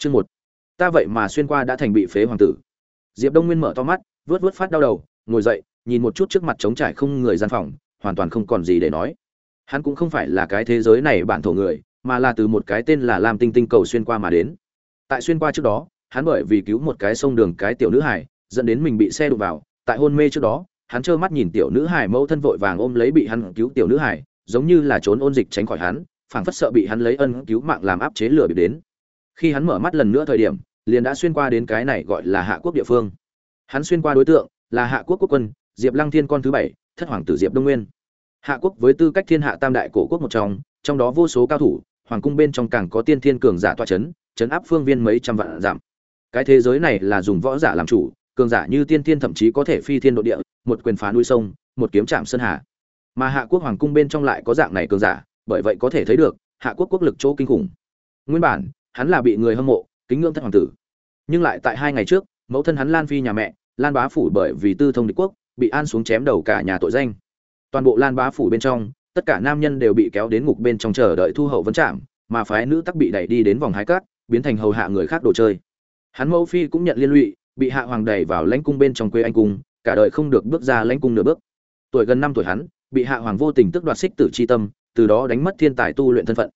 chương một. Ta vậy mà xuyên qua đã thành bị phế hoàng tử. Diệp đông nguyên mở to mắt, vớt vớt phát đau đầu, ngồi dậy, nhìn một chút trước mặt trống trải không người gian phòng, hoàn toàn không còn gì để nói. Hắn cũng không phải là cái thế giới này bản thổ người, mà là từ một cái tên là lam tinh tinh cầu xuyên qua mà đến. Tại xuyên qua trước đó, hắn bởi vì cứu một cái sông đường cái tiểu nữ hải dẫn đến mình bị xe đụng vào. Tại hôn mê trước đó, hắn trơ mắt nhìn tiểu nữ hải mẫu thân vội vàng ôm lấy bị hắn cứu tiểu nữ hải giống như là trốn ôn dịch tránh khỏi hắn, phảng phất sợ bị hắn lấy ân cứu mạng làm áp chế lửa bị đến khi hắn mở mắt lần nữa thời điểm, liền đã xuyên qua đến cái này gọi là hạ quốc địa phương. Hắn xuyên qua đối tượng là hạ quốc quốc quân, diệp lăng thiên con thứ bảy, thất hoàng tử diệp đông nguyên. Hạ quốc với tư cách thiên hạ tam đại cổ quốc một trong trong đó vô số cao thủ, hoàng cung bên trong càng có tiên thiên cường giả toa c h ấ n chấn áp phương viên mấy trăm vạn giảm cái thế giới này là dùng võ giả làm chủ, cường giả như tiên thiên thậm chí có thể phi thiên nội địa, một quyền phá núi sông, một kiếm chạm sơn hà. Mà hạ quốc hoàng cung bên trong lại có dạng này cường giả, bởi vậy có thể thấy được hạ quốc quốc lực chỗ kinh khủng. Nguyên bản hắn là bị người hâm mộ, kính ngưỡng thất hoàng tử. Nhưng lại tại hai ngày trước, mẫu thân hắn lan phi nhà mẹ, lan bá phủ bởi vì tư thông địch quốc, bị an xuống chém đầu cả nhà tội danh. Toàn bộ lan bá phủ bên trong, tất cả nam nhân đều bị kéo đến ngục bên trong chờ đợi thu hậu vấn trạm, mà phái nữ tắc bị đẩy đi đến vòng hái cát, biến thành hầu hạ người khác đồ chơi. Hắn mẫu phi cũng nhận liên lụy, bị hạ hoàng đẩy vào lãnh cung bên trong quê anh cung, cả đời không được bước ra lãnh cung nửa bước. Tuổi gần năm tuổi hắn, bị hạ hoàng vô tình tức đoạt xích tử c h i tâm, từ đó đánh mất thiên tài tu luyện thân phận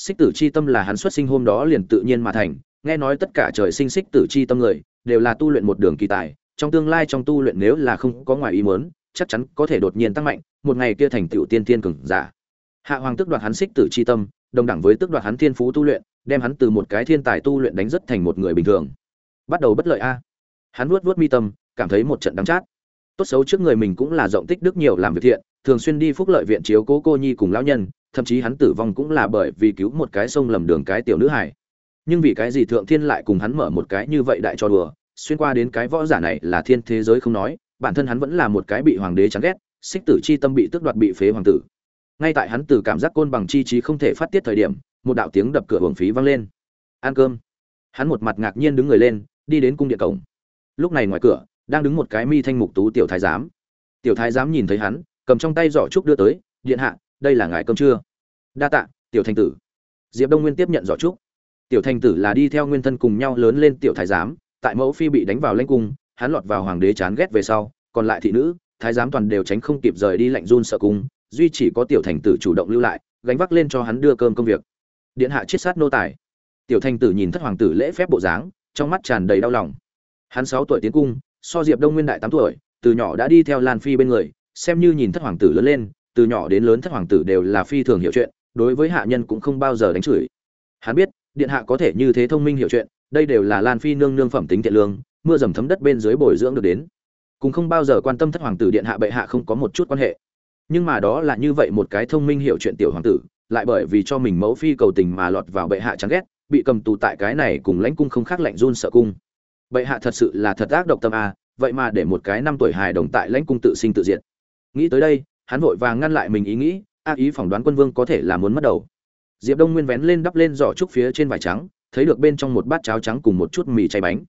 xích tử Chi tâm là hắn xuất sinh hôm đó liền tự nhiên mà thành nghe nói tất cả trời sinh xích tử Chi tâm người đều là tu luyện một đường kỳ tài trong tương lai trong tu luyện nếu là không có ngoài ý muốn chắc chắn có thể đột nhiên tăng mạnh một ngày kia thành tựu tiên tiên cường giả. Hạ Hoàng tức đoạt hắn xích tử chi tâm, đồng đẳng với tức đoạt hắn thiên phú tu luyện, đem hắn từ một cái thiên tài tu luyện đánh rất thành một người bình thường. Bắt đầu bất lợi a. Hắn vuốt vuốt mi tâm, cảm thấy một trận đắng chát. Tốt xấu trước người mình cũng là rộng tích đức nhiều làm việc thiện, thường xuyên đi phúc lợi viện chiếu cố cô nhi cùng lão nhân, thậm chí hắn tử vong cũng là bởi vì cứu một cái sông lầm đường cái tiểu nữ hài. Nhưng vì cái gì thượng thiên lại cùng hắn mở một cái như vậy đại cho đùa, xuyên qua đến cái võ giả này là thiên thế giới không nói, bản thân hắn vẫn là một cái bị hoàng đế chán ghét, xích tử chi tâm bị tước đoạt bị phế hoàng tử. Ngay tại hắn từ cảm giác côn bằng chi trí không thể phát tiết thời điểm một đạo tiếng đập cửa hưởng phí vang lên. Ăn cơm. Hắn một mặt ngạc nhiên đứng người lên đi đến cung điện cổng. Lúc này ngoài cửa đang đứng một cái mi thanh mục tú tiểu thái giám. Tiểu thái giám nhìn thấy hắn cầm trong tay giỏ trúc đưa tới điện hạ đây là ngài cơm trưa. Đa tạ, tiểu thanh tử. Diệp đông nguyên tiếp nhận giỏ trúc. Tiểu thanh tử là đi theo nguyên thân cùng nhau lớn lên tiểu thái giám, tại mẫu phi bị đánh vào lãnh cung, hắn lọt vào hoàng đế chán ghét về sau, còn lại thị nữ, thái giám toàn đều tránh không kịp rời đi lạnh run sợ cung, duy chỉ có tiểu thành tử chủ động lưu lại, gánh vác lên cho hắn đưa cơm công việc. Điện hạ chiết sát nô tài. Tiểu thành tử nhìn thất hoàng tử lễ phép bộ dáng, trong mắt tràn đầy đau lòng. Hắn sáu tuổi tiến cung, so diệp đông nguyên đại tám tuổi, từ nhỏ đã đi theo lan phi bên người, xem như nhìn thất hoàng tử lớn lên từ nhỏ đến lớn thất hoàng tử đều là phi thường hiểu chuyện, đối với hạ nhân cũng không bao giờ đánh chửi. Hắn biết, điện hạ có thể như thế thông minh hiểu chuyện, đây đều là lan phi nương nương phẩm tính thiện lương, mưa dầm thấm đất bên dưới bồi dưỡng được đến. Cũng không bao giờ quan tâm thất hoàng tử điện hạ bệ hạ không có một chút quan hệ. Nhưng mà đó là như vậy một cái thông minh hiểu chuyện tiểu hoàng tử, lại bởi vì cho mình mẫu phi cầu tình mà lọt vào bệ hạ chán ghét, bị cầm tù tại cái này cùng lãnh cung không khác lạnh run sợ cung. Bệ hạ thật sự là thật ác độc tâm a, vậy mà để một cái năm tuổi hài đồng tại lãnh cung tự sinh tự diệt. Nghĩ tới đây hắn vội vàng ngăn lại mình ý nghĩ ác ý phỏng đoán quân vương có thể là muốn mất đầu. Diệp đông nguyên vén lên đắp lên giỏ trúc phía trên vải trắng, thấy được bên trong một bát cháo trắng cùng một chút mì chay bánh.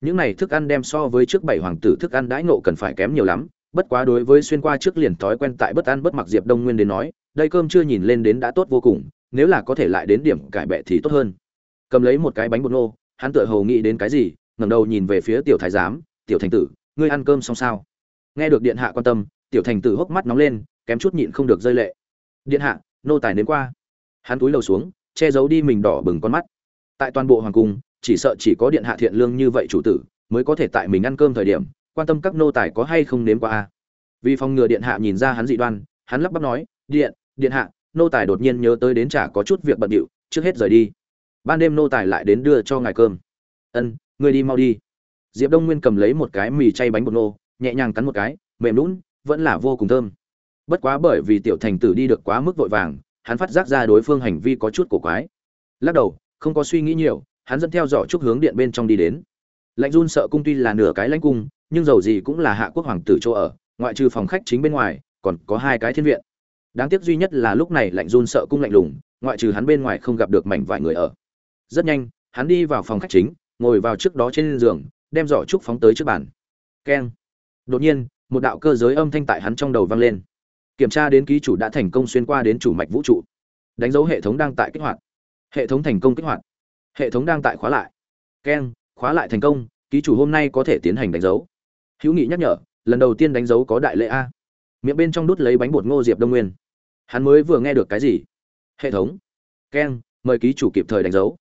Những này thức ăn đem so với trước bảy hoàng tử thức ăn đãi ngộ cần phải kém nhiều lắm, bất quá đối với xuyên qua trước liền thói quen tại bất ăn bất mặc diệp đông nguyên đến nói, đây cơm chưa nhìn lên đến đã tốt vô cùng, nếu là có thể lại đến điểm cải bẹ thì tốt hơn. Cầm lấy một cái bánh bột nô, hắn tựa hồ nghĩ đến cái gì, ngẩng đầu nhìn về phía tiểu thái giám, tiểu thành tử, ngươi ăn cơm xong sao? Nghe được điện hạ quan tâm tiểu thành tử hốc mắt nóng lên, kém chút nhịn không được rơi lệ. Điện hạ, nô tài đến qua. Hắn túi lầu xuống, che giấu đi mình đỏ bừng con mắt. Tại toàn bộ hoàng cung, chỉ sợ chỉ có điện hạ thiện lương như vậy chủ tử mới có thể tại mình ăn cơm thời điểm, quan tâm các nô tài có hay không nếm qua a. Vì phòng ngừa điện hạ nhìn ra hắn dị đoan, hắn lắp bắp nói, điện điện hạ, nô tài đột nhiên nhớ tới đến chả có chút việc bận điệu, trước hết rời đi. Ban đêm nô tài lại đến đưa cho ngài cơm. Ân, ngươi đi mau đi. Diệp đông nguyên cầm lấy một cái mì chay bánh bột nô, nhẹ nhàng cắn một cái, mềm lún vẫn là vô cùng thơm. Bất quá bởi vì tiểu thành tử đi được quá mức vội vàng, hắn phát giác ra đối phương hành vi có chút cổ quái. Lắc đầu, không có suy nghĩ nhiều, hắn dẫn theo dõi trúc hướng điện bên trong đi đến. Lạnh run sợ cung tuy là nửa cái lãnh cung, nhưng dầu gì cũng là hạ quốc hoàng tử chỗ ở, ngoại trừ phòng khách chính bên ngoài, còn có hai cái thiên viện. Đáng tiếc duy nhất là lúc này lạnh run sợ cung lạnh lùng, ngoại trừ hắn bên ngoài không gặp được mảnh vài người ở. Rất nhanh, hắn đi vào phòng khách chính, ngồi vào trước đó trên giường, đem giỏ trúc phóng tới trước bàn. Keng. Đột nhiên một đạo cơ giới âm thanh tại hắn trong đầu vang lên. Kiểm tra đến ký chủ đã thành công xuyên qua đến chủ mạch vũ trụ. Đánh dấu hệ thống đang tại kích hoạt. Hệ thống thành công kích hoạt. Hệ thống đang tại khóa lại. Keng, khóa lại thành công, ký chủ hôm nay có thể tiến hành đánh dấu. Hữu nghị nhắc nhở, lần đầu tiên đánh dấu có đại lễ a. Miệng bên trong đút lấy bánh bột ngô diệp đông nguyên. Hắn mới vừa nghe được cái gì? Hệ thống. Keng, mời ký chủ kịp thời đánh dấu.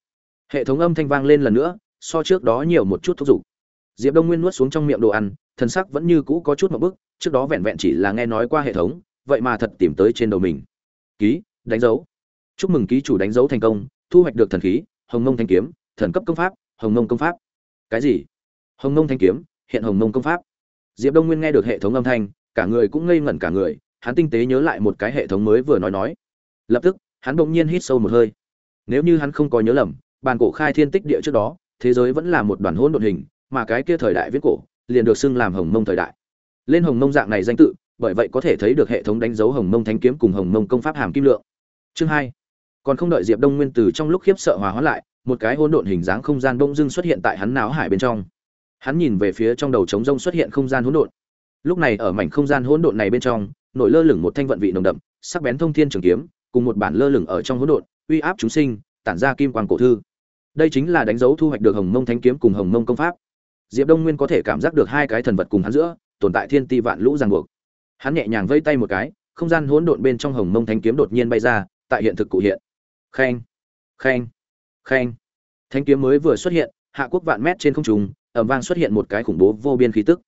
Hệ thống âm thanh vang lên lần nữa, so trước đó nhiều một chút thúc giục. Diệp đông nguyên nuốt xuống trong miệng đồ ăn thần sắc vẫn như cũ có chút một bức, trước đó vẹn vẹn chỉ là nghe nói qua hệ thống, vậy mà thật tìm tới trên đầu mình. Ký, đánh dấu. Chúc mừng ký chủ đánh dấu thành công, thu hoạch được thần khí, hồng mông thanh kiếm, thần cấp công pháp, hồng mông công pháp. Cái gì? Hồng mông thanh kiếm, hiện hồng mông công pháp. Diệp đông nguyên nghe được hệ thống âm thanh, cả người cũng ngây ngẩn cả người, hắn tinh tế nhớ lại một cái hệ thống mới vừa nói nói. Lập tức, hắn bỗng nhiên hít sâu một hơi. Nếu như hắn không có nhớ lầm bàn cổ khai thiên tích địa trước đó, thế giới vẫn là một đoàn hỗn độn hình, mà cái kia thời đại viết cổ liền được xưng làm hồng mông thời đại. Lên hồng mông dạng này danh tự, bởi vậy có thể thấy được hệ thống đánh dấu hồng mông thánh kiếm cùng hồng mông công pháp hàm kim lượng. Chương hai, còn không đợi diệp đông nguyên từ trong lúc khiếp sợ hòa hóa lại, một cái hỗn độn hình dáng không gian bỗng dưng xuất hiện tại hắn não hải bên trong. Hắn nhìn về phía trong đầu trống rông xuất hiện không gian hỗn độn. Lúc này ở mảnh không gian hỗn độn này bên trong, nổi lơ lửng một thanh vận vị nồng đậm, sắc bén thông thiên trường kiếm, cùng một bản lơ lửng ở trong hỗn độn, uy áp chúng sinh, tản ra kim quang cổ thư. Đây chính là đánh dấu thu hoạch được hồng mông thánh kiếm cùng hồng mông công pháp diệp đông nguyên có thể cảm giác được hai cái thần vật cùng hắn giữa, tồn tại thiên ti vạn lũ ràng buộc. Hắn nhẹ nhàng vây tay một cái, không gian hỗn độn bên trong hồng mông thánh kiếm đột nhiên bay ra, tại hiện thực cụ hiện. Khen khen khen. Thánh kiếm mới vừa xuất hiện, hạ quốc vạn mét trên không trung ẩm vang xuất hiện một cái khủng bố vô biên khí tức.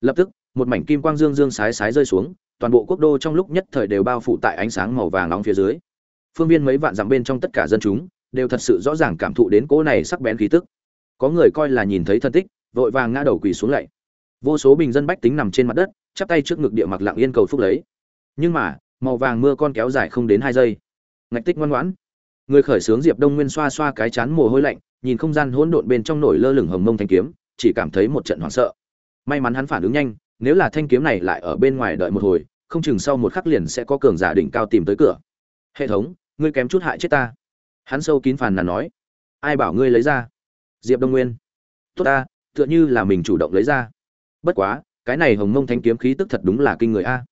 Lập tức, một mảnh kim quang dương dương sái sái rơi xuống, toàn bộ quốc đô trong lúc nhất thời đều bao phủ tại ánh sáng màu vàng nóng phía dưới. Phương viên mấy vạn dặm bên trong tất cả dân chúng, đều thật sự rõ ràng cảm thụ đến cỗ này sắc bén khí tức. Có người coi là nhìn thấy thân tích vội vàng ngã đầu quỳ xuống lạy. Vô số bình dân bách tính nằm trên mặt đất, chắp tay trước ngực địa mặc lặng yên cầu phúc lấy. Nhưng mà, màu vàng mưa con kéo dài không đến hai giây. Ngạch tích ngoan ngoãn. Người khởi sướng diệp đông nguyên xoa xoa cái chán mồ hôi lạnh, nhìn không gian hỗn độn bên trong nổi lơ lửng hồng mông thanh kiếm, chỉ cảm thấy một trận hoảng sợ. May mắn hắn phản ứng nhanh, nếu là thanh kiếm này lại ở bên ngoài đợi một hồi, không chừng sau một khắc liền sẽ có cường giả đỉnh cao tìm tới cửa. Hệ thống, ngươi kém chút hại chết ta. Hắn sâu kín phàn nàn nói. Ai bảo ngươi lấy ra? Diệp đông nguyên. Tốt ta tựa như là mình chủ động lấy ra. Bất quá, cái này hồng mông thanh kiếm khí tức thật đúng là kinh người a.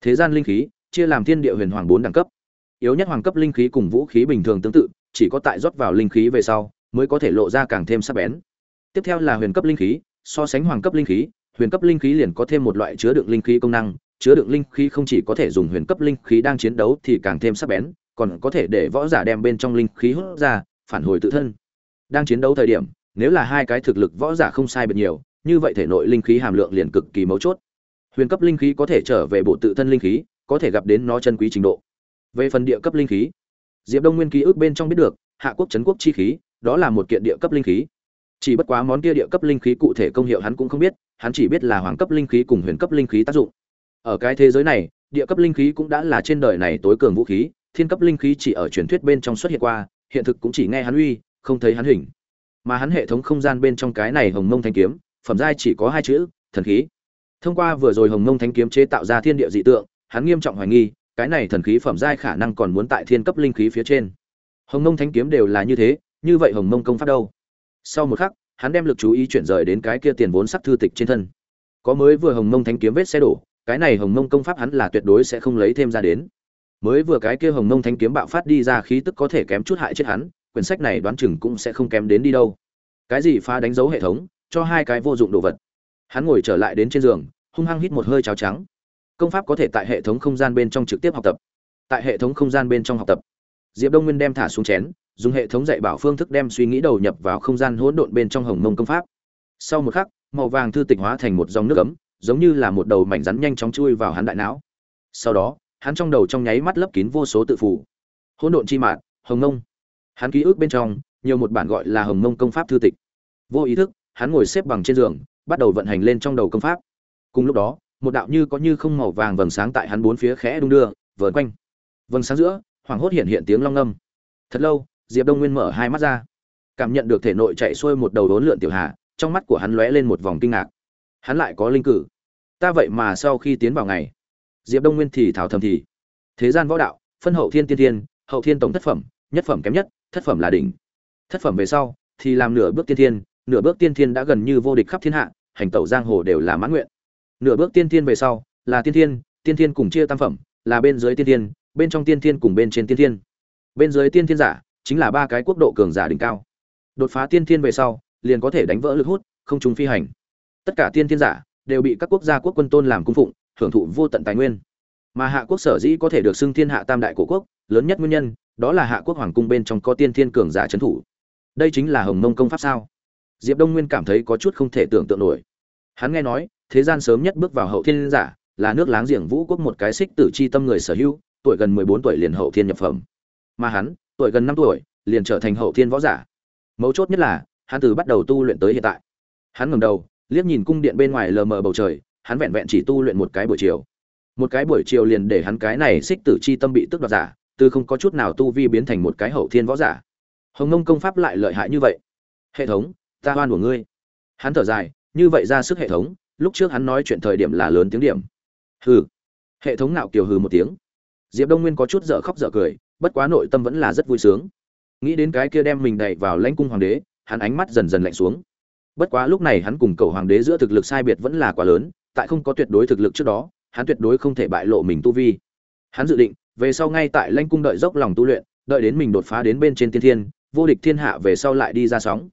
Thế gian linh khí, chia làm thiên địa huyền hoàng bốn đẳng cấp. Yếu nhất hoàng cấp linh khí cùng vũ khí bình thường tương tự, chỉ có tại rót vào linh khí về sau, mới có thể lộ ra càng thêm sắc bén. Tiếp theo là huyền cấp linh khí, so sánh hoàng cấp linh khí, huyền cấp linh khí liền có thêm một loại chứa đựng linh khí công năng, chứa đựng linh khí không chỉ có thể dùng huyền cấp linh khí đang chiến đấu thì càng thêm sắc bén, còn có thể để võ giả đem bên trong linh khí hút ra, phản hồi tự thân. Đang chiến đấu thời điểm nếu là hai cái thực lực võ giả không sai biệt nhiều, như vậy thể nội linh khí hàm lượng liền cực kỳ mấu chốt. Huyền cấp linh khí có thể trở về bộ tự thân linh khí, có thể gặp đến nó chân quý trình độ. Về phần địa cấp linh khí, diệp đông nguyên ký ức bên trong biết được, hạ quốc trấn quốc chi khí, đó là một kiện địa cấp linh khí. Chỉ bất quá món kia địa cấp linh khí cụ thể công hiệu hắn cũng không biết, hắn chỉ biết là hoàng cấp linh khí cùng huyền cấp linh khí tác dụng. Ở cái thế giới này, địa cấp linh khí cũng đã là trên đời này tối cường vũ khí, thiên cấp linh khí chỉ ở truyền thuyết bên trong xuất hiện qua, hiện thực cũng chỉ nghe hắn uy, không thấy hắn hình mà hắn hệ thống không gian bên trong cái này hồng mông thanh kiếm, phẩm giai chỉ có hai chữ, thần khí. Thông qua vừa rồi hồng mông thanh kiếm chế tạo ra thiên địa dị tượng, hắn nghiêm trọng hoài nghi, cái này thần khí phẩm giai khả năng còn muốn tại thiên cấp linh khí phía trên. Hồng mông thanh kiếm đều là như thế, như vậy hồng mông công pháp đâu? Sau một khắc, hắn đem lực chú ý chuyển rời đến cái kia tiền vốn sắc thư tịch trên thân. Có mới vừa hồng mông thanh kiếm vết xe đổ, cái này hồng mông công pháp hắn là tuyệt đối sẽ không lấy thêm ra đến. Mới vừa cái kia hồng mông thanh kiếm bạo phát đi ra khí tức có thể kém chút hại chết hắn quyển sách này đoán chừng cũng sẽ không kém đến đi đâu. Cái gì phá đánh dấu hệ thống, cho hai cái vô dụng đồ vật. Hắn ngồi trở lại đến trên giường, hung hăng hít một hơi cháo trắng. Công pháp có thể tại hệ thống không gian bên trong trực tiếp học tập. Tại hệ thống không gian bên trong học tập. Diệp đông nguyên đem thả xuống chén, dùng hệ thống dạy bảo phương thức đem suy nghĩ đầu nhập vào không gian hỗn độn bên trong hồng mông công pháp. Sau một khắc, màu vàng thư tịch hóa thành một dòng nước ấm, giống như là một đầu mảnh rắn nhanh chóng chui vào hắn đại não. Sau đó, hắn trong đầu trong nháy mắt lấp kín vô số tự phủ hỗn độn chi mạn hồng mông hắn ký ức bên trong, nhiều một bản gọi là hồng mông công pháp thư tịch. Vô ý thức, hắn ngồi xếp bằng trên giường, bắt đầu vận hành lên trong đầu công pháp. Cùng lúc đó, một đạo như có như không màu vàng vầng sáng tại hắn bốn phía khẽ đung đưa, vờn quanh. Vầng sáng giữa hoàng hốt hiện hiện tiếng long ngâm. Thật lâu, diệp đông nguyên mở hai mắt ra. Cảm nhận được thể nội chạy xuôi một đầu đốn lượn tiểu hà, trong mắt của hắn lóe lên một vòng kinh ngạc. Hắn lại có linh cử. Ta vậy mà sau khi tiến vào ngày. Diệp đông nguyên thì thảo thầm thì. Thế gian võ đạo, phân hậu thiên tiên thiên hậu thiên tổng thất phẩm, nhất phẩm kém nhất thất phẩm là đỉnh. Thất phẩm về sau, thì làm nửa bước tiên thiên, nửa bước tiên thiên đã gần như vô địch khắp thiên hạ, hành tẩu giang hồ đều là mãn nguyện. Nửa bước tiên thiên về sau, là tiên thiên tiên thiên cùng chia tam phẩm, là bên dưới tiên thiên, bên trong tiên thiên cùng bên trên tiên thiên. Bên dưới tiên thiên giả, chính là ba cái quốc độ cường giả đỉnh cao. Đột phá tiên thiên về sau, liền có thể đánh vỡ lực hút, không trung phi hành. Tất cả tiên thiên giả đều bị các quốc gia quốc quân tôn làm cung phụng, hưởng thụ vô tận tài nguyên. Mà hạ quốc sở dĩ có thể được xưng thiên hạ tam đại cổ quốc, lớn nhất nguyên nhân đó là hạ quốc hoàng cung bên trong có tiên thiên cường giả trấn thủ. Đây chính là hồng mông công pháp sao? Diệp đông nguyên cảm thấy có chút không thể tưởng tượng nổi. Hắn nghe nói, thế gian sớm nhất bước vào hậu thiên giả, là nước láng giềng vũ quốc một cái xích tử chi tâm người sở hữu, tuổi gần mười bốn tuổi liền hậu thiên nhập phẩm. Mà hắn, tuổi gần năm tuổi, liền trở thành hậu thiên võ giả. Mấu chốt nhất là, hắn từ bắt đầu tu luyện tới hiện tại. Hắn ngẩng đầu, liếc nhìn cung điện bên ngoài lờ mờ bầu trời, hắn vẹn vẹn chỉ tu luyện một cái buổi chiều. Một cái buổi chiều liền để hắn cái này xích tử chi tâm bị tức đoạt giả từ không có chút nào tu vi biến thành một cái hậu thiên võ giả. Hồng nông công pháp lại lợi hại như vậy. Hệ thống, ta oan của ngươi. Hắn thở dài, như vậy ra sức hệ thống, lúc trước hắn nói chuyện thời điểm là lớn tiếng điểm. Hừ. Hệ thống nạo kiều hừ một tiếng. Diệp đông nguyên có chút dở khóc dở cười, bất quá nội tâm vẫn là rất vui sướng. Nghĩ đến cái kia đem mình đẩy vào lãnh cung hoàng đế, hắn ánh mắt dần dần lạnh xuống. Bất quá lúc này hắn cùng cầu hoàng đế giữa thực lực sai biệt vẫn là quá lớn, tại không có tuyệt đối thực lực trước đó, hắn tuyệt đối không thể bại lộ mình tu vi. Hắn dự định về sau ngay tại lãnh cung đợi dốc lòng tu luyện, đợi đến mình đột phá đến bên trên tiên thiên, vô địch thiên hạ về sau lại đi ra sóng.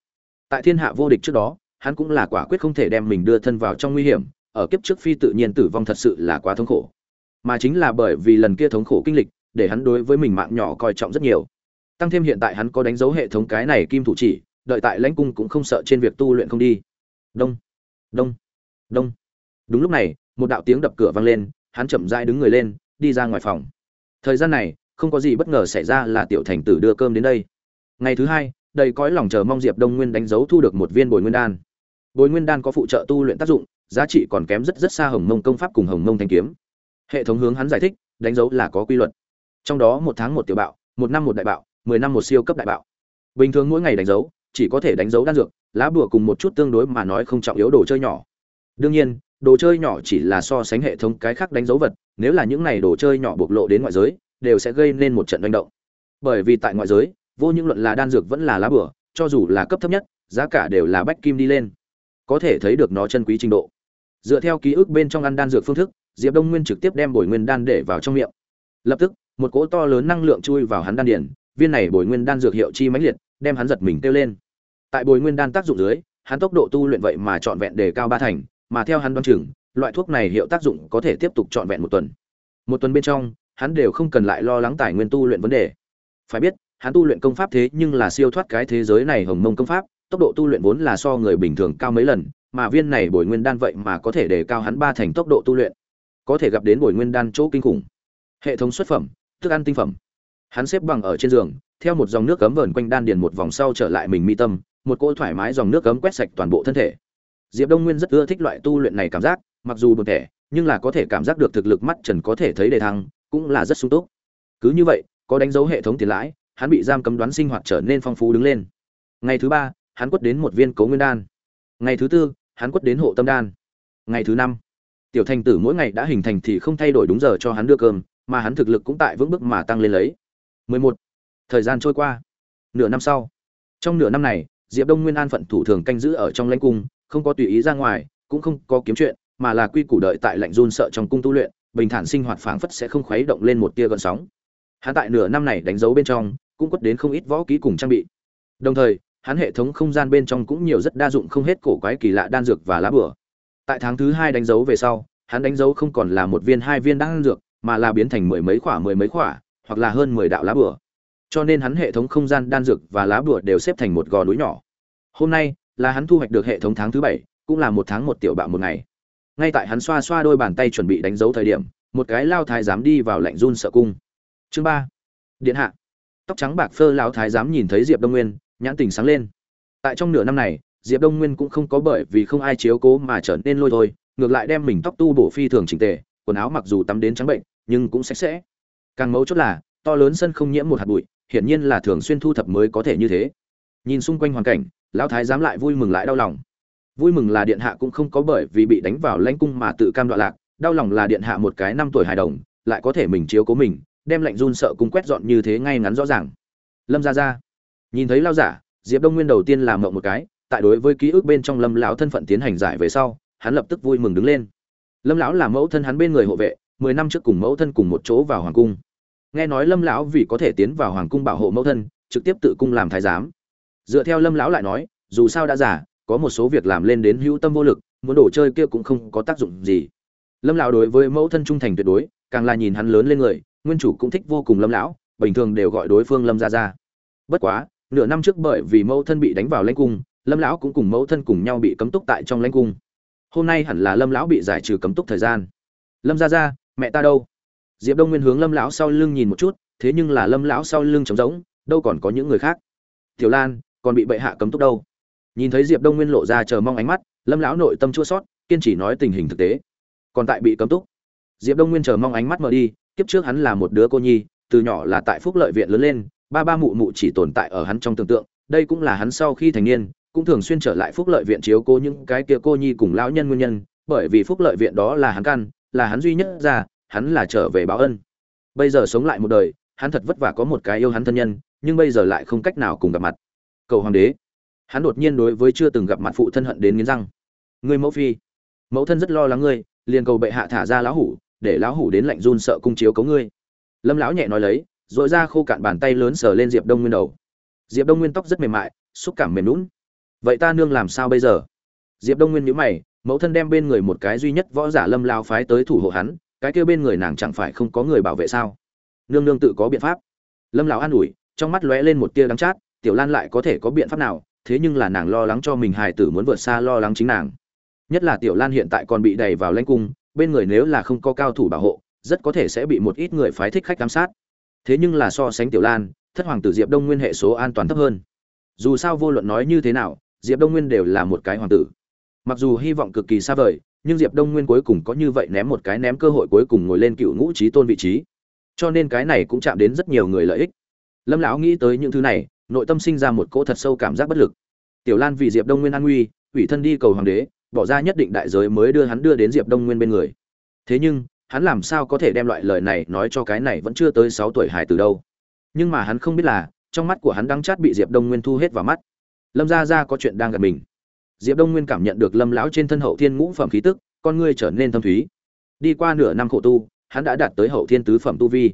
Tại thiên hạ vô địch trước đó, hắn cũng là quả quyết không thể đem mình đưa thân vào trong nguy hiểm, ở kiếp trước phi tự nhiên tử vong thật sự là quá thống khổ. Mà chính là bởi vì lần kia thống khổ kinh lịch, để hắn đối với mình mạng nhỏ coi trọng rất nhiều. Tăng thêm hiện tại hắn có đánh dấu hệ thống cái này kim thủ chỉ, đợi tại lãnh cung cũng không sợ trên việc tu luyện không đi. Đông đông đông. Đúng lúc này, một đạo tiếng đập cửa vang lên, hắn chậm rãi đứng người lên, đi ra ngoài phòng thời gian này, không có gì bất ngờ xảy ra là tiểu thành tử đưa cơm đến đây. Ngày thứ hai, đầy cõi lòng chờ mong diệp đông nguyên đánh dấu thu được một viên bồi nguyên đan. Bồi nguyên đan có phụ trợ tu luyện tác dụng, giá trị còn kém rất rất xa hồng mông công pháp cùng hồng mông thanh kiếm. Hệ thống hướng hắn giải thích, đánh dấu là có quy luật. Trong đó một tháng một tiểu bạo, một năm một đại bạo, mười năm một siêu cấp đại bạo. Bình thường mỗi ngày đánh dấu, chỉ có thể đánh dấu đan dược, lá bùa cùng một chút tương đối mà nói không trọng yếu đồ chơi nhỏ. Đương nhiên, đồ chơi nhỏ chỉ là so sánh hệ thống cái khác đánh dấu vật nếu là những này đồ chơi nhỏ bộc lộ đến ngoại giới, đều sẽ gây nên một trận đánh động. Bởi vì tại ngoại giới, vô những luận là đan dược vẫn là lá bùa cho dù là cấp thấp nhất, giá cả đều là bách kim đi lên. Có thể thấy được nó chân quý trình độ. Dựa theo ký ức bên trong ăn đan dược phương thức, diệp đông nguyên trực tiếp đem bồi nguyên đan để vào trong miệng. Lập tức, một cỗ to lớn năng lượng chui vào hắn đan điển viên này bồi nguyên đan dược hiệu chi mãnh liệt, đem hắn giật mình tiêu lên. Tại bồi nguyên đan tác dụng dưới, hắn tốc độ tu luyện vậy mà trọn vẹn đề cao ba thành, mà theo hắn đoán chừng loại thuốc này hiệu tác dụng có thể tiếp tục trọn vẹn một tuần. Một tuần bên trong, hắn đều không cần lại lo lắng tài nguyên tu luyện vấn đề. Phải biết, hắn tu luyện công pháp thế nhưng là siêu thoát cái thế giới này hồng mông công pháp, tốc độ tu luyện vốn là so người bình thường cao mấy lần, mà viên này bồi nguyên đan vậy mà có thể đề cao hắn ba thành tốc độ tu luyện. Có thể gặp đến bồi nguyên đan chỗ kinh khủng. Hệ thống xuất phẩm, thức ăn tinh phẩm. Hắn xếp bằng ở trên giường, theo một dòng nước cấm vờn quanh đan điền một vòng sau trở lại mình mi tâm, một cỗ thoải mái dòng nước cấm quét sạch toàn bộ thân thể. Diệp đông nguyên rất ưa thích loại tu luyện này cảm giác mặc dù buồn thẻ nhưng là có thể cảm giác được thực lực mắt trần có thể thấy đề thăng, cũng là rất sung túc. Cứ như vậy, có đánh dấu hệ thống tiền lãi, hắn bị giam cấm đoán sinh hoạt trở nên phong phú đứng lên. Ngày thứ ba, hắn quất đến một viên cấu nguyên đan. Ngày thứ tư, hắn quất đến hộ tâm đan. Ngày thứ năm, tiểu thành tử mỗi ngày đã hình thành thì không thay đổi đúng giờ cho hắn đưa cơm, mà hắn thực lực cũng tại vững bước mà tăng lên lấy. 11. thời gian trôi qua. Nửa năm sau, trong nửa năm này, diệp đông nguyên an phận thủ thường canh giữ ở trong lãnh cung, không có tùy ý ra ngoài, cũng không có kiếm chuyện mà là quy củ đợi tại lạnh run sợ trong cung tu luyện, bình thản sinh hoạt phảng phất sẽ không khuấy động lên một tia gợn sóng. Hắn tại nửa năm này đánh dấu bên trong, cũng quất đến không ít võ ký cùng trang bị. Đồng thời, hắn hệ thống không gian bên trong cũng nhiều rất đa dụng không hết cổ quái kỳ lạ đan dược và lá bửa. Tại tháng thứ hai đánh dấu về sau, hắn đánh dấu không còn là một viên hai viên đan dược, mà là biến thành mười mấy khỏa mười mấy khỏa, hoặc là hơn mười đạo lá bửa. Cho nên hắn hệ thống không gian đan dược và lá bửa đều xếp thành một gò núi nhỏ. Hôm nay là hắn thu hoạch được hệ thống tháng thứ bảy, cũng là một tháng một tiểu bạo một ngày ngay tại hắn xoa xoa đôi bàn tay chuẩn bị đánh dấu thời điểm, một cái lao thái giám đi vào lạnh run sợ cung. Chương ba. Điện hạ. Tóc trắng bạc phơ lao thái giám nhìn thấy diệp đông nguyên, nhãn tình sáng lên. Tại trong nửa năm này, diệp đông nguyên cũng không có bởi vì không ai chiếu cố mà trở nên lôi thôi, ngược lại đem mình tóc tu bổ phi thường chỉnh tề, quần áo mặc dù tắm đến trắng bệnh, nhưng cũng sạch sẽ. Càng mấu chốt là, to lớn sân không nhiễm một hạt bụi, hiển nhiên là thường xuyên thu thập mới có thể như thế. Nhìn xung quanh hoàn cảnh, lão thái giám lại vui mừng lại đau lòng vui mừng là điện hạ cũng không có bởi vì bị đánh vào lãnh cung mà tự cam đoạn lạc, đau lòng là điện hạ một cái năm tuổi hài đồng, lại có thể mình chiếu cố mình, đem lạnh run sợ cung quét dọn như thế ngay ngắn rõ ràng. Lâm ra ra nhìn thấy lao giả, diệp đông nguyên đầu tiên làm mộng một cái, tại đối với ký ức bên trong lâm lão thân phận tiến hành giải về sau, hắn lập tức vui mừng đứng lên. Lâm lão là mẫu thân hắn bên người hộ vệ, mười năm trước cùng mẫu thân cùng một chỗ vào hoàng cung. Nghe nói lâm lão vì có thể tiến vào hoàng cung bảo hộ mẫu thân, trực tiếp tự cung làm thái giám. Dựa theo lâm lão lại nói, dù sao đã giả có một số việc làm lên đến hữu tâm vô lực, muốn đồ chơi kia cũng không có tác dụng gì. Lâm lão đối với mẫu thân trung thành tuyệt đối, càng là nhìn hắn lớn lên người, nguyên chủ cũng thích vô cùng lâm lão, bình thường đều gọi đối phương lâm gia gia. Bất quá, nửa năm trước bởi vì mẫu thân bị đánh vào lãnh cung, lâm lão cũng cùng mẫu thân cùng nhau bị cấm túc tại trong lãnh cung. Hôm nay hẳn là lâm lão bị giải trừ cấm túc thời gian. Lâm gia gia, mẹ ta đâu? Diệp đông nguyên hướng lâm lão sau lưng nhìn một chút, thế nhưng là lâm lão sau lưng trống rỗng, đâu còn có những người khác. Tiểu lan, còn bị bệ hạ cấm túc đâu? Nhìn thấy diệp đông nguyên lộ ra chờ mong ánh mắt, lâm lão nội tâm chua sót, kiên trì nói tình hình thực tế. Còn tại bị cấm túc. Diệp đông nguyên chờ mong ánh mắt mở đi, kiếp trước hắn là một đứa cô nhi, từ nhỏ là tại phúc lợi viện lớn lên, ba ba mụ mụ chỉ tồn tại ở hắn trong tưởng tượng, đây cũng là hắn sau khi thành niên, cũng thường xuyên trở lại phúc lợi viện chiếu cố những cái kia cô nhi cùng lão nhân nguyên nhân, bởi vì phúc lợi viện đó là hắn căn, là hắn duy nhất ra, hắn là trở về báo ân. Bây giờ sống lại một đời, hắn thật vất vả có một cái yêu hắn thân nhân, nhưng bây giờ lại không cách nào cùng gặp mặt. Cầu hoàng đế hắn đột nhiên đối với chưa từng gặp mặt phụ thân hận đến nghiến răng. Người mẫu phi, mẫu thân rất lo lắng ngươi, liền cầu bệ hạ thả ra lão hủ, để lão hủ đến lạnh run sợ cung chiếu cấu ngươi. Lâm lão nhẹ nói lấy dội ra khô cạn bàn tay lớn sờ lên diệp đông nguyên đầu. Diệp đông nguyên tóc rất mềm mại, xúc cảm mềm lún vậy ta nương làm sao bây giờ? Diệp đông nguyên nhíu mày, mẫu thân đem bên người một cái duy nhất võ giả lâm lao phái tới thủ hộ hắn, cái kia bên người nàng chẳng phải không có người bảo vệ sao? Nương nương tự có biện pháp. Lâm lão an ủi, trong mắt lóe lên một tia đắng chát, tiểu lan lại có thể có biện pháp nào? Thế nhưng là nàng lo lắng cho mình hài tử muốn vượt xa lo lắng chính nàng. Nhất là tiểu lan hiện tại còn bị đẩy vào lãnh cung, bên người nếu là không có cao thủ bảo hộ, rất có thể sẽ bị một ít người phái thích khách giám sát. Thế nhưng là so sánh tiểu lan, thất hoàng tử diệp đông nguyên hệ số an toàn thấp hơn. Dù sao vô luận nói như thế nào, diệp đông nguyên đều là một cái hoàng tử. Mặc dù hy vọng cực kỳ xa vời, nhưng diệp đông nguyên cuối cùng có như vậy ném một cái ném cơ hội cuối cùng ngồi lên cựu ngũ trí tôn vị trí. Cho nên cái này cũng chạm đến rất nhiều người lợi ích. Lâm lão nghĩ tới những thứ này nội tâm sinh ra một cỗ thật sâu cảm giác bất lực. Tiểu lan vì diệp đông nguyên an nguy, ủy thân đi cầu hoàng đế, bỏ ra nhất định đại giới mới đưa hắn đưa đến diệp đông nguyên bên người. Thế nhưng, hắn làm sao có thể đem loại lời này nói cho cái này vẫn chưa tới sáu tuổi hải từ đâu. Nhưng mà hắn không biết là, trong mắt của hắn đang chát bị diệp đông nguyên thu hết vào mắt. Lâm gia gia có chuyện đang gần mình. Diệp đông nguyên cảm nhận được lâm lão trên thân hậu thiên ngũ phẩm khí tức, con ngươi trở nên thâm thúy. Đi qua nửa năm khổ tu, hắn đã đạt tới hậu thiên tứ phẩm tu vi.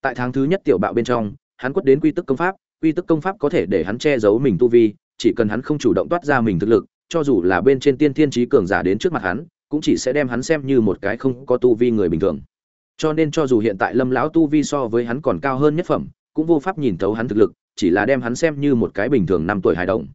Tại tháng thứ nhất tiểu bạo bên trong, hắn quất đến quy tức công pháp quy tức công pháp có thể để hắn che giấu mình tu vi, chỉ cần hắn không chủ động toát ra mình thực lực, cho dù là bên trên tiên thiên trí cường giả đến trước mặt hắn, cũng chỉ sẽ đem hắn xem như một cái không có tu vi người bình thường. Cho nên cho dù hiện tại lâm lão tu vi so với hắn còn cao hơn nhất phẩm, cũng vô pháp nhìn thấu hắn thực lực, chỉ là đem hắn xem như một cái bình thường năm tuổi hài đồng.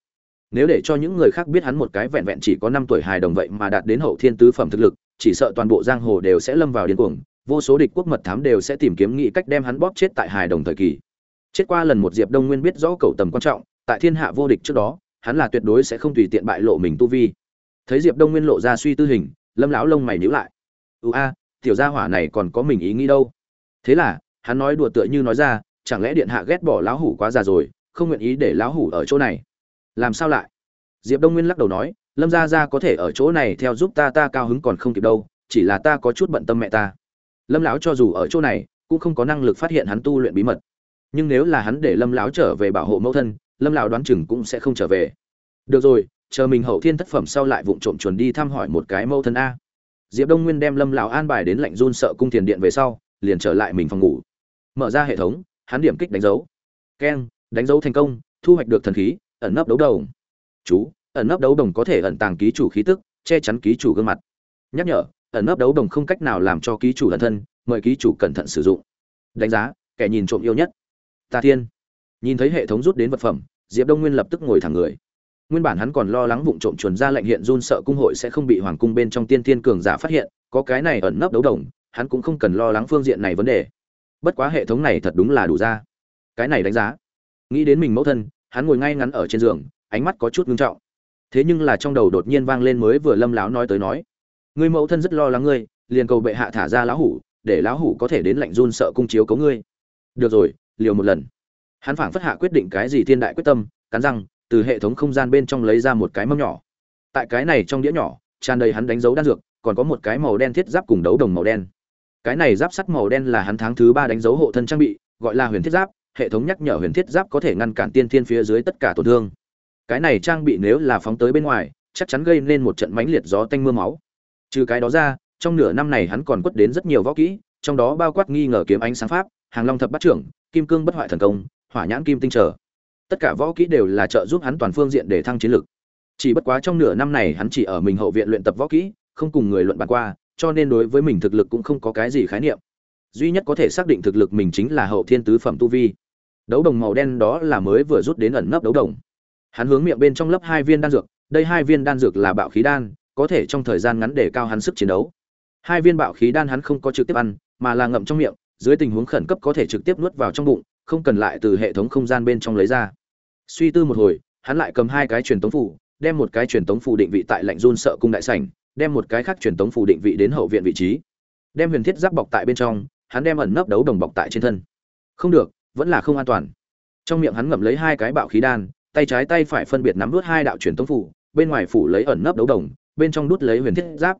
Nếu để cho những người khác biết hắn một cái vẹn vẹn chỉ có năm tuổi hài đồng vậy mà đạt đến hậu thiên tứ phẩm thực lực, chỉ sợ toàn bộ giang hồ đều sẽ lâm vào điên cuồng, vô số địch quốc mật thám đều sẽ tìm kiếm nghị cách đem hắn bóp chết tại hài đồng thời kỳ chết qua lần một diệp đông nguyên biết rõ cầu tầm quan trọng, tại thiên hạ vô địch trước đó, hắn là tuyệt đối sẽ không tùy tiện bại lộ mình tu vi. Thấy diệp đông nguyên lộ ra suy tư hình, lâm lão lông mày nhíu lại. Ưu a, tiểu gia hỏa này còn có mình ý nghĩ đâu. Thế là, hắn nói đùa tựa như nói ra, chẳng lẽ điện hạ ghét bỏ lão hủ quá già rồi, không nguyện ý để lão hủ ở chỗ này? Làm sao lại? Diệp đông nguyên lắc đầu nói, lâm gia gia có thể ở chỗ này theo giúp ta ta cao hứng còn không kịp đâu, chỉ là ta có chút bận tâm mẹ ta. Lâm lão cho dù ở chỗ này, cũng không có năng lực phát hiện hắn tu luyện bí mật nhưng nếu là hắn để lâm lão trở về bảo hộ mẫu thân, lâm lão đoán chừng cũng sẽ không trở về. Được rồi, chờ mình hậu thiên thất phẩm sau lại vụng trộm chuẩn đi thăm hỏi một cái mẫu thân a. Diệp đông nguyên đem lâm lão an bài đến lạnh run sợ cung tiền điện về sau, liền trở lại mình phòng ngủ. Mở ra hệ thống, hắn điểm kích đánh dấu. Keng, đánh dấu thành công, thu hoạch được thần khí, ẩn nấp đấu đồng. Chú, ẩn nấp đấu đồng có thể ẩn tàng ký chủ khí tức, che chắn ký chủ gương mặt. Nhắc nhở, ẩn nấp đấu đồng không cách nào làm cho ký chủ ẩn thân, mời ký chủ cẩn thận sử dụng. Đánh giá, kẻ nhìn trộm yêu nhất ta thiên. Nhìn thấy hệ thống rút đến vật phẩm, diệp đông nguyên lập tức ngồi thẳng người. Nguyên bản hắn còn lo lắng vụng trộm chuẩn ra lệnh hiện run sợ cung hội sẽ không bị hoàng cung bên trong tiên thiên cường giả phát hiện, có cái này ẩn nấp đấu đồng, hắn cũng không cần lo lắng phương diện này vấn đề. Bất quá hệ thống này thật đúng là đủ ra. Cái này đánh giá. Nghĩ đến mình mẫu thân, hắn ngồi ngay ngắn ở trên giường, ánh mắt có chút ngưng trọng. Thế nhưng là trong đầu đột nhiên vang lên mới vừa lâm láo nói tới nói. Người mẫu thân rất lo lắng ngươi, liền cầu bệ hạ thả ra lão hủ, để lão hủ có thể đến lạnh run sợ cung chiếu cấu ngươi. Được rồi liều một lần. Hắn phảng phất hạ quyết định cái gì thiên đại quyết tâm, cắn răng, từ hệ thống không gian bên trong lấy ra một cái mâm nhỏ. Tại cái này trong đĩa nhỏ, tràn đầy hắn đánh dấu đan dược, còn có một cái màu đen thiết giáp cùng đấu đồng màu đen. Cái này giáp sắt màu đen là hắn tháng thứ ba đánh dấu hộ thân trang bị, gọi là huyền thiết giáp, hệ thống nhắc nhở huyền thiết giáp có thể ngăn cản tiên thiên phía dưới tất cả tổn thương. Cái này trang bị nếu là phóng tới bên ngoài, chắc chắn gây nên một trận mãnh liệt gió tanh mưa máu. Trừ cái đó ra, trong nửa năm này hắn còn quất đến rất nhiều võ kỹ, trong đó bao quát nghi ngờ kiếm ánh sáng pháp hàng long thập bát trưởng, kim cương bất hoại thần công, hỏa nhãn kim tinh trở. Tất cả võ kỹ đều là trợ giúp hắn toàn phương diện để thăng chiến lực. Chỉ bất quá trong nửa năm này hắn chỉ ở mình hậu viện luyện tập võ kỹ, không cùng người luận bàn qua, cho nên đối với mình thực lực cũng không có cái gì khái niệm. Duy nhất có thể xác định thực lực mình chính là hậu thiên tứ phẩm tu vi. Đấu đồng màu đen đó là mới vừa rút đến ẩn nấp đấu đồng. Hắn hướng miệng bên trong lớp hai viên đan dược, đây hai viên đan dược là bạo khí đan, có thể trong thời gian ngắn để cao hắn sức chiến đấu. Hai viên bạo khí đan hắn không có trực tiếp ăn, mà là ngậm trong miệng dưới tình huống khẩn cấp có thể trực tiếp nuốt vào trong bụng, không cần lại từ hệ thống không gian bên trong lấy ra. Suy tư một hồi, hắn lại cầm hai cái truyền tống phủ, đem một cái truyền tống phủ định vị tại lạnh run sợ cung đại sảnh, đem một cái khác truyền tống phủ định vị đến hậu viện vị trí. Đem huyền thiết giáp bọc tại bên trong, hắn đem ẩn nấp đấu đồng bọc tại trên thân. Không được, vẫn là không an toàn. Trong miệng hắn ngậm lấy hai cái bạo khí đan, tay trái tay phải phân biệt nắm đút hai đạo truyền tống phủ, bên ngoài phủ lấy ẩn nấp đấu đồng, bên trong đút lấy huyền thiết giáp.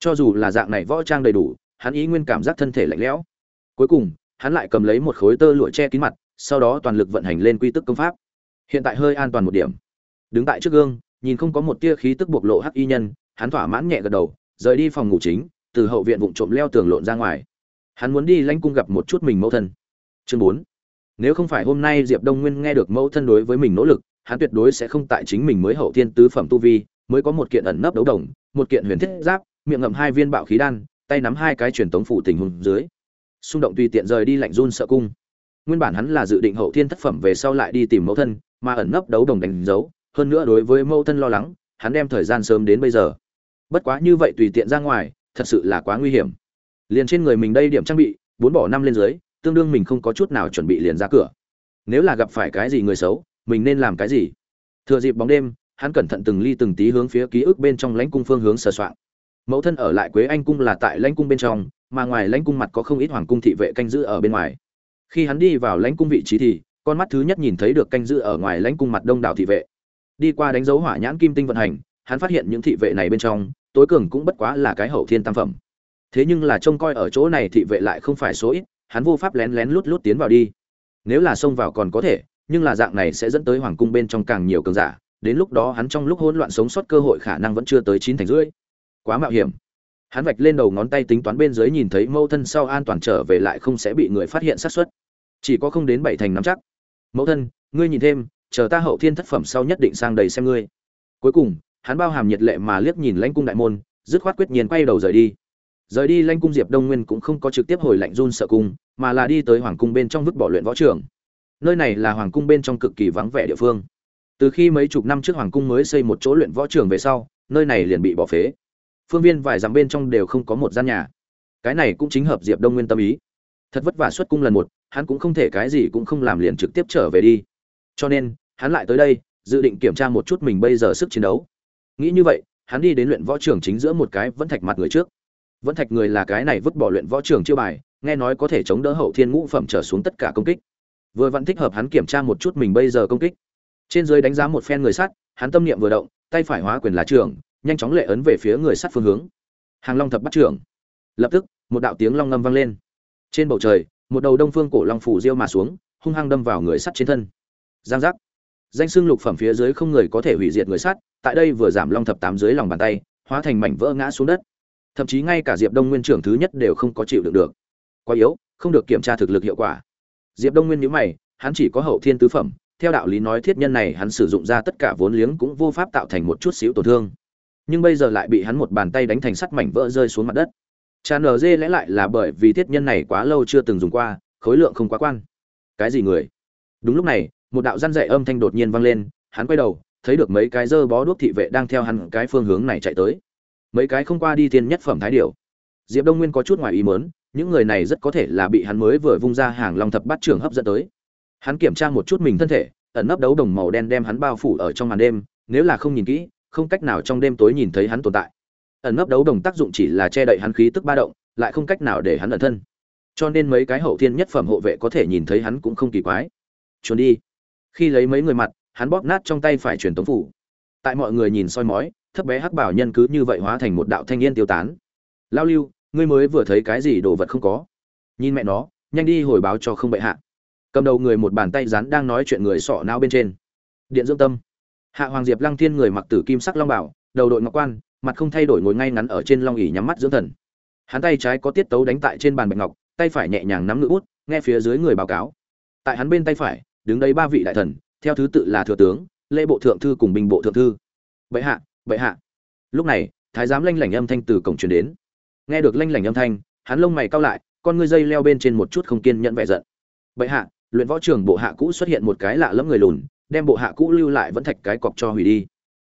Cho dù là dạng này võ trang đầy đủ, hắn ý nguyên cảm giác thân thể lạnh lẽo cuối cùng, hắn lại cầm lấy một khối tơ lụa che kín mặt, sau đó toàn lực vận hành lên quy tức công pháp. Hiện tại hơi an toàn một điểm. Đứng tại trước gương, nhìn không có một tia khí tức bộc lộ hắc y nhân, hắn thỏa mãn nhẹ gật đầu, rời đi phòng ngủ chính, từ hậu viện vụng trộm leo tường lộn ra ngoài. Hắn muốn đi lãnh cung gặp một chút mình mẫu thân. Chương bốn. Nếu không phải hôm nay diệp đông nguyên nghe được mẫu thân đối với mình nỗ lực, hắn tuyệt đối sẽ không tại chính mình mới hậu thiên tứ phẩm tu vi, mới có một kiện ẩn nấp đấu đồng, một kiện huyền thiết giáp, miệng ngậm hai viên bạo khí đan, tay nắm hai cái truyền tống phụ tình hùng dưới xung động tùy tiện rời đi lạnh run sợ cung. Nguyên bản hắn là dự định hậu thiên thất phẩm về sau lại đi tìm mẫu thân, mà ẩn nấp đấu đồng đánh dấu, hơn nữa đối với mẫu thân lo lắng, hắn đem thời gian sớm đến bây giờ. Bất quá như vậy tùy tiện ra ngoài, thật sự là quá nguy hiểm. Liền trên người mình đây điểm trang bị, bốn bỏ năm lên dưới, tương đương mình không có chút nào chuẩn bị liền ra cửa. Nếu là gặp phải cái gì người xấu, mình nên làm cái gì? Thừa dịp bóng đêm, hắn cẩn thận từng ly từng tí hướng phía ký ức bên trong lãnh cung phương hướng sờ soạn mẫu thân ở lại quế anh cung là tại lãnh cung bên trong mà ngoài lãnh cung mặt có không ít hoàng cung thị vệ canh giữ ở bên ngoài. Khi hắn đi vào lãnh cung vị trí thì, con mắt thứ nhất nhìn thấy được canh giữ ở ngoài lãnh cung mặt đông đảo thị vệ. Đi qua đánh dấu hỏa nhãn kim tinh vận hành, hắn phát hiện những thị vệ này bên trong, tối cường cũng bất quá là cái hậu thiên tam phẩm. Thế nhưng là trông coi ở chỗ này thị vệ lại không phải số ít, hắn vô pháp lén lén lút lút tiến vào đi. Nếu là xông vào còn có thể, nhưng là dạng này sẽ dẫn tới hoàng cung bên trong càng nhiều cường giả, đến lúc đó hắn trong lúc hỗn loạn sống sót cơ hội khả năng vẫn chưa tới chín thành rưỡi. Quá mạo hiểm hắn vạch lên đầu ngón tay tính toán bên dưới nhìn thấy mẫu thân sau an toàn trở về lại không sẽ bị người phát hiện sát xuất chỉ có không đến bảy thành nắm chắc. Mẫu thân, ngươi nhìn thêm, chờ ta hậu thiên thất phẩm sau nhất định sang đầy xem ngươi. Cuối cùng, hắn bao hàm nhiệt lệ mà liếc nhìn lãnh cung đại môn, dứt khoát quyết nhiên quay đầu rời đi. Rời đi lãnh cung diệp đông nguyên cũng không có trực tiếp hồi lạnh run sợ cung, mà là đi tới hoàng cung bên trong vứt bỏ luyện võ trường. Nơi này là hoàng cung bên trong cực kỳ vắng vẻ địa phương. Từ khi mấy chục năm trước hoàng cung mới xây một chỗ luyện võ trường về sau, nơi này liền bị bỏ phế phương viên vài dặm bên trong đều không có một gian nhà. Cái này cũng chính hợp diệp đông nguyên tâm ý. Thật vất vả xuất cung lần một hắn cũng không thể cái gì cũng không làm liền trực tiếp trở về đi. Cho nên hắn lại tới đây dự định kiểm tra một chút mình bây giờ sức chiến đấu. Nghĩ như vậy hắn đi đến luyện võ trường chính giữa một cái vẫn thạch mặt người trước. Vẫn thạch người là cái này vứt bỏ luyện võ trường chiêu bài nghe nói có thể chống đỡ hậu thiên ngũ phẩm trở xuống tất cả công kích. Vừa vẫn thích hợp hắn kiểm tra một chút mình bây giờ công kích. Trên dưới đánh giá một phen người sát, hắn tâm niệm vừa động tay phải hóa quyền là trường nhanh chóng lệ ấn về phía người sắt phương hướng. Hàng long thập bắt trưởng. Lập tức, một đạo tiếng long ngâm vang lên. Trên bầu trời, một đầu đông phương cổ long phủ diêu mà xuống, hung hăng đâm vào người sắt trên thân. Giang giác. Danh xưng lục phẩm phía dưới không người có thể hủy diệt người sắt, tại đây vừa giảm long thập tám dưới lòng bàn tay, hóa thành mảnh vỡ ngã xuống đất. Thậm chí ngay cả diệp đông nguyên trưởng thứ nhất đều không có chịu được được. Quá yếu, không được kiểm tra thực lực hiệu quả. Diệp đông nguyên nhíu mày, hắn chỉ có hậu thiên tứ phẩm, theo đạo lý nói thiết nhân này hắn sử dụng ra tất cả vốn liếng cũng vô pháp tạo thành một chút xíu tổn thương nhưng bây giờ lại bị hắn một bàn tay đánh thành sắt mảnh vỡ rơi xuống mặt đất. Trà nở dê lẽ lại là bởi vì thiết nhân này quá lâu chưa từng dùng qua, khối lượng không quá quan. Cái gì người? Đúng lúc này, một đạo răn dạy âm thanh đột nhiên vang lên, hắn quay đầu, thấy được mấy cái dơ bó đuốc thị vệ đang theo hắn cái phương hướng này chạy tới. Mấy cái không qua đi thiên nhất phẩm thái điểu. Diệp đông nguyên có chút ngoài ý mớn những người này rất có thể là bị hắn mới vừa vung ra hàng long thập bát trường hấp dẫn tới. Hắn kiểm tra một chút mình thân thể, ẩn nấp đấu đồng màu đen đem hắn bao phủ ở trong màn đêm, nếu là không nhìn kỹ không cách nào trong đêm tối nhìn thấy hắn tồn tại. Ẩn nấp đấu đồng tác dụng chỉ là che đậy hắn khí tức ba động, lại không cách nào để hắn ẩn thân. Cho nên mấy cái hậu thiên nhất phẩm hộ vệ có thể nhìn thấy hắn cũng không kỳ quái. Trốn đi. Khi lấy mấy người mặt, hắn bóp nát trong tay phải truyền tống phủ. Tại mọi người nhìn soi mói, thấp bé hắc bảo nhân cứ như vậy hóa thành một đạo thanh niên tiêu tán. Lao lưu, ngươi mới vừa thấy cái gì đồ vật không có? Nhìn mẹ nó, nhanh đi hồi báo cho không bệ hạ. Cầm đầu người một bàn tay rắn đang nói chuyện người sọ não bên trên. Điện dưỡng tâm hạ hoàng diệp lăng thiên người mặc tử kim sắc long bảo, đầu đội ngọc quan, mặt không thay đổi ngồi ngay ngắn ở trên long ỉ nhắm mắt dưỡng thần. Hắn tay trái có tiết tấu đánh tại trên bàn bạch ngọc, tay phải nhẹ nhàng nắm ngữ bút, nghe phía dưới người báo cáo. Tại hắn bên tay phải, đứng đây ba vị đại thần, theo thứ tự là thừa tướng, lễ bộ thượng thư cùng binh bộ thượng thư. Bệ hạ bệ hạ. Lúc này, thái giám lanh lảnh âm thanh từ cổng truyền đến. Nghe được lanh lảnh âm thanh, hắn lông mày cau lại, con ngươi dây leo bên trên một chút không kiên nhẫn vẻ giận. Bệ hạ, luyện võ trường bộ hạ cũ xuất hiện một cái lạ lẫm người lùn đem bộ hạ cũ lưu lại vẫn thạch cái cọc cho hủy đi.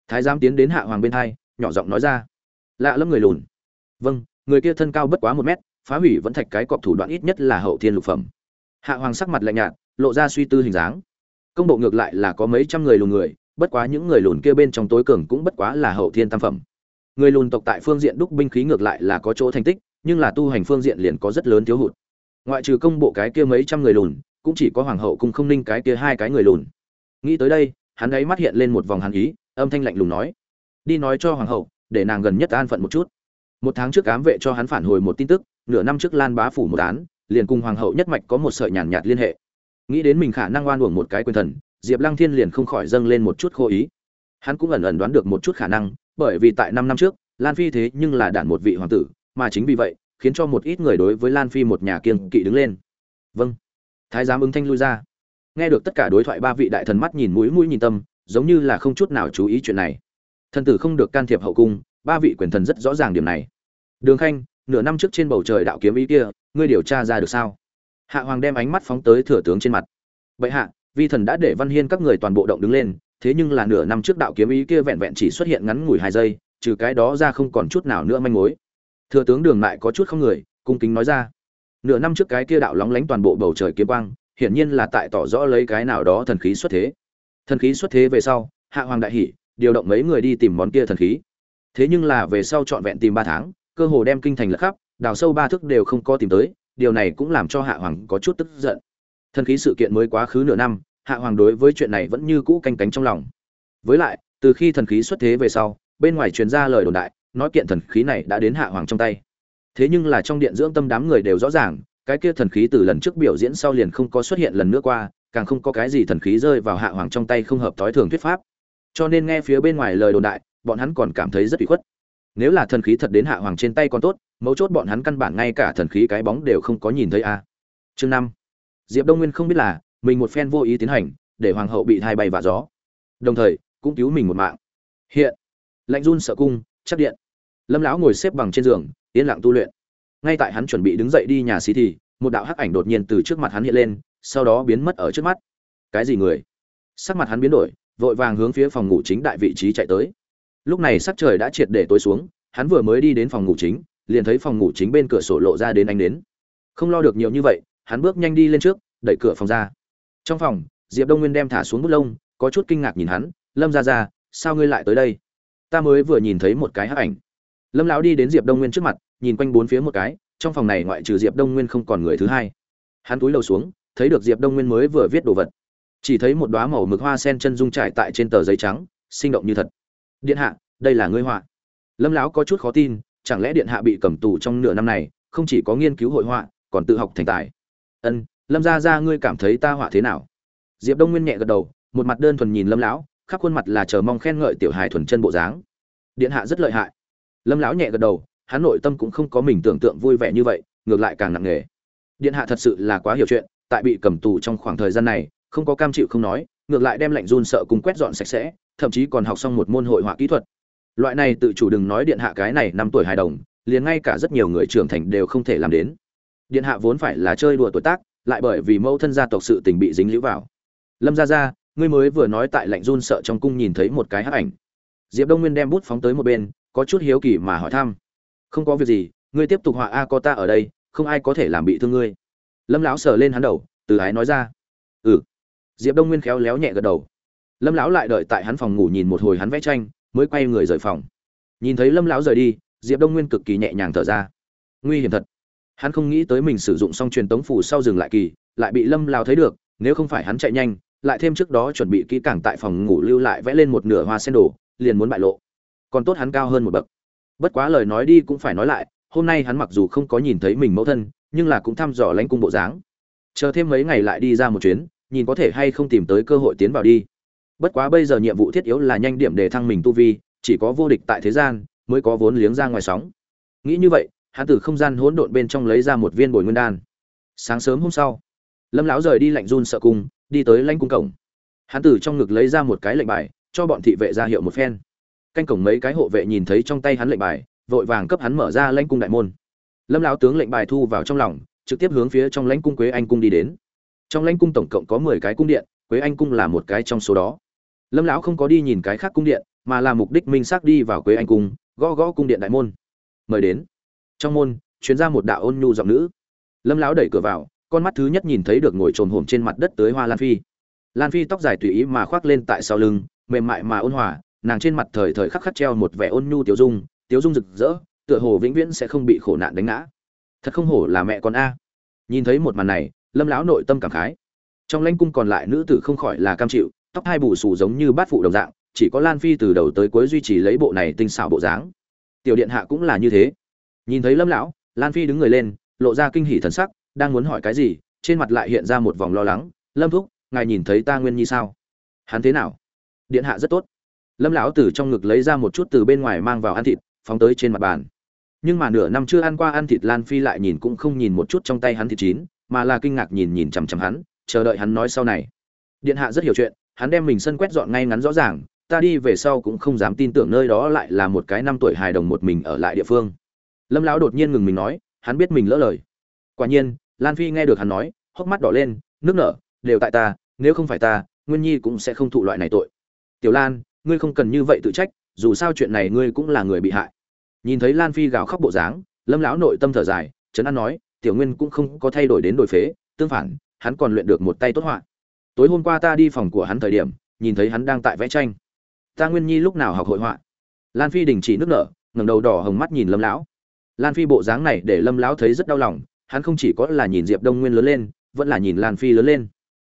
Thái giám tiến đến hạ hoàng bên hai nhỏ giọng nói ra. Lạ lẫm người lùn. Vâng người kia thân cao bất quá một mét, phá hủy vẫn thạch cái cọc thủ đoạn ít nhất là hậu thiên lục phẩm. Hạ hoàng sắc mặt lạnh nhạt, lộ ra suy tư hình dáng. Công bộ ngược lại là có mấy trăm người lùn người, bất quá những người lùn kia bên trong tối cường cũng bất quá là hậu thiên tam phẩm. Người lùn tộc tại phương diện đúc binh khí ngược lại là có chỗ thành tích, nhưng là tu hành phương diện liền có rất lớn thiếu hụt. Ngoại trừ công bộ cái kia mấy trăm người lùn, cũng chỉ có hoàng hậu cùng không ninh cái kia hai cái người lùn nghĩ tới đây hắn ấy mắt hiện lên một vòng hàn ý âm thanh lạnh lùng nói. Đi nói cho hoàng hậu để nàng gần nhất an phận một chút. Một tháng trước ám vệ cho hắn phản hồi một tin tức nửa năm trước lan bá phủ một án liền cùng hoàng hậu nhất mạch có một sợi nhàn nhạt, nhạt liên hệ. Nghĩ đến mình khả năng oan uổng một cái quyền thần diệp lăng thiên liền không khỏi dâng lên một chút khô ý. Hắn cũng ẩn ẩn đoán được một chút khả năng bởi vì tại năm năm trước lan phi thế nhưng là đản một vị hoàng tử mà chính vì vậy khiến cho một ít người đối với lan phi một nhà kiêng kỵ đứng lên. Vâng. Thái giám ứng thanh lui ra nghe được tất cả đối thoại ba vị đại thần mắt nhìn mũi mũi nhìn tâm, giống như là không chút nào chú ý chuyện này. Thần tử không được can thiệp hậu cung, ba vị quyền thần rất rõ ràng điểm này. Đường khanh, nửa năm trước trên bầu trời đạo kiếm ý kia, ngươi điều tra ra được sao? Hạ hoàng đem ánh mắt phóng tới thừa tướng trên mặt. Bệ hạ, vi thần đã để văn hiên các người toàn bộ động đứng lên, thế nhưng là nửa năm trước đạo kiếm ý kia vẹn vẹn chỉ xuất hiện ngắn ngủi hai giây, trừ cái đó ra không còn chút nào nữa manh mối. Thừa tướng đường lại có chút không người, cung kính nói ra. Nửa năm trước cái kia đạo lóng lánh toàn bộ bầu trời kiếm quang hiển nhiên là tại tỏ rõ lấy cái nào đó thần khí xuất thế. Thần khí xuất thế về sau, hạ hoàng đại hỉ điều động mấy người đi tìm món kia thần khí. Thế nhưng là về sau trọn vẹn tìm ba tháng, cơ hồ đem kinh thành lật khắp, đào sâu ba thước đều không có tìm tới, điều này cũng làm cho hạ hoàng có chút tức giận. Thần khí sự kiện mới quá khứ nửa năm, hạ hoàng đối với chuyện này vẫn như cũ canh cánh trong lòng. Với lại, từ khi thần khí xuất thế về sau, bên ngoài truyền ra lời đồn đại, nói kiện thần khí này đã đến hạ hoàng trong tay. Thế nhưng là trong điện dưỡng tâm đám người đều rõ ràng cái kia thần khí từ lần trước biểu diễn sau liền không có xuất hiện lần nữa qua, càng không có cái gì thần khí rơi vào hạ hoàng trong tay không hợp thói thường thuyết pháp. Cho nên nghe phía bên ngoài lời đồn đại, bọn hắn còn cảm thấy rất bị khuất. Nếu là thần khí thật đến hạ hoàng trên tay còn tốt, mấu chốt bọn hắn căn bản ngay cả thần khí cái bóng đều không có nhìn thấy a. Chương năm. Diệp đông nguyên không biết là, mình một phen vô ý tiến hành, để hoàng hậu bị thai bay và gió. Đồng thời, cũng cứu mình một mạng. Hiện. Lạnh run sợ cung, chắc điện. Lâm lão ngồi xếp bằng trên giường, yên lặng tu luyện ngay tại hắn chuẩn bị đứng dậy đi nhà xí thì, một đạo hắc ảnh đột nhiên từ trước mặt hắn hiện lên, sau đó biến mất ở trước mắt. Cái gì người? Sắc mặt hắn biến đổi, vội vàng hướng phía phòng ngủ chính đại vị trí chạy tới. Lúc này sắc trời đã triệt để tối xuống, hắn vừa mới đi đến phòng ngủ chính, liền thấy phòng ngủ chính bên cửa sổ lộ ra đến ánh đến không lo được nhiều như vậy, hắn bước nhanh đi lên trước, đẩy cửa phòng ra. Trong phòng, diệp đông nguyên đem thả xuống bút lông, có chút kinh ngạc nhìn hắn, lâm ra ra sao ngươi lại tới đây? Ta mới vừa nhìn thấy một cái hắc ảnh. Lâm lão đi đến diệp đông nguyên trước mặt nhìn quanh bốn phía một cái, trong phòng này ngoại trừ diệp đông nguyên không còn người thứ hai. Hắn túi lầu xuống, thấy được diệp đông nguyên mới vừa viết đồ vật. Chỉ thấy một đoá màu mực hoa sen chân dung trải tại trên tờ giấy trắng, sinh động như thật. Điện hạ, đây là ngươi họa. Lâm lão có chút khó tin, chẳng lẽ điện hạ bị cầm tù trong nửa năm này, không chỉ có nghiên cứu hội họa, còn tự học thành tài? Ân, lâm ra ra ngươi cảm thấy ta họa thế nào? Diệp đông nguyên nhẹ gật đầu, một mặt đơn thuần nhìn lâm lão, khắp khuôn mặt là chờ mong khen ngợi tiểu hài thuần chân bộ dáng. Điện hạ rất lợi hại. Lâm lão nhẹ gật đầu hắn nội tâm cũng không có mình tưởng tượng vui vẻ như vậy, ngược lại càng nặng nề. Điện hạ thật sự là quá hiểu chuyện, tại bị cầm tù trong khoảng thời gian này, không có cam chịu không nói, ngược lại đem lạnh run sợ cùng quét dọn sạch sẽ, thậm chí còn học xong một môn hội họa kỹ thuật. Loại này tự chủ đừng nói điện hạ cái này năm tuổi hài đồng, liền ngay cả rất nhiều người trưởng thành đều không thể làm đến. Điện hạ vốn phải là chơi đùa tuổi tác, lại bởi vì mẫu thân gia tộc sự tình bị dính lũ vào. Lâm gia gia, ngươi mới vừa nói tại lạnh run sợ trong cung nhìn thấy một cái hắc ảnh. Diệp đông nguyên đem bút phóng tới một bên, có chút hiếu kỳ mà hỏi thăm không có việc gì, ngươi tiếp tục họa a có ta ở đây, không ai có thể làm bị thương ngươi. Lâm lão sờ lên hắn đầu, từ ái nói ra. Ừ. Diệp đông nguyên khéo léo nhẹ gật đầu. Lâm lão lại đợi tại hắn phòng ngủ nhìn một hồi hắn vẽ tranh, mới quay người rời phòng. Nhìn thấy lâm lão rời đi, diệp đông nguyên cực kỳ nhẹ nhàng thở ra. Nguy hiểm thật. Hắn không nghĩ tới mình sử dụng xong truyền tống phủ sau dừng lại kỳ, lại bị lâm lão thấy được, nếu không phải hắn chạy nhanh, lại thêm trước đó chuẩn bị kỹ càng tại phòng ngủ lưu lại vẽ lên một nửa hoa sen đồ, liền muốn bại lộ. Còn tốt hắn cao hơn một bậc bất quá lời nói đi cũng phải nói lại, hôm nay hắn mặc dù không có nhìn thấy mình mẫu thân, nhưng là cũng thăm dò lãnh cung bộ dáng. Chờ thêm mấy ngày lại đi ra một chuyến, nhìn có thể hay không tìm tới cơ hội tiến vào đi. Bất quá bây giờ nhiệm vụ thiết yếu là nhanh điểm để thăng mình tu vi, chỉ có vô địch tại thế gian, mới có vốn liếng ra ngoài sóng. Nghĩ như vậy, hắn từ không gian hỗn độn bên trong lấy ra một viên bồi nguyên đan. Sáng sớm hôm sau, lâm lão rời đi lạnh run sợ cung, đi tới lãnh cung cổng. Hắn từ trong ngực lấy ra một cái lệnh bài, cho bọn thị vệ ra hiệu một phen canh cổng mấy cái hộ vệ nhìn thấy trong tay hắn lệnh bài, vội vàng cấp hắn mở ra lãnh cung đại môn. Lâm lão tướng lệnh bài thu vào trong lòng, trực tiếp hướng phía trong lãnh cung quế anh cung đi đến. Trong lãnh cung tổng cộng có mười cái cung điện, quế anh cung là một cái trong số đó. Lâm lão không có đi nhìn cái khác cung điện, mà là mục đích minh xác đi vào quế anh cung, gõ gõ cung điện đại môn. Mời đến. Trong môn chuyến ra một đạo ôn nhu giọng nữ. Lâm lão đẩy cửa vào, con mắt thứ nhất nhìn thấy được ngồi trồm hổm trên mặt đất tới hoa lan phi. Lan phi tóc dài tùy ý mà khoác lên tại sau lưng, mềm mại mà ôn hòa nàng trên mặt thời thời khắc khắc treo một vẻ ôn nhu tiểu dung tiểu dung rực rỡ, tựa hồ vĩnh viễn sẽ không bị khổ nạn đánh ngã. Thật không hổ là mẹ con a. Nhìn thấy một màn này, lâm lão nội tâm cảm khái. Trong lãnh cung còn lại nữ tử không khỏi là cam chịu, tóc hai bù xù giống như bát phụ đồng dạng, chỉ có lan phi từ đầu tới cuối duy trì lấy bộ này tinh xảo bộ dáng. Tiểu điện hạ cũng là như thế. Nhìn thấy lâm lão, lan phi đứng người lên, lộ ra kinh hỉ thần sắc, đang muốn hỏi cái gì, trên mặt lại hiện ra một vòng lo lắng. Lâm thúc, ngài nhìn thấy ta nguyên nhi sao? Hắn thế nào? Điện hạ rất tốt lâm lão từ trong ngực lấy ra một chút từ bên ngoài mang vào ăn thịt, phóng tới trên mặt bàn. Nhưng mà nửa năm chưa ăn qua ăn thịt, lan phi lại nhìn cũng không nhìn một chút trong tay hắn thịt chín, mà là kinh ngạc nhìn nhìn chằm chằm hắn, chờ đợi hắn nói sau này. Điện hạ rất hiểu chuyện, hắn đem mình sân quét dọn ngay ngắn rõ ràng, ta đi về sau cũng không dám tin tưởng nơi đó lại là một cái năm tuổi hài đồng một mình ở lại địa phương. Lâm lão đột nhiên ngừng mình nói, hắn biết mình lỡ lời. Quả nhiên, lan phi nghe được hắn nói, hốc mắt đỏ lên, nước nở, đều tại ta, nếu không phải ta, nguyên nhi cũng sẽ không thụ loại này tội. Tiểu lan ngươi không cần như vậy tự trách, dù sao chuyện này ngươi cũng là người bị hại. Nhìn thấy lan phi gào khóc bộ dáng, lâm lão nội tâm thở dài, trấn an nói, tiểu nguyên cũng không có thay đổi đến đổi phế, tương phản, hắn còn luyện được một tay tốt họa. Tối hôm qua ta đi phòng của hắn thời điểm, nhìn thấy hắn đang tại vẽ tranh. Ta nguyên nhi lúc nào học hội họa? Lan phi đình chỉ nước nở, ngẩng đầu đỏ hồng mắt nhìn lâm lão. Lan phi bộ dáng này để lâm lão thấy rất đau lòng, hắn không chỉ có là nhìn diệp đông nguyên lớn lên, vẫn là nhìn lan phi lớn lên.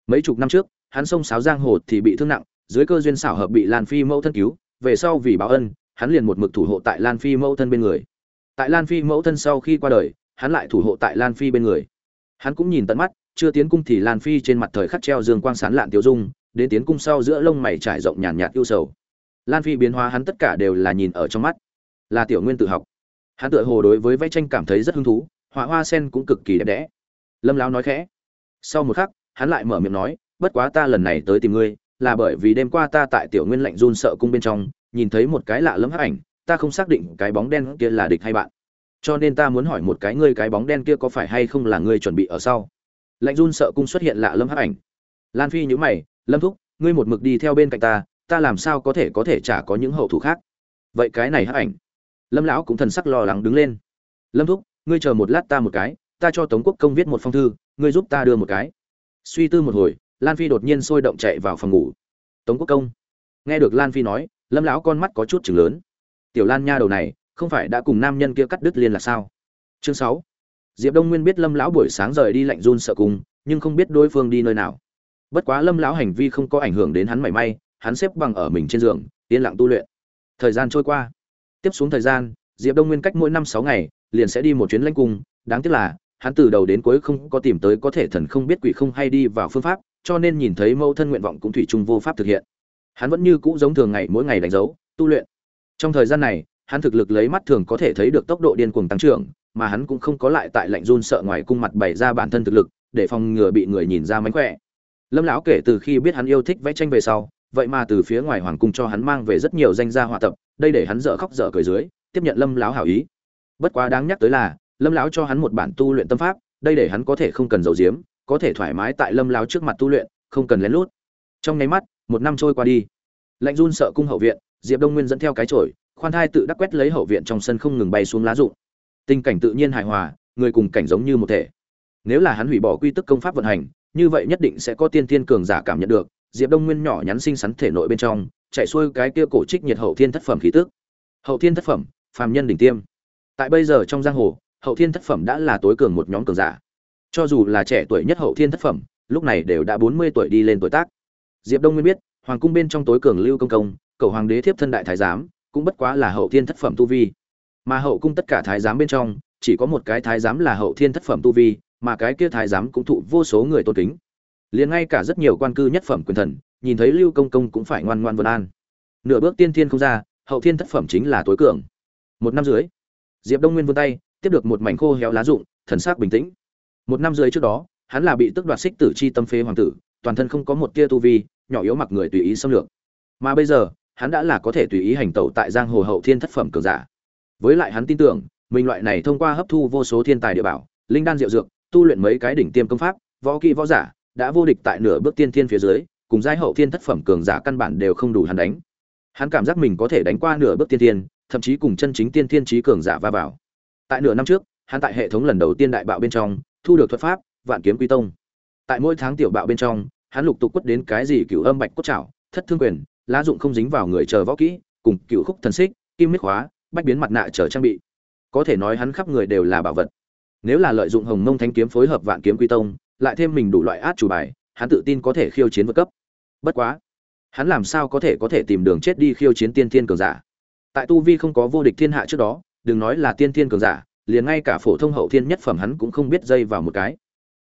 Mấy chục năm trước, hắn xông sáo giang hồ thì bị thương nặng dưới cơ duyên xảo hợp bị lan phi mẫu thân cứu, về sau vì báo ân, hắn liền một mực thủ hộ tại lan phi mẫu thân bên người. Tại lan phi mẫu thân sau khi qua đời, hắn lại thủ hộ tại lan phi bên người. Hắn cũng nhìn tận mắt, chưa tiến cung thì lan phi trên mặt thời khắc treo dương quang sán lạn tiêu dung, đến tiến cung sau giữa lông mày trải rộng nhàn nhạt ưu sầu. Lan phi biến hóa hắn tất cả đều là nhìn ở trong mắt. Là tiểu nguyên tự học. Hắn tựa hồ đối với vẽ tranh cảm thấy rất hứng thú, họa hoa sen cũng cực kỳ đẹp đẽ. Lâm lão nói khẽ. Sau một khắc, hắn lại mở miệng nói, bất quá ta lần này tới tìm ngươi là bởi vì đêm qua ta tại tiểu nguyên lạnh run sợ cung bên trong, nhìn thấy một cái lạ lẫm hắc ảnh, ta không xác định cái bóng đen kia là địch hay bạn. Cho nên ta muốn hỏi một cái ngươi cái bóng đen kia có phải hay không là ngươi chuẩn bị ở sau? Lạnh run sợ cung xuất hiện lạ lẫm hắc ảnh. Lan phi nhíu mày, lâm thúc, ngươi một mực đi theo bên cạnh ta ta làm sao có thể có thể chả có những hậu thủ khác? Vậy cái này hắc ảnh. Lâm lão cũng thần sắc lo lắng đứng lên. Lâm thúc, ngươi chờ một lát ta một cái, ta cho tống quốc công viết một phong thư, ngươi giúp ta đưa một cái. Suy tư một hồi lan phi đột nhiên sôi động chạy vào phòng ngủ. Tống quốc công. Nghe được lan phi nói, lâm lão con mắt có chút chừng lớn. Tiểu lan nha đầu này, không phải đã cùng nam nhân kia cắt đứt liên là sao? Chương sáu. Diệp đông nguyên biết lâm lão buổi sáng rời đi lạnh run sợ cùng, nhưng không biết đối phương đi nơi nào. Bất quá lâm lão hành vi không có ảnh hưởng đến hắn mảy may, hắn xếp bằng ở mình trên giường, yên lặng tu luyện. Thời gian trôi qua. Tiếp xuống thời gian, diệp đông nguyên cách mỗi năm sáu ngày, liền sẽ đi một chuyến lãnh cung. Đáng tiếc là, hắn từ đầu đến cuối không có tìm tới có thể thần không biết quỷ không hay đi vào phương pháp cho nên nhìn thấy mẫu thân nguyện vọng cũng thủy chung vô pháp thực hiện. Hắn vẫn như cũ giống thường ngày mỗi ngày đánh dấu, tu luyện. Trong thời gian này, hắn thực lực lấy mắt thường có thể thấy được tốc độ điên cuồng tăng trưởng, mà hắn cũng không có lại tại lạnh run sợ ngoài cung mặt bày ra bản thân thực lực, để phòng ngừa bị người nhìn ra mánh khỏe. Lâm lão kể từ khi biết hắn yêu thích vẽ tranh về sau, vậy mà từ phía ngoài hoàng cung cho hắn mang về rất nhiều danh gia họa tập, đây để hắn dở khóc dở cười dưới, tiếp nhận lâm lão hảo ý. Bất quá đáng nhắc tới là, lâm lão cho hắn một bản tu luyện tâm pháp, đây để hắn có thể không cần dầu diếm có thể thoải mái tại lâm lao trước mặt tu luyện, không cần lén lút. Trong nháy mắt, một năm trôi qua đi. Lạnh run sợ cung hậu viện, diệp đông nguyên dẫn theo cái chổi, khoan thai tự đắc quét lấy hậu viện trong sân không ngừng bay xuống lá rụng. Tình cảnh tự nhiên hài hòa, người cùng cảnh giống như một thể. Nếu là hắn hủy bỏ quy tức công pháp vận hành, như vậy nhất định sẽ có tiên thiên cường giả cảm nhận được, diệp đông nguyên nhỏ nhắn xinh xắn thể nội bên trong, chạy xuôi cái kia cổ trích nhiệt hậu thiên thất phẩm khí tức. Hậu thiên thất phẩm, phàm nhân đỉnh tiêm. Tại bây giờ trong giang hồ, hậu thiên thất phẩm đã là tối cường một nhóm cường giả cho dù là trẻ tuổi nhất hậu thiên thất phẩm, lúc này đều đã bốn mươi tuổi đi lên tuổi tác. Diệp đông nguyên biết, hoàng cung bên trong tối cường lưu công công cầu hoàng đế thiếp thân đại thái giám, cũng bất quá là hậu thiên thất phẩm tu vi. Mà hậu cung tất cả thái giám bên trong, chỉ có một cái thái giám là hậu thiên thất phẩm tu vi, mà cái kia thái giám cũng thụ vô số người tôn kính. Liền ngay cả rất nhiều quan cư nhất phẩm quyền thần, nhìn thấy lưu công công cũng phải ngoan ngoan vân an. Nửa bước tiên thiên không ra, hậu thiên thất phẩm chính là tối cường. Một năm dưới, diệp đông nguyên vươn tay, tiếp được một mảnh khô héo lá rụng, thần sắc bình tĩnh một năm dưới trước đó, hắn là bị tức đoạt xích tử chi tâm phế hoàng tử, toàn thân không có một tia tu vi, nhỏ yếu mặc người tùy ý xâm lược. Mà bây giờ, hắn đã là có thể tùy ý hành tẩu tại giang hồ hậu thiên thất phẩm cường giả. Với lại hắn tin tưởng, mình loại này thông qua hấp thu vô số thiên tài địa bảo, linh đan diệu dược, tu luyện mấy cái đỉnh tiêm công pháp, võ kỹ võ giả, đã vô địch tại nửa bước tiên thiên phía dưới, cùng giai hậu thiên thất phẩm cường giả căn bản đều không đủ hắn đánh. Hắn cảm giác mình có thể đánh qua nửa bước tiên thiên, thậm chí cùng chân chính tiên thiên trí cường giả va vào. Tại nửa năm trước, hắn tại hệ thống lần đầu tiên đại bạo bên trong thu được thuật pháp, vạn kiếm quy tông. Tại mỗi tháng tiểu bạo bên trong, hắn lục tục quất đến cái gì cựu âm bạch cốt trảo, thất thương quyền, lá dụng không dính vào người chờ võ kỹ, cùng cựu khúc thần xích, kim miết khóa, bách biến mặt nạ chờ trang bị. Có thể nói hắn khắp người đều là bảo vật. Nếu là lợi dụng hồng mông thanh kiếm phối hợp vạn kiếm quy tông, lại thêm mình đủ loại át chủ bài, hắn tự tin có thể khiêu chiến vượt cấp. Bất quá, hắn làm sao có thể có thể tìm đường chết đi khiêu chiến tiên thiên cường giả? Tại tu vi không có vô địch thiên hạ trước đó, đừng nói là tiên thiên cường giả liền ngay cả phổ thông hậu thiên nhất phẩm hắn cũng không biết dây vào một cái.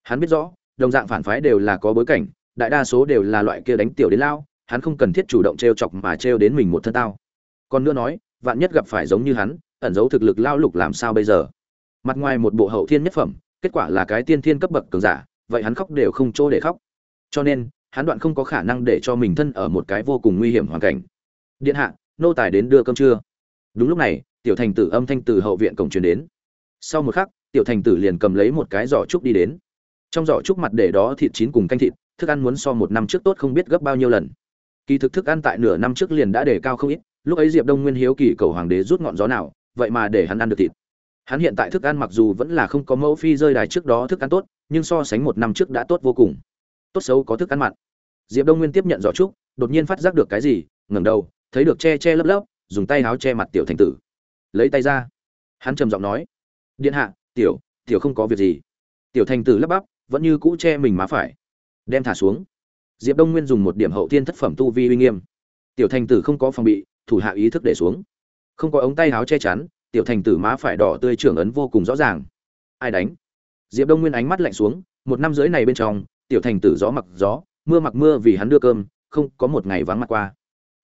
Hắn biết rõ, đồng dạng phản phái đều là có bối cảnh, đại đa số đều là loại kia đánh tiểu đến lao, hắn không cần thiết chủ động trêu chọc mà trêu đến mình một thân tao. Còn nữa nói, vạn nhất gặp phải giống như hắn, ẩn giấu thực lực lao lục làm sao bây giờ? Mặt ngoài một bộ hậu thiên nhất phẩm, kết quả là cái tiên thiên cấp bậc cường giả, vậy hắn khóc đều không chỗ để khóc. Cho nên, hắn đoạn không có khả năng để cho mình thân ở một cái vô cùng nguy hiểm hoàn cảnh. Điện hạ, nô tài đến đưa cơm trưa. Đúng lúc này, tiểu thành tử âm thanh từ hậu viện cổng truyền đến sau một khắc, tiểu thành tử liền cầm lấy một cái giỏ trúc đi đến. Trong giỏ trúc mặt để đó thịt chín cùng canh thịt, thức ăn muốn so một năm trước tốt không biết gấp bao nhiêu lần. Kỳ thực thức ăn tại nửa năm trước liền đã để cao không ít, lúc ấy diệp đông nguyên hiếu kỳ cầu hoàng đế rút ngọn gió nào, vậy mà để hắn ăn được thịt. Hắn hiện tại thức ăn mặc dù vẫn là không có mẫu phi rơi đài trước đó thức ăn tốt, nhưng so sánh một năm trước đã tốt vô cùng. Tốt xấu có thức ăn mặn. Diệp đông nguyên tiếp nhận giỏ trúc, đột nhiên phát giác được cái gì, ngẩng đầu, thấy được che che lấp lấp, dùng tay áo che mặt tiểu thành tử. Lấy tay ra. Hắn trầm giọng nói điện hạ, tiểu tiểu không có việc gì. Tiểu thành tử lấp bắp, vẫn như cũ che mình má phải. Đem thả xuống. Diệp đông nguyên dùng một điểm hậu thiên thất phẩm tu vi uy nghiêm. Tiểu thành tử không có phòng bị, thủ hạ ý thức để xuống. Không có ống tay áo che chắn, tiểu thành tử má phải đỏ tươi trưởng ấn vô cùng rõ ràng. Ai đánh? Diệp đông nguyên ánh mắt lạnh xuống, một năm rưỡi này bên trong, tiểu thành tử gió mặc gió, mưa mặc mưa vì hắn đưa cơm, không có một ngày vắng mặt qua.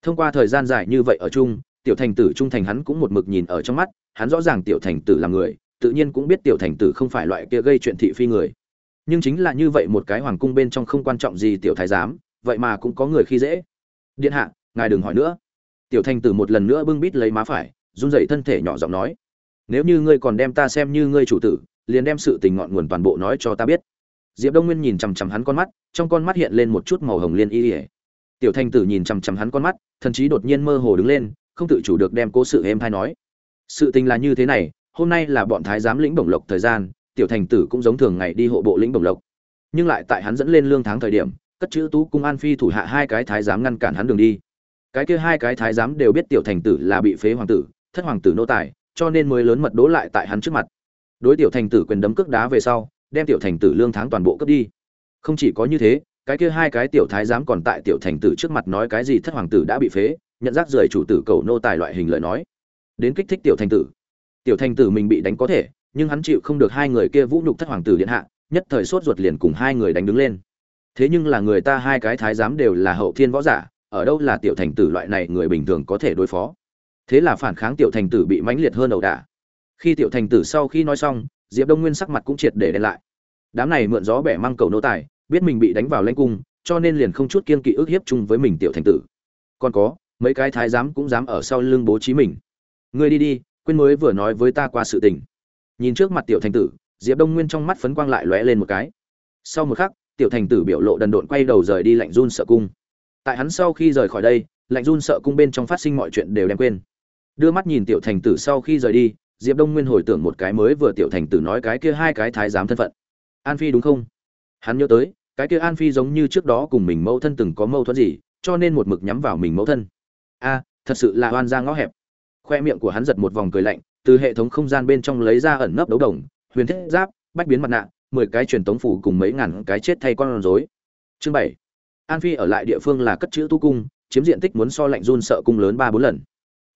Thông qua thời gian dài như vậy ở chung, tiểu thành tử trung thành hắn cũng một mực nhìn ở trong mắt, hắn rõ ràng tiểu thành tử là người tự nhiên cũng biết tiểu thành tử không phải loại kia gây chuyện thị phi người. Nhưng chính là như vậy một cái hoàng cung bên trong không quan trọng gì tiểu thái giám, vậy mà cũng có người khi dễ. Điện hạ, ngài đừng hỏi nữa. Tiểu thành tử một lần nữa bưng bít lấy má phải, run rẩy thân thể nhỏ giọng nói. Nếu như ngươi còn đem ta xem như ngươi chủ tử, liền đem sự tình ngọn nguồn toàn bộ nói cho ta biết. Diệp đông nguyên nhìn chằm chằm hắn con mắt, trong con mắt hiện lên một chút màu hồng liên y ỉa tiểu thành tử nhìn chằm chằm hắn con mắt, thần chí đột nhiên mơ hồ đứng lên, không tự chủ được đem cố sự em hay nói. Sự tình là như thế này hôm nay là bọn thái giám lĩnh bổng lộc thời gian, tiểu thành tử cũng giống thường ngày đi hộ bộ lĩnh bổng lộc. Nhưng lại tại hắn dẫn lên lương tháng thời điểm, cất chữ tú cung an phi thủ hạ hai cái thái giám ngăn cản hắn đường đi. Cái kia hai cái thái giám đều biết tiểu thành tử là bị phế hoàng tử, thất hoàng tử nô tài, cho nên mới lớn mật đố lại tại hắn trước mặt. Đối tiểu thành tử quyền đấm cước đá về sau, đem tiểu thành tử lương tháng toàn bộ cướp đi. Không chỉ có như thế, cái kia hai cái tiểu thái giám còn tại tiểu thành tử trước mặt nói cái gì thất hoàng tử đã bị phế, nhận rác rời chủ tử cầu nô tài loại hình lời nói. Đến kích thích tiểu thành tử tiểu thành tử mình bị đánh có thể, nhưng hắn chịu không được hai người kia vũ nhục thất hoàng tử điện hạ, nhất thời sốt ruột liền cùng hai người đánh đứng lên. Thế nhưng là người ta hai cái thái giám đều là hậu thiên võ giả, ở đâu là tiểu thành tử loại này người bình thường có thể đối phó? Thế là phản kháng tiểu thành tử bị mãnh liệt hơn ẩu đả. Khi tiểu thành tử sau khi nói xong, diệp đông nguyên sắc mặt cũng triệt để đen lại. Đám này mượn gió bẻ mang cầu nô tài, biết mình bị đánh vào lãnh cung, cho nên liền không chút kiên kỵ ức hiếp chung với mình tiểu thành tử. Còn có, mấy cái thái giám cũng dám ở sau lưng bố trí mình. Ngươi đi đi quên mới vừa nói với ta qua sự tình. Nhìn trước mặt tiểu thành tử, diệp đông nguyên trong mắt phấn quang lại lóe lên một cái. Sau một khắc, tiểu thành tử biểu lộ đần độn quay đầu rời đi lạnh run sợ cung. Tại hắn sau khi rời khỏi đây, lạnh run sợ cung bên trong phát sinh mọi chuyện đều đem quên. Đưa mắt nhìn tiểu thành tử sau khi rời đi, diệp đông nguyên hồi tưởng một cái mới vừa tiểu thành tử nói cái kia hai cái thái giám thân phận. An phi đúng không? Hắn nhớ tới, cái kia an phi giống như trước đó cùng mình mẫu thân từng có mâu thuẫn gì, cho nên một mực nhắm vào mình mẫu thân. A, thật sự là oan ra ngõ hẹp khoe miệng của hắn giật một vòng cười lạnh, từ hệ thống không gian bên trong lấy ra ẩn nấp đấu đồng, huyền thiết giáp, bách biến mặt nạ, mười cái truyền tống phủ cùng mấy ngàn cái chết thay con rối. Chương bảy. An phi ở lại địa phương là cất chữ tu cung, chiếm diện tích muốn so lạnh run sợ cung lớn ba bốn lần.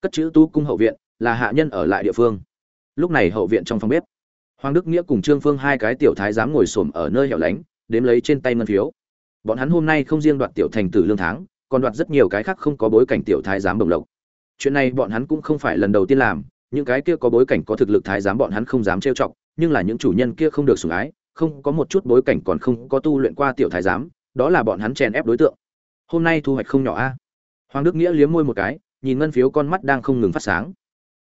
Cất chữ tu cung hậu viện là hạ nhân ở lại địa phương. Lúc này hậu viện trong phòng bếp, hoàng đức nghĩa cùng trương phương hai cái tiểu thái dám ngồi xổm ở nơi hẻo lánh, đếm lấy trên tay ngân phiếu. Bọn hắn hôm nay không riêng đoạt tiểu thành tử lương tháng, còn đoạt rất nhiều cái khác không có bối cảnh tiểu thái giám đồng lộc chuyện này bọn hắn cũng không phải lần đầu tiên làm, những cái kia có bối cảnh có thực lực thái giám bọn hắn không dám trêu chọc, nhưng là những chủ nhân kia không được sủng ái, không có một chút bối cảnh còn không có tu luyện qua tiểu thái giám, đó là bọn hắn chèn ép đối tượng. Hôm nay thu hoạch không nhỏ a. Hoàng đức nghĩa liếm môi một cái, nhìn ngân phiếu con mắt đang không ngừng phát sáng.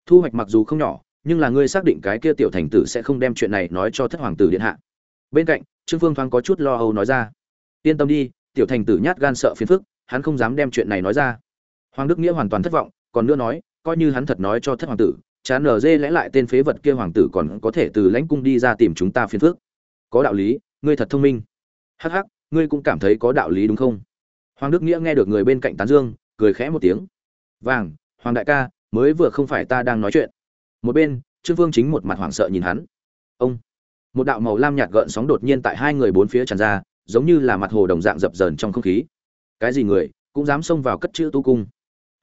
Thu hoạch mặc dù không nhỏ, nhưng là ngươi xác định cái kia tiểu thành tử sẽ không đem chuyện này nói cho thất hoàng tử điện hạ. Bên cạnh, trương phương thoáng có chút lo âu nói ra. Yên tâm đi, tiểu thành tử nhát gan sợ phiền phức, hắn không dám đem chuyện này nói ra. Hoàng đức nghĩa hoàn toàn thất vọng còn nữa nói, coi như hắn thật nói cho thất hoàng tử, chán nở dê lẽ lại tên phế vật kia hoàng tử còn có thể từ lãnh cung đi ra tìm chúng ta phiền phức. Có đạo lý, ngươi thật thông minh. Hắc hắc, ngươi cũng cảm thấy có đạo lý đúng không? Hoàng đức nghĩa nghe được người bên cạnh tán dương, cười khẽ một tiếng. Vàng, hoàng đại ca, mới vừa không phải ta đang nói chuyện. Một bên, trương phương chính một mặt hoảng sợ nhìn hắn. Ông, một đạo màu lam nhạt gợn sóng đột nhiên tại hai người bốn phía tràn ra, giống như là mặt hồ đồng dạng dập dờn trong không khí. Cái gì người, cũng dám xông vào cất chữ tu cung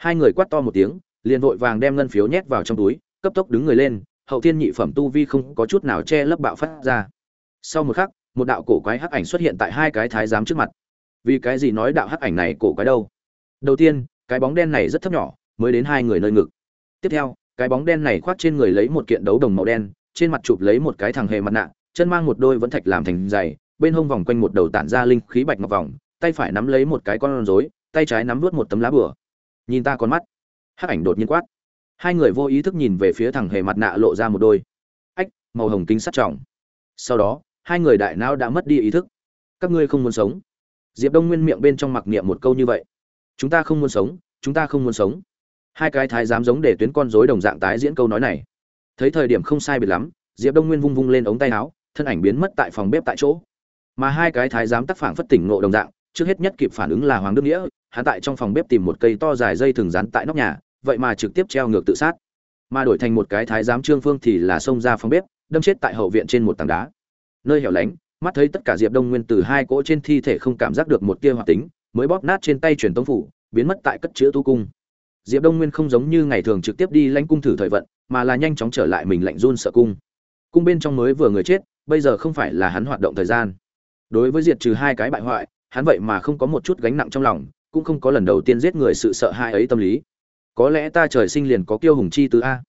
hai người quát to một tiếng, liền vội vàng đem ngân phiếu nhét vào trong túi, cấp tốc đứng người lên, hậu thiên nhị phẩm tu vi không có chút nào che lấp bạo phát ra. Sau một khắc, một đạo cổ quái hắc ảnh xuất hiện tại hai cái thái giám trước mặt. Vì cái gì nói đạo hắc ảnh này cổ quái đâu? Đầu tiên, cái bóng đen này rất thấp nhỏ, mới đến hai người nơi ngực. Tiếp theo, cái bóng đen này khoác trên người lấy một kiện đấu đồng màu đen, trên mặt chụp lấy một cái thằng hề mặt nạ, chân mang một đôi vẫn thạch làm thành dày bên hông vòng quanh một đầu tản ra linh khí bạch ngọc vòng, tay phải nắm lấy một cái con rối, tay trái nắm vớt một tấm lá bửa nhìn ta con mắt. Hắc ảnh đột nhiên quát. Hai người vô ý thức nhìn về phía thằng hề mặt nạ lộ ra một đôi. Ách, màu hồng kính sắt trọng. Sau đó, hai người đại não đã mất đi ý thức. Các ngươi không muốn sống. Diệp đông nguyên miệng bên trong mặc niệm một câu như vậy. Chúng ta không muốn sống, chúng ta không muốn sống. Hai cái thái giám giống để tuyến con rối đồng dạng tái diễn câu nói này. Thấy thời điểm không sai biệt lắm, diệp đông nguyên vung vung lên ống tay áo, thân ảnh biến mất tại phòng bếp tại chỗ. Mà hai cái thái giám tác phản phất tỉnh ngộ đồng dạng, trước hết nhất kịp phản ứng là hoàng đức nghĩa hắn tại trong phòng bếp tìm một cây to dài dây thừng rắn tại nóc nhà, vậy mà trực tiếp treo ngược tự sát. Mà đổi thành một cái thái giám trương phương thì là xông ra phòng bếp, đâm chết tại hậu viện trên một tảng đá. Nơi hẻo lánh, mắt thấy tất cả diệp đông nguyên từ hai cỗ trên thi thể không cảm giác được một tia hoạt tính, mới bóp nát trên tay truyền tống phủ, biến mất tại cất chứa tu cung. Diệp đông nguyên không giống như ngày thường trực tiếp đi lãnh cung thử thời vận, mà là nhanh chóng trở lại mình lạnh run sợ cung. Cung bên trong mới vừa người chết, bây giờ không phải là hắn hoạt động thời gian. Đối với diệt trừ hai cái bại hoại, hắn vậy mà không có một chút gánh nặng trong lòng cũng không có lần đầu tiên giết người sự sợ hãi ấy tâm lý. Có lẽ ta trời sinh liền có kiêu hùng chi tứ a.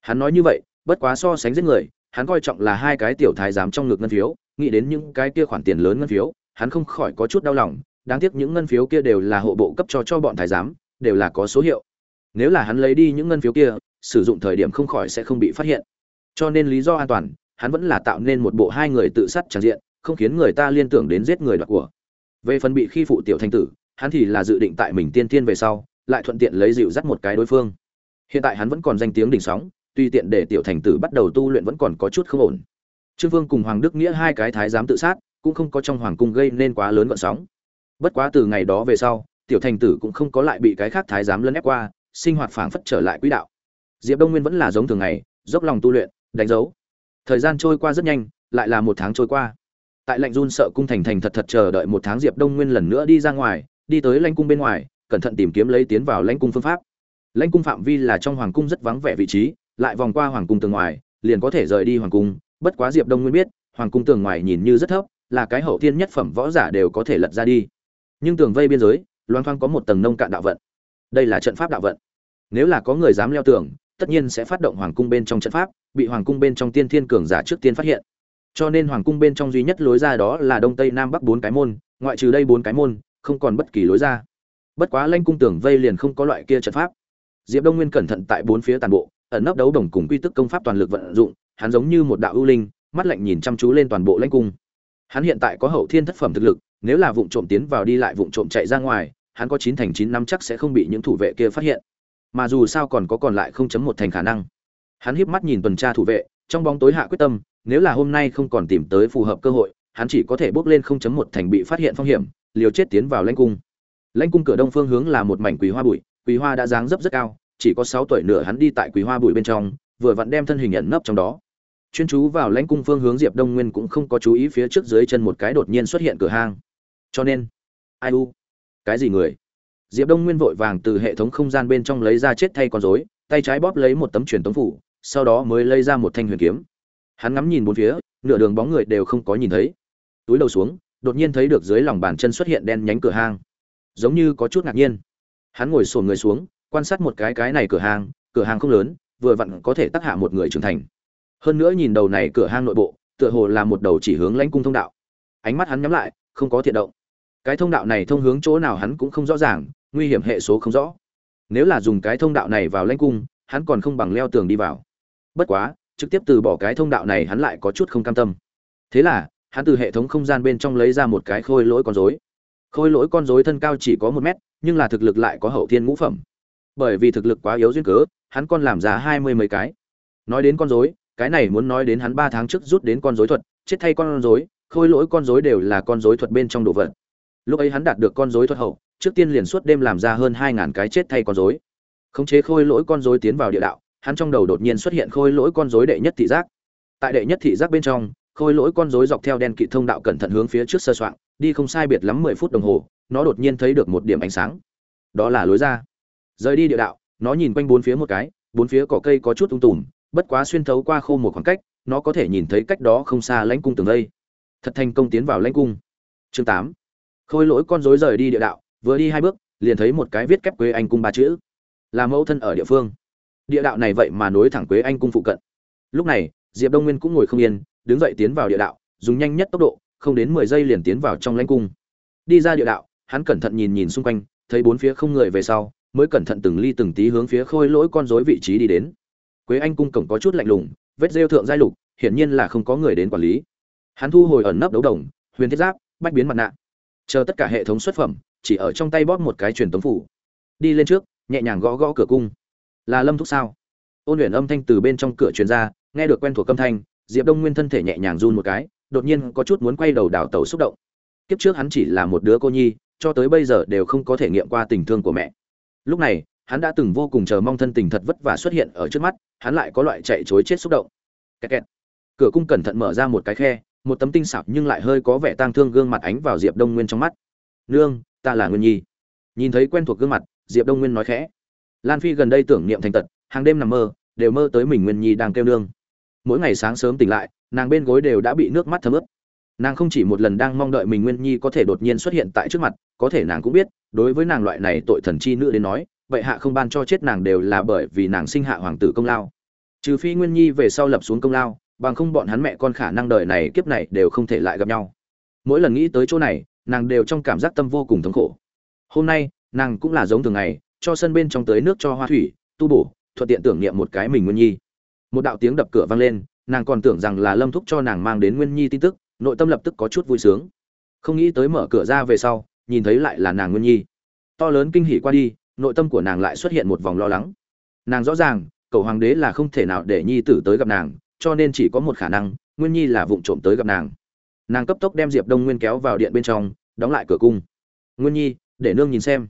Hắn nói như vậy, bất quá so sánh giết người, hắn coi trọng là hai cái tiểu thái giám trong ngực ngân phiếu, nghĩ đến những cái kia khoản tiền lớn ngân phiếu, hắn không khỏi có chút đau lòng, đáng tiếc những ngân phiếu kia đều là hộ bộ cấp cho cho bọn thái giám, đều là có số hiệu. Nếu là hắn lấy đi những ngân phiếu kia, sử dụng thời điểm không khỏi sẽ không bị phát hiện. Cho nên lý do an toàn, hắn vẫn là tạo nên một bộ hai người tự sát tràn diện, không khiến người ta liên tưởng đến giết người đoạt của. Về phần bị khi phụ tiểu thanh tử hắn thì là dự định tại mình tiên tiên về sau, lại thuận tiện lấy dịu dắt một cái đối phương. Hiện tại hắn vẫn còn danh tiếng đỉnh sóng, tuy tiện để tiểu thành tử bắt đầu tu luyện vẫn còn có chút không ổn. Trương vương cùng hoàng đức nghĩa hai cái thái giám tự sát, cũng không có trong hoàng cung gây nên quá lớn gợn sóng. Bất quá từ ngày đó về sau, tiểu thành tử cũng không có lại bị cái khác thái giám lấn ép qua, sinh hoạt phảng phất trở lại quỹ đạo. Diệp đông nguyên vẫn là giống thường ngày, dốc lòng tu luyện, đánh dấu. Thời gian trôi qua rất nhanh, lại là một tháng trôi qua. Tại lạnh run sợ cung thành thành thật thật chờ đợi một tháng, diệp đông nguyên lần nữa đi ra ngoài đi tới lãnh cung bên ngoài, cẩn thận tìm kiếm lấy tiến vào lãnh cung phương pháp. Lãnh cung phạm vi là trong hoàng cung rất vắng vẻ vị trí, lại vòng qua hoàng cung tường ngoài, liền có thể rời đi hoàng cung. Bất quá diệp đông nguyên biết, hoàng cung tường ngoài nhìn như rất thấp, là cái hậu thiên nhất phẩm võ giả đều có thể lật ra đi. Nhưng tường vây biên giới loan thoang có một tầng nông cạn đạo vận. Đây là trận pháp đạo vận. Nếu là có người dám leo tường, tất nhiên sẽ phát động hoàng cung bên trong trận pháp, bị hoàng cung bên trong tiên thiên cường giả trước tiên phát hiện. Cho nên hoàng cung bên trong duy nhất lối ra đó là đông tây nam bắc bốn cái môn, ngoại trừ đây bốn cái môn không còn bất kỳ lối ra. Bất quá lanh cung tường vây liền không có loại kia trận pháp. Diệp đông nguyên cẩn thận tại bốn phía tàn bộ, ẩn nấp đấu đồng cùng quy tức công pháp toàn lực vận dụng, hắn giống như một đạo ưu linh, mắt lạnh nhìn chăm chú lên toàn bộ lãnh cung. Hắn hiện tại có hậu thiên thất phẩm thực lực, nếu là vụng trộm tiến vào đi lại vụng trộm chạy ra ngoài, hắn có chín thành chín năm chắc sẽ không bị những thủ vệ kia phát hiện. Mà dù sao còn có còn lại không chấm một thành khả năng. Hắn híp mắt nhìn tuần tra thủ vệ, trong bóng tối hạ quyết tâm, nếu là hôm nay không còn tìm tới phù hợp cơ hội, hắn chỉ có thể bước lên không chấm một thành bị phát hiện phong hiểm liều chết tiến vào lãnh cung. Lãnh cung cửa đông phương hướng là một mảnh quý hoa bụi quý hoa đã dáng dấp rất cao, chỉ có sáu tuổi nửa hắn đi tại quý hoa bụi bên trong, vừa vặn đem thân hình nhận nấp trong đó. Chuyên chú vào lãnh cung phương hướng diệp đông nguyên cũng không có chú ý phía trước dưới chân một cái đột nhiên xuất hiện cửa hang. Cho nên, ai u? Cái gì người? Diệp đông nguyên vội vàng từ hệ thống không gian bên trong lấy ra chết thay con rối, tay trái bóp lấy một tấm truyền tống phủ, sau đó mới lấy ra một thanh huyền kiếm. Hắn ngắm nhìn bốn phía, nửa đường bóng người đều không có nhìn thấy. Túi đầu xuống đột nhiên thấy được dưới lòng bàn chân xuất hiện đen nhánh cửa hang. Giống như có chút ngạc nhiên. Hắn ngồi sồn người xuống, quan sát một cái cái này cửa hàng cửa hàng không lớn, vừa vặn có thể tác hạ một người trưởng thành. Hơn nữa nhìn đầu này cửa hang nội bộ, tựa hồ là một đầu chỉ hướng lãnh cung thông đạo. Ánh mắt hắn nhắm lại, không có thiện động. Cái thông đạo này thông hướng chỗ nào hắn cũng không rõ ràng, nguy hiểm hệ số không rõ. Nếu là dùng cái thông đạo này vào lãnh cung, hắn còn không bằng leo tường đi vào. Bất quá, trực tiếp từ bỏ cái thông đạo này hắn lại có chút không cam tâm. Thế là hắn từ hệ thống không gian bên trong lấy ra một cái khôi lỗi con rối. Khôi lỗi con rối thân cao chỉ có một mét, nhưng là thực lực lại có hậu thiên ngũ phẩm. Bởi vì thực lực quá yếu duyên cớ, hắn còn làm ra hai mươi mấy cái. Nói đến con rối, cái này muốn nói đến hắn ba tháng trước rút đến con rối thuật, chết thay con rối, khôi lỗi con rối đều là con rối thuật bên trong đồ vật. Lúc ấy hắn đạt được con rối thuật hậu, trước tiên liền suốt đêm làm ra hơn hai ngàn cái chết thay con rối. Khống chế khôi lỗi con rối tiến vào địa đạo, hắn trong đầu đột nhiên xuất hiện khôi lỗi con rối đệ nhất thị giác. Tại đệ nhất thị giác bên trong khôi lỗi con rối dọc theo đen kỵ thông đạo cẩn thận hướng phía trước sơ soạn, đi không sai biệt lắm mười phút đồng hồ, nó đột nhiên thấy được một điểm ánh sáng. Đó là lối ra. Rời đi địa đạo, nó nhìn quanh bốn phía một cái, bốn phía cỏ cây có chút tung tùm, bất quá xuyên thấu qua khô một khoảng cách, nó có thể nhìn thấy cách đó không xa lãnh cung tường đây. Thật thành công tiến vào lãnh cung. Chương tám. Khôi lỗi con rối rời đi địa đạo, vừa đi hai bước, liền thấy một cái viết kép quế anh cung ba chữ. Là mẫu thân ở địa phương. Địa đạo này vậy mà nối thẳng quế anh cung phụ cận. Lúc này, diệp đông nguyên cũng ngồi không yên đứng dậy tiến vào địa đạo, dùng nhanh nhất tốc độ, không đến mười giây liền tiến vào trong lãnh cung. Đi ra địa đạo, hắn cẩn thận nhìn nhìn xung quanh, thấy bốn phía không người về sau, mới cẩn thận từng ly từng tí hướng phía khôi lỗi con rối vị trí đi đến. Quế anh cung cổng có chút lạnh lùng, vết rêu thượng giai lục, hiển nhiên là không có người đến quản lý. Hắn thu hồi ẩn nấp đấu đồng, huyền thiết giáp, bách biến mặt nạ. Chờ tất cả hệ thống xuất phẩm, chỉ ở trong tay bóp một cái truyền tống phủ. Đi lên trước, nhẹ nhàng gõ gõ cửa cung. Là lâm thúc sao? Ôn luyện âm thanh từ bên trong cửa truyền ra, nghe được quen thuộc âm thanh diệp đông nguyên thân thể nhẹ nhàng run một cái, đột nhiên có chút muốn quay đầu đảo tàu xúc động. Kiếp trước hắn chỉ là một đứa cô nhi, cho tới bây giờ đều không có thể nghiệm qua tình thương của mẹ. Lúc này, hắn đã từng vô cùng chờ mong thân tình thật vất vả xuất hiện ở trước mắt, hắn lại có loại chạy chối chết xúc động. Kẹt kẹt. cửa cung cẩn thận mở ra một cái khe, một tấm tinh xảo nhưng lại hơi có vẻ tang thương gương mặt ánh vào diệp đông nguyên trong mắt. Nương, ta là nguyên nhi. Nhìn thấy quen thuộc gương mặt, diệp đông nguyên nói khẽ. Lan phi gần đây tưởng niệm thành tật, hàng đêm nằm mơ, đều mơ tới mình nguyên nhi đang kêu nương mỗi ngày sáng sớm tỉnh lại, nàng bên gối đều đã bị nước mắt thấm ướt. Nàng không chỉ một lần đang mong đợi mình nguyên nhi có thể đột nhiên xuất hiện tại trước mặt, có thể nàng cũng biết, đối với nàng loại này tội thần chi nữ đến nói, vậy hạ không ban cho chết nàng đều là bởi vì nàng sinh hạ hoàng tử công lao. Trừ phi nguyên nhi về sau lập xuống công lao, bằng không bọn hắn mẹ con khả năng đời này kiếp này đều không thể lại gặp nhau. Mỗi lần nghĩ tới chỗ này, nàng đều trong cảm giác tâm vô cùng thống khổ. Hôm nay, nàng cũng là giống thường ngày, cho sân bên trong tới nước cho hoa thủy, tu bổ, thuận tiện tưởng niệm một cái mình nguyên nhi một đạo tiếng đập cửa vang lên, nàng còn tưởng rằng là lâm thúc cho nàng mang đến nguyên nhi tin tức, nội tâm lập tức có chút vui sướng. Không nghĩ tới mở cửa ra về sau, nhìn thấy lại là nàng nguyên nhi. To lớn kinh hỉ qua đi, nội tâm của nàng lại xuất hiện một vòng lo lắng. Nàng rõ ràng, cầu hoàng đế là không thể nào để nhi tử tới gặp nàng, cho nên chỉ có một khả năng, nguyên nhi là vụng trộm tới gặp nàng. Nàng cấp tốc đem diệp đông nguyên kéo vào điện bên trong, đóng lại cửa cung. Nguyên nhi, để nương nhìn xem.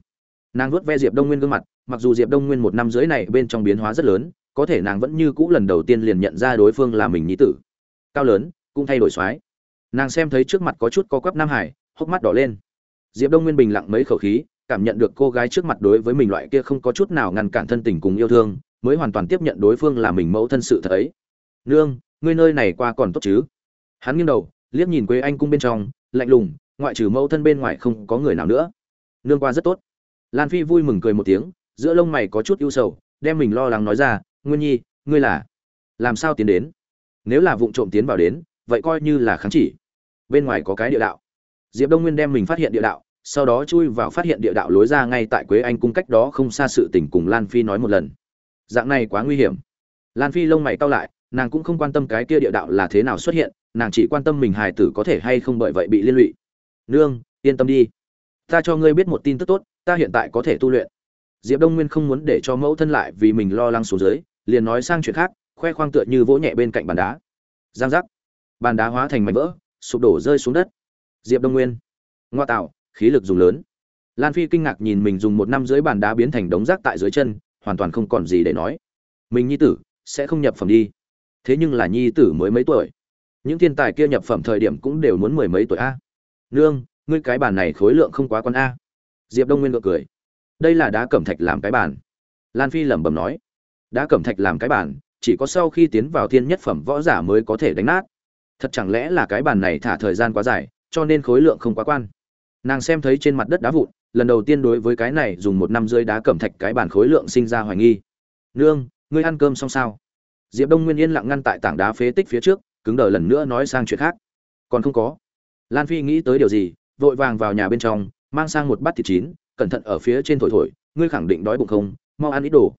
Nàng vuốt ve diệp đông nguyên gương mặt, mặc dù diệp đông nguyên một năm dưới này bên trong biến hóa rất lớn có thể nàng vẫn như cũ lần đầu tiên liền nhận ra đối phương là mình nhi tử. Cao lớn, cũng thay đổi soái nàng xem thấy trước mặt có chút co quắp nam hải, hốc mắt đỏ lên. Diệp đông nguyên bình lặng mấy khẩu khí, cảm nhận được cô gái trước mặt đối với mình loại kia không có chút nào ngăn cản thân tình cùng yêu thương, mới hoàn toàn tiếp nhận đối phương là mình mẫu thân sự thật ấy. Nương, ngươi nơi này qua còn tốt chứ? Hắn nghiêng đầu, liếc nhìn quế anh cung bên trong, lạnh lùng, ngoại trừ mẫu thân bên ngoài không có người nào nữa. Nương qua rất tốt. Lan phi vui mừng cười một tiếng, giữa lông mày có chút ưu sầu, đem mình lo lắng nói ra nguyên nhi, ngươi là? Làm sao tiến đến? Nếu là vụ trộm tiến vào đến, vậy coi như là kháng chỉ. Bên ngoài có cái địa đạo. Diệp đông nguyên đem mình phát hiện địa đạo, sau đó chui vào phát hiện địa đạo lối ra ngay tại quế anh cung cách đó không xa sự tình cùng lan phi nói một lần. Dạng này quá nguy hiểm. Lan phi lông mày cau lại, nàng cũng không quan tâm cái kia địa đạo là thế nào xuất hiện, nàng chỉ quan tâm mình hài tử có thể hay không bởi vậy bị liên lụy. Nương, yên tâm đi. Ta cho ngươi biết một tin tức tốt, ta hiện tại có thể tu luyện. Diệp đông nguyên không muốn để cho mẫu thân lại vì mình lo lắng xuống dưới liền nói sang chuyện khác, khoe khoang tựa như vỗ nhẹ bên cạnh bàn đá. Giang giác. Bàn đá hóa thành mảnh vỡ, sụp đổ rơi xuống đất. Diệp đông nguyên. Ngoa tạo, khí lực dùng lớn. Lan phi kinh ngạc nhìn mình dùng một năm dưới bàn đá biến thành đống rác tại dưới chân, hoàn toàn không còn gì để nói. Mình nhi tử, sẽ không nhập phẩm đi. Thế nhưng là nhi tử mới mấy tuổi. Những thiên tài kia nhập phẩm thời điểm cũng đều muốn mười mấy tuổi a. Nương, ngươi cái bàn này khối lượng không quá con a. Diệp đông nguyên gượng cười. Đây là đá cẩm thạch làm cái bàn. Lan phi lẩm bẩm nói đá cẩm thạch làm cái bàn, chỉ có sau khi tiến vào thiên nhất phẩm võ giả mới có thể đánh nát. Thật chẳng lẽ là cái bàn này thả thời gian quá dài, cho nên khối lượng không quá quan. Nàng xem thấy trên mặt đất đá vụn, lần đầu tiên đối với cái này dùng một năm rơi đá cẩm thạch cái bàn khối lượng sinh ra hoài nghi. Nương, ngươi ăn cơm xong sao? Diệp đông nguyên yên lặng ngăn tại tảng đá phế tích phía trước, cứng đờ lần nữa nói sang chuyện khác. Còn không có. Lan phi nghĩ tới điều gì, vội vàng vào nhà bên trong, mang sang một bát thịt chín, cẩn thận ở phía trên thổi thổi, ngươi khẳng định đói bụng không? Mau ăn ít đồ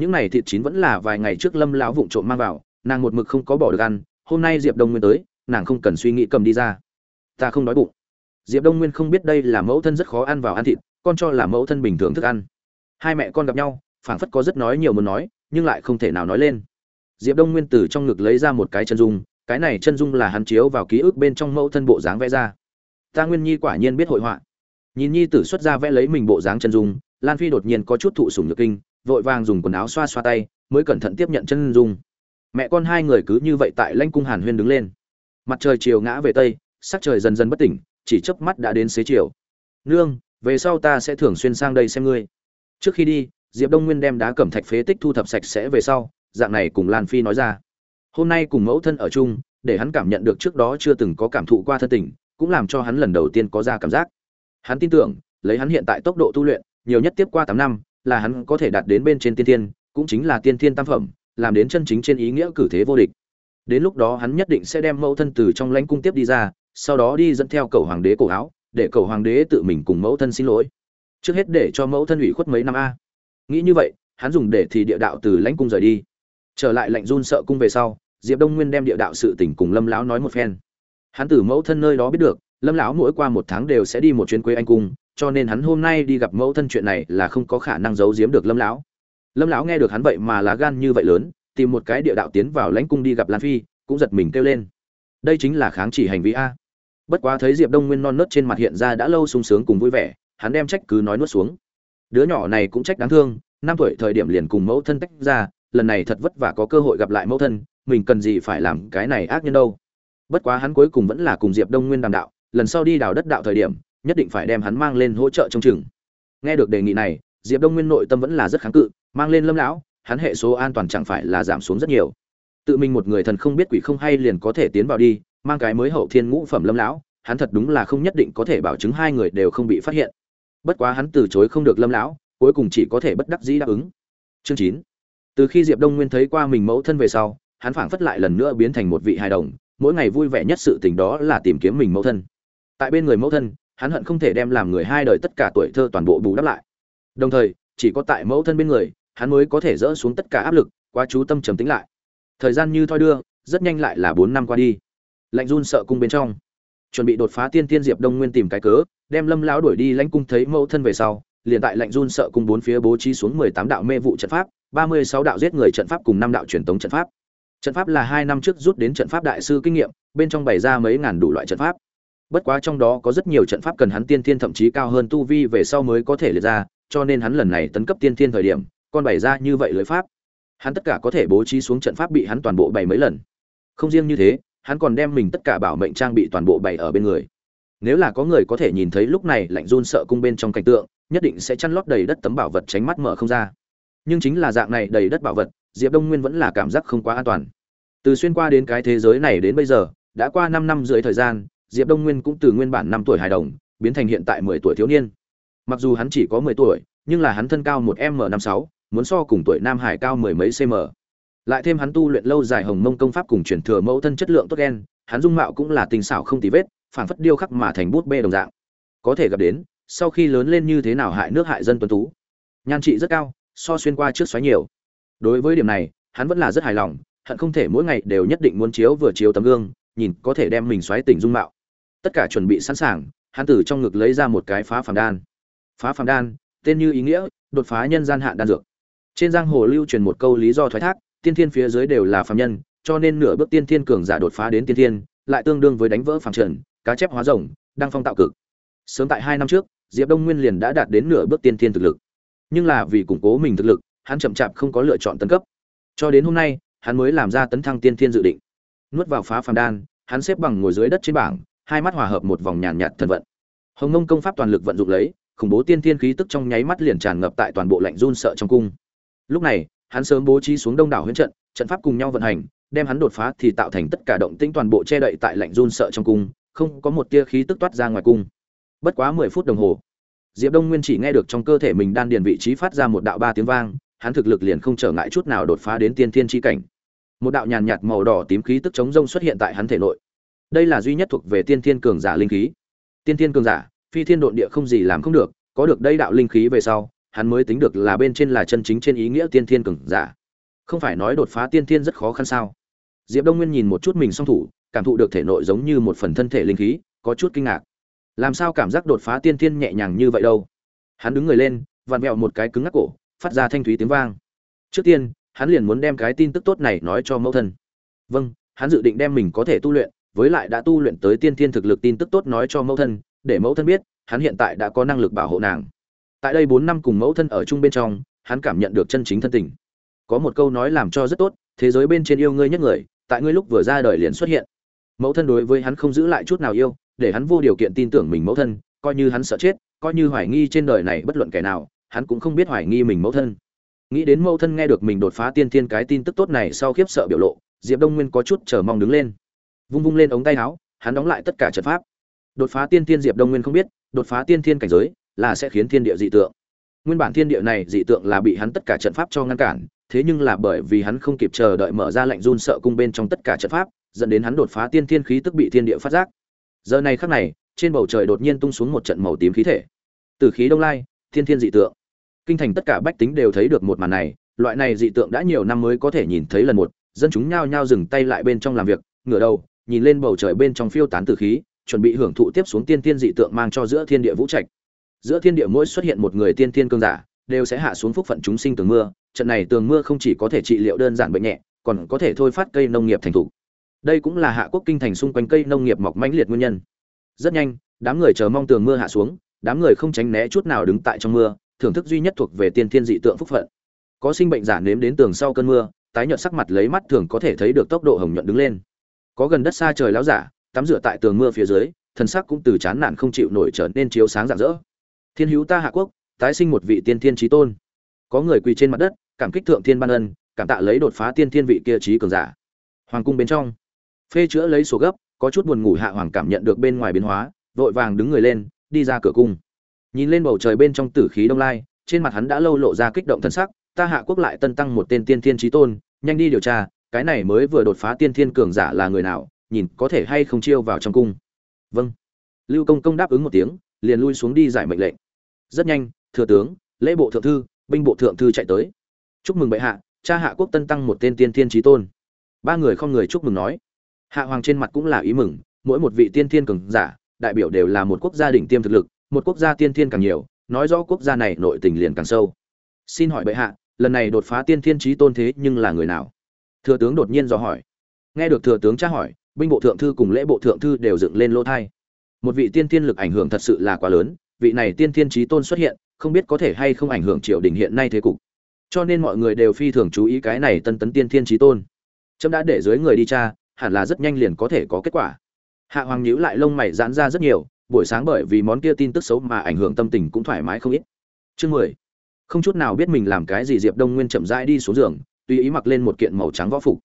những này thịt chín vẫn là vài ngày trước lâm lão vụng trộm mang vào, nàng một mực không có bỏ được ăn, hôm nay diệp đông nguyên tới, nàng không cần suy nghĩ cầm đi ra. Ta không đói bụng. Diệp đông nguyên không biết đây là mẫu thân rất khó ăn vào ăn thịt, con cho là mẫu thân bình thường thức ăn. Hai mẹ con gặp nhau, phảng phất có rất nói nhiều muốn nói, nhưng lại không thể nào nói lên. Diệp đông nguyên từ trong ngực lấy ra một cái chân dung, cái này chân dung là hắn chiếu vào ký ức bên trong mẫu thân bộ dáng vẽ ra. Ta nguyên nhi quả nhiên biết hội họa. Nhìn nhi tử xuất ra vẽ lấy mình bộ dáng chân dung, lan phi đột nhiên có chút thụ sủng nhược kinh vội vàng dùng quần áo xoa xoa tay, mới cẩn thận tiếp nhận chân dung. Mẹ con hai người cứ như vậy tại lanh cung hàn huyên đứng lên. Mặt trời chiều ngã về tây, sắc trời dần dần bất tỉnh, chỉ chớp mắt đã đến xế chiều. Nương, về sau ta sẽ thường xuyên sang đây xem ngươi. Trước khi đi, diệp đông nguyên đem đá cẩm thạch phế tích thu thập sạch sẽ về sau, dạng này cùng lan phi nói ra. Hôm nay cùng mẫu thân ở chung, để hắn cảm nhận được trước đó chưa từng có cảm thụ qua thân tình, cũng làm cho hắn lần đầu tiên có ra cảm giác. Hắn tin tưởng, lấy hắn hiện tại tốc độ tu luyện, nhiều nhất tiếp qua tám năm là hắn có thể đạt đến bên trên tiên thiên, cũng chính là tiên thiên tam phẩm, làm đến chân chính trên ý nghĩa cử thế vô địch. Đến lúc đó hắn nhất định sẽ đem mẫu thân từ trong lãnh cung tiếp đi ra, sau đó đi dẫn theo cầu hoàng đế cổ áo, để cầu hoàng đế tự mình cùng mẫu thân xin lỗi. Trước hết để cho mẫu thân ủy khuất mấy năm a. Nghĩ như vậy, hắn dùng để thì địa đạo từ lãnh cung rời đi. Trở lại lạnh run sợ cung về sau, diệp đông nguyên đem địa đạo sự tình cùng lâm lão nói một phen. Hắn từ mẫu thân nơi đó biết được, lâm lão mỗi qua một tháng đều sẽ đi một chuyến quê anh cung cho nên hắn hôm nay đi gặp mẫu thân chuyện này là không có khả năng giấu giếm được lâm lão. Lâm lão nghe được hắn vậy mà lá gan như vậy lớn, tìm một cái địa đạo tiến vào lãnh cung đi gặp lan phi, cũng giật mình kêu lên. Đây chính là kháng chỉ hành vi a. Bất quá thấy diệp đông nguyên non nớt trên mặt hiện ra đã lâu sung sướng cùng vui vẻ, hắn đem trách cứ nói nuốt xuống. Đứa nhỏ này cũng trách đáng thương, năm tuổi thời điểm liền cùng mẫu thân tách ra, lần này thật vất vả có cơ hội gặp lại mẫu thân, mình cần gì phải làm cái này ác nhân đâu. Bất quá hắn cuối cùng vẫn là cùng diệp đông nguyên đàm đạo, lần sau đi đào đất đạo thời điểm nhất định phải đem hắn mang lên hỗ trợ trong trường. nghe được đề nghị này, diệp đông nguyên nội tâm vẫn là rất kháng cự, mang lên lâm lão, hắn hệ số an toàn chẳng phải là giảm xuống rất nhiều. Tự mình một người thần không biết quỷ không hay liền có thể tiến vào đi, mang cái mới hậu thiên ngũ phẩm lâm lão, hắn thật đúng là không nhất định có thể bảo chứng hai người đều không bị phát hiện. Bất quá hắn từ chối không được lâm lão, cuối cùng chỉ có thể bất đắc dĩ đáp ứng. Chương chín. Từ khi diệp đông nguyên thấy qua mình mẫu thân về sau, hắn phảng phất lại lần nữa biến thành một vị hài đồng, mỗi ngày vui vẻ nhất sự tình đó là tìm kiếm mình mẫu thân. Tại bên người mẫu thân hắn hận không thể đem làm người hai đời tất cả tuổi thơ toàn bộ bù đắp lại. Đồng thời, chỉ có tại mẫu thân bên người, hắn mới có thể dỡ xuống tất cả áp lực qua chú tâm trầm tính lại. Thời gian như thoi đưa, rất nhanh lại là bốn năm qua đi. Lạnh run sợ cung bên trong. Chuẩn bị đột phá tiên tiên diệp đông nguyên tìm cái cớ, đem lâm lão đuổi đi lãnh cung thấy mẫu thân về sau, liền tại lạnh run sợ cung bốn phía bố trí xuống mười tám đạo mê vụ trận pháp, ba mươi sáu đạo giết người trận pháp cùng năm đạo truyền tống trận pháp. Trận pháp là hai năm trước rút đến trận pháp đại sư kinh nghiệm, bên trong bày ra mấy ngàn đủ loại trận pháp bất quá trong đó có rất nhiều trận pháp cần hắn tiên thiên thậm chí cao hơn tu vi về sau mới có thể liệt ra, cho nên hắn lần này tấn cấp tiên thiên thời điểm còn bày ra như vậy lưới pháp. Hắn tất cả có thể bố trí xuống trận pháp bị hắn toàn bộ bày mấy lần. Không riêng như thế, hắn còn đem mình tất cả bảo mệnh trang bị toàn bộ bày ở bên người. Nếu là có người có thể nhìn thấy lúc này lạnh run sợ cung bên trong cảnh tượng, nhất định sẽ chăn lót đầy đất tấm bảo vật tránh mắt mở không ra. Nhưng chính là dạng này đầy đất bảo vật, diệp đông nguyên vẫn là cảm giác không quá an toàn. Từ xuyên qua đến cái thế giới này đến bây giờ, đã qua năm năm rưỡi thời gian diệp đông nguyên cũng từ nguyên bản năm tuổi hài đồng biến thành hiện tại mười tuổi thiếu niên. Mặc dù hắn chỉ có mười tuổi nhưng là hắn thân cao một m năm sáu muốn so cùng tuổi nam hải cao mười mấy cm lại thêm hắn tu luyện lâu dài hồng mông công pháp cùng truyền thừa mẫu thân chất lượng tốt gen, hắn dung mạo cũng là tình xảo không tì vết phản phất điêu khắc mà thành bút bê đồng dạng. Có thể gặp đến sau khi lớn lên như thế nào hại nước hại dân tuấn tú. Nhan trị rất cao so xuyên qua trước xoáy nhiều. Đối với điểm này hắn vẫn là rất hài lòng hận không thể mỗi ngày đều nhất định muốn chiếu vừa chiếu tấm gương nhìn có thể đem mình xoáy tỉnh dung mạo tất cả chuẩn bị sẵn sàng, hắn từ trong ngực lấy ra một cái phá phàm đan. Phá phàm đan, tên như ý nghĩa, đột phá nhân gian hạn đan dược. Trên giang hồ lưu truyền một câu lý do thoái thác, tiên thiên phía dưới đều là phàm nhân, cho nên nửa bước tiên thiên cường giả đột phá đến tiên thiên, lại tương đương với đánh vỡ phàm trần, cá chép hóa rồng, đăng phong tạo cực. Sớm tại hai năm trước, diệp đông nguyên liền đã đạt đến nửa bước tiên thiên thực lực. Nhưng là vì củng cố mình thực lực, hắn chậm chạp không có lựa chọn tấn cấp. Cho đến hôm nay, hắn mới làm ra tấn thăng tiên thiên dự định. Nuốt vào phá phàm đan, hắn xếp bằng ngồi dưới đất trên bảng hai mắt hòa hợp một vòng nhàn nhạt thần vận. Hồng nông công pháp toàn lực vận dụng lấy, khủng bố tiên thiên khí tức trong nháy mắt liền tràn ngập tại toàn bộ lạnh run sợ trong cung. Lúc này, hắn sớm bố trí xuống đông đảo huyễn trận trận pháp cùng nhau vận hành, đem hắn đột phá thì tạo thành tất cả động tĩnh toàn bộ che đậy tại lạnh run sợ trong cung, không có một tia khí tức toát ra ngoài cung. Bất quá mười phút đồng hồ, diệp đông nguyên chỉ nghe được trong cơ thể mình đan điền vị trí phát ra một đạo ba tiếng vang, hắn thực lực liền không trở ngại chút nào đột phá đến tiên thiên chi cảnh. Một đạo nhàn nhạt màu đỏ tím khí tức chống rông xuất hiện tại hắn thể nội đây là duy nhất thuộc về tiên thiên cường giả linh khí. Tiên thiên cường giả, phi thiên độn địa không gì làm không được, có được đây đạo linh khí về sau, hắn mới tính được là bên trên là chân chính trên ý nghĩa tiên thiên cường giả. Không phải nói đột phá tiên thiên rất khó khăn sao? Diệp đông nguyên nhìn một chút mình song thủ, cảm thụ được thể nội giống như một phần thân thể linh khí, có chút kinh ngạc. Làm sao cảm giác đột phá tiên thiên nhẹ nhàng như vậy đâu? Hắn đứng người lên, vặn vẹo một cái cứng ngắc cổ, phát ra thanh thúy tiếng vang. Trước tiên, hắn liền muốn đem cái tin tức tốt này nói cho mẫu thân. Vâng hắn dự định đem mình có thể tu luyện với lại đã tu luyện tới tiên thiên thực lực tin tức tốt nói cho mẫu thân, để mẫu thân biết, hắn hiện tại đã có năng lực bảo hộ nàng. Tại đây bốn năm cùng mẫu thân ở chung bên trong, hắn cảm nhận được chân chính thân tình. Có một câu nói làm cho rất tốt, thế giới bên trên yêu ngươi nhất người, tại ngươi lúc vừa ra đời liền xuất hiện. Mẫu thân đối với hắn không giữ lại chút nào yêu, để hắn vô điều kiện tin tưởng mình mẫu thân, coi như hắn sợ chết, coi như hoài nghi trên đời này bất luận kẻ nào, hắn cũng không biết hoài nghi mình mẫu thân. Nghĩ đến mẫu thân nghe được mình đột phá tiên thiên cái tin tức tốt này sau khiếp sợ biểu lộ, diệp đông nguyên có chút chờ mong đứng lên vung vung lên ống tay áo, hắn đóng lại tất cả trận pháp. Đột phá tiên thiên diệp đông nguyên không biết, đột phá tiên thiên cảnh giới là sẽ khiến thiên địa dị tượng. Nguyên bản thiên địa này dị tượng là bị hắn tất cả trận pháp cho ngăn cản, thế nhưng là bởi vì hắn không kịp chờ đợi mở ra lệnh run sợ cung bên trong tất cả trận pháp, dẫn đến hắn đột phá tiên thiên khí tức bị thiên địa phát giác. Giờ này khắc này, trên bầu trời đột nhiên tung xuống một trận màu tím khí thể. Từ khí đông lai, thiên thiên dị tượng. Kinh thành tất cả bách tính đều thấy được một màn này, loại này dị tượng đã nhiều năm mới có thể nhìn thấy lần một, dân chúng nhao nhao dừng tay lại bên trong làm việc, ngửa đầu nhìn lên bầu trời bên trong phiêu tán tử khí, chuẩn bị hưởng thụ tiếp xuống tiên tiên dị tượng mang cho giữa thiên địa vũ trạch. Giữa thiên địa mỗi xuất hiện một người tiên tiên cương giả, đều sẽ hạ xuống phúc phận chúng sinh tường mưa, trận này tường mưa không chỉ có thể trị liệu đơn giản bệnh nhẹ, còn có thể thôi phát cây nông nghiệp thành thụ. đây cũng là hạ quốc kinh thành xung quanh cây nông nghiệp mọc mãnh liệt nguyên nhân. Rất nhanh, đám người chờ mong tường mưa hạ xuống, đám người không tránh né chút nào đứng tại trong mưa, thưởng thức duy nhất thuộc về tiên thiên dị tượng phúc phận. Có sinh bệnh giả nếm đến tường sau cơn mưa, tái nhợt sắc mặt lấy mắt thường có thể thấy được tốc độ hồng nhuận đứng lên có gần đất xa trời láo giả, tắm rửa tại tường mưa phía dưới, thần sắc cũng từ chán nản không chịu nổi trở nên chiếu sáng rạng rỡ. Thiên hữu ta hạ quốc, tái sinh một vị tiên thiên trí tôn. Có người quỳ trên mặt đất, cảm kích thượng thiên ban ân, cảm tạ lấy đột phá tiên thiên vị kia trí cường giả. Hoàng cung bên trong, phê chữa lấy số gấp, có chút buồn ngủ hạ hoàng cảm nhận được bên ngoài biến hóa, vội vàng đứng người lên, đi ra cửa cung. Nhìn lên bầu trời bên trong tử khí đông lai, trên mặt hắn đã lâu lộ ra kích động thần sắc, ta hạ quốc lại tân tăng một tên tiên thiên trí tôn, nhanh đi điều tra cái này mới vừa đột phá tiên thiên cường giả là người nào, nhìn có thể hay không chiêu vào trong cung. Vâng. Lưu công công đáp ứng một tiếng, liền lui xuống đi giải mệnh lệnh. Rất nhanh, thừa tướng, lễ bộ thượng thư, binh bộ thượng thư chạy tới. Chúc mừng bệ hạ, cha hạ quốc tân tăng một tên tiên thiên trí tôn. Ba người không người chúc mừng nói. Hạ hoàng trên mặt cũng là ý mừng, mỗi một vị tiên thiên cường giả, đại biểu đều là một quốc gia đỉnh tiêm thực lực, một quốc gia tiên thiên càng nhiều, nói rõ quốc gia này nội tình liền càng sâu. Xin hỏi bệ hạ, lần này đột phá tiên thiên trí tôn thế nhưng là người nào? Thừa tướng đột nhiên dò hỏi. Nghe được thừa tướng tra hỏi, binh bộ thượng thư cùng lễ bộ thượng thư đều dựng lên lỗ thai. Một vị tiên thiên lực ảnh hưởng thật sự là quá lớn, vị này tiên thiên trí tôn xuất hiện, không biết có thể hay không ảnh hưởng triều đình hiện nay thế cục. Cho nên mọi người đều phi thường chú ý cái này tân tấn tiên thiên trí tôn. Trâm đã để dưới người đi tra, hẳn là rất nhanh liền có thể có kết quả. Hạ hoàng nhíu lại lông mày giãn ra rất nhiều, buổi sáng bởi vì món kia tin tức xấu mà ảnh hưởng tâm tình cũng thoải mái không ít. Chương mười. Không chút nào biết mình làm cái gì diệp đông nguyên chậm rãi đi xuống giường tùy ý mặc lên một kiện màu trắng võ phục.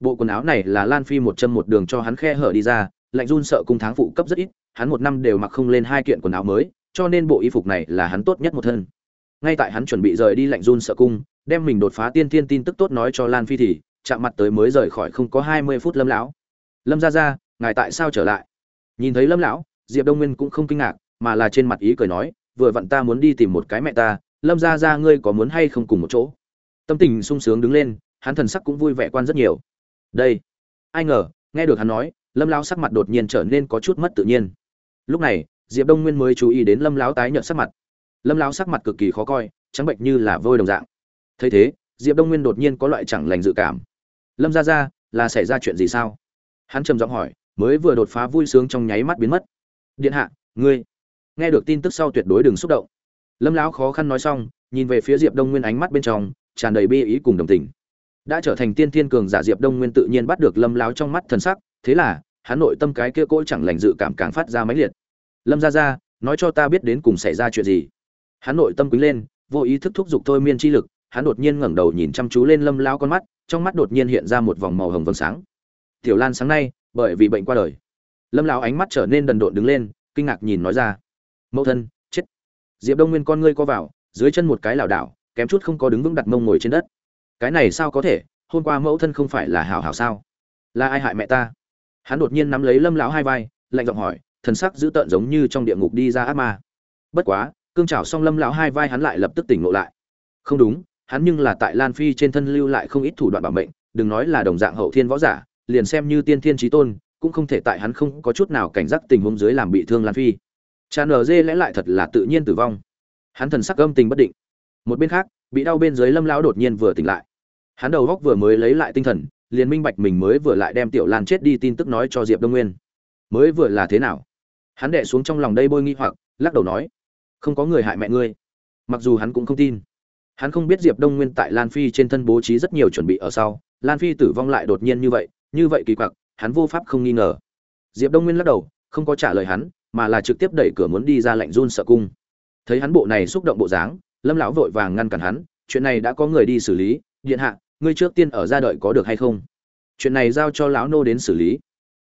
Bộ quần áo này là lan phi một chân một đường cho hắn khe hở đi ra, lạnh run sợ cung tháng phụ cấp rất ít, hắn một năm đều mặc không lên hai kiện quần áo mới, cho nên bộ y phục này là hắn tốt nhất một thân. Ngay tại hắn chuẩn bị rời đi lạnh run sợ cung, đem mình đột phá tiên thiên tin tức tốt nói cho lan phi thì, chạm mặt tới mới rời khỏi không có hai mươi phút lâm lão. Lâm ra ra ngài tại sao trở lại? Nhìn thấy lâm lão, diệp đông nguyên cũng không kinh ngạc, mà là trên mặt ý cười nói, vừa vặn ta muốn đi tìm một cái mẹ ta, lâm ra ra ngươi có muốn hay không cùng một chỗ? Tâm tình sung sướng đứng lên, hắn thần sắc cũng vui vẻ quan rất nhiều. Đây, ai ngờ, nghe được hắn nói, lâm lão sắc mặt đột nhiên trở nên có chút mất tự nhiên. Lúc này, diệp đông nguyên mới chú ý đến lâm lão tái nhợt sắc mặt. Lâm lão sắc mặt cực kỳ khó coi, trắng bệnh như là vôi đồng dạng. Thấy thế, diệp đông nguyên đột nhiên có loại chẳng lành dự cảm. Lâm ra ra là xảy ra chuyện gì sao? Hắn trầm giọng hỏi, mới vừa đột phá vui sướng trong nháy mắt biến mất. Điện hạ, ngươi. Nghe được tin tức sau tuyệt đối đừng xúc động. Lâm lão khó khăn nói xong, nhìn về phía diệp đông nguyên ánh mắt bên trong tràn đầy bi ý cùng đồng tình. Đã trở thành tiên thiên cường giả diệp đông nguyên tự nhiên bắt được lâm lão trong mắt thần sắc, thế là, hắn nội tâm cái kia cỗ chẳng lành dự cảm càng phát ra máy liệt. Lâm ra ra nói cho ta biết đến cùng xảy ra chuyện gì? Hắn nội tâm quýnh lên, vô ý thức thúc giục thôi miên chi lực, hắn đột nhiên ngẩng đầu nhìn chăm chú lên lâm lão con mắt, trong mắt đột nhiên hiện ra một vòng màu hồng vầng sáng. Tiểu lan sáng nay, bởi vì bệnh qua đời. Lâm lão ánh mắt trở nên đần độn đứng lên, kinh ngạc nhìn nói ra. Mẫu thân, chết. Diệp đông nguyên con ngươi co vào, dưới chân một cái lảo đảo kém chút không có đứng vững đặt mông ngồi trên đất. Cái này sao có thể? Hôm qua mẫu thân không phải là hảo hảo sao? Là ai hại mẹ ta? Hắn đột nhiên nắm lấy lâm lão hai vai, lạnh giọng hỏi, thần sắc dữ tợn giống như trong địa ngục đi ra ác ma. Bất quá, cương chảo xong lâm lão hai vai hắn lại lập tức tỉnh ngộ lại. Không đúng, hắn nhưng là tại lan phi trên thân lưu lại không ít thủ đoạn bảo mệnh, đừng nói là đồng dạng hậu thiên võ giả, liền xem như tiên thiên trí tôn, cũng không thể tại hắn không có chút nào cảnh giác tình huống dưới làm bị thương lan phi. Cha nở dê lẽ lại thật là tự nhiên tử vong. Hắn thần sắc âm tình bất định một bên khác, bị đau bên dưới lâm lão đột nhiên vừa tỉnh lại. Hắn đầu góc vừa mới lấy lại tinh thần, liền minh bạch mình mới vừa lại đem tiểu lan chết đi tin tức nói cho diệp đông nguyên. Mới vừa là thế nào? Hắn đệ xuống trong lòng đây bôi nghi hoặc, lắc đầu nói, không có người hại mẹ ngươi. Mặc dù hắn cũng không tin. Hắn không biết diệp đông nguyên tại lan phi trên thân bố trí rất nhiều chuẩn bị ở sau, lan phi tử vong lại đột nhiên như vậy như vậy kỳ quặc, hắn vô pháp không nghi ngờ. Diệp đông nguyên lắc đầu, không có trả lời hắn, mà là trực tiếp đẩy cửa muốn đi ra lạnh run sợ cung. Thấy hắn bộ này xúc động bộ dáng lâm lão vội vàng ngăn cản hắn, chuyện này đã có người đi xử lý, điện hạ, ngươi trước tiên ở ra đợi có được hay không? Chuyện này giao cho lão nô đến xử lý.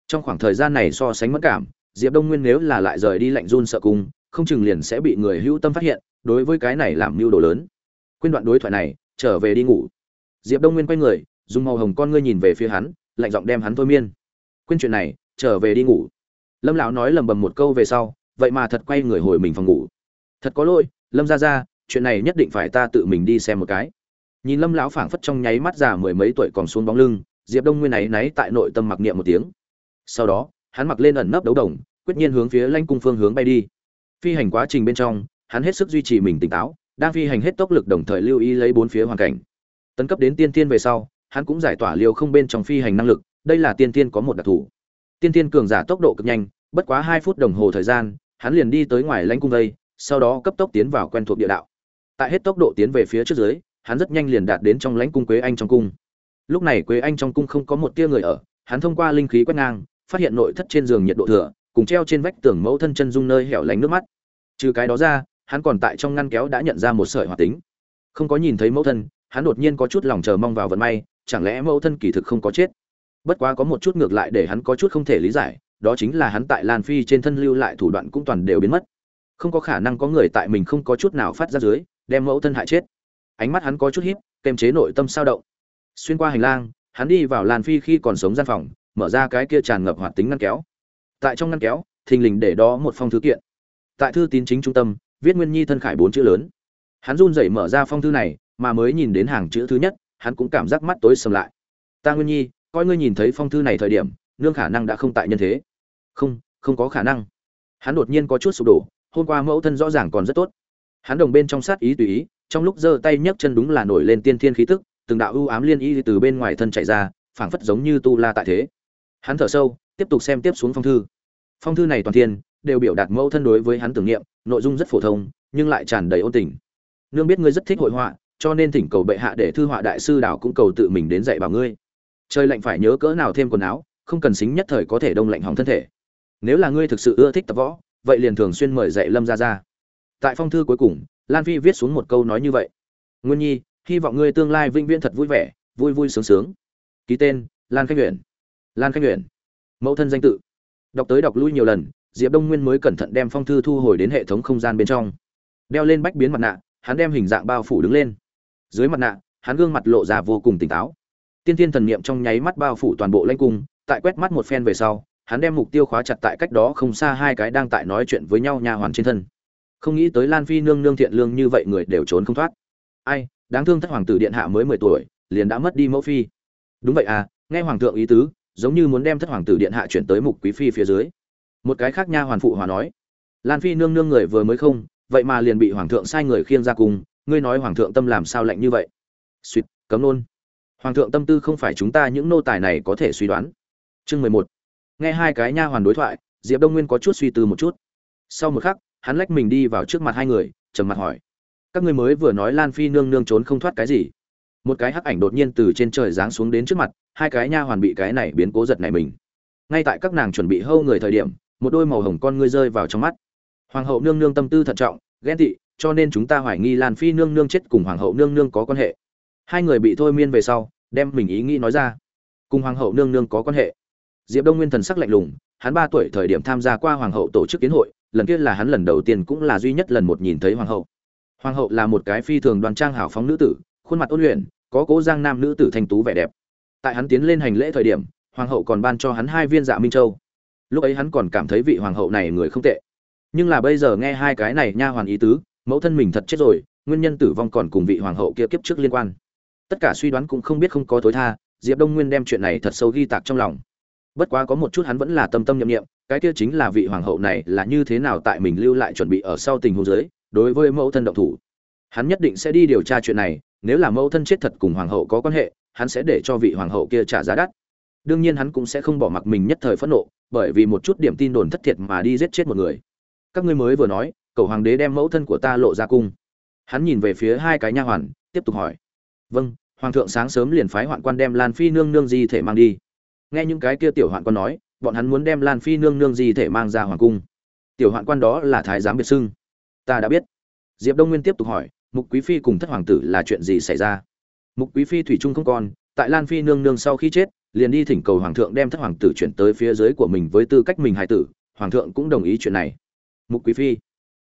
Trong khoảng thời gian này so sánh mất cảm, diệp đông nguyên nếu là lại rời đi lạnh run sợ cung không chừng liền sẽ bị người hữu tâm phát hiện, đối với cái này làm mưu đồ lớn. Quên đoạn đối thoại này, trở về đi ngủ. Diệp đông nguyên quay người, dùng màu hồng con ngươi nhìn về phía hắn, lạnh giọng đem hắn thôi miên. Quên chuyện này, trở về đi ngủ. Lâm lão nói lầm bầm một câu về sau, vậy mà thật quay người hồi mình phòng ngủ. Thật có lỗi, lâm ra ra chuyện này nhất định phải ta tự mình đi xem một cái. Nhìn lâm lão phảng phất trong nháy mắt già mười mấy tuổi còn xuống bóng lưng diệp đông nguyên ấy náy tại nội tâm mặc niệm một tiếng. Sau đó hắn mặc lên ẩn nấp đấu đồng quyết nhiên hướng phía lanh cung phương hướng bay đi. Phi hành quá trình bên trong hắn hết sức duy trì mình tỉnh táo đang phi hành hết tốc lực đồng thời lưu ý lấy bốn phía hoàn cảnh. Tấn cấp đến tiên tiên về sau hắn cũng giải tỏa liều không bên trong phi hành năng lực đây là tiên tiên có một đặc thù. Tiên tiên cường giả tốc độ cực nhanh bất quá hai phút đồng hồ thời gian hắn liền đi tới ngoài lãnh cung đây, sau đó cấp tốc tiến vào quen thuộc địa đạo tại hết tốc độ tiến về phía trước dưới, hắn rất nhanh liền đạt đến trong lãnh cung quế anh trong cung. Lúc này quế anh trong cung không có một tia người ở, hắn thông qua linh khí quét ngang, phát hiện nội thất trên giường nhiệt độ thừa, cùng treo trên vách tường mẫu thân chân dung nơi hẻo lánh nước mắt. Trừ cái đó ra, hắn còn tại trong ngăn kéo đã nhận ra một sợi hoạt tính. Không có nhìn thấy mẫu thân, hắn đột nhiên có chút lòng chờ mong vào vận may, chẳng lẽ mẫu thân kỳ thực không có chết? Bất quá có một chút ngược lại để hắn có chút không thể lý giải, đó chính là hắn tại lan phi trên thân lưu lại thủ đoạn cũng toàn đều biến mất. Không có khả năng có người tại mình không có chút nào phát ra dưới đem mẫu thân hại chết. Ánh mắt hắn có chút híp, kềm chế nội tâm sao động. Xuyên qua hành lang hắn đi vào lan phi khi còn sống gian phòng mở ra cái kia tràn ngập hoạt tính ngăn kéo. Tại trong ngăn kéo thình lình để đó một phong thư kiện. Tại thư tín chính trung tâm viết nguyên nhi thân khải bốn chữ lớn. Hắn run rẩy mở ra phong thư này mà mới nhìn đến hàng chữ thứ nhất hắn cũng cảm giác mắt tối sầm lại. Ta nguyên nhi coi ngươi nhìn thấy phong thư này thời điểm nương khả năng đã không tại nhân thế. Không không có khả năng. Hắn đột nhiên có chút sụp đổ hôm qua mẫu thân rõ ràng còn rất tốt hắn đồng bên trong sát ý tùy ý, trong lúc giơ tay nhấc chân đúng là nổi lên tiên thiên khí tức, từng đạo ưu ám liên y từ bên ngoài thân chạy ra, phảng phất giống như tu la tại thế. Hắn thở sâu, tiếp tục xem tiếp xuống phong thư. Phong thư này toàn thiên, đều biểu đạt mẫu thân đối với hắn tưởng niệm, nội dung rất phổ thông, nhưng lại tràn đầy ôn tình. Nương biết ngươi rất thích hội họa, cho nên thỉnh cầu bệ hạ để thư họa đại sư đảo cũng cầu tự mình đến dạy bảo ngươi. Trời lạnh phải nhớ cỡ nào thêm quần áo, không cần xính nhất thời có thể đông lạnh hỏng thân thể. Nếu là ngươi thực sự ưa thích tập võ, vậy liền thường xuyên mời dạy lâm ra ra tại phong thư cuối cùng, lan phi viết xuống một câu nói như vậy. Nguyên nhi, hy vọng ngươi tương lai vĩnh viễn thật vui vẻ, vui vui sướng sướng. Ký tên, lan khanh nguyện lan khanh nguyện mẫu thân danh tự. Đọc tới đọc lui nhiều lần, diệp đông nguyên mới cẩn thận đem phong thư thu hồi đến hệ thống không gian bên trong. Đeo lên bách biến mặt nạ, hắn đem hình dạng bao phủ đứng lên. Dưới mặt nạ, hắn gương mặt lộ ra vô cùng tỉnh táo. Tiên tiên thần niệm trong nháy mắt bao phủ toàn bộ lãnh cung, tại quét mắt một phen về sau, hắn đem mục tiêu khóa chặt tại cách đó không xa hai cái đang tại nói chuyện với nhau nhà hoàn trên thân không nghĩ tới lan phi nương nương thiện lương như vậy người đều trốn không thoát. Ai, đáng thương thất hoàng tử điện hạ mới mười tuổi, liền đã mất đi mẫu phi. Đúng vậy à nghe hoàng thượng ý tứ, giống như muốn đem thất hoàng tử điện hạ chuyển tới mục quý phi phía dưới. Một cái khác nha hoàn phụ hòa nói, lan phi nương nương người vừa mới không, vậy mà liền bị hoàng thượng sai người khiêng ra cùng, ngươi nói hoàng thượng tâm làm sao lạnh như vậy? Suýt cấm nôn hoàng thượng tâm tư không phải chúng ta những nô tài này có thể suy đoán. Chương mười một. Nghe hai cái nha hoàn đối thoại, diệp đông nguyên có chút suy tư một chút. Sau một khắc hắn lách mình đi vào trước mặt hai người, trầm mặt hỏi, các ngươi mới vừa nói lan phi nương nương trốn không thoát cái gì? Một cái hắc ảnh đột nhiên từ trên trời giáng xuống đến trước mặt, hai cái nha hoàn bị cái này biến cố giật này mình. Ngay tại các nàng chuẩn bị hâu người thời điểm, một đôi màu hồng con ngươi rơi vào trong mắt. Hoàng hậu nương nương tâm tư thận trọng, ghen tị, cho nên chúng ta hoài nghi lan phi nương nương chết cùng hoàng hậu nương nương có quan hệ. Hai người bị thôi miên về sau, đem mình ý nghĩ nói ra. Cùng hoàng hậu nương nương có quan hệ. Diệp đông nguyên thần sắc lạnh lùng, hắn ba tuổi thời điểm tham gia qua hoàng hậu tổ chức kiến hội lần kia là hắn lần đầu tiên cũng là duy nhất lần một nhìn thấy hoàng hậu. Hoàng hậu là một cái phi thường đoan trang hảo phóng nữ tử, khuôn mặt ôn luyện, có cố giang nam nữ tử thanh tú vẻ đẹp. Tại hắn tiến lên hành lễ thời điểm, hoàng hậu còn ban cho hắn hai viên dạ minh châu. Lúc ấy hắn còn cảm thấy vị hoàng hậu này người không tệ. Nhưng là bây giờ nghe hai cái này nha hoàn ý tứ, mẫu thân mình thật chết rồi, nguyên nhân tử vong còn cùng vị hoàng hậu kia kiếp trước liên quan. Tất cả suy đoán cũng không biết không có tối tha, diệp đông nguyên đem chuyện này thật sâu ghi tạc trong lòng bất quá có một chút hắn vẫn là tâm tâm nhậm nghiệm cái kia chính là vị hoàng hậu này là như thế nào tại mình lưu lại chuẩn bị ở sau tình huống dưới, đối với mẫu thân động thủ. Hắn nhất định sẽ đi điều tra chuyện này, nếu là mẫu thân chết thật cùng hoàng hậu có quan hệ, hắn sẽ để cho vị hoàng hậu kia trả giá đắt. Đương nhiên hắn cũng sẽ không bỏ mặc mình nhất thời phẫn nộ, bởi vì một chút điểm tin đồn thất thiệt mà đi giết chết một người. Các ngươi mới vừa nói, cầu hoàng đế đem mẫu thân của ta lộ ra cung. Hắn nhìn về phía hai cái nha hoàn, tiếp tục hỏi. Vâng hoàng thượng sáng sớm liền phái hoạn quan đem lan phi nương nương di thể mang đi nghe những cái kia tiểu hoạn quan nói, bọn hắn muốn đem lan phi nương nương di thể mang ra hoàng cung. Tiểu hoạn quan đó là thái giám biệt xưng. Ta đã biết. Diệp đông nguyên tiếp tục hỏi, mục quý phi cùng thất hoàng tử là chuyện gì xảy ra? Mục quý phi thủy trung không còn, tại lan phi nương nương sau khi chết, liền đi thỉnh cầu hoàng thượng đem thất hoàng tử chuyển tới phía dưới của mình với tư cách mình hài tử, hoàng thượng cũng đồng ý chuyện này. Mục quý phi.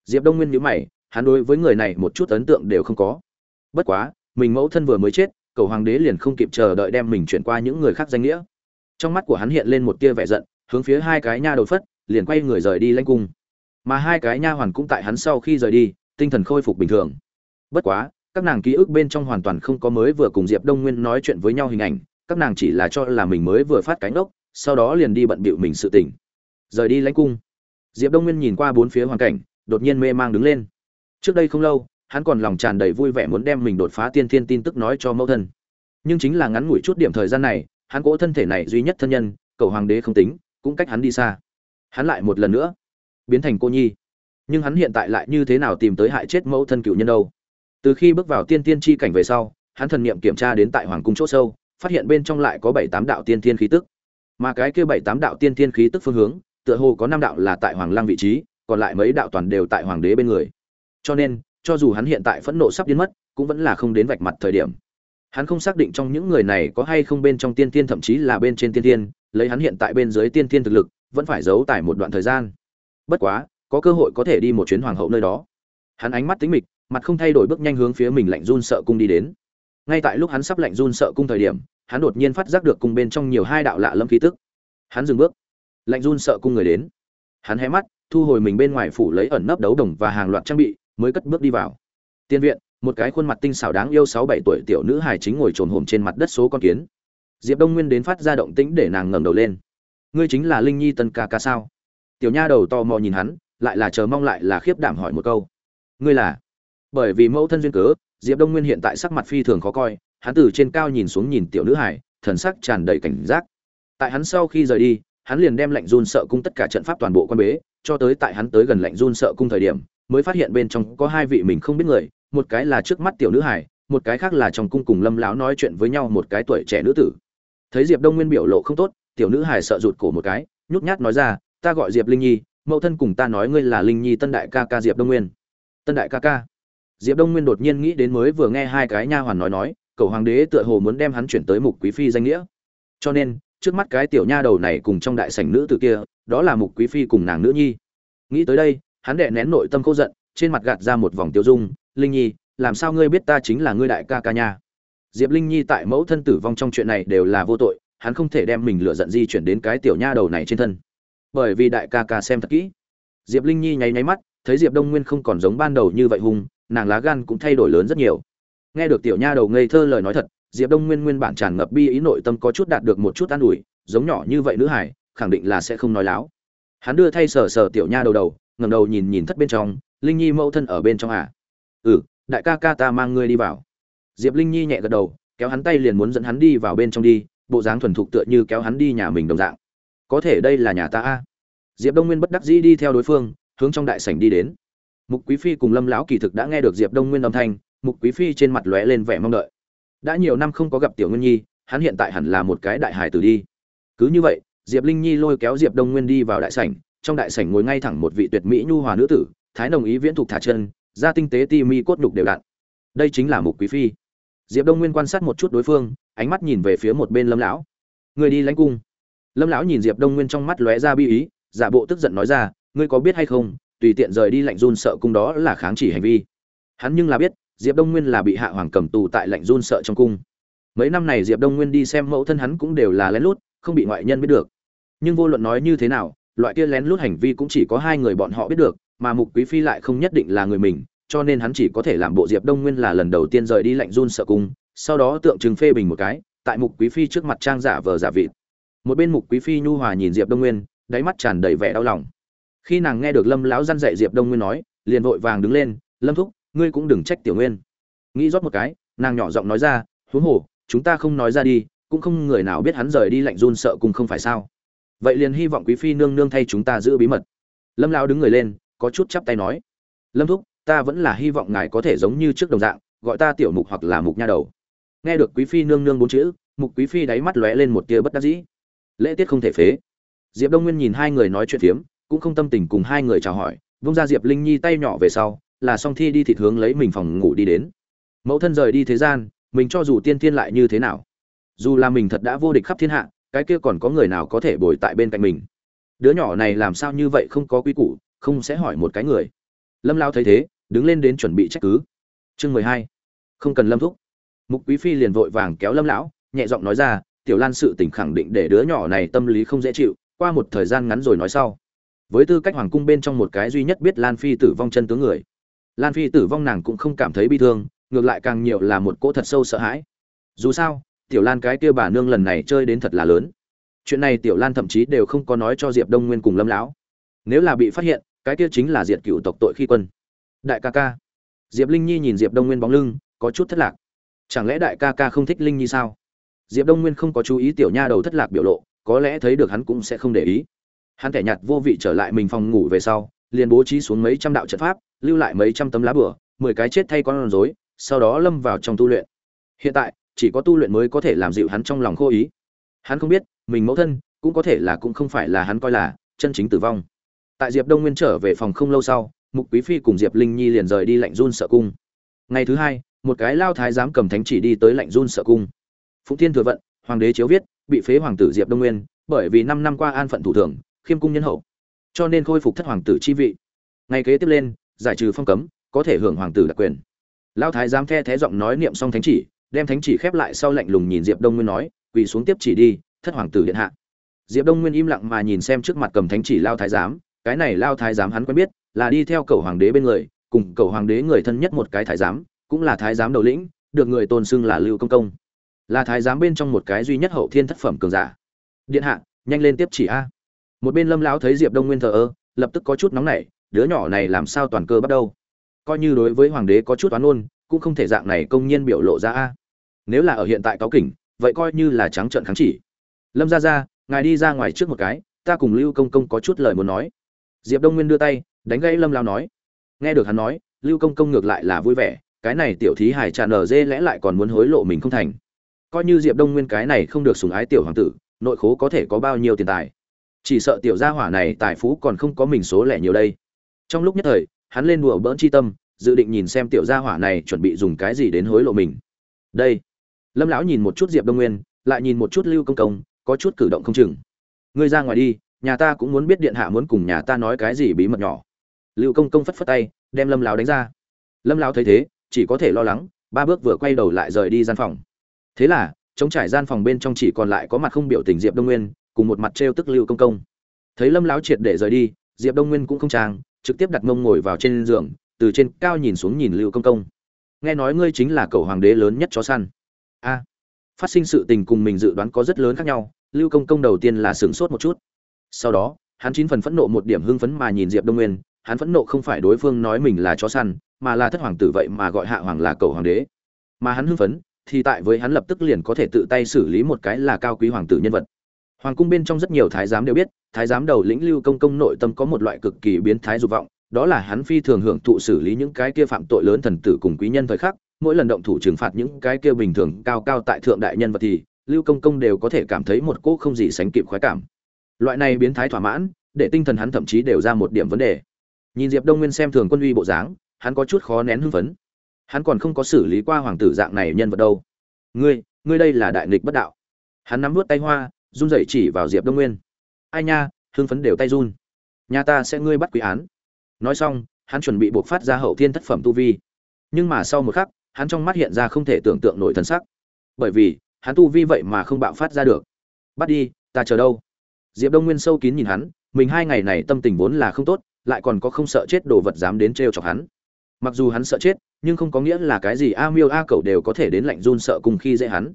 Diệp đông nguyên nhíu mày, hắn đối với người này một chút ấn tượng đều không có. Bất quá, mình mẫu thân vừa mới chết, cầu hoàng đế liền không kịp chờ đợi đem mình chuyển qua những người khác danh nghĩa trong mắt của hắn hiện lên một tia vẻ giận, hướng phía hai cái nha đầu phất, liền quay người rời đi lanh cung. Mà hai cái nha hoàn cũng tại hắn sau khi rời đi, tinh thần khôi phục bình thường. Bất quá, các nàng ký ức bên trong hoàn toàn không có mới vừa cùng diệp đông nguyên nói chuyện với nhau hình ảnh, các nàng chỉ là cho là mình mới vừa phát cánh ốc sau đó liền đi bận bịu mình sự tỉnh rời đi lãnh cung, diệp đông nguyên nhìn qua bốn phía hoàn cảnh, đột nhiên mê mang đứng lên. Trước đây không lâu, hắn còn lòng tràn đầy vui vẻ muốn đem mình đột phá tiên thiên tin tức nói cho mẫu thân. Nhưng chính là ngắn ngủi chút điểm thời gian này hắn cỗ thân thể này duy nhất thân nhân, cầu hoàng đế không tính, cũng cách hắn đi xa. Hắn lại một lần nữa biến thành cô nhi. Nhưng hắn hiện tại lại như thế nào tìm tới hại chết mẫu thân cựu nhân đâu? Từ khi bước vào tiên tiên tri cảnh về sau, hắn thần niệm kiểm tra đến tại hoàng cung chỗ sâu, phát hiện bên trong lại có bảy tám đạo tiên tiên khí tức. Mà cái kia bảy tám đạo tiên tiên khí tức phương hướng, tựa hồ có năm đạo là tại hoàng lăng vị trí, còn lại mấy đạo toàn đều tại hoàng đế bên người. Cho nên, cho dù hắn hiện tại phẫn nộ sắp biến mất, cũng vẫn là không đến vạch mặt thời điểm hắn không xác định trong những người này có hay không bên trong tiên tiên thậm chí là bên trên tiên tiên lấy hắn hiện tại bên dưới tiên tiên thực lực, vẫn phải giấu tải một đoạn thời gian. Bất quá, có cơ hội có thể đi một chuyến hoàng hậu nơi đó. Hắn ánh mắt tính mịch, mặt không thay đổi bước nhanh hướng phía mình lạnh run sợ cung đi đến. Ngay tại lúc hắn sắp lạnh run sợ cung thời điểm, hắn đột nhiên phát giác được cung bên trong nhiều hai đạo lạ lâm khí tức. Hắn dừng bước, lạnh run sợ cung người đến. Hắn hé mắt, thu hồi mình bên ngoài phủ lấy ẩn nấp đấu đồng và hàng loạt trang bị, mới cất bước đi vào. Tiên viện một cái khuôn mặt tinh xảo đáng yêu sáu bảy tuổi tiểu nữ hài chính ngồi trồn hổm trên mặt đất số con kiến. Diệp đông nguyên đến phát ra động tĩnh để nàng ngẩng đầu lên. Ngươi chính là linh nhi tân ca ca sao? Tiểu nha đầu tò mò nhìn hắn, lại là chờ mong lại là khiếp đảm hỏi một câu. Ngươi là? Bởi vì mẫu thân duyên cớ, diệp đông nguyên hiện tại sắc mặt phi thường khó coi, hắn từ trên cao nhìn xuống nhìn tiểu nữ hải thần sắc tràn đầy cảnh giác. Tại hắn sau khi rời đi, hắn liền đem lệnh run sợ cung tất cả trận pháp toàn bộ quan bế, cho tới tại hắn tới gần lệnh run sợ cung thời điểm, mới phát hiện bên trong có hai vị mình không biết người một cái là trước mắt tiểu nữ hải một cái khác là trong cung cùng lâm lão nói chuyện với nhau một cái tuổi trẻ nữ tử. Thấy diệp đông nguyên biểu lộ không tốt, tiểu nữ hải sợ rụt cổ một cái, nhút nhát nói ra, ta gọi diệp linh nhi, mẫu thân cùng ta nói ngươi là linh nhi tân đại ca ca diệp đông nguyên. Tân đại ca ca? Diệp đông nguyên đột nhiên nghĩ đến mới vừa nghe hai cái nha hoàn nói nói cầu hoàng đế tựa hồ muốn đem hắn chuyển tới mục quý phi danh nghĩa. Cho nên, trước mắt cái tiểu nha đầu này cùng trong đại sảnh nữ tử kia, đó là mục quý phi cùng nàng nữ nhi. Nghĩ tới đây, hắn đệ nén nội tâm khô giận trên mặt gạt ra một vòng tiêu dung, linh nhi, làm sao ngươi biết ta chính là ngươi đại ca ca nha? Diệp linh nhi tại mẫu thân tử vong trong chuyện này đều là vô tội, hắn không thể đem mình lựa giận di chuyển đến cái tiểu nha đầu này trên thân. Bởi vì đại ca ca xem thật kỹ. Diệp linh nhi nháy nháy mắt, thấy diệp đông nguyên không còn giống ban đầu như vậy hung, nàng lá gan cũng thay đổi lớn rất nhiều. Nghe được tiểu nha đầu ngây thơ lời nói thật, diệp đông nguyên nguyên bản tràn ngập bi ý nội tâm có chút đạt được một chút an ủi, giống nhỏ như vậy nữ hải khẳng định là sẽ không nói láo. Hắn đưa thay sờ sờ tiểu nha đầu đầu, ngẩng đầu nhìn nhìn thất bên trong linh nhi mẫu thân ở bên trong à? Ừ đại ca ca ta mang ngươi đi vào. Diệp linh nhi nhẹ gật đầu, kéo hắn tay liền muốn dẫn hắn đi vào bên trong đi, bộ dáng thuần thục tựa như kéo hắn đi nhà mình đồng dạng. Có thể đây là nhà ta a. Diệp đông nguyên bất đắc dĩ đi theo đối phương, hướng trong đại sảnh đi đến. Mục quý phi cùng lâm lão kỳ thực đã nghe được diệp đông nguyên âm thanh, mục quý phi trên mặt lóe lên vẻ mong đợi. Đã nhiều năm không có gặp tiểu nguyên nhi, hắn hiện tại hẳn là một cái đại hải tử đi. Cứ như vậy, diệp linh nhi lôi kéo diệp đông nguyên đi vào đại sảnh, trong đại sảnh ngồi ngay thẳng một vị tuyệt mỹ nhu hòa nữ tử thái nồng ý viễn thục thả chân da tinh tế ti mi cốt đục đều đặn. Đây chính là mục quý phi. Diệp đông nguyên quan sát một chút đối phương, ánh mắt nhìn về phía một bên lâm lão. Người đi lãnh cung. Lâm lão nhìn diệp đông nguyên trong mắt lóe ra bi ý, giả bộ tức giận nói ra, ngươi có biết hay không, tùy tiện rời đi lạnh run sợ cung đó là kháng chỉ hành vi. Hắn nhưng là biết, diệp đông nguyên là bị hạ hoàng cầm tù tại lạnh run sợ trong cung. Mấy năm này diệp đông nguyên đi xem mẫu thân hắn cũng đều là lén lút, không bị ngoại nhân biết được. Nhưng vô luận nói như thế nào, loại kia lén lút hành vi cũng chỉ có hai người bọn họ biết được mà mục quý phi lại không nhất định là người mình, cho nên hắn chỉ có thể làm bộ diệp đông nguyên là lần đầu tiên rời đi lạnh run sợ cung, sau đó tượng trưng phê bình một cái, tại mục quý phi trước mặt trang giả vờ giả vịt. Một bên mục quý phi nhu hòa nhìn diệp đông nguyên, đáy mắt tràn đầy vẻ đau lòng. Khi nàng nghe được lâm lão răn dạy diệp đông nguyên nói, liền vội vàng đứng lên, lâm thúc, ngươi cũng đừng trách tiểu nguyên. Nghĩ rót một cái, nàng nhỏ giọng nói ra huống hồ chúng ta không nói ra đi, cũng không người nào biết hắn rời đi lạnh run sợ cùng không phải sao? Vậy liền hy vọng quý phi nương nương thay chúng ta giữ bí mật. Lâm lão đứng người lên có chút chắp tay nói, lâm thúc, ta vẫn là hy vọng ngài có thể giống như trước đồng dạng, gọi ta tiểu mục hoặc là mục nha đầu. Nghe được quý phi nương nương bốn chữ, mục quý phi đáy mắt lóe lên một tia bất đắc dĩ. Lễ tiết không thể phế. Diệp đông nguyên nhìn hai người nói chuyện phiếm, cũng không tâm tình cùng hai người chào hỏi, vung ra diệp linh nhi tay nhỏ về sau, là song thi đi thịt hướng lấy mình phòng ngủ đi đến. Mẫu thân rời đi thế gian, mình cho dù tiên thiên lại như thế nào, dù là mình thật đã vô địch khắp thiên hạ, cái kia còn có người nào có thể bồi tại bên cạnh mình? Đứa nhỏ này làm sao như vậy không có quy củ không sẽ hỏi một cái người. Lâm lao thấy thế, đứng lên đến chuẩn bị trách cứ. Chương mười hai. Không cần lâm thúc. Mục quý phi liền vội vàng kéo lâm lão, nhẹ giọng nói ra, tiểu lan sự tình khẳng định để đứa nhỏ này tâm lý không dễ chịu, qua một thời gian ngắn rồi nói sau. Với tư cách hoàng cung bên trong một cái duy nhất biết lan phi tử vong chân tướng người. Lan phi tử vong nàng cũng không cảm thấy bi thương, ngược lại càng nhiều là một cỗ thật sâu sợ hãi. Dù sao, tiểu lan cái kia bà nương lần này chơi đến thật là lớn. Chuyện này tiểu lan thậm chí đều không có nói cho diệp đông nguyên cùng lâm lão. Nếu là bị phát hiện cái kia chính là diệt cựu tộc tội khi quân. Đại ca ca. Diệp linh nhi nhìn diệp đông nguyên bóng lưng, có chút thất lạc. Chẳng lẽ đại ca ca không thích linh nhi sao? Diệp đông nguyên không có chú ý tiểu nha đầu thất lạc biểu lộ, có lẽ thấy được hắn cũng sẽ không để ý. Hắn kẻ nhặt vô vị trở lại mình phòng ngủ về sau, liền bố trí xuống mấy trăm đạo trận pháp, lưu lại mấy trăm tấm lá bửa mười cái chết thay con rối, sau đó lâm vào trong tu luyện. Hiện tại, chỉ có tu luyện mới có thể làm dịu hắn trong lòng khô ý. Hắn không biết, mình mẫu thân, cũng có thể là cũng không phải là hắn coi là chân chính tử vong tại diệp đông nguyên trở về phòng không lâu sau, mục quý phi cùng diệp linh nhi liền rời đi lạnh run sợ cung. Ngày thứ hai, một cái lao thái giám cầm thánh chỉ đi tới lạnh run sợ cung. Phụng thiên thừa vận, hoàng đế chiếu viết, bị phế hoàng tử diệp đông nguyên, bởi vì năm năm qua an phận thủ thường, khiêm cung nhân hậu. Cho nên khôi phục thất hoàng tử chi vị. Ngày kế tiếp lên, giải trừ phong cấm, có thể hưởng hoàng tử đặc quyền. Lao thái giám the thé giọng nói niệm xong thánh chỉ, đem thánh chỉ khép lại sau lạnh lùng nhìn diệp đông nguyên nói, quỳ xuống tiếp chỉ đi, thất hoàng tử điện hạ. Diệp đông nguyên im lặng mà nhìn xem trước mặt cầm thánh chỉ lao thái giám cái này lao thái giám hắn quen biết, là đi theo cầu hoàng đế bên người, cùng cầu hoàng đế người thân nhất một cái thái giám, cũng là thái giám đầu lĩnh, được người tôn xưng là lưu công công. Là thái giám bên trong một cái duy nhất hậu thiên thất phẩm cường giả. Điện hạ, nhanh lên tiếp chỉ a. Một bên lâm lão thấy diệp đông nguyên thờ ơ, lập tức có chút nóng nảy, đứa nhỏ này làm sao toàn cơ bắt đầu? Coi như đối với hoàng đế có chút oán ôn, cũng không thể dạng này công nhiên biểu lộ ra a. Nếu là ở hiện tại cáo kỉnh, vậy coi như là trắng trợn kháng chỉ. Lâm ra ra ngài đi ra ngoài trước một cái, ta cùng lưu công công có chút lời muốn nói diệp đông nguyên đưa tay, đánh gãy lâm lao nói. Nghe được hắn nói, lưu công công ngược lại là vui vẻ, cái này tiểu thí hải trà nở dê lẽ lại còn muốn hối lộ mình không thành. Coi như diệp đông nguyên cái này không được sùng ái tiểu hoàng tử, nội khố có thể có bao nhiêu tiền tài. Chỉ sợ tiểu gia hỏa này tài phú còn không có mình số lẻ nhiều đây. Trong lúc nhất thời, hắn lên đùa bỡn chi tâm, dự định nhìn xem tiểu gia hỏa này chuẩn bị dùng cái gì đến hối lộ mình. Đây. Lâm lão nhìn một chút diệp đông nguyên, lại nhìn một chút lưu công công, có chút cử động không chừng. Ngươi ra ngoài đi nhà ta cũng muốn biết điện hạ muốn cùng nhà ta nói cái gì bí mật nhỏ. Lưu công công phất phất tay, đem lâm lão đánh ra. Lâm lão thấy thế, chỉ có thể lo lắng, ba bước vừa quay đầu lại rời đi gian phòng. Thế là chống trải gian phòng bên trong chỉ còn lại có mặt không biểu tình diệp đông nguyên, cùng một mặt trêu tức lưu công công. Thấy lâm lão triệt để rời đi, diệp đông nguyên cũng không trang trực tiếp đặt mông ngồi vào trên giường, từ trên cao nhìn xuống nhìn lưu công công. Nghe nói ngươi chính là cầu hoàng đế lớn nhất chó săn. A. Phát sinh sự tình cùng mình dự đoán có rất lớn khác nhau, lưu công công đầu tiên là sửng sốt một chút sau đó, hắn chín phần phẫn nộ một điểm hưng phấn mà nhìn diệp đông nguyên, hắn phẫn nộ không phải đối phương nói mình là chó săn, mà là thất hoàng tử vậy mà gọi hạ hoàng là cầu hoàng đế. Mà hắn hưng phấn, thì tại với hắn lập tức liền có thể tự tay xử lý một cái là cao quý hoàng tử nhân vật. Hoàng cung bên trong rất nhiều thái giám đều biết, thái giám đầu lĩnh lưu công công nội tâm có một loại cực kỳ biến thái dục vọng, đó là hắn phi thường hưởng thụ xử lý những cái kia phạm tội lớn thần tử cùng quý nhân thời khắc, mỗi lần động thủ trừng phạt những cái kia bình thường cao cao tại thượng đại nhân vật thì, lưu công công đều có thể cảm thấy một cỗ không gì sánh kịp khoái cảm loại này biến thái thỏa mãn, để tinh thần hắn thậm chí đều ra một điểm vấn đề. Nhìn diệp đông nguyên xem thường quân uy bộ dáng, hắn có chút khó nén hưng phấn. Hắn còn không có xử lý qua hoàng tử dạng này nhân vật đâu. Ngươi ngươi đây là đại nghịch bất đạo. Hắn nắm vút tay hoa, run rẩy chỉ vào diệp đông nguyên. Ai nha, hưng phấn đều tay run. Nhà ta sẽ ngươi bắt quý án. Nói xong, hắn chuẩn bị buộc phát ra hậu thiên thất phẩm tu vi. Nhưng mà sau một khắc, hắn trong mắt hiện ra không thể tưởng tượng nổi thần sắc. Bởi vì, hắn tu vi vậy mà không bạo phát ra được. Bắt đi, ta chờ đâu? Diệp đông nguyên sâu kín nhìn hắn, mình hai ngày này tâm tình vốn là không tốt, lại còn có không sợ chết đồ vật dám đến trêu chọc hắn. Mặc dù hắn sợ chết, nhưng không có nghĩa là cái gì a miêu a cẩu đều có thể đến lạnh run sợ cùng khi dễ hắn.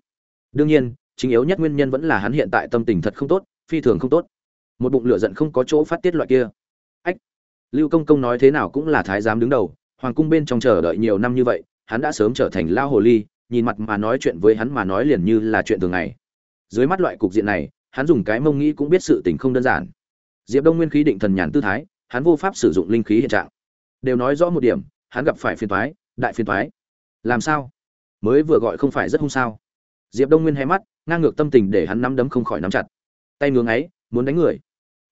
Đương nhiên, chính yếu nhất nguyên nhân vẫn là hắn hiện tại tâm tình thật không tốt, phi thường không tốt. Một bụng lửa giận không có chỗ phát tiết loại kia. Ách! Lưu công công nói thế nào cũng là thái giám đứng đầu, hoàng cung bên trong chờ đợi nhiều năm như vậy, hắn đã sớm trở thành lao hồ ly, nhìn mặt mà nói chuyện với hắn mà nói liền như là chuyện thường ngày. Dưới mắt loại cục diện này hắn dùng cái mông nghĩ cũng biết sự tình không đơn giản. Diệp đông nguyên khí định thần nhàn tư thái, hắn vô pháp sử dụng linh khí hiện trạng. Đều nói rõ một điểm, hắn gặp phải phiền toái, đại phiền toái. Làm sao? Mới vừa gọi không phải rất hung sao? Diệp đông nguyên hay mắt, ngang ngược tâm tình để hắn nắm đấm không khỏi nắm chặt. Tay ngưỡng ấy muốn đánh người.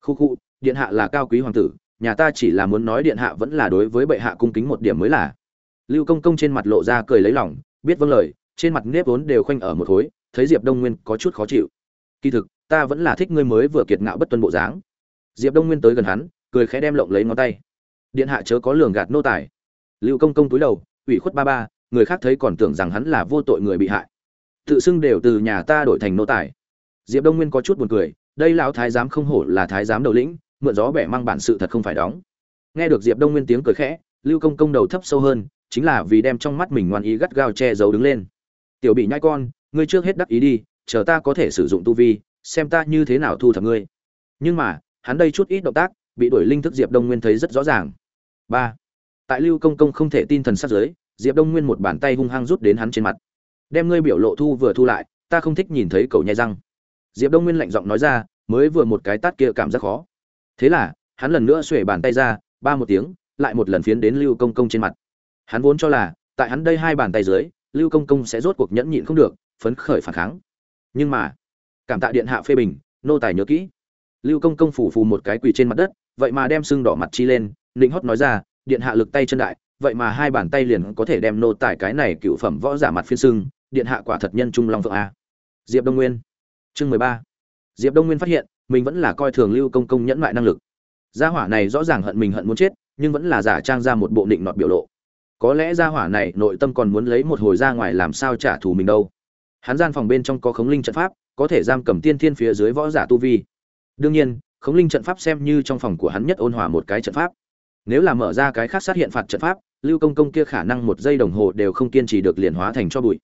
Khu khu, điện hạ là cao quý hoàng tử, nhà ta chỉ là muốn nói điện hạ vẫn là đối với bệ hạ cung kính một điểm mới là. Lưu công công trên mặt lộ ra cười lấy lòng, biết vâng lời, trên mặt nếp vốn đều khoanh ở một khối, thấy diệp đông nguyên có chút khó chịu. Kỳ thực ta vẫn là thích ngươi mới vừa kiệt ngạo bất tuân bộ dáng. Diệp đông nguyên tới gần hắn, cười khẽ đem lộng lấy ngón tay. Điện hạ chớ có lường gạt nô tài. Lưu công công túi đầu, ủy khuất ba ba, người khác thấy còn tưởng rằng hắn là vô tội người bị hại. Tự xưng đều từ nhà ta đổi thành nô tài. Diệp đông nguyên có chút buồn cười, đây lão thái giám không hổ là thái giám đầu lĩnh, mượn gió bẻ mang bản sự thật không phải đóng. Nghe được diệp đông nguyên tiếng cười khẽ, lưu công công đầu thấp sâu hơn, chính là vì đem trong mắt mình ngoan ý gắt gao che giấu đứng lên. Tiểu bị nhai con, ngươi trước hết đắc ý đi, chờ ta có thể sử dụng tu vi xem ta như thế nào thu thập ngươi. Nhưng mà, hắn đây chút ít động tác, bị đuổi linh thức diệp đông nguyên thấy rất rõ ràng. Ba. Tại lưu công công không thể tin thần sát giới diệp đông nguyên một bàn tay hung hăng rút đến hắn trên mặt. Đem ngươi biểu lộ thu vừa thu lại, ta không thích nhìn thấy cậu nhai răng. Diệp đông nguyên lạnh giọng nói ra, mới vừa một cái tát kia cảm giác khó. Thế là, hắn lần nữa xuể bàn tay ra, ba một tiếng, lại một lần phiến đến lưu công công trên mặt. Hắn vốn cho là, tại hắn đây hai bàn tay dưới, lưu công công sẽ rốt cuộc nhẫn nhịn không được, phấn khởi phản kháng. Nhưng mà cảm tạ điện hạ phê bình, nô tài nhớ kỹ. Lưu công công phủ phù một cái quỳ trên mặt đất, vậy mà đem sưng đỏ mặt chi lên, nịnh hót nói ra, điện hạ lực tay chân đại, vậy mà hai bàn tay liền có thể đem nô tài cái này cựu phẩm võ giả mặt phiên sưng, điện hạ quả thật nhân trung long phượng a. Diệp đông nguyên, chương mười ba. Diệp đông nguyên phát hiện, mình vẫn là coi thường lưu công công nhẫn mại năng lực. Gia hỏa này rõ ràng hận mình hận muốn chết, nhưng vẫn là giả trang ra một bộ định nọt biểu lộ. Có lẽ gia hỏa này nội tâm còn muốn lấy một hồi ra ngoài làm sao trả thù mình đâu. Hắn gian phòng bên trong có khống linh trận pháp có thể giam cầm tiên thiên phía dưới võ giả tu vi. Đương nhiên, khống linh trận pháp xem như trong phòng của hắn nhất ôn hòa một cái trận pháp. Nếu là mở ra cái khác sát hiện phạt trận pháp, lưu công công kia khả năng một giây đồng hồ đều không kiên trì được liền hóa thành cho bụi.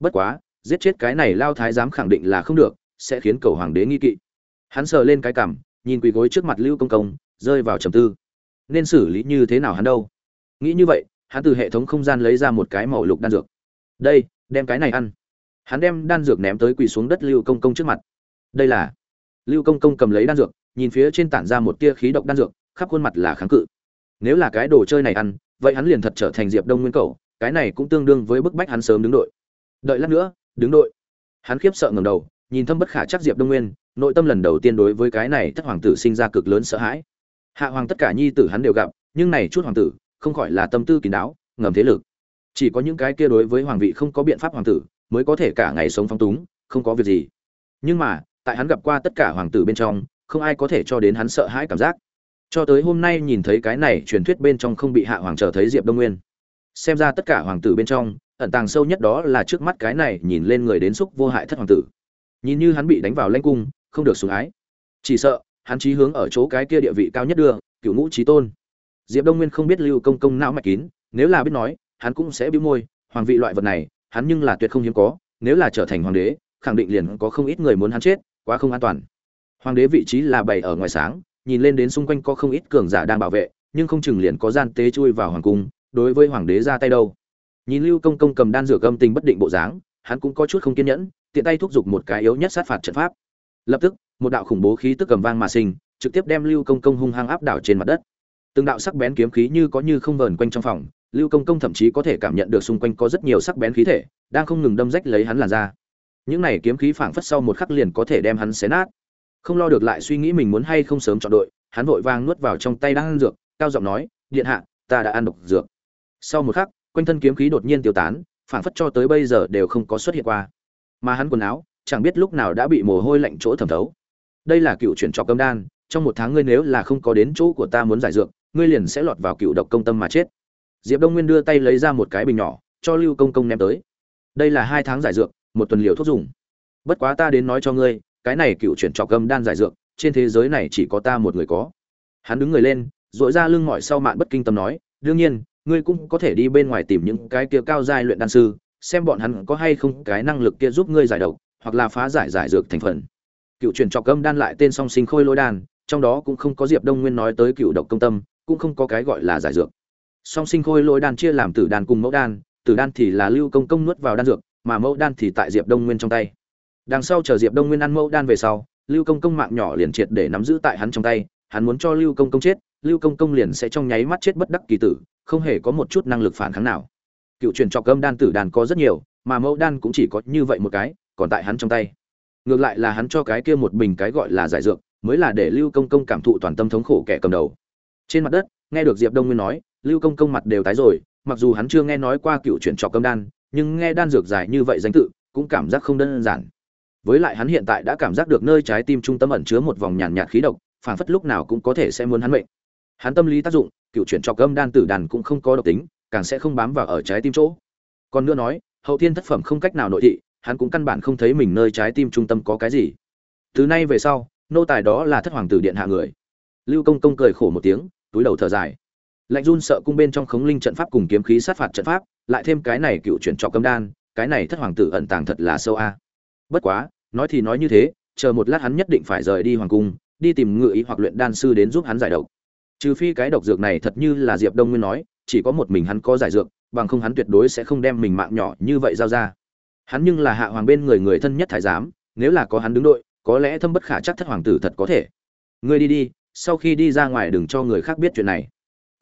Bất quá, giết chết cái này lao thái giám khẳng định là không được, sẽ khiến cầu hoàng đế nghi kỵ. Hắn sờ lên cái cằm, nhìn quỳ gối trước mặt lưu công công, rơi vào trầm tư. Nên xử lý như thế nào hắn đâu? Nghĩ như vậy, hắn từ hệ thống không gian lấy ra một cái màu lục đan dược. Đây, đem cái này ăn hắn đem đan dược ném tới quỳ xuống đất lưu công công trước mặt. Đây là lưu công công cầm lấy đan dược, nhìn phía trên tản ra một tia khí độc đan dược, khắp khuôn mặt là kháng cự. Nếu là cái đồ chơi này ăn, vậy hắn liền thật trở thành diệp đông nguyên cầu, cái này cũng tương đương với bức bách hắn sớm đứng đội. Đợi lát nữa, đứng đội. Hắn khiếp sợ ngầm đầu, nhìn thâm bất khả chắc diệp đông nguyên, nội tâm lần đầu tiên đối với cái này thất hoàng tử sinh ra cực lớn sợ hãi. Hạ hoàng tất cả nhi tử hắn đều gặp, nhưng này chút hoàng tử, không khỏi là tâm tư kín đáo, ngầm thế lực. Chỉ có những cái kia đối với hoàng vị không có biện pháp hoàng tử mới có thể cả ngày sống phong túng, không có việc gì. Nhưng mà, tại hắn gặp qua tất cả hoàng tử bên trong, không ai có thể cho đến hắn sợ hãi cảm giác. Cho tới hôm nay nhìn thấy cái này truyền thuyết bên trong không bị hạ hoàng chờ thấy diệp đông nguyên. Xem ra tất cả hoàng tử bên trong, ẩn tàng sâu nhất đó là trước mắt cái này nhìn lên người đến xúc vô hại thất hoàng tử. Nhìn như hắn bị đánh vào lanh cung, không được sủng ái. Chỉ sợ, hắn chí hướng ở chỗ cái kia địa vị cao nhất đưa, cựu ngũ trí tôn. Diệp đông nguyên không biết lưu công công não mạch kín, nếu là biết nói, hắn cũng sẽ bĩu môi, hoàng vị loại vật này hắn nhưng là tuyệt không hiếm có, nếu là trở thành hoàng đế, khẳng định liền có không ít người muốn hắn chết, quá không an toàn. Hoàng đế vị trí là bày ở ngoài sáng, nhìn lên đến xung quanh có không ít cường giả đang bảo vệ, nhưng không chừng liền có gian tế chui vào hoàng cung, đối với hoàng đế ra tay đâu. Nhìn lưu công công cầm đan dược âm tình bất định bộ dáng, hắn cũng có chút không kiên nhẫn, tiện tay thúc giục một cái yếu nhất sát phạt trận pháp. Lập tức, một đạo khủng bố khí tức cầm vang mà sinh, trực tiếp đem lưu công công hung hăng áp đảo trên mặt đất. Từng đạo sắc bén kiếm khí như có như không vờn quanh trong phòng lưu công công thậm chí có thể cảm nhận được xung quanh có rất nhiều sắc bén khí thể, đang không ngừng đâm rách lấy hắn làn ra những này kiếm khí phảng phất sau một khắc liền có thể đem hắn xé nát. Không lo được lại suy nghĩ mình muốn hay không sớm chọn đội, hắn vội vàng nuốt vào trong tay đang ăn dược, cao giọng nói, điện hạ, ta đã ăn độc dược. Sau một khắc, quanh thân kiếm khí đột nhiên tiêu tán, phảng phất cho tới bây giờ đều không có xuất hiện qua. Mà hắn quần áo, chẳng biết lúc nào đã bị mồ hôi lạnh chỗ thẩm thấu. Đây là cựu chuyển trọc cơm đan, trong một tháng ngươi nếu là không có đến chỗ của ta muốn giải dược, ngươi liền sẽ lọt vào cựu độc công tâm mà chết diệp đông nguyên đưa tay lấy ra một cái bình nhỏ, cho lưu công công ném tới. Đây là hai tháng giải dược, một tuần liều thuốc dùng. Bất quá ta đến nói cho ngươi, cái này cựu chuyển trọc gâm đan giải dược, trên thế giới này chỉ có ta một người có. Hắn đứng người lên dội ra lưng mỏi sau mạn bất kinh tâm nói, đương nhiên, ngươi cũng có thể đi bên ngoài tìm những cái kia cao giai luyện đan sư, xem bọn hắn có hay không cái năng lực kia giúp ngươi giải độc, hoặc là phá giải giải dược thành phần. Cựu truyền trọc gâm đan lại tên song sinh khôi lôi đan, trong đó cũng không có diệp đông nguyên nói tới cựu độc công tâm, cũng không có cái gọi là giải dược song sinh khôi lôi đan chia làm tử đan cùng mẫu đan, tử đan thì là lưu công công nuốt vào đan dược, mà mẫu đan thì tại diệp đông nguyên trong tay. Đằng sau chờ diệp đông nguyên ăn mẫu đan về sau, lưu công công mạng nhỏ liền triệt để nắm giữ tại hắn trong tay, hắn muốn cho lưu công công chết, lưu công công liền sẽ trong nháy mắt chết bất đắc kỳ tử, không hề có một chút năng lực phản kháng nào. Cựu truyền trọc âm đan tử đàn có rất nhiều, mà mẫu đan cũng chỉ có như vậy một cái, còn tại hắn trong tay. Ngược lại là hắn cho cái kia một bình cái gọi là giải dược, mới là để lưu công công cảm thụ toàn tâm thống khổ kẻ cầm đầu. Trên mặt đất, nghe được diệp đông nguyên nói lưu công công mặt đều tái rồi, mặc dù hắn chưa nghe nói qua cựu chuyển trọc cơm đan, nhưng nghe đan dược dài như vậy danh tự, cũng cảm giác không đơn giản. Với lại hắn hiện tại đã cảm giác được nơi trái tim trung tâm ẩn chứa một vòng nhàn nhạt khí độc phảng phất lúc nào cũng có thể sẽ muốn hắn mệnh. Hắn tâm lý tác dụng, cựu chuyển trọc cơm đan tử đàn cũng không có độc tính, càng sẽ không bám vào ở trái tim chỗ. Còn nữa nói, hậu thiên thất phẩm không cách nào nội thị, hắn cũng căn bản không thấy mình nơi trái tim trung tâm có cái gì. Từ nay về sau, nô tài đó là thất hoàng tử điện hạ người. Lưu công công cười khổ một tiếng, túi đầu thở dài lạnh run sợ cung bên trong khống linh trận pháp cùng kiếm khí sát phạt trận pháp, lại thêm cái này cựu chuyển cho cấm đan, cái này thất hoàng tử ẩn tàng thật là sâu a. Bất quá, nói thì nói như thế, chờ một lát hắn nhất định phải rời đi hoàng cung, đi tìm ngự ý hoặc luyện đan sư đến giúp hắn giải độc. Trừ phi cái độc dược này thật như là diệp đông nguyên nói, chỉ có một mình hắn có giải dược, bằng không hắn tuyệt đối sẽ không đem mình mạng nhỏ như vậy giao ra. Hắn nhưng là hạ hoàng bên người người thân nhất thái giám, nếu là có hắn đứng đội, có lẽ thâm bất khả chắc thất hoàng tử thật có thể. Ngươi đi đi, sau khi đi ra ngoài đừng cho người khác biết chuyện này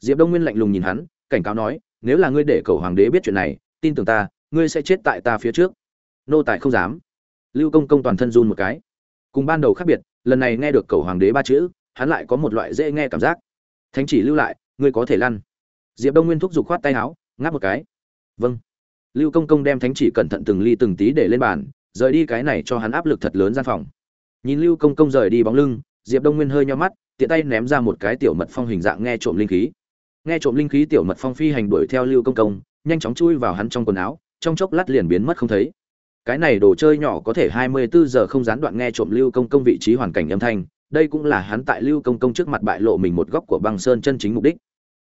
diệp đông nguyên lạnh lùng nhìn hắn, cảnh cáo nói, nếu là ngươi để cầu hoàng đế biết chuyện này, tin tưởng ta, ngươi sẽ chết tại ta phía trước. Nô tài không dám. Lưu công công toàn thân run một cái. Cùng ban đầu khác biệt, lần này nghe được cầu hoàng đế ba chữ, hắn lại có một loại dễ nghe cảm giác. Thánh chỉ lưu lại, ngươi có thể lăn. Diệp đông nguyên thúc giục khoát tay áo, ngáp một cái. Vâng. Lưu công công đem thánh chỉ cẩn thận từng ly từng tí để lên bàn, rời đi cái này cho hắn áp lực thật lớn gian phòng. Nhìn lưu công công rời đi bóng lưng, diệp đông nguyên hơi nho mắt, tiện tay ném ra một cái tiểu mật phong hình dạng nghe trộm linh khí nghe trộm linh khí tiểu mật phong phi hành đuổi theo lưu công công, nhanh chóng chui vào hắn trong quần áo, trong chốc lát liền biến mất không thấy. Cái này đồ chơi nhỏ có thể hai mươi bốn giờ không gián đoạn nghe trộm lưu công công vị trí hoàn cảnh âm thanh, đây cũng là hắn tại lưu công công trước mặt bại lộ mình một góc của băng sơn chân chính mục đích.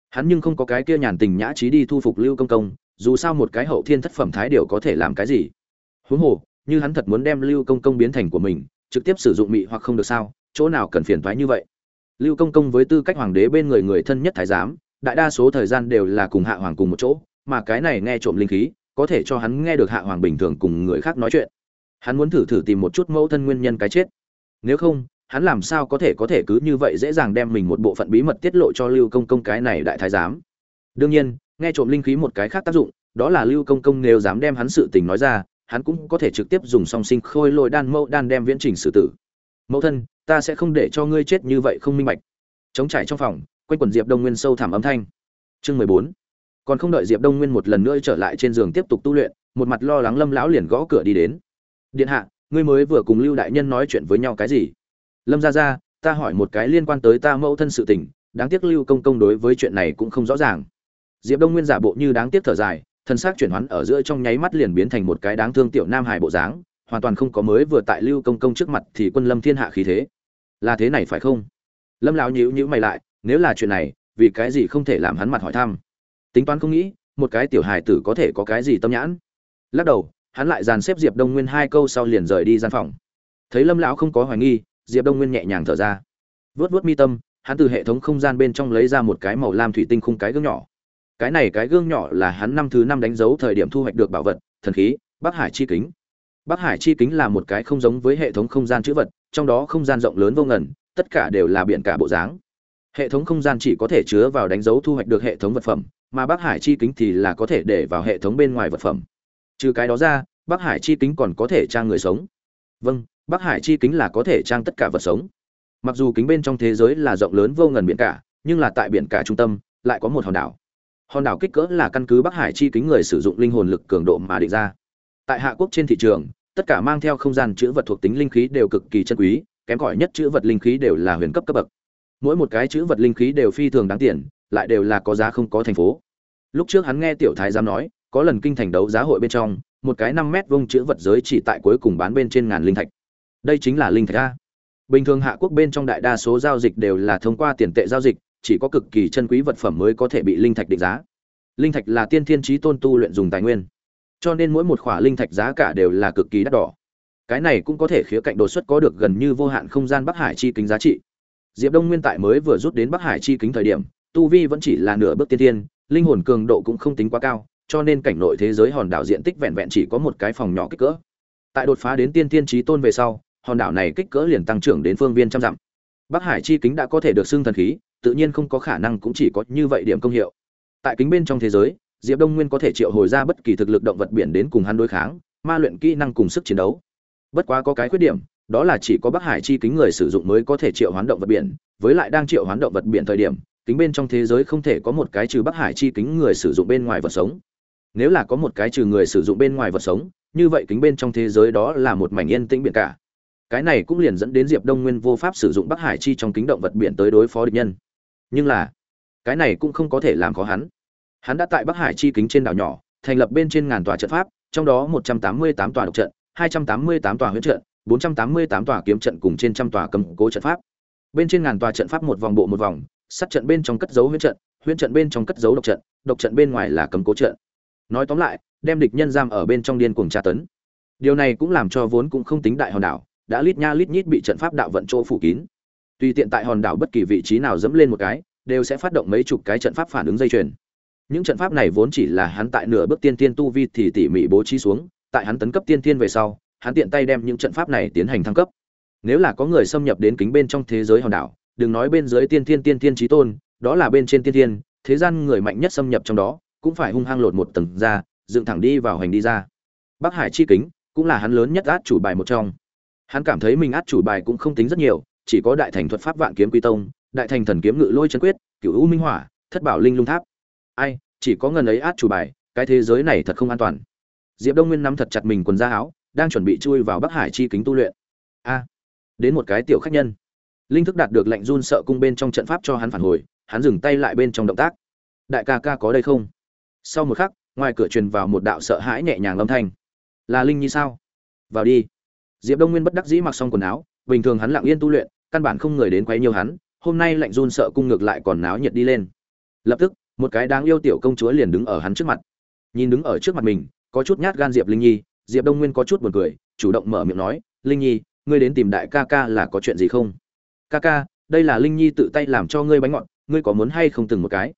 Hắn nhưng không có cái kia nhàn tình nhã trí đi thu phục lưu công công, dù sao một cái hậu thiên thất phẩm thái điều có thể làm cái gì. Huống hồ, như hắn thật muốn đem lưu công công biến thành của mình, trực tiếp sử dụng mị hoặc không được sao, chỗ nào cần phiền thoái như vậy. Lưu công công với tư cách hoàng đế bên người người thân nhất thái giám đại đa số thời gian đều là cùng hạ hoàng cùng một chỗ, mà cái này nghe trộm linh khí, có thể cho hắn nghe được hạ hoàng bình thường cùng người khác nói chuyện. Hắn muốn thử thử tìm một chút mẫu thân nguyên nhân cái chết. Nếu không, hắn làm sao có thể có thể cứ như vậy dễ dàng đem mình một bộ phận bí mật tiết lộ cho lưu công công cái này đại thái giám? Đương nhiên, nghe trộm linh khí một cái khác tác dụng, đó là lưu công công nếu dám đem hắn sự tình nói ra, hắn cũng có thể trực tiếp dùng song sinh khôi lôi đan mẫu đan đem viễn trình xử tử. Mẫu thân, ta sẽ không để cho ngươi chết như vậy không minh bạch. Chống trải trong phòng quanh quần diệp đông nguyên sâu thẳm âm thanh. Chương mười bốn. Còn không đợi diệp đông nguyên một lần nữa trở lại trên giường tiếp tục tu luyện, một mặt lo lắng lâm lão liền gõ cửa đi đến. Điện hạ, ngươi mới vừa cùng lưu đại nhân nói chuyện với nhau cái gì? Lâm ra ra ta hỏi một cái liên quan tới ta mẫu thân sự tình, đáng tiếc lưu công công đối với chuyện này cũng không rõ ràng. Diệp đông nguyên giả bộ như đáng tiếc thở dài, thân xác chuyển hoán ở giữa trong nháy mắt liền biến thành một cái đáng thương tiểu nam hải bộ dáng, hoàn toàn không có mới vừa tại lưu công công trước mặt thì quân lâm thiên hạ khí thế. Là thế này phải không? Lâm lão nhíu nhíu mày lại nếu là chuyện này, vì cái gì không thể làm hắn mặt hỏi thăm? Tính toán không nghĩ, một cái tiểu hài tử có thể có cái gì tâm nhãn? Lắc đầu, hắn lại dàn xếp diệp đông nguyên hai câu sau liền rời đi gian phòng. Thấy lâm lão không có hoài nghi, diệp đông nguyên nhẹ nhàng thở ra. Vớt vớt mi tâm, hắn từ hệ thống không gian bên trong lấy ra một cái màu lam thủy tinh khung cái gương nhỏ. Cái này cái gương nhỏ là hắn năm thứ năm đánh dấu thời điểm thu hoạch được bảo vật, thần khí, bắc hải chi kính. Bắc hải chi kính là một cái không giống với hệ thống không gian chữ vật, trong đó không gian rộng lớn vô ngần, tất cả đều là biển cả bộ dáng hệ thống không gian chỉ có thể chứa vào đánh dấu thu hoạch được hệ thống vật phẩm, mà bắc hải chi kính thì là có thể để vào hệ thống bên ngoài vật phẩm. Trừ cái đó ra, bắc hải chi kính còn có thể trang người sống. Vâng bắc hải chi kính là có thể trang tất cả vật sống. Mặc dù kính bên trong thế giới là rộng lớn vô ngần biển cả, nhưng là tại biển cả trung tâm, lại có một hòn đảo. Hòn đảo kích cỡ là căn cứ bắc hải chi kính người sử dụng linh hồn lực cường độ mà định ra. Tại hạ quốc trên thị trường, tất cả mang theo không gian chữ vật thuộc tính linh khí đều cực kỳ chân quý, kém cỏi nhất chữ vật linh khí đều là huyền cấp cấp bậc mỗi một cái chữ vật linh khí đều phi thường đáng tiền, lại đều là có giá không có thành phố. Lúc trước hắn nghe tiểu thái giám nói, có lần kinh thành đấu giá hội bên trong, một cái năm mét vuông chữ vật giới chỉ tại cuối cùng bán bên trên ngàn linh thạch. Đây chính là linh thạch a. Bình thường hạ quốc bên trong đại đa số giao dịch đều là thông qua tiền tệ giao dịch, chỉ có cực kỳ chân quý vật phẩm mới có thể bị linh thạch định giá. Linh thạch là tiên thiên trí tôn tu luyện dùng tài nguyên. Cho nên mỗi một khỏa linh thạch giá cả đều là cực kỳ đắt đỏ. Cái này cũng có thể khía cạnh đột xuất có được gần như vô hạn không gian bắc hải chi kính giá trị diệp đông nguyên tại mới vừa rút đến bắc hải chi kính thời điểm, tu vi vẫn chỉ là nửa bước tiên thiên, linh hồn cường độ cũng không tính quá cao, cho nên cảnh nội thế giới hòn đảo diện tích vẹn vẹn chỉ có một cái phòng nhỏ kích cỡ. Tại đột phá đến tiên thiên chí tôn về sau, hòn đảo này kích cỡ liền tăng trưởng đến phương viên trăm dặm. Bắc hải chi kính đã có thể được xưng thần khí, tự nhiên không có khả năng cũng chỉ có như vậy điểm công hiệu. Tại kính bên trong thế giới, diệp đông nguyên có thể triệu hồi ra bất kỳ thực lực động vật biển đến cùng hắn đối kháng, ma luyện kỹ năng cùng sức chiến đấu. Bất quá có cái khuyết điểm đó là chỉ có bắc hải chi kính người sử dụng mới có thể triệu hoán động vật biển, với lại đang triệu hoán động vật biển thời điểm, kính bên trong thế giới không thể có một cái trừ bắc hải chi kính người sử dụng bên ngoài vật sống. Nếu là có một cái trừ người sử dụng bên ngoài vật sống, như vậy kính bên trong thế giới đó là một mảnh yên tĩnh biển cả. Cái này cũng liền dẫn đến diệp đông nguyên vô pháp sử dụng bắc hải chi trong kính động vật biển tới đối phó địch nhân. Nhưng là, cái này cũng không có thể làm khó hắn. Hắn đã tại bắc hải chi kính trên đảo nhỏ, thành lập bên trên ngàn tòa trận pháp, trong đó một trăm tám mươi tám tòa độc trận, hai trăm tám mươi tám tòa huyễn trận bốn trăm tám mươi tám tòa kiếm trận cùng trên trăm tòa cầm cố trận pháp. Bên trên ngàn tòa trận pháp một vòng bộ một vòng, sát trận bên trong cất dấu huyễn trận huyễn trận bên trong cất dấu độc trận độc trận bên ngoài là cầm cố trận. Nói tóm lại, đem địch nhân giam ở bên trong điên cuồng tra tấn. Điều này cũng làm cho vốn cũng không tính đại hòn đảo, đã lít nha lít nhít bị trận pháp đạo vận chỗ phủ kín. Tùy tiện tại hòn đảo bất kỳ vị trí nào dẫm lên một cái, đều sẽ phát động mấy chục cái trận pháp phản ứng dây chuyền. Những trận pháp này vốn chỉ là hắn tại nửa bước tiên tiên tu vi thì tỉ mỉ bố trí xuống, tại hắn tấn cấp tiên tiên về sau hắn tiện tay đem những trận pháp này tiến hành thăng cấp. Nếu là có người xâm nhập đến kính bên trong thế giới hòn đảo đừng nói bên dưới tiên thiên tiên tiên trí tôn đó là bên trên tiên thiên, thế gian người mạnh nhất xâm nhập trong đó cũng phải hung hăng lột một tầng ra dựng thẳng đi vào hành đi ra. Bắc hải chi kính cũng là hắn lớn nhất át chủ bài một trong. Hắn cảm thấy mình át chủ bài cũng không tính rất nhiều chỉ có đại thành thuật pháp vạn kiếm quy tông đại thành thần kiếm ngự lôi chân quyết cửu u minh hỏa thất bảo linh lung tháp. Ai chỉ có ngần ấy át chủ bài cái thế giới này thật không an toàn. Diệp đông nguyên nắm thật chặt mình quần da áo đang chuẩn bị chui vào bắc hải chi kính tu luyện. A, đến một cái tiểu khách nhân. Linh thức đạt được lệnh run sợ cung bên trong trận pháp cho hắn phản hồi, hắn dừng tay lại bên trong động tác. Đại ca ca có đây không? Sau một khắc, ngoài cửa truyền vào một đạo sợ hãi nhẹ nhàng âm thanh. Là linh nhi sao? Vào đi. Diệp đông nguyên bất đắc dĩ mặc xong quần áo, bình thường hắn lặng yên tu luyện, căn bản không người đến quấy nhiều hắn, hôm nay lạnh run sợ cung ngược lại còn náo nhiệt đi lên. Lập tức, một cái đáng yêu tiểu công chúa liền đứng ở hắn trước mặt. Nhìn đứng ở trước mặt mình, có chút nhát gan diệp linh nhi diệp đông nguyên có chút buồn cười, chủ động mở miệng nói, linh nhi, ngươi đến tìm đại ca ca là có chuyện gì không? Ca ca, đây là linh nhi tự tay làm cho ngươi bánh ngọt, ngươi có muốn hay không từng một cái?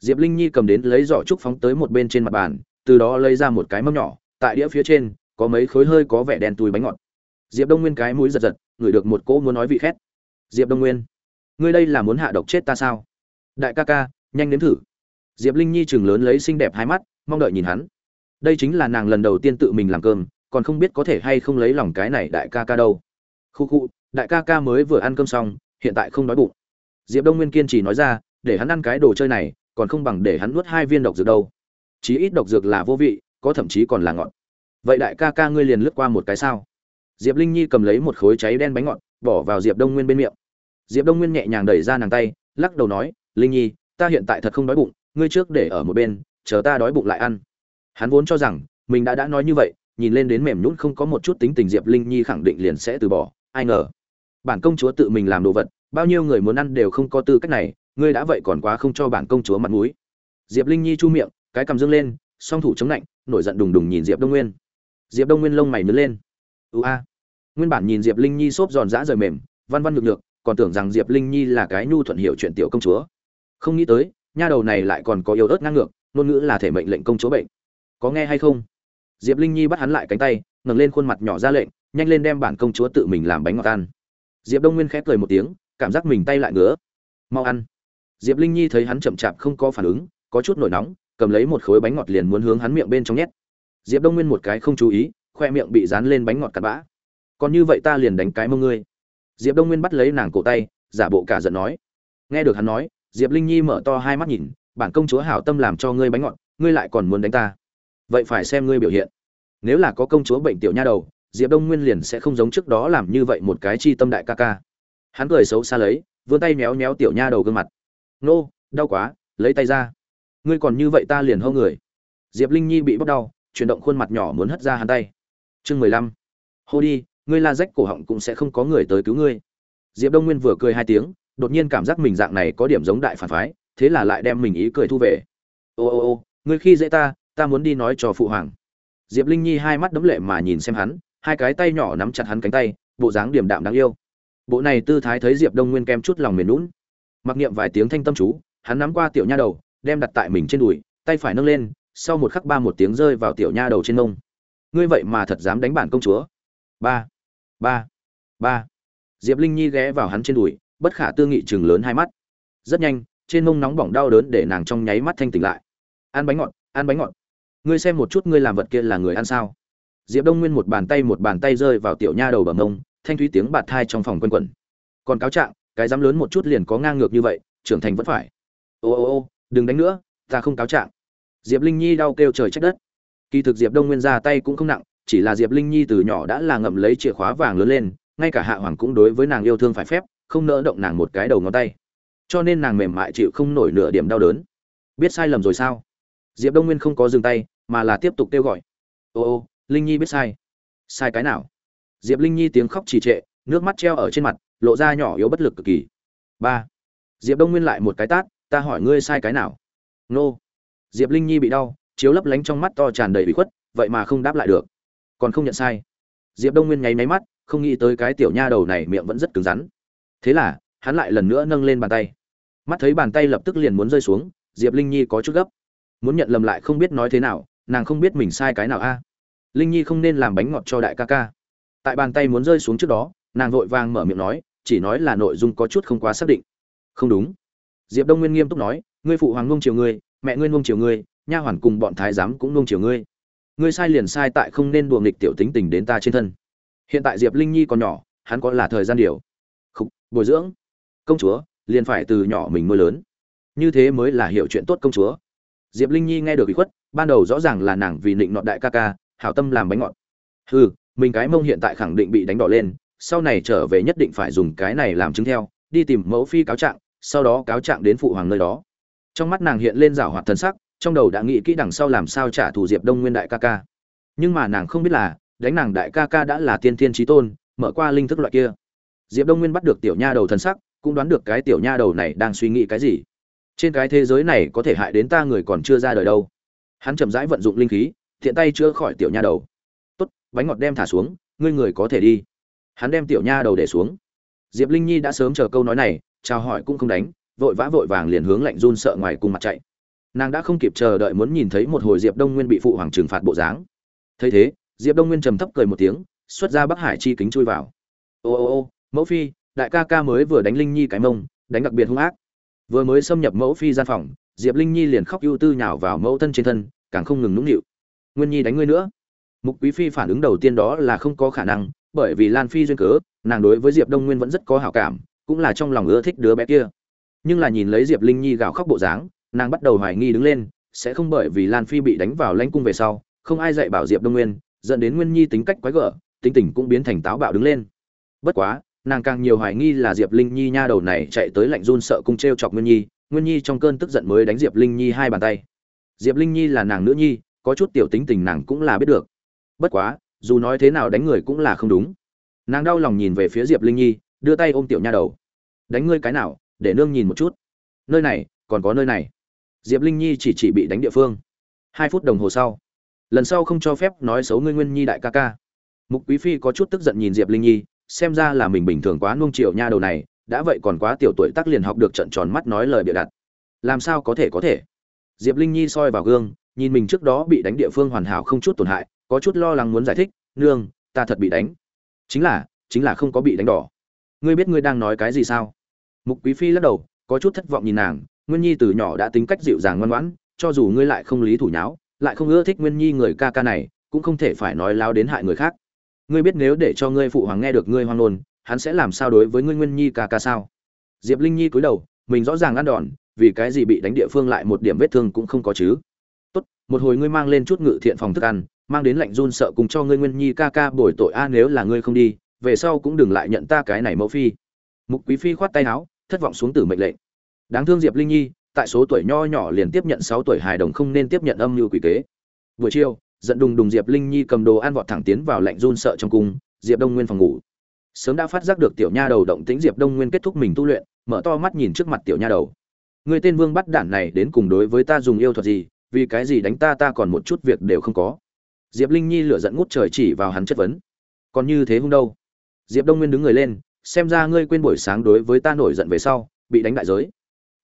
Diệp linh nhi cầm đến lấy giỏ trúc phóng tới một bên trên mặt bàn, từ đó lấy ra một cái mâm nhỏ, tại đĩa phía trên, có mấy khối hơi có vẻ đen túi bánh ngọt. Diệp đông nguyên cái mũi giật giật, ngửi được một cỗ muốn nói vị khét. Diệp đông nguyên, ngươi đây là muốn hạ độc chết ta sao? Đại ca ca, nhanh đến thử. Diệp linh nhi chừng lớn lấy xinh đẹp hai mắt, mong đợi nhìn hắn đây chính là nàng lần đầu tiên tự mình làm cơm, còn không biết có thể hay không lấy lòng cái này đại ca ca đâu. Khu khu, đại ca ca mới vừa ăn cơm xong, hiện tại không đói bụng. Diệp đông nguyên kiên trì nói ra, để hắn ăn cái đồ chơi này, còn không bằng để hắn nuốt hai viên độc dược đâu. Chí ít độc dược là vô vị, có thậm chí còn là ngọt. Vậy đại ca ca ngươi liền lướt qua một cái sao? Diệp linh nhi cầm lấy một khối cháy đen bánh ngọt, bỏ vào diệp đông nguyên bên miệng. Diệp đông nguyên nhẹ nhàng đẩy ra nàng tay, lắc đầu nói, linh nhi, ta hiện tại thật không đói bụng, ngươi trước để ở một bên, chờ ta đói bụng lại ăn hắn vốn cho rằng, mình đã đã nói như vậy, nhìn lên đến mềm nhũn không có một chút tính tình diệp linh nhi khẳng định liền sẽ từ bỏ. Ai ngờ, bản công chúa tự mình làm đồ vật, bao nhiêu người muốn ăn đều không có tư cách này, ngươi đã vậy còn quá không cho bản công chúa mặt mũi. Diệp linh nhi chu miệng, cái cầm dương lên, song thủ chống lạnh, nổi giận đùng đùng nhìn diệp đông nguyên. Diệp đông nguyên lông mày nứt lên. Ưu a. Nguyên bản nhìn diệp linh nhi xốp giòn giã rời mềm, văn văn ngược ngược còn tưởng rằng diệp linh nhi là cái nhu thuận hiệu chuyện tiểu công chúa. Không nghĩ tới, nha đầu này lại còn có yếu ớt ngang ngược, ngôn ngữ là thể mệnh lệnh công chúa bệnh có nghe hay không? Diệp linh nhi bắt hắn lại cánh tay, ngẩng lên khuôn mặt nhỏ ra lệnh, nhanh lên đem bản công chúa tự mình làm bánh ngọt ăn. Diệp đông nguyên khép cười một tiếng, cảm giác mình tay lại ngứa. Mau ăn. Diệp linh nhi thấy hắn chậm chạp không có phản ứng, có chút nổi nóng, cầm lấy một khối bánh ngọt liền muốn hướng hắn miệng bên trong nhét. Diệp đông nguyên một cái không chú ý, khoe miệng bị dán lên bánh ngọt cặn bã. Còn như vậy ta liền đánh cái mông ngươi. Diệp đông nguyên bắt lấy nàng cổ tay, giả bộ cả giận nói. Nghe được hắn nói, diệp linh nhi mở to hai mắt nhìn, bản công chúa hảo tâm làm cho ngươi bánh ngọt, ngươi lại còn muốn đánh ta vậy phải xem ngươi biểu hiện. Nếu là có công chúa bệnh tiểu nha đầu, diệp đông nguyên liền sẽ không giống trước đó làm như vậy một cái chi tâm đại ca ca. Hắn cười xấu xa lấy, vươn tay méo méo tiểu nha đầu gương mặt. Nô, đau quá, lấy tay ra. Ngươi còn như vậy ta liền hâu người. Diệp linh nhi bị bóc đau, chuyển động khuôn mặt nhỏ muốn hất ra hắn tay. Chương mười lăm. Hô đi, ngươi la rách cổ họng cũng sẽ không có người tới cứu ngươi. Diệp đông nguyên vừa cười hai tiếng, đột nhiên cảm giác mình dạng này có điểm giống đại phản phái, thế là lại đem mình ý cười thu về. Ô ô ô, ngươi khi dễ ta ta muốn đi nói cho phụ hoàng. Diệp linh nhi hai mắt đấm lệ mà nhìn xem hắn, hai cái tay nhỏ nắm chặt hắn cánh tay, bộ dáng điềm đạm đáng yêu. Bộ này tư thái thấy diệp đông nguyên kem chút lòng mềm lún mặc niệm vài tiếng thanh tâm chú, hắn nắm qua tiểu nha đầu, đem đặt tại mình trên đùi, tay phải nâng lên, sau một khắc ba một tiếng rơi vào tiểu nha đầu trên mông. Ngươi vậy mà thật dám đánh bản công chúa. Ba ba ba. Diệp linh nhi ghé vào hắn trên đùi, bất khả tư nghị chừng lớn hai mắt. Rất nhanh, trên mông nóng bỏng đau đớn để nàng trong nháy mắt thanh tỉnh lại. Ăn bánh ngọt, ăn bánh ngọt ngươi xem một chút ngươi làm vật kia là người ăn sao? Diệp đông nguyên một bàn tay một bàn tay rơi vào tiểu nha đầu bờ mông thanh thúy tiếng bạt thai trong phòng quanh quẩn. Còn cáo trạng, cái dám lớn một chút liền có ngang ngược như vậy, trưởng thành vẫn phải. Ô ô ô, đừng đánh nữa, ta không cáo trạng. Diệp linh nhi đau kêu trời trách đất. Kỳ thực diệp đông nguyên ra tay cũng không nặng, chỉ là diệp linh nhi từ nhỏ đã là ngậm lấy chìa khóa vàng lớn lên, ngay cả hạ hoàng cũng đối với nàng yêu thương phải phép, không nỡ động nàng một cái đầu ngón tay. Cho nên nàng mềm mại chịu không nổi nửa điểm đau đớn. Biết sai lầm rồi sao? Diệp đông nguyên không có dừng tay mà là tiếp tục kêu gọi. Ô ô, linh nhi biết sai. Sai cái nào? Diệp linh nhi tiếng khóc trì trệ, nước mắt treo ở trên mặt, lộ ra nhỏ yếu bất lực cực kỳ. Ba. Diệp đông nguyên lại một cái tát, ta hỏi ngươi sai cái nào? Nô. Diệp linh nhi bị đau, chiếu lấp lánh trong mắt to tràn đầy bị khuất, vậy mà không đáp lại được. Còn không nhận sai. Diệp đông nguyên nháy máy mắt, không nghĩ tới cái tiểu nha đầu này miệng vẫn rất cứng rắn. Thế là, hắn lại lần nữa nâng lên bàn tay. Mắt thấy bàn tay lập tức liền muốn rơi xuống, diệp linh nhi có chút gấp. Muốn nhận lầm lại không biết nói thế nào nàng không biết mình sai cái nào a. Linh nhi không nên làm bánh ngọt cho đại ca ca. Tại bàn tay muốn rơi xuống trước đó, nàng vội vàng mở miệng nói, chỉ nói là nội dung có chút không quá xác định. Không đúng. Diệp đông nguyên nghiêm túc nói, ngươi phụ hoàng nung chiều ngươi, mẹ ngươi nung chiều ngươi, nha hoàn cùng bọn thái giám cũng nung chiều ngươi. Ngươi sai liền sai tại không nên đùa nghịch tiểu tính tình đến ta trên thân. Hiện tại diệp linh nhi còn nhỏ, hắn có là thời gian điều. Không bồi dưỡng. Công chúa, liền phải từ nhỏ mình nuôi lớn. Như thế mới là hiểu chuyện tốt công chúa diệp linh nhi nghe được bị khuất, ban đầu rõ ràng là nàng vì định nọ đại ca ca, hảo tâm làm bánh ngọt. Hừ, mình cái mông hiện tại khẳng định bị đánh đỏ lên, sau này trở về nhất định phải dùng cái này làm chứng theo, đi tìm mẫu phi cáo trạng, sau đó cáo trạng đến phụ hoàng nơi đó. Trong mắt nàng hiện lên rảo hoạt thần sắc, trong đầu đã nghĩ kỹ đằng sau làm sao trả thù diệp đông nguyên đại ca ca. Nhưng mà nàng không biết là, đánh nàng đại ca ca đã là tiên thiên trí tôn, mở qua linh thức loại kia. Diệp đông nguyên bắt được tiểu nha đầu thần sắc, cũng đoán được cái tiểu nha đầu này đang suy nghĩ cái gì trên cái thế giới này có thể hại đến ta người còn chưa ra đời đâu. Hắn chậm rãi vận dụng linh khí thiện tay chữa khỏi tiểu nha đầu. Tốt, bánh ngọt đem thả xuống, ngươi người có thể đi. Hắn đem tiểu nha đầu để xuống. Diệp linh nhi đã sớm chờ câu nói này, chào hỏi cũng không đánh, vội vã vội vàng liền hướng lạnh run sợ ngoài cùng mặt chạy. Nàng đã không kịp chờ đợi muốn nhìn thấy một hồi diệp đông nguyên bị phụ hoàng trừng phạt bộ dáng. Thấy thế, diệp đông nguyên trầm thấp cười một tiếng, xuất ra bắc hải chi kính chui vào. Ô ô ô, mẫu phi, đại ca ca mới vừa đánh linh nhi cái mông, đánh đặc biệt hung ác vừa mới xâm nhập mẫu phi gian phòng, diệp linh nhi liền khóc ưu tư nhào vào mẫu thân trên thân, càng không ngừng nũng nịu. Nguyên nhi đánh ngươi nữa. Mục quý phi phản ứng đầu tiên đó là không có khả năng, bởi vì lan phi duyên cớ, nàng đối với diệp đông nguyên vẫn rất có hảo cảm, cũng là trong lòng ưa thích đứa bé kia. Nhưng là nhìn lấy diệp linh nhi gào khóc bộ dáng, nàng bắt đầu hoài nghi đứng lên, sẽ không bởi vì lan phi bị đánh vào lãnh cung về sau, không ai dạy bảo diệp đông nguyên, dẫn đến nguyên nhi tính cách quái gở, tính tình cũng biến thành táo bạo đứng lên. Bất quá nàng càng nhiều hoài nghi là diệp linh nhi nha đầu này chạy tới lạnh run sợ cung t r e o chọc nguyên nhi nguyên nhi trong cơn tức giận mới đánh diệp linh nhi hai bàn tay. Diệp linh nhi là nàng nữ nhi, có chút tiểu tính tình nàng cũng là biết được. Bất quá, dù nói thế nào đánh người cũng là không đúng. Nàng đau lòng nhìn về phía diệp linh nhi, đưa tay ôm tiểu nha đầu. Đánh ngươi cái nào, để nương nhìn một chút. Nơi này, còn có nơi này. Diệp linh nhi chỉ chỉ bị đánh địa phương. Hai phút đồng hồ sau, lần sau không cho phép nói xấu ngươi nguyên nhi đại ca ca. Mục quý phi có chút tức giận nhìn diệp linh nhi xem ra là mình bình thường quá nuông chiều nha đầu này, đã vậy còn quá tiểu tuổi tác liền học được trận tròn mắt nói lời bịa đặt. Làm sao có thể có thể? Diệp linh nhi soi vào gương, nhìn mình trước đó bị đánh địa phương hoàn hảo không chút tổn hại, có chút lo lắng muốn giải thích, nương, ta thật bị đánh. Chính là chính là không có bị đánh đỏ. Ngươi biết ngươi đang nói cái gì sao? Mục quý phi lắc đầu, có chút thất vọng nhìn nàng, nguyên nhi từ nhỏ đã tính cách dịu dàng ngoan ngoãn, cho dù ngươi lại không lý thủ nháo, lại không ưa thích nguyên nhi người ca ca này, cũng không thể phải nói láo đến hại người khác ngươi biết nếu để cho ngươi phụ hoàng nghe được ngươi hoang nôn hắn sẽ làm sao đối với ngươi nguyên nhi ca ca sao? Diệp linh nhi cúi đầu, mình rõ ràng ăn đòn, vì cái gì bị đánh địa phương lại một điểm vết thương cũng không có chứ. Tốt, một hồi ngươi mang lên chút ngự thiện phòng thức ăn, mang đến lạnh run sợ cùng cho ngươi nguyên nhi ca ca bồi tội a nếu là ngươi không đi, về sau cũng đừng lại nhận ta cái này mẫu phi. Mục quý phi khoát tay áo, thất vọng xuống từ mệnh lệnh. Đáng thương diệp linh nhi, tại số tuổi nho nhỏ liền tiếp nhận sáu tuổi hài đồng không nên tiếp nhận âm mưu quỷ kế. Buổi chiều giận đùng đùng diệp linh nhi cầm đồ ăn vọt thẳng tiến vào lạnh run sợ trong cung, diệp đông nguyên phòng ngủ. Sớm đã phát giác được tiểu nha đầu động tĩnh, diệp đông nguyên kết thúc mình tu luyện, mở to mắt nhìn trước mặt tiểu nha đầu. Người tên vương bắt đản này đến cùng đối với ta dùng yêu thuật gì, vì cái gì đánh ta ta còn một chút việc đều không có. Diệp linh nhi lửa giận ngút trời chỉ vào hắn chất vấn. Còn như thế không đâu? Diệp đông nguyên đứng người lên, xem ra ngươi quên buổi sáng đối với ta nổi giận về sau, bị đánh đại giới.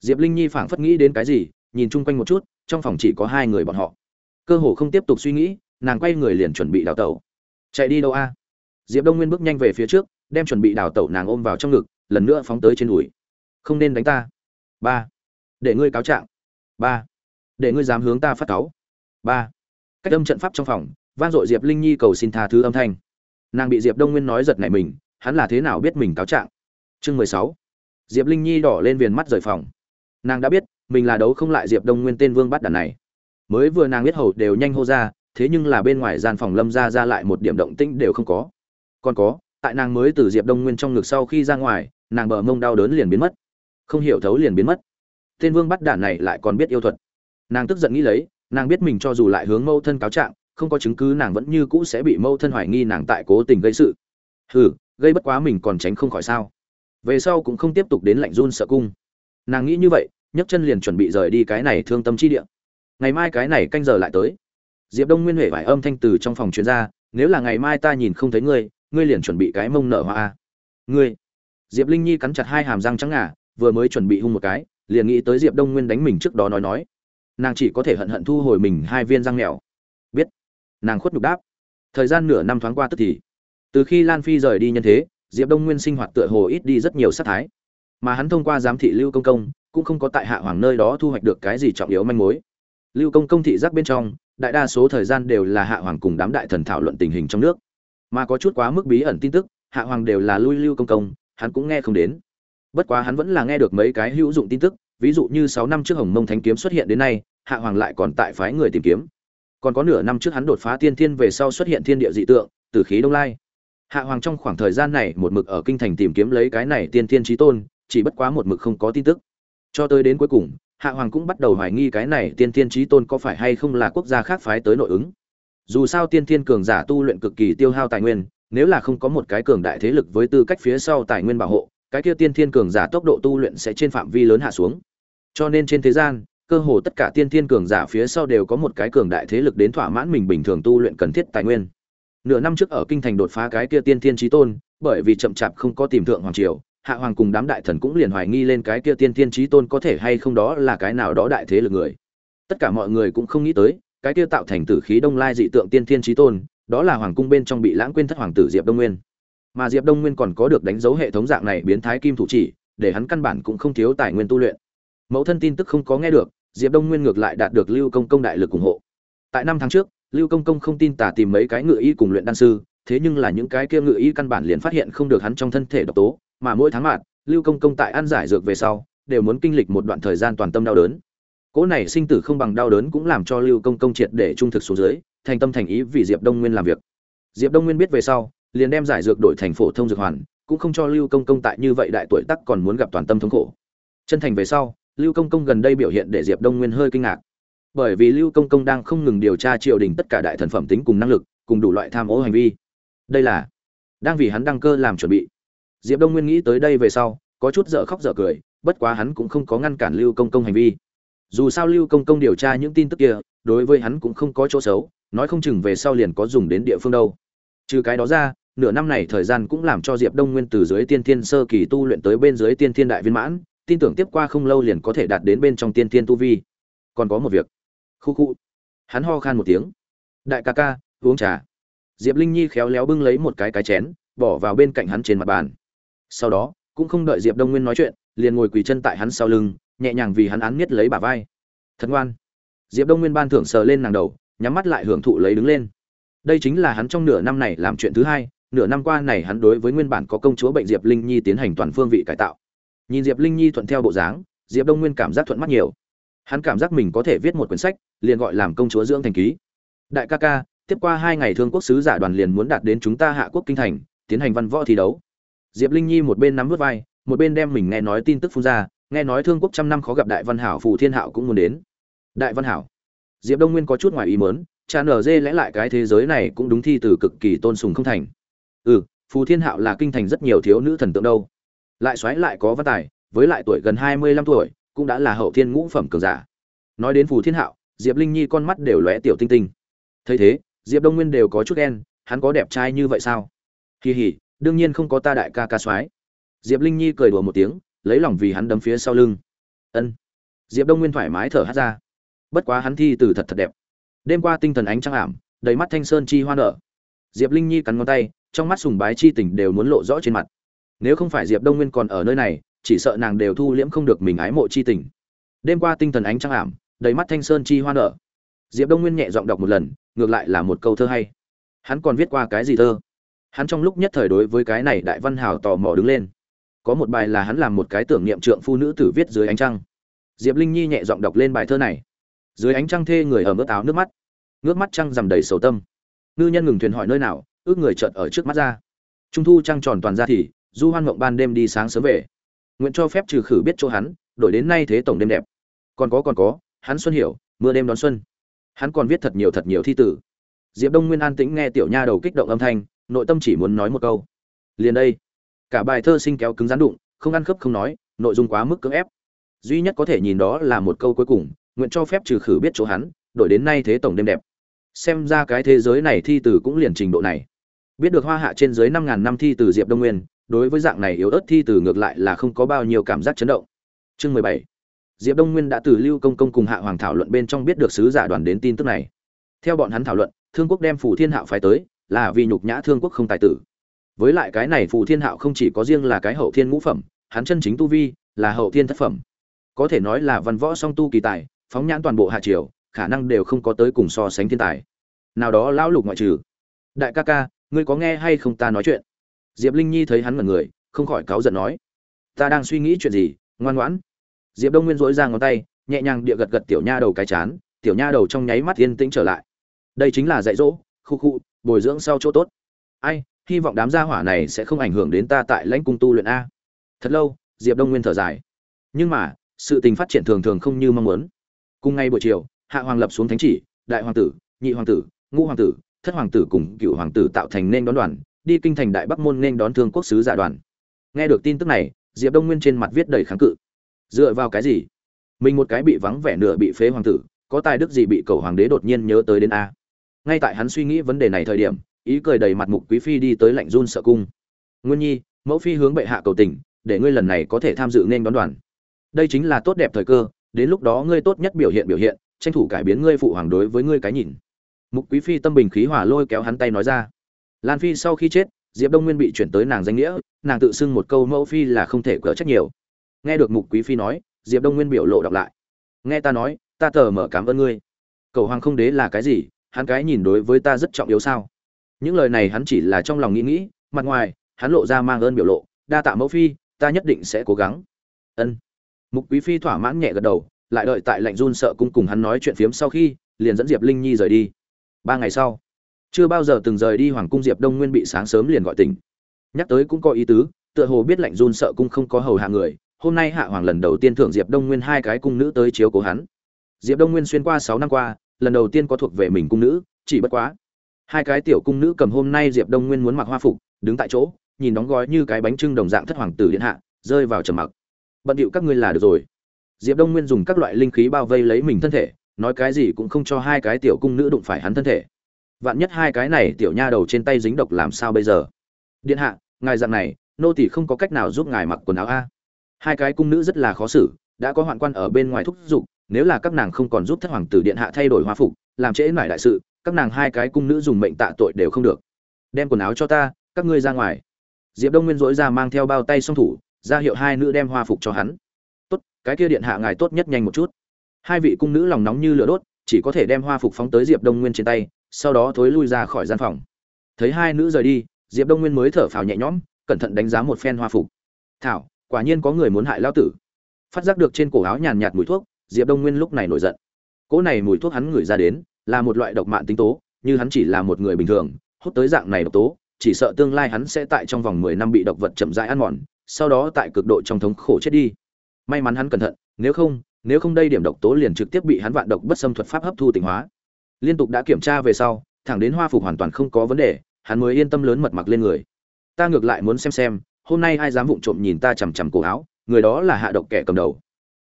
Diệp linh nhi phảng phất nghĩ đến cái gì, nhìn chung quanh một chút, trong phòng chỉ có hai người bọn họ cơ hồ không tiếp tục suy nghĩ, nàng quay người liền chuẩn bị đào tẩu. Chạy đi đâu a? Diệp đông nguyên bước nhanh về phía trước, đem chuẩn bị đào tẩu nàng ôm vào trong ngực, lần nữa phóng tới trên đùi. Không nên đánh ta. Ba. Để ngươi cáo trạng. Ba. Để ngươi dám hướng ta phát cáu. Ba. Cách âm trận pháp trong phòng, vang dội diệp linh nhi cầu xin tha thứ âm thanh. Nàng bị diệp đông nguyên nói giật nảy mình, hắn là thế nào biết mình cáo trạng? Chương mười sáu. Diệp linh nhi đỏ lên viền mắt rời phòng. Nàng đã biết, mình là đấu không lại diệp đông nguyên tên vương bắt đàn này mới vừa nàng biết hầu đều nhanh hô ra, thế nhưng là bên ngoài gian phòng lâm ra ra lại một điểm động tĩnh đều không có. Còn có, tại nàng mới từ diệp đông nguyên trong ngực sau khi ra ngoài, nàng bờ mông đau đớn liền biến mất. Không hiểu thấu liền biến mất. Tên vương bắt đản này lại còn biết yêu thuật. Nàng tức giận nghĩ lấy, nàng biết mình cho dù lại hướng mâu thân cáo trạng, không có chứng cứ nàng vẫn như cũ sẽ bị mâu thân hoài nghi nàng tại cố tình gây sự. Hừ, gây bất quá mình còn tránh không khỏi sao. Về sau cũng không tiếp tục đến lạnh run sợ cung. Nàng nghĩ như vậy, nhấc chân liền chuẩn bị rời đi cái này thương tâm chi địa ngày mai cái này canh giờ lại tới. Diệp đông nguyên huệ vải âm thanh từ trong phòng chuyên gia nếu là ngày mai ta nhìn không thấy ngươi ngươi liền chuẩn bị cái mông nở hoa ngươi. Diệp linh nhi cắn chặt hai hàm răng trắng ngà, vừa mới chuẩn bị hung một cái, liền nghĩ tới diệp đông nguyên đánh mình trước đó nói nói. Nàng chỉ có thể hận hận thu hồi mình hai viên răng mèo. Biết. Nàng khuất nhục đáp. Thời gian nửa năm thoáng qua tức thì. Từ khi lan phi rời đi nhân thế, diệp đông nguyên sinh hoạt tựa hồ ít đi rất nhiều sát thái. Mà hắn thông qua giám thị lưu công công, cũng không có tại hạ hoàng nơi đó thu hoạch được cái gì trọng yếu manh mối lưu công công thị giác bên trong, đại đa số thời gian đều là hạ hoàng cùng đám đại thần thảo luận tình hình trong nước. Mà có chút quá mức bí ẩn tin tức, hạ hoàng đều là lui lưu công công, hắn cũng nghe không đến. Bất quá hắn vẫn là nghe được mấy cái hữu dụng tin tức, ví dụ như sáu năm trước hồng mông thánh kiếm xuất hiện đến nay, hạ hoàng lại còn tại phái người tìm kiếm. Còn có nửa năm trước hắn đột phá tiên thiên về sau xuất hiện thiên địa dị tượng từ khí đông lai. Hạ hoàng trong khoảng thời gian này một mực ở kinh thành tìm kiếm lấy cái này tiên thiên trí tôn, chỉ bất quá một mực không có tin tức. Cho tới đến cuối cùng hạ hoàng cũng bắt đầu hoài nghi cái này tiên thiên trí tôn có phải hay không là quốc gia khác phái tới nội ứng. Dù sao tiên thiên cường giả tu luyện cực kỳ tiêu hao tài nguyên, nếu là không có một cái cường đại thế lực với tư cách phía sau tài nguyên bảo hộ, cái kia tiên thiên cường giả tốc độ tu luyện sẽ trên phạm vi lớn hạ xuống. Cho nên trên thế gian, cơ hồ tất cả tiên thiên cường giả phía sau đều có một cái cường đại thế lực đến thỏa mãn mình bình thường tu luyện cần thiết tài nguyên. Nửa năm trước ở kinh thành đột phá cái kia tiên thiên trí tôn, bởi vì chậm chạp không có tìm thượng hoàng triều hạ hoàng cùng đám đại thần cũng liền hoài nghi lên cái kia tiên thiên trí tôn có thể hay không đó là cái nào đó đại thế lực người. Tất cả mọi người cũng không nghĩ tới, cái kia tạo thành tử khí đông lai dị tượng tiên thiên trí tôn, đó là hoàng cung bên trong bị lãng quên thất hoàng tử diệp đông nguyên. Mà diệp đông nguyên còn có được đánh dấu hệ thống dạng này biến thái kim thủ chỉ, để hắn căn bản cũng không thiếu tài nguyên tu luyện. Mẫu thân tin tức không có nghe được, diệp đông nguyên ngược lại đạt được lưu công công đại lực ủng hộ. Tại năm tháng trước, lưu công công không tin tả tìm mấy cái ngự y cùng luyện đan sư, thế nhưng là những cái kia ngự y căn bản liền phát hiện không được hắn trong thân thể độc tố mà mỗi tháng mạt, lưu công công tại ăn giải dược về sau, đều muốn kinh lịch một đoạn thời gian toàn tâm đau đớn. Cỗ này sinh tử không bằng đau đớn cũng làm cho lưu công công triệt để trung thực xuống dưới, thành tâm thành ý vì diệp đông nguyên làm việc. Diệp đông nguyên biết về sau, liền đem giải dược đổi thành phổ thông dược hoàn, cũng không cho lưu công công tại như vậy đại tuổi tắc còn muốn gặp toàn tâm thống khổ. Chân thành về sau, lưu công công gần đây biểu hiện để diệp đông nguyên hơi kinh ngạc. Bởi vì lưu công công đang không ngừng điều tra triều đình tất cả đại thần phẩm tính cùng năng lực, cùng đủ loại tham ô hành vi. Đây là đang vì hắn đăng cơ làm chuẩn bị diệp đông nguyên nghĩ tới đây về sau, có chút dở khóc dở cười, bất quá hắn cũng không có ngăn cản lưu công công hành vi. Dù sao lưu công công điều tra những tin tức kia, đối với hắn cũng không có chỗ xấu, nói không chừng về sau liền có dùng đến địa phương đâu. Trừ cái đó ra, nửa năm này thời gian cũng làm cho diệp đông nguyên từ dưới tiên thiên sơ kỳ tu luyện tới bên dưới tiên thiên đại viên mãn, tin tưởng tiếp qua không lâu liền có thể đạt đến bên trong tiên thiên tu vi. Còn có một việc. Khu khu. Hắn ho khan một tiếng. Đại ca ca, uống trà. Diệp linh nhi khéo léo bưng lấy một cái cái chén, bỏ vào bên cạnh hắn trên mặt bàn sau đó, cũng không đợi diệp đông nguyên nói chuyện, liền ngồi quỳ chân tại hắn sau lưng, nhẹ nhàng vì hắn án miết lấy bả vai. Thật ngoan. Diệp đông nguyên ban thưởng sờ lên nàng đầu, nhắm mắt lại hưởng thụ lấy đứng lên. Đây chính là hắn trong nửa năm này làm chuyện thứ hai, nửa năm qua này hắn đối với nguyên bản có công chúa bệnh diệp linh nhi tiến hành toàn phương vị cải tạo. Nhìn diệp linh nhi thuận theo bộ dáng, diệp đông nguyên cảm giác thuận mắt nhiều. Hắn cảm giác mình có thể viết một quyển sách, liền gọi làm công chúa dưỡng thành ký. Đại ca ca, tiếp qua hai ngày thương quốc sứ giả đoàn liền muốn đạt đến chúng ta hạ quốc kinh thành, tiến hành văn võ thi đấu diệp linh nhi một bên nắm vút vai, một bên đem mình nghe nói tin tức phun ra, nghe nói thương quốc trăm năm khó gặp đại văn hảo, phù thiên hạo cũng muốn đến. Đại văn hảo. Diệp đông nguyên có chút ngoài ý mớn cha nở dê lẽ lại cái thế giới này cũng đúng thi từ cực kỳ tôn sùng không thành. Ừ phù thiên hạo là kinh thành rất nhiều thiếu nữ thần tượng đâu. Lại xoáy lại có văn tài, với lại tuổi gần hai mươi lăm tuổi, cũng đã là hậu thiên ngũ phẩm cường giả. Nói đến phù thiên hạo, diệp linh nhi con mắt đều lóe tiểu tinh tinh. Thấy thế, diệp đông nguyên đều có chút ghen, hắn có đẹp trai như vậy sao? Kỳ hỉ đương nhiên không có ta đại ca ca soái. Diệp linh nhi cười đùa một tiếng, lấy lòng vì hắn đấm phía sau lưng. Ân. Diệp đông nguyên thoải mái thở hát ra. Bất quá hắn thi từ thật thật đẹp. Đêm qua tinh thần ánh trăng ảm, đầy mắt thanh sơn chi hoa nở. Diệp linh nhi cắn ngón tay, trong mắt sùng bái chi tình đều muốn lộ rõ trên mặt. Nếu không phải diệp đông nguyên còn ở nơi này, chỉ sợ nàng đều thu liễm không được mình ái mộ chi tình. Đêm qua tinh thần ánh trăng ảm, đầy mắt thanh sơn chi hoa nở. Diệp đông nguyên nhẹ giọng đọc một lần, ngược lại là một câu thơ hay. Hắn còn viết qua cái gì thơ? Hắn trong lúc nhất thời đối với cái này đại văn hào tò mò đứng lên. Có một bài là hắn làm một cái tưởng niệm trượng phu nữ tử viết dưới ánh trăng. Diệp linh nhi nhẹ giọng đọc lên bài thơ này. Dưới ánh trăng thê người ở mức áo nước mắt. Ngước mắt trăng rằm đầy sầu tâm. Ngư nhân ngừng thuyền hỏi nơi nào, ước người chợt ở trước mắt ra. Trung thu trăng tròn toàn ra thì, du hoan mộng ban đêm đi sáng sớm về. Nguyện cho phép trừ khử biết chỗ hắn, đổi đến nay thế tổng đêm đẹp. Còn có còn có, hắn xuân hiểu, mưa đêm đón xuân. Hắn còn viết thật nhiều thật nhiều thi tử. Diệp đông nguyên an tĩnh nghe tiểu nha đầu kích động âm thanh nội tâm chỉ muốn nói một câu. Liền đây, cả bài thơ sinh kéo cứng rắn đụng, không ăn khớp không nói, nội dung quá mức cưỡng ép. Duy nhất có thể nhìn đó là một câu cuối cùng, nguyện cho phép trừ khử biết chỗ hắn, đổi đến nay thế tổng đêm đẹp. Xem ra cái thế giới này thi từ cũng liền trình độ này. Biết được hoa hạ trên dưới năm ngàn năm thi từ diệp đông nguyên, đối với dạng này yếu ớt thi từ ngược lại là không có bao nhiêu cảm giác chấn động. Chương mười bảy. Diệp đông nguyên đã từ lưu công công cùng hạ hoàng thảo luận bên trong biết được sứ giả đoàn đến tin tức này. Theo bọn hắn thảo luận, thương quốc đem phủ thiên hạo phái tới là vì nhục nhã thương quốc không tài tử. Với lại cái này phù thiên hạo không chỉ có riêng là cái hậu thiên ngũ phẩm, hắn chân chính tu vi là hậu thiên thất phẩm. Có thể nói là văn võ song tu kỳ tài, phóng nhãn toàn bộ hạ triều, khả năng đều không có tới cùng so sánh thiên tài. Nào đó lão lục ngoại trừ. Đại ca ca, ngươi có nghe hay không ta nói chuyện? Diệp linh nhi thấy hắn ngẩn người, không khỏi cáu giận nói. Ta đang suy nghĩ chuyện gì, ngoan ngoãn. Diệp đông nguyên dỗi ra ngón tay, nhẹ nhàng địa gật gật tiểu nha đầu cái chán, tiểu nha đầu trong nháy mắt yên tĩnh trở lại. Đây chính là dạy dỗ, khu khu bồi dưỡng sau chỗ tốt. Ai, hy vọng đám gia hỏa này sẽ không ảnh hưởng đến ta tại lãnh cung tu luyện a. Thật lâu, diệp đông nguyên thở dài. Nhưng mà, sự tình phát triển thường thường không như mong muốn. Cùng ngay buổi chiều, hạ hoàng lập xuống thánh chỉ, đại hoàng tử, nhị hoàng tử, ngũ hoàng tử, thất hoàng tử cùng cựu hoàng tử tạo thành nên đón đoàn, đi kinh thành đại bắc môn nên đón thương quốc sứ giả đoàn. Nghe được tin tức này, diệp đông nguyên trên mặt viết đầy kháng cự. Dựa vào cái gì? Mình một cái bị vắng vẻ nửa bị phế hoàng tử, có tài đức gì bị cầu hoàng đế đột nhiên nhớ tới đến a? Ngay tại hắn suy nghĩ vấn đề này thời điểm, ý cười đầy mặt mục quý phi đi tới lạnh run sợ cung. Nguyên nhi, mẫu phi hướng bệ hạ cầu tình, để ngươi lần này có thể tham dự nên đón đoàn. Đây chính là tốt đẹp thời cơ, đến lúc đó ngươi tốt nhất biểu hiện biểu hiện, tranh thủ cải biến ngươi phụ hoàng đối với ngươi cái nhìn. Mục quý phi tâm bình khí hòa lôi kéo hắn tay nói ra. Lan phi sau khi chết, diệp đông nguyên bị chuyển tới nàng danh nghĩa, nàng tự xưng một câu mẫu phi là không thể cỡ trách nhiều. Nghe được mục quý phi nói, diệp đông nguyên biểu lộ đọc lại. Nghe ta nói, ta tờ mở cảm ơn ngươi. Cầu hoàng không đế là cái gì hắn cái nhìn đối với ta rất trọng yếu sao? Những lời này hắn chỉ là trong lòng nghĩ nghĩ, mặt ngoài, hắn lộ ra mang ơn biểu lộ, đa tạ mẫu phi, ta nhất định sẽ cố gắng. Ân. Mục quý phi thỏa mãn nhẹ gật đầu, lại đợi tại lạnh run sợ cung cùng hắn nói chuyện phiếm sau khi, liền dẫn diệp linh nhi rời đi. Ba ngày sau, chưa bao giờ từng rời đi hoàng cung diệp đông nguyên bị sáng sớm liền gọi tỉnh. Nhắc tới cũng có ý tứ, tựa hồ biết lạnh run sợ cung không có hầu hạ người, hôm nay hạ hoàng lần đầu tiên thưởng diệp đông nguyên hai cái cung nữ tới chiếu cố hắn. Diệp đông nguyên xuyên qua sáu năm qua lần đầu tiên có thuộc về mình cung nữ, chỉ bất quá. Hai cái tiểu cung nữ cầm hôm nay diệp đông nguyên muốn mặc hoa phục, đứng tại chỗ, nhìn đóng gói như cái bánh trưng đồng dạng thất hoàng tử điện hạ, rơi vào trầm mặc. Bận điệu các ngươi là được rồi. Diệp đông nguyên dùng các loại linh khí bao vây lấy mình thân thể, nói cái gì cũng không cho hai cái tiểu cung nữ đụng phải hắn thân thể. Vạn nhất hai cái này tiểu nha đầu trên tay dính độc làm sao bây giờ? Điện hạ, ngài dạng này, nô tỳ không có cách nào giúp ngài mặc quần áo a. Hai cái cung nữ rất là khó xử, đã có hoạn quan ở bên ngoài thúc giục nếu là các nàng không còn giúp thất hoàng tử điện hạ thay đổi hoa phục, làm trễ nải đại sự, các nàng hai cái cung nữ dùng mệnh tạ tội đều không được. Đem quần áo cho ta, các ngươi ra ngoài. Diệp đông nguyên dỗi ra mang theo bao tay song thủ, ra hiệu hai nữ đem hoa phục cho hắn. Tốt, cái kia điện hạ ngài tốt nhất nhanh một chút. Hai vị cung nữ lòng nóng như lửa đốt, chỉ có thể đem hoa phục phóng tới diệp đông nguyên trên tay, sau đó thối lui ra khỏi gian phòng. Thấy hai nữ rời đi, diệp đông nguyên mới thở phào nhẹ nhõm, cẩn thận đánh giá một phen hoa phục. Thảo, quả nhiên có người muốn hại lao tử. Phát giác được trên cổ áo nhàn nhạt mùi thuốc diệp đông nguyên lúc này nổi giận. Cỗ này mùi thuốc hắn ngửi ra đến, là một loại độc mạng tính tố, như hắn chỉ là một người bình thường, hút tới dạng này độc tố, chỉ sợ tương lai hắn sẽ tại trong vòng mười năm bị độc vật chậm rãi ăn mòn, sau đó tại cực độ trong thống khổ chết đi. May mắn hắn cẩn thận, nếu không nếu không đây điểm độc tố liền trực tiếp bị hắn vạn độc bất xâm thuật pháp hấp thu tỉnh hóa. Liên tục đã kiểm tra về sau, thẳng đến hoa phục hoàn toàn không có vấn đề, hắn mới yên tâm lớn mật mặc lên người. Ta ngược lại muốn xem xem, hôm nay ai dám vụng trộm nhìn ta chằm chằm cổ áo, người đó là hạ độc kẻ cầm đầu.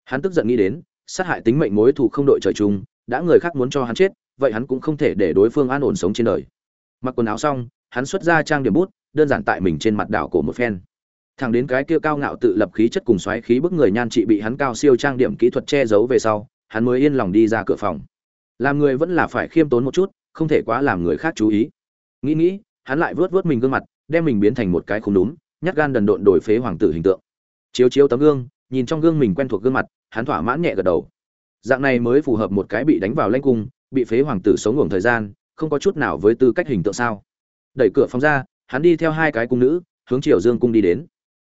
Hắn tức giận nghĩ đến sát hại tính mệnh mối thù không đội trời chung, đã người khác muốn cho hắn chết, vậy hắn cũng không thể để đối phương an ổn sống trên đời. Mặc quần áo xong, hắn xuất ra trang điểm bút, đơn giản tại mình trên mặt đảo cổ một phen. Thẳng đến cái kia cao ngạo tự lập khí chất cùng xoáy khí bức người nhan trị bị hắn cao siêu trang điểm kỹ thuật che giấu về sau, hắn mới yên lòng đi ra cửa phòng. Làm người vẫn là phải khiêm tốn một chút, không thể quá làm người khác chú ý. Nghĩ nghĩ, hắn lại vướt vướt mình gương mặt, đem mình biến thành một cái khung đúng nhát gan đần độn đổi phế hoàng tử hình tượng. Chiếu chiếu tấm gương nhìn trong gương mình quen thuộc gương mặt, hắn thỏa mãn nhẹ gật đầu. Dạng này mới phù hợp một cái bị đánh vào lanh cung, bị phế hoàng tử sống ngủ thời gian, không có chút nào với tư cách hình tượng sao. Đẩy cửa phòng ra, hắn đi theo hai cái cung nữ, hướng triều dương cung đi đến.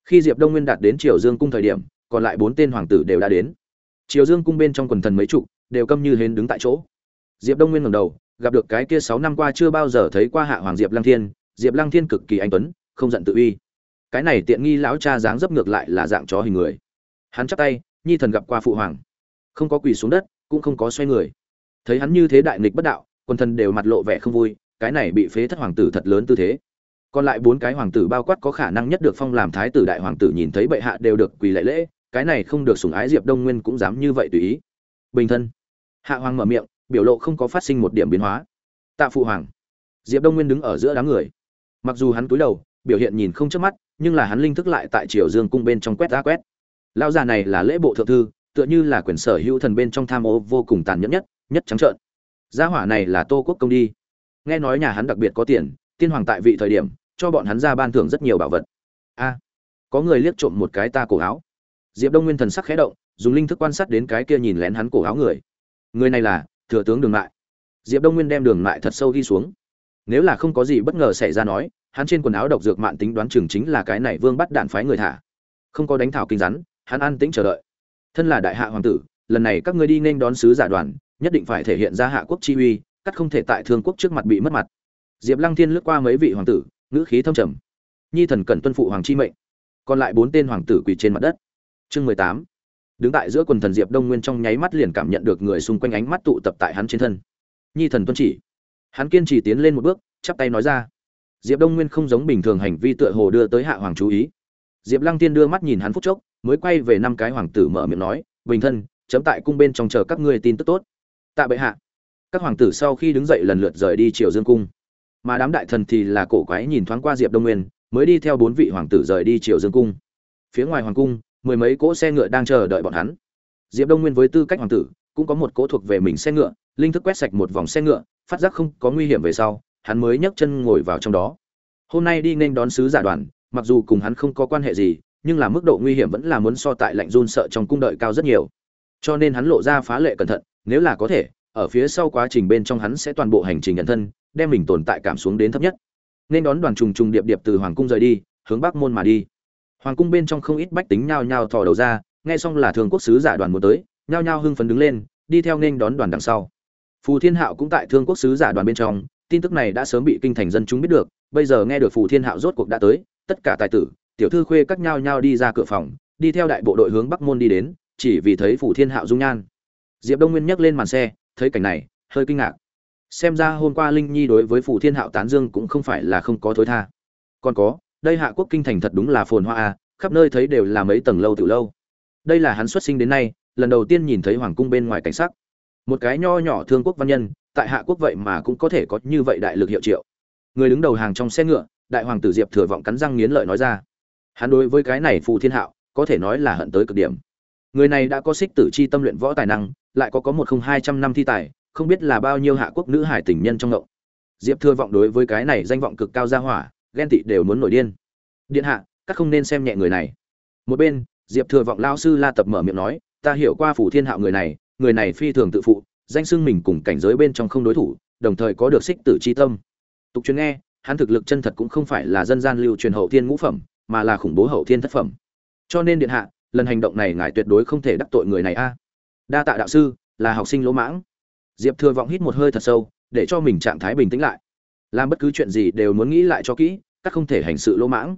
Khi diệp đông nguyên đạt đến triều dương cung thời điểm, còn lại bốn tên hoàng tử đều đã đến. Triều dương cung bên trong quần thần mấy chục, đều câm như hến đứng tại chỗ. Diệp đông nguyên ngầm đầu, gặp được cái kia sáu năm qua chưa bao giờ thấy qua hạ hoàng diệp lăng thiên, diệp lăng thiên cực kỳ anh tuấn, không giận tự uy. Cái này tiện nghi lão cha dáng dấp ngược lại là dạng chó hình người hắn chắp tay, nhi thần gặp qua phụ hoàng. Không có quỳ xuống đất, cũng không có xoay người. Thấy hắn như thế đại nghịch bất đạo, quần thần đều mặt lộ vẻ không vui, cái này bị phế thất hoàng tử thật lớn tư thế. Còn lại bốn cái hoàng tử bao quát có khả năng nhất được phong làm thái tử đại hoàng tử nhìn thấy bệ hạ đều được quỳ lễ lễ, cái này không được sủng ái diệp đông nguyên cũng dám như vậy tùy ý. Bình thân. Hạ hoàng mở miệng, biểu lộ không có phát sinh một điểm biến hóa. Tạ phụ hoàng. Diệp đông nguyên đứng ở giữa đám người. Mặc dù hắn cúi đầu, biểu hiện nhìn không chớp mắt, nhưng là hắn linh thức lại tại triều dương cung bên trong quét ra quét lão già này là lễ bộ thượng thư, tựa như là quyền sở hữu thần bên trong tham ô vô cùng tàn nhẫn nhất nhất trắng trợn. Gia hỏa này là tô quốc công đi. Nghe nói nhà hắn đặc biệt có tiền, tiên hoàng tại vị thời điểm, cho bọn hắn ra ban thưởng rất nhiều bảo vật. A, có người liếc trộm một cái ta cổ áo. Diệp đông nguyên thần sắc khẽ động, dùng linh thức quan sát đến cái kia nhìn lén hắn cổ áo người. Người này là, thừa tướng đường lại diệp đông nguyên đem đường lại thật sâu đi xuống. Nếu là không có gì bất ngờ xảy ra nói, hắn trên quần áo độc dược mạng tính đoán chừng chính là cái này vương bắt đạn phái người thả. Không có đánh thảo kinh rắn hắn an tĩnh chờ đợi. Thân là đại hạ hoàng tử, lần này các ngươi đi nên đón sứ giả đoàn, nhất định phải thể hiện ra hạ quốc chi uy, cắt không thể tại thương quốc trước mặt bị mất mặt. Diệp lăng thiên lướt qua mấy vị hoàng tử, ngữ khí thâm trầm. Nhi thần cần tuân phụ hoàng chi mệnh. Còn lại bốn tên hoàng tử quỳ trên mặt đất. Chương mười tám. Đứng tại giữa quần thần diệp đông nguyên trong nháy mắt liền cảm nhận được người xung quanh ánh mắt tụ tập tại hắn trên thân. Nhi thần tuân chỉ. Hắn kiên trì tiến lên một bước, chắp tay nói ra. Diệp đông nguyên không giống bình thường hành vi tựa hồ đưa tới hạ hoàng chú ý. Diệp lăng tiên đưa mắt nhìn hắn phút chốc mới quay về năm cái hoàng tử mở miệng nói, bình thân, chấm tại cung bên trong chờ các ngươi tin tức tốt. Tạ bệ hạ. Các hoàng tử sau khi đứng dậy lần lượt rời đi triều dương cung. Mà đám đại thần thì là cổ quái nhìn thoáng qua diệp đông nguyên, mới đi theo bốn vị hoàng tử rời đi triều dương cung. Phía ngoài hoàng cung, mười mấy cỗ xe ngựa đang chờ đợi bọn hắn. Diệp đông nguyên với tư cách hoàng tử, cũng có một cỗ thuộc về mình xe ngựa, linh thức quét sạch một vòng xe ngựa, phát giác không có nguy hiểm về sau, hắn mới nhấc chân ngồi vào trong đó. Hôm nay đi nên đón sứ giả đoàn, mặc dù cùng hắn không có quan hệ gì nhưng là mức độ nguy hiểm vẫn là muốn so tại lạnh run sợ trong cung đợi cao rất nhiều. Cho nên hắn lộ ra phá lệ cẩn thận, nếu là có thể, ở phía sau quá trình bên trong hắn sẽ toàn bộ hành trình nhận thân, đem mình tồn tại cảm xuống đến thấp nhất. Nên đón đoàn trùng trùng điệp điệp từ hoàng cung rời đi, hướng bắc môn mà đi. Hoàng cung bên trong không ít bách tính nhao nhao thò đầu ra, nghe xong là thương quốc sứ giả đoàn muốn tới, nhao nhao hưng phấn đứng lên, đi theo nên đón đoàn đằng sau. Phù thiên hạo cũng tại thương quốc sứ giả đoàn bên trong, tin tức này đã sớm bị kinh thành dân chúng biết được, bây giờ nghe được phù thiên hạo rốt cuộc đã tới, tất cả tài tử tiểu thư khuê các nhao nhao đi ra cửa phòng đi theo đại bộ đội hướng bắc môn đi đến chỉ vì thấy phủ thiên hạo dung nhan. Diệp đông nguyên nhấc lên màn xe thấy cảnh này hơi kinh ngạc. Xem ra hôm qua linh nhi đối với phủ thiên hạo tán dương cũng không phải là không có thối tha. Còn có đây hạ quốc kinh thành thật đúng là phồn hoa à, khắp nơi thấy đều là mấy tầng lâu từ lâu. Đây là hắn xuất sinh đến nay lần đầu tiên nhìn thấy hoàng cung bên ngoài cảnh sắc. Một cái nho nhỏ thương quốc văn nhân tại hạ quốc vậy mà cũng có thể có như vậy đại lực hiệu triệu. Người đứng đầu hàng trong xe ngựa đại hoàng tử diệp thừa vọng cắn răng nghiến lợi nói ra hắn đối với cái này phù thiên hạo, có thể nói là hận tới cực điểm. Người này đã có xích tử chi tâm luyện võ tài năng, lại có có một không hai trăm năm thi tài, không biết là bao nhiêu hạ quốc nữ hải tình nhân trong ngộng. Diệp thưa vọng đối với cái này danh vọng cực cao ra hỏa, ghen tị đều muốn nổi điên. Điện hạ, các không nên xem nhẹ người này. Một bên, diệp thừa vọng lao sư la tập mở miệng nói, ta hiểu qua phủ thiên hạo người này người này phi thường tự phụ, danh xưng mình cùng cảnh giới bên trong không đối thủ, đồng thời có được xích tử c h i tâm. Tục truyền nghe, hắn thực lực chân thật cũng không phải là dân gian lưu truyền hậu thiên ngũ phẩm mà là khủng bố hậu thiên thất phẩm. Cho nên điện hạ, lần hành động này ngài tuyệt đối không thể đắc tội người này a. Đa tạ đạo sư, là học sinh lỗ mãng. Diệp thừa vọng hít một hơi thật sâu, để cho mình trạng thái bình tĩnh lại. Làm bất cứ chuyện gì đều muốn nghĩ lại cho kỹ, các không thể hành sự lỗ mãng.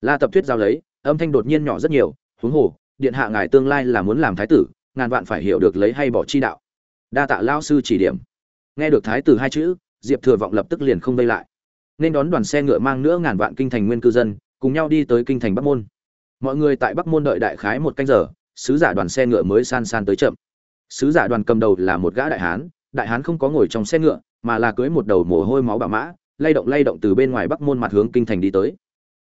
La tập thuyết giao lấy, âm thanh đột nhiên nhỏ rất nhiều, huống hồ, điện hạ ngài tương lai là muốn làm thái tử, ngàn vạn phải hiểu được lấy hay bỏ chi đạo. Đa tạ lao sư chỉ điểm. Nghe được thái tử hai chữ, diệp thừa vọng lập tức liền không vây lại. Nên đón đoàn xe ngựa mang nữa ngàn vạn kinh thành nguyên cư dân cùng nhau đi tới kinh thành bắc môn. Mọi người tại bắc môn đợi đại khái một canh giờ, sứ giả đoàn xe ngựa mới san san tới chậm. Sứ giả đoàn cầm đầu là một gã đại hán đại hán không có ngồi trong xe ngựa, mà là cưới một đầu mồ hôi máu bả mã, lay động lay động từ bên ngoài bắc môn mặt hướng kinh thành đi tới.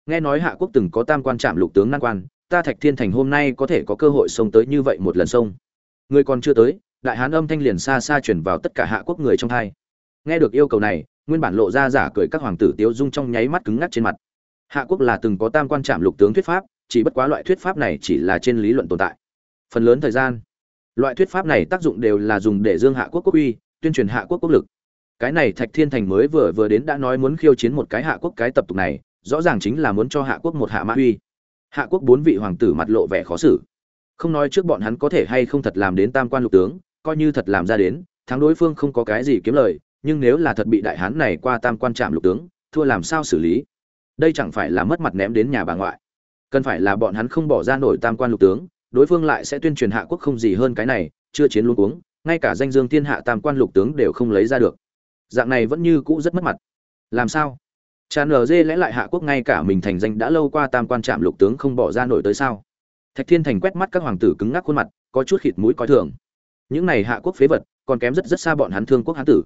Nghe nói hạ quốc từng có tam quan trạm lục tướng nan quan, ta thạch thiên thành hôm nay có thể có cơ hội xông tới như vậy một lần sông người còn chưa tới, đại hán âm thanh liền xa xa chuyển vào tất cả hạ quốc người trong thai nghe được yêu cầu này, nguyên bản lộ ra giả cười các hoàng tử tiếu dung trong nháy mắt cứng ngắc trên mặt hạ quốc là từng có tam quan trạm lục tướng thuyết pháp, chỉ bất quá loại thuyết pháp này chỉ là trên lý luận tồn tại. Phần lớn thời gian, loại thuyết pháp này tác dụng đều là dùng để dương hạ quốc quốc uy, tuyên truyền hạ quốc quốc lực. Cái này thạch thiên thành mới vừa vừa đến đã nói muốn khiêu chiến một cái hạ quốc cái tập tục này, rõ ràng chính là muốn cho hạ quốc một hạ mã uy. Hạ quốc bốn vị hoàng tử mặt lộ vẻ khó xử. Không nói trước bọn hắn có thể hay không thật làm đến tam quan lục tướng, coi như thật làm ra đến, thắng đối phương không có cái gì kiếm lời, nhưng nếu là thật bị đại hán này qua tam quan trạm lục tướng, thua làm sao xử lý? Đây chẳng phải là mất mặt ném đến nhà bà ngoại. Cần phải là bọn hắn không bỏ ra nổi tam quan lục tướng, đối phương lại sẽ tuyên truyền hạ quốc không gì hơn cái này, chưa chiến luôn uống ngay cả danh dương thiên hạ tam quan lục tướng đều không lấy ra được. Dạng này vẫn như cũ rất mất mặt. Làm sao? Tràn lg dê lẽ lại hạ quốc ngay cả mình thành danh đã lâu qua tam quan trạm lục tướng không bỏ ra nổi tới sao? Thạch thiên thành quét mắt các hoàng tử cứng ngắc khuôn mặt, có chút khịt mũi coi thường. Những này hạ quốc phế vật, còn kém rất rất xa bọn hắn thương quốc hán tử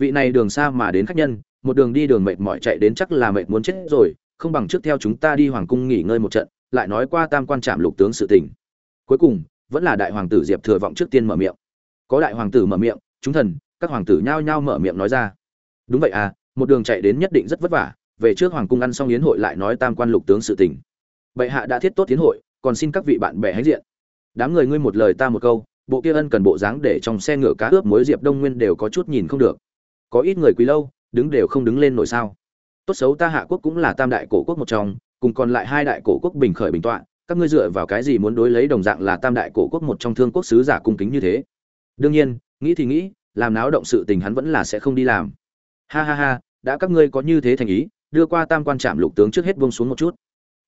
vị này đường xa mà đến khách nhân, một đường đi đường mệt mỏi chạy đến chắc là mệt muốn chết rồi, không bằng trước theo chúng ta đi hoàng cung nghỉ ngơi một trận, lại nói qua tam quan trạm lục tướng sự tình. Cuối cùng, vẫn là đại hoàng tử diệp thừa vọng trước tiên mở miệng. Có đại hoàng tử mở miệng, chúng thần, các hoàng tử nhao nhao mở miệng nói ra. Đúng vậy à một đường chạy đến nhất định rất vất vả, về trước hoàng cung ăn xong yến hội lại nói tam quan lục tướng sự tình. Bệ hạ đã thiết tốt tiến hội, còn xin các vị bạn bè hãnh diện. Đám người ngươi một lời ta một câu, bộ kia ân cần bộ dáng để trong xe ngựa cá ướp mối diệp đông nguyên đều có chút nhìn không được có ít người quý lâu, đứng đều không đứng lên nổi sao. Tốt xấu ta hạ quốc cũng là tam đại cổ quốc một trong, cùng còn lại hai đại cổ quốc bình khởi bình tọa, các ngươi dựa vào cái gì muốn đối lấy đồng dạng là tam đại cổ quốc một trong thương quốc sứ giả cung kính như thế? Đương nhiên, nghĩ thì nghĩ, làm náo động sự tình hắn vẫn là sẽ không đi làm. Ha ha ha, đã các ngươi có như thế thành ý, đưa qua tam quan trạm lục tướng trước hết buông xuống một chút.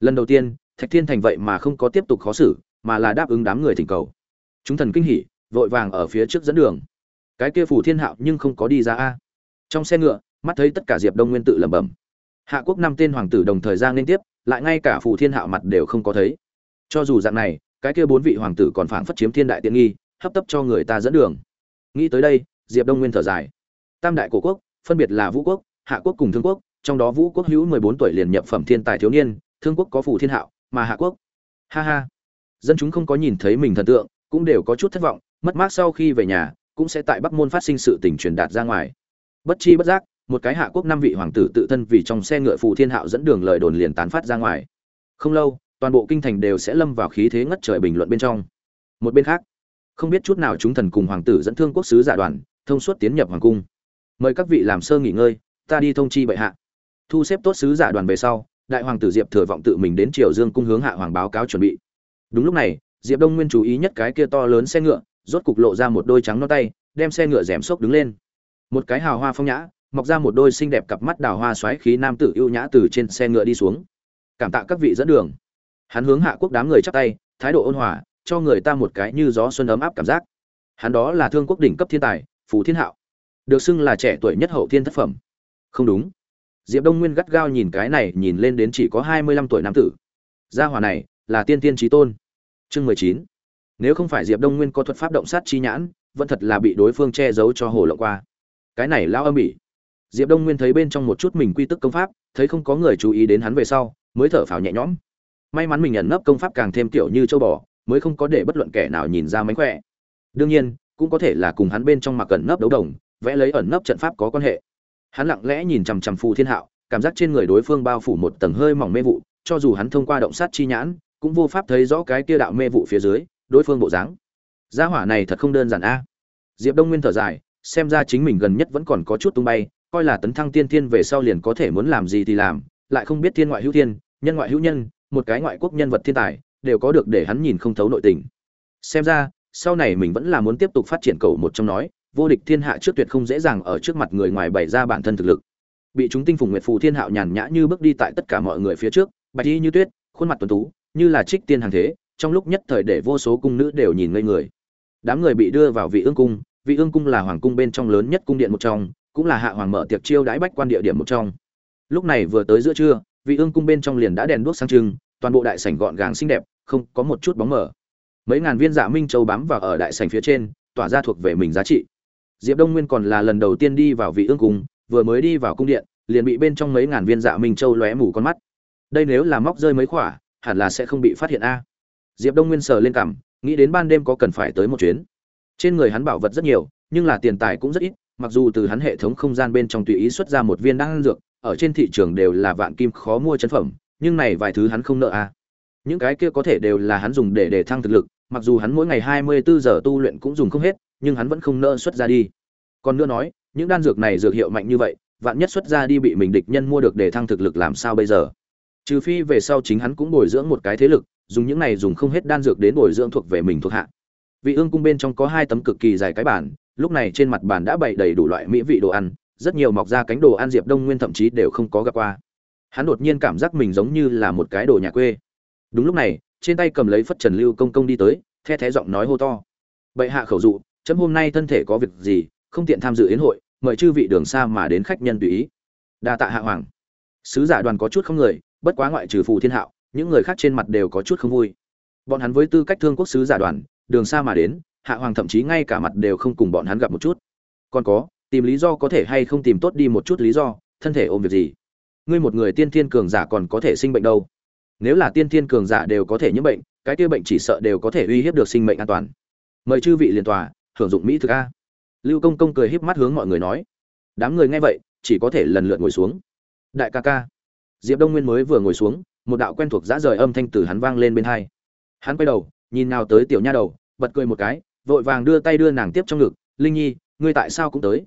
Lần đầu tiên, thạch thiên thành vậy mà không có tiếp tục khó xử, mà là đáp ứng đám người thỉnh cầu. Chúng thần kinh hỉ, vội vàng ở phía trước dẫn đường. Cái kia phủ thiên hạo nhưng không có đi ra a trong xe ngựa, mắt thấy tất cả diệp đông nguyên tự lẩm bẩm. Hạ quốc năm tên hoàng tử đồng thời ra liên tiếp, lại ngay cả phủ thiên hạo mặt đều không có thấy. Cho dù dạng này, cái kia bốn vị hoàng tử còn phảng phất chiếm thiên đại tiện nghi, hấp tấp cho người ta dẫn đường. Nghĩ tới đây, diệp đông nguyên thở dài. Tam đại cổ quốc, phân biệt là vũ quốc, hạ quốc cùng thương quốc, trong đó vũ quốc hữu mười bốn tuổi liền nhập phẩm thiên tài thiếu niên, thương quốc có phủ thiên hạo, mà hạ quốc. Ha ha. Dân chúng không có nhìn thấy mình thần tượng, cũng đều có chút thất vọng, mất mát sau khi về nhà, cũng sẽ tại bắc môn phát sinh sự tình truyền đạt ra ngoài bất chi bất giác, một cái hạ quốc năm vị hoàng tử tự thân vì trong xe ngựa phù thiên hạo dẫn đường lời đồn liền tán phát ra ngoài. Không lâu, toàn bộ kinh thành đều sẽ lâm vào khí thế ngất trời bình luận bên trong. Một bên khác, không biết chút nào chúng thần cùng hoàng tử dẫn thương quốc sứ giả đoàn, thông suốt tiến nhập hoàng cung. Mời các vị làm sơ nghỉ ngơi, ta đi thông chi bệ hạ. Thu xếp tốt sứ giả đoàn về sau, đại hoàng tử diệp thừa vọng tự mình đến triều dương cung hướng hạ hoàng báo cáo chuẩn bị. Đúng lúc này, diệp đông nguyên chú ý nhất cái kia to lớn xe ngựa, rốt cục lộ ra một đôi trắng no tay, đem xe ngựa rèm xốc đứng lên một cái hào hoa phong nhã, mọc ra một đôi xinh đẹp cặp mắt đào hoa xoáy khí nam tử ưu nhã từ trên xe ngựa đi xuống. Cảm tạ các vị dẫn đường. Hắn hướng hạ quốc đám người chắp tay, thái độ ôn hòa, cho người ta một cái như gió xuân ấm áp cảm giác. Hắn đó là thương quốc đỉnh cấp thiên tài phú thiên hạo, được xưng là trẻ tuổi nhất hậu thiên thất phẩm. Không đúng. Diệp đông nguyên gắt gao nhìn cái này, nhìn lên đến chỉ có hai mươi lăm tuổi nam tử. Gia hòa này là tiên tiên trí tôn. Chương mười chín. Nếu không phải diệp đông nguyên có thuật pháp động sát chi nhãn, vẫn thật là bị đối phương che giấu cho hồ lộng qua cái này lao âm ỉ. Diệp đông nguyên thấy bên trong một chút mình quy tức công pháp, thấy không có người chú ý đến hắn về sau, mới thở phào nhẹ nhõm. May mắn mình ẩn nấp công pháp càng thêm kiểu như châu bò, mới không có để bất luận kẻ nào nhìn ra mánh khỏe. Đương nhiên, cũng có thể là cùng hắn bên trong mặc ẩn nấp đấu đồng, vẽ lấy ẩn nấp trận pháp có quan hệ. Hắn lặng lẽ nhìn chằm chằm phù thiên hạo, cảm giác trên người đối phương bao phủ một tầng hơi mỏng mê vụ, cho dù hắn thông qua động sát chi nhãn, cũng vô pháp thấy rõ cái kia đạo mê vụ phía dưới, đối phương bộ dáng. Gia hỏa này thật không đơn giản a. Diệp đông nguyên thở dài xem ra chính mình gần nhất vẫn còn có chút tung bay, coi là tấn thăng tiên thiên về sau liền có thể muốn làm gì thì làm, lại không biết thiên ngoại hữu thiên, nhân ngoại hữu nhân, một cái ngoại quốc nhân vật thiên tài, đều có được để hắn nhìn không thấu nội tình. Xem ra, sau này mình vẫn là muốn tiếp tục phát triển cầu một trong nói, vô địch thiên hạ trước tuyệt không dễ dàng ở trước mặt người ngoài bày ra bản thân thực lực. Bị chúng tinh phùng nguyệt phù thiên hạo nhàn nhã như bước đi tại tất cả mọi người phía trước, bạch y như tuyết, khuôn mặt tuấn tú, như là trích tiên hàng thế, trong lúc nhất thời để vô số cung nữ đều nhìn ngây người. Đám người bị đưa vào vị ương cung vị ương cung là hoàng cung bên trong lớn nhất cung điện một trong, cũng là hạ hoàng mở tiệc chiêu đãi bách quan địa điểm một trong. Lúc này vừa tới giữa trưa, vị ương cung bên trong liền đã đèn đuốc sáng trưng, toàn bộ đại sảnh gọn gàng xinh đẹp, không có một chút bóng mờ. Mấy ngàn viên dạ minh châu bám vào ở đại sảnh phía trên, tỏa ra thuộc về mình giá trị. Diệp đông nguyên còn là lần đầu tiên đi vào vị ương cung, vừa mới đi vào cung điện, liền bị bên trong mấy ngàn viên dạ minh châu lóe mù con mắt. Đây nếu là móc rơi mấy khỏa, hẳn là sẽ không bị phát hiện a. Diệp đông nguyên sờ lên cằm, nghĩ đến ban đêm có cần phải tới một chuyến trên người hắn bảo vật rất nhiều, nhưng là tiền tài cũng rất ít, mặc dù từ hắn hệ thống không gian bên trong tùy ý xuất ra một viên đan dược, ở trên thị trường đều là vạn kim khó mua chân phẩm, nhưng này vài thứ hắn không nợ a. Những cái kia có thể đều là hắn dùng để để thăng thực lực, mặc dù hắn mỗi ngày hai mươi bốn giờ tu luyện cũng dùng không hết, nhưng hắn vẫn không nợ xuất ra đi. Còn nữa nói, những đan dược này dược hiệu mạnh như vậy, vạn nhất xuất ra đi bị mình địch nhân mua được để thăng thực lực làm sao bây giờ? Trừ phi về sau chính hắn cũng bồi dưỡng một cái thế lực, dùng những này dùng không hết đan dược đến bồi dưỡng thuộc về mình thuộc hạ vị ương cung bên trong có hai tấm cực kỳ dài cái bàn, lúc này trên mặt bàn đã bày đầy đủ loại mỹ vị đồ ăn, rất nhiều mọc ra cánh đồ ăn diệp đông nguyên thậm chí đều không có gặp qua. Hắn đột nhiên cảm giác mình giống như là một cái đồ nhà quê. Đúng lúc này, trên tay cầm lấy phất trần lưu công công đi tới, the thé giọng nói hô to. Bệ hạ khẩu dụ, chấm hôm nay thân thể có việc gì, không tiện tham dự yến hội, mời chư vị đường xa mà đến khách nhân tùy ý. Đa tạ hạ hoàng. Sứ giả đoàn có chút không người, bất quá ngoại trừ phù thiên hạo, những người khác trên mặt đều có chút không vui. Bọn hắn với tư cách thương quốc sứ giả đoàn đường xa mà đến, hạ hoàng thậm chí ngay cả mặt đều không cùng bọn hắn gặp một chút. Còn có, tìm lý do có thể hay không tìm tốt đi một chút lý do, thân thể ôm việc gì? Ngươi một người tiên thiên cường giả còn có thể sinh bệnh đâu? Nếu là tiên thiên cường giả đều có thể nhiễm bệnh, cái kia bệnh chỉ sợ đều có thể uy hiếp được sinh mệnh an toàn. Mời chư vị liền tòa hưởng dụng mỹ thực a. Lưu công công cười híp mắt hướng mọi người nói. Đám người nghe vậy, chỉ có thể lần lượt ngồi xuống. Đại ca ca. Diệp đông nguyên mới vừa ngồi xuống, một đạo quen thuộc dã rời âm thanh từ hắn vang lên bên hai. Hắn quay đầu, nhìn nào tới tiểu nha đầu bật cười một cái, vội vàng đưa tay đưa nàng tiếp trong ngực, linh nhi, ngươi tại sao cũng tới?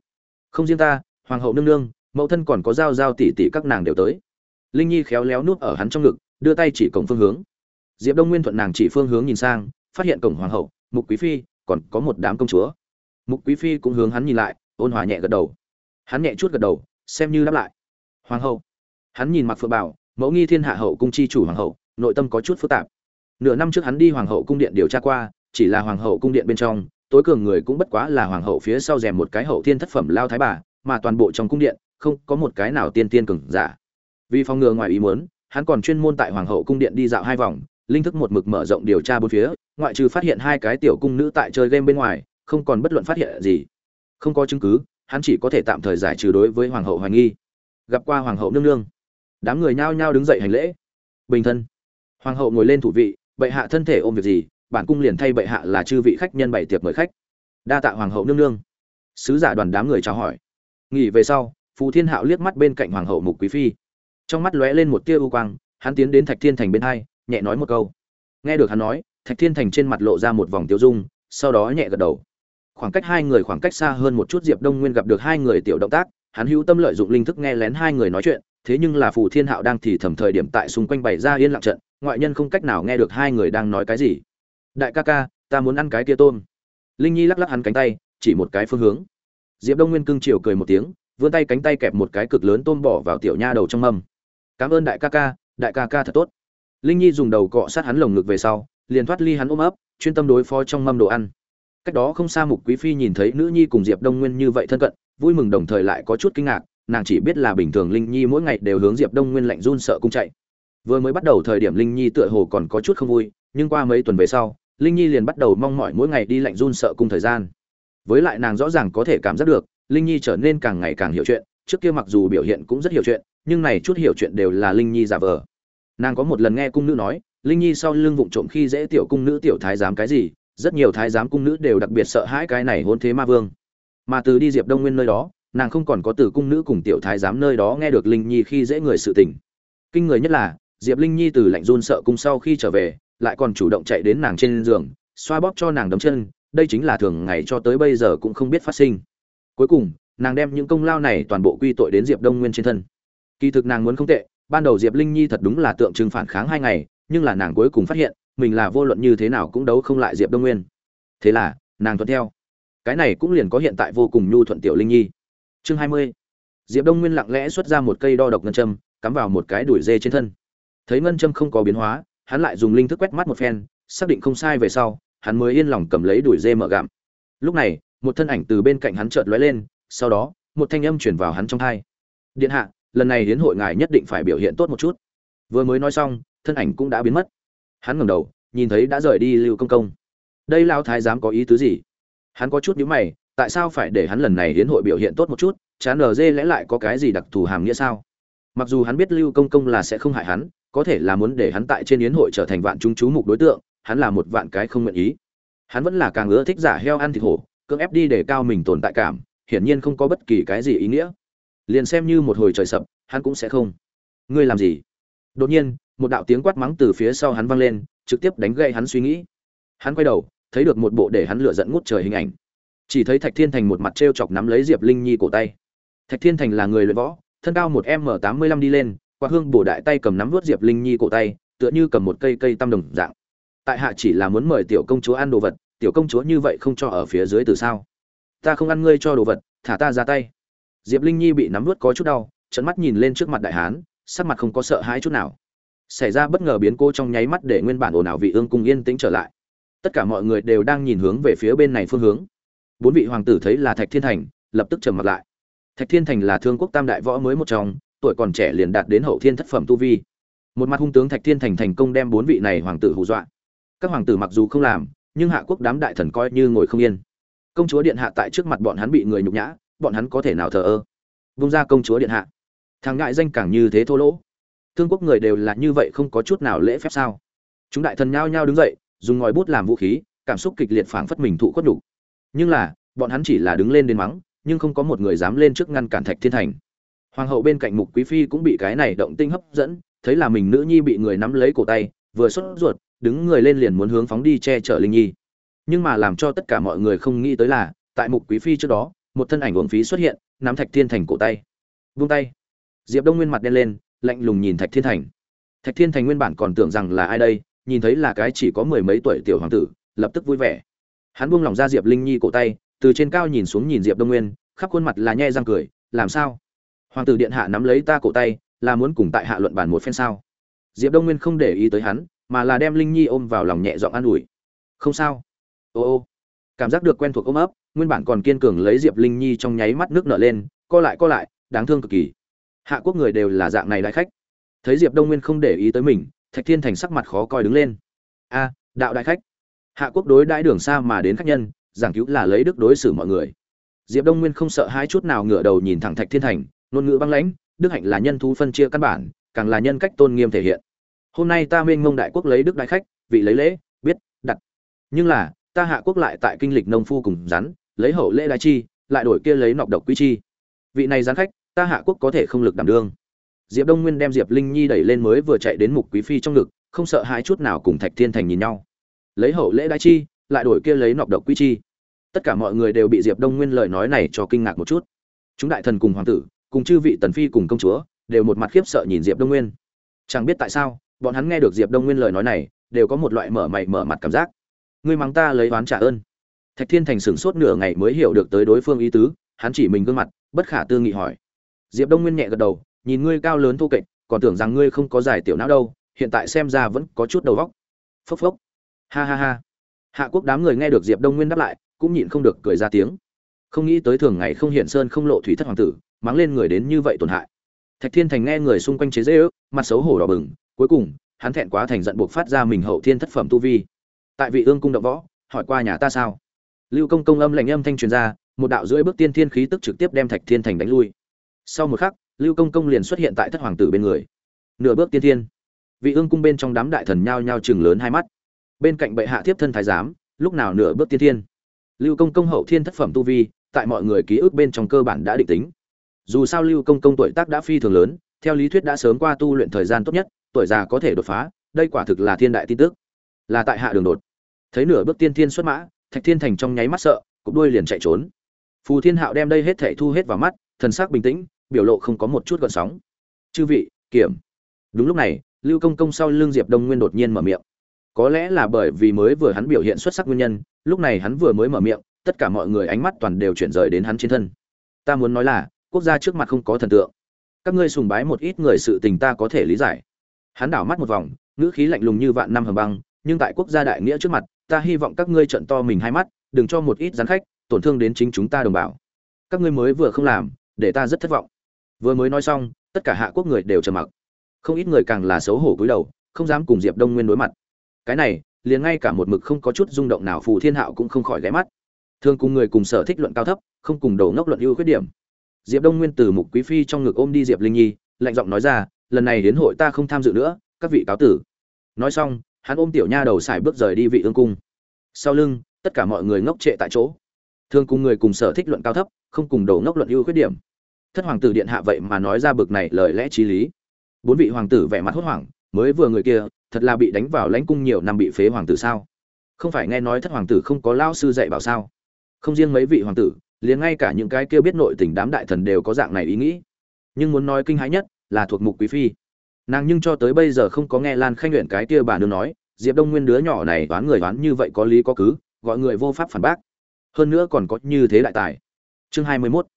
Không riêng ta, hoàng hậu nương nương, mẫu thân còn có giao giao tỷ tỷ các nàng đều tới. Linh nhi khéo léo nuốt ở hắn trong ngực, đưa tay chỉ cổng phương hướng. Diệp đông nguyên thuận nàng chỉ phương hướng nhìn sang, phát hiện cổng hoàng hậu, mục quý phi, còn có một đám công chúa. Mục quý phi cũng hướng hắn nhìn lại, ôn hòa nhẹ gật đầu. Hắn nhẹ chút gật đầu, xem như đáp lại. Hoàng hậu. Hắn nhìn mặc phượng bảo, mẫu nghi thiên hạ hậu cung chi chủ hoàng hậu, nội tâm có chút phức tạp. Nửa năm trước hắn đi hoàng hậu cung điện điều tra qua chỉ là hoàng hậu cung điện bên trong, tối cường người cũng bất quá là hoàng hậu phía sau rèm một cái hậu thiên thất phẩm lao thái bà, mà toàn bộ trong cung điện, không có một cái nào tiên tiên cường giả. Vì phòng ngừa ngoài ý muốn, hắn còn chuyên môn tại hoàng hậu cung điện đi dạo hai vòng, linh thức một mực mở rộng điều tra bốn phía, ngoại trừ phát hiện hai cái tiểu cung nữ tại chơi game bên ngoài, không còn bất luận phát hiện gì. Không có chứng cứ, hắn chỉ có thể tạm thời giải trừ đối với hoàng hậu hoài nghi. Gặp qua hoàng hậu nương nương. Đám người nhao nhao đứng dậy hành lễ. Bình thân. Hoàng hậu ngồi lên thủ vị, bệ hạ thân thể ôm việc gì? Bản cung liền thay bệ hạ là chư vị khách nhân bày tiệc mời khách. Đa tạ hoàng hậu nương nương. Sứ giả đoàn đám người chào hỏi. Nghỉ về sau, phù thiên hạo liếc mắt bên cạnh hoàng hậu mục quý phi. Trong mắt lóe lên một tia u quang, hắn tiến đến thạch thiên thành bên hai, nhẹ nói một câu. Nghe được hắn nói, thạch thiên thành trên mặt lộ ra một vòng tiêu dung, sau đó nhẹ gật đầu. Khoảng cách hai người khoảng cách xa hơn một chút diệp đông nguyên gặp được hai người tiểu động tác, hắn hữu tâm lợi dụng linh thức nghe lén hai người nói chuyện, thế nhưng là phù thiên hạo đang thì thầm thời điểm tại xung quanh bày ra yên lặng trận, ngoại nhân không cách nào nghe được hai người đang nói cái gì đại ca ca, ta muốn ăn cái tia tôm. Linh nhi lắc lắc hắn cánh tay, chỉ một cái phương hướng. Diệp đông nguyên cưng chiều cười một tiếng, vươn tay cánh tay kẹp một cái cực lớn tôm bỏ vào tiểu nha đầu trong mâm. Cảm ơn đại ca ca, đại ca ca thật tốt. Linh nhi dùng đầu cọ sát hắn lồng ngực về sau, liền thoát ly hắn ôm ấp, chuyên tâm đối phó trong mâm đồ ăn. Cách đó không xa mục quý phi nhìn thấy nữ nhi cùng diệp đông nguyên như vậy thân cận, vui mừng đồng thời lại có chút kinh ngạc, nàng chỉ biết là bình thường linh nhi mỗi ngày đều hướng diệp đông nguyên lạnh run sợ cung chạy. Vừa mới bắt đầu thời điểm linh nhi tựa hồ còn có chút không vui, nhưng qua mấy tuần về sau linh nhi liền bắt đầu mong mỏi mỗi ngày đi lạnh run sợ cung thời gian. Với lại nàng rõ ràng có thể cảm giác được, linh nhi trở nên càng ngày càng hiểu chuyện, trước kia mặc dù biểu hiện cũng rất hiểu chuyện, nhưng này chút hiểu chuyện đều là linh nhi giả vờ. Nàng có một lần nghe cung nữ nói, linh nhi sau lưng vụng trộm khi dễ tiểu cung nữ tiểu thái giám cái gì, rất nhiều thái giám cung nữ đều đặc biệt sợ hãi cái này hôn thế ma vương. Mà từ đi diệp đông nguyên nơi đó, nàng không còn có từ cung nữ cùng tiểu thái giám nơi đó nghe được linh nhi khi dễ người sự tình. Kinh người nhất là, diệp linh nhi từ lạnh run sợ cung sau khi trở về lại còn chủ động chạy đến nàng trên giường, xoa bóp cho nàng đấm chân, đây chính là thường ngày cho tới bây giờ cũng không biết phát sinh. Cuối cùng, nàng đem những công lao này toàn bộ quy tội đến diệp đông nguyên trên thân. Kỳ thực nàng muốn không tệ, ban đầu diệp linh nhi thật đúng là tượng trưng phản kháng hai ngày, nhưng là nàng cuối cùng phát hiện, mình là vô luận như thế nào cũng đấu không lại diệp đông nguyên. Thế là, nàng thuận theo. Cái này cũng liền có hiện tại vô cùng nhu thuận tiểu linh nhi. Chương hai mươi. Diệp đông nguyên lặng lẽ xuất ra một cây đo độc ngân châm, cắm vào một cái đuổi dê trên thân. Thấy ngân châm không có biến hóa hắn lại dùng linh thức quét mắt một phen, xác định không sai về sau, hắn mới yên lòng cầm lấy đuổi dê mở gạm lúc này, một thân ảnh từ bên cạnh hắn chợt lóe lên, sau đó, một thanh âm chuyển vào hắn trong thai. Điện hạ, lần này hiến hội ngài nhất định phải biểu hiện tốt một chút. Vừa mới nói xong, thân ảnh cũng đã biến mất. Hắn ngẩng đầu, nhìn thấy đã rời đi lưu công công. Đây lao thái giám có ý tứ gì? Hắn có chút nhíu mày, tại sao phải để hắn lần này hiến hội biểu hiện tốt một chút? Chán ở dê lẽ lại có cái gì đặc thù hàm nghĩa sao? Mặc dù hắn biết lưu công công là sẽ không hại hắn có thể là muốn để hắn tại trên yến hội trở thành vạn chúng chú mục đối tượng, hắn là một vạn cái không nguyện ý. Hắn vẫn là càng ưa thích giả heo ăn thịt hổ, cưỡng ép đi để cao mình tồn tại cảm, hiển nhiên không có bất kỳ cái gì ý nghĩa. Liền xem như một hồi trời sập, hắn cũng sẽ không. Ngươi làm gì? Đột nhiên, một đạo tiếng quát mắng từ phía sau hắn vang lên, trực tiếp đánh gậy hắn suy nghĩ. Hắn quay đầu, thấy được một bộ để hắn lửa giận ngút trời hình ảnh. Chỉ thấy thạch thiên thành một mặt trêu chọc nắm lấy diệp linh nhi cổ tay. Thạch thiên thành là người luyện võ, thân cao một m tám mươi lăm đi lên qua hương bổ đại tay cầm nắm vớt diệp linh nhi cổ tay, tựa như cầm một cây cây tăm đồng dạng. Tại hạ chỉ là muốn mời tiểu công chúa ăn đồ vật, tiểu công chúa như vậy không cho ở phía dưới từ sao? Ta không ăn ngươi cho đồ vật, thả ta ra tay. Diệp linh nhi bị nắm vớt có chút đau trận mắt nhìn lên trước mặt đại hán, sắc mặt không có sợ hãi chút nào. Xảy ra bất ngờ biến cô trong nháy mắt để nguyên bản ồn ào vị ương cung yên tĩnh trở lại. Tất cả mọi người đều đang nhìn hướng về phía bên này phương hướng. Bốn vị hoàng tử thấy là thạch thiên thành, lập tức trầm mặt lại. Thạch thiên thành là thương quốc tam đại võ mới một trong tuổi còn trẻ liền đạt đến hậu thiên thất phẩm tu vi. Một mặt hung tướng thạch thiên thành thành công đem bốn vị này hoàng tử hù dọa. Các hoàng tử mặc dù không làm, nhưng hạ quốc đám đại thần coi như ngồi không yên. Công chúa điện hạ tại trước mặt bọn hắn bị người nhục nhã, bọn hắn có thể nào thờ ơ? Vung ra công chúa điện hạ. Thằng ngại danh càng như thế thô lỗ. Thương quốc người đều là như vậy không có chút nào lễ phép sao? Chúng đại thần nhao nhao đứng dậy, dùng ngòi bút làm vũ khí, cảm xúc kịch liệt phảng phất mình thụ khuất đủ. nhưng là, bọn hắn chỉ là đứng lên đến mắng, nhưng không có một người dám lên trước ngăn cản thạch thiên thành hoàng hậu bên cạnh mục quý phi cũng bị cái này động tinh hấp dẫn, thấy là mình nữ nhi bị người nắm lấy cổ tay, vừa sốt ruột, đứng người lên liền muốn hướng phóng đi che chở linh nhi. Nhưng mà làm cho tất cả mọi người không nghĩ tới là, tại mục quý phi trước đó, một thân ảnh uổng phí xuất hiện, nắm thạch thiên thành cổ tay. Vung tay. Diệp đông nguyên mặt đen lên, lạnh lùng nhìn thạch thiên thành. Thạch thiên thành nguyên bản còn tưởng rằng là ai đây, nhìn thấy là cái chỉ có mười mấy tuổi tiểu hoàng tử, lập tức vui vẻ. Hắn buông lỏng ra diệp linh nhi cổ tay, từ trên cao nhìn xuống nhìn diệp đông nguyên, khắp khuôn mặt là nhe răng cười, làm sao? Hoàng tử điện hạ nắm lấy ta cổ tay, là muốn cùng tại hạ luận bàn một phen sao? Diệp đông nguyên không để ý tới hắn, mà là đem linh nhi ôm vào lòng nhẹ giọng an ủi. Không sao. Ô ô. Cảm giác được quen thuộc ôm ấp, nguyên bản còn kiên cường lấy diệp linh nhi trong nháy mắt nước nở lên, co lại co lại, đáng thương cực kỳ. Hạ quốc người đều là dạng này đại khách. Thấy diệp đông nguyên không để ý tới mình, thạch thiên thành sắc mặt khó coi đứng lên. A, đạo đại khách. Hạ quốc đối đãi đường xa mà đến khách nhân, giảng cứu là lấy đức đối xử mọi người. Diệp đông nguyên không sợ hai chút nào ngửa đầu nhìn thẳng thạch thiên thành ngôn ngữ băng lãnh, đức hạnh là nhân thú phân chia căn bản, càng là nhân cách tôn nghiêm thể hiện. Hôm nay ta mênh mông đại quốc lấy đức đại khách, vị lấy lễ, biết, đặt. Nhưng là, ta hạ quốc lại tại kinh lịch nông phu cùng rắn, lấy hậu lễ đại chi, lại đổi kia lấy nọc độc quý chi. Vị này gián khách, ta hạ quốc có thể không lực đảm đương. Diệp đông nguyên đem diệp linh nhi đẩy lên mới vừa chạy đến mục quý phi trong ngực, không sợ hãi chút nào cùng thạch thiên thành nhìn nhau. Lấy hậu lễ đại chi, lại đổi kia lấy nọc độc quý chi. Tất cả mọi người đều bị diệp đông nguyên lời nói này cho kinh ngạc một chút. Chúng đại thần cùng hoàng tử cùng chư vị tần phi cùng công chúa, đều một mặt khiếp sợ nhìn diệp đông nguyên. Chẳng biết tại sao, bọn hắn nghe được diệp đông nguyên lời nói này, đều có một loại mở mày mở mặt cảm giác. Ngươi mắng ta lấy oán trả ơn. Thạch thiên thành sửng sốt nửa ngày mới hiểu được tới đối phương ý tứ, hắn chỉ mình gương mặt, bất khả tư nghị hỏi. Diệp đông nguyên nhẹ gật đầu, nhìn ngươi cao lớn thô kệch, còn tưởng rằng ngươi không có giải tiểu não đâu, hiện tại xem ra vẫn có chút đầu vóc phốc phốc. Ha ha ha. Hạ quốc đám người nghe được diệp đông nguyên đáp lại, cũng nhịn không được cười ra tiếng. Không nghĩ tới thường ngày không hiện sơn không lộ thủy thất hoàng tử mắng lên người đến như vậy tổn hại. Thạch thiên thành nghe người xung quanh chế dễ ước mặt xấu hổ đỏ bừng, cuối cùng, hắn thẹn quá thành giận buộc phát ra mình hậu thiên thất phẩm tu vi. Tại vị ương cung động võ, hỏi qua nhà ta sao? Lưu công công âm lạnh âm thanh truyền ra, một đạo rưỡi bước tiên thiên khí tức trực tiếp đem thạch thiên thành đánh lui. Sau một khắc, lưu công công liền xuất hiện tại thất hoàng tử bên người. Nửa bước tiên thiên. Vị ương cung bên trong đám đại thần nhao nhao chừng lớn hai mắt. Bên cạnh bệ hạ tiếp thân thái giám, lúc nào nửa bước tiên thiên. Lưu công công hậu thiên thất phẩm tu vi, tại mọi người ký ức bên trong cơ bản đã định tính dù sao lưu công công tuổi tác đã phi thường lớn, theo lý thuyết đã sớm qua tu luyện thời gian tốt nhất, tuổi già có thể đột phá, đây quả thực là thiên đại tin tức. Là tại hạ đường đột. Thấy nửa bước tiên thiên xuất mã, thạch thiên thành trong nháy mắt sợ, cục đuôi liền chạy trốn. Phù thiên hạo đem đây hết thảy thu hết vào mắt, thần sắc bình tĩnh, biểu lộ không có một chút gợn sóng. Chư vị, kiểm. Đúng lúc này, lưu công công sau lưng diệp đông nguyên đột nhiên mở miệng. Có lẽ là bởi vì mới vừa hắn biểu hiện xuất sắc nguyên nhân, lúc này hắn vừa mới mở miệng, tất cả mọi người ánh mắt toàn đều chuyển rời đến hắn trên thân. Ta muốn nói là quốc gia trước mặt không có thần tượng. Các ngươi sùng bái một ít người sự tình ta có thể lý giải. Hắn đảo mắt một vòng, ngữ khí lạnh lùng như vạn năm hầm băng, nhưng tại quốc gia đại nghĩa trước mặt, ta hy vọng các ngươi trận to mình hai mắt, đừng cho một ít gián khách, tổn thương đến chính chúng ta đồng bào. Các ngươi mới vừa không làm, để ta rất thất vọng. Vừa mới nói xong, tất cả hạ quốc người đều trầm mặc. Không ít người càng là xấu hổ cúi đầu, không dám cùng diệp đông nguyên đối mặt. Cái này, liền ngay cả một mực không có chút rung động nào phù thiên hạo cũng không khỏi ghé mắt. Thường cùng người cùng sở thích luận cao thấp, không cùng đầu ngốc luận ưu khuyết điểm diệp đông nguyên từ mục quý phi trong ngực ôm đi diệp linh nhi, lạnh giọng nói ra, lần này đến hội ta không tham dự nữa, các vị cáo tử. Nói xong, hắn ôm tiểu nha đầu xài bước rời đi vị ương cung. Sau lưng, tất cả mọi người ngốc trệ tại chỗ. Thường cùng người cùng sở thích luận cao thấp, không cùng đầu ngốc luận ưu khuyết điểm. Thất hoàng tử điện hạ vậy mà nói ra bực này lời lẽ t r í lý. Bốn vị hoàng tử vẻ mặt hốt hoảng, mới vừa người kia, thật là bị đánh vào lãnh cung nhiều năm bị phế hoàng tử sao? Không phải nghe nói thất hoàng tử không có lao sư dạy bảo sao? Không riêng mấy vị hoàng tử liền ngay cả những cái kia biết nội tình đám đại thần đều có dạng này ý nghĩ. Nhưng muốn nói kinh hãi nhất là thuộc mục quý phi. Nàng nhưng cho tới bây giờ không có nghe lan khanh luyện cái kia bà nương nói, diệp đông nguyên đứa nhỏ này đoán người đoán như vậy có lý có cứ, gọi người vô pháp phản bác. Hơn nữa còn có như thế đại tài. Chương hai mươi 21.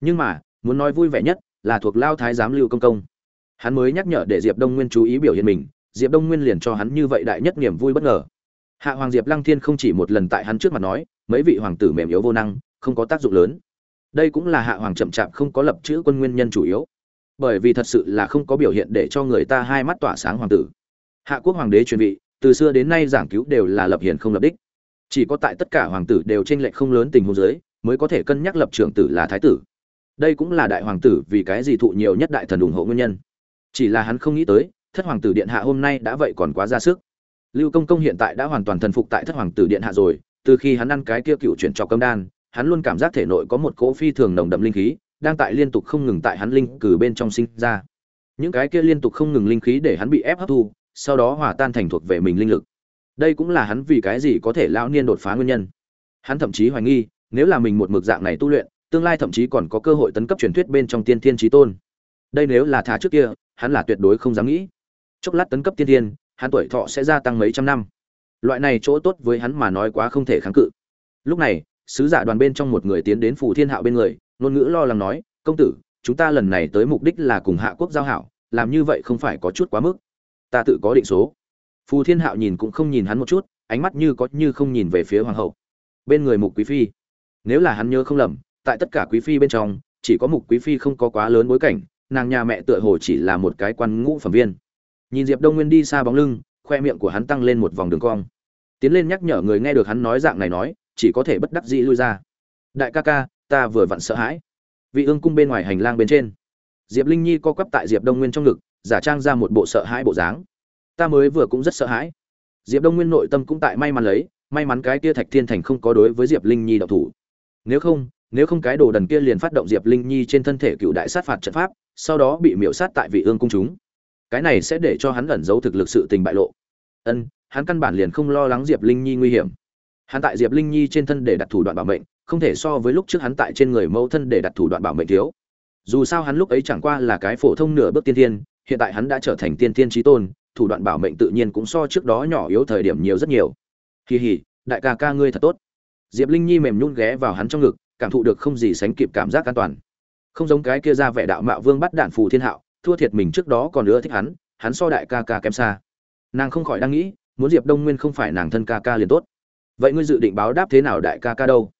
nhưng mà, muốn nói vui vẻ nhất là thuộc lao thái giám lưu công công. Hắn mới nhắc nhở để diệp đông nguyên chú ý biểu hiện mình, diệp đông nguyên liền cho hắn như vậy đại nhất niềm vui bất ngờ. Hạ hoàng diệp lăng thiên không chỉ một lần tại hắn trước mặt nói, mấy vị hoàng tử mềm yếu vô năng không có tác dụng lớn. Đây cũng là hạ hoàng chậm chạp không có lập chữ quân nguyên nhân chủ yếu. Bởi vì thật sự là không có biểu hiện để cho người ta hai mắt tỏa sáng hoàng tử. Hạ quốc hoàng đế truyền vị, từ xưa đến nay giảng cứu đều là lập hiền không lập đích. Chỉ có tại tất cả hoàng tử đều tranh lệch không lớn tình huống giới mới có thể cân nhắc lập trưởng tử là thái tử. Đây cũng là đại hoàng tử vì cái gì thụ nhiều nhất đại thần ủng hộ nguyên nhân. Chỉ là hắn không nghĩ tới, thất hoàng tử điện hạ hôm nay đã vậy còn quá ra sức. Lưu công công hiện tại đã hoàn toàn thần phục tại thất hoàng tử điện hạ rồi, từ khi hắn ăn cái kia cựu chuyển cho cơm đan hắn luôn cảm giác thể nội có một cỗ phi thường nồng đậm linh khí, đang tại liên tục không ngừng tại hắn linh cử bên trong sinh ra. Những cái kia liên tục không ngừng linh khí để hắn bị ép hấp thu, sau đó hòa tan thành thuộc về mình linh lực. Đây cũng là hắn vì cái gì có thể lão niên đột phá nguyên nhân. Hắn thậm chí hoài nghi, nếu là mình một mực dạng này tu luyện, tương lai thậm chí còn có cơ hội tấn cấp truyền thuyết bên trong tiên thiên trí tôn. Đây nếu là thả trước kia, hắn là tuyệt đối không dám nghĩ. Chốc lát tấn cấp tiên thiên, hắn tuổi thọ sẽ gia tăng mấy trăm năm. Loại này chỗ tốt với hắn mà nói quá không thể kháng cự. Lúc này sứ giả đoàn bên trong một người tiến đến phù thiên hạo bên người, ngôn ngữ lo lắng nói, công tử, chúng ta lần này tới mục đích là cùng hạ quốc giao hảo, làm như vậy không phải có chút quá mức. Ta tự có định số. Phù thiên hạo nhìn cũng không nhìn hắn một chút, ánh mắt như có như không nhìn về phía hoàng hậu. Bên người mục quý phi. Nếu là hắn nhớ không lầm, tại tất cả quý phi bên trong, chỉ có mục quý phi không có quá lớn bối cảnh, nàng nhà mẹ tựa hồ chỉ là một cái quan ngũ phẩm viên. Nhìn diệp đông nguyên đi xa bóng lưng, khoe miệng của hắn tăng lên một vòng đường cong. Tiến lên nhắc nhở người nghe được hắn nói dạng này nói chỉ có thể bất đắc dĩ lui ra. Đại ca ca, ta vừa vặn sợ hãi. Vị ương cung bên ngoài hành lang bên trên. Diệp linh nhi co quắp tại diệp đông nguyên trong ngực, giả trang ra một bộ sợ hãi bộ dáng. Ta mới vừa cũng rất sợ hãi. Diệp đông nguyên nội tâm cũng tại may mắn lấy, may mắn cái kia thạch thiên thành không có đối với diệp linh nhi động thủ. Nếu không nếu không cái đồ đần kia liền phát động diệp linh nhi trên thân thể cựu đại sát phạt trận pháp, sau đó bị miễu sát tại vị ương cung chúng. Cái này sẽ để cho hắn ẩn giấu thực lực sự tình bại lộ. Ân, hắn căn bản liền không lo lắng diệp linh nhi nguy hiểm hắn tại diệp linh nhi trên thân để đặt thủ đoạn bảo mệnh, không thể so với lúc trước hắn tại trên người mẫu thân để đặt thủ đoạn bảo mệnh thiếu. Dù sao hắn lúc ấy chẳng qua là cái phổ thông nửa bước tiên thiên, hiện tại hắn đã trở thành tiên thiên trí tôn, thủ đoạn bảo mệnh tự nhiên cũng so trước đó nhỏ yếu thời điểm nhiều rất nhiều. Kỳ hỉ đại ca ca ngươi thật tốt. Diệp linh nhi mềm nhún ghé vào hắn trong ngực, cảm thụ được không gì sánh kịp cảm giác an toàn. Không giống cái kia ra vẻ đạo mạo vương bắt đạn phù thiên hạo, thua thiệt mình trước đó còn nữa thích hắn hắn so đại ca ca kém xa. Nàng không khỏi đang nghĩ, muốn diệp đông nguyên không phải nàng thân ca ca liền tốt vậy ngươi dự định báo đáp thế nào đại ca ca đâu?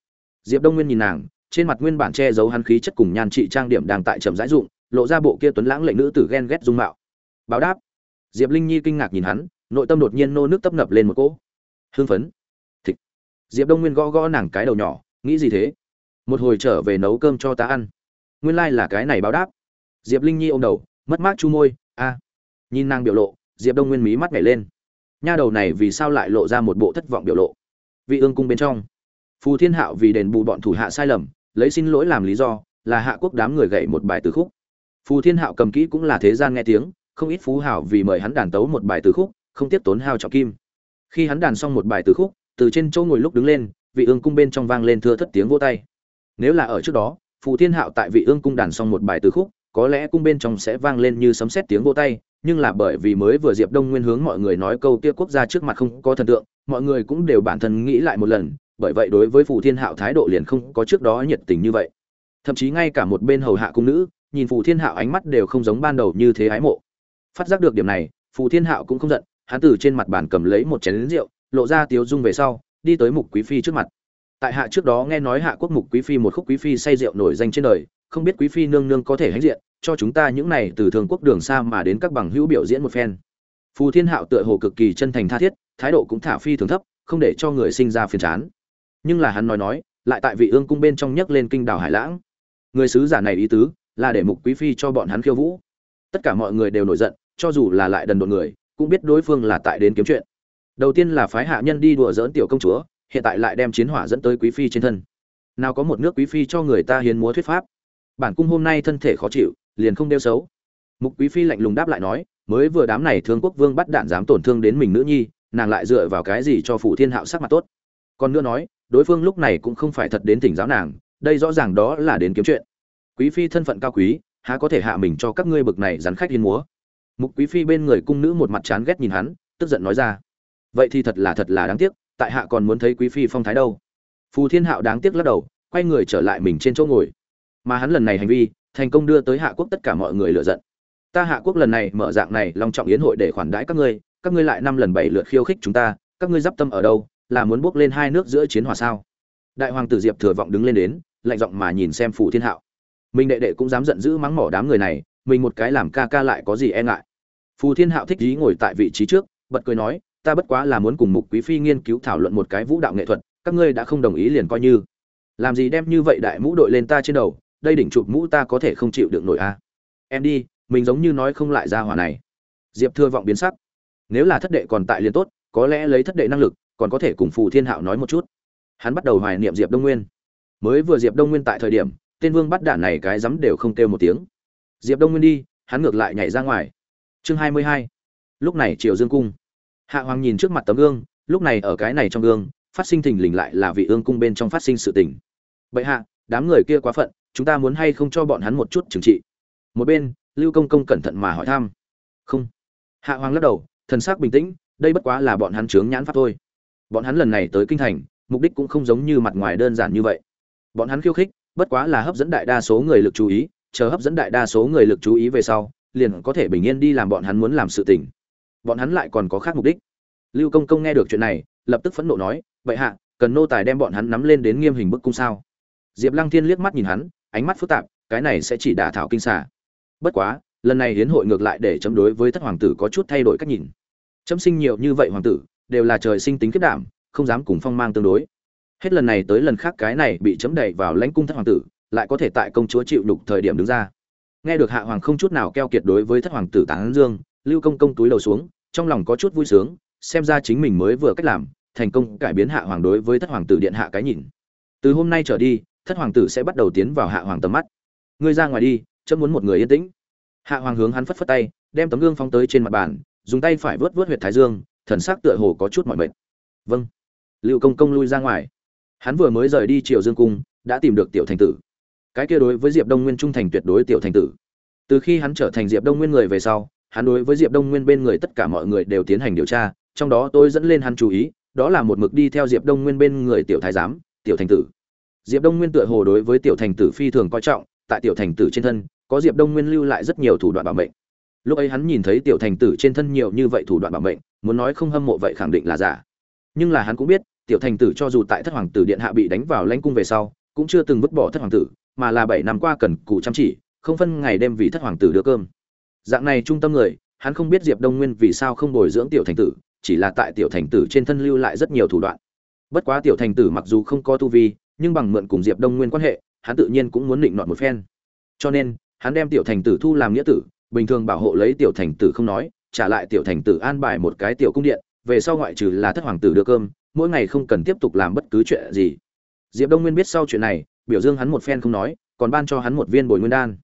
Diệp đông nguyên nhìn nàng, trên mặt nguyên bản che giấu hắn khí chất cùng nhan trị trang điểm đang tại trầm rãi dụng, lộ ra bộ kia tuấn lãng lệnh nữ tử ghen ghét dung mạo. Báo đáp. Diệp linh nhi kinh ngạc nhìn hắn, nội tâm đột nhiên nô nước tấp nập lên một cỗ. Hương phấn. Thịt. Diệp đông nguyên gõ gõ nàng cái đầu nhỏ, nghĩ gì thế? Một hồi trở về nấu cơm cho ta ăn. Nguyên lai、like、là cái này báo đáp. Diệp linh nhi ô m đầu, mất mát chu môi, a. Nhìn nàng biểu lộ, diệp đông nguyên mí mắt nhảy lên. Nha đầu này vì sao lại lộ ra một bộ thất vọng biểu lộ? Vị ương cung bên trong. Phù thiên hạo vì đền bù bọn thủ hạ sai lầm, lấy xin lỗi làm lý do, là hạ quốc đám người gậy một bài từ khúc. Phù thiên hạo cầm kỹ cũng là thế gian nghe tiếng, không ít phú hảo vì mời hắn đàn tấu một bài từ khúc, không tiếp tốn hao trọng kim. Khi hắn đàn xong một bài từ khúc, từ trên chỗ ngồi lúc đứng lên, vị ương cung bên trong vang lên thưa thất tiếng vô tay. Nếu là ở trước đó, phù thiên hạo tại vị ương cung đàn xong một bài từ khúc, có lẽ cung bên trong sẽ vang lên như sấm sét tiếng vô tay, nhưng là bởi vì mới vừa diệp đông nguyên hướng mọi người nói câu kia quốc gia trước mặt không có thần tượng mọi người cũng đều bản thân nghĩ lại một lần, bởi vậy đối với phù thiên hạo thái độ liền không có trước đó nhiệt tình như vậy. Thậm chí ngay cả một bên hầu hạ cung nữ, nhìn phù thiên hạo ánh mắt đều không giống ban đầu như thế ái mộ. Phát giác được điểm này, phù thiên hạo cũng không giận, hắn từ trên mặt bàn cầm lấy một chén lính rượu, lộ ra tiếu dung về sau, đi tới mục quý phi trước mặt. Tại hạ trước đó nghe nói hạ quốc mục quý phi một khúc quý phi say rượu nổi danh trên đời, không biết quý phi nương nương có thể hãnh diện, cho chúng ta những này từ thường quốc đường xa mà đến các bằng hữu biểu diễn một phen. Phù thiên hạo tựa hồ cực kỳ chân thành tha thiết thái độ cũng thả phi thường thấp, không để cho người sinh ra phiền chán. Nhưng là hắn nói nói, lại tại vị ương cung bên trong nhấc lên kinh đảo hải lãng. Người sứ giả này ý tứ, là để mục quý phi cho bọn hắn khiêu vũ. Tất cả mọi người đều nổi giận, cho dù là lại đần độn người, cũng biết đối phương là tại đến kiếm chuyện. Đầu tiên là phái hạ nhân đi đùa dỡn tiểu công chúa, hiện tại lại đem chiến hỏa dẫn tới quý phi trên thân. Nào có một nước quý phi cho người ta hiến múa thuyết pháp. Bản cung hôm nay thân thể khó chịu, liền không đeo xấu. Mục quý phi lạnh lùng đáp lại nói, mới vừa đám này thương quốc vương bắt đạn dám tổn thương đến mình nữ nhi nàng lại dựa vào cái gì cho phủ thiên hạo sắc mặt tốt? Còn nữa nói, đối phương lúc này cũng không phải thật đến tỉnh giáo nàng, đây rõ ràng đó là đến kiếm chuyện. Quý phi thân phận cao quý, há có thể hạ mình cho các ngươi bực này rắn khách hiên múa? Mục quý phi bên người cung nữ một mặt chán ghét nhìn hắn, tức giận nói ra. Vậy thì thật là thật là đáng tiếc, tại hạ còn muốn thấy quý phi phong thái đâu? Phù thiên hạo đáng tiếc lắc đầu, quay người trở lại mình trên chỗ ngồi. Mà hắn lần này hành vi, thành công đưa tới hạ quốc tất cả mọi người lựa giận. Ta hạ quốc lần này mở dạng này, long trọng yến hội để khoản đãi các ngươi các ngươi lại năm lần bảy lượt khiêu khích chúng ta, các ngươi d tâm ở đâu, là muốn bước lên hai nước giữa chiến hòa sao? Đại hoàng tử diệp thừa vọng đứng lên đến, lạnh giọng mà nhìn xem phù thiên hạo. Mình đệ đệ cũng dám giận dữ mắng mỏ đám người này, mình một cái làm ca ca lại có gì e ngại? Phù thiên hạo thích ý ngồi tại vị trí trước, bật cười nói, ta bất quá là muốn cùng mục quý phi nghiên cứu thảo luận một cái vũ đạo nghệ thuật, các ngươi đã không đồng ý liền coi như. Làm gì đem như vậy đại mũ đội lên ta trên đầu, đây đỉnh chụp mũ ta có thể không chịu được nổi a à. em đi, mình giống như nói không lại ra hỏa này. Diệp thưa vọng biến sắc nếu là thất đệ còn tại liền tốt, có lẽ lấy thất đệ năng lực, còn có thể cùng phù thiên hạo nói một chút. Hắn bắt đầu hoài niệm diệp đông nguyên. Mới vừa diệp đông nguyên tại thời điểm, tên vương bắt đạn này cái dám đều không kêu một tiếng. Diệp đông nguyên đi, hắn ngược lại nhảy ra ngoài. Chương hai mươi hai. Lúc này triều dương cung. Hạ hoàng nhìn trước mặt tấm gương, lúc này ở cái này trong gương, phát sinh thình lình lại là vị ương cung bên trong phát sinh sự tình. Bệ hạ, đám người kia quá phận, chúng ta muốn hay không cho bọn hắn một chút trừng trị? Một bên, lưu công công cẩn thận mà hỏi thăm. Không. Hạ hoàng lắc đầu thần sắc bình tĩnh đây bất quá là bọn hắn chướng nhãn pháp thôi. Bọn hắn lần này tới kinh thành mục đích cũng không giống như mặt ngoài đơn giản như vậy. Bọn hắn khiêu khích bất quá là hấp dẫn đại đa số người lực chú ý chờ hấp dẫn đại đa số người lực chú ý về sau liền có thể bình yên đi làm bọn hắn muốn làm sự tình. Bọn hắn lại còn có khác mục đích. Lưu công công nghe được chuyện này lập tức phẫn nộ nói vậy hạ cần nô tài đem bọn hắn nắm lên đến nghiêm hình bức cung sao? Diệp lăng thiên liếc mắt nhìn hắn ánh mắt phức tạp cái này sẽ chỉ đả thảo kinh xà, bất quá lần này hiến hội ngược lại để chấm đối với thất hoàng tử có chút thay đổi cách nhìn. Chấm sinh nhiều như vậy hoàng tử, đều là trời sinh tính kết đảm, không dám cùng phong mang tương đối. Hết lần này tới lần khác cái này bị chấm đẩy vào lãnh cung thất hoàng tử, lại có thể tại công chúa chịu đục thời điểm đứng ra. Nghe được hạ hoàng không chút nào keo kiệt đối với thất hoàng tử tán dương, lưu công công túi đầu xuống, trong lòng có chút vui sướng, xem ra chính mình mới vừa cách làm, thành công cải biến hạ hoàng đối với thất hoàng tử điện hạ cái nhìn. Từ hôm nay trở đi, thất hoàng tử sẽ bắt đầu tiến vào hạ hoàng tầm mắt. Ngươi ra ngoài đi, chấm muốn một người yên tĩnh hạ hoàng hướng hắn phất phất tay, đem tấm gương phóng tới trên mặt bàn, dùng tay phải vớt vớt huyệt thái dương, thần sắc tựa hồ có chút mỏi mệt. Vâng. Lưu công công lui ra ngoài. Hắn vừa mới rời đi triều dương cung, đã tìm được tiểu thành tử. Cái kia đối với diệp đông nguyên trung thành tuyệt đối tiểu thành tử. Từ khi hắn trở thành diệp đông nguyên người về sau, hắn đối với diệp đông nguyên bên người tất cả mọi người đều tiến hành điều tra, trong đó tôi dẫn lên hắn chú ý, đó là một mực đi theo diệp đông nguyên bên người tiểu thái giám, tiểu thành tử. Diệp đông nguyên tựa hồ đối với tiểu thành tử phi thường coi trọng, tại tiểu thành tử trên thân có diệp đông nguyên lưu lại rất nhiều thủ đoạn bảo mệnh. Lúc ấy hắn nhìn thấy tiểu thành tử trên thân nhiều như vậy thủ đoạn bảo mệnh, muốn nói không hâm mộ vậy khẳng định là giả. Nhưng là hắn cũng biết, tiểu thành tử cho dù tại thất hoàng tử điện hạ bị đánh vào lãnh cung về sau, cũng chưa từng vứt bỏ thất hoàng tử, mà là bảy năm qua cần cù chăm chỉ, không phân ngày đêm vì thất hoàng tử đưa cơm. Dạng này trung tâm người, hắn không biết diệp đông nguyên vì sao không bồi dưỡng tiểu thành tử, chỉ là tại tiểu thành tử trên thân lưu lại rất nhiều thủ đoạn. Bất quá tiểu thành tử mặc dù không có tu vi, nhưng bằng mượn cùng diệp đông nguyên quan hệ, hắn tự nhiên cũng muốn định nọt một phen. Cho nên hắn đem tiểu thành tử thu làm nghĩa tử, bình thường bảo hộ lấy tiểu thành tử không nói, trả lại tiểu thành tử an bài một cái tiểu cung điện, về sau ngoại trừ là thất hoàng tử đưa cơm, mỗi ngày không cần tiếp tục làm bất cứ chuyện gì. Diệp đông nguyên biết sau chuyện này, biểu dương hắn một phen không nói, còn ban cho hắn một viên bồi nguyên đan.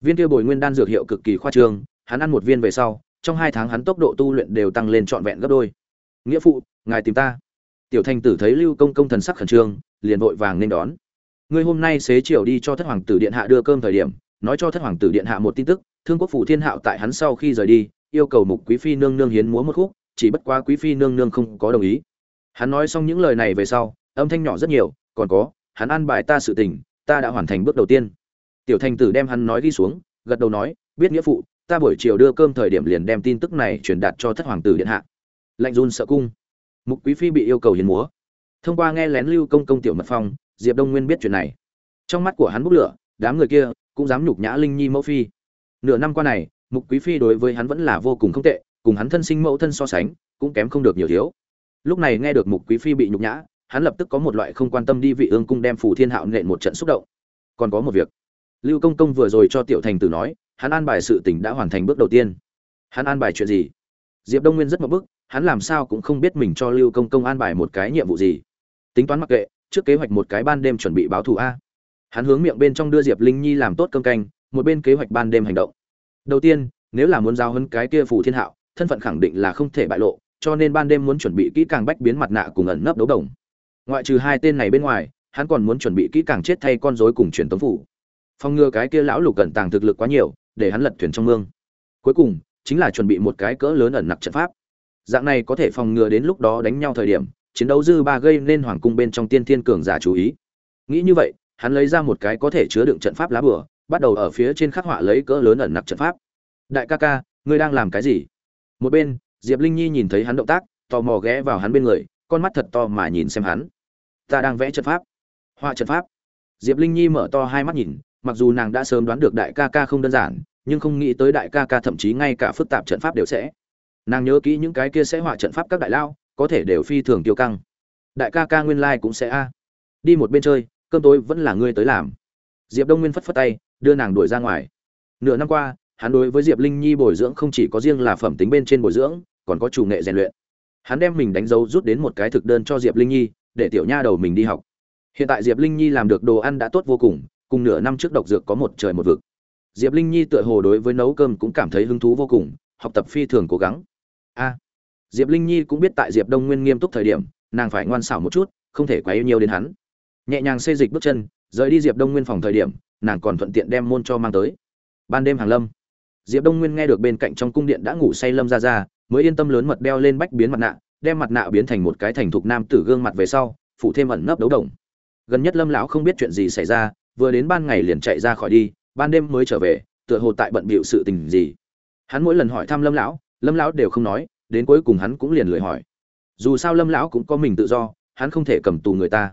Viên kia bồi nguyên đan dược hiệu cực kỳ khoa trương, hắn ăn một viên về sau, trong hai tháng hắn tốc độ tu luyện đều tăng lên trọn vẹn gấp đôi. Nghĩa phụ, ngài tìm ta. Tiểu thành tử thấy lưu công công thần sắc khẩn trương, liền vội vàng nên đón. Ngươi hôm nay xế chiều đi cho thất hoàng tử điện hạ đưa cơm thời điểm nói cho thất hoàng tử điện hạ một tin tức, thương quốc phủ thiên hạo tại hắn sau khi rời đi, yêu cầu mục quý phi nương nương hiến múa một khúc, chỉ bất quá quý phi nương nương không có đồng ý. Hắn nói xong những lời này về sau, âm thanh nhỏ rất nhiều, còn có, hắn ăn bài ta sự tình, ta đã hoàn thành bước đầu tiên. Tiểu thành tử đem hắn nói đi xuống, gật đầu nói, biết nghĩa phụ, ta buổi chiều đưa cơm thời điểm liền đem tin tức này truyền đạt cho thất hoàng tử điện hạ. Lạnh run sợ cung. Mục quý phi bị yêu cầu hiến múa. Thông qua nghe lén lưu công công tiểu mật phong, diệp đông nguyên biết chuyện này. Trong mắt của hắn bốc lửa, đám người kia cũng dám nhục nhã linh nhi mẫu phi. Nửa năm qua này, mục quý phi đối với hắn vẫn là vô cùng không tệ, cùng hắn thân sinh mẫu thân so sánh, cũng kém không được nhiều thiếu. Lúc này nghe được mục quý phi bị nhục nhã, hắn lập tức có một loại không quan tâm đi vị ương cung đem phủ thiên hạo nện một trận xúc động. Còn có một việc. Lưu công công vừa rồi cho tiểu thành tử nói, hắn an bài sự tình đã hoàn thành bước đầu tiên. Hắn an bài chuyện gì? Diệp đông nguyên rất mập bức, hắn làm sao cũng không biết mình cho lưu công công an bài một cái nhiệm vụ gì. Tính toán mặc kệ, trước kế hoạch một cái ban đêm chuẩn bị báo thù a hắn hướng miệng bên trong đưa diệp linh nhi làm tốt cơm canh, một bên kế hoạch ban đêm hành động. Đầu tiên, nếu là muốn giao hấn cái kia phù thiên hạo, thân phận khẳng định là không thể bại lộ, cho nên ban đêm muốn chuẩn bị kỹ càng bách biến mặt nạ cùng ẩn nấp đấu đồng. Ngoại trừ hai tên này bên ngoài, hắn còn muốn chuẩn bị kỹ càng chết thay con rối cùng truyền tống phủ. Phong ngừa cái kia lão lục cẩn tàng thực lực quá nhiều, để hắn lật thuyền trong mương. Cuối cùng, chính là chuẩn bị một cái cỡ lớn ẩn nặc trận pháp. Dạng này có thể phòng ngừa đến lúc đó đánh nhau thời điểm, chiến đấu dư ba gây nên hoàng cung bên trong tiên thiên cường giả chú ý. Nghĩ như vậy hắn lấy ra một cái có thể chứa đựng trận pháp lá bửa bắt đầu ở phía trên khắc họa lấy cỡ lớn ẩn nặc trận pháp. Đại ca ca, ngươi đang làm cái gì? Một bên, diệp linh nhi nhìn thấy hắn động tác, tò mò ghé vào hắn bên người, con mắt thật to mà nhìn xem hắn. Ta đang vẽ trận pháp. Họa trận pháp? Diệp linh nhi mở to hai mắt nhìn, mặc dù nàng đã sớm đoán được đại ca ca không đơn giản, nhưng không nghĩ tới đại ca ca thậm chí ngay cả phức tạp trận pháp đều sẽ. Nàng nhớ kỹ những cái kia sẽ họa trận pháp các đại lao, có thể đều phi thường tiêu căng. Đại ca ca nguyên lai cũng sẽ a. Đi một bên chơi cơm tối vẫn là ngươi tới làm. Diệp đông nguyên phất phất tay, đưa nàng đuổi ra ngoài. Nửa năm qua, hắn đối với diệp linh nhi bồi dưỡng không chỉ có riêng là phẩm tính bên trên bồi dưỡng, còn có chủ nghệ rèn luyện. Hắn đem mình đánh dấu rút đến một cái thực đơn cho diệp linh nhi, để tiểu nha đầu mình đi học. Hiện tại diệp linh nhi làm được đồ ăn đã tốt vô cùng cùng nửa năm trước độc dược có một trời một vực. Diệp linh nhi tựa hồ đối với nấu cơm cũng cảm thấy hứng thú vô cùng, học tập phi thường cố gắng. A! Diệp linh nhi cũng biết tại diệp đông nguyên nghiêm túc thời điểm, nàng phải ngoan xảo một chút, không thể quá yêu nhiều đến hắn nhẹ nhàng xê dịch bước chân, rời đi diệp đông nguyên phòng thời điểm, nàng còn thuận tiện đem môn cho mang tới. Ban đêm hàng lâm, diệp đông nguyên nghe được bên cạnh trong cung điện đã ngủ say lâm ra ra, mới yên tâm lớn mật đeo lên bách biến mặt nạ, đem mặt nạ biến thành một cái thành thục nam tử gương mặt về sau phụ thêm ẩn nấp đấu đồng. Gần nhất lâm lão không biết chuyện gì xảy ra, vừa đến ban ngày liền chạy ra khỏi đi, ban đêm mới trở về, tựa hồ tại bận bịu sự tình gì. Hắn mỗi lần hỏi thăm lâm lão lâm lão đều không nói, đến cuối cùng hắn cũng liền lười hỏi. Dù sao lâm lão cũng có mình tự do, hắn không thể cầm tù người ta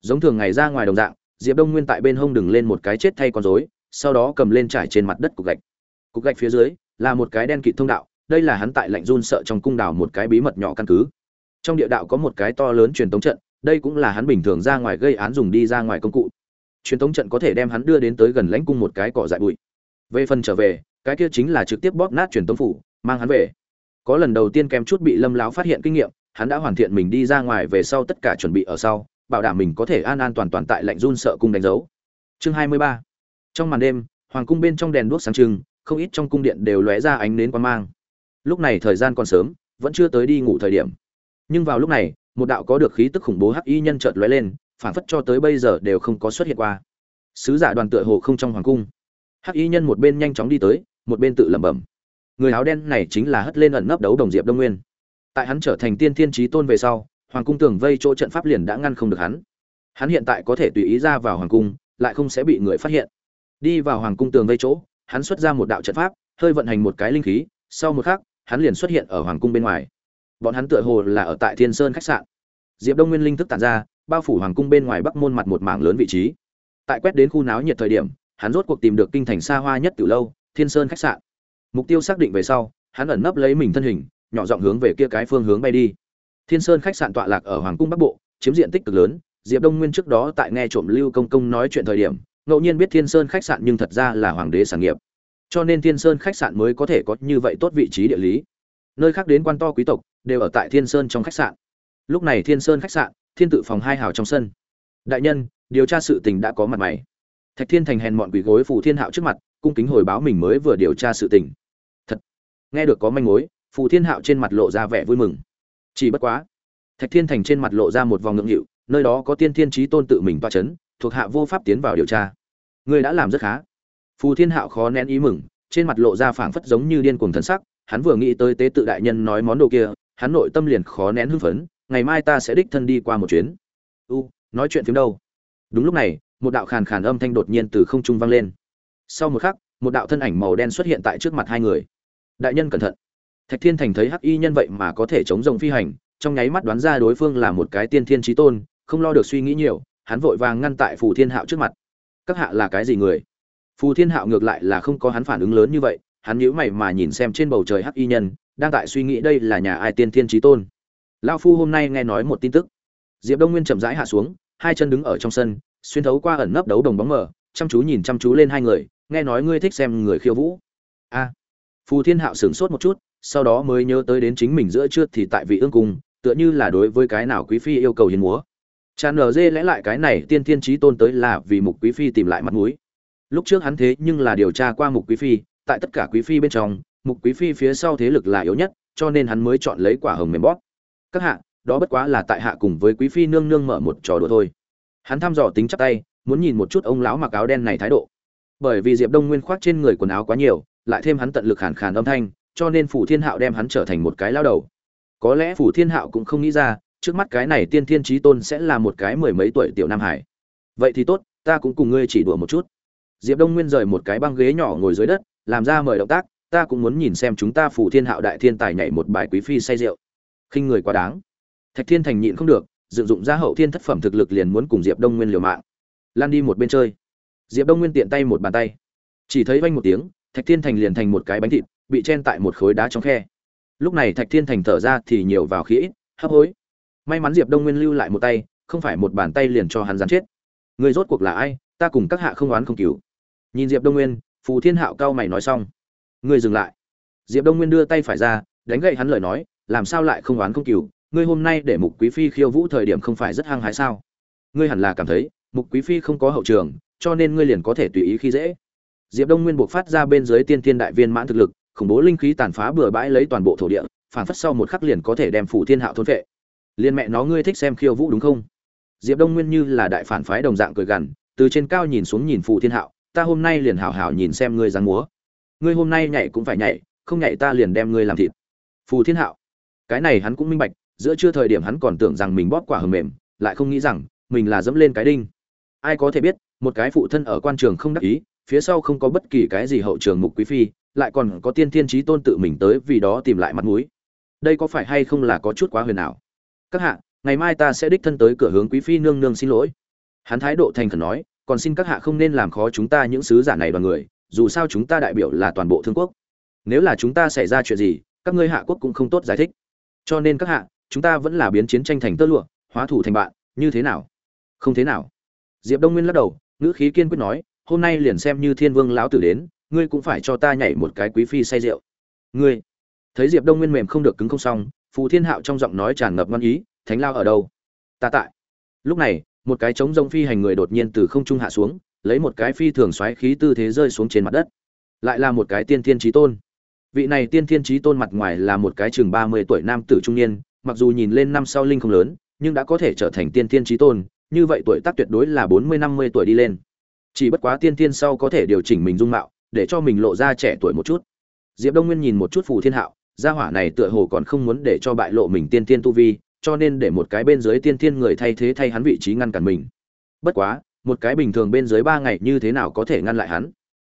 giống thường ngày ra ngoài đồng dạng, diệp đông nguyên tại bên hông đừng lên một cái chết thay con rối, sau đó cầm lên trải trên mặt đất cục gạch. Cục gạch phía dưới là một cái đen kịt thông đạo, đây là hắn tại lạnh run sợ trong cung đảo một cái bí mật nhỏ căn cứ. Trong địa đạo có một cái to lớn truyền tống trận, đây cũng là hắn bình thường ra ngoài gây án dùng đi ra ngoài công cụ. Truyền tống trận có thể đem hắn đưa đến tới gần lãnh cung một cái cỏ dại bụi. Về phần trở về, cái kia chính là trực tiếp bóp nát truyền tống phủ, mang hắn về. Có lần đầu tiên kèm chút bị lâm láo phát hiện kinh nghiệm, hắn đã hoàn thiện mình đi ra ngoài về sau tất cả chuẩn bị ở sau bảo đảm mình có thể an an toàn toàn tại lạnh run sợ cung đánh dấu. Chương hai mươi ba. Trong màn đêm, hoàng cung bên trong đèn đuốc sáng trưng, không ít trong cung điện đều lóe ra ánh nến quan mang. Lúc này thời gian còn sớm, vẫn chưa tới đi ngủ thời điểm. Nhưng vào lúc này, một đạo có được khí tức khủng bố hắc y nhân chợt lóe lên, phản phất cho tới bây giờ đều không có xuất hiện qua. Sứ giả đoàn tựa hồ không trong hoàng cung. Hắc y nhân một bên nhanh chóng đi tới, một bên tự lẩm bẩm. Người áo đen này chính là hất lên ẩn nấp đấu đồng diệp đông nguyên. Tại hắn trở thành tiên thiên trí tôn về sau hoàng cung tường vây chỗ trận pháp liền đã ngăn không được hắn. Hắn hiện tại có thể tùy ý ra vào hoàng cung, lại không sẽ bị người phát hiện. Đi vào hoàng cung tường vây chỗ, hắn xuất ra một đạo trận pháp, hơi vận hành một cái linh khí, sau một khắc, hắn liền xuất hiện ở hoàng cung bên ngoài. Bọn hắn tựa hồ là ở tại thiên sơn khách sạn. Diệp đông nguyên linh thức tản ra, bao phủ hoàng cung bên ngoài bắc môn mặt một mảng lớn vị trí. Tại quét đến khu náo nhiệt thời điểm, hắn rốt cuộc tìm được kinh thành xa hoa nhất từ lâu, thiên sơn khách sạn. Mục tiêu xác định về sau, hắn ẩn nấp lấy mình thân hình, nhỏ giọng hướng về kia cái phương hướng bay đi thiên sơn khách sạn tọa lạc ở hoàng cung bắc bộ, chiếm diện tích cực lớn. Diệp đông nguyên trước đó tại nghe trộm lưu công công nói chuyện thời điểm, ngẫu nhiên biết thiên sơn khách sạn nhưng thật ra là hoàng đế sản nghiệp. Cho nên thiên sơn khách sạn mới có thể có như vậy tốt vị trí địa lý. Nơi khác đến quan to quý tộc, đều ở tại thiên sơn trong khách sạn. Lúc này thiên sơn khách sạn, thiên tự phòng hai hào trong sân. Đại nhân, điều tra sự tình đã có mặt mày. Thạch thiên thành hèn mọn quỳ gối phù thiên hạo trước mặt, cung kính hồi báo mình mới vừa điều tra sự tình. Thật, nghe được có manh mối, phù thiên hạo trên mặt lộ ra vẻ vui mừng chỉ bất quá, thạch thiên thành trên mặt lộ ra một vòng ngưỡng nghịu, nơi đó có tiên thiên trí tôn tự mình toa c h ấ n thuộc hạ vô pháp tiến vào điều tra. Ngươi đã làm rất khá. Phù thiên hạo khó nén ý mừng, trên mặt lộ ra phảng phất giống như điên cuồng thần sắc, hắn vừa nghĩ tới tế tự đại nhân nói món đồ kia, hắn nội tâm liền khó nén hưng phấn, ngày mai ta sẽ đích thân đi qua một chuyến. U, nói chuyện phiếm đâu? Đúng lúc này, một đạo khàn khàn âm thanh đột nhiên từ không trung vang lên. Sau một khắc, một đạo thân ảnh màu đen xuất hiện tại trước mặt hai người. Đại nhân cẩn thận thạch thiên thành thấy hắc y nhân vậy mà có thể chống rồng phi hành, trong nháy mắt đoán ra đối phương là một cái tiên thiên Chí tôn, không lo được suy nghĩ nhiều, hắn vội vàng ngăn tại phù thiên hạo trước mặt. Các hạ là cái gì người? Phù thiên hạo ngược lại là không có hắn phản ứng lớn như vậy, hắn nhíu mày mà nhìn xem trên bầu trời hắc y nhân, đang tại suy nghĩ đây là nhà ai tiên thiên Chí tôn. Lão phu hôm nay nghe nói một tin tức. Diệp đông nguyên chậm rãi hạ xuống, hai chân đứng ở trong sân, xuyên thấu qua ẩn nấp đấu đồng bóng mờ, chăm chú nhìn chăm chú lên hai người, nghe nói ngươi thích xem người khiêu vũ. A. Phù thiên hạo sửng sốt một chút sau đó mới nhớ tới đến chính mình giữa trưa thì tại vị ương cung, tựa như là đối với cái nào quý phi yêu cầu hiến múa. Tràn nở dê lẽ lại cái này tiên thiên trí tôn tới là vì mục quý phi tìm lại mặt mũi. Lúc trước hắn thế nhưng là điều tra qua mục quý phi, tại tất cả quý phi bên trong, mục quý phi phía sau thế lực là yếu nhất, cho nên hắn mới chọn lấy quả hồng mềm bóp. Các hạ, đó bất quá là tại hạ cùng với quý phi nương nương mở một trò đùa thôi. Hắn thăm dò tính chắc tay, muốn nhìn một chút ông lão mặc áo đen này thái độ. Bởi vì diệp đông nguyên khoác trên người quần áo quá nhiều, lại thêm hắn tận lực khàn khàn âm thanh cho nên phủ thiên hạo đem hắn trở thành một cái lao đầu. Có lẽ phủ thiên hạo cũng không nghĩ ra, trước mắt cái này tiên thiên trí tôn sẽ là một cái mười mấy tuổi tiểu nam hải. Vậy thì tốt, ta cũng cùng ngươi chỉ đùa một chút. Diệp đông nguyên rời một cái băng ghế nhỏ ngồi dưới đất, làm ra mời động tác, ta cũng muốn nhìn xem chúng ta phủ thiên hạo đại thiên tài nhảy một bài quý phi say rượu. Khinh người quá đáng. Thạch thiên thành nhịn không được, dựng dụng ra hậu thiên thất phẩm thực lực liền muốn cùng diệp đông nguyên liều mạng. Lan đi một bên chơi. Diệp đông nguyên tiện tay một bàn tay. Chỉ thấy vanh một tiếng, thạch thiên thành liền thành một cái bánh thịt bị chen tại một khối đá trong khe. Lúc này thạch thiên thành thở ra thì nhiều vào khí ít, hấp hối. May mắn diệp đông nguyên lưu lại một tay, không phải một bàn tay liền cho hắn gián chết. Người rốt cuộc là ai, ta cùng các hạ không oán không cứu nhìn diệp đông nguyên, phù thiên hạo cao mày nói xong. Ngươi dừng lại. Diệp đông nguyên đưa tay phải ra, đánh gậy hắn lời nói, làm sao lại không oán không cứu ngươi hôm nay để mục quý phi khiêu vũ thời điểm không phải rất hăng hái sao? Ngươi hẳn là cảm thấy, mục quý phi không có hậu trường, cho nên ngươi liền có thể tùy ý khi dễ. Diệp đông nguyên buộc phát ra bên dưới tiên thiên đại viên mãn thực lực khủng bố linh khí tàn phá bừa bãi lấy toàn bộ thổ địa phản phất sau một khắc liền có thể đem phủ thiên hạo thôn vệ liên mẹ nó ngươi thích xem khiêu vũ đúng không? Diệp đông nguyên như là đại phản phái đồng dạng cười gằn, từ trên cao nhìn xuống nhìn phủ thiên hạo, ta hôm nay liền hảo hảo nhìn xem ngươi giáng múa. Ngươi hôm nay nhảy cũng phải nhảy, không nhảy ta liền đem ngươi làm thịt. Phù thiên hạo. Cái này hắn cũng minh bạch, giữa chưa thời điểm hắn còn tưởng rằng mình bóp quả hầm mềm, lại không nghĩ rằng, mình là dẫm lên cái đinh. Ai có thể biết, một cái phụ thân ở quan trường không đắc ý, phía sau không có bất kỳ cái gì hậu trường mục quý phi lại còn có tiên thiên trí tôn tự mình tới vì đó tìm lại mặt mũi. Đây có phải hay không là có chút quá huyền ảo? Các hạ, ngày mai ta sẽ đích thân tới cửa hướng quý phi nương nương xin lỗi. Hắn thái độ thành khẩn nói, còn xin các hạ không nên làm khó chúng ta những sứ giả này đoàn người, dù sao chúng ta đại biểu là toàn bộ thương quốc. Nếu là chúng ta xảy ra chuyện gì, các ngươi hạ quốc cũng không tốt giải thích. Cho nên các hạ, chúng ta vẫn là biến chiến tranh thành tơ lụa, hóa thủ thành bạn, như thế nào? Không thế nào. Diệp đông nguyên lắc đầu, ngữ khí kiên quyết nói, hôm nay liền xem như thiên vương lão tử đến ngươi cũng phải cho ta nhảy một cái quý phi say rượu. Ngươi, thấy diệp đông nguyên mềm không được cứng không xong, phù thiên hạo trong giọng nói tràn ngập ngon ý, thánh lao ở đâu? Ta tại. Lúc này, một cái trống rông phi hành người đột nhiên từ không trung hạ xuống, lấy một cái phi thường xoáy khí tư thế rơi xuống trên mặt đất. Lại là một cái tiên thiên trí tôn. Vị này tiên thiên trí tôn mặt ngoài là một cái chừng ba mươi tuổi nam tử trung niên, mặc dù nhìn lên năm sau linh không lớn, nhưng đã có thể trở thành tiên thiên trí tôn, như vậy tuổi tác tuyệt đối là bốn mươi năm mươi tuổi đi lên. Chỉ bất quá tiên thiên sau có thể điều chỉnh mình dung mạo để cho mình lộ ra trẻ tuổi một chút. Diệp đông nguyên nhìn một chút phù thiên hạo, gia hỏa này tựa hồ còn không muốn để cho bại lộ mình tiên thiên tu vi, cho nên để một cái bên dưới tiên thiên người thay thế thay hắn vị trí ngăn cản mình. Bất quá, một cái bình thường bên dưới ba ngày như thế nào có thể ngăn lại hắn?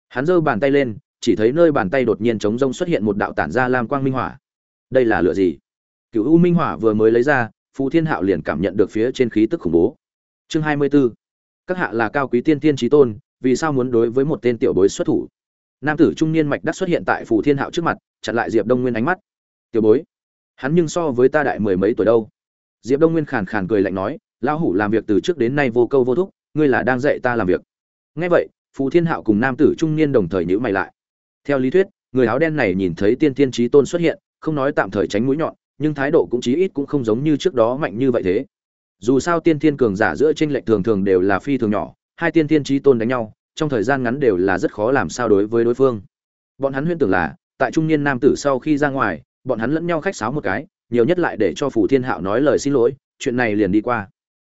Hắn giơ bàn tay lên, chỉ thấy nơi bàn tay đột nhiên chống rông xuất hiện một đạo tản ra lam quang minh hỏa. Đây là lửa gì? Cựu u minh hỏa vừa mới lấy ra, phù thiên hạo liền cảm nhận được phía trên khí tức khủng bố. Chương hai mươi 24. các hạ là cao quý tiên tiên trí tôn, vì sao muốn đối với một tên tiểu bối xuất thủ? Nam tử trung niên mạch đắc xuất hiện tại phù thiên hạo trước mặt, chặn lại diệp đông nguyên ánh mắt. Tiểu bối, hắn nhưng so với ta đại mười mấy tuổi đâu. Diệp đông nguyên khàn khàn cười lạnh nói, lão hủ làm việc từ trước đến nay vô câu vô thúc, ngươi là đang dạy ta làm việc. Nghe vậy, phù thiên hạo cùng nam tử trung niên đồng thời nhữ mày lại. Theo lý thuyết, người áo đen này nhìn thấy tiên tiên trí tôn xuất hiện, không nói tạm thời tránh mũi nhọn, nhưng thái độ cũng chí ít cũng không giống như trước đó mạnh như vậy thế. Dù sao tiên tiên cường giả giữa tranh lệch thường thường đều là phi thường nhỏ, hai tiên tiên trí tôn đánh nhau trong thời gian ngắn đều là rất khó làm sao đối với đối phương. Bọn hắn huyễn tưởng là, tại trung niên nam tử sau khi ra ngoài, bọn hắn lẫn nhau khách sáo một cái, nhiều nhất lại để cho phủ thiên hạo nói lời xin lỗi, chuyện này liền đi qua.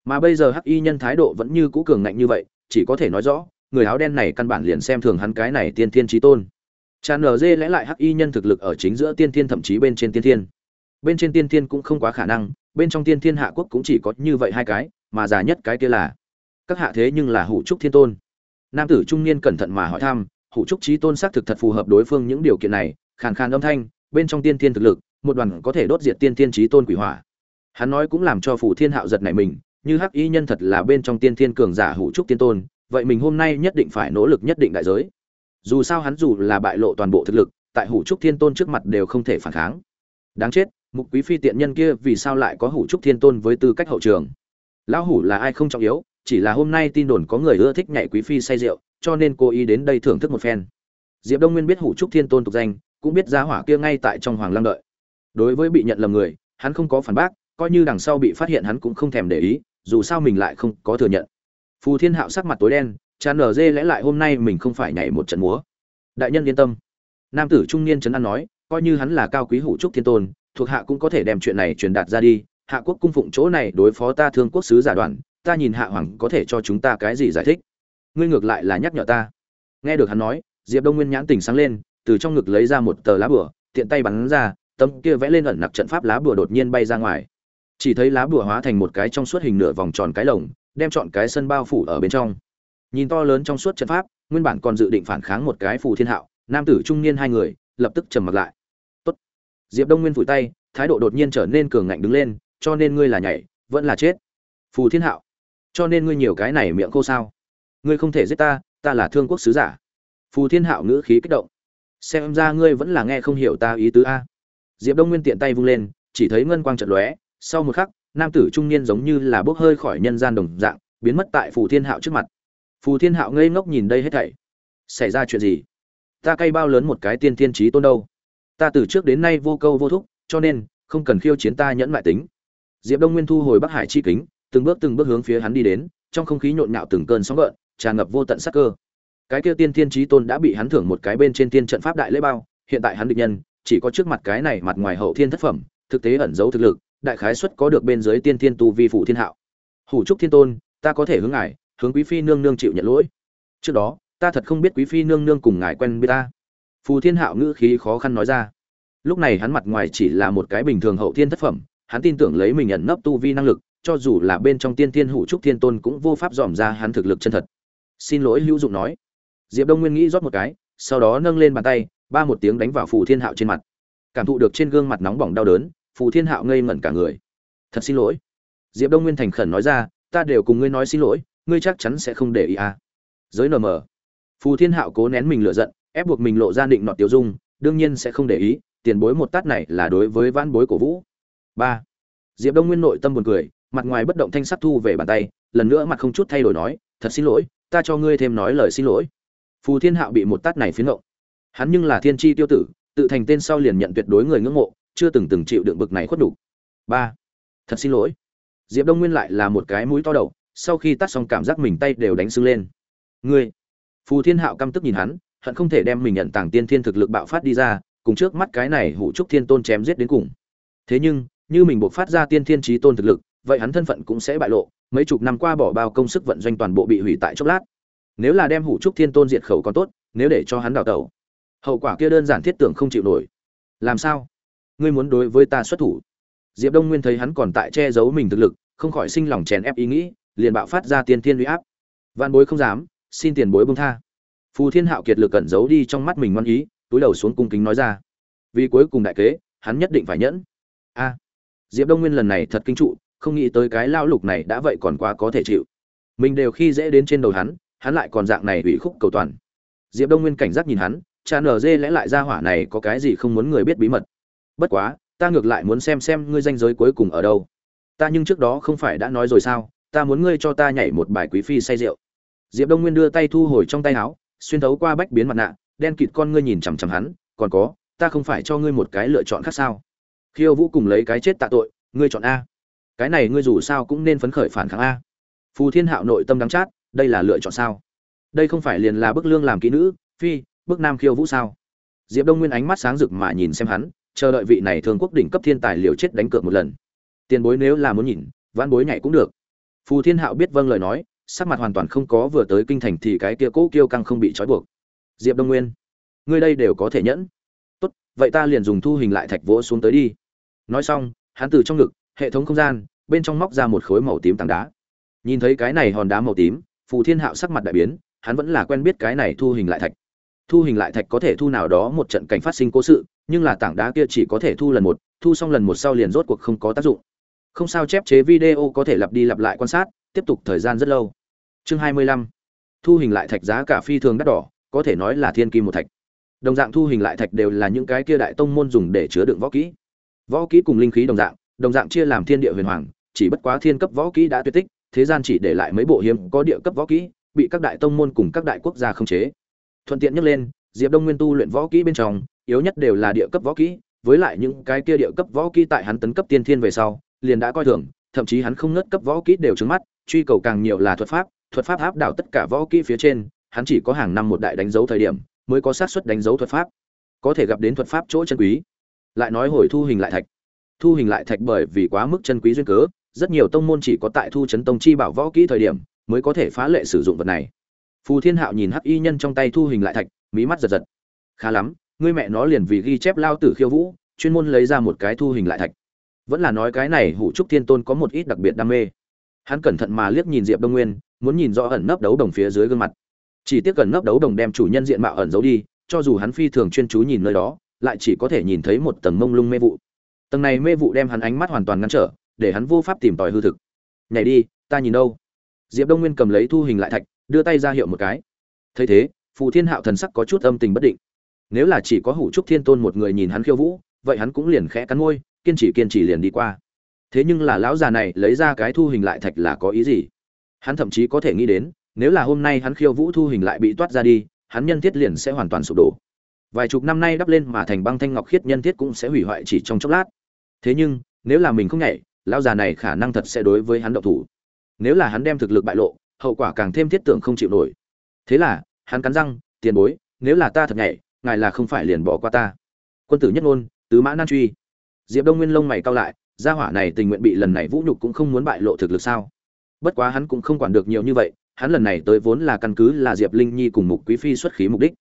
Mà bây giờ hắc y nhân thái độ vẫn như cũ cường ngạnh như vậy, chỉ có thể nói rõ, người áo đen này căn bản liền xem thường hắn cái này tiên thiên trí tôn. Tràn nở dê lẽ lại hắc y nhân thực lực ở chính giữa tiên thiên thậm chí bên trên tiên thiên. Bên trên tiên thiên cũng không quá khả năng, bên trong tiên thiên hạ quốc cũng chỉ có như vậy hai cái, mà già nhất cái kia là. Các hạ thế nhưng là hủ trúc thiên tôn nam tử trung niên cẩn thận mà hỏi thăm, hủ trúc trí tôn xác thực thật phù hợp đối phương những điều kiện này, khàn khàn âm thanh, bên trong tiên thiên thực lực, một đoàn có thể đốt diệt tiên thiên trí tôn quỷ hỏa. Hắn nói cũng làm cho phủ thiên hạo giật này mình, như hắc y nhân thật là bên trong tiên thiên cường giả hủ trúc tiên tôn, vậy mình hôm nay nhất định phải nỗ lực nhất định đại giới. Dù sao hắn dù là bại lộ toàn bộ thực lực, tại hủ trúc thiên tôn trước mặt đều không thể phản kháng. Đáng chết, mục quý phi tiện nhân kia vì sao lại có hủ trúc thiên tôn với tư cách hậu trường? Lão hủ là ai không trọng yếu chỉ là hôm nay tin đồn có người ưa thích nhảy quý phi say rượu, cho nên cô ý đến đây thưởng thức một phen. Diệp đông nguyên biết hủ trúc thiên tôn tục danh, cũng biết giá hỏa kia ngay tại trong hoàng lăng đợi. Đối với bị nhận lầm người, hắn không có phản bác, coi như đằng sau bị phát hiện hắn cũng không thèm để ý, dù sao mình lại không có thừa nhận. Phù thiên hạo sắc mặt tối đen, chán nở dê lẽ lại hôm nay mình không phải nhảy một trận múa. Đại nhân yên tâm. Nam tử trung niên trấn an nói, coi như hắn là cao quý hủ trúc thiên tôn, thuộc hạ cũng có thể đem chuyện này truyền đạt ra đi, hạ quốc cung phụng chỗ này đối phó ta thương quốc sứ giả đoàn ta nhìn hạ hoàng có thể cho chúng ta cái gì giải thích? Ngươi ngược lại là nhắc nhở ta. Nghe được hắn nói, diệp đông nguyên nhãn tình sáng lên, từ trong ngực lấy ra một tờ lá bửa tiện tay bắn ra, tấm kia vẽ lên ẩn nặc trận pháp lá bửa đột nhiên bay ra ngoài. Chỉ thấy lá bửa hóa thành một cái trong suốt hình nửa vòng tròn cái lồng, đem chọn cái sân bao phủ ở bên trong. Nhìn to lớn trong suốt trận pháp, nguyên bản còn dự định phản kháng một cái phù thiên hạo, nam tử trung niên hai người, lập tức trầm mặt lại. Tốt. diệp đông nguyên vùi tay, thái độ đột nhiên trở nên cường ngạnh đứng lên, cho nên ngươi là nhảy, vẫn là chết. Phù thiên hạo cho nên ngươi nhiều cái này miệng khô sao? Ngươi không thể giết ta ta là thương quốc sứ giả. Phù thiên hạo ngữ khí kích động. Xem ra ngươi vẫn là nghe không hiểu ta ý tứ a. Diệp đông nguyên tiện tay vung lên, chỉ thấy ngân quang trận lóe. Sau một khắc, nam tử trung niên giống như là bốc hơi khỏi nhân gian đồng dạng, biến mất tại phù thiên hạo trước mặt. Phù thiên hạo ngây ngốc nhìn đây hết thảy. Xảy ra chuyện gì? Ta cay bao lớn một cái tiên thiên trí tôn đâu? Ta từ trước đến nay vô câu vô thúc, cho nên không cần khiêu chiến ta nhẫn mại tính. Diệp đông nguyên thu hồi bắc hải chi kính từng bước từng bước hướng phía hắn đi đến, trong không khí nhộn nhạo từng cơn sóng gợn, tràn ngập vô tận sắc cơ. Cái kia tiên thiên trí tôn đã bị hắn thưởng một cái bên trên tiên trận pháp đại lễ bao, hiện tại hắn địch nhân, chỉ có trước mặt cái này mặt ngoài hậu thiên thất phẩm, thực tế ẩn giấu thực lực, đại khái xuất có được bên dưới tiên thiên tu vi phụ thiên hạo. Hủ trúc thiên tôn, ta có thể hướng ngài, hướng quý phi nương nương chịu nhận lỗi. Trước đó, ta thật không biết quý phi nương nương cùng ngài quen biết ta. Phù thiên hạo ngữ khí khó khăn nói ra. Lúc này hắn mặt ngoài chỉ là một cái bình thường hậu thiên thất phẩm, hắn tin tưởng lấy mình nhận nấp tu vi năng lực cho dù là bên trong tiên thiên hủ trúc thiên tôn cũng vô pháp dòm ra hắn thực lực chân thật. Xin lỗi hữu dụng nói. Diệp đông nguyên nghĩ rót một cái, sau đó nâng lên bàn tay, ba một tiếng đánh vào phù thiên hạo trên mặt. Cảm thụ được trên gương mặt nóng bỏng đau đớn, phù thiên hạo ngây ngẩn cả người. Thật xin lỗi. Diệp đông nguyên thành khẩn nói ra, ta đều cùng ngươi nói xin lỗi, ngươi chắc chắn sẽ không để ý à. giới nm phù thiên hạo cố nén mình lựa giận, ép buộc mình lộ ra định nọt tiêu dung, đương nhiên sẽ không để ý, tiền bối một tát này là đối với vãn bối cổ vũ. Ba. Diệp đông nguyên nội tâm buồn cười mặt ngoài bất động thanh sắc thu về bàn tay, lần nữa mặt không chút thay đổi nói, thật xin lỗi, ta cho ngươi thêm nói lời xin lỗi. Phù thiên hạo bị một tát này phiến ngộng. Hắn nhưng là thiên tri tiêu tử, tự thành tên sau liền nhận tuyệt đối người ngưỡng mộ, chưa từng từng chịu đựng bực này khuất đủ. ba, thật xin lỗi. Diệp đông nguyên lại là một cái mũi to đầu, sau khi tắt xong cảm giác mình tay đều đánh sưng lên. Ngươi? Phù thiên hạo căm tức nhìn hắn, hận không thể đem mình nhận tàng tiên thiên thực lực bạo phát đi ra, cùng trước mắt cái này hủ trúc thiên tôn chém giết đến cùng. Thế nhưng, như mình buộc phát ra tiên thiên trí tôn thực lực vậy hắn thân phận cũng sẽ bại lộ, mấy chục năm qua bỏ bao công sức vận doanh toàn bộ bị hủy tại chốc lát. Nếu là đem hủ trúc thiên tôn diệt khẩu còn tốt, nếu để cho hắn đào tẩu, hậu quả kia đơn giản thiết tưởng không chịu nổi. Làm sao? Ngươi muốn đối với ta xuất thủ? Diệp đông nguyên thấy hắn còn tại che giấu mình thực lực, không khỏi sinh lòng chèn ép ý nghĩ, liền bạo phát ra tiên thiên uy áp. Văn bối không dám, xin tiền bối bông tha. Phù thiên hạo kiệt lực cẩn giấu đi trong mắt mình ngoan ý, túi đầu xuống cung kính nói ra. Vì cuối cùng đại kế, hắn nhất định phải nhẫn. A. Diệp đông nguyên lần này thật kinh trụ không nghĩ tới cái lao lục này đã vậy còn quá có thể chịu. Mình đều khi dễ đến trên đầu hắn hắn lại còn dạng này ủy khúc cầu toàn. Diệp đông nguyên cảnh giác nhìn hắn, cha nở dê lẽ lại ra hỏa này có cái gì không muốn người biết bí mật. Bất quá, ta ngược lại muốn xem xem ngươi danh giới cuối cùng ở đâu. Ta nhưng trước đó không phải đã nói rồi sao, ta muốn ngươi cho ta nhảy một bài quý phi say rượu. Diệp đông nguyên đưa tay thu hồi trong tay áo, xuyên thấu qua bách biến mặt nạ, đen kịt con ngươi nhìn chằm chằm hắn, còn có, ta không phải cho ngươi một cái lựa chọn khác sao? Khiêu vũ cùng lấy cái chết tạ tội, ngươi chọn a cái này ngươi dù sao cũng nên phấn khởi phản kháng a. Phù thiên hạo nội tâm đắng chát, đây là lựa chọn sao? Đây không phải liền là bức lương làm kỹ nữ, phi, bức nam khiêu vũ sao? Diệp đông nguyên ánh mắt sáng rực mà nhìn xem hắn, chờ đợi vị này thường quốc đỉnh cấp thiên tài liều chết đánh cược một lần. Tiền bối nếu là muốn nhìn, vãn bối nhảy cũng được. Phù thiên hạo biết vâng lời nói, sắc mặt hoàn toàn không có vừa tới kinh thành thì cái kia cố kiêu căng không bị trói buộc. Diệp đông nguyên, ngươi đây đều có thể nhẫn. Tốt, vậy ta liền dùng thu hình lại thạch vỗ xuống tới đi. Nói xong, hắn từ trong ngực hệ thống không gian, bên trong móc ra một khối màu tím tảng đá. Nhìn thấy cái này hòn đá màu tím, phù thiên hạo sắc mặt đại biến, hắn vẫn là quen biết cái này thu hình lại thạch. Thu hình lại thạch có thể thu nào đó một trận cảnh phát sinh cố sự, nhưng là tảng đá kia chỉ có thể thu lần một, thu xong lần một sau liền rốt cuộc không có tác dụng. Không sao chép chế video có thể lặp đi lặp lại quan sát, tiếp tục thời gian rất lâu. Chương 25. thu hình lại thạch giá cả phi thường đắt đỏ, có thể nói là thiên kim một thạch. Đồng dạng thu hình lại thạch đều là những cái kia đại tông môn dùng để chứa đựng võ kỹ. Võ kỹ cùng linh khí đồng dạng đồng dạng chia làm thiên địa huyền hoàng, chỉ bất quá thiên cấp võ kỹ đã tuyệt tích, thế gian chỉ để lại mấy bộ hiếm có địa cấp võ kỹ, bị các đại tông môn cùng các đại quốc gia khống chế. Thuận tiện nhắc lên, diệp đông nguyên tu luyện võ kỹ bên trong, yếu nhất đều là địa cấp võ kỹ, với lại những cái kia địa cấp võ kỹ tại hắn tấn cấp tiên thiên về sau, liền đã coi thường, thậm chí hắn không ngớt cấp võ kỹ đều trứng mắt, truy cầu càng nhiều là thuật pháp thuật pháp áp đảo tất cả võ kỹ phía trên, hắn chỉ có hàng năm một đại đánh dấu thời điểm, mới có xác suất đánh dấu thuật pháp, có thể gặp đến thuật pháp chỗ chân quý. Lại nói hồi thu hình lại thạch thu hình lại thạch bởi vì quá mức chân quý duyên cớ, rất nhiều tông môn chỉ có tại thu chấn tông chi bảo võ kỹ thời điểm mới có thể phá lệ sử dụng vật này. Phù thiên hạo nhìn hắc y nhân trong tay thu hình lại thạch, mí mắt giật giật. Khá lắm, ngươi mẹ nó liền vì ghi chép lao tử khiêu vũ, chuyên môn lấy ra một cái thu hình lại thạch. Vẫn là nói cái này hủ trúc thiên tôn có một ít đặc biệt đam mê. Hắn cẩn thận mà liếc nhìn diệp đông nguyên, muốn nhìn rõ ẩn nấp đấu đồng phía dưới gương mặt. Chỉ tiếc gần nấp đấu đồng đem chủ nhân diện mạo ẩn giấu đi, cho dù hắn phi thường chuyên chú nhìn nơi đó, lại chỉ có thể nhìn thấy một tầng mông lung mê vụ tầng này mê vụ đem hắn ánh mắt hoàn toàn ngăn trở, để hắn vô pháp tìm tòi hư thực. Nhảy đi, ta nhìn đâu? Diệp đông nguyên cầm lấy thu hình lại thạch, đưa tay ra hiệu một cái. Thấy thế, phù thiên hạo thần sắc có chút âm tình bất định. Nếu là chỉ có hủ trúc thiên tôn một người nhìn hắn khiêu vũ, vậy hắn cũng liền khẽ cắn môi, kiên trì kiên trì liền đi qua. Thế nhưng là lão già này lấy ra cái thu hình lại thạch là có ý gì? Hắn thậm chí có thể nghĩ đến, nếu là hôm nay hắn khiêu vũ thu hình lại bị toát ra đi, hắn nhân thiết liền sẽ hoàn toàn sụp đổ. Vài chục năm nay đắp lên mà thành băng thanh ngọc khiết nhân thiết cũng sẽ hủy hoại chỉ trong chốc lát thế nhưng, nếu là mình không nhảy, lão già này khả năng thật sẽ đối với hắn động thủ. Nếu là hắn đem thực lực bại lộ, hậu quả càng thêm thiết tưởng không chịu nổi. Thế là, hắn cắn răng, tiền bối, nếu là ta thật nhảy, ngài là không phải liền bỏ qua ta. Quân tử nhất ngôn, tứ mã nan truy. Diệp đông nguyên lông mày cao lại, gia hỏa này tình nguyện bị lần này vũ nhục cũng không muốn bại lộ thực lực sao? Bất quá hắn cũng không quản được nhiều như vậy, hắn lần này tới vốn là căn cứ là diệp linh nhi cùng mục quý phi xuất khí mục đích.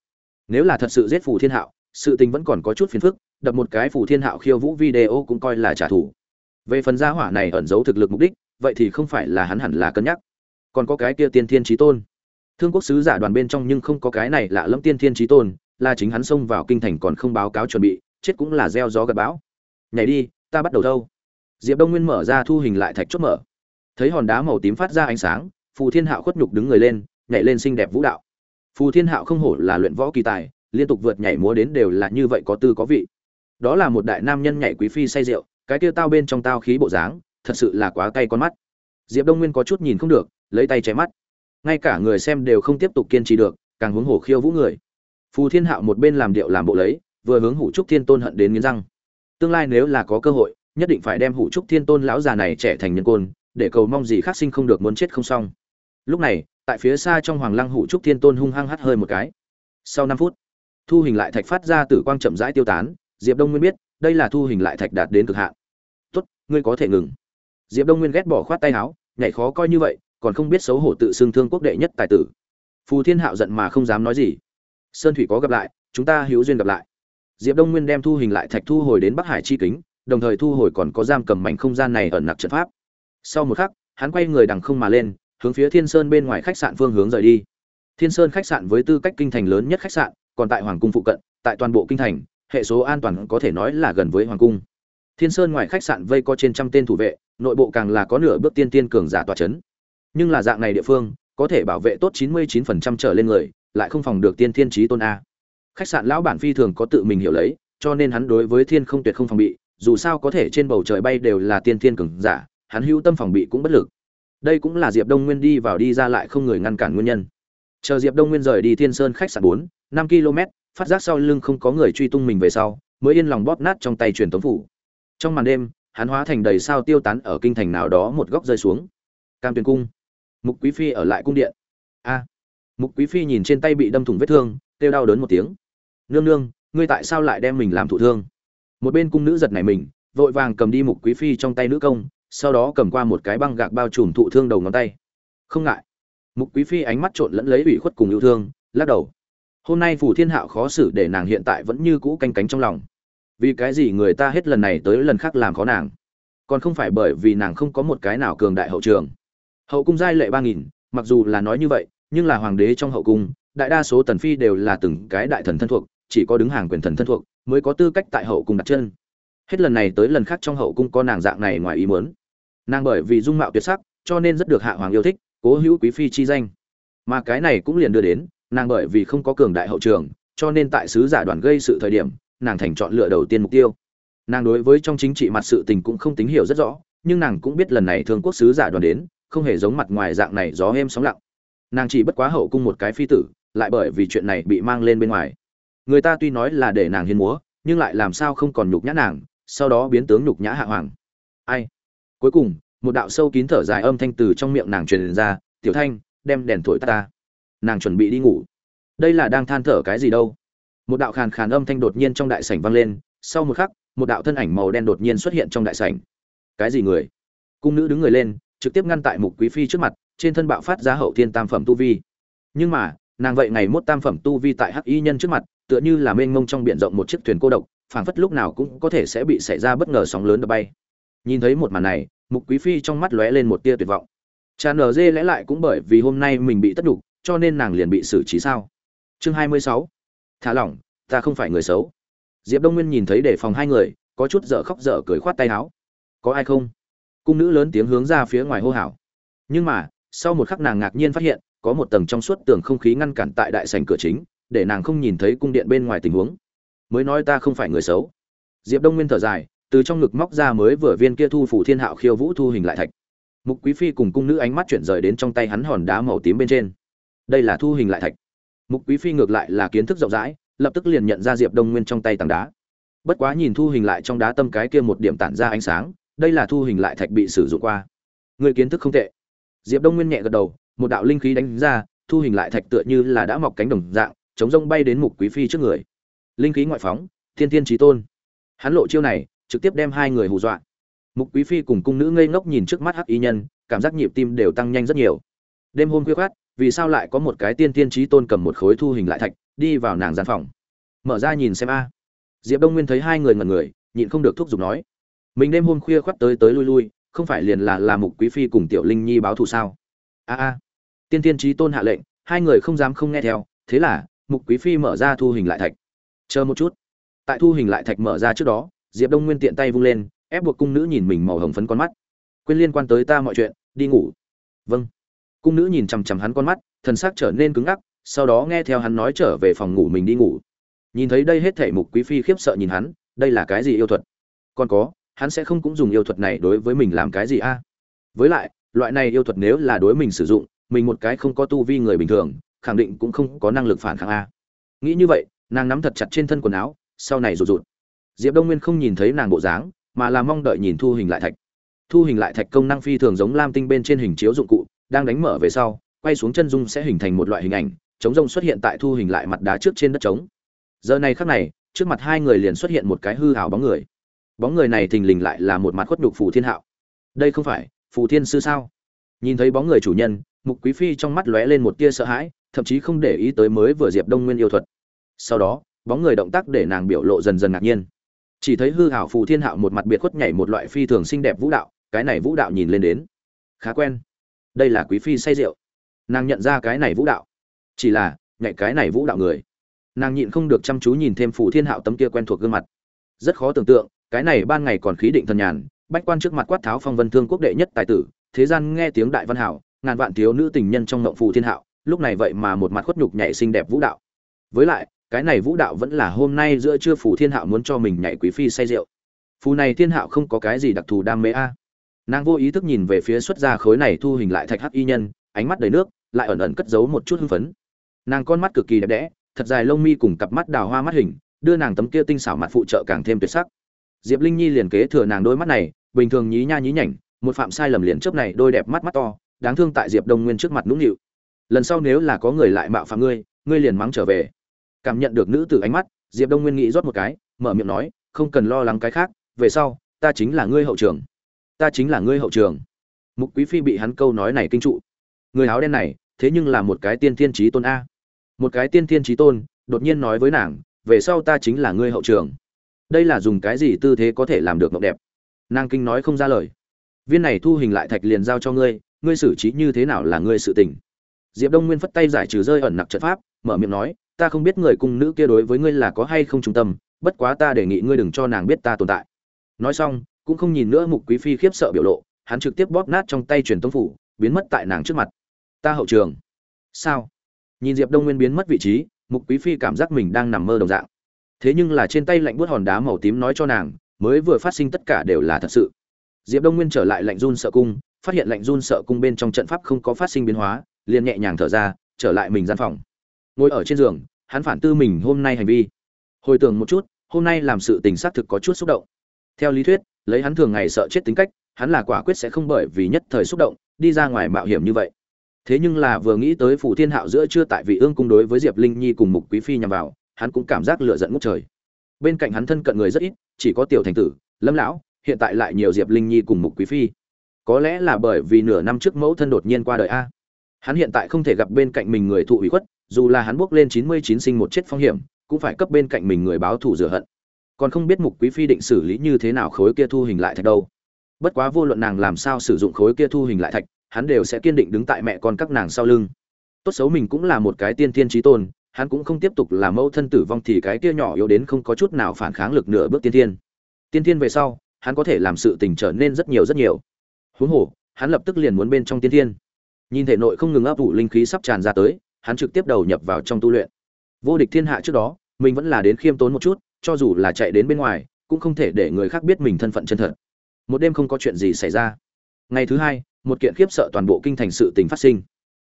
Nếu là thật sự giết phù thiên hạo sự tình vẫn còn có chút phiền phức, đập một cái phù thiên hạo khiêu vũ video cũng coi là trả thù. Về phần gia hỏa này ẩn giấu thực lực mục đích, vậy thì không phải là hắn hẳn là cân nhắc. Còn có cái kia tiên thiên trí tôn. Thương quốc sứ giả đoàn bên trong nhưng không có cái này lạ lẫm tiên thiên trí tôn, là chính hắn xông vào kinh thành còn không báo cáo chuẩn bị, chết cũng là gieo gió gặt bão. Nhảy đi, ta bắt đầu đâu? Diệp đông nguyên mở ra thu hình lại thạch chốt mở. Thấy hòn đá màu tím phát ra ánh sáng, phù thiên hạo khuất nhục đứng người lên, nhảy lên xinh đẹp vũ đạo. Phù thiên hạo không hổ là luyện võ kỳ tài liên tục vượt nhảy múa đến đều là như vậy có tư có vị. Đó là một đại nam nhân nhảy quý phi say rượu, cái kia tao bên trong tao khí bộ dáng, thật sự là quá cay con mắt. Diệp đông nguyên có chút nhìn không được, lấy tay che mắt. Ngay cả người xem đều không tiếp tục kiên trì được, càng hướng hổ khiêu vũ người. Phù thiên hạo một bên làm điệu làm bộ lấy, vừa hướng hủ trúc thiên tôn hận đến nghiến răng. Tương lai nếu là có cơ hội, nhất định phải đem hủ trúc thiên tôn lão già này trẻ thành nhân côn, để cầu mong gì khác sinh không được muốn chết không xong. Lúc này, tại phía xa trong hoàng lăng hủ trúc thiên tôn hung hăng hắt hơi một cái. Sau năm phút thu hình lại thạch phát ra tử quang chậm rãi tiêu tán, diệp đông nguyên biết, đây là thu hình lại thạch đạt đến cực hạn. Tốt, ngươi có thể ngừng. Diệp đông nguyên ghét bỏ khoát tay áo, nhảy khó coi như vậy, còn không biết xấu hổ tự xưng thương quốc đệ nhất tài tử. Phù thiên hạo giận mà không dám nói gì. Sơn thủy có gặp lại, chúng ta hữu duyên gặp lại. Diệp đông nguyên đem thu hình lại thạch thu hồi đến bắc hải chi kính, đồng thời thu hồi còn có giam cầm mảnh không gian này ở nặc trận pháp. Sau một khắc, hắn quay người đằng không mà lên, hướng phía thiên sơn bên ngoài khách sạn phương hướng rời đi. Thiên sơn khách sạn với tư cách kinh thành lớn nhất khách sạn còn tại hoàng cung phụ cận, tại toàn bộ kinh thành, hệ số an toàn có thể nói là gần với hoàng cung. Thiên sơn ngoài khách sạn vây có trên trăm tên thủ vệ, nội bộ càng là có nửa bước tiên tiên cường giả tòa chấn. Nhưng là dạng này địa phương, có thể bảo vệ tốt 99% trở lên người, lại không phòng được tiên thiên trí tôn a. Khách sạn lão bản phi thường có tự mình hiểu lấy, cho nên hắn đối với thiên không tuyệt không phòng bị, dù sao có thể trên bầu trời bay đều là tiên thiên cường giả, hắn hữu tâm phòng bị cũng bất lực. Đây cũng là diệp đông nguyên đi vào đi ra lại không người ngăn cản nguyên nhân chờ diệp đông nguyên rời đi thiên sơn khách sạn bốn, năm km, phát giác sau lưng không có người truy tung mình về sau, mới yên lòng bóp nát trong tay truyền tống phủ. Trong màn đêm, hắn hóa thành đầy sao tiêu tán ở kinh thành nào đó một góc rơi xuống. Cam tuyền cung. Mục quý phi ở lại cung điện. A. Mục quý phi nhìn trên tay bị đâm thủng vết thương, kêu đau đớn một tiếng. Nương nương, ngươi tại sao lại đem mình làm thụ thương? Một bên cung nữ giật này mình, vội vàng cầm đi mục quý phi trong tay nữ công, sau đó cầm qua một cái băng gạc bao trùm thụ thương đầu ngón tay. Không ngại mục quý phi ánh mắt trộn lẫn lấy ủy khuất cùng yêu thương, lắc đầu. Hôm nay phủ thiên hạo khó xử để nàng hiện tại vẫn như cũ canh cánh trong lòng. Vì cái gì người ta hết lần này tới lần khác làm khó nàng? Còn không phải bởi vì nàng không có một cái nào cường đại hậu trường. Hậu cung giai lệ ba nghìn, mặc dù là nói như vậy, nhưng là hoàng đế trong hậu cung, đại đa số tần phi đều là từng cái đại thần thân thuộc, chỉ có đứng hàng quyền thần thân thuộc mới có tư cách tại hậu cung đặt chân. Hết lần này tới lần khác trong hậu cung có nàng dạng này ngoài ý muốn. Nàng bởi vì dung mạo tuyệt sắc, cho nên rất được hạ hoàng yêu thích cố hữu quý phi chi danh. Mà cái này cũng liền đưa đến, nàng bởi vì không có cường đại hậu trường, cho nên tại sứ giả đoàn gây sự thời điểm, nàng thành chọn lựa đầu tiên mục tiêu. Nàng đối với trong chính trị mặt sự tình cũng không tín hiểu rất rõ, nhưng nàng cũng biết lần này thương quốc sứ giả đoàn đến, không hề giống mặt ngoài dạng này gió êm sóng lặng. Nàng chỉ bất quá hậu cung một cái phi tử, lại bởi vì chuyện này bị mang lên bên ngoài. Người ta tuy nói là để nàng hiên múa, nhưng lại làm sao không còn nhục nhã nàng, sau đó biến tướng nhục nhã hạ hoàng. Ai? Cuối cùng một đạo sâu kín thở dài âm thanh từ trong miệng nàng truyền ra, tiểu thanh, đem đèn thổi ta. Nàng chuẩn bị đi ngủ. Đây là đang than thở cái gì đâu? Một đạo khàn khàn âm thanh đột nhiên trong đại sảnh vang lên, sau một khắc, một đạo thân ảnh màu đen đột nhiên xuất hiện trong đại sảnh. Cái gì người? Cung nữ đứng người lên, trực tiếp ngăn tại mục quý phi trước mặt, trên thân bạo phát ra hậu thiên tam phẩm tu vi. Nhưng mà, nàng vậy ngày mốt tam phẩm tu vi tại hắc y nhân trước mặt, tựa như là mênh mông trong biển rộng một chiếc thuyền cô độc, phảng phất lúc nào cũng có thể sẽ bị xảy ra bất ngờ sóng lớn đập bay. Nhìn thấy một màn này mục quý phi trong mắt lóe lên một tia tuyệt vọng. Cha nở dê lẽ lại cũng bởi vì hôm nay mình bị tất đục cho nên nàng liền bị xử trí sao? Chương hai mươi sáu. Thả lỏng, ta không phải người xấu. Diệp đông nguyên nhìn thấy để phòng hai người, có chút dở khóc dở cười khoát tay áo. Có ai không? Cung nữ lớn tiếng hướng ra phía ngoài hô hào. Nhưng mà, sau một khắc nàng ngạc nhiên phát hiện, có một tầng trong suốt tường không khí ngăn cản tại đại sảnh cửa chính, để nàng không nhìn thấy cung điện bên ngoài tình huống. Mới nói ta không phải người xấu. Diệp đông nguyên thở dài từ trong ngực móc ra mới vừa viên kia thu phủ thiên hạo khiêu vũ thu hình lại thạch. Mục quý phi cùng cung nữ ánh mắt chuyển rời đến trong tay hắn hòn đá màu tím bên trên. Đây là thu hình lại thạch. Mục quý phi ngược lại là kiến thức rộng rãi, lập tức liền nhận ra diệp đông nguyên trong tay tảng đá. Bất quá nhìn thu hình lại trong đá tâm cái kia một điểm tản ra ánh sáng, đây là thu hình lại thạch bị sử dụng qua. Người kiến thức không tệ. Diệp đông nguyên nhẹ gật đầu, một đạo linh khí đánh ra, thu hình lại thạch tựa như là đã mọc cánh đồng dạng, chống rông bay đến mục quý phi trước người. Linh khí ngoại phóng, thiên thiên trí tôn. Hắn lộ chiêu này trực tiếp đem hai người hù dọa. Mục quý phi cùng cung nữ ngây ngốc nhìn trước mắt hắc y nhân, cảm giác nhịp tim đều tăng nhanh rất nhiều. Đêm hôm khuya khoát vì sao lại có một cái tiên tiên trí tôn cầm một khối thu hình lại thạch, đi vào nàng gian phòng. Mở ra nhìn xem a. Diệp đông nguyên thấy hai người ngẩn người, nhịn không được thúc giục nói. Mình đêm hôm khuya khoắt tới tới lui lui, không phải liền là là mục quý phi cùng tiểu linh nhi báo thù sao? A a. Tiên tiên trí tôn hạ lệnh, hai người không dám không nghe theo, thế là mục quý phi mở ra thu hình lại thạch. Chờ một chút. Tại thu hình lại thạch mở ra trước đó diệp đông nguyên tiện tay vung lên, ép buộc cung nữ nhìn mình màu hồng phấn con mắt. Quên liên quan tới ta mọi chuyện, đi ngủ. Vâng. Cung nữ nhìn chằm chằm hắn con mắt, thần sắc trở nên cứng ngắc, sau đó nghe theo hắn nói trở về phòng ngủ mình đi ngủ. Nhìn thấy đây hết thể mục quý phi khiếp sợ nhìn hắn, đây là cái gì yêu thuật? Còn có, hắn sẽ không cũng dùng yêu thuật này đối với mình làm cái gì a? Với lại, loại này yêu thuật nếu là đối mình sử dụng, mình một cái không có tu vi người bình thường, khẳng định cũng không có năng lực phản kháng a. Nghĩ như vậy, nàng nắm thật chặt trên thân quần áo, sau này rụt rụt diệp đông nguyên không nhìn thấy nàng bộ dáng, mà là mong đợi nhìn thu hình lại thạch. Thu hình lại thạch công năng phi thường giống lam tinh bên trên hình chiếu dụng cụ, đang đánh mở về sau, quay xuống chân dung sẽ hình thành một loại hình ảnh chống rông xuất hiện tại thu hình lại mặt đá trước trên đất trống. Giờ này khắc này, trước mặt hai người liền xuất hiện một cái hư hào bóng người. Bóng người này thình lình lại là một mặt khuất nhục phù thiên hạo. Đây không phải phù thiên sư sao? Nhìn thấy bóng người chủ nhân, mục quý phi trong mắt lóe lên một tia sợ hãi, thậm chí không để ý tới mới vừa diệp đông nguyên yêu thuật. Sau đó, bóng người động tác để nàng biểu lộ dần dần ngạc nhiên chỉ thấy hư hảo phù thiên hạo một mặt biệt khuất nhảy một loại phi thường xinh đẹp vũ đạo, cái này vũ đạo nhìn lên đến khá quen. Đây là quý phi say rượu. Nàng nhận ra cái này vũ đạo, chỉ là nhảy cái này vũ đạo người. Nàng nhịn không được chăm chú nhìn thêm phù thiên hạo tấm kia quen thuộc gương mặt. Rất khó tưởng tượng, cái này ban ngày còn khí định thần nhàn, bách quan trước mặt quát tháo phong vân thương quốc đệ nhất tài tử, thế gian nghe tiếng đại văn hảo, ngàn vạn thiếu nữ tình nhân trong ngộng phù thiên hạo, lúc này vậy mà một mặt khuất nhục nhảy xinh đẹp vũ đạo. Với lại cái này vũ đạo vẫn là hôm nay giữa trưa phù thiên hạo muốn cho mình nhảy quý phi say rượu. Phù này thiên hạo không có cái gì đặc thù đam mê a. Nàng vô ý thức nhìn về phía xuất ra khối này thu hình lại thạch hắc y nhân, ánh mắt đầy nước, lại ẩn ẩn cất giấu một chút hưng phấn. Nàng con mắt cực kỳ đẹp đẽ, thật dài lông mi cùng cặp mắt đào hoa mắt hình, đưa nàng tấm kia tinh xảo mặt phụ trợ càng thêm tuyệt sắc. Diệp linh nhi liền kế thừa nàng đôi mắt này, bình thường nhí nha nhí nhảnh, một phạm sai lầm liền chớp này đôi đẹp mắt mắt to, đáng thương tại diệp đông nguyên trước mặt nũng nịu. Lần sau nếu là có người lại mạo phạm ngươi ngươi liền mắng trở về cảm nhận được nữ tử ánh mắt, diệp đông nguyên nghĩ rót một cái, mở miệng nói, không cần lo lắng cái khác, về sau, ta chính là ngươi hậu trường. Ta chính là ngươi hậu trường. Mục quý phi bị hắn câu nói này kinh trụ. Người áo đen này, thế nhưng là một cái tiên thiên trí tôn a. Một cái tiên thiên trí tôn, đột nhiên nói với nàng, về sau ta chính là ngươi hậu trường. Đây là dùng cái gì tư thế có thể làm được mộng đẹp? Nàng kinh nói không ra lời. Viên này thu hình lại thạch liền giao cho ngươi ngươi xử trí như thế nào là ngươi sự tình. Diệp đông nguyên phất tay giải trừ rơi ẩn nặc trận pháp, mở miệng nói ta không biết người cung nữ kia đối với ngươi là có hay không trung tâm, bất quá ta đề nghị ngươi đừng cho nàng biết ta tồn tại. Nói xong, cũng không nhìn nữa mục quý phi khiếp sợ biểu lộ, hắn trực tiếp bóp nát trong tay truyền tống phủ, biến mất tại nàng trước mặt. Ta hậu trường. Sao? Nhìn diệp đông nguyên biến mất vị trí, mục quý phi cảm giác mình đang nằm mơ đồng dạng. Thế nhưng là trên tay lạnh buốt hòn đá màu tím nói cho nàng, mới vừa phát sinh tất cả đều là thật sự. Diệp đông nguyên trở lại lạnh run sợ cung, phát hiện lạnh run sợ cung bên trong trận pháp không có phát sinh biến hóa, liền nhẹ nhàng thở ra, trở lại mình gian phòng ngồi ở trên giường, hắn phản tư mình hôm nay hành vi. Hồi tưởng một chút, hôm nay làm sự tình xác thực có chút xúc động. Theo lý thuyết, lấy hắn thường ngày sợ chết tính cách, hắn là quả quyết sẽ không bởi vì nhất thời xúc động, đi ra ngoài mạo hiểm như vậy. Thế nhưng là vừa nghĩ tới phủ thiên hạo giữa chưa tại vị ương cung đối với diệp linh nhi cùng mục quý phi nhằm vào, hắn cũng cảm giác lựa giận ngút trời. Bên cạnh hắn thân cận người rất ít, chỉ có tiểu thành tử, lâm lão, hiện tại lại nhiều diệp linh nhi cùng mục quý phi. Có lẽ là bởi vì nửa năm trước mẫu thân đột nhiên qua đời a hắn hiện tại không thể gặp bên cạnh mình người thụ ủy khuất, dù là hắn bước lên chín mươi chín sinh một chết phong hiểm, cũng phải cấp bên cạnh mình người báo thù rửa hận. Còn không biết mục quý phi định xử lý như thế nào khối kia thu hình lại thạch đâu. Bất quá vô luận nàng làm sao sử dụng khối kia thu hình lại thạch, hắn đều sẽ kiên định đứng tại mẹ con các nàng sau lưng. Tốt xấu mình cũng là một cái tiên thiên trí tôn, hắn cũng không tiếp tục là mẫu thân tử vong thì cái kia nhỏ yếu đến không có chút nào phản kháng lực nửa bước tiên thiên. Tiên thiên về sau, hắn có thể làm sự tình trở nên rất nhiều rất nhiều. Huống hồ, hắn lập tức liền muốn bên trong tiên thiên nhìn thể nội không ngừng ấp ủ linh khí sắp tràn ra tới, hắn trực tiếp đầu nhập vào trong tu luyện. Vô địch thiên hạ trước đó, mình vẫn là đến khiêm tốn một chút, cho dù là chạy đến bên ngoài, cũng không thể để người khác biết mình thân phận chân thật. Một đêm không có chuyện gì xảy ra. Ngày thứ hai, một kiện khiếp sợ toàn bộ kinh thành sự tình phát sinh.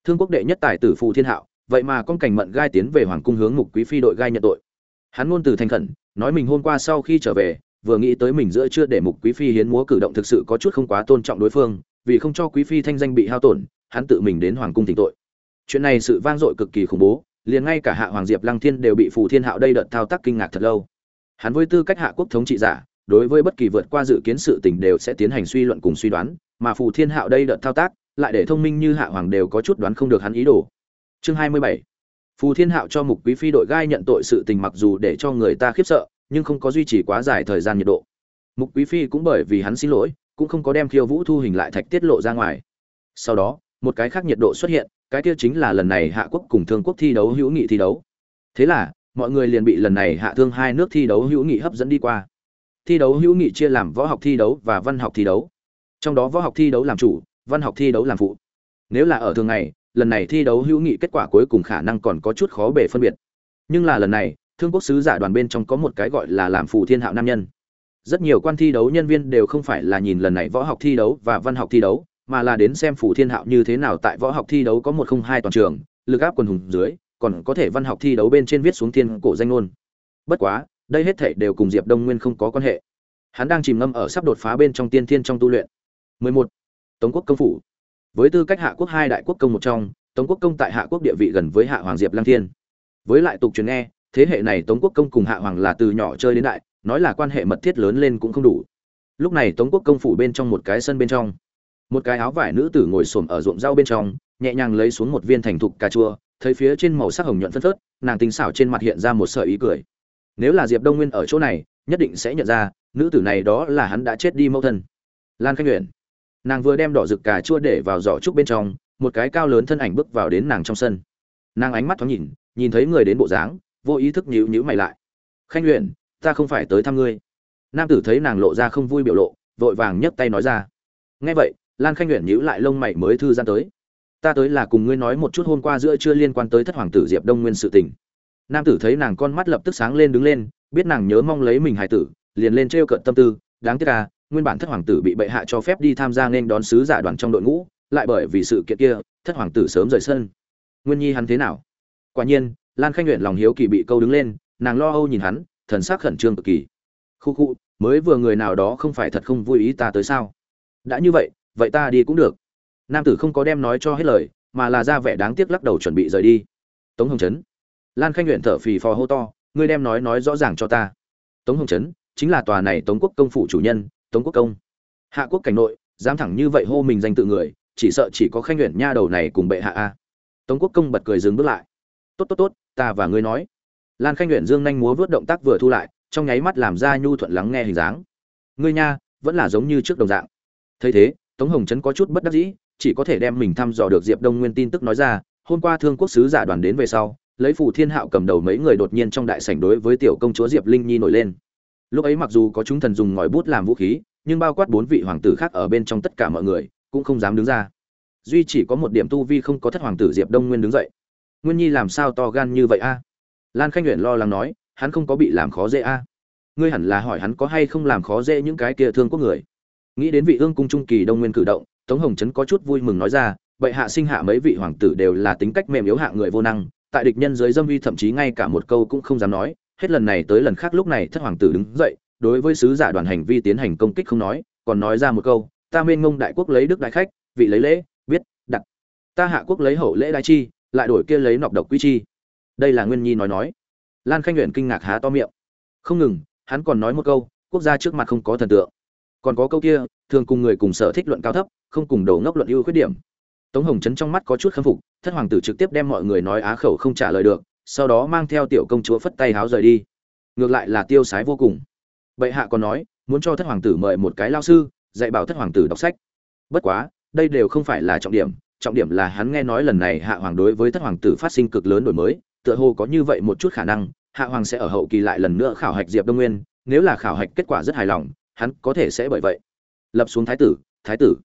Thương quốc đệ nhất tài tử phù thiên hạo, vậy mà con cảnh mận gai tiến về hoàng cung hướng mục quý phi đội gai nhận tội. Hắn ngôn từ thành khẩn, nói mình hôm qua sau khi trở về, vừa nghĩ tới mình giữa chưa để mục quý phi hiến múa cử động thực sự có chút không quá tôn trọng đối phương, vì không cho quý phi thanh danh bị hao tổn hắn tự mình đến hoàng cung thỉnh tội. Chuyện này sự vang dội cực kỳ khủng bố, liền ngay cả hạ hoàng diệp lăng thiên đều bị phù thiên hạo đây đợt thao tác kinh ngạc thật lâu. Hắn với tư cách hạ quốc thống trị giả, đối với bất kỳ vượt qua dự kiến sự tình đều sẽ tiến hành suy luận cùng suy đoán, mà phù thiên hạo đây đợt thao tác lại để thông minh như hạ hoàng đều có chút đoán không được hắn ý đồ. Chương hai mươi bảy. Phù thiên hạo cho mục quý phi đội gai nhận tội sự tình mặc dù để cho người ta khiếp sợ, nhưng không có duy trì quá dài thời gian nhiệt độ. Mục quý phi cũng bởi vì hắn xin lỗi, cũng không có đem khiêu vũ thu hình lại thạch tiết lộ ra ngoài. Sau đó một cái khác nhiệt độ xuất hiện, cái kia chính là lần này hạ quốc cùng thương quốc thi đấu hữu nghị thi đấu. Thế là, mọi người liền bị lần này hạ thương hai nước thi đấu hữu nghị hấp dẫn đi qua. Thi đấu hữu nghị chia làm võ học thi đấu và văn học thi đấu. Trong đó võ học thi đấu làm chủ, văn học thi đấu làm phụ. Nếu là ở thường ngày, lần này thi đấu hữu nghị kết quả cuối cùng khả năng còn có chút khó bề phân biệt. Nhưng là lần này, thương quốc sứ giả đoàn bên trong có một cái gọi là làm phù thiên hạo nam nhân. Rất nhiều quan thi đấu nhân viên đều không phải là nhìn lần này võ học thi đấu và văn học thi đấu mà là đến xem phủ thiên hạo như thế nào tại võ học thi đấu có một không hai toàn trường, lực áp quần hùng dưới, còn có thể văn học thi đấu bên trên viết xuống thiên cổ danh ngôn. Bất quá, đây hết thể đều cùng diệp đông nguyên không có quan hệ. Hắn đang chìm ngâm ở sắp đột phá bên trong tiên thiên trong tu luyện. 11. tống quốc công phủ. Với tư cách hạ quốc hai đại quốc công một trong, tống quốc công tại hạ quốc địa vị gần với hạ hoàng diệp lăng thiên. Với lại tục truyền nghe, thế hệ này tống quốc công cùng hạ hoàng là từ nhỏ chơi đến đại, nói là quan hệ mật thiết lớn lên cũng không đủ. Lúc này tống quốc công phủ bên trong một cái sân bên trong một cái áo vải nữ tử ngồi xổm ở ruộng rau bên trong, nhẹ nhàng lấy xuống một viên thành thục cà chua, thấy phía trên màu sắc hồng nhuận phân phớt, nàng tinh xảo trên mặt hiện ra một sợi ý cười. Nếu là diệp đông nguyên ở chỗ này, nhất định sẽ nhận ra, nữ tử này đó là hắn đã chết đi mẫu thân. Lan khanh nguyện nàng vừa đem đỏ rực cà chua để vào giỏ trúc bên trong, một cái cao lớn thân ảnh bước vào đến nàng trong sân. Nàng ánh mắt thoáng nhìn nhìn thấy người đến bộ dáng, vô ý thức nhíu nhíu mày lại. Khanh nguyện ta không phải tới thăm ngươi. Nam tử thấy nàng lộ ra không vui biểu lộ, vội vàng nhấc tay nói ra. Nghe vậy lan khanh nguyện nhíu lại lông mày mới thư gian tới. Ta tới là cùng ngươi nói một chút hôm qua giữa chưa liên quan tới thất hoàng tử diệp đông nguyên sự tình. Nam tử thấy nàng con mắt lập tức sáng lên đứng lên, biết nàng nhớ mong lấy mình hài tử, liền lên trêu cợt tâm tư, đáng tiếc à nguyên bản thất hoàng tử bị bệ hạ cho phép đi tham gia nên đón sứ giả đoàn trong đội ngũ, lại bởi vì sự kiện kia, thất hoàng tử sớm rời sân. Nguyên nhi hắn thế nào? Quả nhiên, lan khanh nguyện lòng hiếu kỳ bị câu đứng lên, nàng lo âu nhìn hắn, thần sắc khẩn trương cực kỳ. Khu khu, mới vừa người nào đó không phải thật không vui ý ta tới sao? Đã như vậy vậy ta đi cũng được. Nam tử không có đem nói cho hết lời, mà là ra vẻ đáng tiếc lắc đầu chuẩn bị rời đi. Tống hồng trấn. Lan khanh nguyện thở phì phò hô to, ngươi đem nói nói rõ ràng cho ta. Tống hồng trấn, chính là tòa này tống quốc công phủ chủ nhân, tống quốc công. Hạ quốc cảnh nội, dám thẳng như vậy hô mình danh tự người, chỉ sợ chỉ có khanh nguyện nha đầu này cùng bệ hạ a. Tống quốc công bật cười dừng bước lại. Tốt tốt tốt, ta và ngươi nói. Lan khanh nguyện dương nhanh múa vớt động tác vừa thu lại, trong nháy mắt làm ra nhu thuận lắng nghe hình dáng. Ngươi nha, vẫn là giống như trước đồng dạng. Thấy thế tống hồng trấn có chút bất đắc dĩ, chỉ có thể đem mình thăm dò được diệp đông nguyên tin tức nói ra, hôm qua thương quốc sứ giả đoàn đến về sau, lấy phù thiên hạo cầm đầu mấy người đột nhiên trong đại sảnh đối với tiểu công chúa diệp linh nhi nổi lên. Lúc ấy mặc dù có chúng thần dùng ngòi bút làm vũ khí, nhưng bao quát bốn vị hoàng tử khác ở bên trong tất cả mọi người cũng không dám đứng ra. Duy chỉ có một điểm tu vi không có thất hoàng tử diệp đông nguyên đứng dậy. Nguyên nhi làm sao to gan như vậy a? Lan khanh Uyển lo lắng nói, hắn không có bị làm khó dễ a. Ngươi hẳn là hỏi hắn có hay không làm khó dễ những cái kia thương quốc người nghĩ đến vị ương cung trung kỳ đông nguyên cử động, tống hồng trấn có chút vui mừng nói ra, bệ hạ sinh hạ mấy vị hoàng tử đều là tính cách mềm yếu hạ người vô năng, tại địch nhân dưới dâm vi thậm chí ngay cả một câu cũng không dám nói. Hết lần này tới lần khác lúc này thất hoàng tử đứng dậy, đối với sứ giả đoàn hành vi tiến hành công kích không nói, còn nói ra một câu, ta mênh ngông đại quốc lấy đức đại khách, vị lấy lễ, biết, đặt. Ta hạ quốc lấy hậu lễ đại chi, lại đổi kia lấy nọc độc quy chi. Đây là nguyên nhi nói nói. Lan khanh luyện kinh ngạc há to miệng. Không ngừng, hắn còn nói một câu, quốc gia trước mặt không có thần tượng còn có câu kia, thường cùng người cùng sở thích luận cao thấp, không cùng đầu ngốc luận ưu khuyết điểm. Tống hồng trấn trong mắt có chút khâm phục, thất hoàng tử trực tiếp đem mọi người nói á khẩu không trả lời được, sau đó mang theo tiểu công chúa phất tay háo rời đi. Ngược lại là tiêu sái vô cùng. Bệ hạ còn nói, muốn cho thất hoàng tử mời một cái lao sư, dạy bảo thất hoàng tử đọc sách. Bất quá, đây đều không phải là trọng điểm trọng điểm là hắn nghe nói lần này hạ hoàng đối với thất hoàng tử phát sinh cực lớn đổi mới, tựa hồ có như vậy một chút khả năng, hạ hoàng sẽ ở hậu kỳ lại lần nữa khảo hạch diệp đông nguyên, nếu là khảo hạch kết quả rất hài lòng hắn có thể sẽ bởi vậy. Lập xuống thái tử thái tử.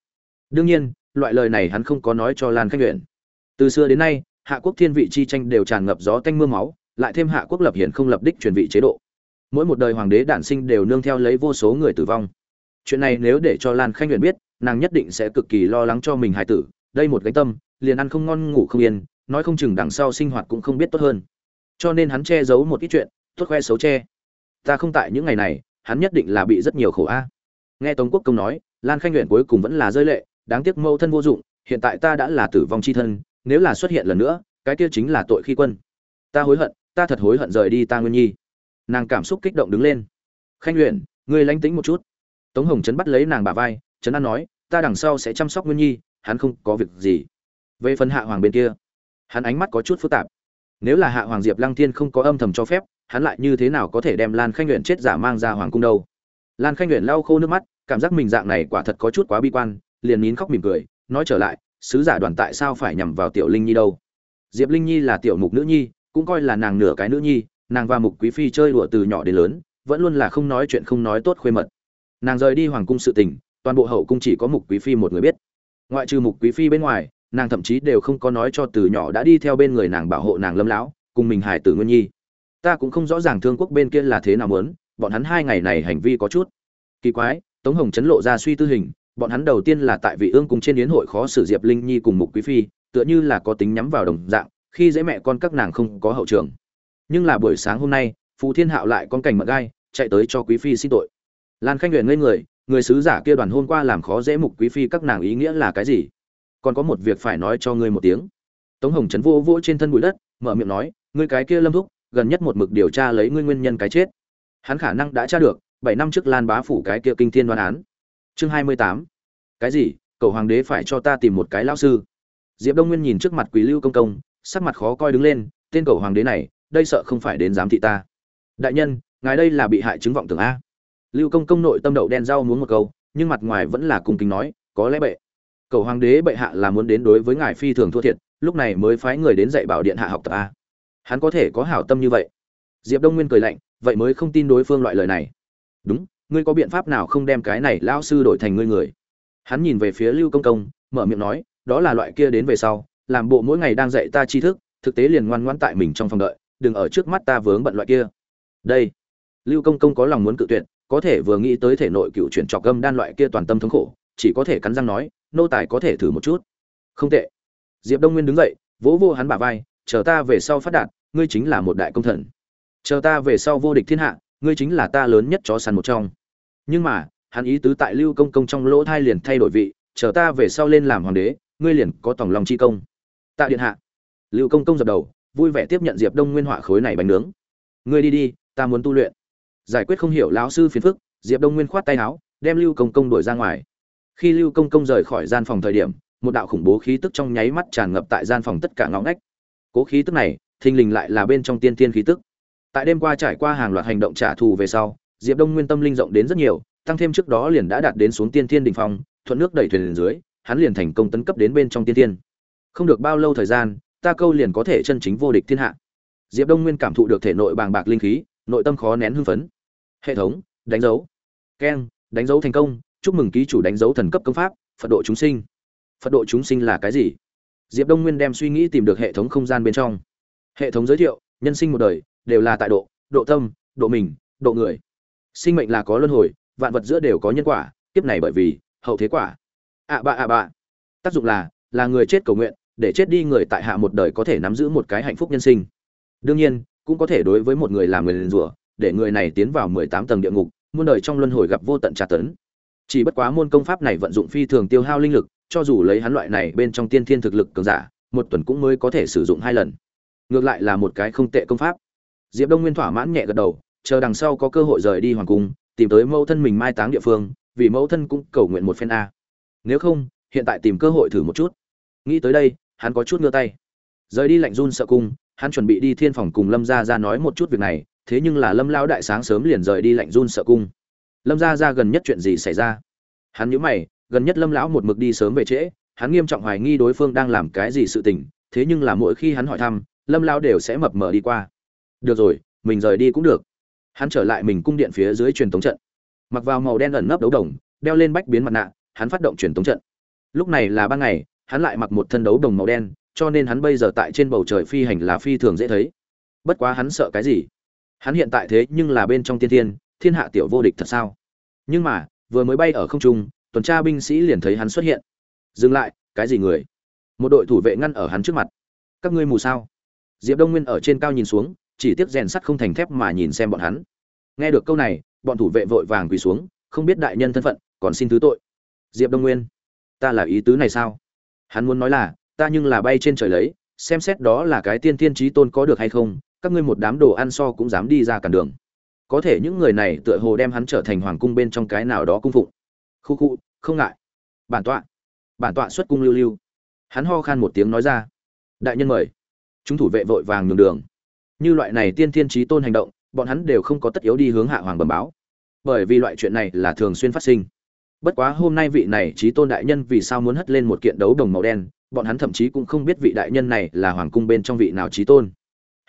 Đương nhiên, loại lời này hắn không có nói cho lan khách luyện từ xưa đến nay, hạ quốc thiên vị chi tranh đều tràn ngập gió tanh mưa máu, lại thêm hạ quốc lập hiển không lập đích truyền vị chế độ. Mỗi một đời hoàng đế đản sinh đều nương theo lấy vô số người tử vong. Chuyện này nếu để cho lan khanh luyện biết, nàng nhất định sẽ cực kỳ lo lắng cho mình hài tử. Đây một gánh tâm, liền ăn không ngon, ngủ không yên, nói không chừng đằng sau sinh hoạt cũng không biết tốt hơn. Cho nên hắn che giấu một ít chuyện, tốt khoe xấu che. Ta không tại những ngày này hắn nhất định là bị rất nhiều khổ a. Nghe tống quốc công nói, lan khanh luyện cuối cùng vẫn là rơi lệ, đáng tiếc mâu thân vô dụng, hiện tại ta đã là tử vong chi thân, nếu là xuất hiện lần nữa, cái kia chính là tội khi quân. Ta hối hận, ta thật hối hận rời đi ta nguyên nhi. Nàng cảm xúc kích động đứng lên. Khanh luyện ngươi lánh tính một chút. Tống hồng trấn bắt lấy nàng bà vai, trấn an nói, ta đằng sau sẽ chăm sóc nguyên nhi, hắn không có việc gì. Về phần hạ hoàng bên kia, hắn ánh mắt có chút phức tạp. Nếu là hạ hoàng diệp lăng thiên không có âm thầm cho phép hắn lại như thế nào có thể đem lan khanh luyện chết giả mang ra hoàng cung đâu? Lan khanh luyện lau khô nước mắt, cảm giác mình dạng này quả thật có chút quá bi quan, liền nín khóc mỉm cười, nói trở lại, sứ giả đoàn tại sao phải nhằm vào tiểu linh nhi đâu? Diệp linh nhi là tiểu mục nữ nhi, cũng coi là nàng nửa cái nữ nhi, nàng và mục quý phi chơi đùa từ nhỏ đến lớn, vẫn luôn là không nói chuyện không nói tốt khuê mật. Nàng rời đi hoàng cung sự tình, toàn bộ hậu cung chỉ có mục quý phi một người biết. Ngoại trừ mục quý phi bên ngoài, nàng thậm chí đều không có nói cho từ nhỏ đã đi theo bên người nàng bảo hộ nàng lâm lão, cùng mình hải tử nguyên nhi ta cũng không rõ ràng thương quốc bên kia là thế nào muốn, bọn hắn hai ngày này hành vi có chút kỳ quái. Tống hồng chấn lộ ra suy tư hình, bọn hắn đầu tiên là tại vị ương cùng trên yến hội khó xử diệp linh nhi cùng mục quý phi, tựa như là có tính nhắm vào đồng dạng, khi dễ mẹ con các nàng không có hậu trường. Nhưng là buổi sáng hôm nay, phù thiên hạo lại con cảnh mật gai, chạy tới cho quý phi xin tội. Lan khanh luyện ngây người người sứ giả kia đoàn hôm qua làm khó dễ mục quý phi các nàng ý nghĩa là cái gì? Còn có một việc phải nói cho ngươi một tiếng. Tống hồng trấn vô vô trên thân bụi đất, mở miệng nói, ngươi cái kia lâm thúc gần nhất một mực điều tra lấy ngươi nguyên nhân cái chết. Hắn khả năng đã tra được, bảy năm trước lan bá phủ cái kia kinh thiên đoán án. Chương hai mươi tám. Cái gì? Cậu hoàng đế phải cho ta tìm một cái lao sư. Diệp đông nguyên nhìn trước mặt quý lưu công công, sắc mặt khó coi đứng lên, tên cậu hoàng đế này, đây sợ không phải đến giám thị ta. Đại nhân, ngài đây là bị hại chứng vọng tưởng a. Lưu công công nội tâm đậu đen rau muốn một câu, nhưng mặt ngoài vẫn là cung kính nói, có lẽ bệ. Cầu hoàng đế bệ hạ là muốn đến đối với ngài phi thường thua thiệt, lúc này mới phái người đến dạy bảo điện hạ học tập a hắn có thể có hảo tâm như vậy. Diệp đông nguyên cười lạnh, vậy mới không tin đối phương loại lời này. Đúng, ngươi có biện pháp nào không đem cái này lão sư đổi thành ngươi người? Hắn nhìn về phía lưu công công, mở miệng nói, đó là loại kia đến về sau, làm bộ mỗi ngày đang dạy ta tri thức, thực tế liền ngoan ngoãn tại mình trong phòng đợi, đừng ở trước mắt ta vướng bận loại kia. Đây. Lưu công công có lòng muốn cự tuyệt, có thể vừa nghĩ tới thể nội cựu chuyển trọc gâm đan loại kia toàn tâm thống khổ, chỉ có thể cắn răng nói, nô tài có thể thử một chút. Không tệ. Diệp đông nguyên đứng dậy, vỗ vô hắn bả vai, chờ ta về sau phát đạt ngươi chính là một đại công thần. Chờ ta về sau vô địch thiên hạ, ngươi chính là ta lớn nhất chó săn một trong. Nhưng mà, hắn ý tứ tại lưu công công trong lỗ thai liền thay đổi vị, chờ ta về sau lên làm hoàng đế, ngươi liền có tổng lòng chi công. Tạ điện hạ. Lưu công công dập đầu, vui vẻ tiếp nhận diệp đông nguyên họa khối này bánh nướng. Ngươi đi đi, ta muốn tu luyện. Giải quyết không hiểu lão sư phiền phức, diệp đông nguyên khoát tay áo, đem lưu công công đuổi ra ngoài. Khi lưu công công rời khỏi gian phòng thời điểm, một đạo khủng bố khí tức trong nháy mắt tràn ngập tại gian phòng tất cả ngõ ngách. Cố khí tức này thình lình lại là bên trong tiên tiên khí tức. Tại đêm qua trải qua hàng loạt hành động trả thù về sau, diệp đông nguyên tâm linh rộng đến rất nhiều, tăng thêm trước đó liền đã đạt đến xuống tiên tiên đỉnh phong, thuận nước đẩy thuyền lên dưới, hắn liền thành công tấn cấp đến bên trong tiên tiên không được bao lâu thời gian, ta câu liền có thể chân chính vô địch thiên hạ. Diệp đông nguyên cảm thụ được thể nội bàng bạc linh khí, nội tâm khó nén hưng phấn. Hệ thống, đánh dấu. Keng, đánh dấu thành công, chúc mừng ký chủ đánh dấu thần cấp công pháp, phật độ chúng sinh. Phật độ chúng sinh là cái gì? Diệp đông nguyên đem suy nghĩ tìm được hệ thống không gian bên trong hệ thống giới thiệu, nhân sinh một đời, đều là tại độ độ tâm, độ mình, độ người. Sinh mệnh là có luân hồi, vạn vật giữa đều có nhân quả, kiếp này bởi vì hậu thế quả. Ạ bạ ạ bạ. Tác dụng là là người chết cầu nguyện, để chết đi người tại hạ một đời có thể nắm giữ một cái hạnh phúc nhân sinh. Đương nhiên, cũng có thể đối với một người làm người liền rủa, để người này tiến vào mười tám tầng địa ngục, muôn đời trong luân hồi gặp vô tận tra tấn. Chỉ bất quá môn công pháp này vận dụng phi thường tiêu hao linh lực, cho dù lấy hắn loại này bên trong tiên thiên thực lực cường giả, một tuần cũng mới có thể sử dụng hai lần ngược lại là một cái không tệ công pháp. Diệp đông nguyên thỏa mãn nhẹ gật đầu, chờ đằng sau có cơ hội rời đi hoàng cung, tìm tới mẫu thân mình mai táng địa phương, vì mẫu thân cũng cầu nguyện một phen a. Nếu không, hiện tại tìm cơ hội thử một chút. Nghĩ tới đây, hắn có chút ngơ tay. Rời đi lạnh run sợ cung, hắn chuẩn bị đi thiên phòng cùng lâm gia ra nói một chút việc này, thế nhưng là lâm lão đại sáng sớm liền rời đi lạnh run sợ cung. Lâm gia ra gần nhất chuyện gì xảy ra? Hắn nhíu mày, gần nhất lâm lão một mực đi sớm về trễ, hắn nghiêm trọng hoài nghi đối phương đang làm cái gì sự tình, thế nhưng là mỗi khi hắn hỏi thăm lâm lao đều sẽ mập mờ đi qua. Được rồi, mình rời đi cũng được. Hắn trở lại mình cung điện phía dưới truyền tống trận. Mặc vào màu đen ẩn nấp đấu đồng, đeo lên bách biến mặt nạ, hắn phát động truyền tống trận. Lúc này là ban ngày, hắn lại mặc một thân đấu đồng màu đen, cho nên hắn bây giờ tại trên bầu trời phi hành là phi thường dễ thấy. Bất quá hắn sợ cái gì? Hắn hiện tại thế nhưng là bên trong tiên thiên thiên hạ tiểu vô địch thật sao? Nhưng mà, vừa mới bay ở không trung, tuần tra binh sĩ liền thấy hắn xuất hiện. Dừng lại, cái gì người? Một đội thủ vệ ngăn ở hắn trước mặt. Các ngươi mù sao? Diệp đông nguyên ở trên cao nhìn xuống, chỉ tiếc rèn sắt không thành thép mà nhìn xem bọn hắn. Nghe được câu này, bọn thủ vệ vội vàng quỳ xuống, không biết đại nhân thân phận, còn xin thứ tội. Diệp đông nguyên, ta là ý tứ này sao? Hắn muốn nói là, ta nhưng là bay trên trời lấy, xem xét đó là cái tiên tiên trí tôn có được hay không, các ngươi một đám đồ ăn so cũng dám đi ra cản đường. Có thể những người này tựa hồ đem hắn trở thành hoàng cung bên trong cái nào đó cung phụng. Khu khu, không ngại. Bản tọa bản tọa xuất cung lưu lưu. Hắn ho khan một tiếng nói ra. Đại nhân mời chúng thủ vệ vội vàng nhường đường. Như loại này tiên thiên trí tôn hành động, bọn hắn đều không có tất yếu đi hướng hạ hoàng bẩm báo. Bởi vì loại chuyện này là thường xuyên phát sinh. Bất quá hôm nay vị này trí tôn đại nhân vì sao muốn hất lên một kiện đấu đồng màu đen, bọn hắn thậm chí cũng không biết vị đại nhân này là hoàng cung bên trong vị nào trí tôn.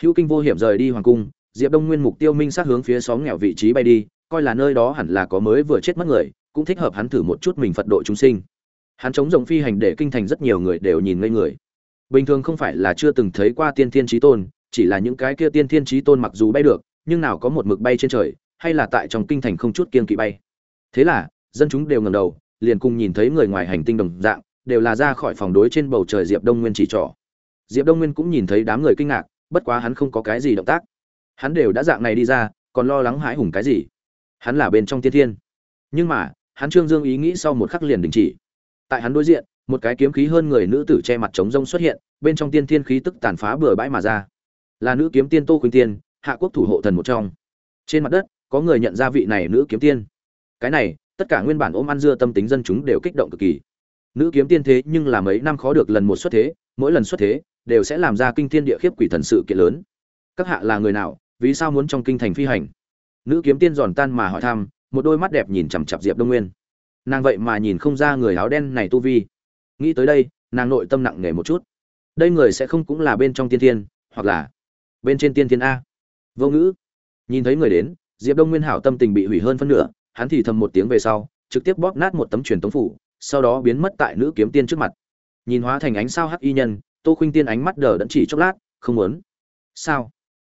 Hữu kinh vô hiểm rời đi hoàng cung, diệp đông nguyên mục tiêu minh sát hướng phía xóm nghèo vị trí bay đi, coi là nơi đó hẳn là có mới vừa chết mất người, cũng thích hợp hắn thử một chút mình phật độ chúng sinh. Hắn chống rồng phi hành để kinh thành rất nhiều người đều nhìn ngây người bình thường không phải là chưa từng thấy qua tiên thiên trí tôn, chỉ là những cái kia tiên thiên trí tôn mặc dù bay được, nhưng nào có một mực bay trên trời, hay là tại trong kinh thành không chút kiên kỵ bay. Thế là, dân chúng đều ngầm đầu, liền cùng nhìn thấy người ngoài hành tinh đồng dạng, đều là ra khỏi phòng đối trên bầu trời diệp đông nguyên chỉ trỏ. Diệp đông nguyên cũng nhìn thấy đám người kinh ngạc, bất quá hắn không có cái gì động tác. Hắn đều đã dạng này đi ra, còn lo lắng hãi hùng cái gì? Hắn là bên trong tiên thiên. Nhưng mà, hắn trương dương ý nghĩ sau một khắc liền đình chỉ. Tại hắn đối diện một cái kiếm khí hơn người nữ tử che mặt chống rông xuất hiện, bên trong tiên thiên khí tức tàn phá bừa bãi mà ra. Là nữ kiếm tiên tô quỳnh tiên, hạ quốc thủ hộ thần một trong. Trên mặt đất, có người nhận ra vị này nữ kiếm tiên. Cái này, tất cả nguyên bản ôm ăn dưa tâm tính dân chúng đều kích động cực kỳ. Nữ kiếm tiên thế nhưng là mấy năm khó được lần một xuất thế, mỗi lần xuất thế, đều sẽ làm ra kinh thiên địa khiếp quỷ thần sự kiện lớn. Các hạ là người nào, vì sao muốn trong kinh thành phi hành? Nữ kiếm tiên giòn tan mà hỏi thăm, một đôi mắt đẹp nhìn chằm chặp diệp đông nguyên. Nàng vậy mà nhìn không ra người áo đen này tu vi nghĩ tới đây, nàng nội tâm nặng nề một chút. Đây người sẽ không cũng là bên trong tiên thiên, hoặc là bên trên tiên thiên a. Vô ngữ. Nhìn thấy người đến, diệp đông nguyên hảo tâm tình bị hủy hơn phân nửa, hắn thì thầm một tiếng về sau, trực tiếp bóp nát một tấm truyền tống phủ, sau đó biến mất tại nữ kiếm tiên trước mặt. Nhìn hóa thành ánh sao hắc y nhân, tô khuynh tiên ánh mắt đờ đẫn chỉ chốc lát, không muốn. Sao?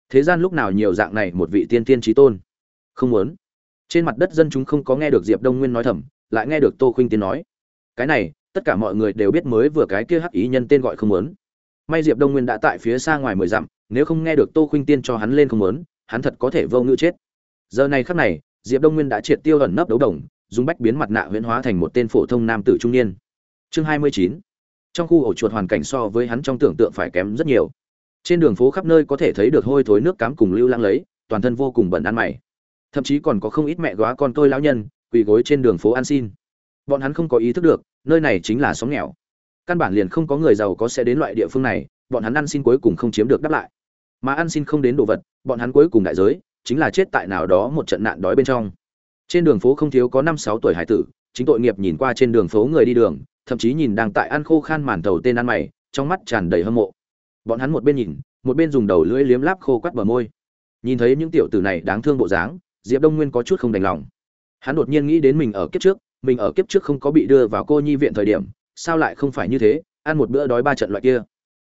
Thế gian lúc nào nhiều dạng này một vị tiên tiên trí tôn? Không muốn. Trên mặt đất dân chúng không có nghe được diệp đông nguyên nói thầm, lại nghe được tô khuynh tiên nói. Cái này tất cả mọi người đều biết mới vừa cái kia hắc ý nhân tên gọi không muốn. May diệp đông nguyên đã tại phía xa ngoài mười dặm, nếu không nghe được tô khuynh tiên cho hắn lên không muốn, hắn thật có thể vô ngữ chết. Giờ này khắc này, diệp đông nguyên đã triệt tiêu ẩn nấp đấu đồng, dùng bách biến mặt nạ huyễn hóa thành một tên phổ thông nam tử trung niên. Chương hai mươi chín. Trong khu ổ chuột hoàn cảnh so với hắn trong tưởng tượng phải kém rất nhiều. Trên đường phố khắp nơi có thể thấy được hôi thối nước cám cùng lưu lãng lấy, toàn thân vô cùng bẩn ăn mày. Thậm chí còn có không ít mẹ góa con tôi lão nhân, quỳ gối trên đường phố ăn xin. Bọn hắn không có ý thức được nơi này chính là xóm nghèo. Căn bản liền không có người giàu có sẽ đến loại địa phương này, bọn hắn ăn xin cuối cùng không chiếm được đáp lại. Mà ăn xin không đến đồ vật, bọn hắn cuối cùng đại giới, chính là chết tại nào đó một trận nạn đói bên trong. Trên đường phố không thiếu có năm sáu tuổi hải tử, chính tội nghiệp nhìn qua trên đường phố người đi đường, thậm chí nhìn đang tại ăn khô khan màn thầu tên ăn mày, trong mắt tràn đầy hâm mộ. Bọn hắn một bên nhìn, một bên dùng đầu lưỡi liếm láp khô quắt bờ môi. Nhìn thấy những tiểu tử này đáng thương bộ dáng, diệp đông nguyên có chút không đành lòng. Hắn đột nhiên nghĩ đến mình ở kiếp trước mình ở kiếp trước không có bị đưa vào cô nhi viện thời điểm, sao lại không phải như thế, ăn một bữa đói ba trận loại kia.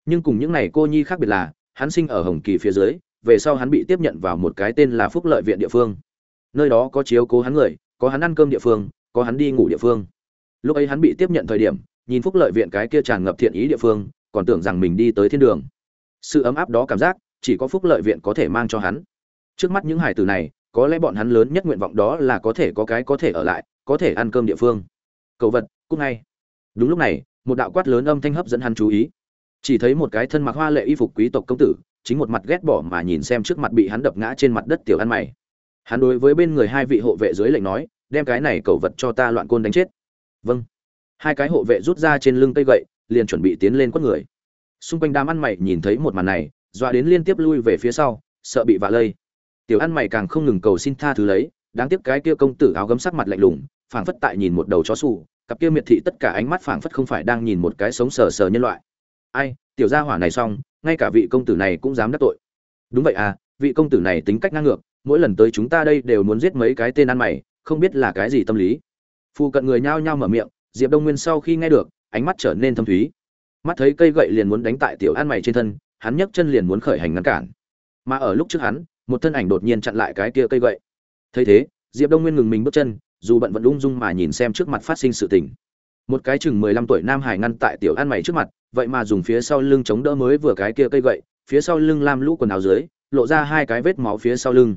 Nhưng cùng những n à y cô nhi khác biệt là, hắn sinh ở hồng kỳ phía dưới, về sau hắn bị tiếp nhận vào một cái tên là phúc lợi viện địa phương. Nơi đó có chiếu cố hắn người, có hắn ăn cơm địa phương, có hắn đi ngủ địa phương. Lúc ấy hắn bị tiếp nhận thời điểm, nhìn phúc lợi viện cái kia tràn ngập thiện ý địa phương, còn tưởng rằng mình đi tới thiên đường. Sự ấm áp đó cảm giác, chỉ có phúc lợi viện có thể mang cho hắn. Trước mắt những hải tử này, có lẽ bọn hắn lớn nhất nguyện vọng đó là có thể có cái có thể ở lại có thể ăn cơm địa phương. Cầu vật cúc ngay. Đúng lúc này, một đạo quát lớn âm thanh hấp dẫn hắn chú ý. Chỉ thấy một cái thân mặc hoa lệ y phục quý tộc công tử, chính một mặt ghét bỏ mà nhìn xem trước mặt bị hắn đập ngã trên mặt đất tiểu ăn mày. Hắn đối với bên người hai vị hộ vệ dưới lệnh nói, đem cái này cầu vật cho ta loạn côn đánh chết. Vâng. Hai cái hộ vệ rút ra trên lưng cây gậy, liền chuẩn bị tiến lên quất người. Xung quanh đám ăn mày nhìn thấy một màn này, dọa đến liên tiếp lui về phía sau, sợ bị vạ lây. Tiểu ăn mày càng không ngừng cầu xin tha thứ lấy đáng tiếc cái kia công tử áo gấm sắc mặt lạnh lùng, phảng phất tại nhìn một đầu chó sủ, cặp kia miệt thị tất cả ánh mắt phảng phất không phải đang nhìn một cái sống sờ sờ nhân loại. Ai, tiểu gia hỏa này xong, ngay cả vị công tử này cũng dám đắc tội. Đúng vậy à vị công tử này tính cách ngang ngược, mỗi lần tới chúng ta đây đều muốn giết mấy cái tên ăn mày, không biết là cái gì tâm lý. Phu cận người nhao nhao mở miệng, diệp đông nguyên sau khi nghe được, ánh mắt trở nên thâm thúy. Mắt thấy cây gậy liền muốn đánh tại tiểu ăn mày trên thân, hắn nhấc chân liền muốn khởi hành ngăn cản. Mà ở lúc trước hắn, một thân ảnh đột nhiên chặn lại cái kia cây gậy thấy thế, diệp đông nguyên ngừng mình bước chân, dù bận vẫn ung dung mà nhìn xem trước mặt phát sinh sự tình. Một cái chừng mười lăm tuổi nam hải ngăn tại tiểu An mày trước mặt, vậy mà dùng phía sau lưng chống đỡ mới vừa cái kia cây gậy, phía sau lưng lam lũ quần áo dưới, lộ ra hai cái vết máu phía sau lưng.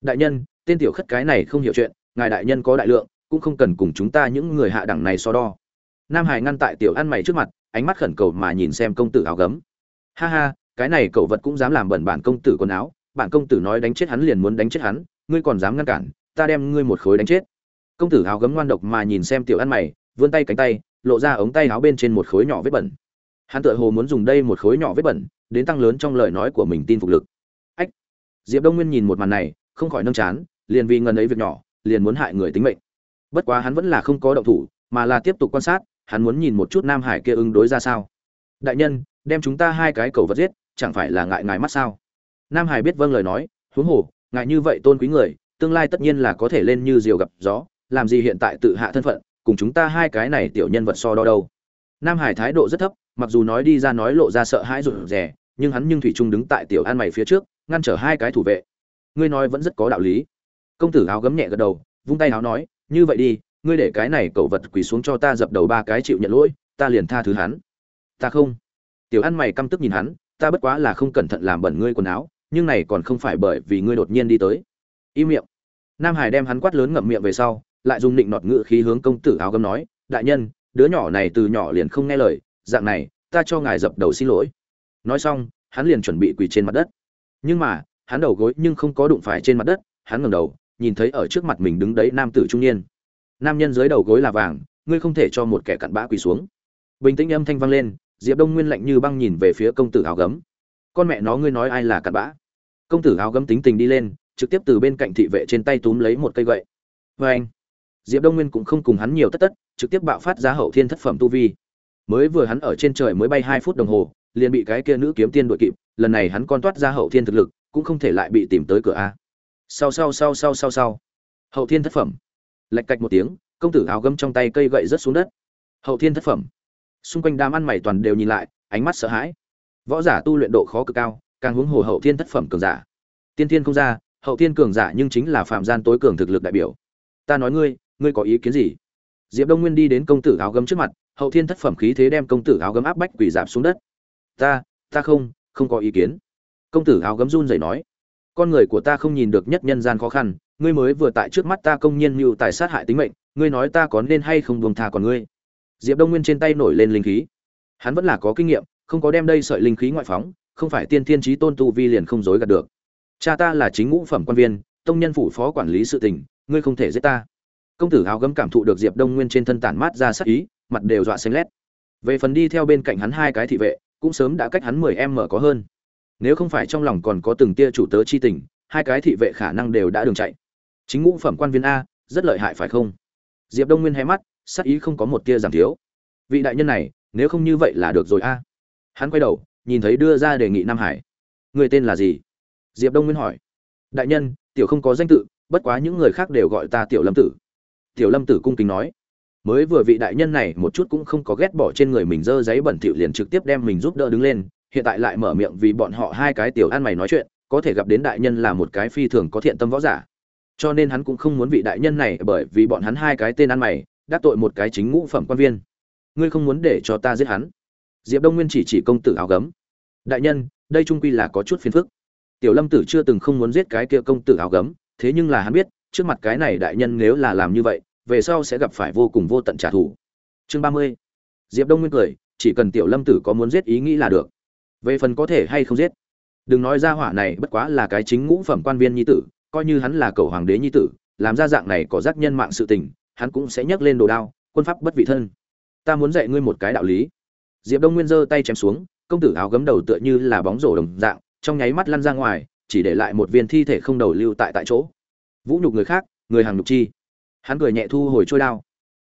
Đại nhân, tên tiểu khất cái này không hiểu chuyện, ngài đại nhân có đại lượng, cũng không cần cùng chúng ta những người hạ đẳng này so đo. Nam hải ngăn tại tiểu ăn mày trước mặt, ánh mắt khẩn cầu mà nhìn xem công tử áo gấm. Ha ha, cái này cậu vật cũng dám làm bẩn bản công tử quần áo, bản công tử nói đánh chết hắn liền muốn đánh chết hắn ngươi còn dám ngăn cản, ta đem ngươi một khối đánh chết. Công tử áo gấm ngoan độc mà nhìn xem tiểu ăn mày, vươn tay cánh tay, lộ ra ống tay áo bên trên một khối nhỏ vết bẩn. Hắn tựa hồ muốn dùng đây một khối nhỏ vết bẩn, đến tăng lớn trong lời nói của mình tin phục lực. Ách! Diệp đông nguyên nhìn một màn này, không khỏi nâng chán, liền vì ngần ấy việc nhỏ, liền muốn hại người tính mệnh. Bất quá hắn vẫn là không có động thủ, mà là tiếp tục quan sát, hắn muốn nhìn một chút nam hải kia ứng đối ra sao. Đại nhân, đem chúng ta hai cái cầu vật giết, chẳng phải là ngại ngài mắt sao? Nam hải biết vâng lời nói, huống hồ Ngài như vậy tôn quý người, tương lai tất nhiên là có thể lên như diều gặp gió, làm gì hiện tại tự hạ thân phận, cùng chúng ta hai cái này tiểu nhân vật so đo đâu. Nam hải thái độ rất thấp, mặc dù nói đi ra nói lộ ra sợ hãi rụt rè, nhưng hắn nhưng thủy trung đứng tại tiểu an mày phía trước, ngăn trở hai cái thủ vệ. Ngươi nói vẫn rất có đạo lý. Công tử áo gấm nhẹ gật đầu, vung tay áo nói, như vậy đi, ngươi để cái này cậu vật quỳ xuống cho ta dập đầu ba cái chịu nhận lỗi, ta liền tha thứ hắn. Ta không. Tiểu ăn mày căm tức nhìn hắn, ta bất quá là không cẩn thận làm bẩn ngươi quần áo nhưng này còn không phải bởi vì ngươi đột nhiên đi tới. Im miệng. Nam hải đem hắn quát lớn ngậm miệng về sau, lại dùng định nọt ngự khí hướng công tử áo gấm nói, đại nhân, đứa nhỏ này từ nhỏ liền không nghe lời, dạng này, ta cho ngài dập đầu xin lỗi. Nói xong, hắn liền chuẩn bị quỳ trên mặt đất. Nhưng mà, hắn đầu gối nhưng không có đụng phải trên mặt đất, hắn ngẩng đầu, nhìn thấy ở trước mặt mình đứng đấy nam tử trung niên. Nam nhân dưới đầu gối là vàng, ngươi không thể cho một kẻ cặn bã quỳ xuống. Bình tĩnh âm thanh vang lên, diệp đông nguyên lạnh như băng nhìn về phía công tử áo gấm. Con mẹ nó, ngươi nói ai là cặn bã? Công tử áo gấm tính tình đi lên, trực tiếp từ bên cạnh thị vệ trên tay túm lấy một cây gậy. Vê anh, diệp đông nguyên cũng không cùng hắn nhiều tất tất, trực tiếp bạo phát ra hậu thiên thất phẩm tu vi. Mới vừa hắn ở trên trời mới bay hai phút đồng hồ, liền bị cái kia nữ kiếm tiên đội kịp, lần này hắn con toát ra hậu thiên thực lực, cũng không thể lại bị tìm tới cửa a. Sau sau sau sau sau sau. Hậu thiên thất phẩm. Lạch cạch một tiếng, công tử áo gấm trong tay cây gậy rớt xuống đất. Hậu thiên thất phẩm. Xung quanh đám ăn mày toàn đều nhìn lại, ánh mắt sợ hãi. Võ giả tu luyện độ khó cực cao càng huống hồ hậu thiên thất phẩm cường giả. Tiên thiên không ra, hậu thiên cường giả nhưng chính là phạm gian tối cường thực lực đại biểu. Ta nói ngươi ngươi có ý kiến gì? Diệp đông nguyên đi đến công tử áo gấm trước mặt, hậu thiên thất phẩm khí thế đem công tử áo gấm áp bách quỷ giảm xuống đất. Ta ta không không có ý kiến. Công tử áo gấm run rẩy nói. Con người của ta không nhìn được nhất nhân gian khó khăn, ngươi mới vừa tại trước mắt ta công nhiên mưu tài sát hại tính mệnh, ngươi nói ta có nên hay không buông tha còn ngươi? Diệp đông nguyên trên tay nổi lên linh khí. Hắn vẫn là có kinh nghiệm, không có đem đây sợi linh khí ngoại phóng không phải tiên thiên trí tôn tu vi liền không dối gạt được. Cha ta là chính ngũ phẩm quan viên, tông nhân phủ phó quản lý sự tình, ngươi không thể giết ta. Công tử áo gấm cảm thụ được diệp đông nguyên trên thân tản mát ra sắc ý, mặt đều dọa xanh lét. Về phần đi theo bên cạnh hắn hai cái thị vệ, cũng sớm đã cách hắn mười em mở có hơn. Nếu không phải trong lòng còn có từng tia chủ tớ chi tình, hai cái thị vệ khả năng đều đã đường chạy. Chính ngũ phẩm quan viên a, rất lợi hại phải không? Diệp đông nguyên hay mắt sắc ý không có một tia giảm thiếu. Vị đại nhân này, nếu không như vậy là được rồi a. Hắn quay đầu nhìn thấy đưa ra đề nghị nam hải. Người tên là gì? Diệp đông nguyên hỏi. Đại nhân, tiểu không có danh tự, bất quá những người khác đều gọi ta tiểu lâm tử. Tiểu lâm tử cung kính nói. Mới vừa vị đại nhân này một chút cũng không có ghét bỏ trên người mình dơ giấy bẩn thỉu liền trực tiếp đem mình giúp đỡ đứng lên, hiện tại lại mở miệng vì bọn họ hai cái tiểu ăn mày nói chuyện, có thể gặp đến đại nhân là một cái phi thường có thiện tâm võ giả. Cho nên hắn cũng không muốn vị đại nhân này bởi vì bọn hắn hai cái tên ăn mày, đắc tội một cái chính ngũ phẩm quan viên. Ngươi không muốn để cho ta giết hắn diệp đông nguyên chỉ chỉ công tử áo gấm. Đại nhân, đây trung quy là có chút phiền phức. Tiểu lâm tử chưa từng không muốn giết cái kia công tử áo gấm, thế nhưng là hắn biết, trước mặt cái này đại nhân nếu là làm như vậy, về sau sẽ gặp phải vô cùng vô tận trả thù. Chương ba mươi. Diệp đông nguyên cười, chỉ cần tiểu lâm tử có muốn giết ý nghĩ là được. Về phần có thể hay không giết. Đừng nói ra hỏa này, bất quá là cái chính ngũ phẩm quan viên nhi tử, coi như hắn là cầu hoàng đế nhi tử, làm ra dạng này có giác nhân mạng sự tình, hắn cũng sẽ nhấc lên đồ đao, quân pháp bất vị thân. Ta muốn dạy ngươi một cái đạo lý diệp đông nguyên giơ tay chém xuống, công tử áo gấm đầu tựa như là bóng rổ đồng dạng, trong nháy mắt lăn ra ngoài, chỉ để lại một viên thi thể không đầu lưu tại tại chỗ. Vũ nhục người khác, người hàng nhục chi. Hắn cười nhẹ thu hồi trôi đao.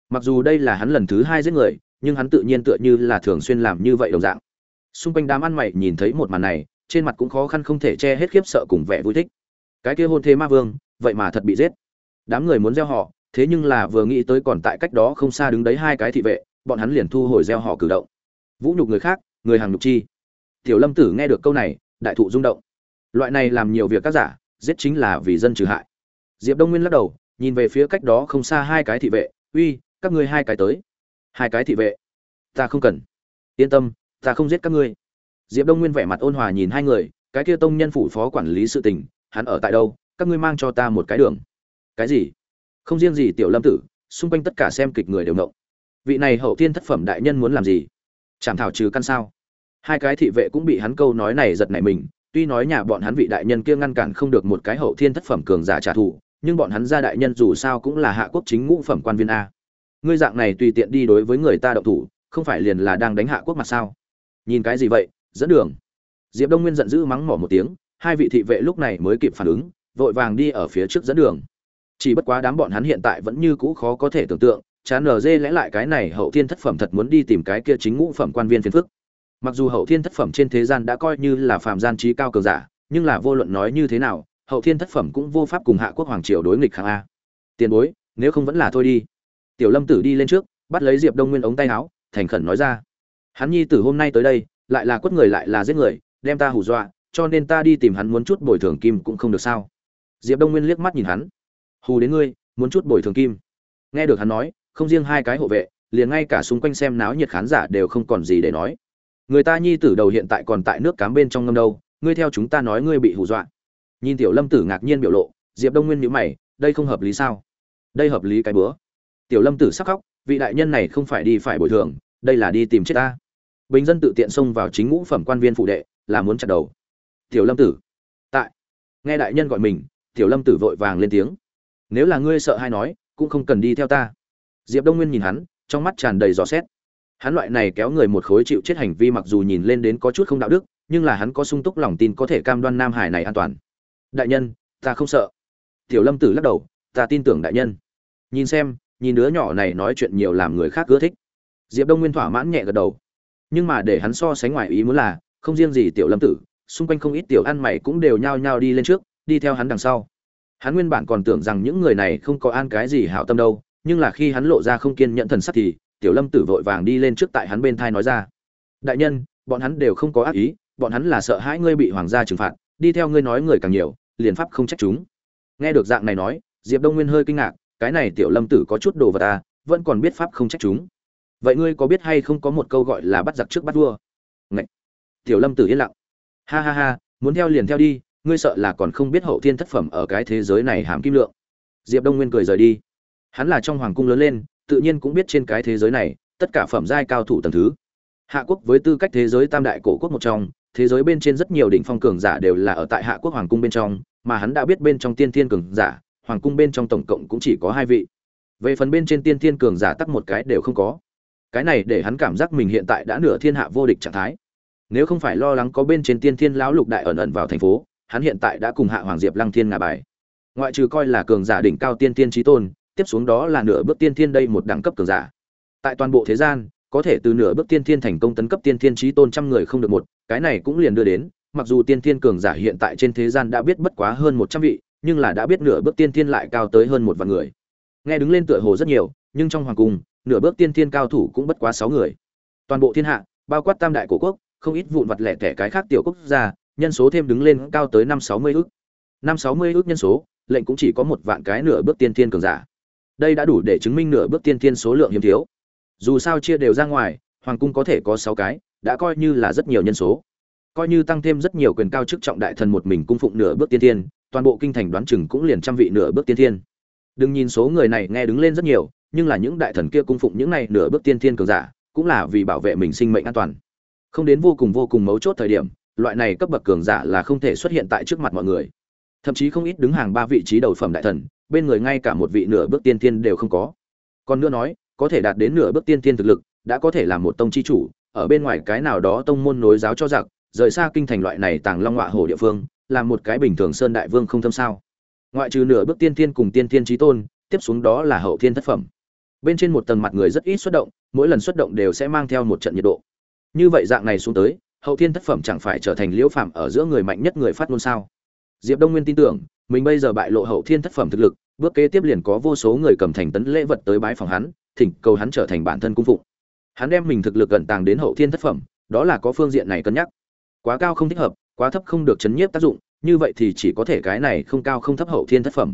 Mặc dù đây là hắn lần thứ hai giết người, nhưng hắn tự nhiên tựa như là thường xuyên làm như vậy đồng dạng. Xung quanh đám ăn mày nhìn thấy một màn này, trên mặt cũng khó khăn không thể che hết khiếp sợ cùng vẻ vui thích. Cái kia hôn thế ma vương, vậy mà thật bị giết. Đám người muốn gieo họ, thế nhưng là vừa nghĩ tới còn tại cách đó không xa đứng đấy hai cái thị vệ, bọn hắn liền thu hồi gieo họ cử động vũ nhục người khác, người hàng nhục chi. Tiểu lâm tử nghe được câu này, đại thụ rung động. Loại này làm nhiều việc các giả, giết chính là vì dân trừ hại. Diệp đông nguyên lắc đầu, nhìn về phía cách đó không xa hai cái thị vệ, uy, các ngươi hai cái tới. Hai cái thị vệ? Ta không cần. Yên tâm, ta không giết các ngươi. Diệp đông nguyên vẻ mặt ôn hòa nhìn hai người, cái kia tông nhân phủ phó quản lý sự tình, hắn ở tại đâu, các ngươi mang cho ta một cái đường. Cái gì? Không riêng gì tiểu lâm tử, xung quanh tất cả xem kịch người đều ngộng. Vị này hậu thiên thất phẩm đại nhân muốn làm gì? Chảm thảo trừ căn sao. Hai cái thị vệ cũng bị hắn câu nói này giật nảy mình, tuy nói nhà bọn hắn vị đại nhân kia ngăn cản không được một cái hậu thiên thất phẩm cường giả trả thù, nhưng bọn hắn gia đại nhân dù sao cũng là hạ quốc chính ngũ phẩm quan viên a. Ngươi dạng này tùy tiện đi đối với người ta động thủ, không phải liền là đang đánh hạ quốc mặt sao? Nhìn cái gì vậy, dẫn đường. Diệp đông nguyên giận dữ mắng mỏ một tiếng, hai vị thị vệ lúc này mới kịp phản ứng, vội vàng đi ở phía trước dẫn đường. Chỉ bất quá đám bọn hắn hiện tại vẫn như cũ khó có thể tưởng tượng chán nở dê lẽ lại cái này hậu thiên thất phẩm thật muốn đi tìm cái kia chính ngũ phẩm quan viên phiền phức. Mặc dù hậu thiên thất phẩm trên thế gian đã coi như là phàm gian trí cao cường giả, nhưng là vô luận nói như thế nào, hậu thiên thất phẩm cũng vô pháp cùng hạ quốc hoàng triều đối nghịch kháng a. Tiền bối, nếu không vẫn là thôi đi. Tiểu lâm tử đi lên trước, bắt lấy diệp đông nguyên ống tay áo, thành khẩn nói ra. Hắn nhi tử hôm nay tới đây, lại là quất người lại là giết người, đem ta hù dọa, cho nên ta đi tìm hắn muốn chút bồi thường kim cũng không được sao. Diệp đông nguyên liếc mắt nhìn hắn. Hù đến ngươi, muốn chút bồi thường kim. Nghe được hắn nói không riêng hai cái hộ vệ, liền ngay cả xung quanh xem náo nhiệt khán giả đều không còn gì để nói. Người ta nhi tử đầu hiện tại còn tại nước cám bên trong ngâm đâu, ngươi theo chúng ta nói ngươi bị hù dọa. Nhìn tiểu lâm tử ngạc nhiên biểu lộ, diệp đông nguyên nhữ mày, đây không hợp lý sao? Đây hợp lý cái bữa. Tiểu lâm tử sắc khóc, vị đại nhân này không phải đi phải bồi thường, đây là đi tìm chết ta. Bình dân tự tiện xông vào chính ngũ phẩm quan viên phụ đệ, là muốn chặt đầu. Tiểu lâm tử, tại. Nghe đại nhân gọi mình, tiểu lâm tử vội vàng lên tiếng. Nếu là ngươi sợ hay nói, cũng không cần đi theo ta diệp đông nguyên nhìn hắn, trong mắt tràn đầy dò xét. Hắn loại này kéo người một khối chịu chết hành vi mặc dù nhìn lên đến có chút không đạo đức, nhưng là hắn có sung túc lòng tin có thể cam đoan nam hải này an toàn. Đại nhân, ta không sợ. Tiểu lâm tử lắc đầu, ta tin tưởng đại nhân. Nhìn xem, nhìn đứa nhỏ này nói chuyện nhiều làm người khác ưa thích. Diệp đông nguyên thỏa mãn nhẹ gật đầu. Nhưng mà để hắn so sánh ngoài ý muốn là, không riêng gì tiểu lâm tử, xung quanh không ít tiểu ăn mày cũng đều nhao nhao đi lên trước, đi theo hắn đằng sau. Hắn nguyên bản còn tưởng rằng những người này không có an cái gì hảo tâm đâu nhưng là khi hắn lộ ra không kiên nhẫn thần sắc thì, tiểu lâm tử vội vàng đi lên trước tại hắn bên thai nói ra. Đại nhân, bọn hắn đều không có ác ý, bọn hắn là sợ hãi ngươi bị hoàng gia trừng phạt, đi theo ngươi nói người càng nhiều, liền pháp không trách chúng. Nghe được dạng này nói, diệp đông nguyên hơi kinh ngạc, cái này tiểu lâm tử có chút đồ vật ta vẫn còn biết pháp không trách chúng. Vậy ngươi có biết hay không có một câu gọi là bắt giặc trước bắt vua? Ngậy! tiểu lâm tử yên lặng. Ha ha ha, muốn theo liền theo đi, ngươi sợ là còn không biết hậu thiên thất phẩm ở cái thế giới này hàm kim lượng. Diệp đông nguyên cười rời đi hắn là trong hoàng cung lớn lên, tự nhiên cũng biết trên cái thế giới này, tất cả phẩm giai cao thủ tầng thứ. Hạ quốc với tư cách thế giới tam đại cổ quốc một trong, thế giới bên trên rất nhiều đỉnh phong cường giả đều là ở tại hạ quốc hoàng cung bên trong, mà hắn đã biết bên trong tiên thiên cường giả, hoàng cung bên trong tổng cộng cũng chỉ có hai vị. Về phần bên trên tiên thiên cường giả tắc một cái đều không có. Cái này để hắn cảm giác mình hiện tại đã nửa thiên hạ vô địch trạng thái. Nếu không phải lo lắng có bên trên tiên thiên lão lục đại ẩn ẩn vào thành phố, hắn hiện tại đã cùng hạ hoàng diệp lăng thiên ngà bài. Ngoại trừ coi là cường giả đỉnh cao tiên thiên trí tôn tiếp xuống đó là nửa bước tiên thiên đây một đẳng cấp cường giả. Tại toàn bộ thế gian, có thể từ nửa bước tiên thiên thành công tấn cấp tiên thiên chí tôn trăm người không được một, cái này cũng liền đưa đến, mặc dù tiên thiên cường giả hiện tại trên thế gian đã biết bất quá hơn một trăm vị, nhưng là đã biết nửa bước tiên thiên lại cao tới hơn một vạn người. Nghe đứng lên tựa hồ rất nhiều, nhưng trong hoàng cung, nửa bước tiên thiên cao thủ cũng bất quá sáu người. Toàn bộ thiên hạ, bao quát tam đại cổ quốc, không ít vụn vặt lẻ tẻ cái khác tiểu quốc gia, nhân số thêm đứng lên cao tới năm sáu mươi ước. Năm sáu mươi ước nhân số, lệnh cũng chỉ có một vạn cái nửa bước tiên thiên cường giả đây đã đủ để chứng minh nửa bước tiên tiên số lượng hiếm thiếu. Dù sao chia đều ra ngoài, hoàng cung có thể có sáu cái, đã coi như là rất nhiều nhân số. Coi như tăng thêm rất nhiều quyền cao chức trọng đại thần một mình cung phụng nửa bước tiên tiên toàn bộ kinh thành đoán chừng cũng liền trăm vị nửa bước tiên tiên đừng nhìn số người này nghe đứng lên rất nhiều, nhưng là những đại thần kia cung phụng những này nửa bước tiên tiên cường giả, cũng là vì bảo vệ mình sinh mệnh an toàn. Không đến vô cùng vô cùng mấu chốt thời điểm, loại này cấp bậc cường giả là không thể xuất hiện tại trước mặt mọi người thậm chí không ít đứng hàng ba vị trí đầu phẩm đại thần, bên người ngay cả một vị nửa bước tiên tiên đều không có. Còn nữa nói, có thể đạt đến nửa bước tiên tiên thực lực, đã có thể là một tông chi chủ, ở bên ngoài cái nào đó tông môn nối giáo cho giặc, rời xa kinh thành loại này tàng long họa hồ địa phương, là một cái bình thường sơn đại vương không thâm sao. Ngoại trừ nửa bước tiên tiên cùng tiên tiên trí tôn, tiếp xuống đó là hậu thiên thất phẩm. Bên trên một tầng mặt người rất ít xuất động, mỗi lần xuất động đều sẽ mang theo một trận nhiệt độ. Như vậy dạng này xuống tới, hậu thiên thất phẩm chẳng phải trở thành liễu phạm ở giữa người mạnh nhất người phát ngôn sao? Diệp đông nguyên tin tưởng, mình bây giờ bại lộ hậu thiên thất phẩm thực lực, bước kế tiếp liền có vô số người cầm thành tấn lễ vật tới bái phòng hắn, thỉnh cầu hắn trở thành bản thân cung phụng. Hắn đem mình thực lực gần tàng đến hậu thiên thất phẩm, đó là có phương diện này cân nhắc. Quá cao không thích hợp, quá thấp không được chấn nhiếp tác dụng, như vậy thì chỉ có thể cái này không cao không thấp hậu thiên thất phẩm.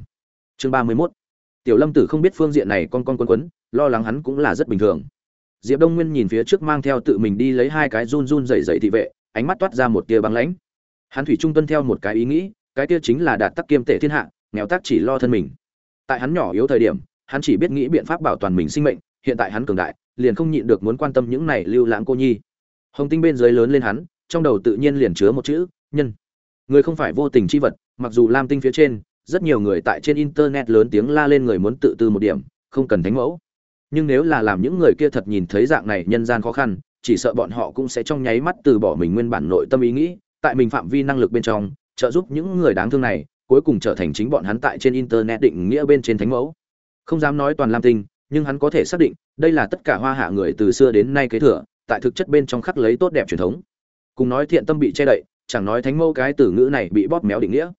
Chương ba mươi 31. tiểu lâm tử không biết phương diện này con con quấn quấn, lo lắng hắn cũng là rất bình thường. Diệp đông nguyên nhìn phía trước mang theo tự mình đi lấy hai cái run run dày dày thị vệ, ánh mắt toát ra một tia băng lãnh. Hắn thủy trung tuân theo một cái ý nghĩ cái tia chính là đạt tắc kiêm tể thiên hạ, nghèo tác chỉ lo thân mình. Tại hắn nhỏ yếu thời điểm, hắn chỉ biết nghĩ biện pháp bảo toàn mình sinh mệnh, hiện tại hắn cường đại, liền không nhịn được muốn quan tâm những này lưu lãng cô nhi. Hồng tinh bên dưới lớn lên hắn, trong đầu tự nhiên liền chứa một chữ, nhân. Người không phải vô tình chi vật, mặc dù lam tinh phía trên, rất nhiều người tại trên internet lớn tiếng la lên người muốn tự tư một điểm, không cần thánh mẫu. Nhưng nếu là làm những người kia thật nhìn thấy dạng này nhân gian khó khăn, chỉ sợ bọn họ cũng sẽ trong nháy mắt từ bỏ mình nguyên bản nội tâm ý nghĩ, tại mình phạm vi năng lực bên trong trợ giúp những người đáng thương này, cuối cùng trở thành chính bọn hắn tại trên internet định nghĩa bên trên thánh mẫu. Không dám nói toàn lam tinh, nhưng hắn có thể xác định, đây là tất cả hoa hạ người từ xưa đến nay kế thừa, tại thực chất bên trong khắc lấy tốt đẹp truyền thống. Cùng nói thiện tâm bị che đậy, chẳng nói thánh mẫu cái từ ngữ này bị bóp méo định nghĩa.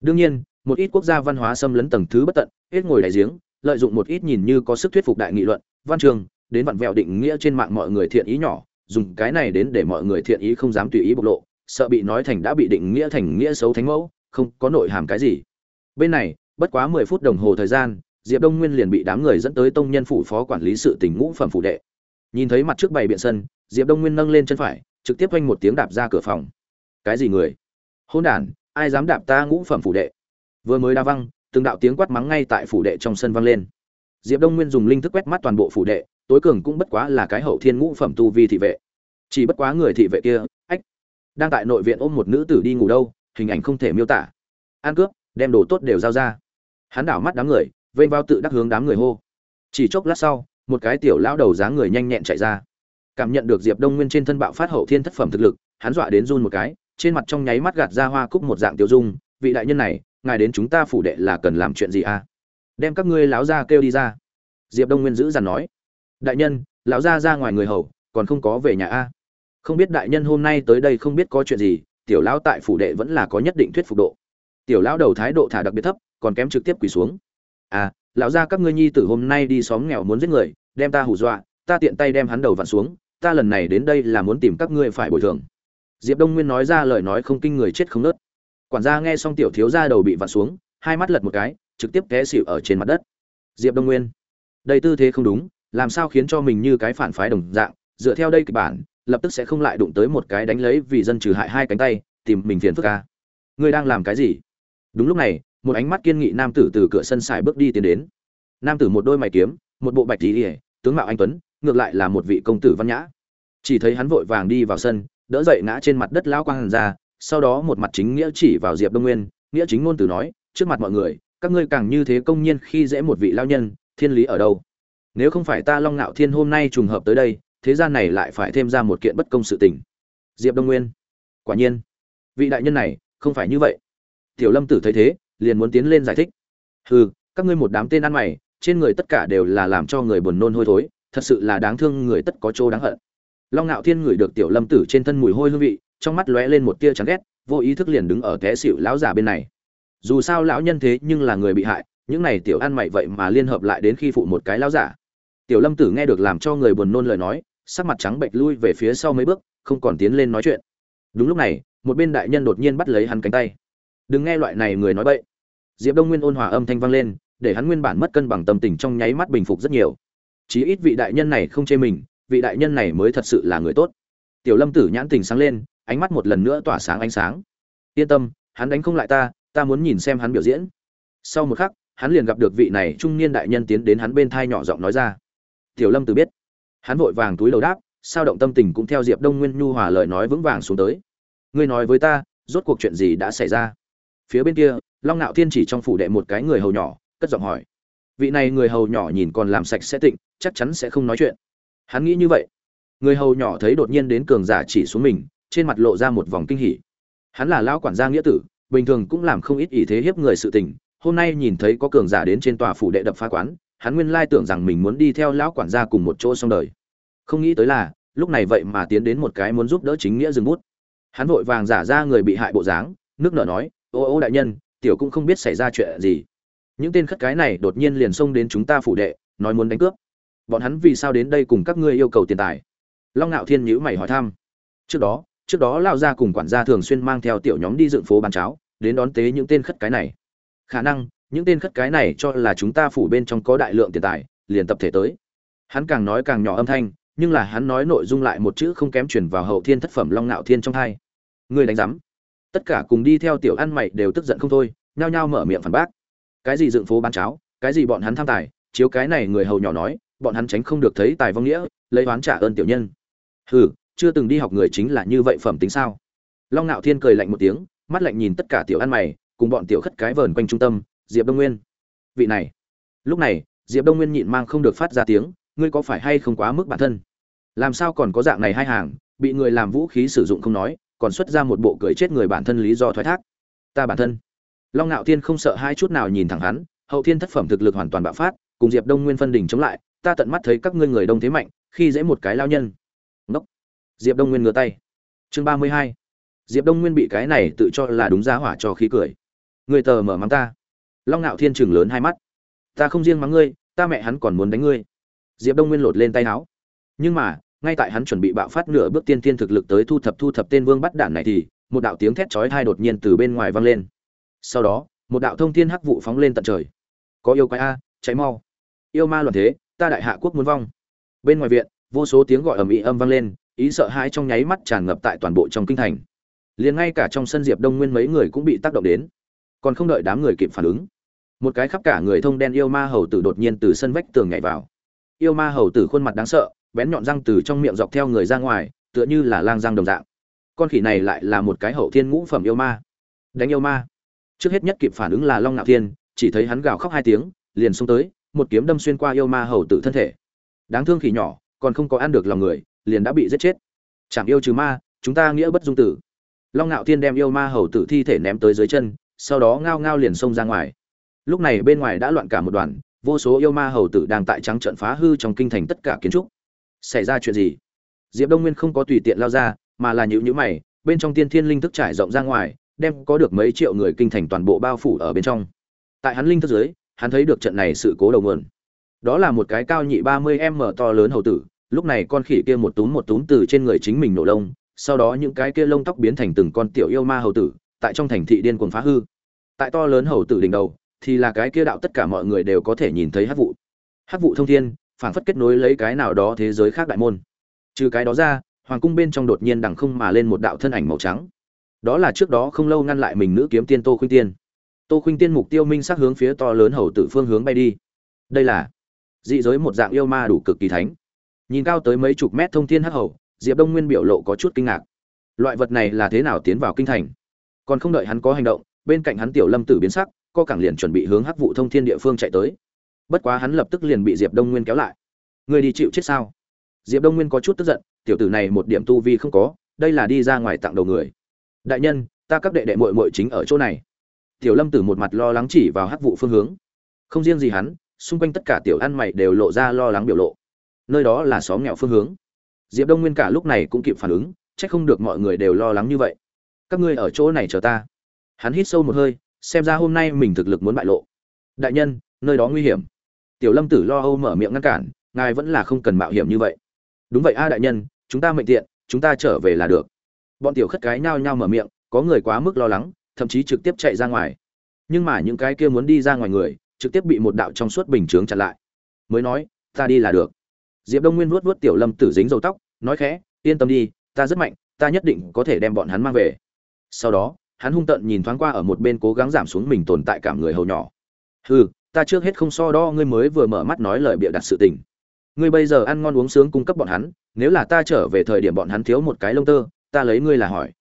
Đương nhiên, một ít quốc gia văn hóa xâm lấn tầng thứ bất tận, hết ngồi đại giếng, lợi dụng một ít nhìn như có sức thuyết phục đại nghị luận, văn trường, đến vặn vẹo định nghĩa trên mạng mọi người thiện ý nhỏ, dùng cái này đến để mọi người thiện ý không dám tùy ý bộc lộ sợ bị nói thành đã bị định nghĩa thành nghĩa xấu thánh mẫu, không có nội hàm cái gì. Bên này, bất quá mười phút đồng hồ thời gian, diệp đông nguyên liền bị đám người dẫn tới tông nhân phủ phó quản lý sự tỉnh ngũ phẩm phủ đệ. Nhìn thấy mặt trước bày biện sân, diệp đông nguyên nâng lên chân phải, trực tiếp oanh một tiếng đạp ra cửa phòng. Cái gì người? Hôn đản, ai dám đạp ta ngũ phẩm phủ đệ? Vừa mới đa văng, từng đạo tiếng quát mắng ngay tại phủ đệ trong sân vang lên. Diệp đông nguyên dùng linh thức quét mắt toàn bộ phủ đệ, tối cường cũng bất quá là cái hậu thiên ngũ phẩm tu vi thị vệ. Chỉ bất quá người thị vệ kia, ách đang tại nội viện ôm một nữ tử đi ngủ đâu, hình ảnh không thể miêu tả. An cướp, đem đồ tốt đều giao ra. Hắn đảo mắt đám người, vênh vào tự đắc hướng đám người hô. Chỉ chốc lát sau, một cái tiểu lão đầu dáng người nhanh nhẹn chạy ra. Cảm nhận được diệp đông nguyên trên thân bạo phát hậu thiên thất phẩm thực lực, hắn dọa đến run một cái, trên mặt trong nháy mắt gạt ra hoa cúc một dạng tiêu dung. Vị đại nhân này, ngài đến chúng ta phủ đệ là cần làm chuyện gì à? Đem các ngươi láo ra kêu đi ra. Diệp đông nguyên giữ dằn nói. Đại nhân, lão ra ra ngoài người hầu, còn không có về nhà a không biết đại nhân hôm nay tới đây không biết có chuyện gì, tiểu lão tại phủ đệ vẫn là có nhất định thuyết phục độ. Tiểu lão đầu thái độ thả đặc biệt thấp, còn kém trực tiếp quỳ xuống. À lão ra các ngươi nhi tử hôm nay đi xóm nghèo muốn giết người, đem ta hù dọa, ta tiện tay đem hắn đầu vặn xuống, ta lần này đến đây là muốn tìm các ngươi phải bồi thường. Diệp đông nguyên nói ra lời nói không kinh người chết không nớt. Quản gia nghe xong tiểu thiếu gia đầu bị vặn xuống, hai mắt lật một cái, trực tiếp té xịu ở trên mặt đất. Diệp đông nguyên, đây tư thế không đúng, làm sao khiến cho mình như cái phản phái đồng dạng, dựa theo đây kịch bản lập tức sẽ không lại đụng tới một cái đánh lấy vì dân trừ hại hai cánh tay, tìm mình phiền phức ca ngươi đang làm cái gì? Đúng lúc này, một ánh mắt kiên nghị nam tử từ cửa sân xài bước đi tiến đến. Nam tử một đôi mày kiếm, một bộ bạch tí ỉa tướng mạo anh tuấn, ngược lại là một vị công tử văn nhã. Chỉ thấy hắn vội vàng đi vào sân, đỡ dậy ngã trên mặt đất lão quang hàn ra, sau đó một mặt chính nghĩa chỉ vào diệp đông nguyên, nghĩa chính ngôn từ nói, trước mặt mọi người, các ngươi càng như thế công nhiên khi dễ một vị lao nhân, thiên lý ở đâu? Nếu không phải ta long ngạo thiên hôm nay trùng hợp tới đây thế gian này lại phải thêm ra một kiện bất công sự tình. Diệp đông nguyên. Quả nhiên, vị đại nhân này không phải như vậy. Tiểu lâm tử thấy thế, liền muốn tiến lên giải thích. Hừ, các ngươi một đám tên ăn mày, trên người tất cả đều là làm cho người buồn nôn hôi thối, thật sự là đáng thương người tất có chỗ đáng hận. Long ngạo thiên ngửi được tiểu lâm tử trên thân mùi hôi hương vị, trong mắt lóe lên một tia chán ghét, vô ý thức liền đứng ở té xịu lão giả bên này. Dù sao lão nhân thế nhưng là người bị hại, những này tiểu ăn mày vậy mà liên hợp lại đến khi phụ một cái lão giả. Tiểu lâm tử nghe được làm cho người buồn nôn lời nói sắc mặt trắng bệch lui về phía sau mấy bước, không còn tiến lên nói chuyện. Đúng lúc này, một bên đại nhân đột nhiên bắt lấy hắn cánh tay. Đừng nghe loại này người nói bậy. Diệp đông nguyên ôn hòa âm thanh vang lên, để hắn nguyên bản mất cân bằng tâm tình trong nháy mắt bình phục rất nhiều. Chí ít vị đại nhân này không chê mình, vị đại nhân này mới thật sự là người tốt. Tiểu lâm tử nhãn tình sáng lên, ánh mắt một lần nữa tỏa sáng ánh sáng. Yên tâm, hắn đánh không lại ta ta muốn nhìn xem hắn biểu diễn. Sau một khắc, hắn liền gặp được vị này trung niên đại nhân tiến đến hắn bên thai nhỏ giọng nói ra. Tiểu lâm tử biết hắn vội vàng túi đầu đáp, sao động tâm tình cũng theo diệp đông nguyên nhu hòa lời nói vững vàng xuống tới. Ngươi nói với ta, rốt cuộc chuyện gì đã xảy ra? Phía bên kia, long nạo thiên chỉ trong phủ đệ một cái người hầu nhỏ, cất giọng hỏi. Vị này người hầu nhỏ nhìn còn làm sạch sẽ tịnh, chắc chắn sẽ không nói chuyện. Hắn nghĩ như vậy. Người hầu nhỏ thấy đột nhiên đến cường giả chỉ xuống mình, trên mặt lộ ra một vòng kinh hỉ. Hắn là lão quản gia nghĩa tử, bình thường cũng làm không ít ý thế hiếp người sự tình. Hôm nay nhìn thấy có cường giả đến trên tòa phủ đệ đập phá quán hắn nguyên lai tưởng rằng mình muốn đi theo lão quản gia cùng một chỗ xong đời. Không nghĩ tới là, lúc này vậy mà tiến đến một cái muốn giúp đỡ chính nghĩa dừng bút. Hắn vội vàng giả ra người bị hại bộ dáng, nước nở nói, ô ô đại nhân, tiểu cũng không biết xảy ra chuyện gì. Những tên khất cái này đột nhiên liền xông đến chúng ta phủ đệ, nói muốn đánh cướp. Bọn hắn vì sao đến đây cùng các ngươi yêu cầu tiền tài? Long ngạo thiên nhữ mày hỏi thăm. Trước đó trước đó lao ra cùng quản gia thường xuyên mang theo tiểu nhóm đi dựng phố bán cháo, đến đón tế những tên khất cái này. Khả năng những tên khất cái này cho là chúng ta phủ bên trong có đại lượng tiền tài, liền tập thể tới. Hắn càng nói càng nhỏ âm thanh, nhưng là hắn nói nội dung lại một chữ không kém chuyển vào hậu thiên thất phẩm long nạo thiên trong hai. Người đánh giám. Tất cả cùng đi theo tiểu ăn mày đều tức giận không thôi, nhao nhao mở miệng phản bác. Cái gì dựng phố bán cháo, cái gì bọn hắn tham tài, chiếu cái này người hầu nhỏ nói, bọn hắn tránh không được thấy tài vong nghĩa, lấy oán trả ơn tiểu nhân. Hừ, chưa từng đi học người chính là như vậy phẩm tính sao? Long nạo thiên cười lạnh một tiếng, mắt lạnh nhìn tất cả tiểu ăn mày, cùng bọn tiểu khất cái vờn quanh trung tâm diệp đông nguyên. Vị này. Lúc này, diệp đông nguyên nhịn mang không được phát ra tiếng, ngươi có phải hay không quá mức bản thân? Làm sao còn có dạng này hai hàng, bị người làm vũ khí sử dụng không nói, còn xuất ra một bộ cười chết người bản thân lý do thoái thác. Ta bản thân. Long ngạo thiên không sợ hai chút nào nhìn thẳng hắn, hậu thiên thất phẩm thực lực hoàn toàn bạo phát, cùng diệp đông nguyên phân đỉnh chống lại, ta tận mắt thấy các ngươi người đông thế mạnh, khi dễ một cái lao nhân. Ngốc. Diệp đông nguyên ngửa tay. Chương ba mươi hai. Diệp đông nguyên bị cái này tự cho là đúng giá hỏa cho khí cười. Người tờ mở mắng ta long ngạo thiên chừng lớn hai mắt. Ta không riêng mắng ngươi, ta mẹ hắn còn muốn đánh ngươi. Diệp đông nguyên lột lên tay áo. Nhưng mà, ngay tại hắn chuẩn bị bạo phát nửa bước tiên tiên thực lực tới thu thập thu thập tên vương bắt đạn này thì, một đạo tiếng thét chói tai đột nhiên từ bên ngoài vang lên. Sau đó, một đạo thông thiên hắc vụ phóng lên tận trời. Có yêu quái a cháy mau. Yêu ma loạn thế, ta đại hạ quốc muốn vong. Bên ngoài viện, vô số tiếng gọi ầm ĩ âm vang lên, ý sợ hãi trong nháy mắt tràn ngập tại toàn bộ trong kinh thành. Liền ngay cả trong sân diệp đông nguyên mấy người cũng bị tác động đến. Còn không đợi đám người kịp phản ứng một cái khắp cả người thông đen yêu ma hầu tử đột nhiên từ sân vách tường nhảy vào. Yêu ma hầu tử khuôn mặt đáng sợ, bén nhọn răng từ trong miệng dọc theo người ra ngoài, tựa như là lang răng đồng dạng. Con khỉ này lại là một cái hậu thiên ngũ phẩm yêu ma. Đánh yêu ma. Trước hết nhất kịp phản ứng là long ngạo thiên, chỉ thấy hắn gào khóc hai tiếng, liền xông tới, một kiếm đâm xuyên qua yêu ma hầu tử thân thể. Đáng thương khỉ nhỏ, còn không có ăn được lòng người, liền đã bị giết chết. Chẳng yêu trừ ma, chúng ta nghĩa bất dung tử. Long ngạo thiên đem yêu ma hầu tử thi thể ném tới dưới chân, sau đó ngao ngao liền xông ra ngoài lúc này bên ngoài đã loạn cả một đoàn, vô số yêu ma hầu tử đang tại trắng trận phá hư trong kinh thành tất cả kiến trúc. Xảy ra chuyện gì? Diệp đông nguyên không có tùy tiện lao ra, mà là nhữ nhữ mày, bên trong tiên thiên linh thức trải rộng ra ngoài, đem có được mấy triệu người kinh thành toàn bộ bao phủ ở bên trong. Tại hắn linh thức dưới, hắn thấy được trận này sự cố đầu nguồn. Đó là một cái cao nhị ba mươi m to lớn hầu tử, lúc này con khỉ kia một túm một túm từ trên người chính mình nổ lông, sau đó những cái kia lông tóc biến thành từng con tiểu yêu ma hầu tử, tại trong thành thị điên cuồng phá hư. Tại to lớn hầu tử đỉnh đầu thì là cái kia đạo tất cả mọi người đều có thể nhìn thấy hắc vụ. Hắc vụ thông thiên, phảng phất kết nối lấy cái nào đó thế giới khác đại môn. Trừ cái đó ra, hoàng cung bên trong đột nhiên đằng không mà lên một đạo thân ảnh màu trắng. Đó là trước đó không lâu ngăn lại mình nữ kiếm tiên tô khuynh tiên. Tô khuynh tiên mục tiêu minh sắc hướng phía to lớn hầu tử phương hướng bay đi. Đây là dị giới một dạng yêu ma đủ cực kỳ thánh. Nhìn cao tới mấy chục mét thông thiên hắc hầu, diệp đông nguyên biểu lộ có chút kinh ngạc. Loại vật này là thế nào tiến vào kinh thành? Còn không đợi hắn có hành động, bên cạnh hắn tiểu lâm tử biến sắc co cẳng liền chuẩn bị hướng hắc vụ thông thiên địa phương chạy tới. Bất quá hắn lập tức liền bị diệp đông nguyên kéo lại. Người đi chịu chết sao? Diệp đông nguyên có chút tức giận, tiểu tử này một điểm tu vi không có, đây là đi ra ngoài tặng đầu người. Đại nhân, ta các đệ đệ mội mội chính ở chỗ này. Tiểu lâm tử một mặt lo lắng chỉ vào hắc vụ phương hướng. Không riêng gì hắn, xung quanh tất cả tiểu ăn mày đều lộ ra lo lắng biểu lộ. Nơi đó là xóm nghèo phương hướng. Diệp đông nguyên cả lúc này cũng kịp phản ứng c h ắ c không được mọi người đều lo lắng như vậy. Các ngươi ở chỗ này chờ ta. Hắn hít sâu một hơi xem ra hôm nay mình thực lực muốn bại lộ. Đại nhân, nơi đó nguy hiểm. Tiểu lâm tử lo âu mở miệng ngăn cản, ngài vẫn là không cần mạo hiểm như vậy. Đúng vậy a đại nhân, chúng ta mệnh tiện, chúng ta trở về là được. Bọn tiểu khất cái nhao nhao mở miệng, có người quá mức lo lắng, thậm chí trực tiếp chạy ra ngoài. Nhưng mà những cái kia muốn đi ra ngoài người, trực tiếp bị một đạo trong suốt bình chướng chặn lại. Mới nói, ta đi là được. Diệp đông nguyên vuốt vuốt tiểu lâm tử dính dầu tóc, nói khẽ, yên tâm đi, ta rất mạnh, ta nhất định có thể đem bọn hắn mang về. Sau đó hắn hung tợn nhìn thoáng qua ở một bên cố gắng giảm xuống mình tồn tại cảm người hầu nhỏ. Hừ, ta trước hết không so đo ngươi mới vừa mở mắt nói lời bịa đặt sự tình. Ngươi bây giờ ăn ngon uống sướng cung cấp bọn hắn, nếu là ta trở về thời điểm bọn hắn thiếu một cái lông tơ, ta lấy ngươi là hỏi.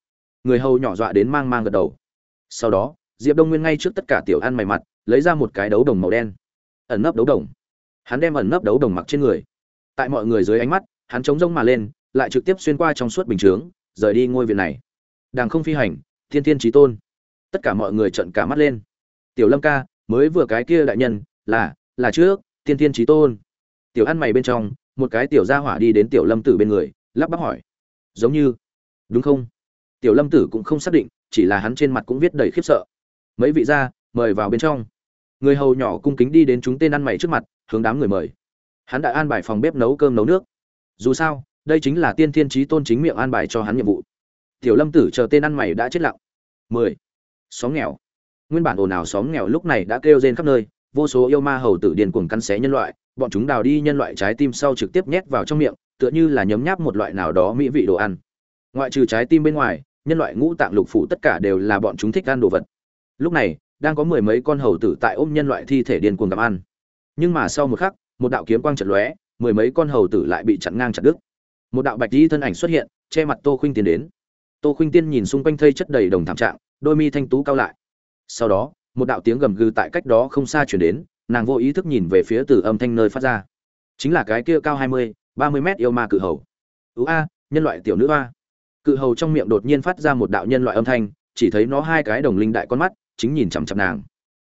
Người hầu nhỏ dọa đến mang mang gật đầu. Sau đó, diệp đông nguyên ngay trước tất cả tiểu ăn mày mặt, lấy ra một cái đấu đồng màu đen. Ẩn nấp đấu đồng. Hắn đem ẩn nấp đấu đồng mặc trên người. Tại mọi người dưới ánh mắt, hắn chống rông mà lên, lại trực tiếp xuyên qua trong suốt bình chướng, rời đi ngôi viện này. Đàng không phi hành thiên thiên trí tôn. Tất cả mọi người trợn cả mắt lên. Tiểu lâm ca, mới vừa cái kia đại nhân, là là trước, thiên thiên trí tôn. Tiểu ăn mày bên trong, một cái tiểu gia hỏa đi đến tiểu lâm tử bên người, lắp bắp hỏi. Giống như, đúng không? Tiểu lâm tử cũng không xác định, chỉ là hắn trên mặt cũng viết đầy khiếp sợ. Mấy vị gia, mời vào bên trong. Người hầu nhỏ cung kính đi đến chúng tên ăn mày trước mặt, hướng đám người mời. Hắn đã an bài phòng bếp nấu cơm nấu nước. Dù sao, đây chính là tiên thiên trí tôn chính miệng an bài cho hắn nhiệm vụ tiểu lâm tử chờ tên ăn mày đã chết lặng. Mười. Xóm nghèo. Nguyên bản ồn ào xóm nghèo lúc này đã kêu rên khắp nơi, vô số yêu ma hầu tử điền cuồng cắn xé nhân loại, bọn chúng đào đi nhân loại trái tim sau trực tiếp nhét vào trong miệng, tựa như là nhấm nháp một loại nào đó mỹ vị đồ ăn. Ngoại trừ trái tim bên ngoài, nhân loại ngũ tạng lục phủ tất cả đều là bọn chúng thích ăn đồ vật. Lúc này, đang có mười mấy con hầu tử tại ôm nhân loại thi thể điên cuồng gặm ăn. Nhưng mà sau một khắc, một đạo kiếm quang trận lóe, mười mấy con hầu tử lại bị chặn ngang chặt đứt. Một đạo bạch di thân ảnh xuất hiện, che mặt tô khuynh tiến đến tô khuynh tiên nhìn xung quanh thây chất đầy đồng thảm trạng, đôi mi thanh tú cao lại. Sau đó, một đạo tiếng gầm gừ tại cách đó không xa chuyển đến, nàng vô ý thức nhìn về phía từ âm thanh nơi phát ra. Chính là cái kia cao hai mươi, ba mươi mét yêu ma cự hầu. Ú a, nhân loại tiểu nữ a cự hầu trong miệng đột nhiên phát ra một đạo nhân loại âm thanh, chỉ thấy nó hai cái đồng linh đại con mắt, chính nhìn chằm chằm nàng.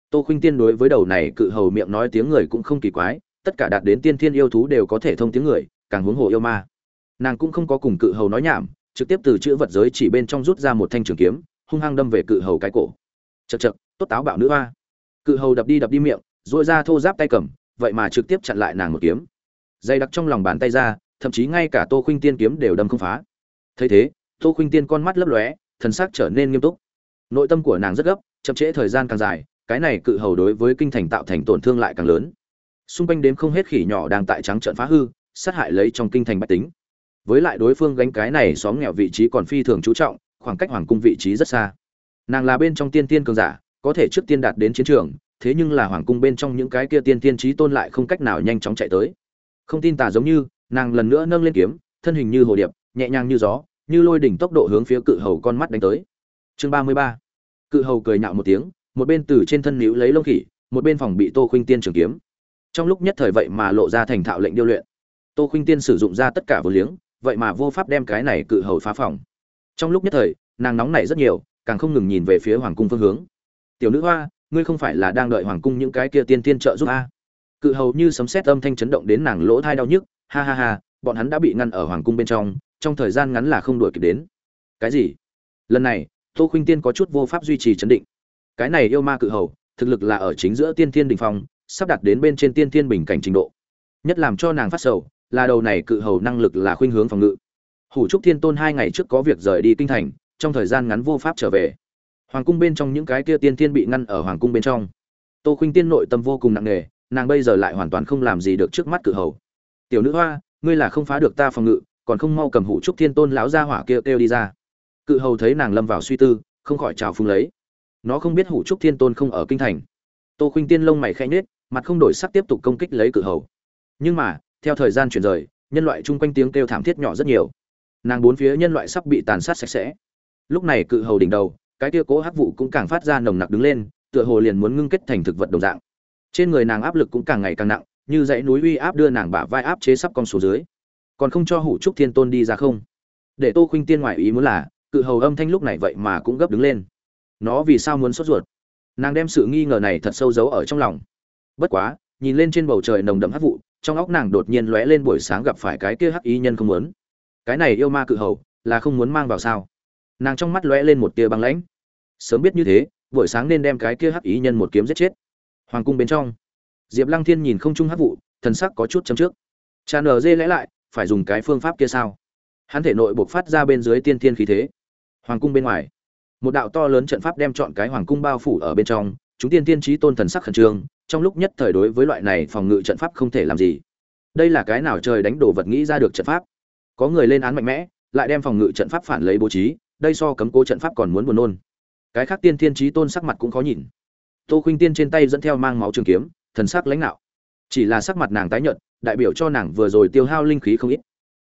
Tô khuynh tiên đối với đầu này cự hầu miệng nói tiếng người cũng không kỳ quái, tất cả đạt đến tiên thiên yêu thú đều có thể thông tiếng người, càng huống hồ yêu ma. Nàng cũng không có cùng cự hầu nói nhảm trực tiếp từ chữ vật giới chỉ bên trong rút ra một thanh trường kiếm, hung hăng đâm về cự hầu cái cổ. Chật chật tốt táo bạo nữ hoa. Cự hầu đập đi đập đi miệng dội ra thô giáp tay cầm, vậy mà trực tiếp chặn lại nàng một kiếm. Dày đặc trong lòng bàn tay ra, thậm chí ngay cả tô khuynh tiên kiếm đều đâm không phá. Thấy thế, tô khuynh tiên con mắt lấp lóe, thần sắc trở nên nghiêm túc. Nội tâm của nàng rất gấp, chậm trễ thời gian càng dài, cái này cự hầu đối với kinh thành tạo thành tổn thương lại càng lớn. Xung quanh đếm không hết khỉ nhỏ đang tại trắng trận phá hư, sát hại lấy trong kinh thành bách tính với lại đối phương gánh cái này xóm nghèo vị trí còn phi thường chú trọng, khoảng cách hoàng cung vị trí rất xa. Nàng là bên trong tiên tiên cường giả, có thể trước tiên đạt đến chiến trường, thế nhưng là hoàng cung bên trong những cái kia tiên tiên trí tôn lại không cách nào nhanh chóng chạy tới. Không tin tả giống như, nàng lần nữa nâng lên kiếm, thân hình như hồ điệp, nhẹ nhàng như gió, như lôi đỉnh tốc độ hướng phía cự hầu con mắt đánh tới. Chương ba mươi ba. Cự hầu cười nhạo một tiếng, một bên từ trên thân níu lấy lông khỉ, một bên phòng bị tô khuynh tiên trường kiếm. Trong lúc nhất thời vậy mà lộ ra thành thạo lệnh điêu luyện. Tô khuynh tiên sử dụng ra tất cả vô liếng vậy mà vô pháp đem cái này cự hầu phá phòng. Trong lúc nhất thời, nàng nóng nảy rất nhiều, càng không ngừng nhìn về phía hoàng cung phương hướng. Tiểu nữ hoa, ngươi không phải là đang đợi hoàng cung những cái kia tiên tiên trợ giúp a? Cự hầu như sấm sét âm thanh chấn động đến nàng lỗ thai đau nhức. Ha ha ha, bọn hắn đã bị ngăn ở hoàng cung bên trong trong thời gian ngắn là không đuổi kịp đến. Cái gì? Lần này, tô khuynh tiên có chút vô pháp duy trì chấn định. Cái này yêu ma cự hầu, thực lực là ở chính giữa tiên thiên đình phong, sắp đặt đến bên trên tiên thiên bình cảnh trình độ. Nhất làm cho nàng phát sầu là đầu này cự hầu năng lực là khuynh hướng phòng ngự. Hủ trúc thiên tôn hai ngày trước có việc rời đi kinh thành, trong thời gian ngắn vô pháp trở về. Hoàng cung bên trong những cái kia tiên thiên bị ngăn ở hoàng cung bên trong. Tô khuynh tiên nội tâm vô cùng nặng nề, nàng bây giờ lại hoàn toàn không làm gì được trước mắt cự hầu. Tiểu nữ hoa, ngươi là không phá được ta phòng ngự, còn không mau cầm hủ trúc thiên tôn lão gia hỏa kia kêu đi ra. Cự hầu thấy nàng lâm vào suy tư, không khỏi trào phúng lấy. Nó không biết hủ trúc thiên tôn không ở kinh thành. Tô khuynh tiên lông mày khẽ nhếch, mặt không đổi sắc tiếp tục công kích lấy cự hầu. Nhưng mà theo thời gian chuyển rời, nhân loại chung quanh tiếng kêu thảm thiết nhỏ rất nhiều. Nàng bốn phía nhân loại sắp bị tàn sát sạch sẽ. Lúc này cự hầu đỉnh đầu, cái tia cố hắc vụ cũng càng phát ra nồng nặc đứng lên, tựa hồ liền muốn ngưng kết thành thực vật đồng dạng. Trên người nàng áp lực cũng càng ngày càng nặng, như dãy núi uy áp đưa nàng bả vai áp chế sắp con số dưới. Còn không cho hủ trúc thiên tôn đi ra không? Để tô khuynh tiên ngoại ý muốn là, cự hầu âm thanh lúc này vậy mà cũng gấp đứng lên. Nó vì sao muốn sốt ruột? Nàng đem sự nghi ngờ này thật sâu giấu ở trong lòng. Bất quá nhìn lên trên bầu trời nồng đậm hắc vụ, trong óc nàng đột nhiên lóe lên buổi sáng gặp phải cái kia hắc ý nhân không muốn. Cái này yêu ma cự hầu, là không muốn mang vào sao? Nàng trong mắt lóe lên một tia băng lãnh. Sớm biết như thế, buổi sáng nên đem cái kia hắc ý nhân một kiếm giết chết. Hoàng cung bên trong, diệp lăng thiên nhìn không trung hắc vụ, thần sắc có chút chấm trước. Cha nở dê lẽ lại, phải dùng cái phương pháp kia sao? Hắn thể nội buộc phát ra bên dưới tiên thiên khí thế. Hoàng cung bên ngoài, một đạo to lớn trận pháp đem chọn cái hoàng cung bao phủ ở bên trong chúng tiên tiên trí tôn thần sắc khẩn trương, trong lúc nhất thời đối với loại này phòng ngự trận pháp không thể làm gì. Đây là cái nào trời đánh đổ vật nghĩ ra được trận pháp? Có người lên án mạnh mẽ, lại đem phòng ngự trận pháp phản lấy bố trí, đây so cấm cố trận pháp còn muốn buồn nôn. Cái khác tiên tiên trí tôn sắc mặt cũng khó nhìn. Tô khuynh tiên trên tay dẫn theo mang máu trường kiếm, thần sắc lãnh đạo chỉ là sắc mặt nàng tái nhợt, đại biểu cho nàng vừa rồi tiêu hao linh khí không ít.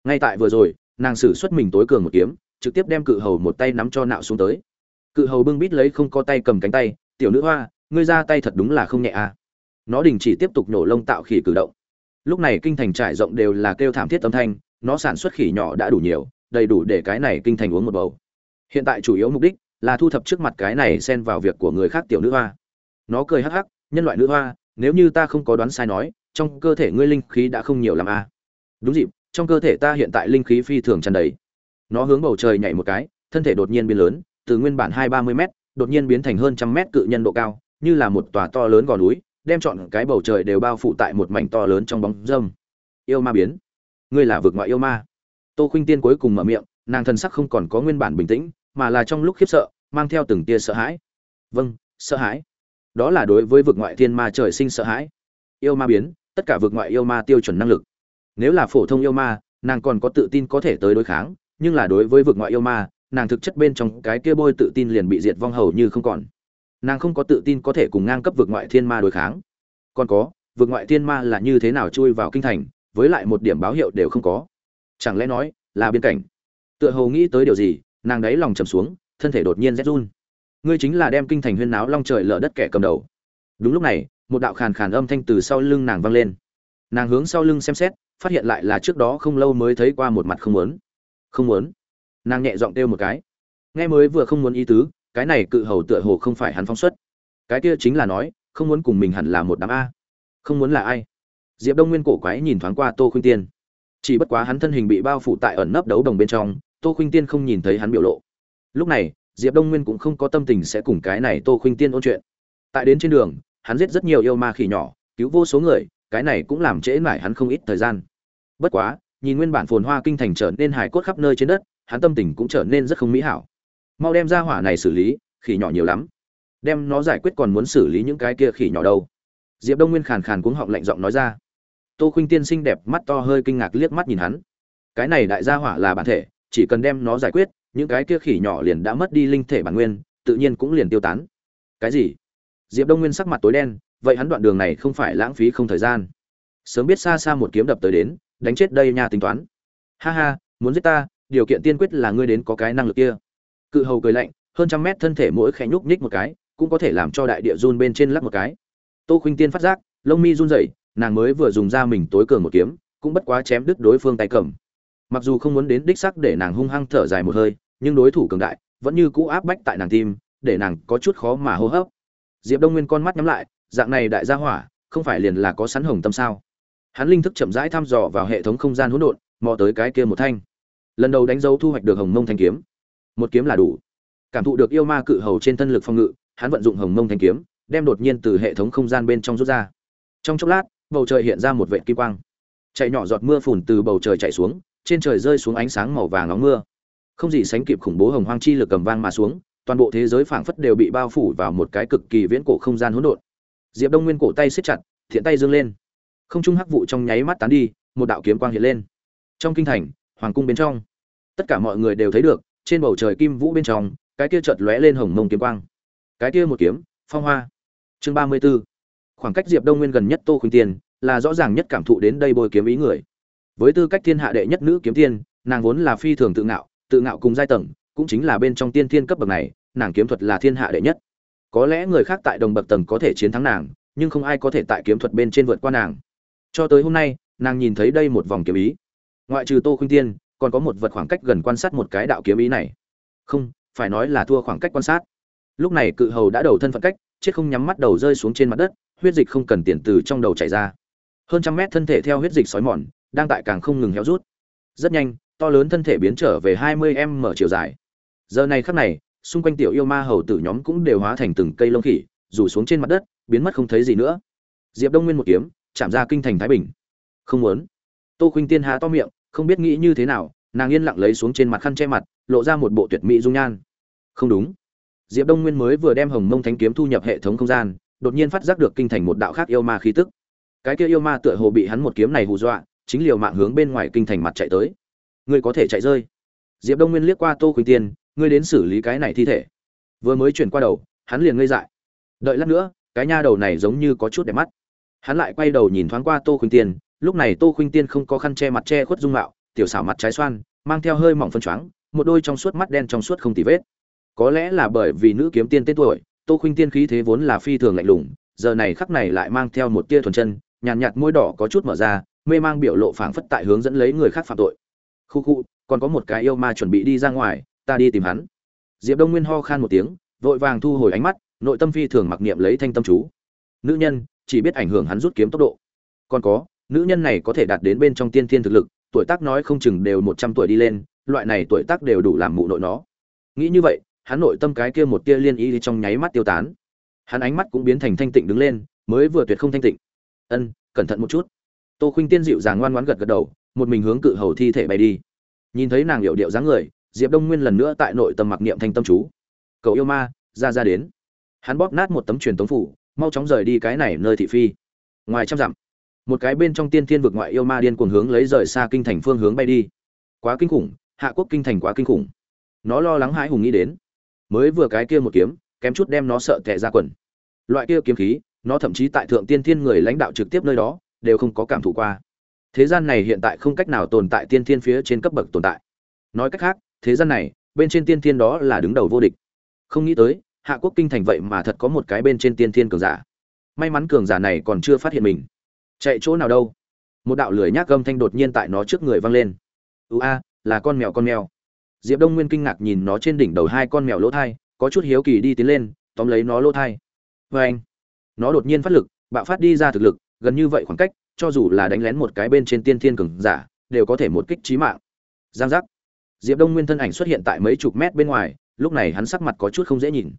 Ngay tại vừa rồi, nàng sử xuất mình tối cường một kiếm, trực tiếp đem cự hầu một tay nắm cho nạo xuống tới. Cự hầu bưng bít lấy không có tay cầm cánh tay, tiểu nữ hoa ngươi ra tay thật đúng là không nhẹ à. Nó đình chỉ tiếp tục nổ lông tạo khỉ cử động. Lúc này kinh thành trải rộng đều là kêu thảm thiết âm thanh, nó sản xuất khỉ nhỏ đã đủ nhiều, đầy đủ để cái này kinh thành uống một bầu. Hiện tại chủ yếu mục đích là thu thập trước mặt cái này xen vào việc của người khác tiểu nữ hoa. Nó cười hắc hắc, nhân loại nữ hoa, nếu như ta không có đoán sai nói, trong cơ thể ngươi linh khí đã không nhiều làm a à. đúng dịp, trong cơ thể ta hiện tại linh khí phi thường tràn đầy. Nó hướng bầu trời nhảy một cái, thân thể đột nhiên biến lớn, từ nguyên bản hai ba mươi m đột nhiên biến thành hơn trăm mét cự nhân độ cao như là một tòa to lớn gò núi, đem chọn cái bầu trời đều bao phủ tại một mảnh to lớn trong bóng dâm. Yêu ma biến. Ngươi là vực ngoại yêu ma. Tô khuynh tiên cuối cùng mở miệng, nàng thần sắc không còn có nguyên bản bình tĩnh, mà là trong lúc khiếp sợ, mang theo từng tia sợ hãi. Vâng sợ hãi. Đó là đối với vực ngoại thiên ma trời sinh sợ hãi. Yêu ma biến, tất cả vực ngoại yêu ma tiêu chuẩn năng lực. Nếu là phổ thông yêu ma, nàng còn có tự tin có thể tới đối kháng, nhưng là đối với vực ngoại yêu ma, nàng thực chất bên trong cái kia bôi tự tin liền bị diệt vong hầu như không còn nàng không có tự tin có thể cùng ngang cấp vượt ngoại thiên ma đối kháng. Còn có vượt ngoại thiên ma là như thế nào chui vào kinh thành, với lại một điểm báo hiệu đều không có. Chẳng lẽ nói, là biên cảnh? Tựa hồ nghĩ tới điều gì, nàng đáy lòng trầm xuống, thân thể đột nhiên rét run. Ngươi chính là đem kinh thành huyên náo long trời lở đất kẻ cầm đầu. Đúng lúc này, một đạo khàn khàn âm thanh từ sau lưng nàng vang lên. Nàng hướng sau lưng xem xét, phát hiện lại là trước đó không lâu mới thấy qua một mặt không muốn. Không muốn? Nàng nhẹ giọng kêu một cái. Nghe mới vừa không muốn ý tứ cái này cự hầu tựa hồ không phải hắn phóng xuất. Cái kia chính là nói, không muốn cùng mình hẳn là một đám a. Không muốn là ai? Diệp đông nguyên cổ quái nhìn thoáng qua tô khuynh tiên. Chỉ bất quá hắn thân hình bị bao phủ tại ẩn nấp đấu đồng bên trong, tô khuynh tiên không nhìn thấy hắn biểu lộ. Lúc này, diệp đông nguyên cũng không có tâm tình sẽ cùng cái này tô khuynh tiên ôn chuyện. Tại đến trên đường, hắn giết rất nhiều yêu ma khỉ nhỏ, cứu vô số người, cái này cũng làm trễ mải hắn không ít thời gian. Bất quá, nhìn nguyên bản phồn hoa kinh thành trở nên hài cốt khắp nơi trên đất, hắn tâm tình cũng trở nên rất không mỹ hảo mau đem ra hỏa này xử lý, khỉ nhỏ nhiều lắm. Đem nó giải quyết còn muốn xử lý những cái kia khỉ nhỏ đâu. Diệp đông nguyên khàn khàn cuống họng lạnh giọng nói ra. Tô khuynh tiên xinh đẹp mắt to hơi kinh ngạc liếc mắt nhìn hắn. Cái này đại gia hỏa là bản thể, chỉ cần đem nó giải quyết, những cái kia khỉ nhỏ liền đã mất đi linh thể bản nguyên, tự nhiên cũng liền tiêu tán. Cái gì? Diệp đông nguyên sắc mặt tối đen, vậy hắn đoạn đường này không phải lãng phí không thời gian. Sớm biết xa xa một kiếm đập tới đến, đánh chết đây nha tính toán. Ha ha, muốn giết ta, điều kiện tiên quyết là ngươi đến có cái năng lực kia cự hầu cười lạnh, hơn trăm mét thân thể mỗi khẽ nhúc nhích một cái, cũng có thể làm cho đại địa run bên trên lắc một cái. Tô khuynh tiên phát giác, lông mi run rẩy, nàng mới vừa dùng ra mình tối cường một kiếm, cũng bất quá chém đứt đối phương tay cầm. Mặc dù không muốn đến đích sắc để nàng hung hăng thở dài một hơi, nhưng đối thủ cường đại, vẫn như cũ áp bách tại nàng tim, để nàng có chút khó mà hô hấp. Diệp đông nguyên con mắt nhắm lại, dạng này đại gia hỏa, không phải liền là có sắn hồng tâm sao? Hắn linh thức chậm rãi thăm dò vào hệ thống không gian hỗn độn, mò tới cái kia một thanh. Lần đầu đánh dấu thu hoạch được hồng mông thanh kiếm một kiếm là đủ. Cảm thụ được yêu ma cự hầu trên thân lực phong ngự, hắn vận dụng hồng mông thanh kiếm, đem đột nhiên từ hệ thống không gian bên trong rút ra. Trong chốc lát, bầu trời hiện ra một vệ kim quang. Chạy nhỏ giọt mưa phùn từ bầu trời chạy xuống, trên trời rơi xuống ánh sáng màu vàng nóng mưa. Không gì sánh kịp khủng bố hồng hoang chi lực cầm vang mà xuống, toàn bộ thế giới phảng phất đều bị bao phủ vào một cái cực kỳ viễn cổ không gian hỗn độn. Diệp đông nguyên cổ tay siết chặt, thiện tay dương lên. Không trung hắc vụ trong nháy mắt tán đi, một đạo kiếm quang hiện lên. Trong kinh thành, hoàng cung bên trong, tất cả mọi người đều thấy được trên bầu trời kim vũ bên trong, cái kia chợt lóe lên hồng mông kiếm quang. Cái kia một kiếm, phong hoa. Chương ba mươi 34. khoảng cách diệp đông nguyên gần nhất tô khuynh tiên, là rõ ràng nhất cảm thụ đến đây bôi kiếm ý người. Với tư cách thiên hạ đệ nhất nữ kiếm tiên, nàng vốn là phi thường tự ngạo tự ngạo cùng giai tầng, cũng chính là bên trong tiên thiên cấp bậc này, nàng kiếm thuật là thiên hạ đệ nhất. Có lẽ người khác tại đồng bậc tầng có thể chiến thắng nàng, nhưng không ai có thể tại kiếm thuật bên trên vượt qua nàng. Cho tới hôm nay, nàng nhìn thấy đây một vòng kiếm ý. Ngoại trừ tô khuynh tiên còn có một vật khoảng cách gần quan sát một cái đạo kiếm ý này. Không, phải nói là thua khoảng cách quan sát. Lúc này cự hầu đã đầu thân phận cách, chết không nhắm mắt đầu rơi xuống trên mặt đất, huyết dịch không cần tiền từ trong đầu chảy ra. Hơn trăm mét thân thể theo huyết dịch sói mòn, đang tại càng không ngừng héo rút. Rất nhanh, to lớn thân thể biến trở về hai mươi m chiều dài. Giờ này khắc này, xung quanh tiểu yêu ma hầu tử nhóm cũng đều hóa thành từng cây lông khỉ, rủ xuống trên mặt đất, biến mất không thấy gì nữa. Diệp đông nguyên một kiếm, chạm ra kinh thành thái bình. Không muốn. Tô khuynh tiên há to miệng không biết nghĩ như thế nào, nàng yên lặng lấy xuống trên mặt khăn che mặt, lộ ra một bộ tuyệt mỹ dung nhan. Không đúng. Diệp đông nguyên mới vừa đem hồng mông thánh kiếm thu nhập hệ thống không gian, đột nhiên phát giác được kinh thành một đạo khác yêu ma khí tức. Cái kia yêu ma tựa hồ bị hắn một kiếm này hù dọa, chính liều mạng hướng bên ngoài kinh thành mặt chạy tới. Ngươi có thể chạy rơi. Diệp đông nguyên liếc qua tô khuynh tiên, ngươi đến xử lý cái này thi thể. Vừa mới chuyển qua đầu, hắn liền ngây dại. Đợi lát nữa, cái nha đầu này giống như có chút đẹp mắt. Hắn lại quay đầu nhìn thoáng qua tô khuynh tiên lúc này tô khuynh tiên không có khăn che mặt che khuất dung mạo tiểu xảo mặt trái xoan mang theo hơi mỏng phân choáng một đôi trong suốt mắt đen trong suốt không tì vết. Có lẽ là bởi vì nữ kiếm tiên tên tuổi tô khuynh tiên khí thế vốn là phi thường lạnh lùng giờ này khắc này lại mang theo một tia thuần chân nhàn nhạt, nhạt môi đỏ có chút mở ra mê mang biểu lộ phảng phất tại hướng dẫn lấy người khác phạm tội. Khu khu còn có một cái yêu ma chuẩn bị đi ra ngoài ta đi tìm hắn. Diệp đông nguyên ho khan một tiếng vội vàng thu hồi ánh mắt nội tâm phi thường mặc niệm lấy thanh tâm chú. Nữ nhân chỉ biết ảnh hưởng hắn rút kiếm tốc độ. Còn có nữ nhân này có thể đạt đến bên trong tiên thiên thực lực, tuổi tác nói không chừng đều một trăm tuổi đi lên, loại này tuổi tác đều đủ làm mụ nội nó. Nghĩ như vậy, hắn nội tâm cái kia một tia liên ý trong nháy mắt tiêu tán. Hắn ánh mắt cũng biến thành thanh tịnh đứng lên, mới vừa tuyệt không thanh tịnh. Ân, cẩn thận một chút. Tô khuynh tiên dịu dàng ngoan ngoãn gật gật đầu, một mình hướng cự hầu thi thể bay đi. Nhìn thấy nàng hiệu điệu dáng người, diệp đông nguyên lần nữa tại nội tâm mặc niệm thanh tâm chú. Cậu yêu ma, ra ra đến. Hắn bóp nát một tấm truyền tống phủ, mau chóng rời đi cái này nơi thị phi. Ngoài trăm dặm một cái bên trong tiên thiên vực ngoại yêu ma điên cuồng hướng lấy rời xa kinh thành phương hướng bay đi. Quá kinh khủng, hạ quốc kinh thành quá kinh khủng. Nó lo lắng hãi hùng nghĩ đến. Mới vừa cái kia một kiếm, kém chút đem nó sợ tệ ra quần. Loại kia kiếm khí, nó thậm chí tại thượng tiên thiên người lãnh đạo trực tiếp nơi đó, đều không có cảm thụ qua. Thế gian này hiện tại không cách nào tồn tại tiên thiên phía trên cấp bậc tồn tại. Nói cách khác, thế gian này, bên trên tiên thiên đó là đứng đầu vô địch. Không nghĩ tới, hạ quốc kinh thành vậy mà thật có một cái bên trên tiên thiên cường giả. May mắn cường giả này còn chưa phát hiện mình chạy chỗ nào đâu? Một đạo lười nhác gâm thanh đột nhiên tại nó trước người vang lên. Ưu a, là con mèo con mèo. Diệp đông nguyên kinh ngạc nhìn nó trên đỉnh đầu hai con mèo lỗ thai, có chút hiếu kỳ đi tiến lên, tóm lấy nó lỗ thai. Vê anh, nó đột nhiên phát lực, bạo phát đi ra thực lực, gần như vậy khoảng cách, cho dù là đánh lén một cái bên trên tiên thiên cường giả, đều có thể một kích trí mạng. Giang giác. Diệp đông nguyên thân ảnh xuất hiện tại mấy chục mét bên ngoài, lúc này hắn sắc mặt có chút không dễ nhìn.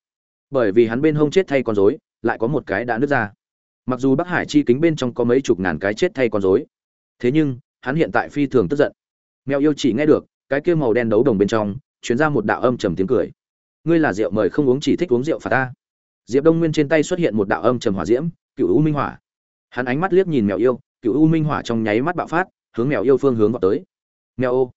Bởi vì hắn bên hông chết thay con rối, lại có một cái đã nứt ra mặc dù bắc hải chi kính bên trong có mấy chục ngàn cái chết thay con rối, thế nhưng, hắn hiện tại phi thường tức giận. Mèo yêu chỉ nghe được, cái kia màu đen đấu đồng bên trong chuyến ra một đạo âm trầm tiếng cười. Ngươi là rượu mời không uống chỉ thích uống rượu phạt ta. Diệp đông nguyên trên tay xuất hiện một đạo âm trầm hỏa diễm cựu u minh hỏa. Hắn ánh mắt liếc nhìn mèo yêu cựu u minh hỏa trong nháy mắt bạo phát, hướng mèo yêu phương hướng vào tới. Mèo ô.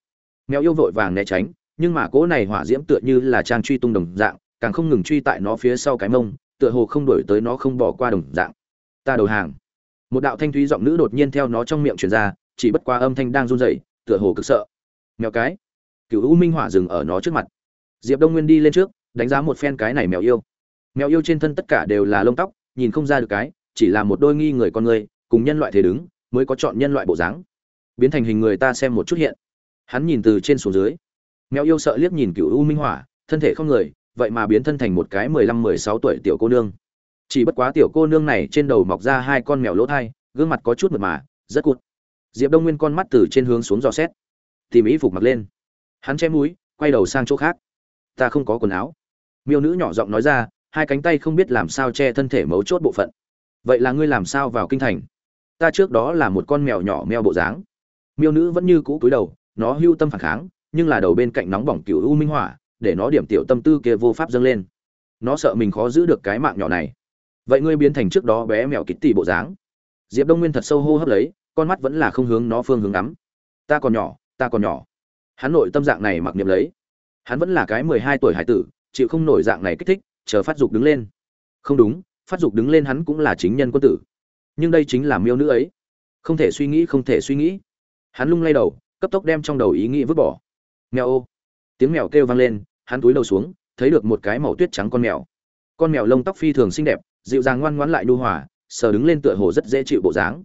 Mèo yêu vội vàng né tránh, nhưng mà cỗ này hỏa diễm tựa như là trang truy tung đồng dạng, càng không ngừng truy tại nó phía sau cái mông, tựa hồ không đổi tới nó không bỏ qua đồng dạng ta đầu hàng. Một đạo thanh thúy giọng nữ đột nhiên theo nó trong miệng truyền ra, chỉ bất qua âm thanh đang run rẩy, tựa hồ cực sợ. Mèo cái. Cựu u minh hỏa dừng ở nó trước mặt. Diệp đông nguyên đi lên trước, đánh giá một phen cái này mèo yêu. Mèo yêu trên thân tất cả đều là lông tóc, nhìn không ra được cái, chỉ là một đôi nghi người con người, cùng nhân loại thế đứng, mới có chọn nhân loại bộ dáng. Biến thành hình người ta xem một chút hiện. Hắn nhìn từ trên xuống dưới. Mèo yêu sợ liếc nhìn cựu u minh hỏa, thân thể không người, vậy mà biến thân thành một cái mười lăm, mười sáu tuổi tiểu cô nương chỉ bất quá tiểu cô nương này trên đầu mọc ra hai con mèo lỗ thai, gương mặt có chút mượt mà, rất cụt. Diệp đông nguyên con mắt từ trên hướng xuống dò xét, tìm ý phục mặc lên. Hắn che mũi, quay đầu sang chỗ khác. Ta không có quần áo. Miêu nữ nhỏ giọng nói ra, hai cánh tay không biết làm sao che thân thể mấu chốt bộ phận. Vậy là ngươi làm sao vào kinh thành? Ta trước đó là một con mèo nhỏ mèo bộ dáng. Miêu nữ vẫn như cũ cúi đầu, nó hưu tâm phản kháng, nhưng là đầu bên cạnh nóng bỏng cựu u minh hỏa, để nó điểm tiểu tâm tư kia vô pháp dâng lên. Nó sợ mình khó giữ được cái mạng nhỏ này vậy ngươi biến thành trước đó bé mèo kịt tỉ bộ dáng. Diệp đông nguyên thật sâu hô hấp lấy, con mắt vẫn là không hướng nó phương hướng ngắm. Ta còn nhỏ, ta còn nhỏ. Hắn nội tâm dạng này mặc niệm lấy. Hắn vẫn là cái mười hai tuổi hải tử, chịu không nổi dạng này kích thích, chờ phát dục đứng lên. Không đúng, phát dục đứng lên hắn cũng là chính nhân quân tử. Nhưng đây chính là miêu nữ ấy. Không thể suy nghĩ, không thể suy nghĩ. Hắn lung lay đầu, cấp tốc đem trong đầu ý nghĩ vứt bỏ. Mèo ô. Tiếng mèo kêu vang lên, hắn túi đầu xuống, thấy được một cái màu tuyết trắng con mèo. Con mèo lông tóc phi thường xinh đẹp dịu dàng ngoan ngoãn lại nhu hòa, sờ đứng lên tựa hồ rất dễ chịu bộ dáng.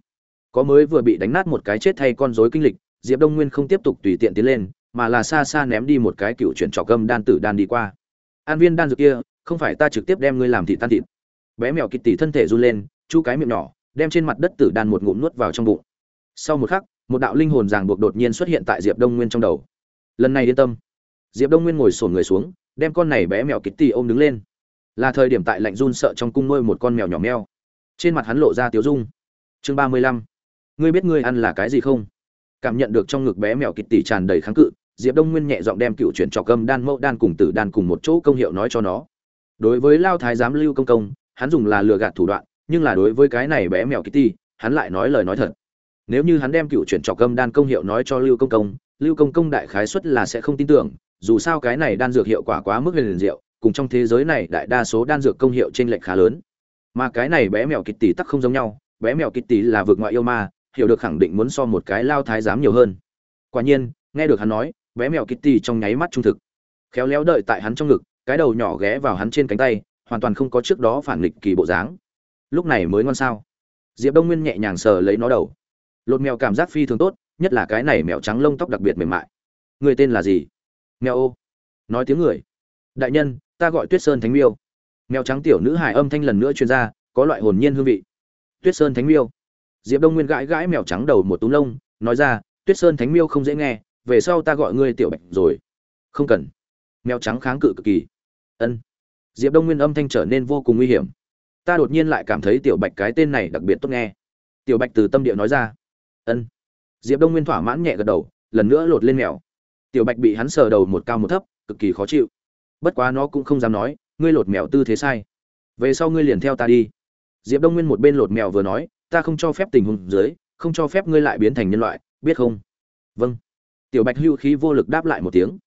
Có mới vừa bị đánh nát một cái chết thay con rối kinh lịch, diệp đông nguyên không tiếp tục tùy tiện tiến lên, mà là xa xa ném đi một cái cựu chuyển trọc gâm đan tử đan đi qua. An viên đan dược kia, không phải ta trực tiếp đem ngươi làm thịt tan thịt. Bé mèo kịt tỉ thân thể run lên, chu cái miệng nhỏ, đem trên mặt đất tử đan một ngụm nuốt vào trong bụng. Sau một khắc, một đạo linh hồn ràng buộc đột nhiên xuất hiện tại diệp đông nguyên trong đầu. Lần này yên tâm. Diệp đông nguyên ngồi xổm người xuống, đem con này bé mèo kịt tỉ ôm đứng lên là thời điểm tại lạnh run sợ trong cung nuôi một con mèo nhỏ meo. Trên mặt hắn lộ ra tiếu dung. Chương ba mươi lăm. Ngươi biết ngươi ăn là cái gì không? Cảm nhận được trong ngực bé mèo kịt tỉ tràn đầy kháng cự, diệp đông nguyên nhẹ giọng đem cựu chuyển trọc cơm đan, mẫu đan cùng tử đan cùng một chỗ công hiệu nói cho nó. Đối với lao thái giám lưu công công, hắn dùng là lừa gạt thủ đoạn, nhưng là đối với cái này bé mèo kitty hắn lại nói lời nói thật. Nếu như hắn đem cựu chuyển trọc cơm đan công hiệu nói cho lưu công công, lưu công công đại khái suất là sẽ không tin tưởng, dù sao cái này đan dược hiệu quả quá mức huyền diệu cùng trong thế giới này đại đa số đan dược công hiệu trên lệch khá lớn. Mà cái này bé mèo kịch tỷ tắc không giống nhau, bé mèo kịch tỷ là vượt ngoại yêu ma, hiểu được khẳng định muốn so một cái lao thái giám nhiều hơn. Quả nhiên, nghe được hắn nói, bé mèo kitty trong nháy mắt trung thực. Khéo léo đợi tại hắn trong ngực, cái đầu nhỏ ghé vào hắn trên cánh tay, hoàn toàn không có trước đó phản nghịch kỳ bộ dáng. Lúc này mới ngon sao? Diệp đông nguyên nhẹ nhàng sờ lấy nó đầu. Lột mèo cảm giác phi thường tốt, nhất là cái này mèo trắng lông tóc đặc biệt mềm mại. Người tên là gì? Mèo ô. Nói tiếng người. Đại nhân ta gọi tuyết sơn thánh miêu. Mèo trắng tiểu nữ hải âm thanh lần nữa chuyên ra, có loại hồn nhiên hương vị. Tuyết sơn thánh miêu. Diệp đông nguyên gãi gãi mèo trắng đầu một túm lông, nói ra, tuyết sơn thánh miêu không dễ nghe, về sau ta gọi ngươi tiểu bạch rồi. Không cần. Mèo trắng kháng cự cực kỳ. Ân. Diệp đông nguyên âm thanh trở nên vô cùng nguy hiểm. Ta đột nhiên lại cảm thấy tiểu bạch cái tên này đặc biệt tốt nghe. Tiểu bạch từ tâm địa nói ra, ân. Diệp đông nguyên thỏa mãn nhẹ gật đầu, lần nữa lột lên mèo. Tiểu bạch bị hắn sờ đầu một cao một thấp, cực kỳ khó chịu bất quá nó cũng không dám nói, ngươi lột mèo tư thế sai. Về sau ngươi liền theo ta đi. Diệp đông nguyên một bên lột mèo vừa nói, ta không cho phép tình huống dưới, không cho phép ngươi lại biến thành nhân loại, biết không? Vâng. Tiểu bạch hưu khí vô lực đáp lại một tiếng.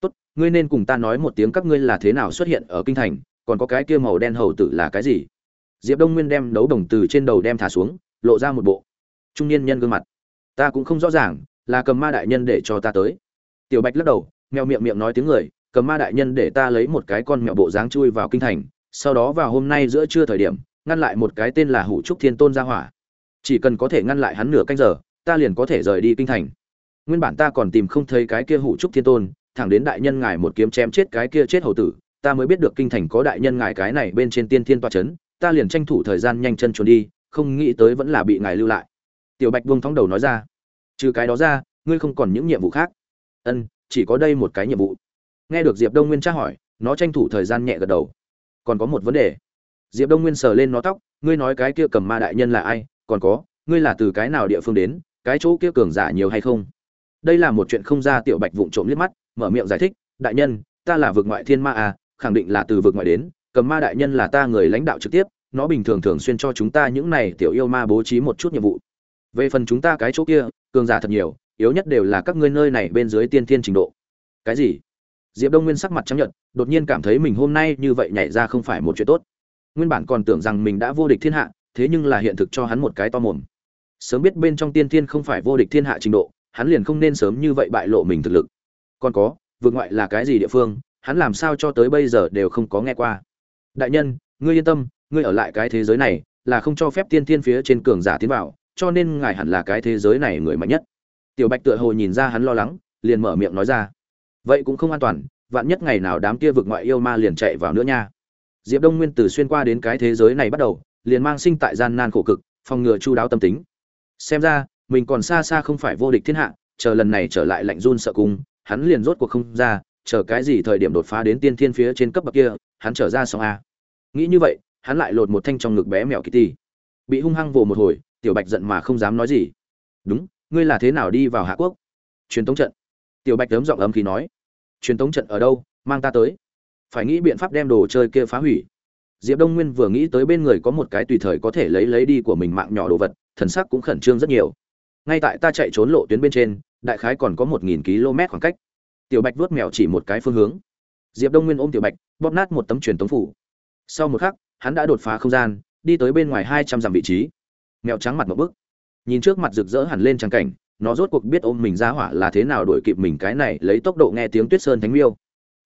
Tốt, ngươi nên cùng ta nói một tiếng các ngươi là thế nào xuất hiện ở kinh thành, còn có cái kia màu đen hầu tử là cái gì? Diệp đông nguyên đem đấu đồng từ trên đầu đem thả xuống, lộ ra một bộ trung niên nhân gương mặt. Ta cũng không rõ ràng, là cầm ma đại nhân để cho ta tới. Tiểu bạch lắc đầu mèo miệng miệng nói tiếng người cầm ma đại nhân để ta lấy một cái con mèo bộ dáng chui vào kinh thành, sau đó vào hôm nay giữa trưa thời điểm, ngăn lại một cái tên là hủ trúc thiên tôn gia hỏa. Chỉ cần có thể ngăn lại hắn nửa canh giờ, ta liền có thể rời đi kinh thành. Nguyên bản ta còn tìm không thấy cái kia hủ trúc thiên tôn, thẳng đến đại nhân ngài một kiếm chém chết cái kia chết hầu tử, ta mới biết được kinh thành có đại nhân ngài cái này bên trên tiên thiên toa chấn, ta liền tranh thủ thời gian nhanh chân trốn đi, không nghĩ tới vẫn là bị ngài lưu lại. Tiểu bạch buông thóng đầu nói ra, trừ cái đó ra, ngươi không còn những nhiệm vụ khác. Ân, chỉ có đây một cái nhiệm vụ nghe được diệp đông nguyên tra hỏi, nó tranh thủ thời gian nhẹ gật đầu. Còn có một vấn đề. Diệp đông nguyên sờ lên nó tóc, ngươi nói cái kia cầm ma đại nhân là ai? Còn có, ngươi là từ cái nào địa phương đến? Cái chỗ kia cường giả nhiều hay không? Đây là một chuyện không ra tiểu bạch vụng trộm liếc mắt, mở miệng giải thích, đại nhân, ta là vực ngoại thiên ma à khẳng định là từ vực ngoại đến. Cầm ma đại nhân là ta người lãnh đạo trực tiếp, nó bình thường thường xuyên cho chúng ta những này tiểu yêu ma bố trí một chút nhiệm vụ. Về phần chúng ta cái chỗ kia, cường giả thật nhiều, yếu nhất đều là các ngươi nơi này bên dưới tiên thiên trình độ. Cái gì? Diệp đông nguyên sắc mặt chấp nhận đột nhiên cảm thấy mình hôm nay như vậy nhảy ra không phải một chuyện tốt. Nguyên bản còn tưởng rằng mình đã vô địch thiên hạ, thế nhưng là hiện thực cho hắn một cái to mồm. Sớm biết bên trong tiên thiên không phải vô địch thiên hạ trình độ, hắn liền không nên sớm như vậy bại lộ mình thực lực. Còn có, vượt ngoại là cái gì địa phương, hắn làm sao cho tới bây giờ đều không có nghe qua. Đại nhân, ngươi yên tâm, ngươi ở lại cái thế giới này, là không cho phép tiên thiên phía trên cường giả tiến vào, cho nên ngài hẳn là cái thế giới này người mạnh nhất. Tiểu bạch tựa hồ nhìn ra hắn lo lắng, liền mở miệng nói ra vậy cũng không an toàn, vạn nhất ngày nào đám kia vực ngoại yêu ma liền chạy vào nữa nha. Diệp đông nguyên từ xuyên qua đến cái thế giới này bắt đầu, liền mang sinh tại gian nan khổ cực, phòng ngừa chu đáo tâm tính. Xem ra, mình còn xa xa không phải vô địch thiên hạ, chờ lần này trở lại lạnh run sợ cung hắn liền rốt cuộc không ra, chờ cái gì thời điểm đột phá đến tiên thiên phía trên cấp bậc kia, hắn trở ra song a. Nghĩ như vậy, hắn lại lột một thanh trong ngực bé mèo kitty. Bị hung hăng vồ một hồi, tiểu bạch giận mà không dám nói gì. Đúng, ngươi là thế nào đi vào hạ quốc? Truyền tống trận tiểu bạch ấm giọng ấm khí nói, truyền tống trận ở đâu? Mang ta tới. Phải nghĩ biện pháp đem đồ chơi kia phá hủy. Diệp đông nguyên vừa nghĩ tới bên người có một cái tùy thời có thể lấy lấy đi của mình mạng nhỏ đồ vật, thần sắc cũng khẩn trương rất nhiều. Ngay tại ta chạy trốn lộ tuyến bên trên, đại khái còn có một nghìn km khoảng cách. Tiểu bạch vuốt mèo chỉ một cái phương hướng. Diệp đông nguyên ôm tiểu bạch, bóp nát một tấm truyền tống phủ. Sau một khắc, hắn đã đột phá không gian, đi tới bên ngoài hai trăm dặm vị trí. Mèo trắng mặt một bức. Nhìn trước mặt rực rỡ hẳn lên trắng cảnh nó rốt cuộc biết ôm mình ra hỏa là thế nào đuổi kịp mình cái này, lấy tốc độ nghe tiếng tuyết sơn thánh miêu.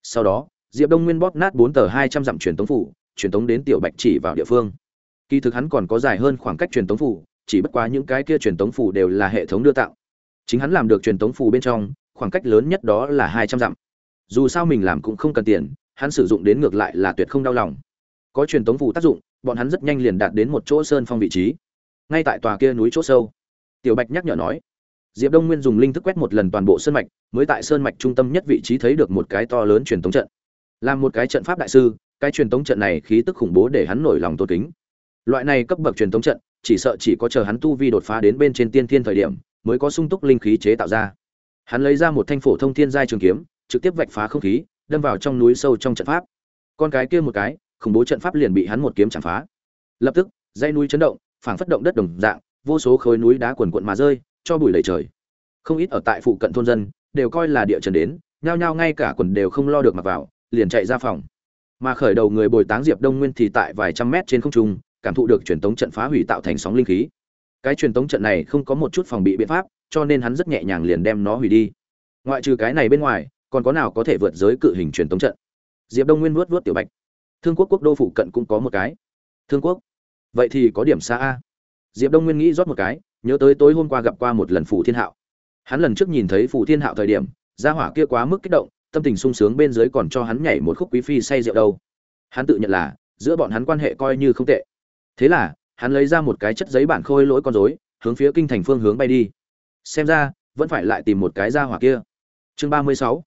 Sau đó, diệp đông nguyên bóp nát bốn tờ hai trăm dặm truyền tống phủ, truyền tống đến tiểu bạch chỉ vào địa phương. Kỳ thực hắn còn có dài hơn khoảng cách truyền tống phủ, chỉ bất quá những cái kia truyền tống phủ đều là hệ thống đưa tạo chính hắn làm được truyền tống phủ bên trong, khoảng cách lớn nhất đó là hai trăm dặm. Dù sao mình làm cũng không cần tiền, hắn sử dụng đến ngược lại là tuyệt không đau lòng. Có truyền tống phủ tác dụng, bọn hắn rất nhanh liền đạt đến một chỗ sơn phong vị trí. Ngay tại tòa kia núi chỗ sâu, tiểu bạch nhắc nhở nói diệp đông nguyên dùng linh thức quét một lần toàn bộ sơn mạch, mới tại sơn mạch trung tâm nhất vị trí thấy được một cái to lớn truyền tống trận. Làm một cái trận pháp đại sư, cái truyền tống trận này khí tức khủng bố để hắn nổi lòng tôn kính. Loại này cấp bậc truyền tống trận, chỉ sợ chỉ có chờ hắn tu vi đột phá đến bên trên tiên thiên thời điểm, mới có sung túc linh khí chế tạo ra. Hắn lấy ra một thanh phổ thông thiên giai trường kiếm, trực tiếp vạch phá không khí, đâm vào trong núi sâu trong trận pháp. Con cái kia một cái, khủng bố trận pháp liền bị hắn một kiếm chạm phá. Lập tức, dãy núi chấn động, phảng phất động đất đồng dạng, vô số khối núi đá cuồn cuộn mà rơi cho bụi đầy trời. Không ít ở tại phụ cận thôn dân đều coi là địa trần đến, nhao nhao ngay cả quần đều không lo được mặc vào, liền chạy ra phòng. Mà khởi đầu người bồi táng diệp đông nguyên thì tại vài trăm mét trên không trung, cảm thụ được truyền tống trận phá hủy tạo thành sóng linh khí. Cái truyền tống trận này không có một chút phòng bị biện pháp, cho nên hắn rất nhẹ nhàng liền đem nó hủy đi. Ngoại trừ cái này bên ngoài, còn có nào có thể vượt giới cự hình truyền tống trận? Diệp đông nguyên vuốt vuốt tiểu bạch. Thương quốc quốc đô phụ cận cũng có một cái. Thương quốc? Vậy thì có điểm xa a. Diệp đông nguyên nghĩ rót một cái nhớ tới tối hôm qua gặp qua một lần phủ thiên hạo. Hắn lần trước nhìn thấy phủ thiên hạo thời điểm, gia hỏa kia quá mức kích động, tâm tình sung sướng bên dưới còn cho hắn nhảy một khúc quý phi say rượu đâu. Hắn tự nhận là, giữa bọn hắn quan hệ coi như không tệ. Thế là, hắn lấy ra một cái chất giấy bản khôi lỗi con rối, hướng phía kinh thành phương hướng bay đi. Xem ra, vẫn phải lại tìm một cái gia hỏa kia. Chương ba mươi sáu.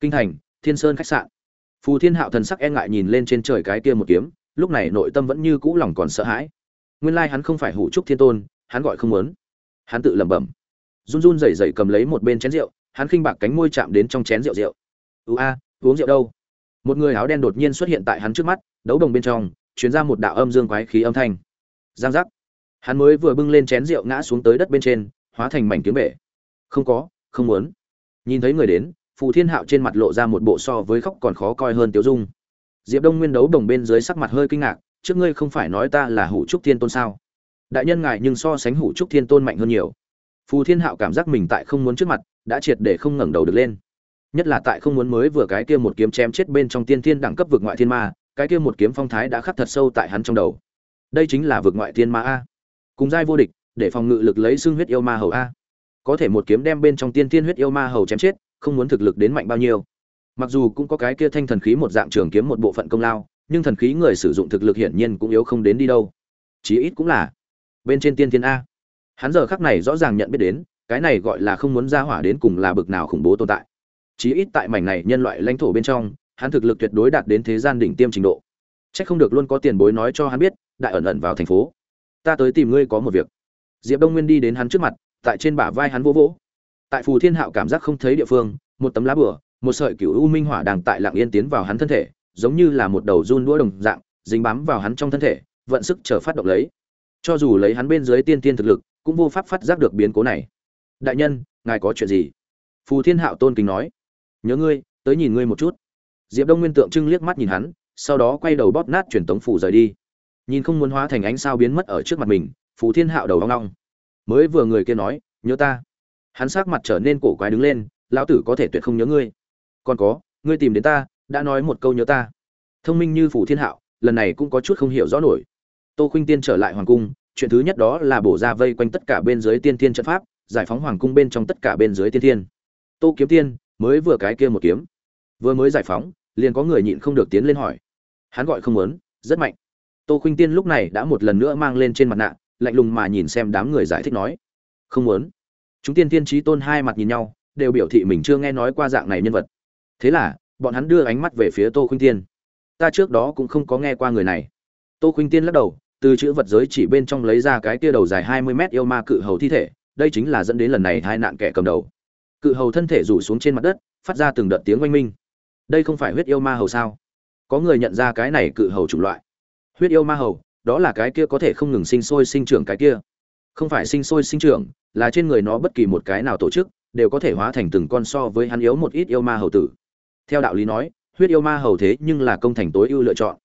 Kinh thành, thiên sơn khách sạn. Phù thiên hạo thần sắc e ngại nhìn lên trên trời cái kia một kiếm, lúc này nội tâm vẫn như cũ lòng còn sợ hãi. Nguyên lai hắn không phải hủ trúc thiên tôn hắn gọi không muốn. Hắn tự lẩm bẩm. Run run rẩy rẩy cầm lấy một bên chén rượu, hắn khinh bạc cánh môi chạm đến trong chén rượu rượu. Ưu a, uống rượu đâu? Một người áo đen đột nhiên xuất hiện tại hắn trước mắt, đấu đồng bên trong chuyến ra một đạo âm dương quái khí âm thanh. Giang giác. Hắn mới vừa bưng lên chén rượu ngã xuống tới đất bên trên, hóa thành mảnh kiếm bể. Không có, không muốn. Nhìn thấy người đến, phù thiên hạo trên mặt lộ ra một bộ so với khóc còn khó coi hơn tiểu dung. Diệp đông nguyên đấu đồng bên dưới sắc mặt hơi kinh ngạc, trước ngươi không phải nói ta là hủ trúc thiên tôn sao? Đại nhân ngài nhưng so sánh hủ trúc thiên tôn mạnh hơn nhiều. Phù thiên hạo cảm giác mình tại không muốn trước mặt, đã triệt để không ngẩng đầu được lên. Nhất là tại không muốn mới vừa cái kia một kiếm chém chết bên trong tiên thiên đẳng cấp vực ngoại thiên ma, cái kia một kiếm phong thái đã khắc thật sâu tại hắn trong đầu. Đây chính là vực ngoại thiên ma a. Cùng giai vô địch, để phòng ngự lực lấy xương huyết yêu ma hầu a. Có thể một kiếm đem bên trong tiên thiên huyết yêu ma hầu chém chết, không muốn thực lực đến mạnh bao nhiêu. Mặc dù cũng có cái kia thanh thần khí một dạng trường kiếm một bộ phận công lao, nhưng thần khí người sử dụng thực lực hiển nhiên cũng yếu không đến đi đâu. Chí ít cũng là bên trên tiên thiên a hắn giờ khắc này rõ ràng nhận biết đến cái này gọi là không muốn ra hỏa đến cùng là bực nào khủng bố tồn tại chí ít tại mảnh này nhân loại lãnh thổ bên trong hắn thực lực tuyệt đối đạt đến thế gian đỉnh tiêm trình độ Chắc không được luôn có tiền bối nói cho hắn biết, đại ẩn ẩn vào thành phố. Ta tới tìm ngươi có một việc. Diệp Đông Nguyên đi đến hắn trước mặt, tại trên bả vai hắn vỗ vỗ. Tại Phù Thiên Hạo cảm giác không thấy địa phương, một tấm lá bửa một sợi cựu u minh hỏa đang tại lặng yên tiến vào hắn thân thể, giống như là một đầu run đũa đồng dạng, dính bám vào hắn trong thân thể, vận sức chờ phát động lấy. Cho dù lấy hắn bên dưới tiên tiên thực lực, cũng vô pháp phát giác được biến cố này. Đại nhân, ngài có chuyện gì? Phù Thiên Hạo tôn kính nói. Nhớ ngươi, tới nhìn ngươi một chút. Diệp Đông Nguyên tượng trưng liếc mắt nhìn hắn, sau đó quay đầu bóp nát truyền tống phủ rời đi nhìn không muốn hóa thành ánh sao biến mất ở trước mặt mình phù thiên hạo đầu hoang long mới vừa người kia nói nhớ ta hắn sắc mặt trở nên cổ quái đứng lên lão tử có thể tuyệt không nhớ ngươi còn có ngươi tìm đến ta đã nói một câu nhớ ta thông minh như phù thiên hạo lần này cũng có chút không hiểu rõ nổi tô khuynh tiên trở lại hoàng cung, chuyện thứ nhất đó là bổ ra vây quanh tất cả bên dưới tiên thiên trận pháp, giải phóng hoàng cung bên trong tất cả bên dưới tiên thiên. Tô kiếm tiên, mới vừa cái kia một kiếm. Vừa mới giải phóng, liền có người nhịn không được tiến lên hỏi. Hắn gọi không muốn, rất mạnh. Tô khuynh tiên lúc này đã một lần nữa mang lên trên mặt nạ, lạnh lùng mà nhìn xem đám người giải thích nói. Không muốn. Chúng tiên tiên chí tôn hai mặt nhìn nhau, đều biểu thị mình chưa nghe nói qua dạng này nhân vật. Thế là, bọn hắn đưa ánh mắt về phía tô khuynh tiên. Ta trước đó cũng không có nghe qua người này. Tô khuynh tiên lắc đầu từ chữ vật giới chỉ bên trong lấy ra cái kia đầu dài hai mươi mét yêu ma cự hầu thi thể, đây chính là dẫn đến lần này hai nạn kẻ cầm đầu. Cự hầu thân thể rủ xuống trên mặt đất, phát ra từng đợt tiếng oanh minh. Đây không phải huyết yêu ma hầu sao? Có người nhận ra cái này cự hầu chủng loại. Huyết yêu ma hầu, đó là cái kia có thể không ngừng sinh sôi sinh trưởng cái kia. Không phải sinh sôi sinh trưởng, là trên người nó bất kỳ một cái nào tổ chức, đều có thể hóa thành từng con so với hắn yếu một ít yêu ma hầu tử. Theo đạo lý nói, huyết yêu ma hầu thế nhưng là công thành tối ưu lựa chọn.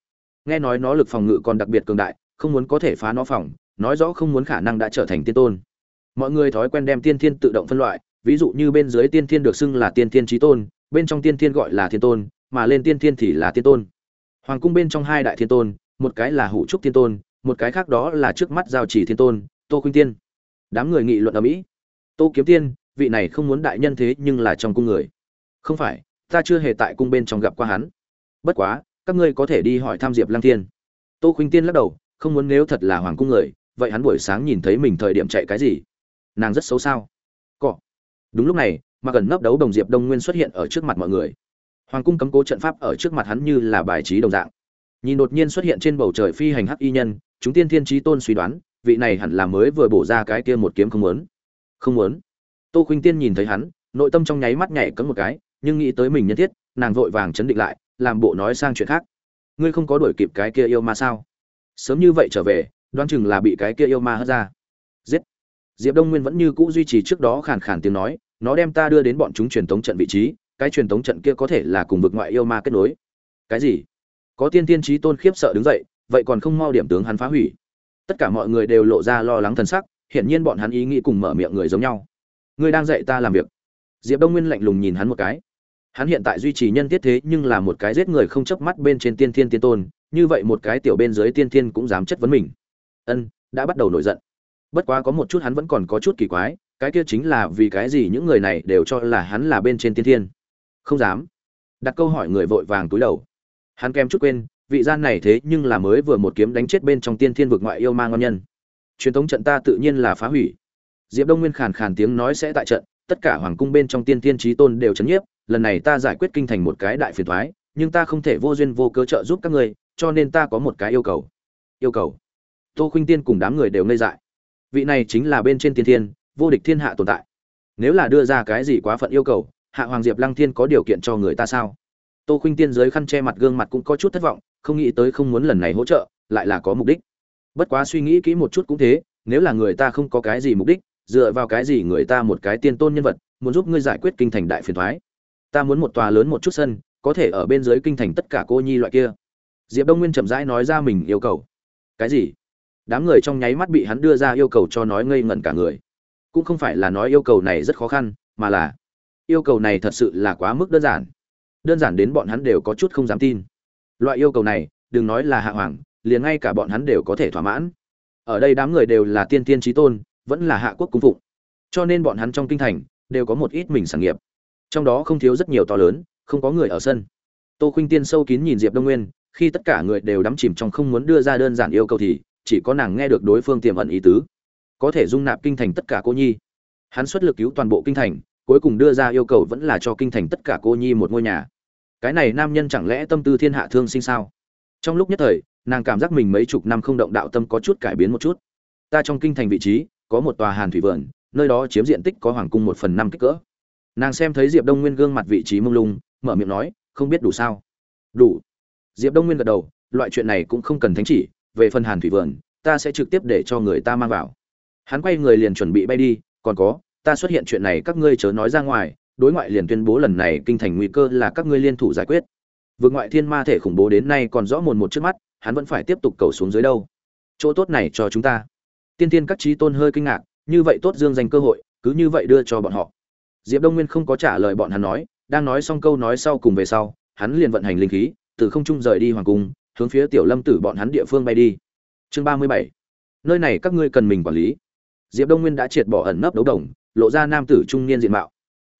Nghe nói nó lực phòng ngự còn đặc biệt cường đại không muốn có thể phá nó phòng, nói rõ không muốn khả năng đã trở thành tiên tôn. Mọi người thói quen đem tiên thiên tự động phân loại, ví dụ như bên dưới tiên thiên được xưng là tiên thiên trí tôn, bên trong tiên thiên gọi là thiên tôn, mà lên tiên thiên thì là tiên tôn. Hoàng cung bên trong hai đại thiên tôn, một cái là hủ trúc thiên tôn, một cái khác đó là trước mắt giao chỉ thiên tôn, tô khuynh tiên. Đám người nghị luận ở mỹ. Tô kiếm tiên, vị này không muốn đại nhân thế nhưng là trong cung người. Không phải, ta chưa hề tại cung bên trong gặp qua hắn. Bất quá, các ngươi có thể đi hỏi tham diệp lăng thiên. Tô khuynh tiên lắc đầu không muốn nếu thật là hoàng cung người, vậy hắn buổi sáng nhìn thấy mình thời điểm chạy cái gì? Nàng rất xấu sao? Cọ. Đúng lúc này, mà gần nấp đấu đồng diệp đông nguyên xuất hiện ở trước mặt mọi người. Hoàng cung cấm cố trận pháp ở trước mặt hắn như là bài trí đồng dạng. Nhìn đột nhiên xuất hiện trên bầu trời phi hành hắc y nhân, chúng tiên thiên trí tôn suy đoán, vị này hẳn là mới vừa bổ ra cái kia một kiếm không muốn. Không muốn. Tô khuynh tiên nhìn thấy hắn, nội tâm trong nháy mắt nhảy cấm một cái, nhưng nghĩ tới mình nhân thiết, nàng vội vàng chấn định lại, làm bộ nói sang chuyện khác. Ngươi không có đuổi kịp cái kia yêu ma sao? Sớm như vậy trở về, đoán chừng là bị cái kia yêu ma hất ra. Giết. Diệp đông nguyên vẫn như cũ duy trì trước đó khàn khàn tiếng nói, nó đem ta đưa đến bọn chúng truyền tống trận vị trí, cái truyền tống trận kia có thể là cùng vực ngoại yêu ma kết nối. Cái gì? Có tiên tiên trí tôn khiếp sợ đứng dậy, vậy còn không mau điểm tướng hắn phá hủy. Tất cả mọi người đều lộ ra lo lắng thần sắc, hiển nhiên bọn hắn ý nghĩ cùng mở miệng người giống nhau. Ngươi đang dạy ta làm việc. Diệp đông nguyên lạnh lùng nhìn hắn một cái. Hắn hiện tại duy trì nhân tiết thế nhưng là một cái giết người không chớp mắt bên trên tiên thiên tiên tôn như vậy một cái tiểu bên dưới tiên thiên cũng dám chất vấn mình. Ân, đã bắt đầu nổi giận. Bất quá có một chút hắn vẫn còn có chút kỳ quái, cái kia chính là vì cái gì những người này đều cho là hắn là bên trên tiên thiên? Không dám. Đặt câu hỏi người vội vàng túi đầu. Hắn kèm chút quên, vị gian này thế nhưng là mới vừa một kiếm đánh chết bên trong tiên thiên vực ngoại yêu ma ngon nhân. Truyền thống trận ta tự nhiên là phá hủy. Diệp đông nguyên khàn khàn tiếng nói sẽ tại trận, tất cả hoàng cung bên trong tiên thiên trí tôn đều chấn nhiếp, lần này ta giải quyết kinh thành một cái đại phiền thoái, nhưng ta không thể vô duyên vô cớ trợ giúp các ngươi cho nên ta có một cái yêu cầu. Yêu cầu? Tô khuynh tiên cùng đám người đều ngây dại. Vị này chính là bên trên tiên thiên, vô địch thiên hạ tồn tại. Nếu là đưa ra cái gì quá phận yêu cầu, hạ hoàng diệp lăng thiên có điều kiện cho người ta sao? Tô khuynh tiên dưới khăn che mặt gương mặt cũng có chút thất vọng, không nghĩ tới không muốn lần này hỗ trợ, lại là có mục đích. Bất quá suy nghĩ kỹ một chút cũng thế, nếu là người ta không có cái gì mục đích, dựa vào cái gì người ta một cái tiên tôn nhân vật, muốn giúp ngươi giải quyết kinh thành đại phiền thoái? Ta muốn một tòa lớn một chút sân, có thể ở bên dưới kinh thành tất cả cô nhi loại kia diệp đông nguyên chậm rãi nói ra mình yêu cầu. Cái gì? Đám người trong nháy mắt bị hắn đưa ra yêu cầu cho nói ngây ngẩn cả người. Cũng không phải là nói yêu cầu này rất khó khăn, mà là yêu cầu này thật sự là quá mức đơn giản. Đơn giản đến bọn hắn đều có chút không dám tin. Loại yêu cầu này, đừng nói là hạ hoàng, liền ngay cả bọn hắn đều có thể thỏa mãn. Ở đây đám người đều là tiên tiên trí tôn, vẫn là hạ quốc cung phụng. Cho nên bọn hắn trong kinh thành đều có một ít mình sản nghiệp. Trong đó không thiếu rất nhiều to lớn, không có người ở sân. Tô khuynh tiên sâu kín nhìn diệp đông nguyên khi tất cả người đều đắm chìm trong không muốn đưa ra đơn giản yêu cầu thì chỉ có nàng nghe được đối phương tiềm ẩn ý tứ. Có thể dung nạp kinh thành tất cả cô nhi. Hắn xuất lực cứu toàn bộ kinh thành, cuối cùng đưa ra yêu cầu vẫn là cho kinh thành tất cả cô nhi một ngôi nhà. Cái này nam nhân chẳng lẽ tâm tư thiên hạ thương sinh sao? Trong lúc nhất thời, nàng cảm giác mình mấy chục năm không động đạo tâm có chút cải biến một chút. Ta trong kinh thành vị trí, có một tòa hàn thủy vườn, nơi đó chiếm diện tích có hoàng cung một phần năm kích cỡ. Nàng xem thấy diệp đông nguyên gương mặt vị trí mông lung, mở miệng nói, không biết đủ sao? Đủ diệp đông nguyên gật đầu, loại chuyện này cũng không cần thánh chỉ, về phần hàn thủy vườn ta sẽ trực tiếp để cho người ta mang vào. Hắn quay người liền chuẩn bị bay đi, còn có, ta xuất hiện chuyện này các ngươi chớ nói ra ngoài, đối ngoại liền tuyên bố lần này kinh thành nguy cơ là các ngươi liên thủ giải quyết. Vượt ngoại thiên ma thể khủng bố đến nay còn rõ mồn một trước mắt, hắn vẫn phải tiếp tục cầu xuống dưới đâu. Chỗ tốt này cho chúng ta. Tiên tiên các trí tôn hơi kinh ngạc, như vậy tốt dương dành cơ hội, cứ như vậy đưa cho bọn họ. Diệp đông nguyên không có trả lời bọn hắn nói, đang nói xong câu nói sau cùng về sau, hắn liền vận hành linh khí từ không trung rời đi hoàng cung, hướng phía tiểu lâm tử bọn hắn địa phương bay đi. Chương ba mươi bảy. Nơi này các ngươi cần mình quản lý. Diệp đông nguyên đã triệt bỏ ẩn nấp đấu đồng, lộ ra nam tử trung niên diện mạo.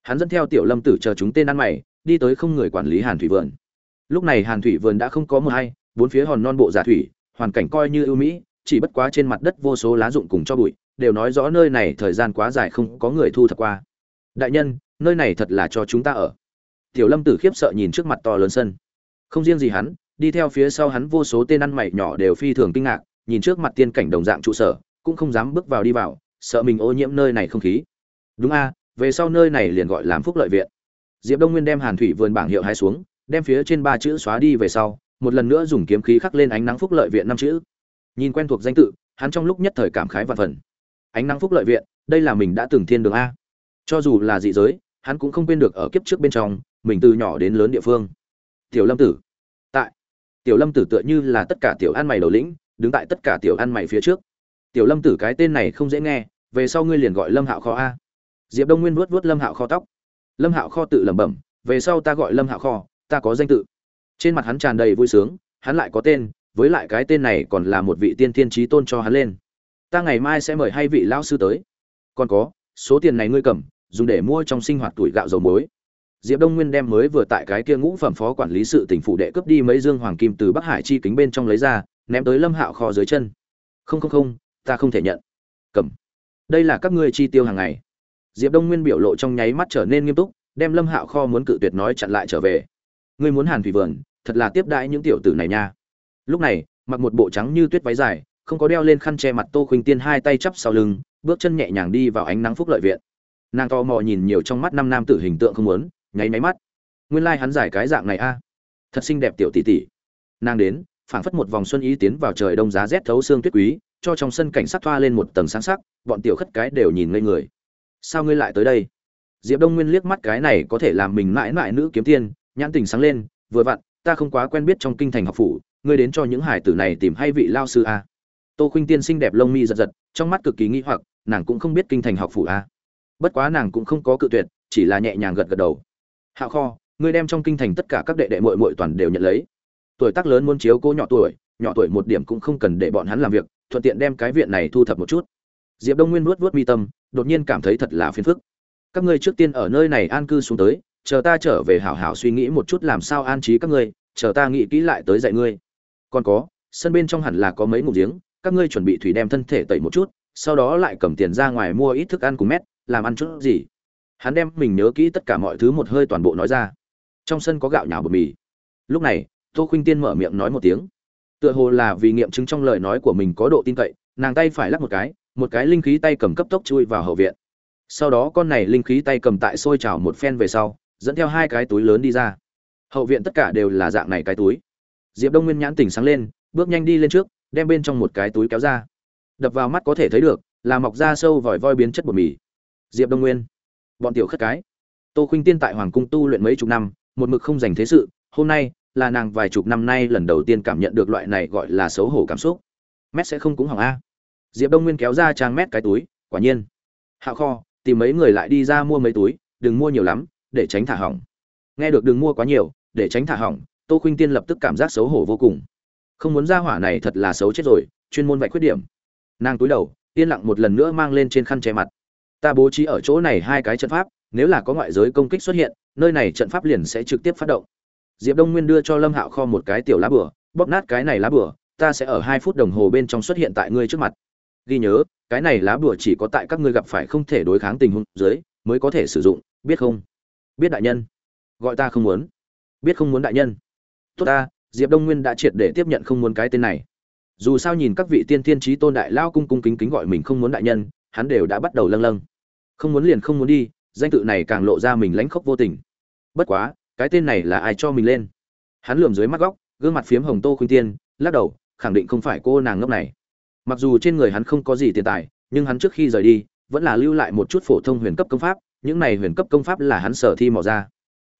Hắn dẫn theo tiểu lâm tử chờ chúng tên ăn mày, đi tới không người quản lý hàn thủy vườn. Lúc này hàn thủy vườn đã không có mưa hay, bốn phía hòn non bộ giả thủy, hoàn cảnh coi như ưu mỹ, chỉ bất quá trên mặt đất vô số lá rụng cùng cho bụi, đều nói rõ nơi này thời gian quá dài không có người thu thập qua. Đại nhân, nơi này thật là cho chúng ta ở. Tiểu lâm tử khiếp sợ nhìn trước mặt to lớn sân không riêng gì hắn, đi theo phía sau hắn vô số tên ăn mày nhỏ đều phi thường kinh ngạc, nhìn trước mặt tiên cảnh đồng dạng trụ sở, cũng không dám bước vào đi vào, sợ mình ô nhiễm nơi này không khí. Đúng a, về sau nơi này liền gọi làm phúc lợi viện. Diệp đông nguyên đem hàn thủy vườn bảng hiệu hai xuống, đem phía trên ba chữ xóa đi về sau, một lần nữa dùng kiếm khí khắc lên ánh nắng phúc lợi viện năm chữ. Nhìn quen thuộc danh tự, hắn trong lúc nhất thời cảm khái và phần. Ánh nắng phúc lợi viện, đây là mình đã từng thiên đường a. Cho dù là dị giới, hắn cũng không quên được ở kiếp trước bên trong, mình từ nhỏ đến lớn địa phương tiểu lâm tử. Tại, tiểu lâm tử tựa như là tất cả tiểu ăn mày đầu lĩnh, đứng tại tất cả tiểu ăn mày phía trước. Tiểu lâm tử cái tên này không dễ nghe, về sau ngươi liền gọi lâm hạo kho a. Diệp đông nguyên vuốt vuốt lâm hạo kho tóc. Lâm hạo kho tự lẩm bẩm, về sau ta gọi lâm hạo kho, ta có danh tự. Trên mặt hắn tràn đầy vui sướng, hắn lại có tên, với lại cái tên này còn là một vị tiên thiên trí tôn cho hắn lên. Ta ngày mai sẽ mời hai vị lão sư tới. Còn có, số tiền này ngươi cầm, dùng để mua trong sinh hoạt tuổi gạo dầu muối diệp đông nguyên đem mới vừa tại cái kia ngũ phẩm phó quản lý sự tỉnh phủ đệ cướp đi mấy dương hoàng kim từ bắc hải chi kính bên trong lấy ra, ném tới lâm hạo kho dưới chân. Không không không, ta không thể nhận. Cầm. Đây là các ngươi chi tiêu hàng ngày. Diệp đông nguyên biểu lộ trong nháy mắt trở nên nghiêm túc, đem lâm hạo kho muốn cự tuyệt nói chặn lại trở về. Ngươi muốn hàn thủy vườn, thật là tiếp đãi những tiểu tử này nha. Lúc này, mặc một bộ trắng như tuyết váy dài, không có đeo lên khăn che mặt tô khuynh tiên hai tay chắp sau lưng, bước chân nhẹ nhàng đi vào ánh nắng phúc lợi viện. Nàng to mò nhìn nhiều trong mắt năm nam tử hình tượng không muốn nháy nháy mắt. Nguyên lai hắn giải cái dạng này a. À? Thật xinh đẹp tiểu tỷ tỷ. Nàng đến, phảng phất một vòng xuân ý tiến vào trời đông giá rét thấu xương tuyết quý, cho trong sân cảnh sắc thoa lên một tầng sáng sắc, bọn tiểu khất cái đều nhìn ngây người. Sao ngươi lại tới đây? Diệp đông nguyên liếc mắt cái này có thể làm mình mãi mãi nữ kiếm tiên, nhãn tình sáng lên, vừa vặn, ta không quá quen biết trong kinh thành học phủ, ngươi đến cho những hải tử này tìm hay vị lao sư a. Tô khuynh tiên xinh đẹp lông mi giật giật, trong mắt cực kỳ nghi hoặc, nàng cũng không biết kinh thành học phủ a. Bất quá nàng cũng không có cự tuyệt, chỉ là nhẹ nhàng gật gật đầu hạ kho, ngươi đem trong kinh thành tất cả các đệ đệ muội muội toàn đều nhận lấy. Tuổi tác lớn muốn chiếu cô nhỏ tuổi nhỏ tuổi một điểm cũng không cần để bọn hắn làm việc, thuận tiện đem cái viện này thu thập một chút. Diệp đông nguyên vuốt vuốt mi tâm, đột nhiên cảm thấy thật là phiền phức. Các ngươi trước tiên ở nơi này an cư xuống tới, chờ ta trở về hảo hảo suy nghĩ một chút làm sao an trí các ngươi, chờ ta nghĩ kỹ lại tới dạy ngươi. Còn có, sân bên trong hẳn là có mấy ngụm giếng, các ngươi chuẩn bị thủy đem thân thể tẩy một chút, sau đó lại cầm tiền ra ngoài mua ít thức ăn cùng mét, làm ăn chút gì hắn đem mình nhớ kỹ tất cả mọi thứ một hơi toàn bộ nói ra. Trong sân có gạo nhào bột mì. Lúc này, tô khuynh tiên mở miệng nói một tiếng. Tựa hồ là vì nghiệm chứng trong lời nói của mình có độ tin cậy, nàng tay phải lắc một cái một cái linh khí tay cầm cấp tốc chui vào hậu viện. Sau đó con này linh khí tay cầm tại xôi trào một phen về sau, dẫn theo hai cái túi lớn đi ra. Hậu viện tất cả đều là dạng này cái túi. Diệp đông nguyên nhãn tỉnh sáng lên, bước nhanh đi lên trước, đem bên trong một cái túi kéo ra. Đập vào mắt có thể thấy được, là mọc ra sâu vòi voi biến chất bột mì. Diệp đông nguyên bọn tiểu khất cái. Tô khuynh tiên tại hoàng cung tu luyện mấy chục năm, một mực không dành thế sự, hôm nay là nàng vài chục năm nay lần đầu tiên cảm nhận được loại này gọi là xấu hổ cảm xúc. Mét sẽ không cũng hỏng a. Diệp đông nguyên kéo ra trang mét cái túi, quả nhiên. Hạ kho, tìm mấy người lại đi ra mua mấy túi, đừng mua nhiều lắm, để tránh thả hỏng. Nghe được đừng mua quá nhiều, để tránh thả hỏng, tô khuynh tiên lập tức cảm giác xấu hổ vô cùng. Không muốn ra hỏa này thật là xấu chết rồi, chuyên môn vạch khuyết điểm. Nàng túi đầu, yên lặng một lần nữa mang lên trên khăn che mặt ta bố trí ở chỗ này hai cái trận pháp, nếu là có ngoại giới công kích xuất hiện, nơi này trận pháp liền sẽ trực tiếp phát động. Diệp đông nguyên đưa cho lâm hạo kho một cái tiểu lá bửa bóp nát cái này lá bửa ta sẽ ở hai phút đồng hồ bên trong xuất hiện tại ngươi trước mặt. Ghi nhớ, cái này lá bửa chỉ có tại các ngươi gặp phải không thể đối kháng tình huống dưới mới có thể sử dụng, biết không? Biết đại nhân. Gọi ta không muốn. Biết không muốn đại nhân. Tốt ta, diệp đông nguyên đã triệt để tiếp nhận không muốn cái tên này. Dù sao nhìn các vị tiên tiên trí tôn đại lao cung cung kính kính gọi mình không muốn đại nhân hắn đều đã bắt đầu lâng lâng. Không muốn liền không muốn đi, danh tự này càng lộ ra mình lãnh khốc vô tình. Bất quá, cái tên này là ai cho mình lên? Hắn lườm dưới mắt góc, gương mặt phiếm hồng tô khuyên tiên, lắc đầu, khẳng định không phải cô nàng ngốc này. Mặc dù trên người hắn không có gì tiền tài, nhưng hắn trước khi rời đi, vẫn là lưu lại một chút phổ thông huyền cấp công pháp, những này huyền cấp công pháp là hắn sở thi mò ra.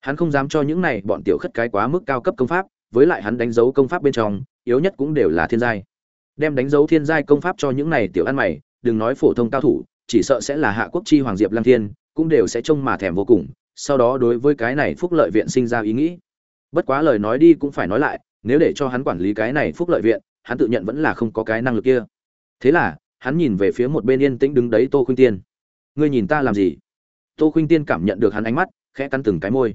Hắn không dám cho những này bọn tiểu khất cái quá mức cao cấp công pháp, với lại hắn đánh dấu công pháp bên trong, yếu nhất cũng đều là thiên giai. Đem đánh dấu thiên giai công pháp cho những này tiểu ăn mày đừng nói phổ thông cao thủ, chỉ sợ sẽ là hạ quốc chi hoàng diệp lăng thiên, cũng đều sẽ trông mà thèm vô cùng, sau đó đối với cái này phúc lợi viện sinh ra ý nghĩ. Bất quá lời nói đi cũng phải nói lại, nếu để cho hắn quản lý cái này phúc lợi viện, hắn tự nhận vẫn là không có cái năng lực kia. Thế là, hắn nhìn về phía một bên yên tĩnh đứng đấy tô khuynh tiên. Ngươi nhìn ta làm gì? Tô khuynh tiên cảm nhận được hắn ánh mắt, khẽ cắn từng cái môi.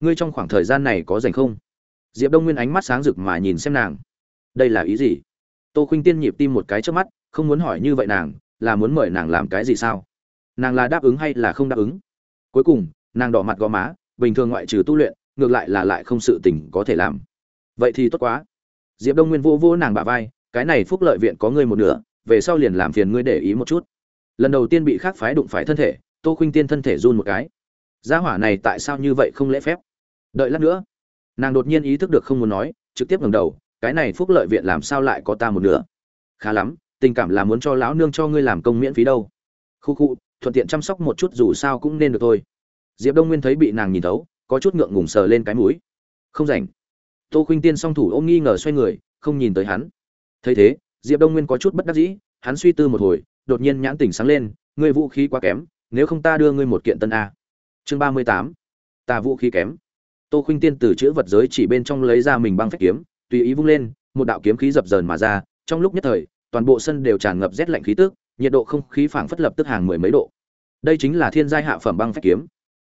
Ngươi trong khoảng thời gian này có rảnh không? Diệp đông nguyên ánh mắt sáng rực mà nhìn xem nàng. Đây là ý gì? Tô khuynh tiên nhịp tim một cái trước mắt không muốn hỏi như vậy nàng, là muốn mời nàng làm cái gì sao? Nàng là đáp ứng hay là không đáp ứng? Cuối cùng, nàng đỏ mặt gò má, bình thường ngoại trừ tu luyện, ngược lại là lại không sự tình có thể làm. Vậy thì tốt quá. Diệp đông nguyên vô vô nàng bả vai, cái này phúc lợi viện có ngươi một nửa, về sau liền làm phiền ngươi để ý một chút. Lần đầu tiên bị khác phái đụng phải thân thể, tô khuynh tiên thân thể run một cái. Gia hỏa này tại sao như vậy không lễ phép? Đợi lát nữa. Nàng đột nhiên ý thức được không muốn nói, trực tiếp ngẩng đầu, cái này phúc lợi viện làm sao lại có ta một nửa? Khá lắm tình cảm là muốn cho lão nương cho ngươi làm công miễn phí đâu. Khu khu, thuận tiện chăm sóc một chút dù sao cũng nên được thôi. Diệp đông nguyên thấy bị nàng nhìn thấu, có chút ngượng ngùng sờ lên cái mũi. Không rảnh. Tô khuynh tiên song thủ ôm nghi ngờ xoay người, không nhìn tới hắn. Thấy thế, diệp đông nguyên có chút bất đắc dĩ, hắn suy tư một hồi, đột nhiên nhãn tỉnh sáng lên, ngươi vũ khí quá kém, nếu không ta đưa ngươi một kiện tân a. Chương ba mươi tám. Ta vũ khí kém. Tô khuynh tiên từ chữ vật giới chỉ bên trong lấy ra mình băng phách kiếm, tùy ý vung lên, một đạo kiếm khí dập dờn mà ra, trong lúc nhất thời toàn bộ sân đều tràn ngập rét lạnh khí tức nhiệt độ không khí phảng phất lập tức hàng mười mấy độ. Đây chính là thiên giai hạ phẩm băng phách kiếm.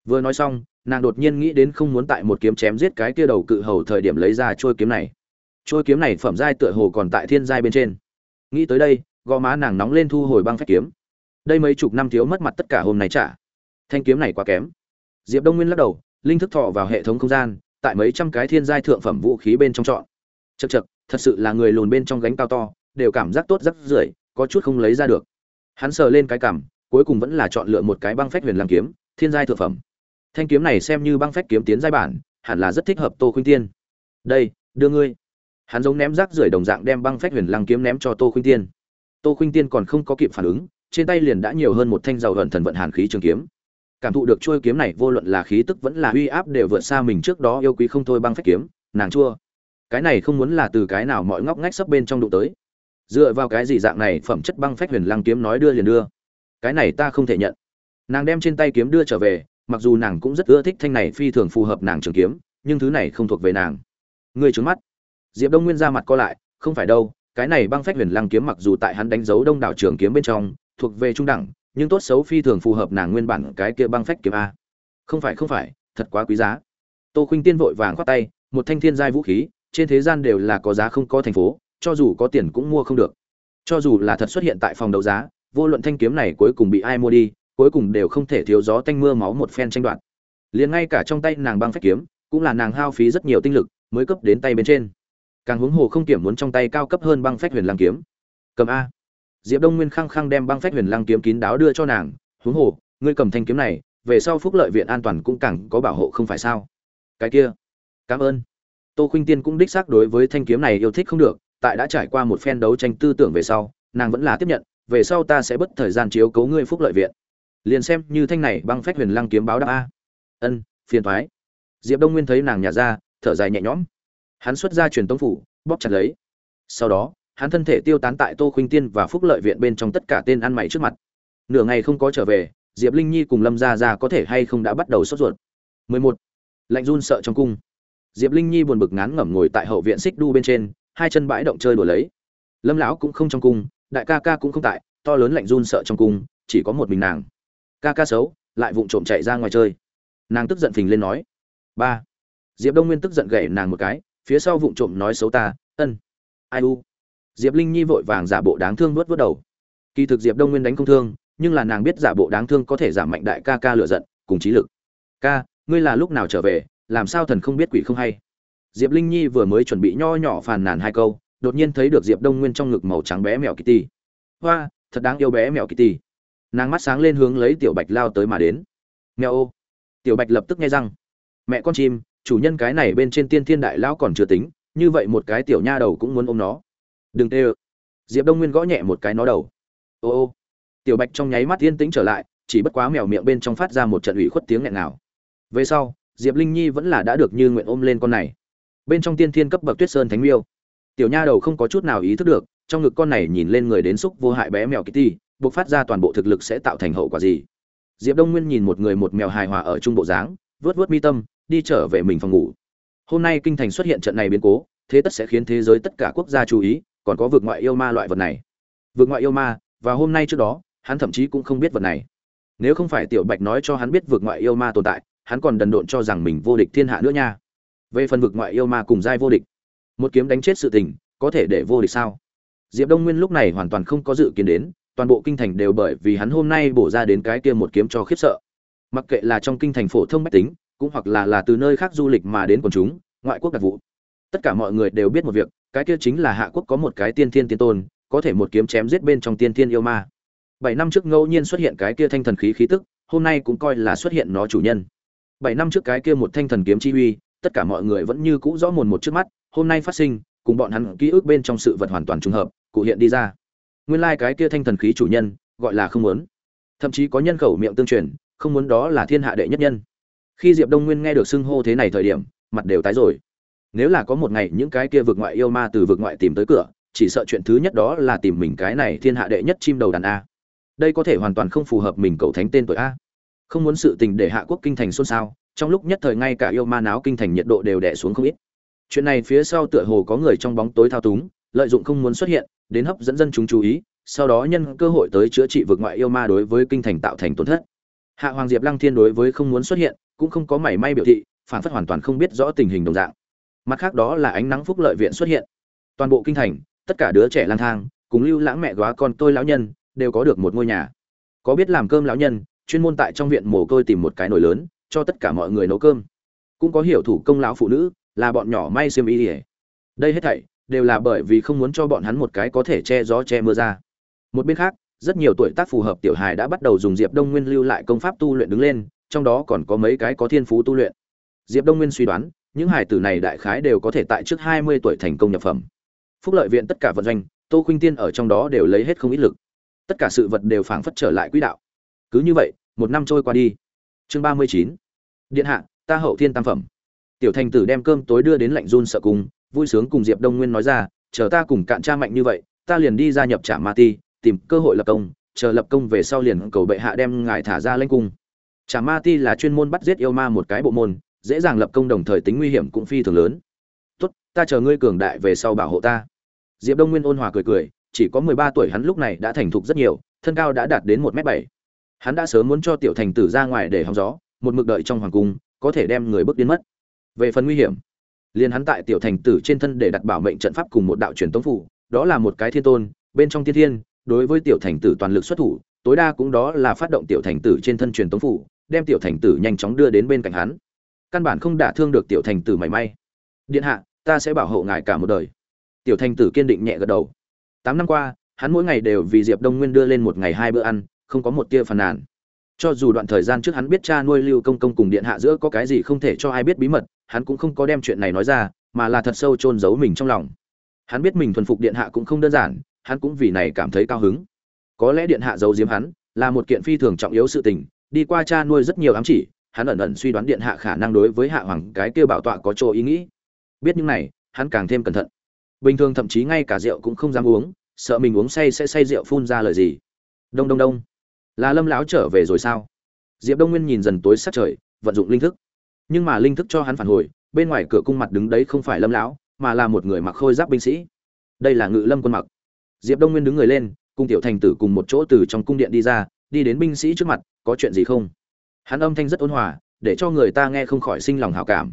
Vừa nói xong nàng đột nhiên nghĩ đến không muốn tại một kiếm chém giết cái kia đầu cự hầu thời điểm lấy ra trôi kiếm này. Trôi kiếm này phẩm giai tựa hồ còn tại thiên giai bên trên. Nghĩ tới đây gò má nàng nóng lên thu hồi băng phách kiếm. Đây mấy chục năm thiếu mất mặt tất cả hôm nay trả. Thanh kiếm này quá kém. Diệp đông nguyên lắc đầu linh thức thọ vào hệ thống không gian tại mấy trăm cái thiên giai thượng phẩm vũ khí bên trong chọn. Chậc chậc, thật sự là người lùn bên trong gánh cao to đều cảm giác tốt rất rưởi có chút không lấy ra được. Hắn sờ lên cái cằm, cuối cùng vẫn là chọn lựa một cái băng phách huyền lang kiếm thiên giai thượng phẩm. Thanh kiếm này xem như băng phách kiếm tiến giai bản hẳn là rất thích hợp tô khuynh tiên. Đây đưa ngươi. Hắn giống ném rác rưởi đồng dạng đem băng phách huyền lăng kiếm ném cho tô khuynh tiên. Tô khuynh tiên còn không có kịp phản ứng trên tay liền đã nhiều hơn một thanh giàu hận thần vận hàn khí trường kiếm. Cảm thụ được chuôi kiếm này vô luận là khí tức vẫn là uy áp đều vượt xa mình trước đó yêu quý không thôi băng phách kiếm nàng chua. Cái này không muốn là từ cái nào mọi ngóc ngách sắp bên trong đụng tới dựa vào cái gì dạng này phẩm chất băng phách huyền lăng kiếm nói đưa liền đưa? Cái này ta không thể nhận. Nàng đem trên tay kiếm đưa trở về, mặc dù nàng cũng rất ưa thích thanh này phi thường phù hợp nàng trường kiếm, nhưng thứ này không thuộc về nàng. Người trứng mắt. Diệp đông nguyên ra mặt co lại, không phải đâu, cái này băng phách huyền lăng kiếm mặc dù tại hắn đánh dấu đông đảo trường kiếm bên trong, thuộc về trung đẳng, nhưng tốt xấu phi thường phù hợp nàng nguyên bản cái kia băng phách kiếm a. Không phải không phải, thật quá quý giá. Tô khuynh tiên vội vàng khoát tay, một thanh thiên giai vũ khí, trên thế gian đều là có giá không có thành phố cho dù có tiền cũng mua không được. Cho dù là thật xuất hiện tại phòng đấu giá, vô luận thanh kiếm này cuối cùng bị ai mua đi, cuối cùng đều không thể thiếu gió tanh mưa máu một phen tranh đoạt. Liền ngay cả trong tay nàng băng phách kiếm, cũng là nàng hao phí rất nhiều tinh lực, mới cấp đến tay bên trên. Càng huống hồ không kiểm muốn trong tay cao cấp hơn băng phách huyền lăng kiếm. Cầm a. Diệp đông nguyên khăng khăng đem băng phách huyền lăng kiếm kín đáo đưa cho nàng, huống hồ, ngươi cầm thanh kiếm này, về sau phúc lợi viện an toàn cũng càng có bảo hộ không phải sao? Cái kia, cảm ơn. Tô khuynh tiên cũng đích xác đối với thanh kiếm này yêu thích không được tại đã trải qua một phen đấu tranh tư tưởng về sau, nàng vẫn là tiếp nhận, về sau ta sẽ bất thời gian chiếu cấu ngươi phúc lợi viện. Liền xem như thanh này băng phách huyền lăng kiếm báo đáp a. Ân, phiền thoái. Diệp đông nguyên thấy nàng nhà ra, thở dài nhẹ nhõm. Hắn xuất ra truyền tống phủ, bóp chặt lấy. Sau đó, hắn thân thể tiêu tán tại tô khuynh tiên và phúc lợi viện bên trong tất cả tên ăn mày trước mặt. Nửa ngày không có trở về, diệp linh nhi cùng lâm gia gia có thể hay không đã bắt đầu sốt ruột. 11. lạnh run sợ trong cung. Diệp linh nhi buồn bực ngán ngẩm ngồi tại hậu viện xích đu bên trên hai chân bãi động chơi đùa lấy. Lâm lão cũng không trong cung, đại ca ca cũng không tại, to lớn lạnh run sợ trong cung, chỉ có một mình nàng. Ca ca xấu, lại vụng trộm chạy ra ngoài chơi. Nàng tức giận phình lên nói, ba. Diệp đông nguyên tức giận gậy nàng một cái, phía sau vụng trộm nói xấu ta, ân, ai u? Diệp linh nhi vội vàng giả bộ đáng thương vớt vớt đầu. Kỳ thực diệp đông nguyên đánh không thương, nhưng là nàng biết giả bộ đáng thương có thể giảm mạnh đại ca ca lựa giận, cùng trí lực. Ca, ngươi là lúc nào trở về, làm sao thần không biết quỷ không hay? Diệp linh nhi vừa mới chuẩn bị nho nhỏ phàn nàn hai câu đột nhiên thấy được diệp đông nguyên trong ngực màu trắng bé mèo kitty. Hoa thật đáng yêu bé mèo kitty. Nàng mắt sáng lên hướng lấy tiểu bạch lao tới mà đến. Mèo ô. Tiểu bạch lập tức nghe rằng, mẹ con chim chủ nhân cái này bên trên tiên thiên đại lão còn chưa tính như vậy một cái tiểu nha đầu cũng muốn ôm nó. Đừng tê ơ. Diệp đông nguyên gõ nhẹ một cái nó đầu. Ô ô. Tiểu bạch trong nháy mắt yên tĩnh trở lại chỉ bất quá mèo miệng bên trong phát ra một trận ủy khuất tiếng nghẹn nào về sau diệp linh nhi vẫn là đã được như nguyện ôm lên con này bên trong tiên thiên cấp bậc tuyết sơn thánh miêu. Tiểu nha đầu không có chút nào ý thức được, trong ngực con này nhìn lên người đến xúc vô hại bé mèo kitty buộc phát ra toàn bộ thực lực sẽ tạo thành hậu quả gì? Diệp đông nguyên nhìn một người một mèo hài hòa ở trung bộ dáng, vớt vớt mi tâm, đi trở về mình phòng ngủ. Hôm nay kinh thành xuất hiện trận này biến cố, thế tất sẽ khiến thế giới tất cả quốc gia chú ý, còn có vượt ngoại yêu ma loại vật này. Vượt ngoại yêu ma, và hôm nay trước đó, hắn thậm chí cũng không biết vật này. Nếu không phải tiểu bạch nói cho hắn biết vượt ngoại yêu ma tồn tại, hắn còn đần độn cho rằng mình vô địch thiên hạ nữa nha về phần vực ngoại yêu ma cùng giai vô địch. Một kiếm đánh chết sự tình, có thể để vô địch sao? Diệp đông nguyên lúc này hoàn toàn không có dự kiến đến, toàn bộ kinh thành đều bởi vì hắn hôm nay bổ ra đến cái kia một kiếm cho khiếp sợ. Mặc kệ là trong kinh thành phổ thông mách tính, cũng hoặc là là từ nơi khác du lịch mà đến quần chúng, ngoại quốc đặc vụ. Tất cả mọi người đều biết một việc, cái kia chính là hạ quốc có một cái tiên thiên tiên tôn, có thể một kiếm chém giết bên trong tiên thiên yêu ma. Bảy năm trước ngẫu nhiên xuất hiện cái kia thanh thần khí khí tức, hôm nay cũng coi là xuất hiện nó chủ nhân. Bảy năm trước cái kia một thanh thần kiếm chi uy tất cả mọi người vẫn như cũ rõ mồn một trước mắt, hôm nay phát sinh, cùng bọn hắn ký ức bên trong sự vật hoàn toàn trùng hợp, cụ hiện đi ra. Nguyên lai cái kia thanh thần khí chủ nhân, gọi là không muốn. Thậm chí có nhân khẩu miệng tương truyền, không muốn đó là thiên hạ đệ nhất nhân. Khi diệp đông nguyên nghe được xưng hô thế này thời điểm, mặt đều tái rồi. Nếu là có một ngày những cái kia vực ngoại yêu ma từ vực ngoại tìm tới cửa, chỉ sợ chuyện thứ nhất đó là tìm mình cái này thiên hạ đệ nhất chim đầu đàn a. Đây có thể hoàn toàn không phù hợp mình cầu thánh tên tuổi a. Không muốn sự tình để hạ quốc kinh thành xôn xao trong lúc nhất thời ngay cả yêu ma náo kinh thành nhiệt độ đều đè xuống không ít. Chuyện này phía sau tựa hồ có người trong bóng tối thao túng, lợi dụng không muốn xuất hiện, đến hấp dẫn dân chúng chú ý, sau đó nhân cơ hội tới chữa trị vượt ngoại yêu ma đối với kinh thành tạo thành tổn thất. Hạ hoàng diệp lăng thiên đối với không muốn xuất hiện, cũng không có mảy may biểu thị, phản phất hoàn toàn không biết rõ tình hình đồng dạng. Mặt khác đó là ánh nắng phúc lợi viện xuất hiện. Toàn bộ kinh thành, tất cả đứa trẻ lang thang, cùng lưu lãng mẹ góa con tôi lão nhân, đều có được một ngôi nhà. Có biết làm cơm lão nhân, chuyên môn tại trong viện mồ côi tìm một cái nồi lớn cho tất cả mọi người nấu cơm. Cũng có hiểu thủ công lão phụ nữ, là bọn nhỏ may xiêm y ỉa đây hết thảy, đều là bởi vì không muốn cho bọn hắn một cái có thể che gió che mưa ra. Một bên khác, rất nhiều tuổi tác phù hợp tiểu hài đã bắt đầu dùng diệp đông nguyên lưu lại công pháp tu luyện đứng lên, trong đó còn có mấy cái có thiên phú tu luyện. Diệp đông nguyên suy đoán, những hải tử này đại khái đều có thể tại trước hai mươi tuổi thành công nhập phẩm. Phúc lợi viện tất cả vận doanh, tô khuynh tiên ở trong đó đều lấy hết không ít lực. Tất cả sự vật đều phảng phất trở lại quỹ đạo. Cứ như vậy, một năm trôi qua đi. Chương ba mươi chín điện hạ, ta hậu thiên tam phẩm. Tiểu thành tử đem cơm tối đưa đến lạnh run sợ cùng, vui sướng cùng diệp đông nguyên nói ra, chờ ta cùng cạn cha mạnh như vậy, ta liền đi gia nhập trạm ma ti, tìm cơ hội lập công, chờ lập công về sau liền cầu bệ hạ đem ngài thả ra lanh cung. Trạm ma ti là chuyên môn bắt giết yêu ma một cái bộ môn, dễ dàng lập công đồng thời tính nguy hiểm cũng phi thường lớn. Tốt, ta chờ ngươi cường đại về sau bảo hộ ta. Diệp đông nguyên ôn hòa cười cười, chỉ có mười ba tuổi hắn lúc này đã thành thục rất nhiều, thân cao đã đạt đến một m bảy. Hắn đã sớm muốn cho tiểu thành tử ra ngoài để hóng gió một mực đợi trong hoàng cung, có thể đem người bước đến mất. Về phần nguy hiểm, liền hắn tại tiểu thành tử trên thân để đặt bảo mệnh trận pháp cùng một đạo truyền tống phủ, đó là một cái thiên tôn, bên trong thiên thiên, đối với tiểu thành tử toàn lực xuất thủ, tối đa cũng đó là phát động tiểu thành tử trên thân truyền tống phủ, đem tiểu thành tử nhanh chóng đưa đến bên cạnh hắn. Căn bản không đả thương được tiểu thành tử mảy may. Điện hạ, ta sẽ bảo hộ ngài cả một đời. Tiểu thành tử kiên định nhẹ gật đầu. Tám năm qua, hắn mỗi ngày đều vì diệp đông nguyên đưa lên một ngày hai bữa ăn, không có một tia phàn nàn cho dù đoạn thời gian trước hắn biết cha nuôi lưu công công cùng điện hạ giữa có cái gì không thể cho ai biết bí mật, hắn cũng không có đem chuyện này nói ra, mà là thật sâu chôn giấu mình trong lòng. Hắn biết mình thuần phục điện hạ cũng không đơn giản, hắn cũng vì này cảm thấy cao hứng. Có lẽ điện hạ giấu giếm hắn, là một kiện phi thường trọng yếu sự tình, đi qua cha nuôi rất nhiều ám chỉ, hắn ẩn ẩn suy đoán điện hạ khả năng đối với hạ hoàng cái kia bảo tọa có chỗ ý nghĩ. Biết những này, hắn càng thêm cẩn thận. Bình thường thậm chí ngay cả rượu cũng không dám uống, sợ mình uống say sẽ say rượu phun ra lời gì. Đông đông đông là lâm lão trở về rồi sao? Diệp đông nguyên nhìn dần tối sát trời, vận dụng linh thức. Nhưng mà linh thức cho hắn phản hồi, bên ngoài cửa cung mặt đứng đấy không phải lâm lão, mà là một người mặc khôi giáp binh sĩ. Đây là ngự lâm quân mặc. Diệp đông nguyên đứng người lên, cùng tiểu thành tử cùng một chỗ từ trong cung điện đi ra, đi đến binh sĩ trước mặt, có chuyện gì không? Hắn âm thanh rất ôn hòa, để cho người ta nghe không khỏi sinh lòng hảo cảm.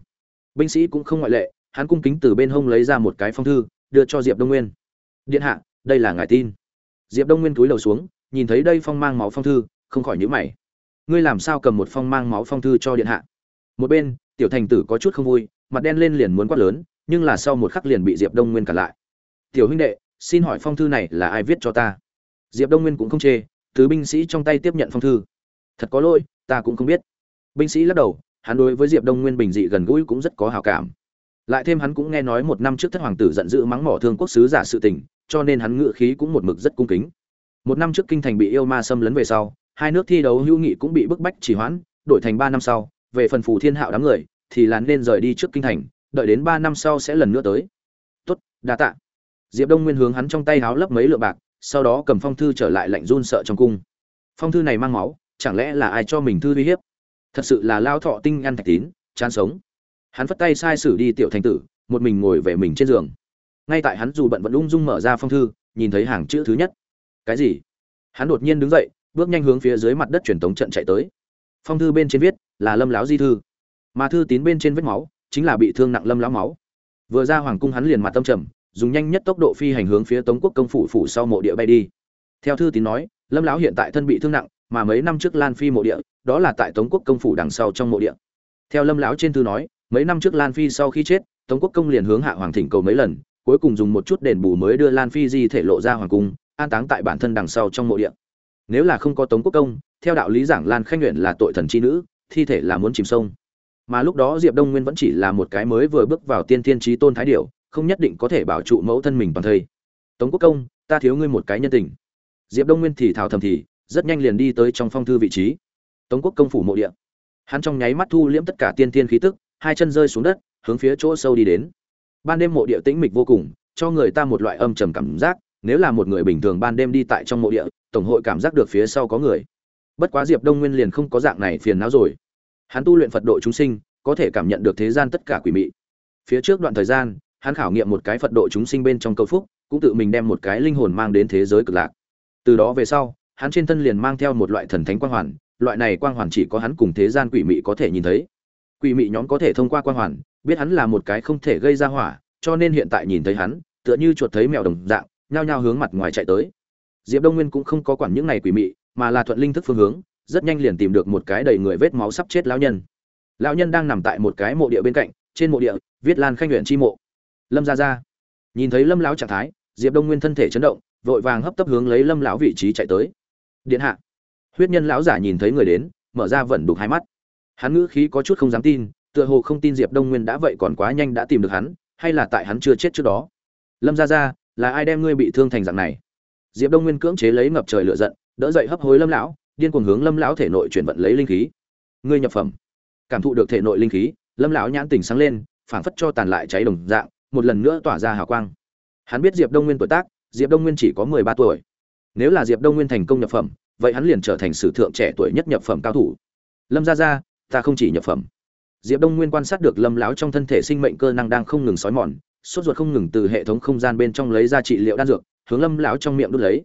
Binh sĩ cũng không ngoại lệ, hắn cung kính từ bên hông lấy ra một cái phong thư, đưa cho diệp đông nguyên. Điện hạ, đây là ngài tin. Diệp đông nguyên túi lầu xuống nhìn thấy đây phong mang máu phong thư, không khỏi nhíu mày. Ngươi làm sao cầm một phong mang máu phong thư cho điện hạ? Một bên, tiểu thành tử có chút không vui, mặt đen lên liền muốn quát lớn, nhưng là sau một khắc liền bị diệp đông nguyên cản lại. Tiểu huynh đệ, xin hỏi phong thư này là ai viết cho ta? Diệp đông nguyên cũng không chê, thứ binh sĩ trong tay tiếp nhận phong thư. Thật có lỗi, ta cũng không biết. Binh sĩ lắc đầu, hắn đối với diệp đông nguyên bình dị gần gũi cũng rất có hào cảm. Lại thêm hắn cũng nghe nói một năm trước thất hoàng tử giận dữ mắng mỏ thương quốc sứ giả sự tình, cho nên hắn ngự khí cũng một mực rất cung kính một năm trước kinh thành bị yêu ma xâm lấn về sau, hai nước thi đấu hữu nghị cũng bị bức bách trì hoãn, đổi thành ba năm sau, về phần phù thiên hạo đám người, thì là nên rời đi trước kinh thành, đợi đến ba năm sau sẽ lần nữa tới. Tốt, đa tạ. Diệp đông nguyên hướng hắn trong tay háo lấp mấy lượng bạc, sau đó cầm phong thư trở lại lạnh run sợ trong cung. Phong thư này mang máu, chẳng lẽ là ai cho mình thư uy hiếp? Thật sự là lao thọ tinh ăn thạch tín, chán sống. Hắn phất tay sai sử đi tiểu thành tử, một mình ngồi về mình trên giường. Ngay tại hắn dù bận vẫn ung dung mở ra phong thư, nhìn thấy hàng chữ thứ nhất cái gì? Hắn đột nhiên đứng dậy, bước nhanh hướng phía dưới mặt đất truyền tống trận chạy tới. Phong thư bên trên viết là lâm láo di thư. Mà thư tín bên trên vết máu chính là bị thương nặng lâm láo máu. Vừa ra hoàng cung hắn liền mặt tâm trầm, dùng nhanh nhất tốc độ phi hành hướng phía tống quốc công phủ phủ sau mộ địa bay đi. Theo thư tín nói, lâm lão hiện tại thân bị thương nặng, mà mấy năm trước lan phi mộ địa, đó là tại tống quốc công phủ đằng sau trong mộ địa. Theo lâm lão trên thư nói, mấy năm trước lan phi sau khi chết, tống quốc công liền hướng hạ hoàng thỉnh cầu mấy lần, cuối cùng dùng một chút đền bù mới đưa lan phi di thể lộ ra hoàng cung an táng tại bản thân đằng sau trong mộ địa. Nếu là không có tống quốc công, theo đạo lý giảng lan khanh nguyện là tội thần chi nữ, thi thể là muốn chìm sông. Mà lúc đó diệp đông nguyên vẫn chỉ là một cái mới vừa bước vào tiên thiên trí tôn thái điệu không nhất định có thể bảo trụ mẫu thân mình toàn thây. Tống quốc công, ta thiếu ngươi một cái nhân tình. Diệp đông nguyên thì thào thầm thì, rất nhanh liền đi tới trong phong thư vị trí. Tống quốc công phủ mộ địa. Hắn trong nháy mắt thu liễm tất cả tiên tiên khí tức, hai chân rơi xuống đất, hướng phía chỗ sâu đi đến. Ban đêm mộ địa tĩnh mịch vô cùng, cho người ta một loại âm trầm cảm giác nếu là một người bình thường ban đêm đi tại trong mộ địa, tổng hội cảm giác được phía sau có người. Bất quá diệp đông nguyên liền không có dạng này phiền não rồi. Hắn tu luyện phật độ chúng sinh, có thể cảm nhận được thế gian tất cả quỷ mị. Phía trước đoạn thời gian, hắn khảo nghiệm một cái phật độ chúng sinh bên trong câu phúc, cũng tự mình đem một cái linh hồn mang đến thế giới cực lạc. Từ đó về sau, hắn trên thân liền mang theo một loại thần thánh quang hoàn, loại này quang hoàn chỉ có hắn cùng thế gian quỷ mị có thể nhìn thấy. Quỷ mị nhóm có thể thông qua quang hoàn, biết hắn là một cái không thể gây ra hỏa, cho nên hiện tại nhìn thấy hắn, tựa như chuột thấy mèo đồng dạng nhao nhao hướng mặt ngoài chạy tới. Diệp đông nguyên cũng không có quản những này quỷ mị, mà là thuận linh thức phương hướng, rất nhanh liền tìm được một cái đầy người vết máu sắp chết lão nhân. Lão nhân đang nằm tại một cái mộ địa bên cạnh, trên mộ địa, viết lan khanh huyện chi mộ. Lâm ra ra nhìn thấy lâm lão trạng thái, diệp đông nguyên thân thể chấn động, vội vàng hấp tấp hướng lấy lâm lão vị trí chạy tới. Điện hạ. Huyết nhân lão giả nhìn thấy người đến, mở ra vận đục hai mắt. Hắn ngữ khí có chút không dám tin, tựa hồ không tin diệp đông nguyên đã vậy còn quá nhanh đã tìm được hắn, hay là tại hắn chưa chết trước đó. Lâm ra ra là ai đem ngươi bị thương thành dạng này? Diệp đông nguyên cưỡng chế lấy ngập trời lửa giận, đỡ dậy hấp hối lâm lão, điên cuồng hướng lâm lão thể nội chuyển vận lấy linh khí. Ngươi nhập phẩm. Cảm thụ được thể nội linh khí, lâm lão nhãn tỉnh sáng lên, phảng phất cho tàn lại cháy đồng dạng, một lần nữa tỏa ra hào quang. Hắn biết diệp đông nguyên tuổi tác, diệp đông nguyên chỉ có mười ba tuổi. Nếu là diệp đông nguyên thành công nhập phẩm, vậy hắn liền trở thành sử thượng trẻ tuổi nhất nhập phẩm cao thủ. Lâm ra ra ta không chỉ nhập phẩm. Diệp đông nguyên quan sát được lâm lão trong thân thể sinh mệnh cơ năng đang không ngừng xói mòn sốt ruột không ngừng từ hệ thống không gian bên trong lấy ra trị liệu đan dược, hướng lâm lão trong miệng đút lấy.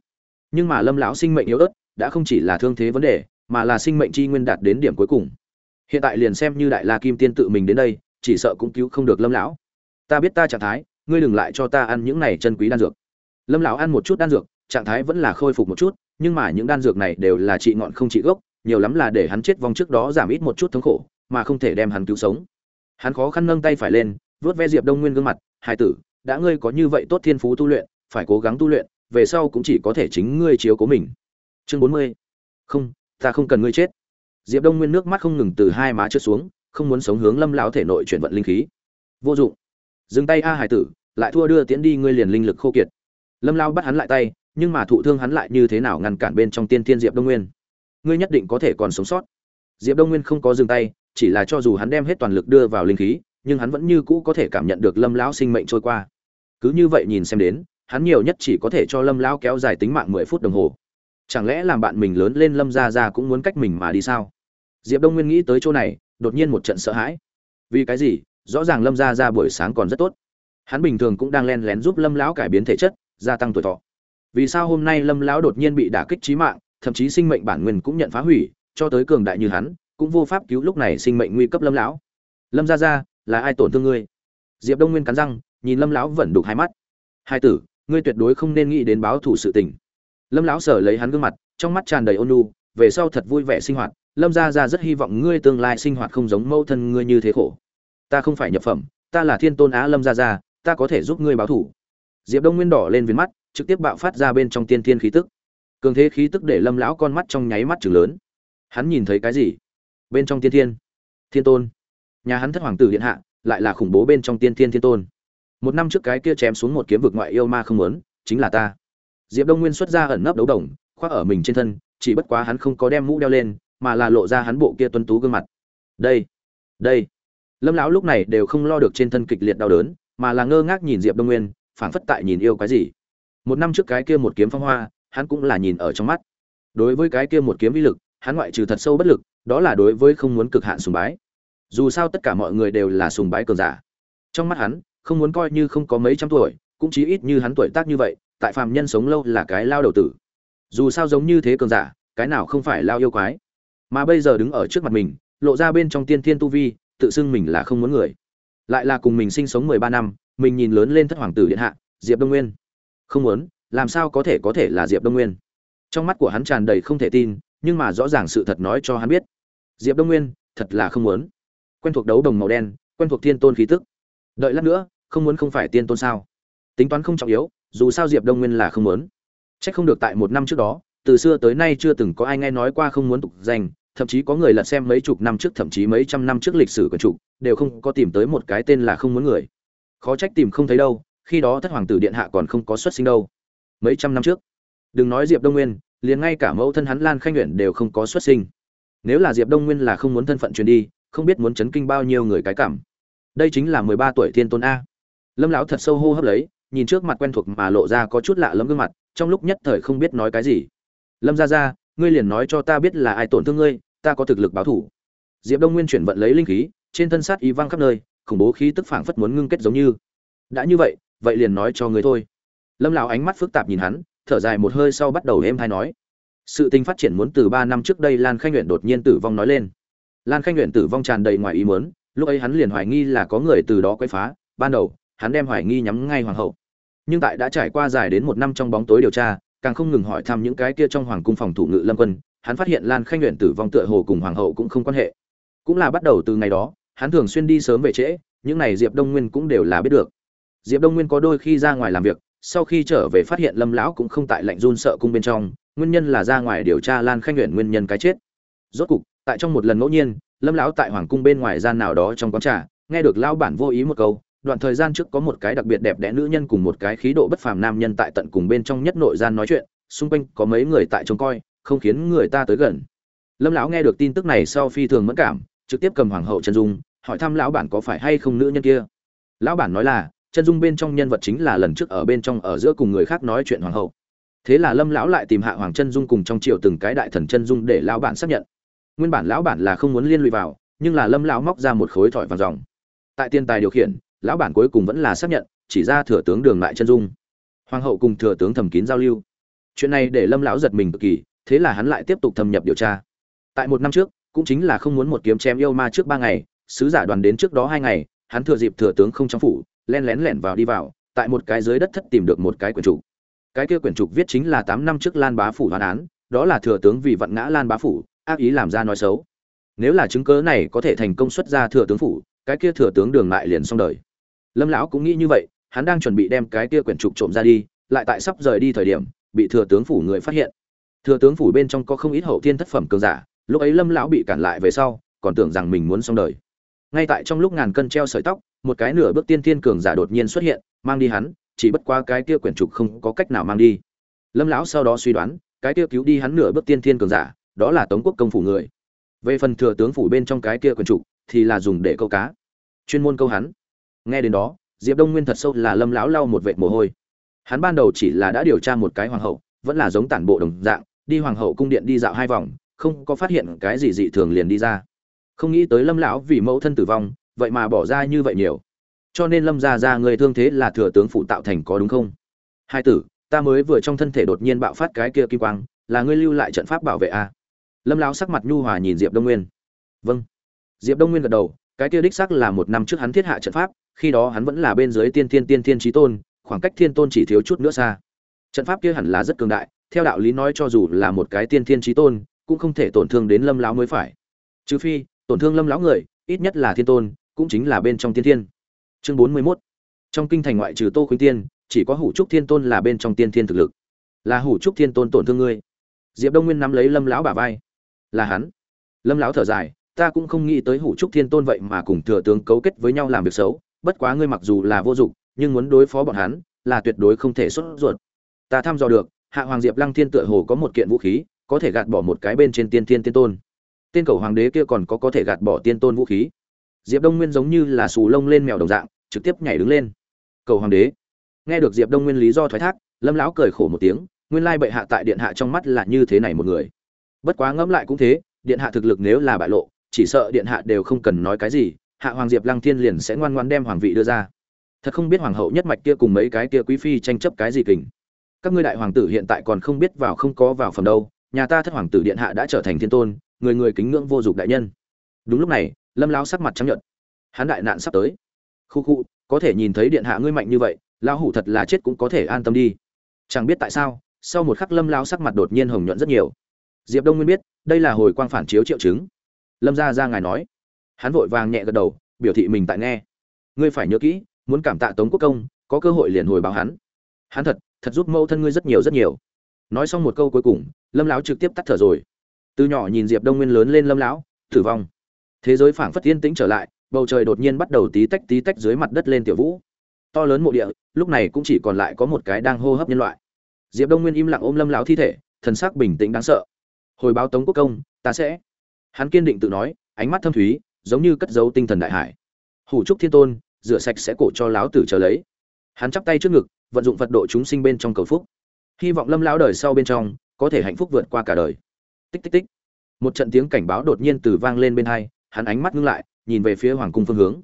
Nhưng mà lâm lão sinh mệnh yếu ớt, đã không chỉ là thương thế vấn đề, mà là sinh mệnh chi nguyên đạt đến điểm cuối cùng. Hiện tại liền xem như đại la kim tiên tự mình đến đây, chỉ sợ cũng cứu không được lâm lão. Ta biết ta trạng thái, ngươi đừng lại cho ta ăn những này chân quý đan dược. Lâm lão ăn một chút đan dược, trạng thái vẫn là khôi phục một chút, nhưng mà những đan dược này đều là trị ngọn không trị gốc, nhiều lắm là để hắn chết vong trước đó giảm ít một chút thống khổ, mà không thể đem hắn cứu sống. Hắn khó khăn nâng tay phải lên vớt ve diệp đông nguyên gương mặt hai tử, đã ngươi có như vậy tốt thiên phú tu luyện, phải cố gắng tu luyện, về sau cũng chỉ có thể chính ngươi chiếu cố mình. Chương bốn mươi. Không, ta không cần ngươi chết. Diệp đông nguyên nước mắt không ngừng từ hai má trượt xuống, không muốn sống hướng lâm lão thể nội chuyển vận linh khí. Vô dụng. Dừng tay a, hải tử, lại thua đưa tiễn đi ngươi liền linh lực khô kiệt. Lâm lao bắt hắn lại tay, nhưng mà thụ thương hắn lại như thế nào ngăn cản bên trong tiên thiên diệp đông nguyên? Ngươi nhất định có thể còn sống sót. Diệp đông nguyên không có dừng tay, chỉ là cho dù hắn đem hết toàn lực đưa vào linh khí nhưng hắn vẫn như cũ có thể cảm nhận được lâm lão sinh mệnh trôi qua. Cứ như vậy nhìn xem đến, hắn nhiều nhất chỉ có thể cho lâm lão kéo dài tính mạng mười phút đồng hồ. Chẳng lẽ làm bạn mình lớn lên lâm ra ra cũng muốn cách mình mà đi sao? Diệp đông nguyên nghĩ tới chỗ này, đột nhiên một trận sợ hãi. Vì cái gì? Rõ ràng lâm ra ra buổi sáng còn rất tốt. Hắn bình thường cũng đang len lén giúp lâm lão cải biến thể chất, gia tăng tuổi thọ. Vì sao hôm nay lâm lão đột nhiên bị đả kích trí mạng, thậm chí sinh mệnh bản nguyên cũng nhận phá hủy, cho tới cường đại như hắn, cũng vô pháp cứu lúc này sinh mệnh nguy cấp lâm lão. Lâm ra ra là ai tổn thương ngươi? Diệp đông nguyên cắn răng, nhìn lâm lão vẫn đục hai mắt. Hai tử, ngươi tuyệt đối không nên nghĩ đến báo thủ sự tình. Lâm lão sở lấy hắn gương mặt, trong mắt tràn đầy ôn nhu, về sau thật vui vẻ sinh hoạt. Lâm gia gia rất hy vọng ngươi tương lai sinh hoạt không giống mẫu thân ngươi như thế khổ. Ta không phải nhập phẩm, ta là thiên tôn á lâm gia gia, ta có thể giúp ngươi báo thủ diệp đông nguyên đỏ lên viền mắt, trực tiếp bạo phát ra bên trong tiên thiên khí tức. Cường thế khí tức để lâm lão con mắt trong nháy mắt chừng lớn. Hắn nhìn thấy cái gì? Bên trong tiên thiên. Thiên tôn nhà hắn thất hoàng tử điện hạ, lại là khủng bố bên trong tiên thiên thiên tôn. Một năm trước cái kia chém xuống một kiếm vực ngoại yêu ma không muốn, chính là ta. Diệp đông nguyên xuất ra ẩn nấp đấu đồng, khoác ở mình trên thân, chỉ bất quá hắn không có đem mũ đeo lên, mà là lộ ra hắn bộ kia tuân tú gương mặt. Đây đây. Lâm lão lúc này đều không lo được trên thân kịch liệt đau đớn, mà là ngơ ngác nhìn diệp đông nguyên, phảng phất tại nhìn yêu cái gì. Một năm trước cái kia một kiếm phong hoa, hắn cũng là nhìn ở trong mắt. Đối với cái kia một kiếm vi lực, hắn ngoại trừ thật sâu bất lực, đó là đối với không muốn cực hạn sùng bái dù sao tất cả mọi người đều là sùng bái cường giả. Trong mắt hắn, không muốn coi như không có mấy trăm tuổi, cũng chí ít như hắn tuổi tác như vậy, tại phàm nhân sống lâu là cái lao đầu tử. Dù sao giống như thế cường giả, cái nào không phải lao yêu quái. Mà bây giờ đứng ở trước mặt mình, lộ ra bên trong tiên thiên tu vi, tự xưng mình là không muốn người. Lại là cùng mình sinh sống mười ba năm, mình nhìn lớn lên thất hoàng tử điện hạ, diệp đông nguyên. Không muốn, làm sao có thể có thể là diệp đông nguyên? Trong mắt của hắn tràn đầy không thể tin, nhưng mà rõ ràng sự thật nói cho hắn biết. Diệp đông nguyên, thật là không muốn quen thuộc đấu đồng màu đen, quen thuộc thiên tôn khí tức. Đợi lát nữa, không muốn không phải tiên tôn sao? Tính toán không trọng yếu, dù sao diệp đông nguyên là không muốn. Trách không được tại một năm trước đó, từ xưa tới nay chưa từng có ai nghe nói qua không muốn tục danh, thậm chí có người lật xem mấy chục năm trước, thậm chí mấy trăm năm trước lịch sử quần trục đều không có tìm tới một cái tên là không muốn người. Khó trách tìm không thấy đâu, khi đó thất hoàng tử điện hạ còn không có xuất sinh đâu. Mấy trăm năm trước. Đừng nói diệp đông nguyên, liền ngay cả mẫu thân hắn lan khanh nguyện đều không có xuất sinh. Nếu là diệp đông nguyên là không muốn thân phận truyền đi không biết muốn chấn kinh bao nhiêu người cái cảm. Đây chính là mười ba tuổi thiên tôn a. Lâm lão thật sâu hô hấp lấy, nhìn trước mặt quen thuộc mà lộ ra có chút lạ lẫm gương mặt, trong lúc nhất thời không biết nói cái gì. Lâm ra ra ngươi liền nói cho ta biết là ai tổn thương ngươi, ta có thực lực báo thủ. Diệp đông nguyên chuyển vận lấy linh khí, trên thân sát ý văng khắp nơi, khủng bố khí tức phảng phất muốn ngưng kết giống như. Đã như vậy vậy liền nói cho ngươi thôi. Lâm lão ánh mắt phức tạp nhìn hắn, thở dài một hơi sau bắt đầu êm hay nói. Sự tình phát triển muốn từ ba năm trước đây lan khanh nguyện đột nhiên tử vong nói lên lan khanh nguyện tử vong tràn đầy ngoài ý muốn, lúc ấy hắn liền hoài nghi là có người từ đó quay phá, ban đầu, hắn đem hoài nghi nhắm ngay hoàng hậu. Nhưng tại đã trải qua dài đến một năm trong bóng tối điều tra, càng không ngừng hỏi thăm những cái kia trong hoàng cung phòng thủ ngự lâm quân, hắn phát hiện lan khanh nguyện tử vong tựa hồ cùng hoàng hậu cũng không quan hệ. Cũng là bắt đầu từ ngày đó, hắn thường xuyên đi sớm về trễ, những này diệp đông nguyên cũng đều là biết được. Diệp đông nguyên có đôi khi ra ngoài làm việc, sau khi trở về phát hiện lâm lão cũng không tại lạnh run sợ cung bên trong, nguyên nhân là ra ngoài điều tra lan khanh nguyện nguyên nhân cái chết. Rốt cục tại trong một lần ngẫu nhiên, lâm lão tại hoàng cung bên ngoài gian nào đó trong quán trà, nghe được lão bản vô ý một câu, đoạn thời gian trước có một cái đặc biệt đẹp đẽ nữ nhân cùng một cái khí độ bất phàm nam nhân tại tận cùng bên trong nhất nội gian nói chuyện, xung quanh có mấy người tại trông coi, không khiến người ta tới gần. Lâm lão nghe được tin tức này sau phi thường mẫn cảm, trực tiếp cầm hoàng hậu chân dung, hỏi thăm lão bản có phải hay không nữ nhân kia. Lão bản nói là, chân dung bên trong nhân vật chính là lần trước ở bên trong ở giữa cùng người khác nói chuyện hoàng hậu. Thế là lâm lão lại tìm hạ hoàng chân dung cùng trong triều từng cái đại thần chân dung để lão bản xác nhận nguyên bản lão bản là không muốn liên lụy vào, nhưng là lâm lão móc ra một khối thỏi vàng dòng. Tại tiên tài điều khiển, lão bản cuối cùng vẫn là xác nhận, chỉ ra thừa tướng đường lại chân dung. Hoàng hậu cùng thừa tướng thầm kín giao lưu. Chuyện này để lâm lão giật mình cực kỳ, thế là hắn lại tiếp tục thâm nhập điều tra. Tại một năm trước, cũng chính là không muốn một kiếm chém yêu ma trước ba ngày, sứ giả đoàn đến trước đó hai ngày, hắn thừa dịp thừa tướng không trong phủ len lén lẻn vào đi vào, tại một cái dưới đất thất tìm được một cái quyển trục. Cái kia quyển trục viết chính là tám năm trước lan bá phủ hoàn án, đó là thừa tướng vì vận ngã lan bá phủ ác ý làm ra nói xấu. Nếu là chứng cớ này có thể thành công xuất ra thừa tướng phủ, cái kia thừa tướng đường lại liền xong đời. Lâm lão cũng nghĩ như vậy, hắn đang chuẩn bị đem cái kia quyển trục trộm ra đi, lại tại sắp rời đi thời điểm, bị thừa tướng phủ người phát hiện. Thừa tướng phủ bên trong có không ít hậu thiên thất phẩm cường giả, lúc ấy lâm lão bị cản lại về sau, còn tưởng rằng mình muốn xong đời. Ngay tại trong lúc ngàn cân treo sợi tóc, một cái nửa bước tiên thiên cường giả đột nhiên xuất hiện, mang đi hắn, chỉ bất qua cái kia quyển trục không có cách nào mang đi. Lâm lão sau đó suy đoán, cái kia cứu đi hắn nửa bước tiên thiên cường giả đó là tống quốc công phủ người. Về phần thừa tướng phủ bên trong cái kia quần trục thì là dùng để câu cá. Chuyên môn câu hắn. Nghe đến đó, diệp đông nguyên thật sâu là lâm lão lau một vệt mồ hôi. Hắn ban đầu chỉ là đã điều tra một cái hoàng hậu, vẫn là giống tản bộ đồng dạng, đi hoàng hậu cung điện đi dạo hai vòng, không có phát hiện cái gì dị thường liền đi ra. Không nghĩ tới lâm lão vì mẫu thân tử vong, vậy mà bỏ ra như vậy nhiều. Cho nên lâm gia gia người thương thế là thừa tướng phụ tạo thành có đúng không? Hai tử, ta mới vừa trong thân thể đột nhiên bạo phát cái kia kim quang, là ngươi lưu lại trận pháp bảo vệ a à? Lâm lão sắc mặt nhu hòa nhìn diệp đông nguyên. Vâng. Diệp đông nguyên gật đầu, cái kia đích xác là một năm trước hắn thiết hạ trận pháp, khi đó hắn vẫn là bên dưới tiên tiên tiên tiên trí tôn, khoảng cách thiên tôn chỉ thiếu chút nữa xa. Trận pháp kia hẳn là rất cường đại, theo đạo lý nói cho dù là một cái tiên thiên trí tôn, cũng không thể tổn thương đến lâm lão mới phải. Trừ phi, tổn thương lâm lão người, ít nhất là thiên tôn, cũng chính là bên trong tiên thiên. Chương bốn mươi mốt. Trong kinh thành ngoại trừ tô khuynh tiên, chỉ có hủ trúc thiên tôn là bên trong tiên thiên thực lực. Là hủ trúc thiên tôn tổn thương ngươi. Diệp đông nguyên nắm lấy lâm lão bả vai là hắn. Lâm lão thở dài, ta cũng không nghĩ tới hủ trúc thiên tôn vậy mà cùng thừa tướng cấu kết với nhau làm việc xấu, bất quá ngươi mặc dù là vô dụng, nhưng muốn đối phó bọn hắn, là tuyệt đối không thể xuất ruột. Ta thăm dò được, hạ hoàng diệp lăng thiên tựa hồ có một kiện vũ khí, có thể gạt bỏ một cái bên trên tiên thiên tiên tôn. Tên cầu hoàng đế kia còn có có thể gạt bỏ tiên tôn vũ khí. Diệp đông nguyên giống như là xù lông lên mèo đồng dạng, trực tiếp nhảy đứng lên. Cầu hoàng đế. Nghe được diệp đông nguyên lý do thoái thác, lâm lão cười khổ một tiếng, nguyên lai bệ hạ tại điện hạ trong mắt là như thế này một người bất quá ngẫm lại cũng thế, điện hạ thực lực nếu là bại lộ, chỉ sợ điện hạ đều không cần nói cái gì, hạ hoàng diệp lăng thiên liền sẽ ngoan ngoan đem hoàng vị đưa ra. Thật không biết hoàng hậu nhất mạch kia cùng mấy cái kia quý phi tranh chấp cái gì kình. Các ngươi đại hoàng tử hiện tại còn không biết vào không có vào phần đâu, nhà ta thất hoàng tử điện hạ đã trở thành thiên tôn, người người kính ngưỡng vô dụng đại nhân. Đúng lúc này, lâm lao sắc mặt trắng nhợt. Hắn đại nạn sắp tới. Khu khu, có thể nhìn thấy điện hạ ngươi mạnh như vậy, lão hủ thật là chết cũng có thể an tâm đi. Chẳng biết tại sao, sau một khắc lâm lao sắc mặt đột nhiên hồng nhuận rất nhiều diệp đông nguyên biết, đây là hồi quang phản chiếu triệu chứng. Lâm gia ra ngài nói. Hắn vội vàng nhẹ gật đầu, biểu thị mình tại nghe. Ngươi phải nhớ kỹ, muốn cảm tạ tống quốc công, có cơ hội liền hồi báo hắn. Hắn thật thật giúp mẫu thân ngươi rất nhiều rất nhiều. Nói xong một câu cuối cùng, lâm lão trực tiếp tắt thở rồi. Từ nhỏ nhìn diệp đông nguyên lớn lên lâm lão, tử vong. Thế giới phảng phất yên tĩnh trở lại, bầu trời đột nhiên bắt đầu tí tách tí tách dưới mặt đất lên tiểu vũ. To lớn mộ địa, lúc này cũng chỉ còn lại có một cái đang hô hấp nhân loại. Diệp đông nguyên im lặng ôm lâm lão thi thể, thần sắc bình tĩnh đáng sợ hồi báo tống quốc công, ta sẽ. Hắn kiên định tự nói, ánh mắt thâm thúy, giống như cất dấu tinh thần đại hải. Hủ trúc thiên tôn, rửa sạch sẽ cổ cho lão tử chờ lấy. Hắn chắp tay trước ngực, vận dụng vật độ chúng sinh bên trong cầu phúc. Hy vọng lâm lão đời sau bên trong, có thể hạnh phúc vượt qua cả đời. Tích tích tích. Một trận tiếng cảnh báo đột nhiên từ vang lên bên hai, hắn ánh mắt ngưng lại, nhìn về phía hoàng cung phương hướng.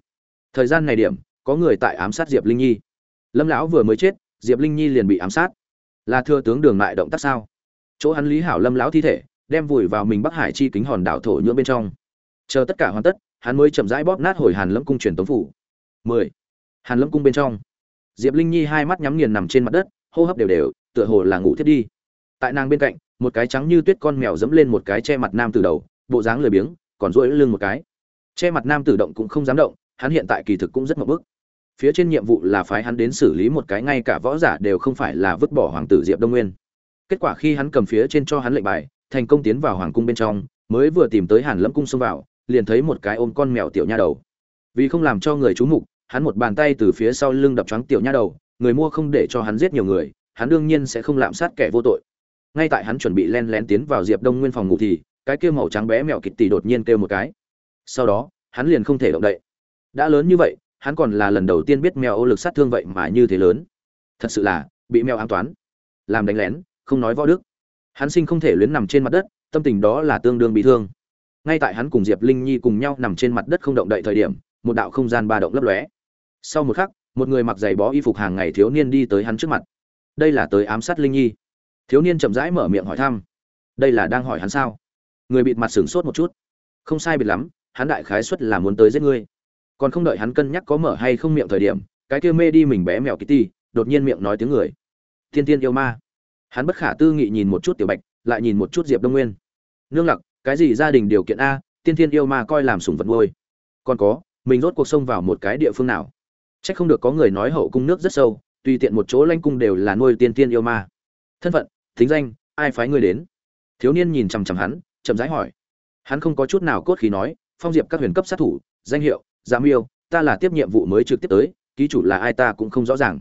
Thời gian này điểm, có người tại ám sát diệp linh nhi. Lâm lão vừa mới chết, diệp linh nhi liền bị ám sát. Là thừa tướng đường lại động tác sao? Chỗ hắn lý hảo lâm lão thi thể đem vùi vào mình bắc hải chi kính hòn đảo thổ nhưỡng bên trong. Chờ tất cả hoàn tất, hắn mới chậm rãi bóp nát hồi hàn lâm cung truyền tống phủ. Mười. Hàn lâm cung bên trong. Diệp linh nhi hai mắt nhắm nghiền nằm trên mặt đất, hô hấp đều đều, tựa hồ là ngủ thiết đi. Tại nàng bên cạnh, một cái trắng như tuyết con mèo dẫm lên một cái che mặt nam từ đầu, bộ dáng lười biếng, còn duỗi lưng một cái. Che mặt nam tử động cũng không dám động, hắn hiện tại kỳ thực cũng rất mập bức. Phía trên nhiệm vụ là phái hắn đến xử lý một cái ngay cả võ giả đều không phải là vứt bỏ hoàng tử diệp đông nguyên. Kết quả khi hắn cầm phía trên cho hắn lệnh bài thành công tiến vào hoàng cung bên trong, mới vừa tìm tới hàn lâm cung xông vào, liền thấy một cái ôm con mèo tiểu nha đầu. Vì không làm cho người chú mục, hắn một bàn tay từ phía sau lưng đập choáng tiểu nha đầu, người mua không để cho hắn giết nhiều người, hắn đương nhiên sẽ không lạm sát kẻ vô tội. Ngay tại hắn chuẩn bị len lén tiến vào diệp đông nguyên phòng ngủ thì, cái kia màu trắng bé mèo kịt tỷ đột nhiên kêu một cái. Sau đó, hắn liền không thể động đậy. Đã lớn như vậy, hắn còn là lần đầu tiên biết mèo ô lực sát thương vậy mà như thế lớn. Thật sự là, bị mèo an toán. Làm đánh lén, không nói võ đức hắn sinh không thể luyến nằm trên mặt đất, tâm tình đó là tương đương bị thương. Ngay tại hắn cùng diệp linh nhi cùng nhau nằm trên mặt đất không động đậy thời điểm, một đạo không gian ba động lấp lóe. Sau một khắc, một người mặc giày bó y phục hàng ngày thiếu niên đi tới hắn trước mặt. Đây là tới ám sát linh nhi. Thiếu niên chậm rãi mở miệng hỏi thăm. Đây là đang hỏi hắn sao? Người bịt mặt sửng sốt một chút. Không sai biệt lắm, hắn đại khái xuất là muốn tới giết ngươi. Còn không đợi hắn cân nhắc có mở hay không miệng thời điểm, cái kia mê đi mình bé mèo kitty, đột nhiên miệng nói tiếng người. Thiên tiên yêu ma hắn bất khả tư nghị nhìn một chút tiểu bạch lại nhìn một chút diệp đông nguyên nương lặc cái gì gia đình điều kiện a tiên thiên yêu ma coi làm sủng vật nuôi còn có mình rốt cuộc sông vào một cái địa phương nào Chắc không được có người nói hậu cung nước rất sâu, tùy tiện một chỗ lanh cung đều là nuôi tiên tiên yêu ma. Thân phận, thính danh, ai phái ngươi đến? Thiếu niên nhìn chằm chằm hắn, chậm rãi hỏi. Hắn không có chút nào cốt khí nói, phong diệp các huyền cấp sát thủ, danh hiệu, giám yêu, ta là tiếp nhiệm vụ mới trực tiếp tới, ký chủ là ai ta cũng không rõ ràng.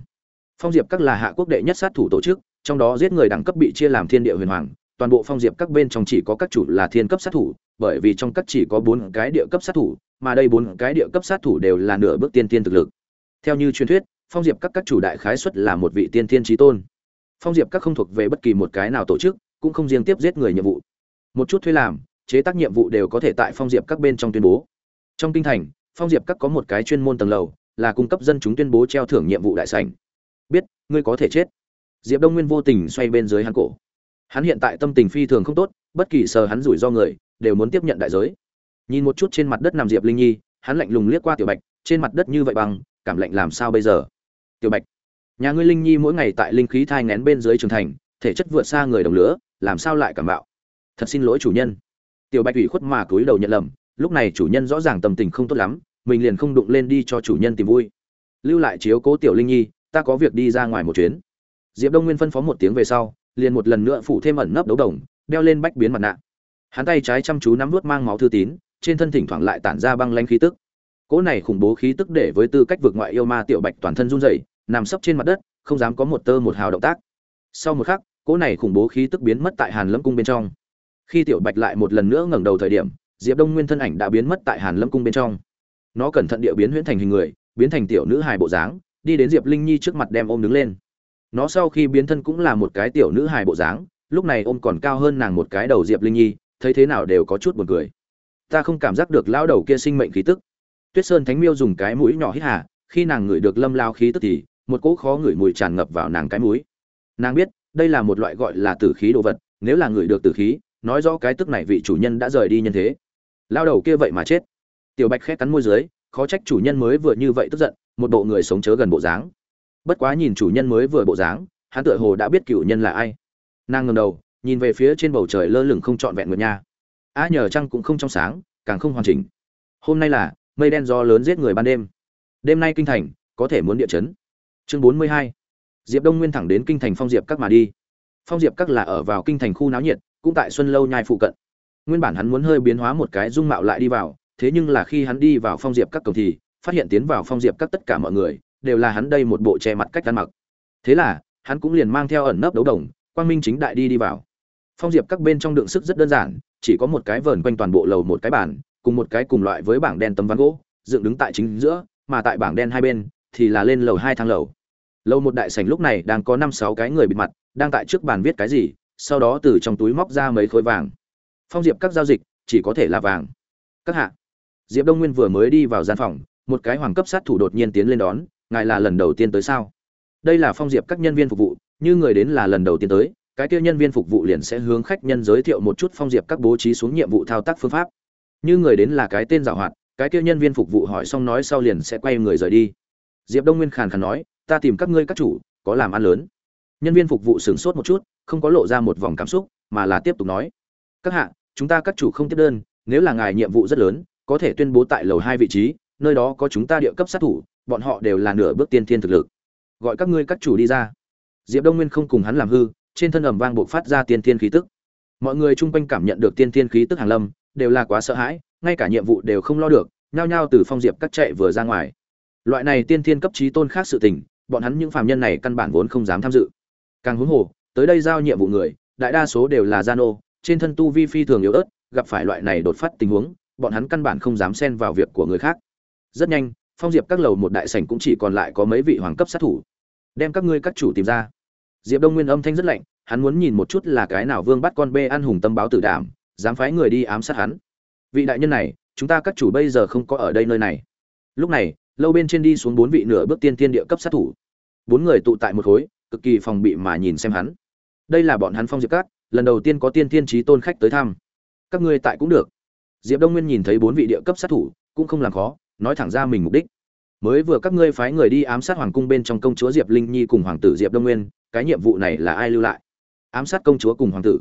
Phong diệp các là hạ quốc đệ nhất sát thủ tổ chức, trong đó giết người đẳng cấp bị chia làm thiên địa huyền hoàng, toàn bộ phong diệp các bên trong chỉ có các chủ là thiên cấp sát thủ, bởi vì trong các chỉ có bốn cái địa cấp sát thủ, mà đây bốn cái địa cấp sát thủ đều là nửa bước tiên tiên thực lực. Theo như truyền thuyết phong diệp các các chủ đại khái xuất là một vị tiên thiên trí tôn. Phong diệp các không thuộc về bất kỳ một cái nào tổ chức cũng không riêng tiếp giết người nhiệm vụ. Một chút thuê làm chế tác nhiệm vụ đều có thể tại phong diệp các bên trong tuyên bố. Trong kinh thành phong diệp các có một cái chuyên môn tầng lầu là cung cấp dân chúng tuyên bố treo thưởng nhiệm vụ đại sảnh. Biết ngươi có thể chết diệp đông nguyên vô tình xoay bên dưới hắn cổ. Hắn hiện tại tâm tình phi thường không tốt, bất kỳ sờ hắn rủi ro người, đều muốn tiếp nhận đại giới. Nhìn một chút trên mặt đất nằm diệp linh nhi, hắn lạnh lùng liếc qua tiểu bạch, trên mặt đất như vậy bằng, cảm lạnh làm sao bây giờ? Tiểu bạch, nhà ngươi linh nhi mỗi ngày tại linh khí thai ngén bên dưới trường thành, thể chất vượt xa người đồng lửa, làm sao lại cảm bạo? Thật xin lỗi chủ nhân. Tiểu bạch ủy khuất mà cúi đầu nhận lầm, lúc này chủ nhân rõ ràng tâm tình không tốt lắm, mình liền không đụng lên đi cho chủ nhân tìm vui. Lưu lại chiếu cố tiểu linh nhi, ta có việc đi ra ngoài một chuyến diệp đông nguyên phân phó một tiếng về sau, liền một lần nữa phủ thêm ẩn nấp đấu đồng, đeo lên bách biến mặt nạ. Hắn tay trái chăm chú nắm vút mang máu thư tín, trên thân thỉnh thoảng lại tản ra băng lanh khí tức. Cỗ này khủng bố khí tức để với tư cách vượt ngoại yêu ma tiểu bạch toàn thân run rẩy, nằm sấp trên mặt đất, không dám có một tơ một hào động tác. Sau một khắc, cỗ này khủng bố khí tức biến mất tại hàn lâm cung bên trong. Khi tiểu bạch lại một lần nữa ngẩng đầu thời điểm, diệp đông nguyên thân ảnh đã biến mất tại hàn lâm cung bên trong. Nó cẩn thận địa biến huyễn thành hình người, biến thành tiểu nữ hài bộ dáng, đi đến diệp linh nhi trước mặt đem ôm đứng lên nó sau khi biến thân cũng là một cái tiểu nữ hài bộ dáng, lúc này ôm còn cao hơn nàng một cái đầu diệp linh nhi, thấy thế nào đều có chút buồn cười. Ta không cảm giác được lão đầu kia sinh mệnh khí tức. Tuyết sơn thánh miêu dùng cái mũi nhỏ hít hà, khi nàng ngửi được lâm lao khí tức thì, một cỗ khó ngửi mùi tràn ngập vào nàng cái mũi. Nàng biết, đây là một loại gọi là tử khí đồ vật, nếu là ngửi được tử khí, nói rõ cái tức này vị chủ nhân đã rời đi nhân thế. Lao đầu kia vậy mà chết. Tiểu bạch khét cắn môi dưới, khó trách chủ nhân mới vừa như vậy tức giận, một bộ người sống chớ gần bộ dáng bất quá nhìn chủ nhân mới vừa bộ dáng, hắn tựa hồ đã biết cựu nhân là ai. Nàng ngầm đầu, nhìn về phía trên bầu trời lơ lửng không trọn vẹn nguyệt nha. A nhờ trăng cũng không trong sáng, càng không hoàn chỉnh. Hôm nay là, mây đen gió lớn giết người ban đêm. Đêm nay kinh thành, có thể muốn địa chấn. Chương bốn mươi hai. Diệp đông nguyên thẳng đến kinh thành phong diệp các mà đi. Phong diệp các là ở vào kinh thành khu náo nhiệt, cũng tại xuân lâu nhai phụ cận. Nguyên bản hắn muốn hơi biến hóa một cái dung mạo lại đi vào, thế nhưng là khi hắn đi vào phong diệp các cổng thì, phát hiện tiến vào phong diệp các tất cả mọi người đều là hắn đây một bộ che mặt cách ăn mặc. Thế là, hắn cũng liền mang theo ẩn nấp đấu đồng, quang minh chính đại đi đi vào. Phong diệp các bên trong đựng sức rất đơn giản, chỉ có một cái vờn quanh toàn bộ lầu một cái bàn, cùng một cái cùng loại với bảng đen tấm ván gỗ, dựng đứng tại chính giữa, mà tại bảng đen hai bên thì là lên lầu hai thang lầu. Lầu một đại sảnh lúc này đang có năm sáu cái người bịt mặt, đang tại trước bàn viết cái gì, sau đó từ trong túi móc ra mấy khối vàng. Phong diệp các giao dịch, chỉ có thể là vàng. Các hạ. Diệp đông nguyên vừa mới đi vào gian phòng, một cái hoàng cấp sát thủ đột nhiên tiến lên đón ngài là lần đầu tiên tới sao? Đây là phong diệp các nhân viên phục vụ, như người đến là lần đầu tiên tới, cái kia nhân viên phục vụ liền sẽ hướng khách nhân giới thiệu một chút phong diệp các bố trí xuống nhiệm vụ thao tác phương pháp. Như người đến là cái tên giảo hoạt, cái kia nhân viên phục vụ hỏi xong nói sau liền sẽ quay người rời đi. Diệp đông nguyên khàn khàn nói, ta tìm các ngươi các chủ, có làm ăn lớn. Nhân viên phục vụ sửng sốt một chút, không có lộ ra một vòng cảm xúc, mà là tiếp tục nói, các hạ, chúng ta các chủ không tiếp đơn, nếu là ngài nhiệm vụ rất lớn, có thể tuyên bố tại lầu hai vị trí, nơi đó có chúng ta địa cấp sát thủ bọn họ đều là nửa bước tiên thiên thực lực. Gọi các ngươi các chủ đi ra. Diệp đông nguyên không cùng hắn làm hư, trên thân ẩm vang buộc phát ra tiên thiên khí tức. Mọi người chung quanh cảm nhận được tiên thiên khí tức hàng lâm, đều là quá sợ hãi, ngay cả nhiệm vụ đều không lo được, nhao nhao từ phong diệp các chạy vừa ra ngoài. Loại này tiên thiên cấp trí tôn khác sự tình, bọn hắn những phàm nhân này căn bản vốn không dám tham dự. Càng huống hồ, tới đây giao nhiệm vụ người, đại đa số đều là gia nô, trên thân tu vi phi thường yếu ớt, gặp phải loại này đột phát tình huống, bọn hắn căn bản không dám xen vào việc của người khác. Rất nhanh phong diệp các lầu một đại sảnh cũng chỉ còn lại có mấy vị hoàng cấp sát thủ. Đem các ngươi các chủ tìm ra. Diệp đông nguyên âm thanh rất lạnh, hắn muốn nhìn một chút là cái nào vương bắt con bê ăn hùng tâm báo tử đảm, dám phái người đi ám sát hắn. Vị đại nhân này, chúng ta các chủ bây giờ không có ở đây nơi này. Lúc này, lâu bên trên đi xuống bốn vị nửa bước tiên tiên địa cấp sát thủ. Bốn người tụ tại một khối, cực kỳ phòng bị mà nhìn xem hắn. Đây là bọn hắn phong diệp các, lần đầu tiên có tiên tiên trí tôn khách tới thăm. Các ngươi tại cũng được. Diệp đông nguyên nhìn thấy bốn vị địa cấp sát thủ, cũng không làm khó nói thẳng ra mình mục đích. Mới vừa các ngươi phái người đi ám sát hoàng cung bên trong công chúa diệp linh nhi cùng hoàng tử diệp đông nguyên, cái nhiệm vụ này là ai lưu lại? Ám sát công chúa cùng hoàng tử.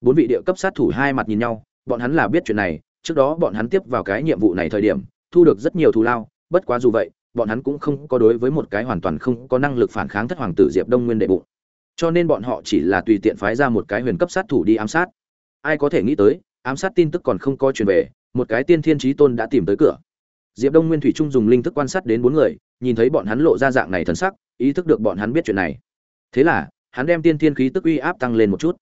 Bốn vị địa cấp sát thủ hai mặt nhìn nhau, bọn hắn là biết chuyện này, trước đó bọn hắn tiếp vào cái nhiệm vụ này thời điểm, thu được rất nhiều thù lao, bất quá dù vậy, bọn hắn cũng không có đối với một cái hoàn toàn không có năng lực phản kháng thất hoàng tử diệp đông nguyên đệ bụng. Cho nên bọn họ chỉ là tùy tiện phái ra một cái huyền cấp sát thủ đi ám sát. Ai có thể nghĩ tới, ám sát tin tức còn không có truyền về, một cái tiên thiên trí tôn đã tìm tới cửa diệp đông nguyên thủy trung dùng linh thức quan sát đến bốn người, nhìn thấy bọn hắn lộ ra dạng này thần sắc, ý thức được bọn hắn biết chuyện này. Thế là, hắn đem tiên thiên khí tức uy áp tăng lên một chút.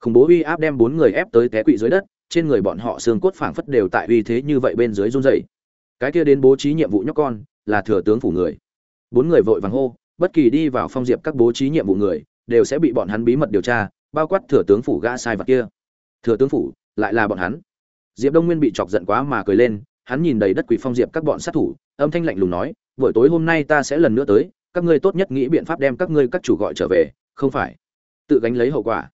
Khủng bố uy áp đem bốn người ép tới té quỵ dưới đất, trên người bọn họ xương cốt phảng phất đều tại uy thế như vậy bên dưới run rẩy. Cái kia đến bố trí nhiệm vụ nhóc con, là thừa tướng phủ người. Bốn người vội vàng hô, bất kỳ đi vào phong diệp các bố trí nhiệm vụ người, đều sẽ bị bọn hắn bí mật điều tra, bao quát thừa tướng phủ gã sai vật kia. Thừa tướng phủ, lại là bọn hắn. Diệp đông nguyên bị chọc giận quá mà cười lên hắn nhìn đầy đất quỷ phong diệp các bọn sát thủ, âm thanh lạnh lùng nói, buổi tối hôm nay ta sẽ lần nữa tới, các ngươi tốt nhất nghĩ biện pháp đem các ngươi các chủ gọi trở về, không phải. Tự gánh lấy hậu quả.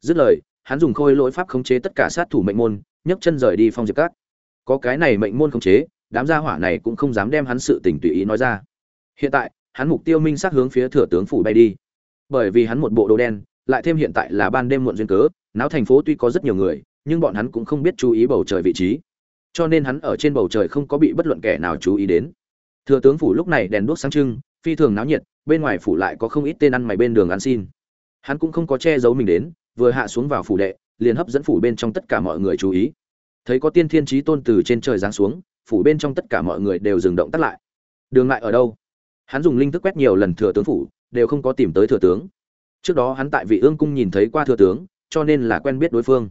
Dứt lời, hắn dùng khôi lỗi pháp khống chế tất cả sát thủ mệnh môn, nhấc chân rời đi phong diệp các. Có cái này mệnh môn khống chế, đám gia hỏa này cũng không dám đem hắn sự tình tùy ý nói ra. Hiện tại, hắn mục tiêu minh sát hướng phía thừa tướng phủ bay đi. Bởi vì hắn một bộ đồ đen, lại thêm hiện tại là ban đêm muộn duyên cớ, náo thành phố tuy có rất nhiều người, nhưng bọn hắn cũng không biết chú ý bầu trời vị trí cho nên hắn ở trên bầu trời không có bị bất luận kẻ nào chú ý đến. Thừa tướng phủ lúc này đèn đuốc sáng trưng, phi thường náo nhiệt, bên ngoài phủ lại có không ít tên ăn mày bên đường ăn xin. Hắn cũng không có che giấu mình đến, vừa hạ xuống vào phủ đệ, liền hấp dẫn phủ bên trong tất cả mọi người chú ý. Thấy có tiên thiên trí tôn từ trên trời giáng xuống, phủ bên trong tất cả mọi người đều dừng động tắt lại. Đường lại ở đâu? Hắn dùng linh thức quét nhiều lần thừa tướng phủ, đều không có tìm tới thừa tướng. Trước đó hắn tại vị ương cung nhìn thấy qua thừa tướng, cho nên là quen biết đối phương.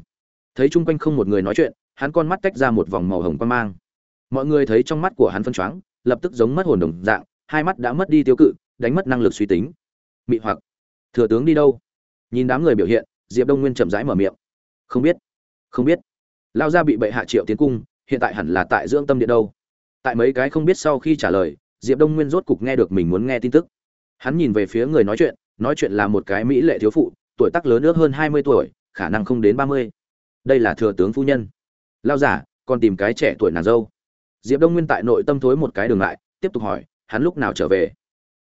Thấy chung quanh không một người nói chuyện hắn con mắt tách ra một vòng màu hồng quan mang. Mọi người thấy trong mắt của hắn phân choáng, lập tức giống mất hồn đồng dạng, hai mắt đã mất đi tiêu cự, đánh mất năng lực suy tính. Mị hoặc, thừa tướng đi đâu? Nhìn đám người biểu hiện, diệp đông nguyên chậm rãi mở miệng. Không biết không biết. Lao ra bị bệ hạ triệu tiến cung, hiện tại hẳn là tại dưỡng tâm điện đâu. Tại mấy cái không biết sau khi trả lời, diệp đông nguyên rốt cục nghe được mình muốn nghe tin tức. Hắn nhìn về phía người nói chuyện nói chuyện là một cái mỹ lệ thiếu phụ, tuổi tác lớn ước hơn hai mươi tuổi, khả năng không đến ba mươi. Đây là thừa tướng phu nhân lao giả còn tìm cái trẻ tuổi nàng dâu. Diệp đông nguyên tại nội tâm thối một cái đường lại, tiếp tục hỏi, hắn lúc nào trở về?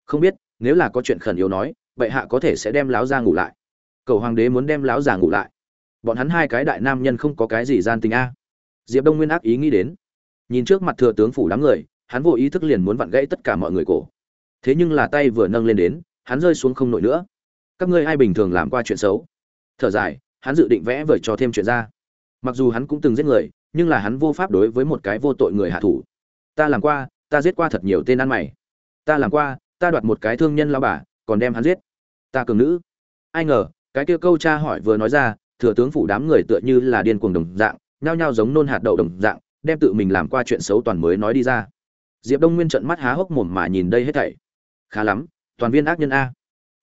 Không biết, nếu là có chuyện khẩn yếu nói, vậy hạ có thể sẽ đem láo ra ngủ lại. Cầu hoàng đế muốn đem láo già ngủ lại. Bọn hắn hai cái đại nam nhân không có cái gì gian tình a. Diệp đông nguyên ác ý nghĩ đến. Nhìn trước mặt thừa tướng phủ đám người, hắn vô ý thức liền muốn vặn gãy tất cả mọi người cổ. Thế nhưng là tay vừa nâng lên đến, hắn rơi xuống không nổi nữa. Các ngươi ai bình thường làm qua chuyện xấu? Thở dài, hắn dự định vẽ vời cho thêm chuyện ra mặc dù hắn cũng từng giết người, nhưng là hắn vô pháp đối với một cái vô tội người hạ thủ. Ta làm qua, ta giết qua thật nhiều tên ăn mày. Ta làm qua, ta đoạt một cái thương nhân lao bà, còn đem hắn giết. Ta cường nữ. Ai ngờ, cái kia câu cha hỏi vừa nói ra, thừa tướng phủ đám người tựa như là điên cuồng đồng dạng, nhao nhao giống nôn hạt đậu đồng dạng, đem tự mình làm qua chuyện xấu toàn mới nói đi ra. Diệp đông nguyên trận mắt há hốc mồm mà nhìn đây hết thảy. Khá lắm, toàn viên ác nhân a.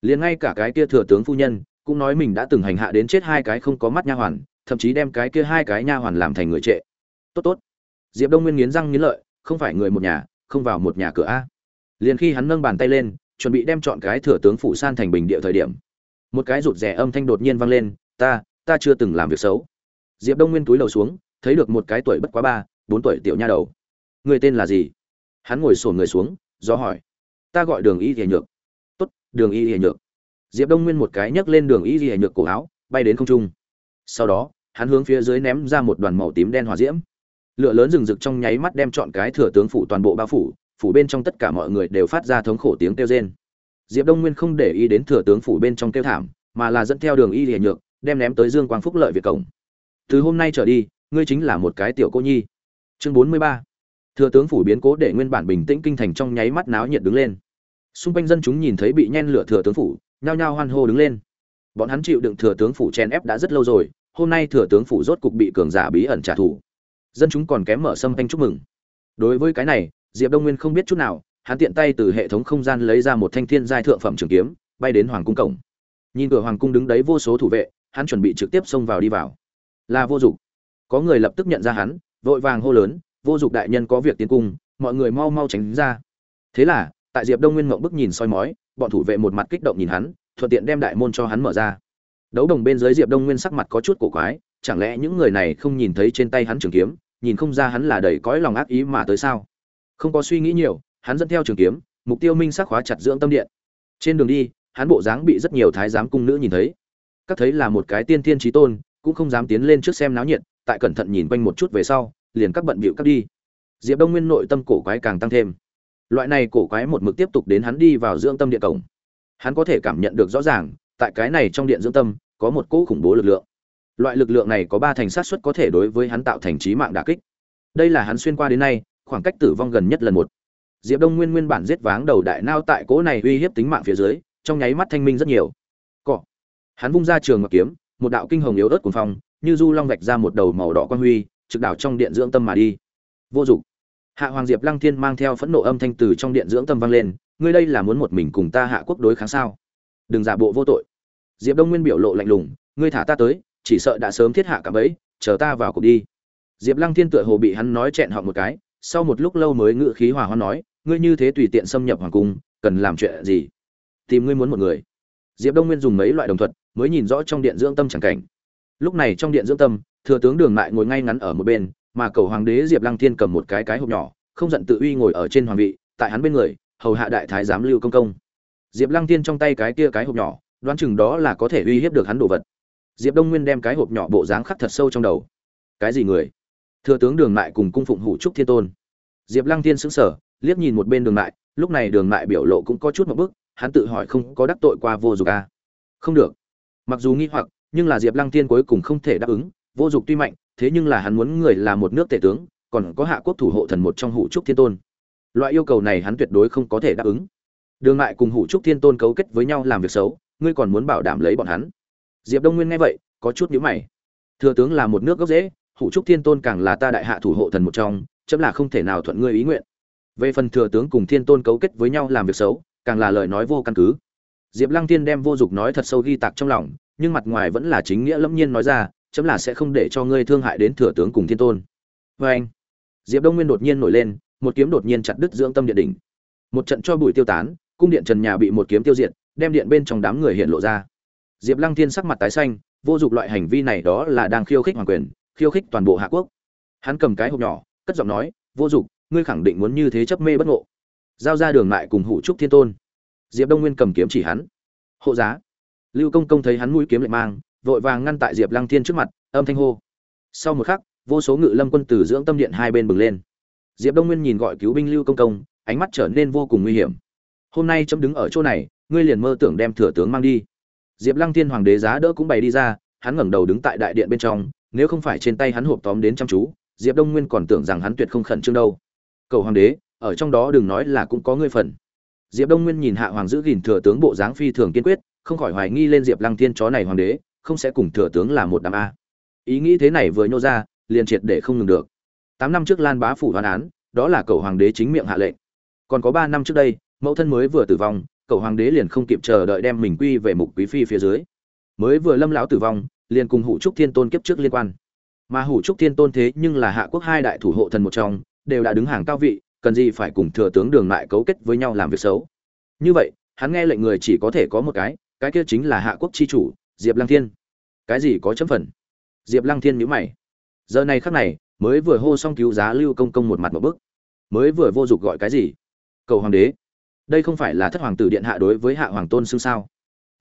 Liền ngay cả cái kia thừa tướng phu nhân, cũng nói mình đã từng hành hạ đến chết hai cái không có mắt nha hoàn thậm chí đem cái kia hai cái nha hoàn làm thành người trệ. Tốt tốt. Diệp đông nguyên nghiến răng nghiến lợi, không phải người một nhà, không vào một nhà cửa a. Liền khi hắn nâng bàn tay lên, chuẩn bị đem chọn cái thừa tướng phủ san thành bình địa thời điểm, một cái rụt rẻ âm thanh đột nhiên vang lên, ta ta chưa từng làm việc xấu. Diệp đông nguyên túi đầu xuống, thấy được một cái tuổi bất quá ba, bốn tuổi tiểu nha đầu. Người tên là gì? Hắn ngồi sổn người xuống, do hỏi. Ta gọi đường y hề nhược. Tốt, đường y hề nhược. Diệp đông nguyên một cái nhấc lên đường y hề nhược cổ áo, bay đến không trung. Sau đó hắn hướng phía dưới ném ra một đoàn màu tím đen hòa diễm. Lửa lớn rừng rực trong nháy mắt đem chọn cái thừa tướng phủ toàn bộ bao phủ phủ bên trong tất cả mọi người đều phát ra thống khổ tiếng kêu rên. Diệp đông nguyên không để ý đến thừa tướng phủ bên trong kêu thảm, mà là dẫn theo đường y hề nhược, đem ném tới dương quang phúc lợi việt cổng từ hôm nay trở đi, ngươi chính là một cái tiểu cô nhi. Chương bốn mươi ba. Thừa tướng phủ biến cố để nguyên bản bình tĩnh kinh thành trong nháy mắt náo nhiệt đứng lên. Xung quanh dân chúng nhìn thấy bị nhen lửa thừa tướng phủ, nhao nhao hoan hô đứng lên. Bọn hắn chịu đựng thừa tướng phủ chen ép đã rất lâu rồi hôm nay thừa tướng phủ rốt cục bị cường giả bí ẩn trả thù. Dân chúng còn kém mở sâm thanh chúc mừng. Đối với cái này, diệp đông nguyên không biết chút nào, hắn tiện tay từ hệ thống không gian lấy ra một thanh thiên giai thượng phẩm trường kiếm, bay đến hoàng cung cổng. Nhìn cửa hoàng cung đứng đấy vô số thủ vệ, hắn chuẩn bị trực tiếp xông vào đi vào. Là vô dụng. Có người lập tức nhận ra hắn, vội vàng hô lớn, vô dụng đại nhân có việc tiến cung, mọi người mau mau tránh ra. Thế là, tại diệp đông nguyên mộng bức nhìn soi mói, bọn thủ vệ một mặt kích động nhìn hắn, thuận tiện đem đại môn cho hắn mở ra đấu đồng bên dưới diệp đông nguyên sắc mặt có chút cổ quái, chẳng lẽ những người này không nhìn thấy trên tay hắn trường kiếm, nhìn không ra hắn là đầy cõi lòng ác ý mà tới sao? Không có suy nghĩ nhiều, hắn dẫn theo trường kiếm, mục tiêu minh sắc khóa chặt dưỡng tâm điện. Trên đường đi, hắn bộ dáng bị rất nhiều thái giám cung nữ nhìn thấy. Các thấy là một cái tiên thiên trí tôn, cũng không dám tiến lên trước xem náo nhiệt, tại cẩn thận nhìn quanh một chút về sau, liền các bận bịu cắt đi. Diệp đông nguyên nội tâm cổ quái càng tăng thêm. Loại này cổ quái một mực tiếp tục đến hắn đi vào dưỡng tâm điện cổng. Hắn có thể cảm nhận được rõ ràng tại cái này trong điện dưỡng tâm, có một cỗ khủng bố lực lượng. Loại lực lượng này có ba thành sát suất có thể đối với hắn tạo thành trí mạng đả kích. Đây là hắn xuyên qua đến nay, khoảng cách tử vong gần nhất lần một. Diệp đông nguyên nguyên bản giết váng đầu đại nao tại cỗ này uy hiếp tính mạng phía dưới, trong nháy mắt thanh minh rất nhiều. Cọ. Hắn vung ra trường ngọc kiếm, một đạo kinh hồng yếu ớt cuồng phong, như du long vạch ra một đầu màu đỏ quan huy, trực đảo trong điện dưỡng tâm mà đi. Vô dụng. Hạ hoàng diệp lăng thiên mang theo phẫn nộ âm thanh từ trong điện dưỡng tâm vang lên, ngươi đây là muốn một mình cùng ta hạ quốc đối kháng sao? Đừng giả bộ vô tội. Diệp đông nguyên biểu lộ lạnh lùng, ngươi thả ta tới, chỉ sợ đã sớm thiết hạ cả bẫy, chờ ta vào cuộc đi. Diệp lăng thiên tựa hồ bị hắn nói chẹn họ một cái, sau một lúc lâu mới ngự khí hòa hoan nói, ngươi như thế tùy tiện xâm nhập hoàng cung, cần làm chuyện gì? Tìm ngươi muốn một người. Diệp đông nguyên dùng mấy loại đồng thuật, mới nhìn rõ trong điện dưỡng tâm chẳng cảnh. Lúc này trong điện dưỡng tâm, thừa tướng đường lại ngồi ngay ngắn ở một bên, mà cầu hoàng đế diệp lăng thiên cầm một cái cái hộp nhỏ, không giận tự uy ngồi ở trên hoàng vị, tại hắn bên người, hầu hạ đại thái giám lưu công công diệp lăng thiên trong tay cái kia cái hộp nhỏ đoán chừng đó là có thể uy hiếp được hắn đồ vật. Diệp đông nguyên đem cái hộp nhỏ bộ dáng khắc thật sâu trong đầu. Cái gì người? Thừa tướng đường Mại cùng cung phụng hủ trúc thiên tôn. Diệp lăng thiên sững sờ liếc nhìn một bên đường Mại, lúc này đường Mại biểu lộ cũng có chút một bức hắn tự hỏi không có đắc tội qua vô dục à. không được. Mặc dù nghi hoặc nhưng là diệp lăng thiên cuối cùng không thể đáp ứng vô dục tuy mạnh thế nhưng là hắn muốn người là một nước tể tướng còn có hạ quốc thủ hộ thần một trong hủ trúc thiên tôn. Loại yêu cầu này hắn tuyệt đối không có thể đáp ứng đường mại cùng hủ trúc thiên tôn cấu kết với nhau làm việc xấu, ngươi còn muốn bảo đảm lấy bọn hắn? Diệp đông nguyên nghe vậy, có chút nhữ mày. Thừa tướng là một nước gốc dễ hủ trúc thiên tôn càng là ta đại hạ thủ hộ thần một trong, chấm là không thể nào thuận ngươi ý nguyện. Về phần thừa tướng cùng thiên tôn cấu kết với nhau làm việc xấu, càng là lời nói vô căn cứ. Diệp lăng thiên đem vô dụng nói thật sâu ghi tạc trong lòng, nhưng mặt ngoài vẫn là chính nghĩa lẫm nhiên nói ra, chấm là sẽ không để cho ngươi thương hại đến thừa tướng cùng thiên tôn. Vê anh. Diệp đông nguyên đột nhiên nổi lên, một kiếm đột nhiên chặt đứt dưỡng tâm địa đỉnh. Một trận cho bụi tiêu tán cung điện trần nhà bị một kiếm tiêu diệt, đem điện bên trong đám người hiện lộ ra. Diệp lăng thiên sắc mặt tái xanh, vô dụng loại hành vi này đó là đang khiêu khích hoàng quyền, khiêu khích toàn bộ hạ quốc. Hắn cầm cái hộp nhỏ, cất giọng nói, vô dụng, ngươi khẳng định muốn như thế chấp mê bất ngộ. Giao ra đường lại cùng hủ trúc thiên tôn. Diệp đông nguyên cầm kiếm chỉ hắn. Hộ giá. Lưu công công thấy hắn mũi kiếm lại mang, vội vàng ngăn tại diệp lăng thiên trước mặt, âm thanh hô. Sau một khắc, vô số ngự lâm quân tử dưỡng tâm điện hai bên bừng lên. Diệp đông nguyên nhìn gọi cứu binh lưu công công, ánh mắt trở nên vô cùng nguy hiểm hôm nay chấm đứng ở chỗ này, ngươi liền mơ tưởng đem thừa tướng mang đi. Diệp lăng thiên hoàng đế giá đỡ cũng bày đi ra, hắn ngẩng đầu đứng tại đại điện bên trong, nếu không phải trên tay hắn hộp tóm đến chăm chú, diệp đông nguyên còn tưởng rằng hắn tuyệt không khẩn trương đâu. Cầu hoàng đế, ở trong đó đừng nói là cũng có ngươi phần. Diệp đông nguyên nhìn hạ hoàng giữ gìn thừa tướng bộ dáng phi thường kiên quyết, không khỏi hoài nghi lên diệp lăng thiên chó này hoàng đế, không sẽ cùng thừa tướng là một đám a. Ý nghĩ thế này vừa nhô ra, liền triệt để không ngừng được. Tám năm trước lan bá phủ hoàn án, đó là cầu hoàng đế chính miệng hạ lệnh. Còn có ba năm trước đây mẫu thân mới vừa tử vong cầu hoàng đế liền không kịp chờ đợi đem mình quy về mục quý phi phía dưới. Mới vừa lâm lão tử vong, liền cùng hủ trúc thiên tôn kiếp trước liên quan. Mà hủ trúc thiên tôn thế nhưng là hạ quốc hai đại thủ hộ thần một trong, đều đã đứng hàng cao vị, cần gì phải cùng thừa tướng đường lại cấu kết với nhau làm việc xấu. Như vậy, hắn nghe lệnh người chỉ có thể có một cái cái kia chính là hạ quốc chi chủ, diệp lăng thiên. Cái gì có chấm phần? Diệp lăng thiên nhữ mày. Giờ này khắc này, mới vừa hô xong cứu giá lưu công công một mặt một bức. Mới vừa vô dụng gọi cái gì? Cầu hoàng đế đây không phải là thất hoàng tử điện hạ đối với hạ hoàng tôn xưng sao?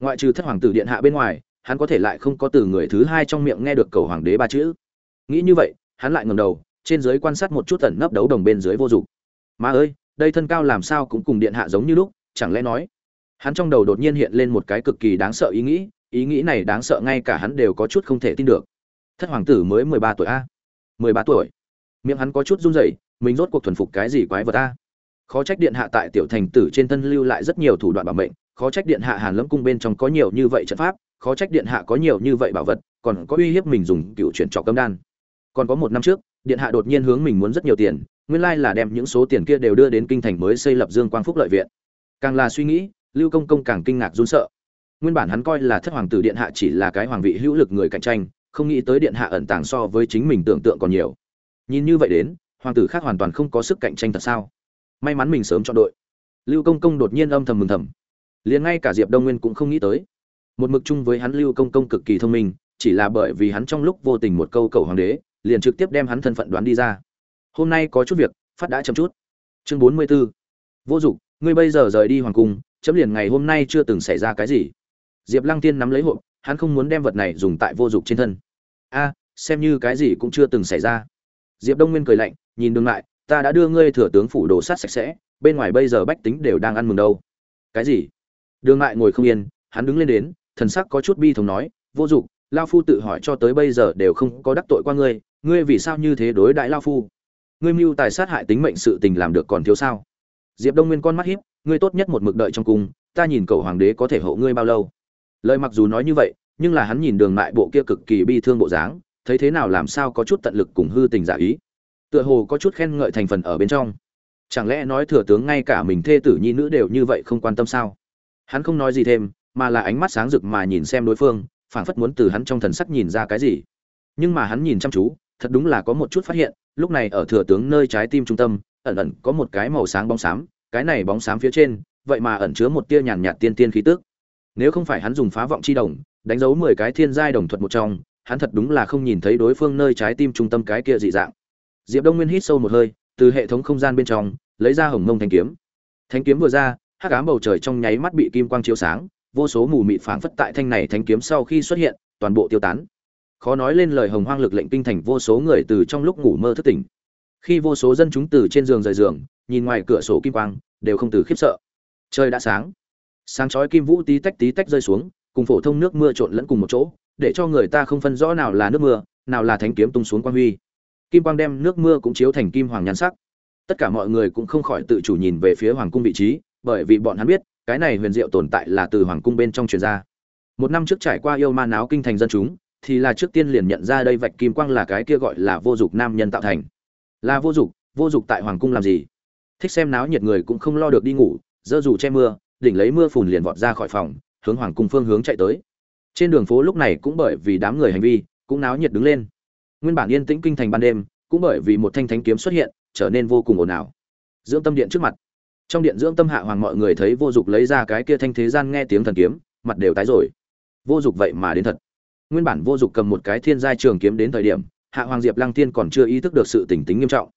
Ngoại trừ thất hoàng tử điện hạ bên ngoài, hắn có thể lại không có từ người thứ hai trong miệng nghe được cầu hoàng đế ba chữ. Nghĩ như vậy, hắn lại ngầm đầu, trên dưới quan sát một chút tẩn nấp đấu đồng bên dưới vô dụng. Mà ơi, đây thân cao làm sao cũng cùng điện hạ giống như lúc, chẳng lẽ nói? Hắn trong đầu đột nhiên hiện lên một cái cực kỳ đáng sợ ý nghĩ ý nghĩ này đáng sợ ngay cả hắn đều có chút không thể tin được. Thất hoàng tử mới mười ba tuổi a. Mười ba tuổi. Miệng hắn có chút run rẩy, mình rốt cuộc thuần phục cái gì quái vật ta khó trách điện hạ tại tiểu thành tử trên thân lưu lại rất nhiều thủ đoạn bảo mệnh, khó trách điện hạ hàn lâm cung bên trong có nhiều như vậy trận pháp, khó trách điện hạ có nhiều như vậy bảo vật, còn có uy hiếp mình dùng cựu chuyển trọ cấm đan. Còn có một năm trước, điện hạ đột nhiên hướng mình muốn rất nhiều tiền, nguyên lai là đem những số tiền kia đều đưa đến kinh thành mới xây lập dương quang phúc lợi viện. Càng là suy nghĩ, lưu công công càng kinh ngạc run sợ. Nguyên bản hắn coi là thất hoàng tử điện hạ chỉ là cái hoàng vị hữu lực người cạnh tranh, không nghĩ tới điện hạ ẩn tàng so với chính mình tưởng tượng còn nhiều. Nhìn như vậy đến, hoàng tử khác hoàn toàn không có sức cạnh tranh thật sao? May mắn mình sớm chọn đội. Lưu công công đột nhiên âm thầm mừng thầm. Liền ngay cả diệp đông nguyên cũng không nghĩ tới. Một mực chung với hắn lưu công công cực kỳ thông minh, chỉ là bởi vì hắn trong lúc vô tình một câu cầu hoàng đế, liền trực tiếp đem hắn thân phận đoán đi ra. Hôm nay có chút việc, phát đã chậm chút. Chương bốn mươi 44. vô dụng ngươi bây giờ rời đi hoàng cung, chấm liền ngày hôm nay chưa từng xảy ra cái gì. Diệp lăng tiên nắm lấy hộp, hắn không muốn đem vật này dùng tại vô dụng trên thân. A, xem như cái gì cũng chưa từng xảy ra. Diệp đông nguyên cười lạnh, nhìn đường lại ta đã đưa ngươi thừa tướng phủ đồ sát sạch sẽ, bên ngoài bây giờ bách tính đều đang ăn mừng đâu. Cái gì? Đường ngại ngồi không yên, hắn đứng lên đến, thần sắc có chút bi thống nói, vô dụng, lao phu tự hỏi cho tới bây giờ đều không có đắc tội qua ngươi ngươi vì sao như thế đối đại lao phu? Ngươi mưu tài sát hại tính mệnh sự tình làm được còn thiếu sao? Diệp đông nguyên con mắt hiếp ngươi tốt nhất một mực đợi trong cung, ta nhìn cầu hoàng đế có thể hộ ngươi bao lâu? Lời mặc dù nói như vậy, nhưng là hắn nhìn đường mại bộ kia cực kỳ bi thương bộ dáng, thấy thế nào làm sao có chút tận lực cùng hư tình giả ý tựa hồ có chút khen ngợi thành phần ở bên trong. Chẳng lẽ nói thừa tướng ngay cả mình thê tử nhi nữ đều như vậy không quan tâm sao? Hắn không nói gì thêm, mà là ánh mắt sáng rực mà nhìn xem đối phương, phảng phất muốn từ hắn trong thần sắc nhìn ra cái gì. Nhưng mà hắn nhìn chăm chú, thật đúng là có một chút phát hiện, lúc này ở thừa tướng nơi trái tim trung tâm, ẩn ẩn có một cái màu sáng bóng xám, cái này bóng xám phía trên, vậy mà ẩn chứa một tia nhàn nhạt tiên tiên khí tức. Nếu không phải hắn dùng phá vọng chi đồng, đánh dấu mười cái thiên giai đồng thuật một trong, hắn thật đúng là không nhìn thấy đối phương nơi trái tim trung tâm cái kia dị dạng diệp đông nguyên hít sâu một hơi, từ hệ thống không gian bên trong, lấy ra hồng mông thanh kiếm. Thanh kiếm vừa ra, hắc ám bầu trời trong nháy mắt bị kim quang chiếu sáng, vô số mù mịt phảng phất tại thanh này thanh kiếm sau khi xuất hiện, toàn bộ tiêu tán. Khó nói lên lời hồng hoang lực lệnh kinh thành vô số người từ trong lúc ngủ mơ thức tỉnh. Khi vô số dân chúng từ trên giường rời giường, nhìn ngoài cửa sổ kim quang, đều không từ khiếp sợ. Trời đã sáng. Sáng chói kim vũ tí tách tí tách rơi xuống, cùng phổ thông nước mưa trộn lẫn cùng một chỗ, để cho người ta không phân rõ nào là nước mưa, nào là thánh kiếm tung xuống quang huy kim quang đem nước mưa cũng chiếu thành kim hoàng nhan sắc. Tất cả mọi người cũng không khỏi tự chủ nhìn về phía hoàng cung vị trí, bởi vì bọn hắn biết, cái này huyền diệu tồn tại là từ hoàng cung bên trong truyền ra. Một năm trước trải qua yêu ma náo kinh thành dân chúng, thì là trước tiên liền nhận ra đây vạch kim quang là cái kia gọi là vô dụng nam nhân tạo thành. Là vô dụng vô dụng tại hoàng cung làm gì? Thích xem náo nhiệt người cũng không lo được đi ngủ, dơ dù che mưa, đỉnh lấy mưa phùn liền vọt ra khỏi phòng, hướng hoàng cung phương hướng chạy tới. Trên đường phố lúc này cũng bởi vì đám người hành vi, cũng náo nhiệt đứng lên nguyên bản yên tĩnh kinh thành ban đêm, cũng bởi vì một thanh thánh kiếm xuất hiện, trở nên vô cùng ồn ào. Dưỡng tâm điện trước mặt. Trong điện dưỡng tâm hạ hoàng mọi người thấy vô dụng lấy ra cái kia thanh thế gian nghe tiếng thần kiếm, mặt đều tái rồi. Vô dụng vậy mà đến thật. Nguyên bản vô dụng cầm một cái thiên giai trường kiếm đến thời điểm, hạ hoàng diệp lăng tiên còn chưa ý thức được sự tỉnh tính nghiêm trọng.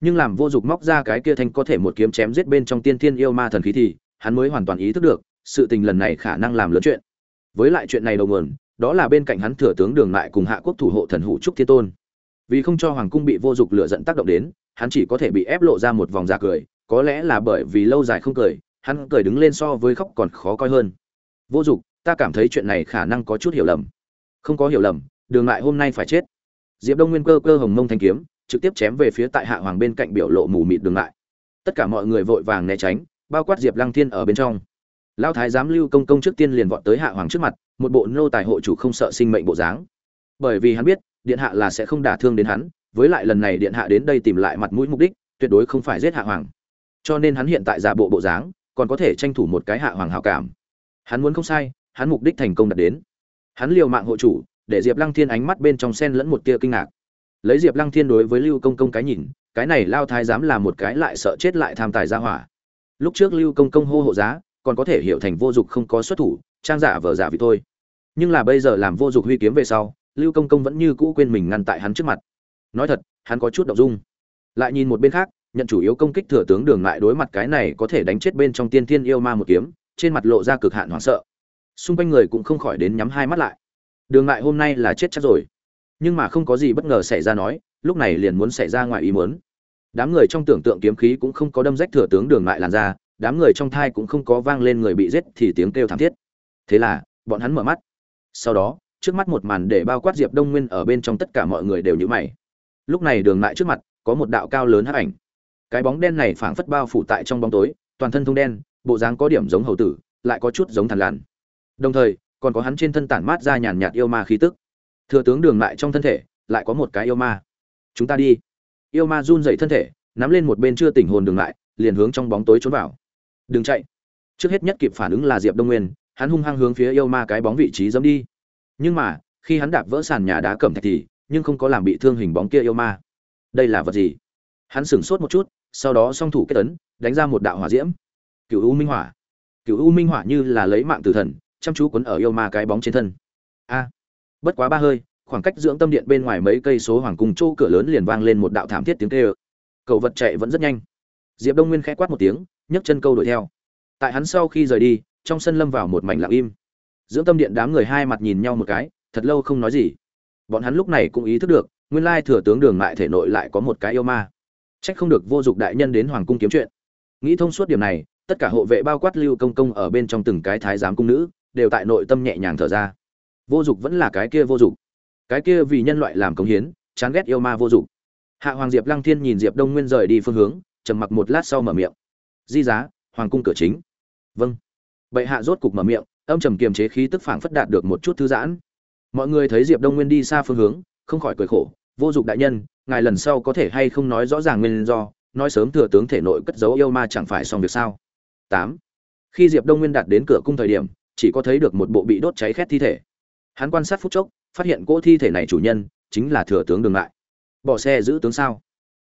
Nhưng làm vô dụng móc ra cái kia thanh có thể một kiếm chém giết bên trong tiên thiên yêu ma thần khí thì, hắn mới hoàn toàn ý thức được, sự tình lần này khả năng làm lớn chuyện. Với lại chuyện này đầu nguồn đó là bên cạnh hắn thừa tướng đường lại cùng hạ quốc thủ hộ thần hủ trúc thiên tôn. Vì không cho hoàng cung bị vô dụng lựa dẫn tác động đến, hắn chỉ có thể bị ép lộ ra một vòng giả cười, có lẽ là bởi vì lâu dài không cười, hắn cười đứng lên so với khóc còn khó coi hơn. Vô dụng ta cảm thấy chuyện này khả năng có chút hiểu lầm. Không có hiểu lầm, đường lại hôm nay phải chết. Diệp đông nguyên cơ cơ hồng mông thanh kiếm, trực tiếp chém về phía tại hạ hoàng bên cạnh biểu lộ mù mịt đường lại tất cả mọi người vội vàng né tránh, bao quát diệp lăng thiên ở bên trong lão thái giám lưu công công trước tiên liền vọt tới hạ hoàng trước mặt, một bộ nô tài hộ chủ không sợ sinh mệnh bộ dáng. Bởi vì hắn biết, điện hạ là sẽ không đả thương đến hắn, với lại lần này điện hạ đến đây tìm lại mặt mũi mục đích, tuyệt đối không phải giết hạ hoàng. Cho nên hắn hiện tại giả bộ bộ dáng, còn có thể tranh thủ một cái hạ hoàng hảo cảm. Hắn muốn không sai, hắn mục đích thành công đạt đến. Hắn liều mạng hộ chủ, để diệp lăng thiên ánh mắt bên trong sen lẫn một tia kinh ngạc. Lấy diệp lăng thiên đối với lưu công công cái nhìn, cái này lao thái dám là một cái lại sợ chết lại tham tài ra hỏa. Lúc trước lưu công công hô hộ giá còn có thể hiểu thành vô dụng không có xuất thủ, trang giả vờ giả vì thôi. Nhưng là bây giờ làm vô dụng huy kiếm về sau, lưu công công vẫn như cũ quên mình ngăn tại hắn trước mặt. Nói thật, hắn có chút động dung. Lại nhìn một bên khác, nhận chủ yếu công kích thừa tướng đường lại đối mặt cái này có thể đánh chết bên trong tiên thiên yêu ma một kiếm, trên mặt lộ ra cực hạn hoảng sợ. Xung quanh người cũng không khỏi đến nhắm hai mắt lại. Đường lại hôm nay là chết chắc rồi. Nhưng mà không có gì bất ngờ xảy ra nói, lúc này liền muốn xảy ra ngoài ý muốn. Đám người trong tưởng tượng kiếm khí cũng không có đâm rách thừa tướng đường lại làn ra đám người trong thai cũng không có vang lên người bị giết thì tiếng kêu thảm thiết. Thế là, bọn hắn mở mắt. Sau đó, trước mắt một màn để bao quát diệp đông nguyên ở bên trong tất cả mọi người đều nhữ mày. Lúc này đường lại trước mặt, có một đạo cao lớn hắc ảnh. Cái bóng đen này phảng phất bao phủ tại trong bóng tối, toàn thân thông đen, bộ dáng có điểm giống hầu tử, lại có chút giống thằn lằn. Đồng thời, còn có hắn trên thân tản mát ra nhàn nhạt yêu ma khí tức. Thừa tướng đường lại trong thân thể, lại có một cái yêu ma. Chúng ta đi. Yêu ma run dậy thân thể, nắm lên một bên chưa tỉnh hồn đường lại liền hướng trong bóng tối trốn vào đừng chạy. Trước hết nhất kịp phản ứng là diệp đông nguyên, hắn hung hăng hướng phía yêu ma cái bóng vị trí dẫm đi. Nhưng mà, khi hắn đạp vỡ sàn nhà đá cẩm thạch thì, nhưng không có làm bị thương hình bóng kia yêu ma. Đây là vật gì? Hắn sửng sốt một chút, sau đó song thủ kết tấn, đánh ra một đạo hỏa diễm. Cựu u minh hỏa. Cựu u minh hỏa như là lấy mạng tử thần, chăm chú quấn ở yêu ma cái bóng trên thân. A. Bất quá ba hơi, khoảng cách dưỡng tâm điện bên ngoài mấy cây số hoàng cung chỗ cửa lớn liền vang lên một đạo thảm thiết tiếng kêu. Cậu vật chạy vẫn rất nhanh. Diệp đông nguyên khẽ quát một tiếng nhấc chân câu đuổi theo. Tại hắn sau khi rời đi, trong sân lâm vào một mảnh lặng im. Dưỡng tâm điện đám người hai mặt nhìn nhau một cái, thật lâu không nói gì. Bọn hắn lúc này cũng ý thức được, nguyên lai thừa tướng đường mại thể nội lại có một cái yêu ma. Trách không được vô dụng đại nhân đến hoàng cung kiếm chuyện. Nghĩ thông suốt điểm này, tất cả hộ vệ bao quát lưu công công ở bên trong từng cái thái giám cung nữ, đều tại nội tâm nhẹ nhàng thở ra. Vô dụng vẫn là cái kia vô dụng cái kia vì nhân loại làm công hiến, chán ghét yêu ma vô dụng hạ hoàng diệp lăng thiên nhìn diệp đông nguyên rời đi phương hướng, trầm mặc một lát sau mở miệng di giá, hoàng cung cửa chính. Vâng. Bệ hạ rốt cục mở miệng, âm trầm kiềm chế khí tức phảng phất đạt được một chút thư giãn. Mọi người thấy diệp đông nguyên đi xa phương hướng, không khỏi cười khổ, vô dụng đại nhân, ngài lần sau có thể hay không nói rõ ràng nguyên do, nói sớm thừa tướng thể nội cất giấu yêu ma chẳng phải xong việc sao? Tám. Khi diệp đông nguyên đạt đến cửa cung thời điểm, chỉ có thấy được một bộ bị đốt cháy khét thi thể. Hắn quan sát phút chốc, phát hiện cỗ thi thể này chủ nhân chính là thừa tướng đường lại. Bỏ xe giữ tướng sao?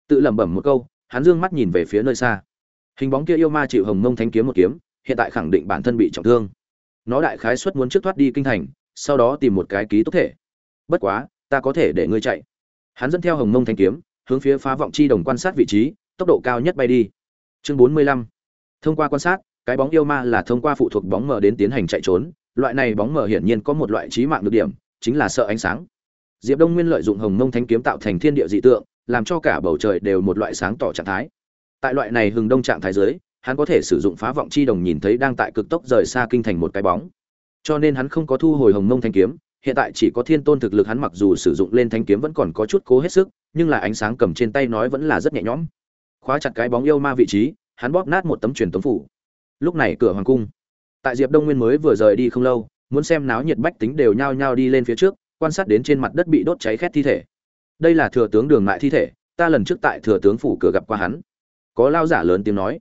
Tự lẩm bẩm một câu, hắn dương mắt nhìn về phía nơi xa hình bóng kia yêu ma chịu hồng mông thanh kiếm một kiếm, hiện tại khẳng định bản thân bị trọng thương. Nó đại khái xuất muốn trước thoát đi kinh thành, sau đó tìm một cái ký túc thể. Bất quá, ta có thể để ngươi chạy. Hắn dẫn theo hồng mông thanh kiếm, hướng phía phá vọng chi đồng quan sát vị trí, tốc độ cao nhất bay đi. Chương bốn mươi lăm. Thông qua quan sát, cái bóng yêu ma là thông qua phụ thuộc bóng mờ đến tiến hành chạy trốn. Loại này bóng mờ hiển nhiên có một loại trí mạng được điểm, chính là sợ ánh sáng. Diệp đông nguyên lợi dụng hồng mông thanh kiếm tạo thành thiên địa dị tượng, làm cho cả bầu trời đều một loại sáng tỏ trạng thái tại loại này hừng đông trạng thái dưới, hắn có thể sử dụng phá vọng chi đồng nhìn thấy đang tại cực tốc rời xa kinh thành một cái bóng. Cho nên hắn không có thu hồi hồng mông thanh kiếm, hiện tại chỉ có thiên tôn thực lực hắn mặc dù sử dụng lên thanh kiếm vẫn còn có chút cố hết sức, nhưng là ánh sáng cầm trên tay nói vẫn là rất nhẹ nhõm. Khóa chặt cái bóng yêu ma vị trí, hắn bóp nát một tấm truyền tống phủ. Lúc này cửa hoàng cung, tại diệp đông nguyên mới vừa rời đi không lâu, muốn xem náo nhiệt bách tính đều nhao nhao đi lên phía trước, quan sát đến trên mặt đất bị đốt cháy khét thi thể. Đây là thừa tướng đường mại thi thể, ta lần trước tại thừa tướng phủ cửa gặp qua hắn có lao giả lớn tiếng nói,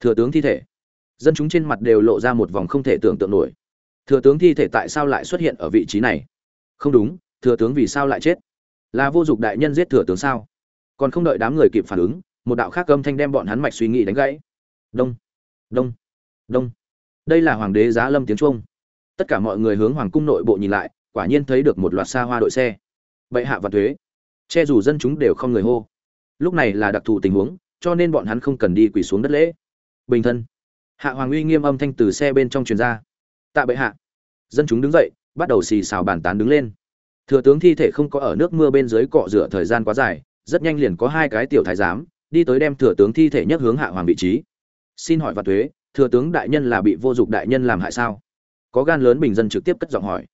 thừa tướng thi thể. Dân chúng trên mặt đều lộ ra một vòng không thể tưởng tượng nổi. Thừa tướng thi thể tại sao lại xuất hiện ở vị trí này? Không đúng, thừa tướng vì sao lại chết? Là vô dụng đại nhân giết thừa tướng sao? Còn không đợi đám người kịp phản ứng, một đạo khác âm thanh đem bọn hắn mạch suy nghĩ đánh gãy. Đông đông đông. Đây là hoàng đế giá lâm tiếng trung tất cả mọi người hướng hoàng cung nội bộ nhìn lại, quả nhiên thấy được một loạt xa hoa đội xe. Bệ hạ và thuế. Che dù dân chúng đều không người hô. Lúc này là đặc thù tình huống cho nên bọn hắn không cần đi quỳ xuống đất lễ. Bình thân. Hạ hoàng uy nghiêm âm thanh từ xe bên trong truyền ra. Tạ bệ hạ. Dân chúng đứng dậy, bắt đầu xì xào bàn tán đứng lên. Thừa tướng thi thể không có ở nước mưa bên dưới cọ rửa thời gian quá dài, rất nhanh liền có hai cái tiểu thái giám, đi tới đem thừa tướng thi thể nhất hướng hạ hoàng vị trí. Xin hỏi và thuế thừa tướng đại nhân là bị vô dụng đại nhân làm hại sao? Có gan lớn bình dân trực tiếp cất giọng hỏi.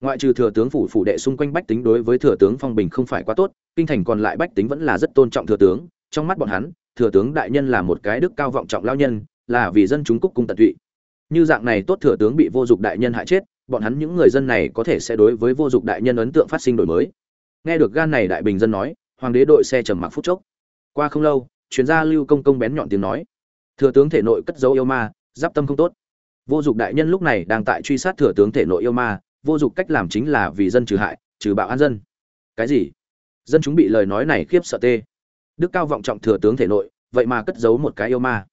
Ngoại trừ thừa tướng phủ phủ đệ xung quanh bách tính đối với thừa tướng phong bình không phải quá tốt, kinh thành còn lại bách tính vẫn là rất tôn trọng thừa tướng, trong mắt bọn hắn thừa tướng đại nhân là một cái đức cao vọng trọng lao nhân, là vì dân chúng cúc cung tận tụy. Như dạng này tốt thừa tướng bị vô dụng đại nhân hại chết, bọn hắn những người dân này có thể sẽ đối với vô dụng đại nhân ấn tượng phát sinh đổi mới. Nghe được gan này đại bình dân nói, hoàng đế đội xe trầm mặc phút chốc. Qua không lâu, chuyên gia lưu công công bén nhọn tiếng nói, thừa tướng thể nội cất dấu yêu ma, giáp tâm không tốt. Vô dụng đại nhân lúc này đang tại truy sát thừa tướng thể nội yêu ma, vô dụng cách làm chính là vì dân trừ hại, trừ bạo an dân. Cái gì? Dân chúng bị lời nói này khiếp sợ tê đức cao vọng trọng thừa tướng thể nội, vậy mà cất giấu một cái yêu ma.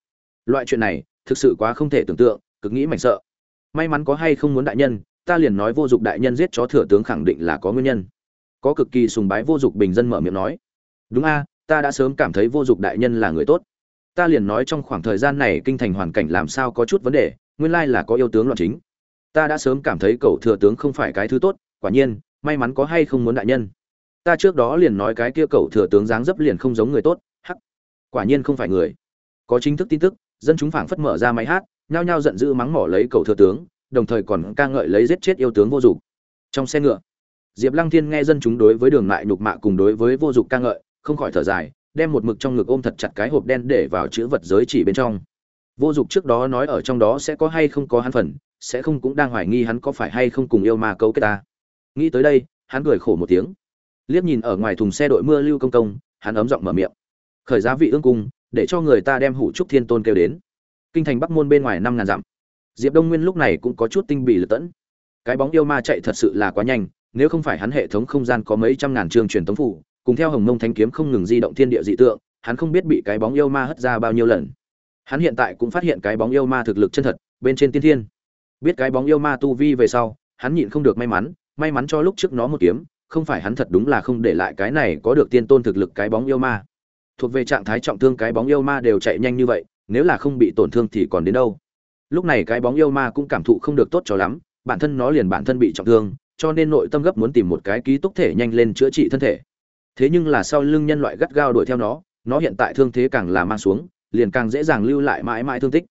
Loại chuyện này, thực sự quá không thể tưởng tượng, cực nghĩ mảnh sợ. May mắn có hay không muốn đại nhân, ta liền nói vô dụng đại nhân giết chó thừa tướng khẳng định là có nguyên nhân. Có cực kỳ sùng bái vô dụng bình dân mở miệng nói. Đúng a, ta đã sớm cảm thấy vô dụng đại nhân là người tốt. Ta liền nói trong khoảng thời gian này kinh thành hoàn cảnh làm sao có chút vấn đề, nguyên lai là có yêu tướng loạn chính. Ta đã sớm cảm thấy cậu thừa tướng không phải cái thứ tốt, quả nhiên, may mắn có hay không muốn đại nhân ta trước đó liền nói cái kia cậu thừa tướng dáng dấp liền không giống người tốt, hắc. Quả nhiên không phải người. Có chính thức tin tức, dân chúng phảng phất mở ra máy hát, nhao nhao giận dữ mắng mỏ lấy cậu thừa tướng, đồng thời còn ca ngợi lấy giết chết yêu tướng vô dụng. Trong xe ngựa, diệp lăng thiên nghe dân chúng đối với đường lại nhục mạ cùng đối với vô dụng ca ngợi, không khỏi thở dài, đem một mực trong ngực ôm thật chặt cái hộp đen để vào chữ vật giới chỉ bên trong. Vô dụng trước đó nói ở trong đó sẽ có hay không có hắn phần, sẽ không cũng đang hoài nghi hắn có phải hay không cùng yêu ma cấu kết ta. Nghĩ tới đây, hắn cười khổ một tiếng liếc nhìn ở ngoài thùng xe đội mưa lưu công công, hắn ấm giọng mở miệng. Khởi giá vị ương cung, để cho người ta đem hủ trúc thiên tôn kêu đến. Kinh thành bắc môn bên ngoài năm ngàn dặm. Diệp đông nguyên lúc này cũng có chút tinh bị lật tẫn. Cái bóng yêu ma chạy thật sự là quá nhanh, nếu không phải hắn hệ thống không gian có mấy trăm ngàn trường truyền tống phủ, cùng theo hồng mông thanh kiếm không ngừng di động thiên địa dị tượng, hắn không biết bị cái bóng yêu ma hất ra bao nhiêu lần. Hắn hiện tại cũng phát hiện cái bóng yêu ma thực lực chân thật, bên trên tiên thiên. Biết cái bóng yêu ma tu vi về sau, hắn nhịn không được may mắn may mắn cho lúc trước nó một kiếm không phải hắn thật đúng là không để lại cái này có được tiên tôn thực lực cái bóng yêu ma. Thuộc về trạng thái trọng thương cái bóng yêu ma đều chạy nhanh như vậy, nếu là không bị tổn thương thì còn đến đâu? Lúc này cái bóng yêu ma cũng cảm thụ không được tốt cho lắm, bản thân nó liền bản thân bị trọng thương, cho nên nội tâm gấp muốn tìm một cái ký túc thể nhanh lên chữa trị thân thể. Thế nhưng là sau lưng nhân loại gắt gao đuổi theo nó nó hiện tại thương thế càng là mang xuống, liền càng dễ dàng lưu lại mãi mãi thương tích.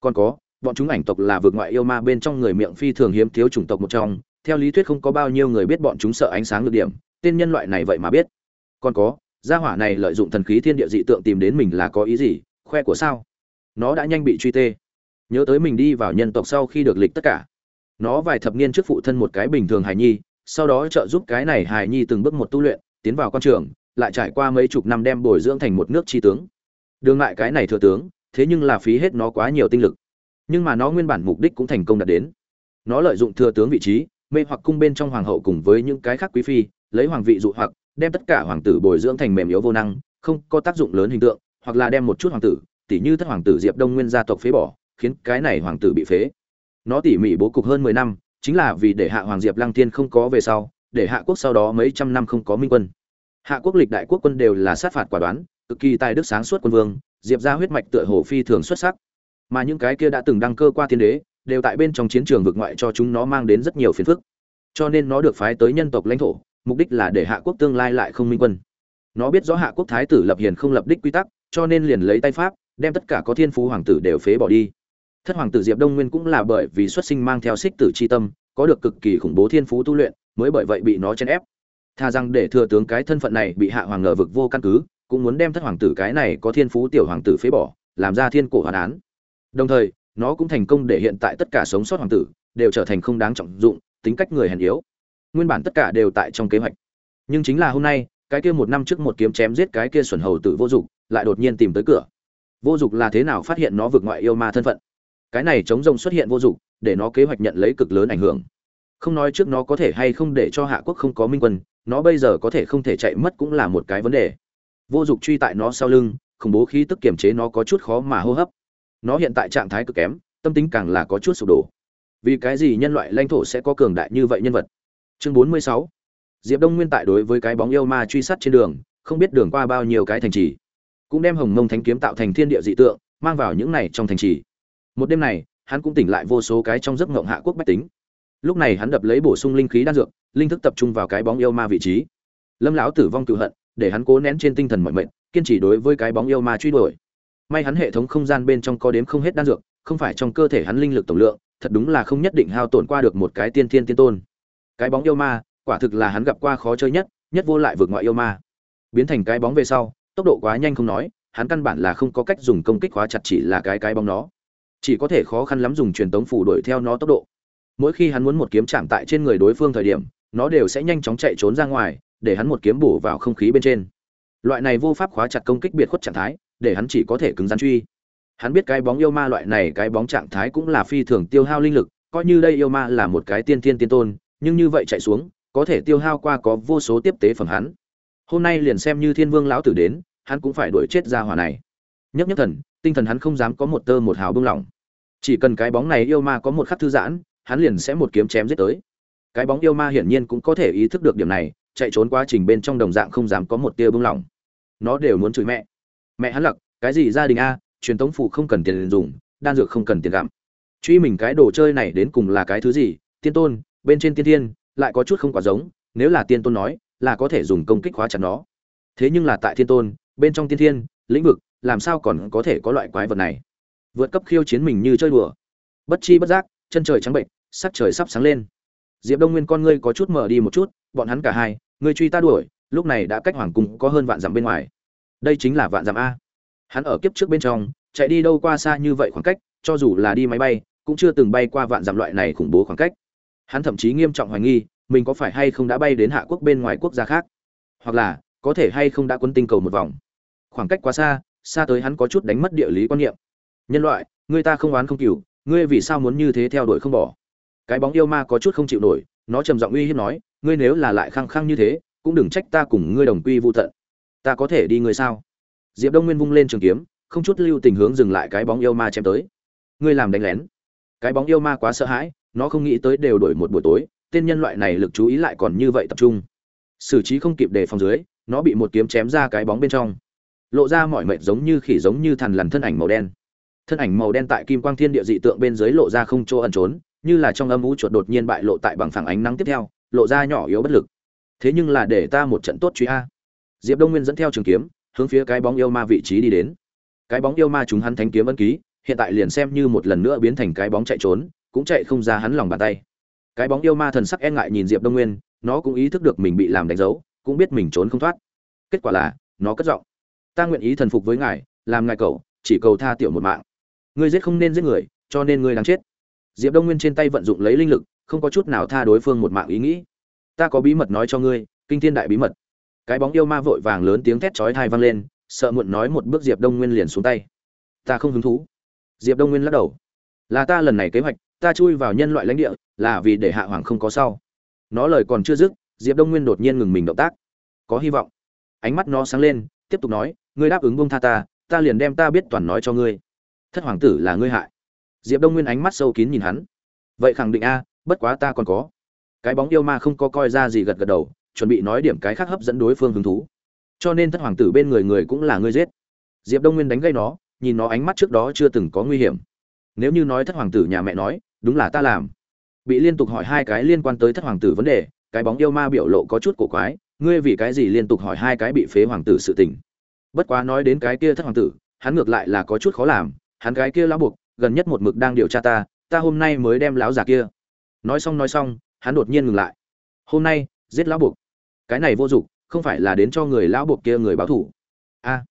Còn có, bọn chúng ảnh tộc là vượt ngoại yêu ma bên trong người miệng phi thường hiếm thiếu chủng tộc một trong theo lý thuyết không có bao nhiêu người biết bọn chúng sợ ánh sáng được điểm, tên nhân loại này vậy mà biết. Còn có, gia hỏa này lợi dụng thần khí thiên địa dị tượng tìm đến mình là có ý gì, khoe của sao? Nó đã nhanh bị truy tê. Nhớ tới mình đi vào nhân tộc sau khi được lịch tất cả. Nó vài thập niên trước phụ thân một cái bình thường hài nhi, sau đó trợ giúp cái này hài nhi từng bước một tu luyện, tiến vào quan trường, lại trải qua mấy chục năm đem bồi dưỡng thành một nước tri tướng. Đương lại cái này thừa tướng, thế nhưng là phí hết nó quá nhiều tinh lực. Nhưng mà nó nguyên bản mục đích cũng thành công đạt đến. Nó lợi dụng thừa tướng vị trí mê hoặc cung bên trong hoàng hậu cùng với những cái khác quý phi, lấy hoàng vị dụ hoặc, đem tất cả hoàng tử bồi dưỡng thành mềm yếu vô năng, không có tác dụng lớn hình tượng, hoặc là đem một chút hoàng tử, tỉ như thất hoàng tử diệp đông nguyên gia tộc phế bỏ, khiến cái này hoàng tử bị phế. Nó tỉ mỉ bố cục hơn mười năm, chính là vì để hạ hoàng diệp lăng Thiên không có về sau, để hạ quốc sau đó mấy trăm năm không có minh quân. Hạ quốc lịch đại quốc quân đều là sát phạt quả đoán, cực kỳ tài đức sáng suốt quân vương, diệp ra huyết mạch tựa hồ phi thường xuất sắc. Mà những cái kia đã từng đăng cơ qua thiên đế đều tại bên trong chiến trường vực ngoại cho chúng nó mang đến rất nhiều phiền phức. Cho nên nó được phái tới nhân tộc lãnh thổ, mục đích là để hạ quốc tương lai lại không minh quân. Nó biết rõ hạ quốc thái tử lập hiền không lập đích quy tắc, cho nên liền lấy tay pháp, đem tất cả có thiên phú hoàng tử đều phế bỏ đi. Thất hoàng tử diệp đông nguyên cũng là bởi vì xuất sinh mang theo xích tử c h i tâm, có được cực kỳ khủng bố thiên phú tu luyện, mới bởi vậy bị nó chèn ép. Thà rằng để thừa tướng cái thân phận này bị hạ hoàng ngờ vực vô căn cứ, cũng muốn đem thất hoàng tử cái này có thiên phú tiểu hoàng tử phế bỏ, làm ra thiên cổ hoàn án. Đồng thời nó cũng thành công để hiện tại tất cả sống sót hoàng tử đều trở thành không đáng trọng dụng, tính cách người hèn yếu. Nguyên bản tất cả đều tại trong kế hoạch. Nhưng chính là hôm nay, cái kia một năm trước một kiếm chém giết cái kia xuẩn hầu tử vô dụng lại đột nhiên tìm tới cửa. Vô dụng là thế nào phát hiện nó vượt ngoại yêu ma thân phận? Cái này chống rồng xuất hiện vô dụng để nó kế hoạch nhận lấy cực lớn ảnh hưởng. Không nói trước nó có thể hay không để cho hạ quốc không có minh quân, nó bây giờ có thể không thể chạy mất cũng là một cái vấn đề. Vô dụng truy tại nó sau lưng, khủng bố khí tức kiềm chế nó có chút khó mà hô hấp nó hiện tại trạng thái cực kém, tâm tính càng là có chút sụp đổ. Vì cái gì nhân loại lãnh thổ sẽ có cường đại như vậy nhân vật? Chương bốn mươi sáu. Diệp đông nguyên tại đối với cái bóng yêu ma truy sát trên đường, không biết đường qua bao nhiêu cái thành trì. Cũng đem hồng mông thánh kiếm tạo thành thiên địa dị tượng, mang vào những này trong thành trì. Một đêm này, hắn cũng tỉnh lại vô số cái trong giấc ngộng hạ quốc bách tính. Lúc này hắn đập lấy bổ sung linh khí đan dược, linh thức tập trung vào cái bóng yêu ma vị trí. Lâm lão tử vong cựu hận, để hắn cố nén trên tinh thần mọi mệnh kiên trì đối với cái bóng yêu ma truy đuổi may hắn hệ thống không gian bên trong có đếm không hết đan dược, không phải trong cơ thể hắn linh lực tổng lượng, thật đúng là không nhất định hao tổn qua được một cái tiên thiên tiên tôn. Cái bóng yêu ma, quả thực là hắn gặp qua khó chơi nhất nhất vô lại vượt ngoại yêu ma. Biến thành cái bóng về sau, tốc độ quá nhanh không nói, hắn căn bản là không có cách dùng công kích khóa chặt chỉ là cái cái bóng nó. Chỉ có thể khó khăn lắm dùng truyền tống phủ đuổi theo nó tốc độ. Mỗi khi hắn muốn một kiếm chạm tại trên người đối phương thời điểm, nó đều sẽ nhanh chóng chạy trốn ra ngoài, để hắn một kiếm bổ vào không khí bên trên. Loại này vô pháp khóa chặt công kích biệt khuất trạng thái để hắn chỉ có thể cứng rắn truy. Hắn biết cái bóng yêu ma loại này, cái bóng trạng thái cũng là phi thường tiêu hao linh lực, coi như đây yêu ma là một cái tiên thiên tiên tôn, nhưng như vậy chạy xuống, có thể tiêu hao qua có vô số tiếp tế phẩm hắn. Hôm nay liền xem như thiên vương lão tử đến, hắn cũng phải đuổi chết ra hỏa này. Nhấc nhấc thần, tinh thần hắn không dám có một tơ một hào bưng lỏng chỉ cần cái bóng này yêu ma có một khắc thư giãn, hắn liền sẽ một kiếm chém giết tới. Cái bóng yêu ma hiển nhiên cũng có thể ý thức được điểm này, chạy trốn quá trình bên trong đồng dạng không dám có một tia bưng lỏng nó đều muốn chửi mẹ mẹ hắn lặc, cái gì gia đình a, truyền thống phụ không cần tiền dùng, đan dược không cần tiền gặm. Truy mình cái đồ chơi này đến cùng là cái thứ gì? Tiên tôn, bên trên tiên thiên, lại có chút không quá giống, nếu là tiên tôn nói, là có thể dùng công kích khóa chặt nó. Thế nhưng là tại thiên tôn, bên trong tiên thiên, lĩnh vực, làm sao còn có thể có loại quái vật này? Vượt cấp khiêu chiến mình như chơi đùa. Bất chi bất giác, chân trời trắng bệnh sắc trời sắp sáng lên. Diệp đông nguyên con ngươi có chút mở đi một chút, bọn hắn cả hai, ngươi truy ta đuổi, lúc này đã cách hoàng cung có hơn vạn dặm bên ngoài đây chính là vạn dặm a. Hắn ở kiếp trước bên trong, chạy đi đâu qua xa như vậy khoảng cách, cho dù là đi máy bay, cũng chưa từng bay qua vạn dặm loại này khủng bố khoảng cách. Hắn thậm chí nghiêm trọng hoài nghi, mình có phải hay không đã bay đến hạ quốc bên ngoài quốc gia khác? Hoặc là, có thể hay không đã quân tinh cầu một vòng? Khoảng cách quá xa xa tới hắn có chút đánh mất địa lý quan niệm. Nhân loại, người ta không oán không cừu, ngươi vì sao muốn như thế theo đuổi không bỏ? Cái bóng yêu ma có chút không chịu nổi, nó trầm giọng uy hiếp nói, ngươi nếu là lại khăng khăng như thế, cũng đừng trách ta cùng ngươi đồng quy vô tận ta có thể đi người sao? Diệp đông nguyên vung lên trường kiếm, không chút lưu tình hướng dừng lại cái bóng yêu ma chém tới. Ngươi làm đánh lén. Cái bóng yêu ma quá sợ hãi, nó không nghĩ tới đều đổi một buổi tối, tên nhân loại này lực chú ý lại còn như vậy tập trung. Xử trí không kịp đề phòng dưới, nó bị một kiếm chém ra cái bóng bên trong. Lộ ra mọi mệt giống như khỉ giống như thằn lằn thân ảnh màu đen. Thân ảnh màu đen tại kim quang thiên địa dị tượng bên dưới lộ ra không chỗ ẩn trốn, như là trong âm u chuột đột nhiên bại lộ tại bằng phẳng ánh nắng tiếp theo, lộ ra nhỏ yếu bất lực. Thế nhưng là để ta một trận tốt truy a diệp đông nguyên dẫn theo trường kiếm, hướng phía cái bóng yêu ma vị trí đi đến. Cái bóng yêu ma chúng hắn thánh kiếm ân ký, hiện tại liền xem như một lần nữa biến thành cái bóng chạy trốn, cũng chạy không ra hắn lòng bàn tay. Cái bóng yêu ma thần sắc e ngại nhìn diệp đông nguyên, nó cũng ý thức được mình bị làm đánh dấu, cũng biết mình trốn không thoát. Kết quả là, nó cất giọng. Ta nguyện ý thần phục với ngài, làm ngài cầu chỉ cầu tha tiểu một mạng. Ngươi giết không nên giết người, cho nên ngươi đáng chết. Diệp đông nguyên trên tay vận dụng lấy linh lực, không có chút nào tha đối phương một mạng ý nghĩ. Ta có bí mật nói cho ngươi, kinh thiên đại bí mật cái bóng yêu ma vội vàng lớn tiếng thét chói thai vang lên, sợ muộn nói một bước diệp đông nguyên liền xuống tay. Ta không hứng thú. Diệp đông nguyên lắc đầu. Là ta lần này kế hoạch, ta chui vào nhân loại lãnh địa, là vì để hạ hoàng không có sau. Nó lời còn chưa dứt, diệp đông nguyên đột nhiên ngừng mình động tác. Có hy vọng. Ánh mắt nó sáng lên, tiếp tục nói, ngươi đáp ứng bông tha ta ta liền đem ta biết toàn nói cho ngươi. Thất hoàng tử là ngươi hại. Diệp đông nguyên ánh mắt sâu kín nhìn hắn. Vậy khẳng định a, bất quá ta còn có. Cái bóng yêu ma không có coi ra gì gật gật đầu chuẩn bị nói điểm cái khác hấp dẫn đối phương hứng thú. Cho nên thất hoàng tử bên người người cũng là ngươi giết. Diệp đông nguyên đánh gây nó, nhìn nó ánh mắt trước đó chưa từng có nguy hiểm. Nếu như nói thất hoàng tử nhà mẹ nói, đúng là ta làm. Bị liên tục hỏi hai cái liên quan tới thất hoàng tử vấn đề, cái bóng yêu ma biểu lộ có chút cổ quái, ngươi vì cái gì liên tục hỏi hai cái bị phế hoàng tử sự tình. Bất quá nói đến cái kia thất hoàng tử, hắn ngược lại là có chút khó làm, hắn cái kia lão buộc, gần nhất một mực đang điều tra ta ta hôm nay mới đem lão già kia. Nói xong nói xong, hắn đột nhiên ngừng lại. Hôm nay, giết lão buộc cái này vô dụng, không phải là đến cho người lão buộc kia người báo thủ a,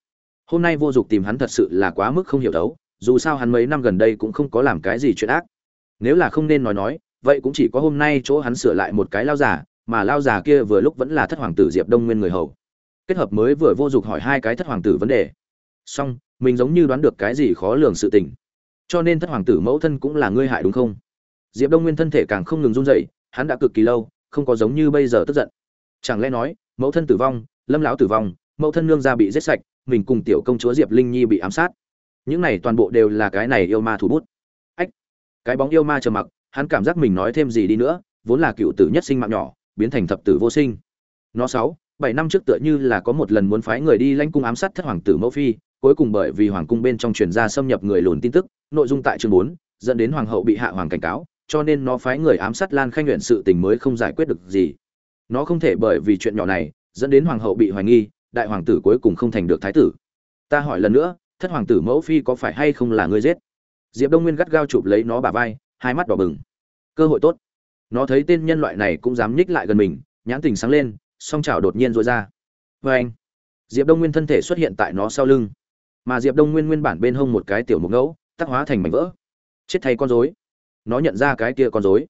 hôm nay vô dụng tìm hắn thật sự là quá mức không hiểu đấu, dù sao hắn mấy năm gần đây cũng không có làm cái gì chuyện ác. Nếu là không nên nói nói, vậy cũng chỉ có hôm nay chỗ hắn sửa lại một cái lao giả mà lao giả kia vừa lúc vẫn là thất hoàng tử diệp đông nguyên người hầu. Kết hợp mới vừa vô dụng hỏi hai cái thất hoàng tử vấn đề. Song mình giống như đoán được cái gì khó lường sự tình. Cho nên thất hoàng tử mẫu thân cũng là ngươi hại đúng không? Diệp đông nguyên thân thể càng không ngừng run dậy hắn đã cực kỳ lâu, không có giống như bây giờ tức giận chẳng lẽ nói, mẫu thân tử vong, lâm lão tử vong, mẫu thân nương gia bị giết sạch, mình cùng tiểu công chúa diệp linh nhi bị ám sát? Những này toàn bộ đều là cái này yêu ma thủ bút. Ách, cái bóng yêu ma trầm mặc, hắn cảm giác mình nói thêm gì đi nữa, vốn là cựu tử nhất sinh mạng nhỏ, biến thành thập tử vô sinh. Nó sáu, bảy năm trước tựa như là có một lần muốn phái người đi lãnh cung ám sát thất hoàng tử mẫu phi, cuối cùng bởi vì hoàng cung bên trong truyền ra xâm nhập người lùn tin tức, nội dung tại chương bốn, dẫn đến hoàng hậu bị hạ hoàng cảnh cáo, cho nên nó phái người ám sát lan khanh nguyện sự tình mới không giải quyết được gì nó không thể bởi vì chuyện nhỏ này, dẫn đến hoàng hậu bị hoài nghi, đại hoàng tử cuối cùng không thành được thái tử. Ta hỏi lần nữa, thất hoàng tử mẫu phi có phải hay không là ngươi giết? Diệp đông nguyên gắt gao chụp lấy nó bà vai, hai mắt đỏ bừng. Cơ hội tốt. Nó thấy tên nhân loại này cũng dám nhích lại gần mình, nhãn tình sáng lên, song chảo đột nhiên rối ra. Vê anh, diệp đông nguyên thân thể xuất hiện tại nó sau lưng. Mà diệp đông nguyên nguyên bản bên hông một cái tiểu mục ngẫu tác hóa thành mảnh vỡ. Chết thay con rối. Nó nhận ra cái kia con rối.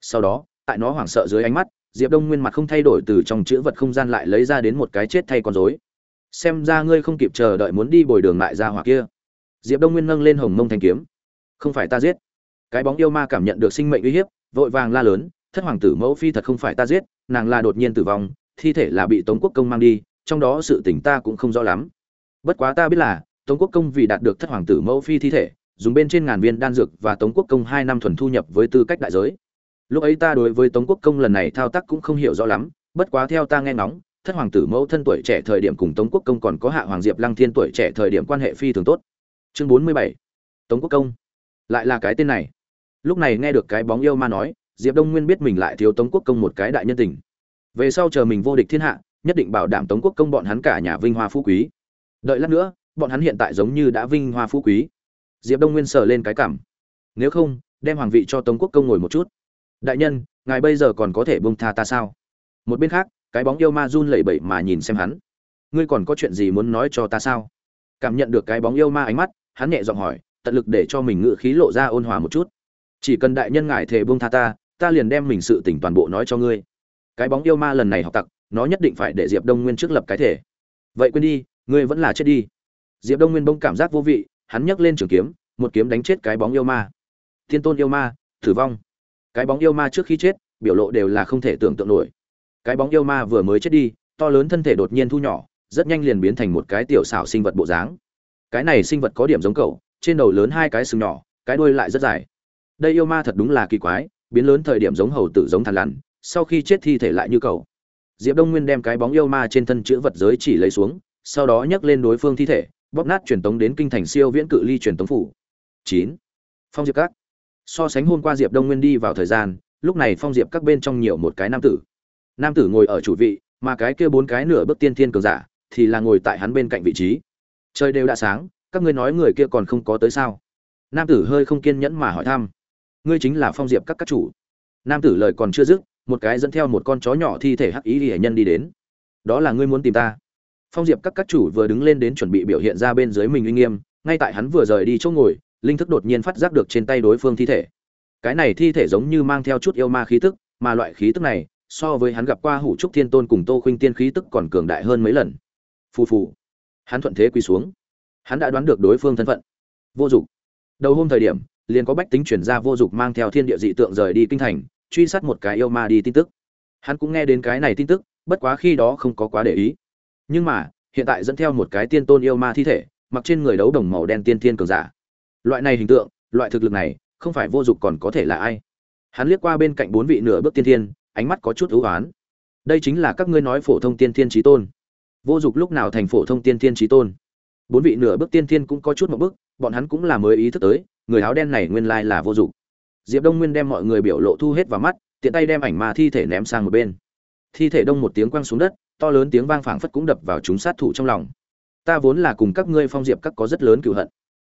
Sau đó, tại nó hoảng sợ dưới ánh mắt diệp đông nguyên mặt không thay đổi từ trong chữ vật không gian lại lấy ra đến một cái chết thay con rối. Xem ra ngươi không kịp chờ đợi muốn đi bồi đường lại ra hoặc kia. Diệp đông nguyên nâng lên hồng mông thanh kiếm. Không phải ta giết. Cái bóng yêu ma cảm nhận được sinh mệnh uy hiếp, vội vàng la lớn, thất hoàng tử mẫu phi thật không phải ta giết, nàng là đột nhiên tử vong, thi thể là bị tống quốc công mang đi, trong đó sự tình ta cũng không rõ lắm. Bất quá ta biết là, tống quốc công vì đạt được thất hoàng tử mẫu phi thi thể, dùng bên trên ngàn viên đan dược và tống quốc công hai năm thuần thu nhập với tư cách đại giới lúc ấy ta đối với tống quốc công lần này thao tác cũng không hiểu rõ lắm, bất quá theo ta nghe ngóng, thất hoàng tử mẫu thân tuổi trẻ thời điểm cùng tống quốc công còn có hạ hoàng diệp lăng thiên tuổi trẻ thời điểm quan hệ phi thường tốt. Chương bốn mươi bảy, tống quốc công. Lại là cái tên này. Lúc này nghe được cái bóng yêu ma nói, diệp đông nguyên biết mình lại thiếu tống quốc công một cái đại nhân tình. Về sau chờ mình vô địch thiên hạ, nhất định bảo đảm tống quốc công bọn hắn cả nhà vinh hoa phú quý. Đợi lát nữa, bọn hắn hiện tại giống như đã vinh hoa phú quý. Diệp đông nguyên sờ lên cái cảm. Nếu không, đem hoàng vị cho tống quốc công ngồi một chút đại nhân, ngài bây giờ còn có thể bông tha ta sao? Một bên khác, cái bóng yêu ma run lẩy bẩy mà nhìn xem hắn. Ngươi còn có chuyện gì muốn nói cho ta sao? Cảm nhận được cái bóng yêu ma ánh mắt, hắn nhẹ giọng hỏi, tận lực để cho mình ngự khí lộ ra ôn hòa một chút. Chỉ cần đại nhân ngài thề buông tha ta ta liền đem mình sự tỉnh toàn bộ nói cho ngươi. Cái bóng yêu ma lần này học tặc, nó nhất định phải để diệp đông nguyên trước lập cái thể vậy quên đi, ngươi vẫn là chết đi. Diệp đông nguyên bông cảm giác vô vị, hắn nhấc lên trường kiếm, một kiếm đánh chết cái bóng yêu ma. Thiên tôn yêu ma, tử vong cái bóng yêu ma trước khi chết, biểu lộ đều là không thể tưởng tượng nổi. Cái bóng yêu ma vừa mới chết đi, to lớn thân thể đột nhiên thu nhỏ, rất nhanh liền biến thành một cái tiểu xảo sinh vật bộ dáng. Cái này sinh vật có điểm giống cậu, trên đầu lớn hai cái sừng nhỏ, cái đuôi lại rất dài. Đây yêu ma thật đúng là kỳ quái, biến lớn thời điểm giống hầu tử giống thằn lằn, sau khi chết thi thể lại như cậu. Diệp đông nguyên đem cái bóng yêu ma trên thân chữ vật giới chỉ lấy xuống, sau đó nhấc lên đối phương thi thể, bóp nát truyền tống đến kinh thành siêu viễn cự ly truyền tống phủ. Chín. Phong diệp các so sánh hôm qua diệp đông nguyên đi vào thời gian, lúc này phong diệp các bên trong nhiều một cái nam tử. Nam tử ngồi ở chủ vị, mà cái kia bốn cái nửa bước tiên thiên cường giả, thì là ngồi tại hắn bên cạnh vị trí. Trời đều đã sáng, các ngươi nói người kia còn không có tới sao? Nam tử hơi không kiên nhẫn mà hỏi thăm. Ngươi chính là phong diệp các các chủ. Nam tử lời còn chưa dứt, một cái dẫn theo một con chó nhỏ thi thể hắc ý hiển nhân đi đến. Đó là ngươi muốn tìm ta. Phong diệp các các chủ vừa đứng lên đến chuẩn bị biểu hiện ra bên dưới mình uy nghiêm, ngay tại hắn vừa rời đi chỗ ngồi linh thức đột nhiên phát giác được trên tay đối phương thi thể. Cái này thi thể giống như mang theo chút yêu ma khí tức, mà loại khí tức này, so với hắn gặp qua hủ trúc thiên tôn cùng tô khuynh tiên khí tức còn cường đại hơn mấy lần. Phù phù. Hắn thuận thế quỳ xuống. Hắn đã đoán được đối phương thân phận. Vô dụng đầu hôm thời điểm, liền có bách tính chuyển ra vô dụng mang theo thiên địa dị tượng rời đi kinh thành, truy sát một cái yêu ma đi tin tức. Hắn cũng nghe đến cái này tin tức, bất quá khi đó không có quá để ý. Nhưng mà, hiện tại dẫn theo một cái tiên tôn yêu ma thi thể, mặc trên người đấu đồng màu đen tiên thiên cường giả loại này hình tượng, loại thực lực này, không phải vô dụng còn có thể là ai. Hắn liếc qua bên cạnh bốn vị nửa bước tiên thiên, ánh mắt có chút ưu oán đây chính là các ngươi nói phổ thông tiên thiên trí tôn. Vô dụng lúc nào thành phổ thông tiên thiên trí tôn? Bốn vị nửa bước tiên thiên cũng có chút một bước, bọn hắn cũng là mới ý thức tới, người áo đen này nguyên lai là vô dụng. Diệp đông nguyên đem mọi người biểu lộ thu hết vào mắt, tiện tay đem ảnh ma thi thể ném sang một bên. Thi thể đông một tiếng quăng xuống đất, to lớn tiếng vang phảng phất cũng đập vào chúng sát thủ trong lòng. Ta vốn là cùng các ngươi phong diệp các có rất lớn cựu hận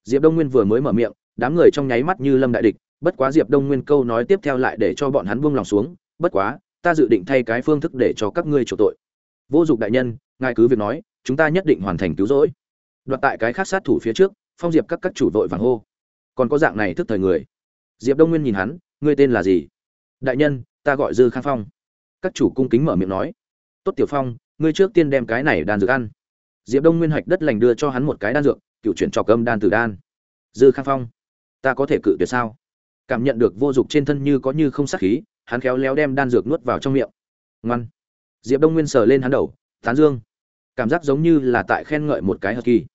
diệp đông nguyên vừa mới mở miệng, đám người trong nháy mắt như lâm đại địch, bất quá diệp đông nguyên câu nói tiếp theo lại để cho bọn hắn buông lòng xuống, bất quá, ta dự định thay cái phương thức để cho các ngươi chủ tội. Vô dụng đại nhân, ngài cứ việc nói, chúng ta nhất định hoàn thành cứu rỗi. Đoạt tại cái khác sát thủ phía trước, phong diệp các các chủ vội vàng hô. Còn có dạng này thức thời người. Diệp đông nguyên nhìn hắn, ngươi tên là gì? Đại nhân, ta gọi dư khang phong. Các chủ cung kính mở miệng nói. Tốt tiểu phong, ngươi trước tiên đem cái này đan dược ăn diệp đông nguyên hạch đất lành đưa cho hắn một cái đan dược, cựu chuyển trọc âm đan Tử đan. Dư khang phong, ta có thể cự tuyệt sao? Cảm nhận được vô dụng trên thân như có như không sát khí, hắn khéo léo đem đan dược nuốt vào trong miệng. Ngoan. Diệp đông nguyên sờ lên hắn đầu, tán dương. Cảm giác giống như là tại khen ngợi một cái hờ kỳ.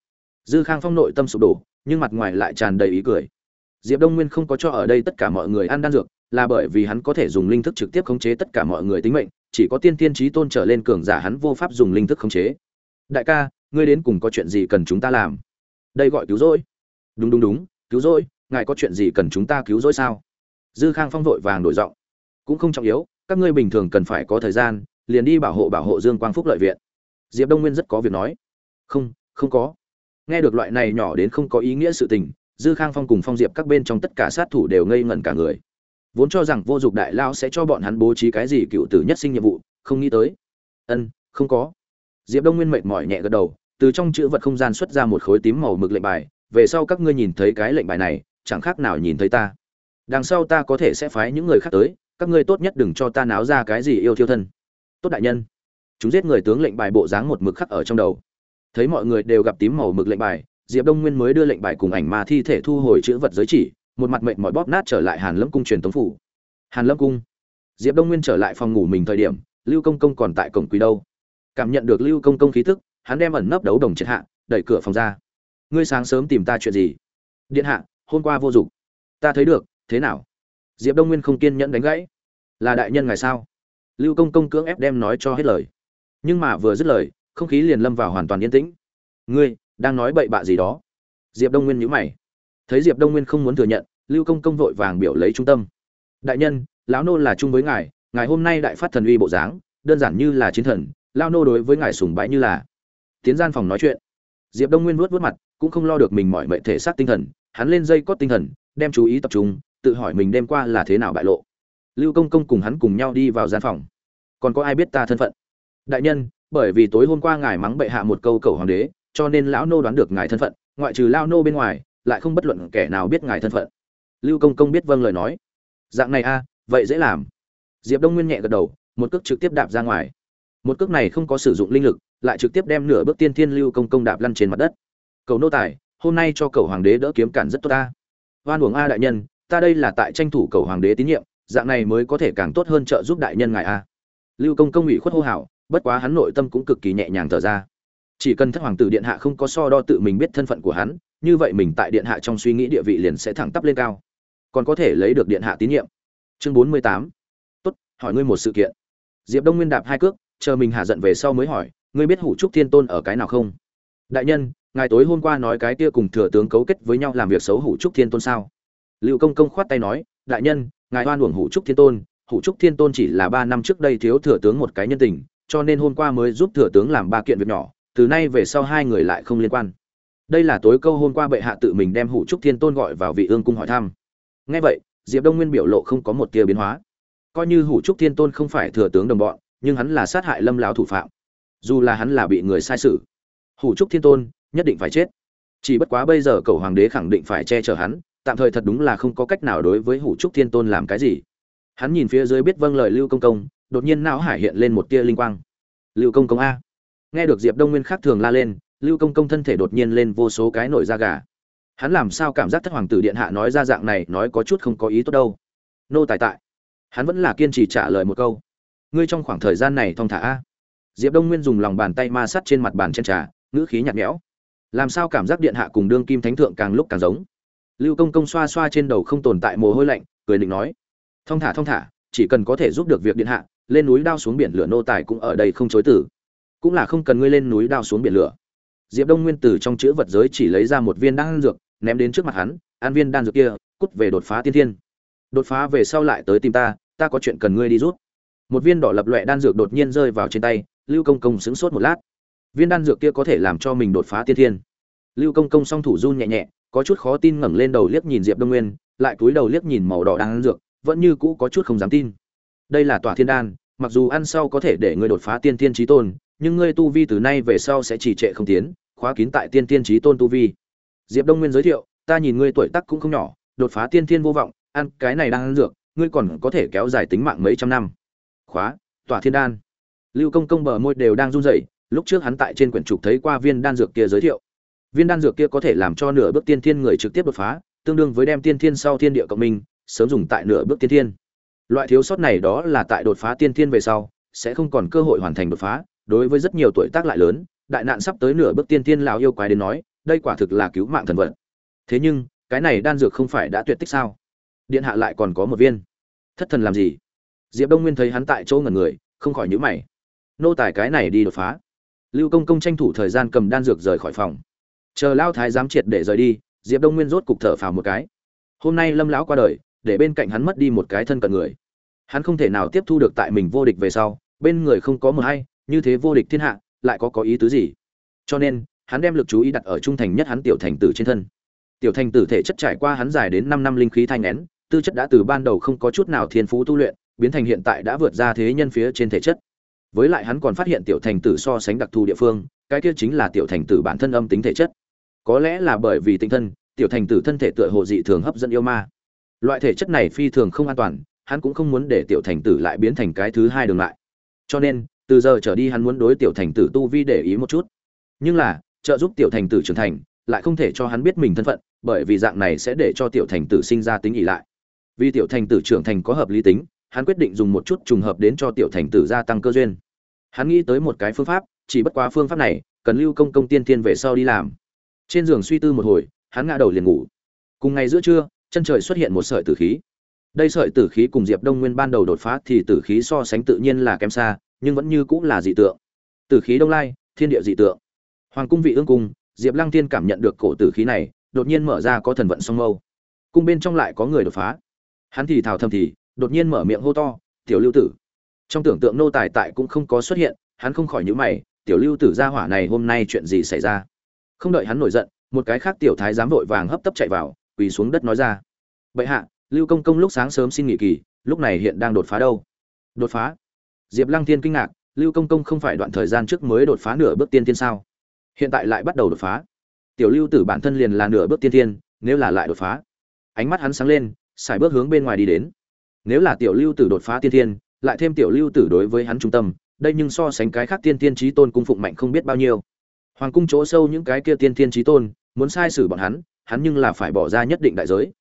Dư khang phong nội tâm sụp đổ, nhưng mặt ngoài lại tràn đầy ý cười. Diệp đông nguyên không có cho ở đây tất cả mọi người ăn đan dược, là bởi vì hắn có thể dùng linh thức trực tiếp khống chế tất cả mọi người tính mệnh, chỉ có tiên tiên trí tôn trở lên cường giả hắn vô pháp dùng linh thức khống chế. Đại ca ngươi đến cùng có chuyện gì cần chúng ta làm? Đây gọi cứu rỗi. Đúng đúng đúng, cứu rỗi, ngài có chuyện gì cần chúng ta cứu rỗi sao? Dư khang phong vội vàng đổi giọng. Cũng không trọng yếu, các ngươi bình thường cần phải có thời gian, liền đi bảo hộ bảo hộ dương quang phúc lợi viện. Diệp đông nguyên rất có việc nói. Không không có. Nghe được loại này nhỏ đến không có ý nghĩa sự tình, dư khang phong cùng phong diệp các bên trong tất cả sát thủ đều ngây ngẩn cả người. Vốn cho rằng vô dụng đại lao sẽ cho bọn hắn bố trí cái gì cựu tử nhất sinh nhiệm vụ, không nghĩ tới. Ân, không có. Diệp đông nguyên mệt mỏi nhẹ gật đầu từ trong chữ vật không gian xuất ra một khối tím màu mực lệnh bài, về sau các ngươi nhìn thấy cái lệnh bài này, chẳng khác nào nhìn thấy ta. Đằng sau ta có thể sẽ phái những người khác tới, các ngươi tốt nhất đừng cho ta náo ra cái gì yêu thiêu thân. Tốt đại nhân. Chúng giết người tướng lệnh bài bộ dáng một mực khắc ở trong đầu. Thấy mọi người đều gặp tím màu mực lệnh bài, diệp đông nguyên mới đưa lệnh bài cùng ảnh ma thi thể thu hồi chữ vật giới chỉ, một mặt mệnh mọi bóp nát trở lại hàn lâm cung truyền tống phủ. Hàn lâm cung. Diệp đông nguyên trở lại phòng ngủ mình thời điểm, lưu công công còn tại cổng quý đâu. Cảm nhận được lưu công công khí tức hắn đem ẩn nấp đấu đồng triệt hạ, đẩy cửa phòng ra. Ngươi sáng sớm tìm ta chuyện gì? Điện hạ, hôm qua vô dụng. Ta thấy được, thế nào? Diệp đông nguyên không kiên nhẫn đánh gãy. Là đại nhân ngài sao? Lưu công công cưỡng ép đem nói cho hết lời. Nhưng mà vừa dứt lời, không khí liền lâm vào hoàn toàn yên tĩnh. Ngươi, đang nói bậy bạ gì đó? Diệp đông nguyên nhíu mày. Thấy diệp đông nguyên không muốn thừa nhận, lưu công công vội vàng biểu lấy trung tâm. Đại nhân, lão nô là chung với ngài ngài hôm nay đại phát thần uy bộ dáng, đơn giản như là chiến thần lao nô đối với ngài sùng bái như là tiến gian phòng nói chuyện. Diệp đông nguyên vuốt vuốt mặt, cũng không lo được mình mọi mệnh thể xác tinh thần, hắn lên dây cót tinh thần, đem chú ý tập trung, tự hỏi mình đêm qua là thế nào bại lộ. Lưu công công cùng hắn cùng nhau đi vào gian phòng. Còn có ai biết ta thân phận? Đại nhân, bởi vì tối hôm qua ngài mắng bệ hạ một câu cầu hoàng đế, cho nên lão nô đoán được ngài thân phận, ngoại trừ lao nô bên ngoài, lại không bất luận kẻ nào biết ngài thân phận. Lưu công công biết vâng lời nói. Dạng này a, vậy dễ làm. Diệp đông nguyên nhẹ gật đầu, một cước trực tiếp đạp ra ngoài một cước này không có sử dụng linh lực, lại trực tiếp đem nửa bước tiên thiên lưu công công đạp lăn trên mặt đất. Cầu nô tài, hôm nay cho cầu hoàng đế đỡ kiếm cản rất tốt ta. Hoan uổng a đại nhân, ta đây là tại tranh thủ cầu hoàng đế tín nhiệm, dạng này mới có thể càng tốt hơn trợ giúp đại nhân ngài a. Lưu công công ủy khuất hô hào, bất quá hắn nội tâm cũng cực kỳ nhẹ nhàng thở ra. Chỉ cần thất hoàng tử điện hạ không có so đo tự mình biết thân phận của hắn, như vậy mình tại điện hạ trong suy nghĩ địa vị liền sẽ thẳng tắp lên cao. Còn có thể lấy được điện hạ tín nhiệm. Chương bốn mươi tám. Tốt, hỏi ngươi một sự kiện. Diệp đông nguyên đạp hai cước chờ mình hạ giận về sau mới hỏi, ngươi biết hủ trúc thiên tôn ở cái nào không? Đại nhân, ngài tối hôm qua nói cái kia cùng thừa tướng cấu kết với nhau làm việc xấu hủ trúc thiên tôn sao? Lưu công công khoát tay nói, đại nhân, ngài oan uổng hủ trúc thiên tôn, hủ trúc thiên tôn chỉ là ba năm trước đây thiếu thừa tướng một cái nhân tình, cho nên hôm qua mới giúp thừa tướng làm ba kiện việc nhỏ, từ nay về sau hai người lại không liên quan. Đây là tối câu hôm qua bệ hạ tự mình đem hủ trúc thiên tôn gọi vào vị ương cung hỏi thăm. Ngay vậy, diệp đông nguyên biểu lộ không có một tia biến hóa. Coi như hủ trúc thiên tôn không phải thừa tướng đồng bọn nhưng hắn là sát hại lâm lão thủ phạm. Dù là hắn là bị người sai sử hủ trúc thiên tôn nhất định phải chết. Chỉ bất quá bây giờ cầu hoàng đế khẳng định phải che chở hắn, tạm thời thật đúng là không có cách nào đối với hủ trúc thiên tôn làm cái gì. Hắn nhìn phía dưới biết vâng lời lưu công công, đột nhiên não hải hiện lên một tia linh quang. Lưu công công a. Nghe được diệp đông nguyên khác thường la lên, lưu công công thân thể đột nhiên lên vô số cái nổi da gà. Hắn làm sao cảm giác thất hoàng tử điện hạ nói ra dạng này nói có chút không có ý tốt đâu. Nô tài tại. Hắn vẫn là kiên trì trả lời một câu ngươi trong khoảng thời gian này thong thả a. Diệp đông nguyên dùng lòng bàn tay ma sắt trên mặt bàn chân trà, ngữ khí nhạt nhẽo. Làm sao cảm giác điện hạ cùng đương kim thánh thượng càng lúc càng giống? Lưu công công xoa xoa trên đầu không tồn tại mồ hôi lạnh, cười định nói, thong thả thong thả, chỉ cần có thể giúp được việc điện hạ, lên núi đao xuống biển lửa nô tài cũng ở đây không chối tử. Cũng là không cần ngươi lên núi đao xuống biển lửa. Diệp đông nguyên từ trong chữ vật giới chỉ lấy ra một viên đan dược, ném đến trước mặt hắn, an viên đan dược kia, cút về đột phá tiên thiên. Đột phá về sau lại tới tìm ta ta có chuyện cần ngươi đi rút một viên đỏ lập loẹ đan dược đột nhiên rơi vào trên tay, lưu công công sững sốt một lát. Viên đan dược kia có thể làm cho mình đột phá tiên thiên. Lưu công công song thủ run nhẹ nhẹ, có chút khó tin ngẩng lên đầu liếc nhìn diệp đông nguyên, lại cúi đầu liếc nhìn màu đỏ đan dược, vẫn như cũ có chút không dám tin. Đây là tòa thiên đan, mặc dù ăn sau có thể để ngươi đột phá tiên thiên trí tôn, nhưng ngươi tu vi từ nay về sau sẽ trì trệ không tiến, khóa kín tại tiên thiên trí tôn tu vi. Diệp đông nguyên giới thiệu, ta nhìn ngươi tuổi tác cũng không nhỏ, đột phá tiên thiên vô vọng, ăn cái này đang ăn dược, ngươi còn có thể kéo dài tính mạng mấy trăm năm khóa tòa thiên đan. Lưu công công bờ môi đều đang run rẩy, lúc trước hắn tại trên quyển trục thấy qua viên đan dược kia giới thiệu. Viên đan dược kia có thể làm cho nửa bước tiên thiên người trực tiếp đột phá, tương đương với đem tiên thiên sau thiên địa cộng minh, sớm dùng tại nửa bước tiên thiên. Loại thiếu sót này đó là tại đột phá tiên thiên về sau, sẽ không còn cơ hội hoàn thành đột phá, đối với rất nhiều tuổi tác lại lớn, đại nạn sắp tới nửa bước tiên thiên lão yêu quái đến nói, đây quả thực là cứu mạng thần vật. Thế nhưng, cái này đan dược không phải đã tuyệt tích sao? Điện hạ lại còn có một viên. Thất thần làm gì? Diệp đông nguyên thấy hắn tại chỗ ngẩn người, không khỏi nhíu mày. Nô tài cái này đi đột phá. Lưu công công tranh thủ thời gian cầm đan dược rời khỏi phòng. Chờ lao thái giám triệt để rời đi, diệp đông nguyên rốt cục thở phào một cái. Hôm nay lâm lão qua đời, để bên cạnh hắn mất đi một cái thân cận người. Hắn không thể nào tiếp thu được tại mình vô địch về sau, bên người không có một hay như thế vô địch thiên hạ, lại có có ý tứ gì? Cho nên, hắn đem lực chú ý đặt ở trung thành nhất hắn tiểu thành tử trên thân. Tiểu thành tử thể chất trải qua hắn dài đến năm năm linh khí thanh nén, tư chất đã từ ban đầu không có chút nào thiên phú tu luyện biến thành hiện tại đã vượt ra thế nhân phía trên thể chất. Với lại hắn còn phát hiện tiểu thành tử so sánh đặc thù địa phương, cái kia chính là tiểu thành tử bản thân âm tính thể chất. Có lẽ là bởi vì tinh thân, tiểu thành tử thân thể tựa hồ dị thường hấp dẫn yêu ma. Loại thể chất này phi thường không an toàn, hắn cũng không muốn để tiểu thành tử lại biến thành cái thứ hai đường lại. Cho nên, từ giờ trở đi hắn muốn đối tiểu thành tử tu vi để ý một chút. Nhưng là, trợ giúp tiểu thành tử trưởng thành, lại không thể cho hắn biết mình thân phận, bởi vì dạng này sẽ để cho tiểu thành tử sinh ra tính ỉ lại. Vì tiểu thành tử trưởng thành có hợp lý tính hắn quyết định dùng một chút trùng hợp đến cho tiểu thành tử gia tăng cơ duyên. Hắn nghĩ tới một cái phương pháp, chỉ bất quá phương pháp này, cần lưu công công tiên thiên về sau đi làm. Trên giường suy tư một hồi, hắn ngã đầu liền ngủ. Cùng ngày giữa trưa, chân trời xuất hiện một sợi tử khí. Đây sợi tử khí cùng diệp đông nguyên ban đầu đột phá thì tử khí so sánh tự nhiên là kém xa, nhưng vẫn như cũng là dị tượng. Tử khí đông lai, thiên địa dị tượng. Hoàng cung vị ương cung, diệp lăng thiên cảm nhận được cổ tử khí này, đột nhiên mở ra có thần vận song mâu. Cung bên trong lại có người đột phá. Hắn thì thào thầm thì đột nhiên mở miệng hô to, tiểu lưu tử. Trong tưởng tượng nô tài tại cũng không có xuất hiện, hắn không khỏi nhữ mày, tiểu lưu tử gia hỏa này hôm nay chuyện gì xảy ra? Không đợi hắn nổi giận, một cái khác tiểu thái dám vội vàng hấp tấp chạy vào, quỳ xuống đất nói ra, bệ hạ, lưu công công lúc sáng sớm xin nghỉ kỳ, lúc này hiện đang đột phá đâu? Đột phá? Diệp lăng thiên kinh ngạc, lưu công công không phải đoạn thời gian trước mới đột phá nửa bước tiên tiên sao? Hiện tại lại bắt đầu đột phá. Tiểu lưu tử bản thân liền là nửa bước tiên tiên nếu là lại đột phá. Ánh mắt hắn sáng lên xài bước hướng bên ngoài đi đến nếu là tiểu lưu tử đột phá tiên thiên, lại thêm tiểu lưu tử đối với hắn trung tâm, đây nhưng so sánh cái khác tiên tiên trí tôn cung phụng mạnh không biết bao nhiêu. Hoàng cung chỗ sâu những cái kia tiên tiên trí tôn, muốn sai xử bọn hắn hắn nhưng là phải bỏ ra nhất định đại giới.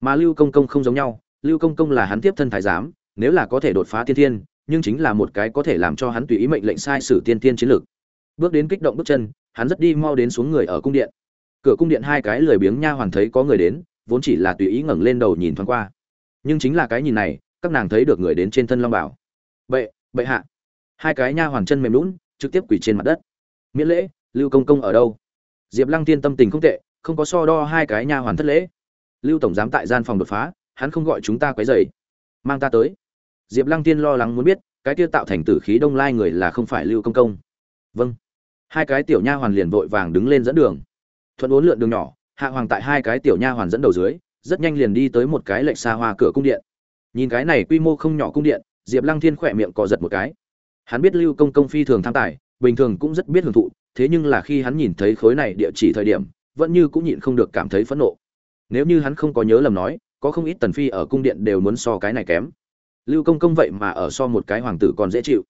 Mà lưu công công không giống nhau, lưu công công là hắn tiếp thân thái giám, nếu là có thể đột phá tiên tiên nhưng chính là một cái có thể làm cho hắn tùy ý mệnh lệnh sai sử tiên tiên chiến lược. Bước đến kích động bước chân, hắn rất đi mau đến xuống người ở cung điện. Cửa cung điện hai cái lười biếng nha hoàn thấy có người đến, vốn chỉ là tùy ý ngẩng lên đầu nhìn thoáng qua nhưng chính là cái nhìn này, các nàng thấy được người đến trên thân long bảo. Bệ bệ hạ. Hai cái nha hoàn chân mềm lún, trực tiếp quỳ trên mặt đất. Miễn lễ, lưu công công ở đâu? Diệp lăng tiên tâm tình không tệ, không có so đo hai cái nha hoàn thất lễ. Lưu tổng giám tại gian phòng đột phá, hắn không gọi chúng ta quấy dày mang ta tới. Diệp lăng tiên lo lắng muốn biết, cái kia tạo thành tử khí đông lai người là không phải lưu công công. Vâng. Hai cái tiểu nha hoàn liền vội vàng đứng lên dẫn đường. Thuận uốn lượn đường nhỏ, hạ hoàng tại hai cái tiểu nha hoàn dẫn đầu dưới rất nhanh liền đi tới một cái lệch xa hoa cửa cung điện. Nhìn cái này quy mô không nhỏ cung điện, diệp lăng thiên khỏe miệng cò giật một cái. Hắn biết lưu công công phi thường tham tài, bình thường cũng rất biết hưởng thụ, thế nhưng là khi hắn nhìn thấy khối này địa chỉ thời điểm, vẫn như cũng nhịn không được cảm thấy phẫn nộ. Nếu như hắn không có nhớ lầm nói, có không ít tần phi ở cung điện đều muốn so cái này kém. Lưu công công vậy mà ở so một cái hoàng tử còn dễ chịu.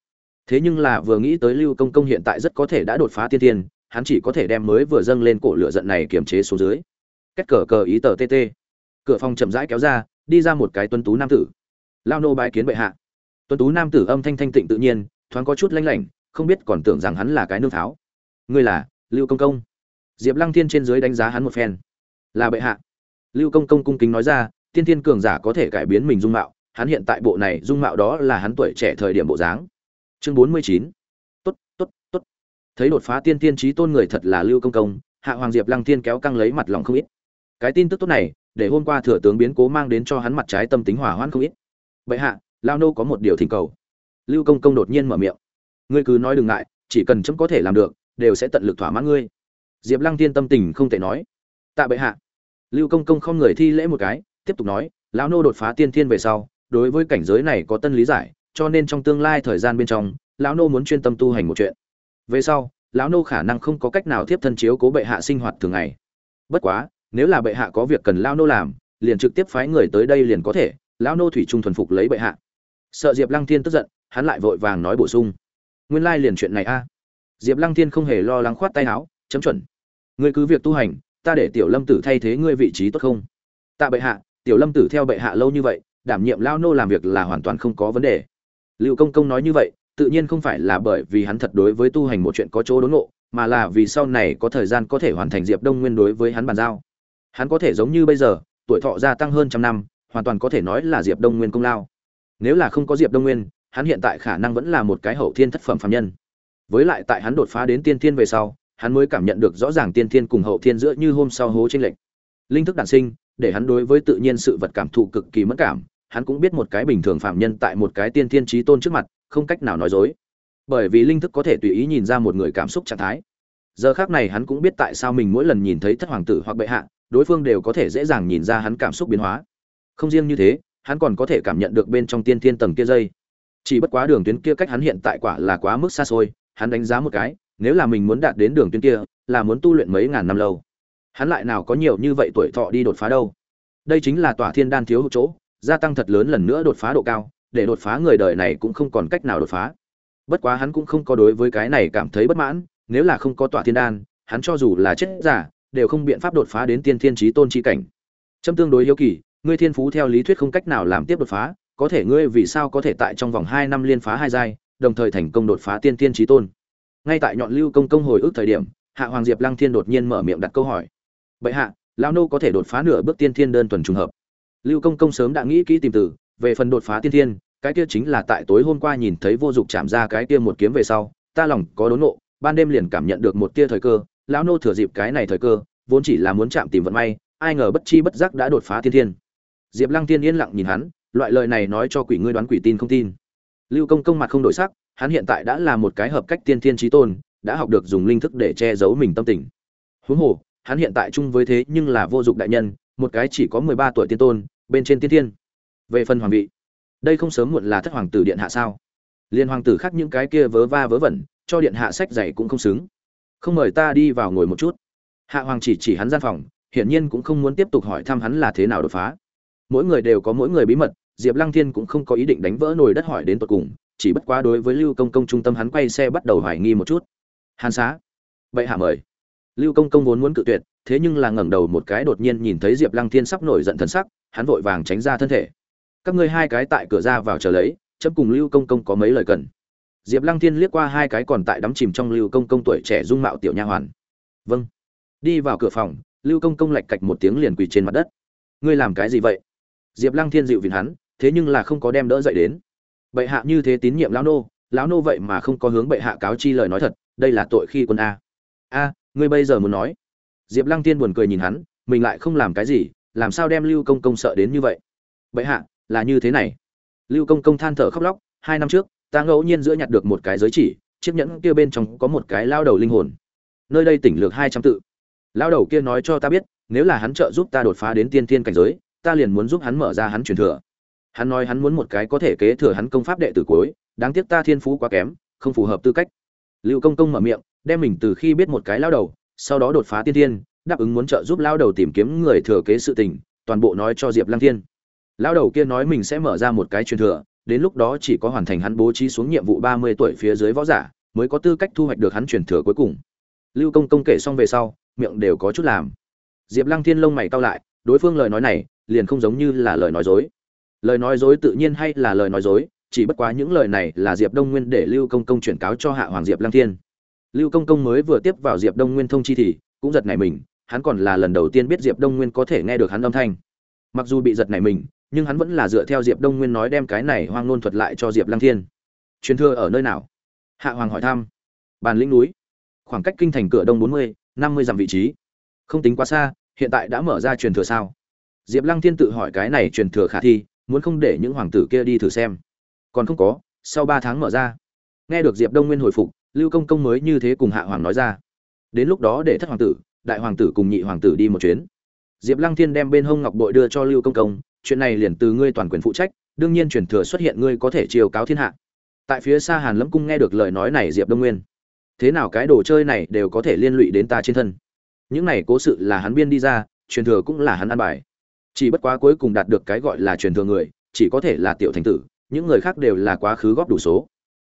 Thế nhưng là vừa nghĩ tới lưu công công hiện tại rất có thể đã đột phá tiên tiên, hắn chỉ có thể đem mới vừa dâng lên cổ lửa giận này kiềm chế xuống dưới. Cách cờ cờ ý tờ tt cửa phòng chậm rãi kéo ra, đi ra một cái tuân tú nam tử. Lao nô bái kiến bệ hạ. Tuân tú nam tử âm thanh thanh tịnh tự nhiên, thoáng có chút lanh lảnh, không biết còn tưởng rằng hắn là cái nương tháo. Ngươi là lưu công công. Diệp lăng thiên trên dưới đánh giá hắn một phen. Là bệ hạ. Lưu công công cung kính nói ra, tiên thiên cường giả có thể cải biến mình dung mạo, hắn hiện tại bộ này dung mạo đó là hắn tuổi trẻ thời điểm bộ dáng. Chương bốn mươi chín. Tốt tốt tốt. Thấy đột phá tiên tiên trí tôn người thật là lưu công công, hạ hoàng diệp lăng thiên kéo căng lấy mặt lòng không ít. Cái tin tức tốt này để hôm qua thừa tướng biến cố mang đến cho hắn mặt trái tâm tính hỏa hoãn không ít. Vậy hạ, lao nô có một điều thỉnh cầu. Lưu công công đột nhiên mở miệng. Ngươi cứ nói đừng ngại, chỉ cần chấm có thể làm được, đều sẽ tận lực thỏa mãn ngươi. Diệp lăng thiên tâm tình không thể nói. Tạ bệ hạ. Lưu công công không người thi lễ một cái, tiếp tục nói, lão nô đột phá tiên thiên về sau, đối với cảnh giới này có tân lý giải, cho nên trong tương lai thời gian bên trong, lão nô muốn chuyên tâm tu hành một chuyện. Về sau, lão nô khả năng không có cách nào tiếp thân chiếu cố bệ hạ sinh hoạt thường ngày. Bất quá nếu là bệ hạ có việc cần lão nô làm, liền trực tiếp phái người tới đây liền có thể lão nô thủy trung thuần phục lấy bệ hạ. Sợ diệp lăng thiên tức giận, hắn lại vội vàng nói bổ sung. Nguyên lai liền chuyện này a. Diệp lăng thiên không hề lo lắng khoát tay áo, chấm chuẩn. Ngươi cứ việc tu hành, ta để tiểu lâm tử thay thế ngươi vị trí tốt không? Tạ bệ hạ, tiểu lâm tử theo bệ hạ lâu như vậy, đảm nhiệm lao nô làm việc là hoàn toàn không có vấn đề. Liệu công công nói như vậy, tự nhiên không phải là bởi vì hắn thật đối với tu hành một chuyện có chỗ đốn ngộ, mà là vì sau này có thời gian có thể hoàn thành diệp đông nguyên đối với hắn bàn giao hắn có thể giống như bây giờ, tuổi thọ gia tăng hơn trăm năm, hoàn toàn có thể nói là diệp đông nguyên công lao. Nếu là không có diệp đông nguyên, hắn hiện tại khả năng vẫn là một cái hậu thiên thất phẩm phạm nhân. Với lại tại hắn đột phá đến tiên thiên về sau, hắn mới cảm nhận được rõ ràng tiên thiên cùng hậu thiên giữa như hôm sau hố tranh lệch. Linh thức đản sinh, để hắn đối với tự nhiên sự vật cảm thụ cực kỳ mất cảm, hắn cũng biết một cái bình thường phạm nhân tại một cái tiên thiên trí tôn trước mặt, không cách nào nói dối. Bởi vì linh thức có thể tùy ý nhìn ra một người cảm xúc trạng thái. Giờ khác này hắn cũng biết tại sao mình mỗi lần nhìn thấy thất hoàng tử hoặc bệ hạ đối phương đều có thể dễ dàng nhìn ra hắn cảm xúc biến hóa. Không riêng như thế, hắn còn có thể cảm nhận được bên trong tiên thiên tầng kia dây. Chỉ bất quá đường tuyến kia cách hắn hiện tại quả là quá mức xa xôi, hắn đánh giá một cái, nếu là mình muốn đạt đến đường tuyến kia, là muốn tu luyện mấy ngàn năm lâu. Hắn lại nào có nhiều như vậy tuổi thọ đi đột phá đâu. Đây chính là tỏa thiên đan thiếu chỗ, gia tăng thật lớn lần nữa đột phá độ cao, để đột phá người đời này cũng không còn cách nào đột phá. Bất quá hắn cũng không có đối với cái này cảm thấy bất mãn, nếu là không có tỏa thiên đan, hắn cho dù là chết giả đều không biện pháp đột phá đến tiên thiên trí tôn chi cảnh. Trâm tương đối hiếu kỳ, ngươi thiên phú theo lý thuyết không cách nào làm tiếp đột phá, có thể ngươi vì sao có thể tại trong vòng hai năm liên phá hai giai, đồng thời thành công đột phá tiên thiên trí tôn? Ngay tại nhọn lưu công công hồi ức thời điểm, hạ hoàng diệp lăng thiên đột nhiên mở miệng đặt câu hỏi. Bệ hạ lao nô có thể đột phá nửa bước tiên thiên đơn thuần trùng hợp. Lưu công công sớm đã nghĩ kỹ tìm từ, về phần đột phá tiên thiên, cái kia chính là tại tối hôm qua nhìn thấy vô dụng chạm ra cái kia một kiếm về sau, ta lòng có đốn nộ, ban đêm liền cảm nhận được một tia thời cơ lão nô thừa dịp cái này thời cơ, vốn chỉ là muốn chạm tìm vận may, ai ngờ bất chi bất giác đã đột phá thiên thiên. Diệp lăng tiên yên lặng nhìn hắn, loại lời này nói cho quỷ ngươi đoán quỷ tin không tin. Lưu công công mặt không đổi sắc, hắn hiện tại đã là một cái hợp cách tiên thiên trí tôn, đã học được dùng linh thức để che giấu mình tâm tình. Huống hồ, hắn hiện tại chung với thế nhưng là vô dụng đại nhân, một cái chỉ có mười ba tuổi tiên tôn, bên trên tiên thiên. Về phần hoàng vị, đây không sớm muộn là thất hoàng tử điện hạ sao? Liên hoàng tử khác những cái kia vớ va vớ vẩn, cho điện hạ sách giày cũng không xứng không mời ta đi vào ngồi một chút. Hạ hoàng chỉ chỉ hắn gian phòng, hiển nhiên cũng không muốn tiếp tục hỏi thăm hắn là thế nào đột phá. Mỗi người đều có mỗi người bí mật, diệp lăng thiên cũng không có ý định đánh vỡ nồi đất hỏi đến tột cùng, chỉ bất quá đối với lưu công công trung tâm hắn quay xe bắt đầu hoài nghi một chút. Hàn xá, vậy hạ mời. Lưu công công vốn muốn cự tuyệt, thế nhưng là ngẩng đầu một cái đột nhiên nhìn thấy diệp lăng thiên sắp nổi giận thần sắc, hắn vội vàng tránh ra thân thể. Các ngươi hai cái tại cửa ra vào chờ lấy, chấm cùng lưu công công có mấy lời cần diệp lăng thiên liếc qua hai cái còn tại đắm chìm trong lưu công công tuổi trẻ dung mạo tiểu nha hoàn. Vâng. Đi vào cửa phòng, lưu công công lạch cạch một tiếng liền quỳ trên mặt đất. Ngươi làm cái gì vậy? Diệp lăng thiên dịu vìn hắn, thế nhưng là không có đem đỡ dậy đến. Bệ hạ như thế tín nhiệm lão nô lão nô vậy mà không có hướng bệ hạ cáo chi lời nói thật, đây là tội khi quân a. A, ngươi bây giờ muốn nói? Diệp lăng tiên buồn cười nhìn hắn, mình lại không làm cái gì, làm sao đem lưu công công sợ đến như vậy? Bệ hạ, là như thế này. Lưu công công than thở khóc lóc, hai năm trước ta ngẫu nhiên giữa nhặt được một cái giới chỉ, chiếc nhẫn kia bên trong có một cái lao đầu linh hồn. Nơi đây tỉnh lược hai trăm tự. Lao đầu kia nói cho ta biết, nếu là hắn trợ giúp ta đột phá đến tiên thiên cảnh giới, ta liền muốn giúp hắn mở ra hắn truyền thừa. Hắn nói hắn muốn một cái có thể kế thừa hắn công pháp đệ tử cuối, đáng tiếc ta thiên phú quá kém, không phù hợp tư cách. Lưu công công mở miệng, đem mình từ khi biết một cái lao đầu, sau đó đột phá tiên thiên, đáp ứng muốn trợ giúp lao đầu tìm kiếm người thừa kế sự tình, toàn bộ nói cho diệp lăng thiên. Lao đầu kia nói mình sẽ mở ra một cái truyền thừa đến lúc đó chỉ có hoàn thành hắn bố trí xuống nhiệm vụ ba mươi tuổi phía dưới võ giả, mới có tư cách thu hoạch được hắn truyền thừa cuối cùng. Lưu công công kể xong về sau, miệng đều có chút làm. Diệp lăng thiên lông mày cau lại, đối phương lời nói này, liền không giống như là lời nói dối. Lời nói dối tự nhiên hay là lời nói dối, chỉ bất quá những lời này là diệp đông nguyên để lưu công công chuyển cáo cho hạ hoàng diệp lăng thiên. Lưu công công mới vừa tiếp vào diệp đông nguyên thông chi thì, cũng giật nảy mình, hắn còn là lần đầu tiên biết diệp đông nguyên có thể nghe được hắn âm thanh. Mặc dù bị giật nảy mình nhưng hắn vẫn là dựa theo diệp đông nguyên nói đem cái này hoang nôn thuật lại cho diệp lăng thiên. Truyền thừa ở nơi nào? Hạ hoàng hỏi thăm. Bàn lĩnh núi. Khoảng cách kinh thành cửa đông bốn mươi, năm mươi dặm vị trí. Không tính quá xa, hiện tại đã mở ra truyền thừa sao? Diệp lăng thiên tự hỏi cái này truyền thừa khả thi, muốn không để những hoàng tử kia đi thử xem. Còn không có, sau ba tháng mở ra. Nghe được diệp đông nguyên hồi phục, lưu công công mới như thế cùng hạ hoàng nói ra. Đến lúc đó để thất hoàng tử, đại hoàng tử cùng nhị hoàng tử đi một chuyến. Diệp lăng thiên đem bên hông ngọc bội đưa cho lưu công công chuyện này liền từ ngươi toàn quyền phụ trách, đương nhiên truyền thừa xuất hiện ngươi có thể chiều cáo thiên hạ. Tại phía xa hàn lâm cung nghe được lời nói này diệp đông nguyên. Thế nào cái đồ chơi này đều có thể liên lụy đến ta trên thân? Những này cố sự là hắn biên đi ra, truyền thừa cũng là hắn ăn bài. Chỉ bất quá cuối cùng đạt được cái gọi là truyền thừa người, chỉ có thể là tiểu thành tử, những người khác đều là quá khứ góp đủ số.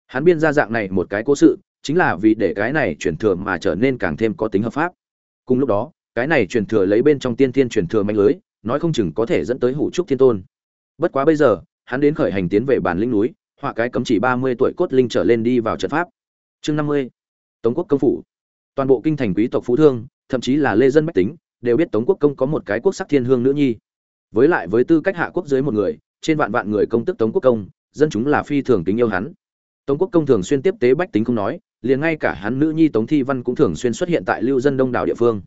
Hắn biên ra dạng này một cái cố sự, chính là vì để cái này truyền thừa mà trở nên càng thêm có tính hợp pháp. Cùng lúc đó, cái này truyền thừa lấy bên trong tiên tiên truyền thừa manh lưới nói không chừng có thể dẫn tới hủ trúc thiên tôn. Bất quá bây giờ, hắn đến khởi hành tiến về bản linh núi, họa cái cấm chỉ ba mươi tuổi cốt linh trở lên đi vào trận pháp. Chương năm mươi, tống quốc công phủ. Toàn bộ kinh thành quý tộc phú thương, thậm chí là lê dân bách tính, đều biết tống quốc công có một cái quốc sắc thiên hương nữ nhi. Với lại với tư cách hạ quốc dưới một người, trên vạn vạn người công tức tống quốc công, dân chúng là phi thường kính yêu hắn. Tống quốc công thường xuyên tiếp tế bách tính không nói, liền ngay cả hắn nữ nhi tống thi văn cũng thường xuyên xuất hiện tại lưu dân đông đảo địa phương.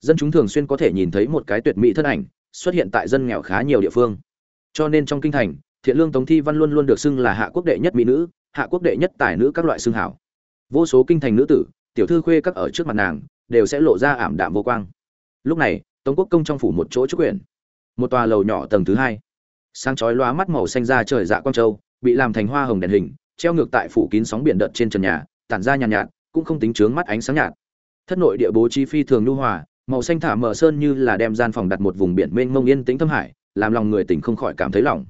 Dân chúng thường xuyên có thể nhìn thấy một cái tuyệt mỹ thân ảnh xuất hiện tại dân nghèo khá nhiều địa phương. Cho nên trong kinh thành thiện lương tống thi văn luôn luôn được xưng là hạ quốc đệ nhất mỹ nữ hạ quốc đệ nhất tài nữ các loại xưng hảo. Vô số kinh thành nữ tử tiểu thư khuê các ở trước mặt nàng đều sẽ lộ ra ảm đạm vô quang. Lúc này tống quốc công trong phủ một chỗ trúc quyển một tòa lầu nhỏ tầng thứ hai. Sáng chói lóa mắt màu xanh ra trời dạ quang châu bị làm thành hoa hồng đèn hình treo ngược tại phủ kín sóng biển đợt trên trần nhà tản ra nhàn nhạt, nhạt cũng không tính chướng mắt ánh sáng nhạt. Thất nội địa bố trí phi thường nhu hòa màu xanh thả mở sơn như là đem gian phòng đặt một vùng biển mênh mông yên tĩnh thâm hải, làm lòng người tỉnh không khỏi cảm thấy lỏng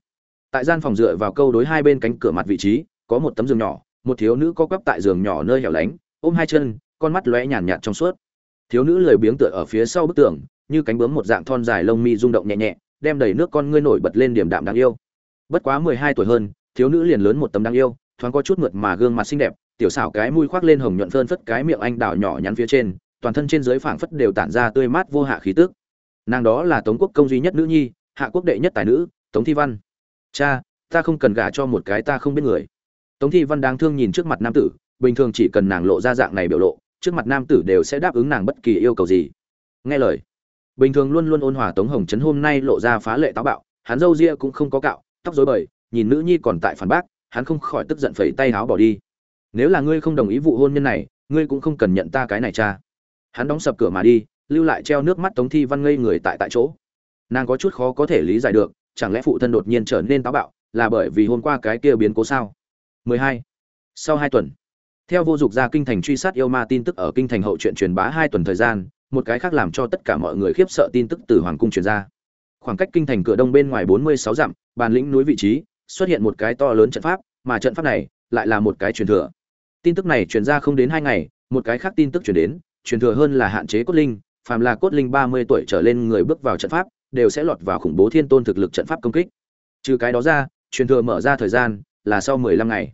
tại gian phòng dựa vào câu đối hai bên cánh cửa mặt vị trí, có một tấm giường nhỏ, một thiếu nữ co quắp tại giường nhỏ nơi hẻo lánh, ôm hai chân, con mắt lóe nhàn nhạt trong suốt. Thiếu nữ lười biếng tựa ở phía sau bức tường, như cánh bướm một dạng thon dài lông mi rung động nhẹ nhẹ, đem đầy nước con ngươi nổi bật lên điểm đạm đáng yêu. Bất quá mười hai tuổi hơn, thiếu nữ liền lớn một tấm đáng yêu, thoáng có chút mượt mà gương mặt xinh đẹp, tiểu xảo cái mũi khoác lên hồng nhuận phơn phất cái miệng anh đào nhỏ nhắn phía trên toàn thân trên dưới phảng phất đều tản ra tươi mát vô hạ khí tức. Nàng đó là tống quốc công duy nhất nữ nhi, hạ quốc đệ nhất tài nữ, tống thi văn. Cha, ta không cần gả cho một cái ta không biết người. Tống thi văn đáng thương nhìn trước mặt nam tử, bình thường chỉ cần nàng lộ ra dạng này biểu lộ, trước mặt nam tử đều sẽ đáp ứng nàng bất kỳ yêu cầu gì. Nghe lời, bình thường luôn luôn ôn hòa tống hồng trấn hôm nay lộ ra phá lệ táo bạo, hắn râu ria cũng không có cạo, tóc rối bời, nhìn nữ nhi còn tại phản bác, hắn không khỏi tức giận phẩy tay áo bỏ đi. Nếu là ngươi không đồng ý vụ hôn nhân này, ngươi cũng không cần nhận ta cái này cha hắn đóng sập cửa mà đi, lưu lại treo nước mắt tống thi văn ngây người tại tại chỗ. Nàng có chút khó có thể lý giải được, chẳng lẽ phụ thân đột nhiên trở nên táo bạo, là bởi vì hôm qua cái kia biến cố sao? 12. sau hai tuần, theo vô dụng ra kinh thành truy sát yêu ma tin tức ở kinh thành hậu chuyện truyền bá hai tuần thời gian, một cái khác làm cho tất cả mọi người khiếp sợ tin tức từ hoàng cung truyền ra. Khoảng cách kinh thành cửa đông bên ngoài bốn mươi sáu dặm, bàn lĩnh núi vị trí, xuất hiện một cái to lớn trận pháp, mà trận pháp này lại là một cái truyền thừa. Tin tức này truyền ra không đến hai ngày, một cái khác tin tức truyền đến truyền thừa hơn là hạn chế cốt linh, phàm là cốt linh ba mươi tuổi trở lên người bước vào trận pháp, đều sẽ lọt vào khủng bố thiên tôn thực lực trận pháp công kích. Trừ cái đó ra, truyền thừa mở ra thời gian là sau mười lăm ngày.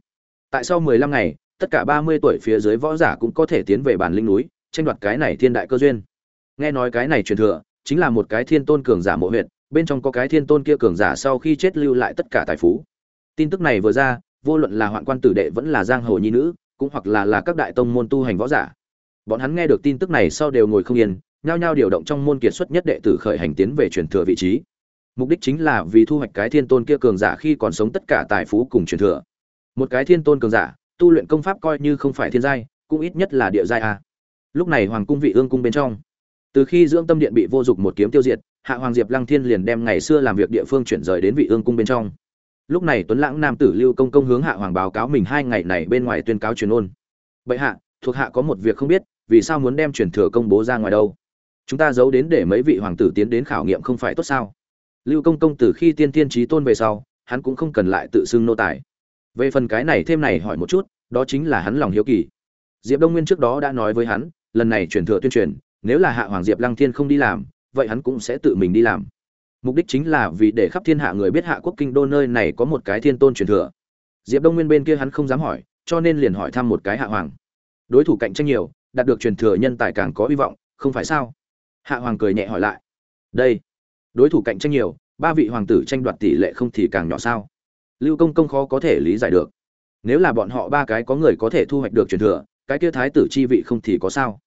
Tại sau mười lăm ngày, tất cả ba mươi tuổi phía dưới võ giả cũng có thể tiến về bản linh núi, tranh đoạt cái này thiên đại cơ duyên. Nghe nói cái này truyền thừa chính là một cái thiên tôn cường giả mộ huyện bên trong có cái thiên tôn kia cường giả sau khi chết lưu lại tất cả tài phú. Tin tức này vừa ra, vô luận là hoạn quan tử đệ vẫn là giang hồ nhi nữ, cũng hoặc là là các đại tông môn tu hành võ giả bọn hắn nghe được tin tức này sau đều ngồi không yên, nhao nhao điều động trong môn kiệt xuất nhất đệ tử khởi hành tiến về truyền thừa vị trí. Mục đích chính là vì thu hoạch cái thiên tôn kia cường giả khi còn sống tất cả tài phú cùng truyền thừa. Một cái thiên tôn cường giả, tu luyện công pháp coi như không phải thiên giai, cũng ít nhất là địa giai a. Lúc này hoàng cung vị ương cung bên trong, từ khi dưỡng tâm điện bị vô dụng một kiếm tiêu diệt, hạ hoàng diệp lăng thiên liền đem ngày xưa làm việc địa phương chuyển rời đến vị ương cung bên trong. Lúc này tuấn lãng nam tử lưu công công hướng hạ hoàng báo cáo mình hai ngày này bên ngoài tuyên cáo truyền ôn. Bệ hạ, thuộc hạ có một việc không biết vì sao muốn đem truyền thừa công bố ra ngoài đâu? Chúng ta giấu đến để mấy vị hoàng tử tiến đến khảo nghiệm không phải tốt sao? Lưu công công từ khi tiên tiên trí tôn về sau, hắn cũng không cần lại tự xưng nô tài. Về phần cái này thêm này hỏi một chút, đó chính là hắn lòng hiếu kỳ. Diệp đông nguyên trước đó đã nói với hắn, lần này truyền thừa tuyên truyền, nếu là hạ hoàng diệp lăng thiên không đi làm, vậy hắn cũng sẽ tự mình đi làm. Mục đích chính là vì để khắp thiên hạ người biết hạ quốc kinh đô nơi này có một cái thiên tôn truyền thừa. Diệp đông nguyên bên kia hắn không dám hỏi, cho nên liền hỏi thăm một cái hạ hoàng. Đối thủ cạnh tranh nhiều đạt được truyền thừa nhân tài càng có hy vọng, không phải sao? Hạ hoàng cười nhẹ hỏi lại. Đây, đối thủ cạnh tranh nhiều, ba vị hoàng tử tranh đoạt tỷ lệ không thì càng nhỏ sao? Lưu công công khó có thể lý giải được. Nếu là bọn họ ba cái có người có thể thu hoạch được truyền thừa, cái kia thái tử chi vị không thì có sao?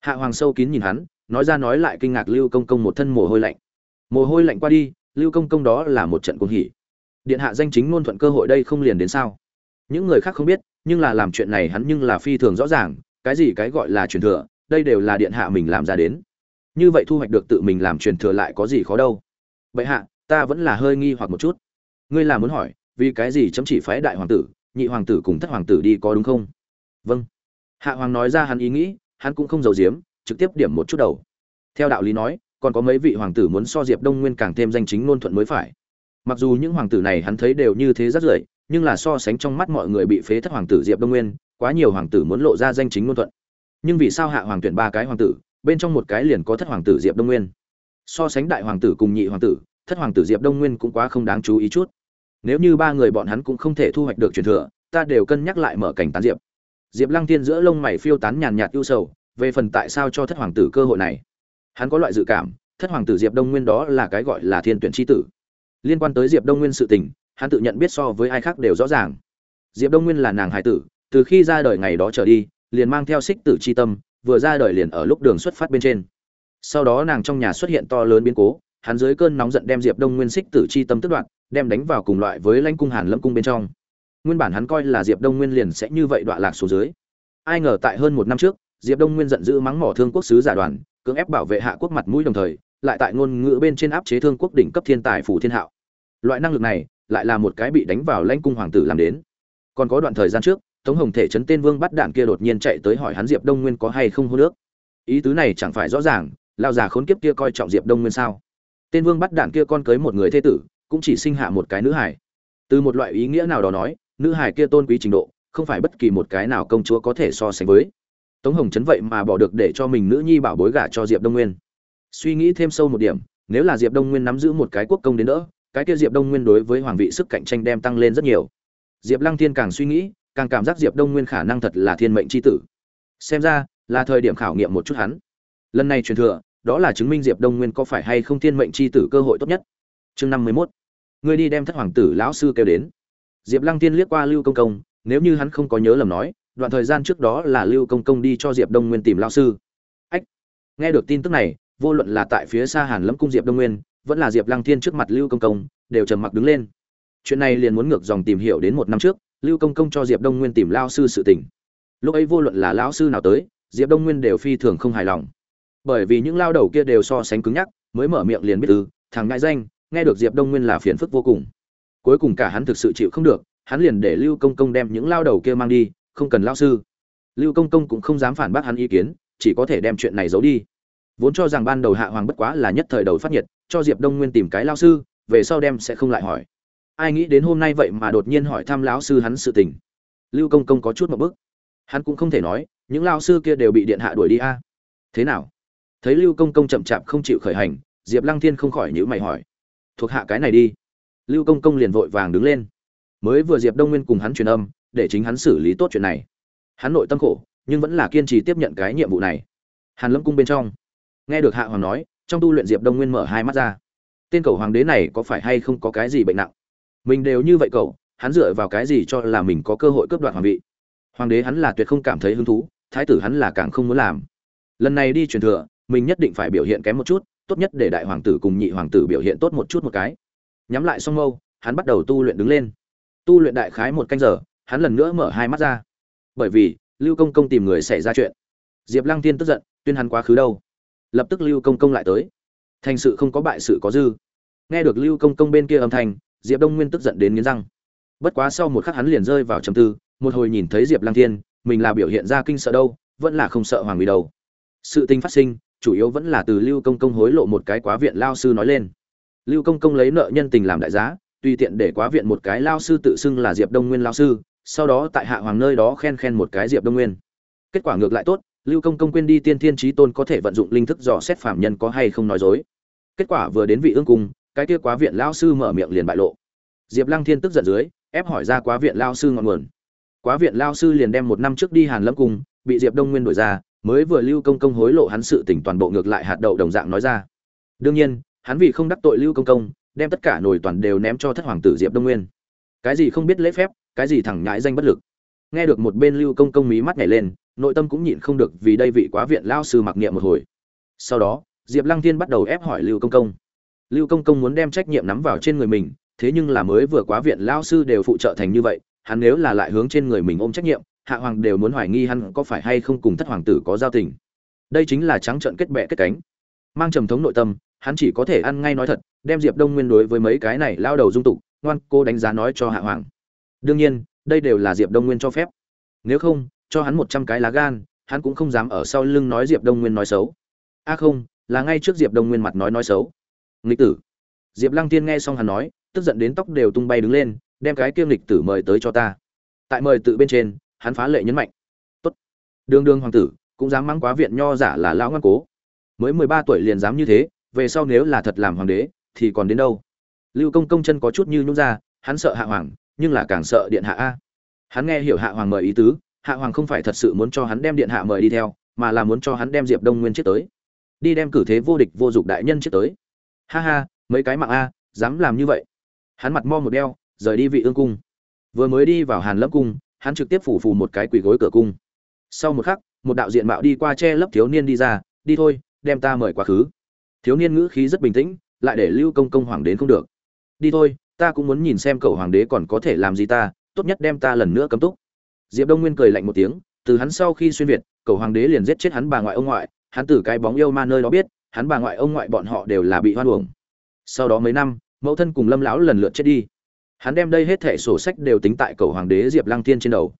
Hạ hoàng sâu kín nhìn hắn, nói ra nói lại kinh ngạc lưu công công một thân mồ hôi lạnh. Mồ hôi lạnh qua đi, lưu công công đó là một trận cuồng hỉ. Điện hạ danh chính ngôn thuận cơ hội đây không liền đến sao? Những người khác không biết, nhưng là làm chuyện này hắn nhưng là phi thường rõ ràng cái gì cái gọi là truyền thừa, đây đều là điện hạ mình làm ra đến. Như vậy thu hoạch được tự mình làm truyền thừa lại có gì khó đâu. Vậy hạ, ta vẫn là hơi nghi hoặc một chút. Ngươi là muốn hỏi, vì cái gì chấm chỉ phái đại hoàng tử, nhị hoàng tử cùng thất hoàng tử đi có đúng không? Vâng. Hạ hoàng nói ra hắn ý nghĩ, hắn cũng không giấu giếm, trực tiếp điểm một chút đầu. Theo đạo lý nói, còn có mấy vị hoàng tử muốn so diệp đông nguyên càng thêm danh chính ngôn thuận mới phải. Mặc dù những hoàng tử này hắn thấy đều như thế rất rưởi, nhưng là so sánh trong mắt mọi người bị phế thất hoàng tử diệp đông nguyên quá nhiều hoàng tử muốn lộ ra danh chính ngôn thuận. Nhưng vì sao hạ hoàng tuyển ba cái hoàng tử, bên trong một cái liền có thất hoàng tử diệp đông nguyên? So sánh đại hoàng tử cùng nhị hoàng tử, thất hoàng tử diệp đông nguyên cũng quá không đáng chú ý chút. Nếu như ba người bọn hắn cũng không thể thu hoạch được truyền thừa, ta đều cân nhắc lại mở cảnh tán diệp. Diệp lăng Thiên giữa lông mày phiêu tán nhàn nhạt ưu sầu, về phần tại sao cho thất hoàng tử cơ hội này? Hắn có loại dự cảm, thất hoàng tử diệp đông nguyên đó là cái gọi là thiên tuyển tri tử. Liên quan tới diệp đông nguyên sự tình, hắn tự nhận biết so với ai khác đều rõ ràng. Diệp đông nguyên là nàng hải tử từ khi ra đời ngày đó trở đi, liền mang theo xích tử c h i tâm, vừa ra đời liền ở lúc đường xuất phát bên trên. Sau đó nàng trong nhà xuất hiện to lớn biến cố, hắn dưới cơn nóng giận đem diệp đông nguyên xích tử c h i tâm tức đoạn đem đánh vào cùng loại với lãnh cung hàn lâm cung bên trong. Nguyên bản hắn coi là diệp đông nguyên liền sẽ như vậy đoạn lạc xuống dưới. Ai ngờ tại hơn một năm trước, diệp đông nguyên giận dữ mắng mỏ thương quốc sứ giả đoàn, cưỡng ép bảo vệ hạ quốc mặt mũi đồng thời, lại tại ngôn ngữ bên trên áp chế thương quốc đỉnh cấp thiên tài phủ thiên hạo. Loại năng lực này, lại là một cái bị đánh vào lãnh cung hoàng tử làm đến. Còn có đoạn thời gian trước tống hồng thể chấn tên vương bắt đạn kia đột nhiên chạy tới hỏi hắn diệp đông nguyên có hay không hô nước. Ý tứ này chẳng phải rõ ràng lao già khốn kiếp kia coi trọng diệp đông nguyên sao? Tên vương bắt đạn kia con cưới một người thế tử, cũng chỉ sinh hạ một cái nữ hải từ một loại ý nghĩa nào đó nói, nữ hải kia tôn quý trình độ, không phải bất kỳ một cái nào công chúa có thể so sánh với. Tống hồng chấn vậy mà bỏ được để cho mình nữ nhi bảo bối gả cho diệp đông nguyên. Suy nghĩ thêm sâu một điểm, nếu là diệp đông nguyên nắm giữ một cái quốc công đến đỡ, cái kia diệp đông nguyên đối với hoàng vị sức cạnh tranh đem tăng lên rất nhiều. Diệp lăng thiên càng suy nghĩ càng cảm giác diệp đông nguyên khả năng thật là thiên mệnh c h i tử. Xem ra, là thời điểm khảo nghiệm một chút hắn. Lần này truyền thừa, đó là chứng minh diệp đông nguyên có phải hay không thiên mệnh c h i tử cơ hội tốt nhất. Chương năm mươi mốt. Người đi đem thất hoàng tử lão sư kêu đến. Diệp lăng tiên liếc qua lưu công công, nếu như hắn không có nhớ lầm nói, đoạn thời gian trước đó là lưu công công đi cho diệp đông nguyên tìm lao sư. Ách, nghe được tin tức này, vô luận là tại phía xa hàn lâm cung diệp đông nguyên, vẫn là diệp lăng thiên trước mặt lưu công công, đều trầm mặc đứng lên. Chuyện này liền muốn ngược dòng tìm hiểu đến một năm trước lưu công công cho diệp đông nguyên tìm lao sư sự tình. Lúc ấy vô luận là lão sư nào tới, diệp đông nguyên đều phi thường không hài lòng. Bởi vì những lao đầu kia đều so sánh cứng nhắc, mới mở miệng liền biết ư, thằng ngại danh, nghe được diệp đông nguyên là phiền phức vô cùng. Cuối cùng cả hắn thực sự chịu không được, hắn liền để lưu công công đem những lao đầu kia mang đi, không cần lao sư. Lưu công công cũng không dám phản bác hắn ý kiến, chỉ có thể đem chuyện này giấu đi. Vốn cho rằng ban đầu hạ hoàng bất quá là nhất thời đầu phát nhiệt, cho diệp đông nguyên tìm cái lao sư, về sau đem sẽ không lại hỏi ai nghĩ đến hôm nay vậy mà đột nhiên hỏi thăm lão sư hắn sự tình. Lưu công công có chút một bức. Hắn cũng không thể nói, những lao sư kia đều bị điện hạ đuổi đi a. À? Thế nào? Thấy lưu công công chậm chạp không chịu khởi hành, diệp lăng thiên không khỏi nhữ mày hỏi. Thuộc hạ cái này đi. Lưu công công liền vội vàng đứng lên. Mới vừa diệp đông nguyên cùng hắn truyền âm, để chính hắn xử lý tốt chuyện này. Hắn nội tâm khổ, nhưng vẫn là kiên trì tiếp nhận cái nhiệm vụ này. Hàn lâm cung bên trong. Nghe được hạ hoàng nói, trong tu luyện diệp đông nguyên mở hai mắt ra. Tên cầu hoàng đế này có phải hay không có cái gì bệnh nặng? Mình đều như vậy cậu, hắn dựa vào cái gì cho là mình có cơ hội cướp đoạt hoàng vị? Hoàng đế hắn là tuyệt không cảm thấy hứng thú, thái tử hắn là càng không muốn làm. Lần này đi truyền thừa, mình nhất định phải biểu hiện kém một chút, tốt nhất để đại hoàng tử cùng nhị hoàng tử biểu hiện tốt một chút một cái. Nhắm lại song mâu, hắn bắt đầu tu luyện đứng lên. Tu luyện đại khái một canh giờ, hắn lần nữa mở hai mắt ra. Bởi vì, lưu công công tìm người xảy ra chuyện. Diệp lăng tiên tức giận, tuyên hắn quá khứ đâu? Lập tức lưu công công lại tới. Thành sự không có bại sự có dư. Nghe được lưu công công bên kia âm thanh diệp đông nguyên tức giận đến nghiến răng. Bất quá sau một khắc hắn liền rơi vào trầm tư, một hồi nhìn thấy diệp lăng thiên, mình là biểu hiện ra kinh sợ đâu, vẫn là không sợ hoàng uy đâu. Sự tình phát sinh, chủ yếu vẫn là từ lưu công công hối lộ một cái quá viện lao sư nói lên. Lưu công công lấy nợ nhân tình làm đại giá, tùy tiện để quá viện một cái lao sư tự xưng là diệp đông nguyên lao sư, sau đó tại hạ hoàng nơi đó khen khen một cái diệp đông nguyên. Kết quả ngược lại tốt, lưu công công quên đi tiên thiên trí tôn có thể vận dụng linh thức dò xét phạm nhân có hay không nói dối. Kết quả vừa đến vị ương cung cái kia quá viện lao sư mở miệng liền bại lộ. Diệp lăng thiên tức giận dưới, ép hỏi ra quá viện lao sư ngọn nguồn. Quá viện lao sư liền đem một năm trước đi hàn lâm cung bị diệp đông nguyên đổi ra, mới vừa lưu công công hối lộ hắn sự tỉnh toàn bộ ngược lại hạt đậu đồng dạng nói ra. Đương nhiên, hắn vì không đắc tội lưu công công, đem tất cả nổi toàn đều ném cho thất hoàng tử diệp đông nguyên. Cái gì không biết lễ phép, cái gì thẳng nhãi danh bất lực. Nghe được một bên lưu công công mí mắt nhảy lên, nội tâm cũng nhịn không được vì đây vị quá viện lao sư mặc niệm một hồi. Sau đó, diệp lăng thiên bắt đầu ép hỏi lưu công công lưu công công muốn đem trách nhiệm nắm vào trên người mình, thế nhưng là mới vừa quá viện lao sư đều phụ trợ thành như vậy, hắn nếu là lại hướng trên người mình ôm trách nhiệm, hạ hoàng đều muốn hoài nghi hắn có phải hay không cùng thất hoàng tử có giao tình. Đây chính là trắng trợn kết bè kết cánh. Mang trầm thống nội tâm, hắn chỉ có thể ăn ngay nói thật, đem diệp đông nguyên đối với mấy cái này lao đầu dung tục, ngoan cô đánh giá nói cho hạ hoàng. Đương nhiên, đây đều là diệp đông nguyên cho phép. Nếu không, cho hắn một trăm cái lá gan, hắn cũng không dám ở sau lưng nói diệp đông nguyên nói xấu. A không, là ngay trước diệp đông nguyên mặt nói nói xấu nghịch tử. Diệp lăng tiên nghe xong hắn nói, tức giận đến tóc đều tung bay đứng lên, đem cái kiêm lịch tử mời tới cho ta. Tại mời tự bên trên, hắn phá lệ nhấn mạnh. Tốt. Đương đương hoàng tử, cũng dám mắng quá viện nho giả là lão ngoan cố. Mới mười ba tuổi liền dám như thế, về sau nếu là thật làm hoàng đế, thì còn đến đâu? Lưu công công chân có chút như nhún ra, hắn sợ hạ hoàng, nhưng là càng sợ điện hạ a. Hắn nghe hiểu hạ hoàng mời ý tứ, hạ hoàng không phải thật sự muốn cho hắn đem điện hạ mời đi theo, mà là muốn cho hắn đem diệp đông nguyên chết tới. Đi đem cử thế vô địch vô dụng đại nhân chết tới ha ha, mấy cái mạng a, dám làm như vậy. Hắn mặt mo một đeo, rời đi vị ương cung. Vừa mới đi vào hàn lâm cung, hắn trực tiếp phủ phù một cái quỳ gối cửa cung. Sau một khắc, một đạo diện mạo đi qua che lấp thiếu niên đi ra, đi thôi, đem ta mời quá khứ. Thiếu niên ngữ khí rất bình tĩnh, lại để lưu công công hoàng đến không được. Đi thôi, ta cũng muốn nhìn xem cậu hoàng đế còn có thể làm gì ta, tốt nhất đem ta lần nữa cấm túc. Diệp đông nguyên cười lạnh một tiếng, từ hắn sau khi xuyên việt, cậu hoàng đế liền giết chết hắn bà ngoại ông ngoại, hắn từ cái bóng yêu ma nơi đó biết hắn bà ngoại ông ngoại bọn họ đều là bị hoan uổng. Sau đó mấy năm, mẫu thân cùng lâm lão lần lượt chết đi. Hắn đem đây hết thẻ sổ sách đều tính tại cầu hoàng đế diệp lăng thiên trên đầu.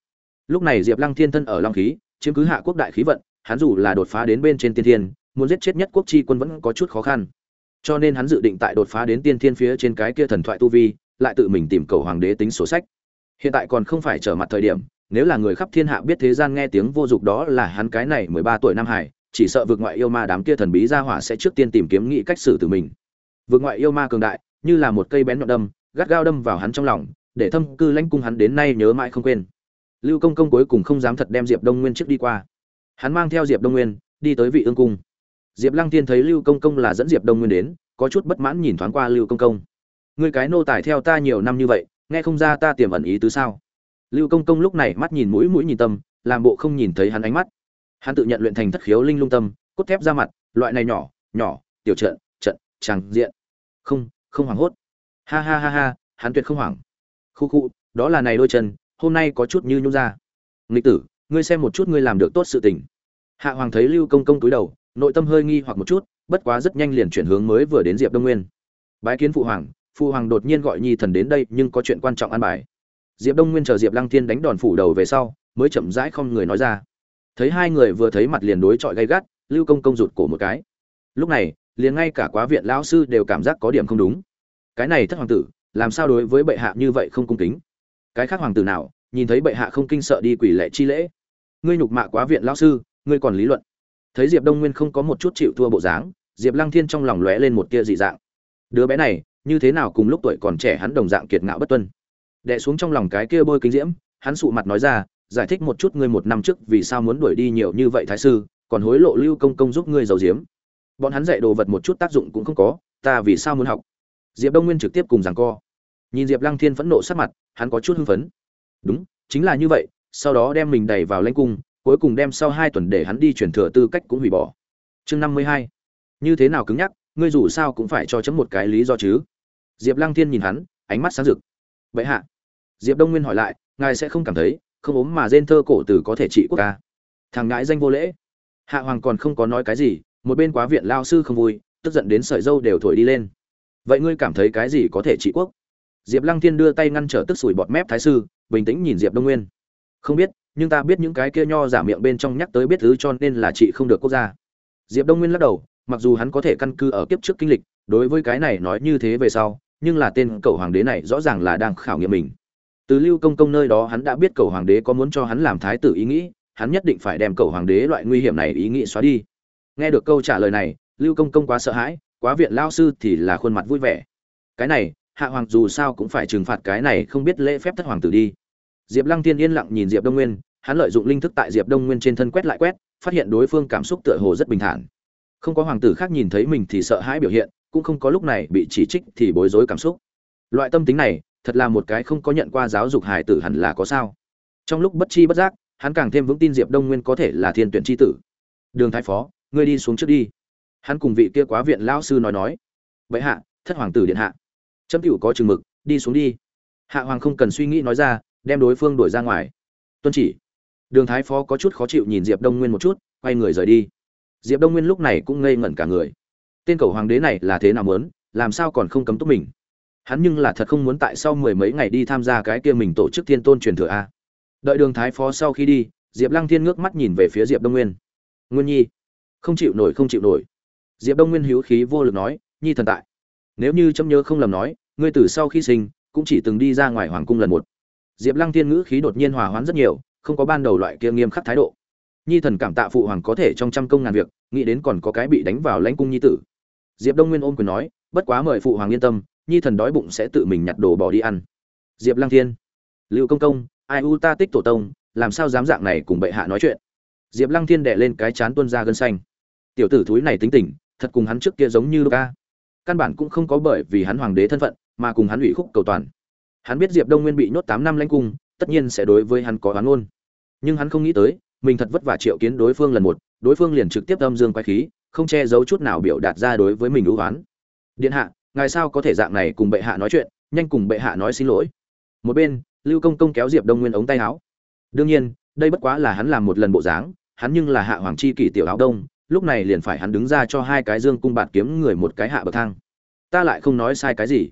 Lúc này diệp lăng thiên thân ở long khí, chiếm cứ hạ quốc đại khí vận, hắn dù là đột phá đến bên trên tiên thiên, muốn giết chết nhất quốc chi quân vẫn có chút khó khăn. Cho nên hắn dự định tại đột phá đến tiên thiên phía trên cái kia thần thoại tu vi, lại tự mình tìm cầu hoàng đế tính sổ sách. Hiện tại còn không phải trở mặt thời điểm, nếu là người khắp thiên hạ biết thế gian nghe tiếng vô dụng đó là hắn cái này mười ba tuổi nam hải chỉ sợ vượt ngoại yêu ma đám kia thần bí ra hỏa sẽ trước tiên tìm kiếm nghĩ cách xử từ mình. Vượt ngoại yêu ma cường đại, như là một cây bén nhọn đâm, gắt gao đâm vào hắn trong lòng, để thâm cư lãnh cung hắn đến nay nhớ mãi không quên. Lưu công công cuối cùng không dám thật đem diệp đông nguyên trước đi qua. Hắn mang theo diệp đông nguyên, đi tới vị ương cung. Diệp lăng tiên thấy lưu công công là dẫn diệp đông nguyên đến, có chút bất mãn nhìn thoáng qua lưu công công. Người cái nô tài theo ta nhiều năm như vậy, nghe không ra ta tiềm ẩn ý tứ sao? Lưu công công lúc này mắt nhìn mũi mũi nhìn tâm, làm bộ không nhìn thấy hắn ánh mắt hắn tự nhận luyện thành thất khiếu linh lung tâm, cốt thép ra mặt, loại này nhỏ nhỏ, tiểu trận trận, tràng diện. Không không hoảng hốt. Ha ha ha ha, hắn tuyệt không hoảng. Khu khu, đó là này đôi chân, hôm nay có chút như nhung ra. Nghịch tử, ngươi xem một chút ngươi làm được tốt sự tình. Hạ hoàng thấy lưu công công túi đầu, nội tâm hơi nghi hoặc một chút, bất quá rất nhanh liền chuyển hướng mới vừa đến diệp đông nguyên. Bái kiến phụ hoàng phụ hoàng đột nhiên gọi nhi thần đến đây, nhưng có chuyện quan trọng an bài. Diệp đông nguyên chờ diệp lăng thiên đánh đòn phủ đầu về sau, mới chậm rãi không người nói ra thấy hai người vừa thấy mặt liền đối chọi gay gắt, lưu công công rụt cổ một cái. Lúc này, liền ngay cả quá viện lão sư đều cảm giác có điểm không đúng. Cái này thất hoàng tử, làm sao đối với bệ hạ như vậy không cung kính? Cái khác hoàng tử nào, nhìn thấy bệ hạ không kinh sợ đi quỷ lệ chi lễ? Ngươi nhục mạ quá viện lão sư, ngươi còn lý luận. Thấy diệp đông nguyên không có một chút chịu thua bộ dáng, diệp lăng thiên trong lòng lóe lên một tia dị dạng. Đứa bé này, như thế nào cùng lúc tuổi còn trẻ hắn đồng dạng kiệt ngạo bất tuân. Đẻ xuống trong lòng cái kia bôi kính diễm, hắn sụ mặt nói ra giải thích một chút ngươi một năm trước vì sao muốn đuổi đi nhiều như vậy thái sư, còn hối lộ lưu công công giúp ngươi giấu giếm. Bọn hắn dạy đồ vật một chút tác dụng cũng không có, ta vì sao muốn học? Diệp đông nguyên trực tiếp cùng giằng co. Nhìn diệp lăng thiên phẫn nộ sát mặt, hắn có chút hưng phấn. Đúng, chính là như vậy, sau đó đem mình đẩy vào lãnh cung, cuối cùng đem sau hai tuần để hắn đi chuyển thừa tư cách cũng hủy bỏ. Chương năm mươi hai. Như thế nào cứng nhắc, ngươi dù sao cũng phải cho chấm một cái lý do chứ. Diệp lăng thiên nhìn hắn, ánh mắt sáng rực. Vậy hạ? Diệp đông nguyên hỏi lại, ngài sẽ không cảm thấy không ốm mà rên thơ cổ tử có thể trị quốc ca. Thằng ngãi danh vô lễ. Hạ hoàng còn không có nói cái gì, một bên quá viện lao sư không vui, tức giận đến sợi dâu đều thổi đi lên. Vậy ngươi cảm thấy cái gì có thể trị quốc? Diệp lăng thiên đưa tay ngăn trở tức sủi bọt mép thái sư, bình tĩnh nhìn diệp đông nguyên. Không biết, nhưng ta biết những cái kia nho giả miệng bên trong nhắc tới biết thứ cho nên là chị không được quốc gia. Diệp đông nguyên lắc đầu, mặc dù hắn có thể căn cứ ở kiếp trước kinh lịch, đối với cái này nói như thế về sau, nhưng là tên cầu hoàng đế này rõ ràng là đang khảo nghiệm mình từ lưu công công nơi đó hắn đã biết cầu hoàng đế có muốn cho hắn làm thái tử ý nghĩ, hắn nhất định phải đem cầu hoàng đế loại nguy hiểm này ý nghĩ xóa đi. Nghe được câu trả lời này, lưu công công quá sợ hãi, quá viện lao sư thì là khuôn mặt vui vẻ. Cái này, hạ hoàng dù sao cũng phải trừng phạt cái này không biết lễ phép thất hoàng tử đi. Diệp lăng tiên yên lặng nhìn diệp đông nguyên, hắn lợi dụng linh thức tại diệp đông nguyên trên thân quét lại quét, phát hiện đối phương cảm xúc tựa hồ rất bình thản. Không có hoàng tử khác nhìn thấy mình thì sợ hãi biểu hiện, cũng không có lúc này bị chỉ trích thì bối rối cảm xúc. Loại tâm tính này thật là một cái không có nhận qua giáo dục hài tử hẳn là có sao. Trong lúc bất chi bất giác, hắn càng thêm vững tin diệp đông nguyên có thể là thiên tuyển tri tử. Đường thái phó, ngươi đi xuống trước đi. Hắn cùng vị kia quá viện lão sư nói nói. Vậy hạ, thất hoàng tử điện hạ. Chấm cựu có chừng mực, đi xuống đi. Hạ hoàng không cần suy nghĩ nói ra, đem đối phương đuổi ra ngoài. Tuân chỉ. Đường thái phó có chút khó chịu nhìn diệp đông nguyên một chút, quay người rời đi. Diệp đông nguyên lúc này cũng ngây ngẩn cả người. Tên cầu hoàng đế này là thế nào mớn làm sao còn không cấm túc mình? Hắn nhưng là thật không muốn tại sau mười mấy ngày đi tham gia cái kia mình tổ chức thiên tôn truyền thừa a. Đợi đường thái phó sau khi đi, diệp lăng thiên ngước mắt nhìn về phía diệp đông nguyên. Nguyên nhi. Không chịu nổi, không chịu nổi. Diệp đông nguyên hữu khí vô lực nói, nhi thần tại. Nếu như trâm nhớ không lầm nói, ngươi từ sau khi sinh, cũng chỉ từng đi ra ngoài hoàng cung lần một. Diệp lăng thiên ngữ khí đột nhiên hòa hoãn rất nhiều, không có ban đầu loại kia nghiêm khắc thái độ. Nhi thần cảm tạ phụ hoàng có thể trong trăm công ngàn việc, nghĩ đến còn có cái bị đánh vào lãnh cung nhi tử. Diệp đông nguyên ôm quyền nói, bất quá mời phụ hoàng yên tâm nhi thần đói bụng sẽ tự mình nhặt đồ bỏ đi ăn. Diệp lăng thiên, lưu công công, ai u ta tích tổ tông, làm sao dám dạng này cùng bệ hạ nói chuyện? Diệp lăng thiên đệ lên cái chán tuân ra gân xanh. Tiểu tử thúi này tính tình, thật cùng hắn trước kia giống như ca căn bản cũng không có bởi vì hắn hoàng đế thân phận, mà cùng hắn ủy khúc cầu toàn. Hắn biết diệp đông nguyên bị nhốt tám năm lãnh cung, tất nhiên sẽ đối với hắn có oán ôn nhưng hắn không nghĩ tới, mình thật vất vả triệu kiến đối phương lần một, đối phương liền trực tiếp âm dương quay khí, không che giấu chút nào biểu đạt ra đối với mình ưu oán. Điện hạ ngài sao có thể dạng này cùng bệ hạ nói chuyện, nhanh cùng bệ hạ nói xin lỗi. Một bên, lưu công công kéo diệp đông nguyên ống tay áo. Đương nhiên, đây bất quá là hắn làm một lần bộ dáng, hắn nhưng là hạ hoàng chi kỷ tiểu áo đông, lúc này liền phải hắn đứng ra cho hai cái dương cung bạt kiếm người một cái hạ bậc thang. Ta lại không nói sai cái gì.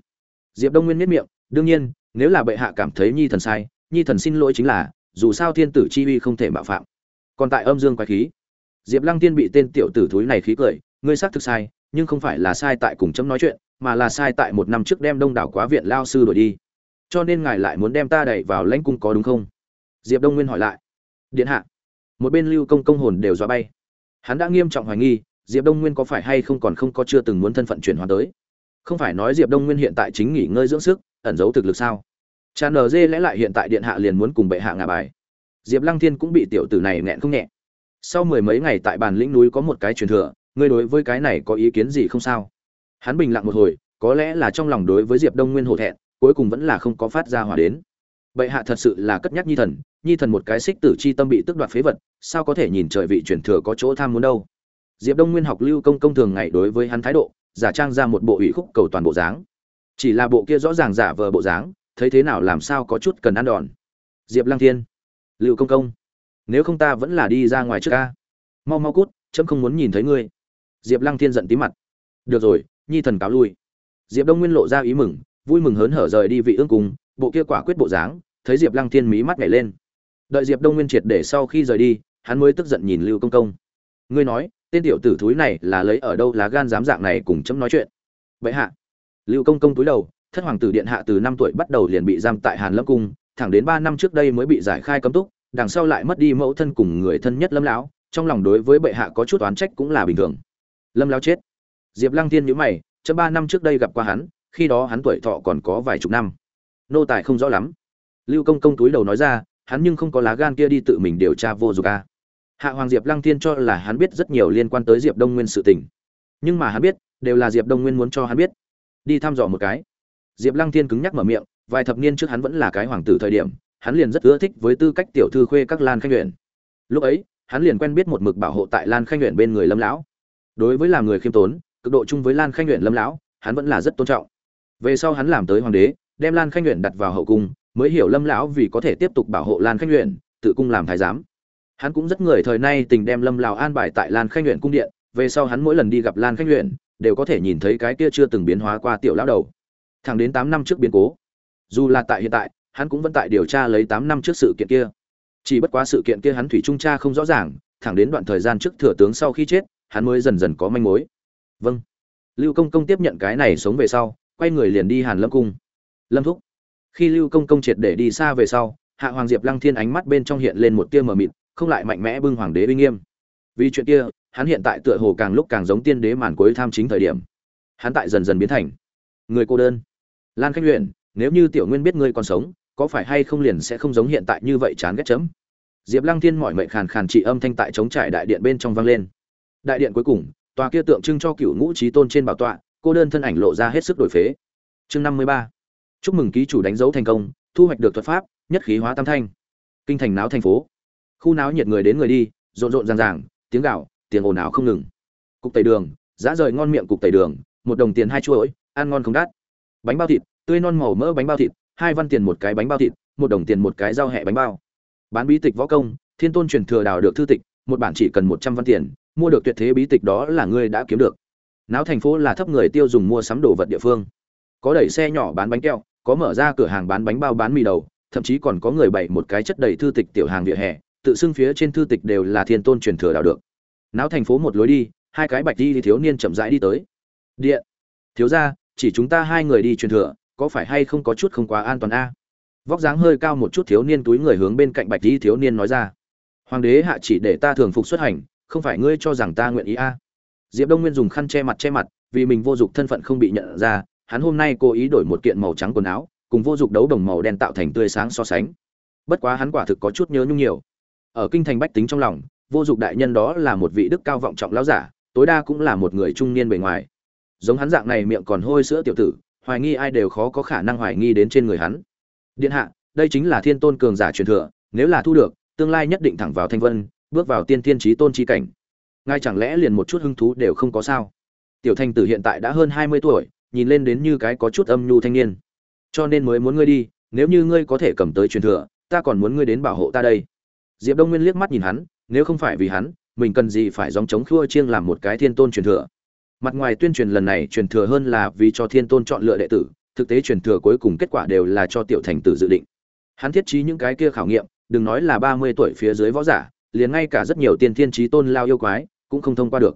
Diệp đông nguyên miết miệng, đương nhiên, nếu là bệ hạ cảm thấy nhi thần sai, nhi thần xin lỗi chính là, dù sao thiên tử chi uy không thể mạo phạm. Còn tại âm dương quái khí. Diệp lăng tiên bị tên tiểu tử thúi này khí cười, ngươi xác thực sai, nhưng không phải là sai tại cùng chấm nói chuyện mà là sai tại một năm trước đem đông đảo quá viện lao sư đổi đi. Cho nên ngài lại muốn đem ta đẩy vào lãnh cung có đúng không? Diệp đông nguyên hỏi lại. Điện hạ. Một bên lưu công công hồn đều dọa bay. Hắn đã nghiêm trọng hoài nghi, diệp đông nguyên có phải hay không còn không có chưa từng muốn thân phận chuyển hóa tới? Không phải nói diệp đông nguyên hiện tại chính nghỉ ngơi dưỡng sức, ẩn giấu thực lực sao? Cha nờ dê lẽ lại hiện tại điện hạ liền muốn cùng bệ hạ ngả bài. Diệp lăng thiên cũng bị tiểu tử này nghẹn không nhẹ. Sau mười mấy ngày tại bàn lĩnh núi có một cái truyền thừa, ngươi đối với cái này có ý kiến gì không sao? Hắn bình lặng một hồi, có lẽ là trong lòng đối với diệp đông nguyên hổ thẹn, cuối cùng vẫn là không có phát ra hỏa đến. Bệ hạ thật sự là cất nhắc nhi thần nhi thần một cái xích tử chi tâm bị tước đoạt phế vật, sao có thể nhìn trời vị truyền thừa có chỗ tham muốn đâu? Diệp đông nguyên học lưu công công thường ngày đối với hắn thái độ, giả trang ra một bộ ủy khúc cầu toàn bộ dáng. Chỉ là bộ kia rõ ràng giả vờ bộ dáng, thấy thế nào làm sao có chút cần ăn đòn. Diệp lăng thiên, lưu công công, nếu không ta vẫn là đi ra ngoài trước ca. Mau mau cút trẫm không muốn nhìn thấy ngươi. Diệp lăng thiên giận tí mặt. Được rồi nhi thần cáo lui. Diệp đông nguyên lộ ra ý mừng, vui mừng hớn hở rời đi vị ương cung, bộ kia quả quyết bộ dáng, thấy diệp lăng thiên mí mắt nhảy lên. Đợi diệp đông nguyên triệt để sau khi rời đi, hắn mới tức giận nhìn lưu công công. Ngươi nói, tên tiểu tử thúi này là lấy ở đâu lá gan dám dạng này cùng chấm nói chuyện? Vậy hạ. Lưu công công túi đầu, thất hoàng tử điện hạ từ năm tuổi bắt đầu liền bị giam tại hàn lâm cung, thẳng đến ba năm trước đây mới bị giải khai cấm túc, đằng sau lại mất đi mẫu thân cùng người thân nhất lâm lão, trong lòng đối với bệ hạ có chút oán trách cũng là bình thường. Lâm lão chết diệp lăng Thiên nhíu mày, chấm ba năm trước đây gặp qua hắn, khi đó hắn tuổi thọ còn có vài chục năm. Nô tài không rõ lắm. Lưu công công túi đầu nói ra, hắn nhưng không có lá gan kia đi tự mình điều tra vô dục a à. hạ hoàng diệp lăng thiên cho là hắn biết rất nhiều liên quan tới diệp đông nguyên sự tình. Nhưng mà hắn biết, đều là diệp đông nguyên muốn cho hắn biết. Đi thăm dò một cái. Diệp lăng thiên cứng nhắc mở miệng, vài thập niên trước hắn vẫn là cái hoàng tử thời điểm, hắn liền rất ưa thích với tư cách tiểu thư khuê các lan khanh Uyển. lúc ấy, hắn liền quen biết một mực bảo hộ tại lan khanh Uyển bên người lâm lão. Đối với làm người khiêm tốn cực độ chung với lan khanh nguyện lâm lão, hắn vẫn là rất tôn trọng. Về sau hắn làm tới hoàng đế, đem lan khanh nguyện đặt vào hậu cung, mới hiểu lâm lão vì có thể tiếp tục bảo hộ lan khanh nguyện tự cung làm thái giám. Hắn cũng rất người thời nay tình đem lâm lão an bài tại lan khanh nguyện cung điện, về sau hắn mỗi lần đi gặp lan khanh nguyện đều có thể nhìn thấy cái kia chưa từng biến hóa qua tiểu lão đầu. Thẳng đến tám năm trước biến cố, dù là tại hiện tại, hắn cũng vẫn tại điều tra lấy tám năm trước sự kiện kia. Chỉ bất quá sự kiện kia hắn thủy trung tra không rõ ràng, thẳng đến đoạn thời gian trước thừa tướng sau khi chết, hắn mới dần dần có manh mối vâng. Lưu công công tiếp nhận cái này sống về sau, quay người liền đi hàn lâm cung. Lâm thúc. Khi lưu công công triệt để đi xa về sau, hạ hoàng diệp lăng thiên ánh mắt bên trong hiện lên một tia mờ mịt, không lại mạnh mẽ bưng hoàng đế uy nghiêm. Vì chuyện kia, hắn hiện tại tựa hồ càng lúc càng giống tiên đế màn cuối tham chính thời điểm. Hắn tại dần dần biến thành người cô đơn. Lan khách luyện nếu như tiểu nguyên biết ngươi còn sống, có phải hay không liền sẽ không giống hiện tại như vậy chán ghét chấm? Diệp lăng thiên mọi mệnh khàn khàn trị âm thanh tại chống trải đại điện bên trong vang lên. Đại điện cuối cùng tòa kia tượng trưng cho cựu ngũ trí tôn trên bảo tọa, cô đơn thân ảnh lộ ra hết sức đổi phế. Chương năm mươi ba. Chúc mừng ký chủ đánh dấu thành công, thu hoạch được thuật pháp, nhất khí hóa tam thanh. Kinh thành náo thành phố. Khu náo nhiệt người đến người đi, rộn rộn ràng ràng, tiếng gạo tiếng ồn ào không ngừng. Cục tẩy đường giá rời ngon miệng cục tẩy đường, một đồng tiền hai chuỗi, ăn ngon không đắt. Bánh bao thịt, tươi non màu mỡ bánh bao thịt, hai văn tiền một cái bánh bao thịt, một đồng tiền một cái rau hẹ bánh bao. Bán bí tịch võ công, thiên tôn truyền thừa đào được thư tịch, một bản chỉ cần một trăm văn tiền mua được tuyệt thế bí tịch đó là ngươi đã kiếm được. Náo thành phố là thấp người tiêu dùng mua sắm đồ vật địa phương. Có đẩy xe nhỏ bán bánh keo có mở ra cửa hàng bán bánh bao bán mì đầu, thậm chí còn có người bày một cái chất đầy thư tịch tiểu hàng vỉa hè, tự xưng phía trên thư tịch đều là thiên tôn truyền thừa đào được. Náo thành phố một lối đi, hai cái bạch đi thì thiếu niên chậm rãi đi tới. Điện. Thiếu ra chỉ chúng ta hai người đi truyền thừa, có phải hay không có chút không quá an toàn a? Vóc dáng hơi cao một chút thiếu niên túi người hướng bên cạnh bạch đi thiếu niên nói ra. Hoàng đế hạ chỉ để ta thường phục xuất hành không phải ngươi cho rằng ta nguyện ý a? Diệp đông nguyên dùng khăn che mặt che mặt, vì mình vô dụng thân phận không bị nhận ra, hắn hôm nay cố ý đổi một kiện màu trắng quần áo, cùng vô dụng đấu đồng màu đen tạo thành tươi sáng so sánh. Bất quá hắn quả thực có chút nhớ nhung nhiều. Ở kinh thành bách tính trong lòng, vô dụng đại nhân đó là một vị đức cao vọng trọng lão giả, tối đa cũng là một người trung niên bề ngoài. Giống hắn dạng này miệng còn hôi sữa tiểu tử, hoài nghi ai đều khó có khả năng hoài nghi đến trên người hắn. Điện hạ, đây chính là thiên tôn cường giả truyền thừa, nếu là thu được, tương lai nhất định thẳng vào thanh vân bước vào tiên thiên trí tôn chi cảnh. Ngay chẳng lẽ liền một chút hứng thú đều không có sao? Tiểu thanh tử hiện tại đã hơn hai mươi tuổi, nhìn lên đến như cái có chút âm nhu thanh niên. Cho nên mới muốn ngươi đi, nếu như ngươi có thể cầm tới truyền thừa, ta còn muốn ngươi đến bảo hộ ta đây. Diệp đông nguyên liếc mắt nhìn hắn, nếu không phải vì hắn, mình cần gì phải dòng chống khua chiêng làm một cái thiên tôn truyền thừa? Mặt ngoài tuyên truyền lần này truyền thừa hơn là vì cho thiên tôn chọn lựa đệ tử, thực tế truyền thừa cuối cùng kết quả đều là cho tiểu thành tử dự định. Hắn thiết trí những cái kia khảo nghiệm, đừng nói là ba mươi tuổi phía dưới võ giả liền ngay cả rất nhiều tiên thiên trí tôn lao yêu quái cũng không thông qua được.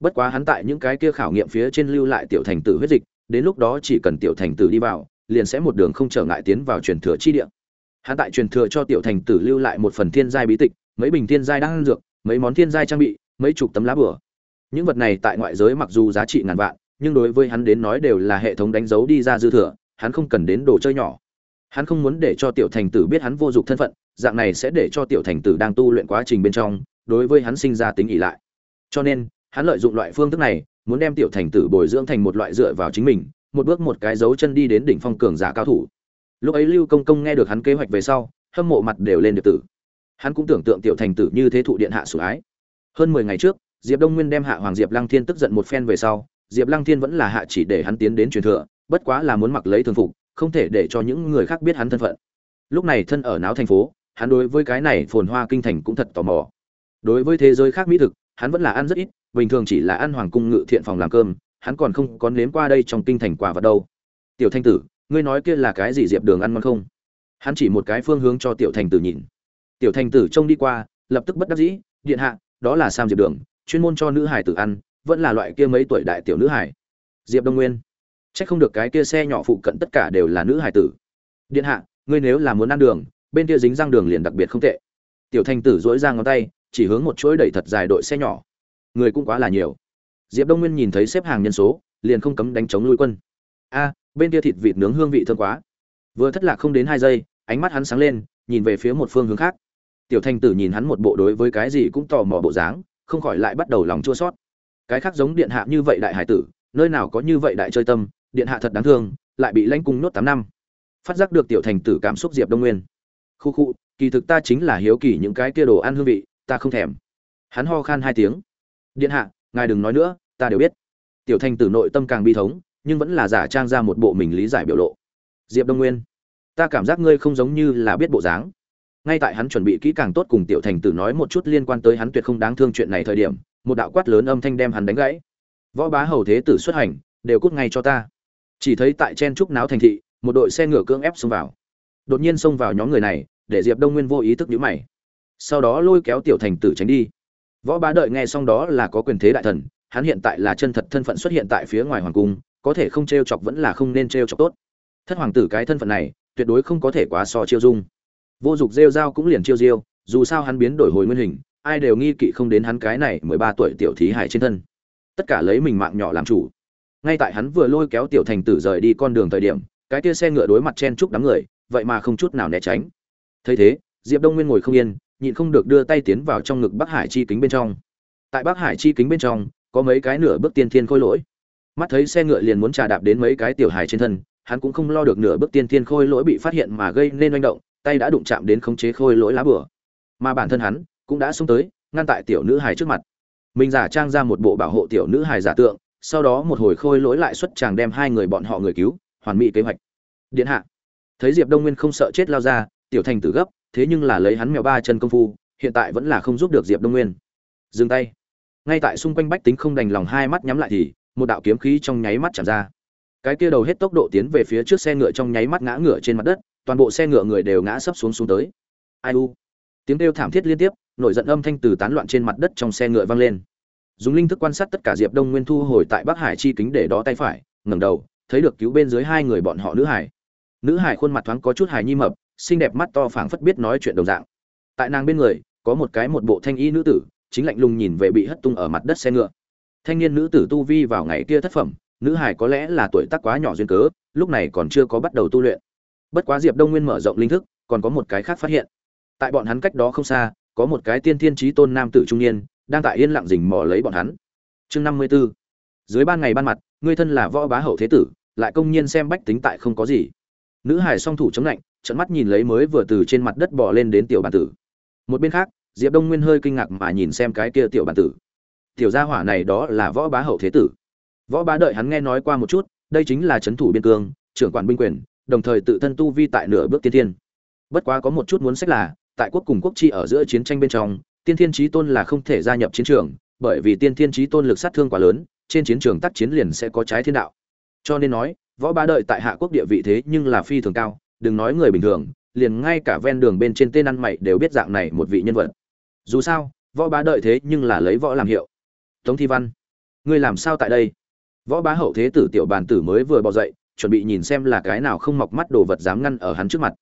Bất quá hắn tại những cái kia khảo nghiệm phía trên lưu lại tiểu thành tử huyết dịch, đến lúc đó chỉ cần tiểu thành tử đi vào, liền sẽ một đường không trở ngại tiến vào truyền thừa chi địa. Hắn tại truyền thừa cho tiểu thành tử lưu lại một phần thiên giai bí tịch, mấy bình thiên giai đang ăn dược, mấy món thiên giai trang bị, mấy chục tấm lá bửa những vật này tại ngoại giới mặc dù giá trị ngàn vạn, nhưng đối với hắn đến nói đều là hệ thống đánh dấu đi ra dư thừa, hắn không cần đến đồ chơi nhỏ. Hắn không muốn để cho tiểu thành tử biết hắn vô dụng thân phận dạng này sẽ để cho tiểu thành tử đang tu luyện quá trình bên trong, đối với hắn sinh ra tính ỷ lại. Cho nên, hắn lợi dụng loại phương thức này, muốn đem tiểu thành tử bồi dưỡng thành một loại dựa vào chính mình, một bước một cái dấu chân đi đến đỉnh phong cường giả cao thủ. Lúc ấy lưu công công nghe được hắn kế hoạch về sau, hâm mộ mặt đều lên được tử. Hắn cũng tưởng tượng tiểu thành tử như thế thụ điện hạ sủng ái. Hơn mười ngày trước, diệp đông nguyên đem hạ hoàng diệp lăng thiên tức giận một phen về sau, diệp lăng thiên vẫn là hạ chỉ để hắn tiến đến truyền thừa, bất quá là muốn mặc lấy thường phục, không thể để cho những người khác biết hắn thân phận. Lúc này thân ở náo thành phố hắn đối với cái này phồn hoa kinh thành cũng thật tò mò. Đối với thế giới khác mỹ thực hắn vẫn là ăn rất ít bình thường chỉ là ăn hoàng cung ngự thiện phòng làm cơm hắn còn không có nếm qua đây trong kinh thành quả vật đâu. Tiểu thanh tử ngươi nói kia là cái gì diệp đường ăn ngon không? Hắn chỉ một cái phương hướng cho tiểu thanh tử nhìn. Tiểu thành tử trông đi qua lập tức bất đắc dĩ điện hạ đó là sam diệp đường chuyên môn cho nữ hải tử ăn vẫn là loại kia mấy tuổi đại tiểu nữ hải. Diệp đông nguyên Chắc không được cái kia xe nhỏ phụ cận tất cả đều là nữ hải tử. Điện hạ, ngươi nếu là muốn ăn đường, bên kia dính răng đường liền đặc biệt không tệ. Tiểu Thanh tử dỗi ra ngón tay, chỉ hướng một chuỗi đẩy thật dài đội xe nhỏ. Người cũng quá là nhiều. Diệp Đông Nguyên nhìn thấy xếp hàng nhân số, liền không cấm đánh chống lui quân. A, bên kia thịt vịt nướng hương vị thơm quá. Vừa thất lạc không đến hai giây, ánh mắt hắn sáng lên, nhìn về phía một phương hướng khác. Tiểu Thanh tử nhìn hắn một bộ đối với cái gì cũng tò mò bộ dáng, không khỏi lại bắt đầu lòng chua xót. Cái khác giống điện hạ như vậy đại hải tử, nơi nào có như vậy đại chơi tâm, điện hạ thật đáng thương lại bị lãnh cung nốt tám năm phát giác được tiểu thành tử cảm xúc diệp đông nguyên khu khu, kỳ thực ta chính là hiếu kỳ những cái kia đồ ăn hương vị, ta không thèm. Hắn ho khan hai tiếng. Điện hạ, ngài đừng nói nữa, ta đều biết. Tiểu Thanh tử nội tâm càng bi thống, nhưng vẫn là giả trang ra một bộ mình lý giải biểu lộ. Diệp đông nguyên, ta cảm giác ngươi không giống như là biết bộ dáng. Ngay tại hắn chuẩn bị kỹ càng tốt cùng tiểu thành tử nói một chút liên quan tới hắn tuyệt không đáng thương chuyện này thời điểm, một đạo quát lớn âm thanh đem hắn đánh gãy. Võ bá hầu thế tử xuất hành, đều cút ngay cho ta. Chỉ thấy tại chen trúc náo thành thị, một đội xe ngựa cưỡng ép xông vào đột nhiên xông vào nhóm người này, để diệp đông nguyên vô ý thức nhữ mày. Sau đó lôi kéo tiểu thành tử tránh đi. Võ bá đợi nghe xong đó là có quyền thế đại thần, hắn hiện tại là chân thật thân phận xuất hiện tại phía ngoài hoàng cung, có thể không t r e o chọc vẫn là không nên t r e o chọc tốt. Thất hoàng tử cái thân phận này, tuyệt đối không có thể quá so chiêu dung. Vô dụng rêu dao cũng liền chiêu diêu, dù sao hắn biến đổi hồi nguyên hình, ai đều nghi kỵ không đến hắn cái này mười ba tuổi tiểu thí hải trên thân. Tất cả lấy mình mạng nhỏ làm chủ. Ngay tại hắn vừa lôi kéo tiểu thành tử rời đi con đường thời điểm, cái kia xe ngựa đối mặt chen chúc đám người vậy mà không chút nào né tránh. Thấy thế, diệp đông nguyên ngồi không yên, nhịn không được đưa tay tiến vào trong ngực bắc hải chi kính bên trong. Tại bắc hải chi kính bên trong, có mấy cái nửa bước tiên thiên khôi lỗi. Mắt thấy xe ngựa liền muốn trà đạp đến mấy cái tiểu hài trên thân, hắn cũng không lo được nửa bước tiên thiên khôi lỗi bị phát hiện mà gây nên manh động, tay đã đụng chạm đến khống chế khôi lỗi lá bửa. Mà bản thân hắn cũng đã xông tới, ngăn tại tiểu nữ hài trước mặt. Mình giả trang ra một bộ bảo hộ tiểu nữ hài giả tượng, sau đó một hồi khôi lỗi lại xuất chàng đem hai người bọn họ người cứu, hoàn mỹ kế hoạch. Điện hạ thấy diệp đông nguyên không sợ chết lao ra, tiểu thành tử gấp, thế nhưng là lấy hắn mèo ba chân công phu, hiện tại vẫn là không giúp được diệp đông nguyên. Dừng tay. Ngay tại xung quanh bách tính không đành lòng hai mắt nhắm lại thì, một đạo kiếm khí trong nháy mắt chạm ra. Cái kia đầu hết tốc độ tiến về phía trước xe ngựa trong nháy mắt ngã ngựa trên mặt đất, toàn bộ xe ngựa người đều ngã sấp xuống xuống tới. Ai u? Tiếng kêu thảm thiết liên tiếp, nổi giận âm thanh từ tán loạn trên mặt đất trong xe ngựa vang lên. Dùng linh thức quan sát tất cả diệp đông nguyên thu hồi tại bắc hải chi kính để đó tay phải, ngẩng đầu, thấy được cứu bên dưới hai người bọn họ nữ hải nữ hải khuôn mặt thoáng có chút hài nhi mập, xinh đẹp mắt to phảng phất biết nói chuyện đồng dạng. Tại nàng bên người, có một cái một bộ thanh y nữ tử, chính lạnh lùng nhìn về bị hất tung ở mặt đất xe ngựa. Thanh niên nữ tử tu vi vào ngày kia thất phẩm, nữ hải có lẽ là tuổi tác quá nhỏ duyên cớ, lúc này còn chưa có bắt đầu tu luyện. Bất quá diệp đông nguyên mở rộng linh thức, còn có một cái khác phát hiện. Tại bọn hắn cách đó không xa, có một cái tiên thiên trí tôn nam tử trung niên, đang tại yên lặng rình mò lấy bọn hắn. Chương năm mươi 54 dưới ban ngày ban mặt, ngươi thân là võ bá hậu thế tử, lại công nhiên xem bách tính tại không có gì nữ hải song thủ chống lạnh trận mắt nhìn lấy mới vừa từ trên mặt đất bò lên đến tiểu bản tử. Một bên khác, diệp đông nguyên hơi kinh ngạc mà nhìn xem cái kia tiểu bản tử. Tiểu gia hỏa này đó là võ bá hậu thế tử. Võ bá đợi hắn nghe nói qua một chút, đây chính là trấn thủ biên cương, trưởng quản binh quyền, đồng thời tự thân tu vi tại nửa bước tiên thiên. Bất quá có một chút muốn sách là, tại quốc cùng quốc chi ở giữa chiến tranh bên trong, tiên thiên trí tôn là không thể gia nhập chiến trường, bởi vì tiên thiên trí tôn lực sát thương quá lớn, trên chiến trường tác chiến liền sẽ có trái thiên đạo. Cho nên nói võ ba đợi tại hạ quốc địa vị thế nhưng là phi thường cao, đừng nói người bình thường, liền ngay cả ven đường bên trên tên ăn mày đều biết dạng này một vị nhân vật. Dù sao, võ bá đợi thế nhưng là lấy võ làm hiệu. Tống thi văn, ngươi làm sao tại đây? Võ bá hậu thế tử tiểu bàn tử mới vừa bỏ dậy, chuẩn bị nhìn xem là cái nào không mọc mắt đồ vật dám ngăn ở hắn trước mặt.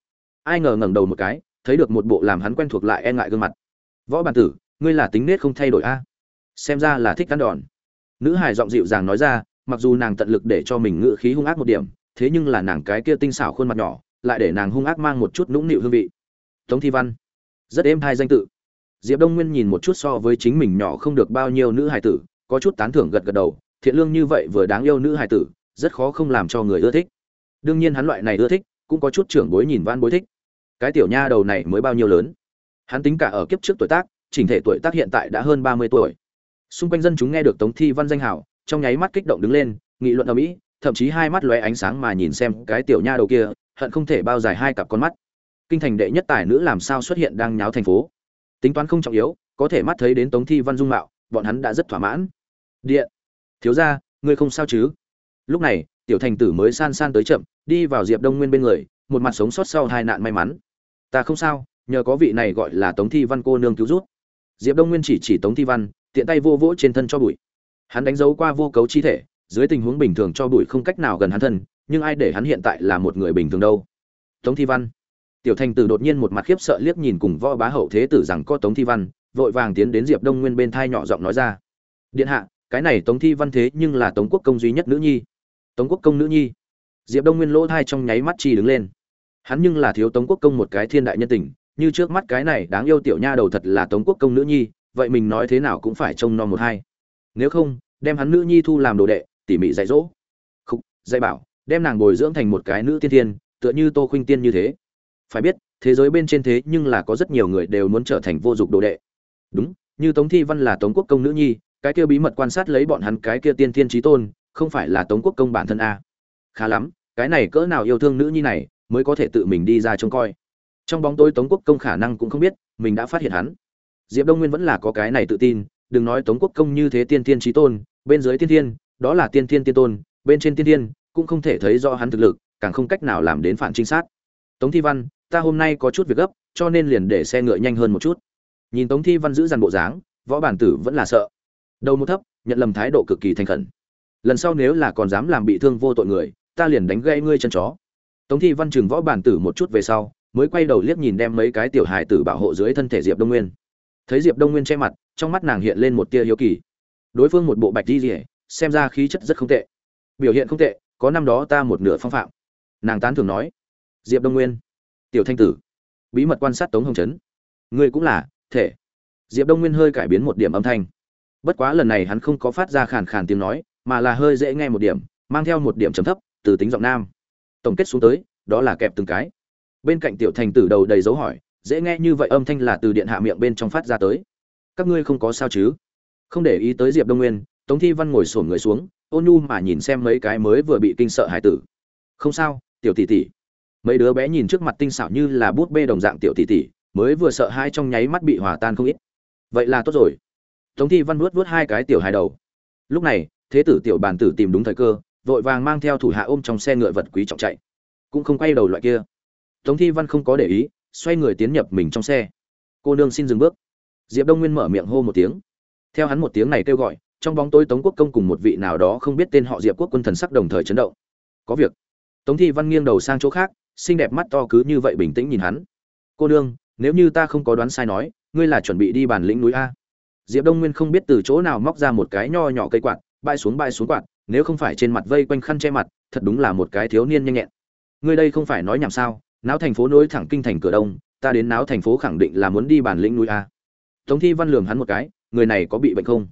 Ai ngờ ngẩng đầu một cái, thấy được một bộ làm hắn quen thuộc lại e ngại gương mặt. Võ Bàn tử, ngươi là tính nết không thay đổi a? Xem ra là thích cắn đòn. Nữ hải giọng dịu dàng nói ra mặc dù nàng tận lực để cho mình ngự khí hung ác một điểm thế nhưng là nàng cái kia tinh xảo khuôn mặt nhỏ lại để nàng hung ác mang một chút nũng nịu hương vị. Tống thi văn rất êm hai danh tự. Diệp đông nguyên nhìn một chút so với chính mình nhỏ không được bao nhiêu nữ hài tử có chút tán thưởng gật gật đầu thiện lương như vậy vừa đáng yêu nữ hài tử rất khó không làm cho người ưa thích. Đương nhiên hắn loại này ưa thích cũng có chút trưởng bối nhìn van bối thích. Cái tiểu nha đầu này mới bao nhiêu lớn? Hắn tính cả ở kiếp trước tuổi tác, chỉnh thể tuổi tác hiện tại đã hơn ba mươi tuổi. Xung quanh dân chúng nghe được Tống Thi Văn danh hào, trong nháy mắt kích động đứng lên, nghị luận ở mỹ thậm chí hai mắt lóe ánh sáng mà nhìn xem cái tiểu nha đầu kia, hận không thể bao dài hai cặp con mắt. Kinh thành đệ nhất tài nữ làm sao xuất hiện đang nháo thành phố. Tính toán không trọng yếu, có thể mắt thấy đến Tống Thi Văn dung mạo, bọn hắn đã rất thỏa mãn. Điện, thiếu gia, ngươi không sao chứ? Lúc này, tiểu thành tử mới san san tới chậm, đi vào Diệp Đông Nguyên bên người, một mặt sống sót sau hai nạn may mắn. Ta không sao, nhờ có vị này gọi là tống thi văn cô nương cứu rút diệp đông nguyên chỉ chỉ tống thi văn tiện tay vô vỗ trên thân cho bụi hắn đánh dấu qua vô cấu chi thể, dưới tình huống bình thường cho bụi không cách nào gần hắn thân, nhưng ai để hắn hiện tại là một người bình thường đâu? Tống thi văn. Tiểu thành tử đột nhiên một mặt khiếp sợ liếc nhìn cùng võ bá hậu thế tử rằng có tống thi văn, vội vàng tiến đến diệp đông nguyên bên thai nhỏ giọng nói ra. Điện hạ, cái này tống thi văn thế nhưng là tống quốc công duy nhất nữ nhi. Tống quốc công nữ nhi? Diệp đông nguyên lỗ thai trong nháy mắt chi đứng lên. Hắn nhưng là thiếu tống quốc công một cái thiên đại nhân tình, như trước mắt cái này đáng yêu tiểu nha đầu thật là tống quốc công nữ nhi, vậy mình nói thế nào cũng phải trông nom một hai nếu không, đem hắn nữ nhi thu làm đồ đệ, tỉ mỉ dạy dỗ. Không dạy bảo, đem nàng bồi dưỡng thành một cái nữ tiên thiên tựa như tô khuynh tiên như thế. Phải biết, thế giới bên trên thế nhưng là có rất nhiều người đều muốn trở thành vô dụng đồ đệ. Đúng, như tống thi văn là tống quốc công nữ nhi, cái kia bí mật quan sát lấy bọn hắn cái kia tiên thiên trí tôn, không phải là tống quốc công bản thân a. Khá lắm, cái này cỡ nào yêu thương nữ nhi này, mới có thể tự mình đi ra trông coi. Trong bóng tối tống quốc công khả năng cũng không biết, mình đã phát hiện hắn. Diệp đông nguyên vẫn là có cái này tự tin đừng nói tống quốc công như thế tiên thiên chí tôn, bên dưới tiên thiên, đó là tiên thiên tiên tôn, bên trên tiên thiên, cũng không thể thấy rõ hắn thực lực, càng không cách nào làm đến phản trinh sát. Tống thi văn, ta hôm nay có chút việc gấp, cho nên liền để xe ngựa nhanh hơn một chút. Nhìn tống thi văn giữ dằn bộ dáng, võ bản tử vẫn là sợ. Đầu một thấp, nhận lầm thái độ cực kỳ thành khẩn. Lần sau nếu là còn dám làm bị thương vô tội người, ta liền đánh gãy ngươi chân chó. Tống thi văn chừng võ bản tử một chút về sau, mới quay đầu liếc nhìn đem mấy cái tiểu hài tử bảo hộ dưới thân thể diệp đông nguyên thấy diệp đông nguyên che mặt, trong mắt nàng hiện lên một tia hiếu kỳ. Đối phương một bộ bạch di rỉa xem ra khí chất rất không tệ. Biểu hiện không tệ, có năm đó ta một nửa phong phạm. Nàng tán thường nói. Diệp đông nguyên. Tiểu thanh tử. Bí mật quan sát tống hồng trấn. Ngươi cũng là, thể. Diệp đông nguyên hơi cải biến một điểm âm thanh. Bất quá lần này hắn không có phát ra khàn khàn tiếng nói, mà là hơi dễ nghe một điểm, mang theo một điểm trầm thấp, từ tính giọng nam. Tổng kết xuống tới, đó là kẹp từng cái. Bên cạnh tiểu thành tử đầu đầy dấu hỏi dễ nghe như vậy âm thanh là từ điện hạ miệng bên trong phát ra tới. Các ngươi không có sao chứ? Không để ý tới diệp đông nguyên, tống thi văn ngồi sổn người xuống, ôn nhu mà nhìn xem mấy cái mới vừa bị kinh sợ hải tử. Không sao, tiểu tỷ tỷ. Mấy đứa bé nhìn trước mặt tinh xảo như là bút bê đồng dạng tiểu tỷ tỷ, mới vừa sợ hai trong nháy mắt bị hòa tan không ít. Vậy là tốt rồi. Tống thi văn vuốt vuốt hai cái tiểu hài đầu. Lúc này, thế tử tiểu bàn tử tìm đúng thời cơ, vội vàng mang theo thủ hạ ôm trong xe ngựa vật quý trọng chạy. Cũng không quay đầu loại kia. Tống thi văn không có để ý xoay người tiến nhập mình trong xe. Cô nương xin dừng bước. Diệp đông nguyên mở miệng hô một tiếng. Theo hắn một tiếng này kêu gọi, trong bóng tối tống quốc công cùng một vị nào đó không biết tên họ diệp quốc quân thần sắc đồng thời chấn động. Có việc. Tống thi văn nghiêng đầu sang chỗ khác, xinh đẹp mắt to cứ như vậy bình tĩnh nhìn hắn. Cô nương, nếu như ta không có đoán sai nói, ngươi là chuẩn bị đi bản lĩnh núi a. Diệp đông nguyên không biết từ chỗ nào móc ra một cái nho nhỏ cây quạt, bay xuống bay xuống quạt, nếu không phải trên mặt vây quanh khăn che mặt, thật đúng là một cái thiếu niên nhanh nhẹn. Ngươi đây không phải nói nhảm sao? Náo thành phố nối thẳng kinh thành cửa đông, ta đến náo thành phố khẳng định là muốn đi bản lĩnh núi a. Tống thi văn lường hắn một cái, người này có bị bệnh không?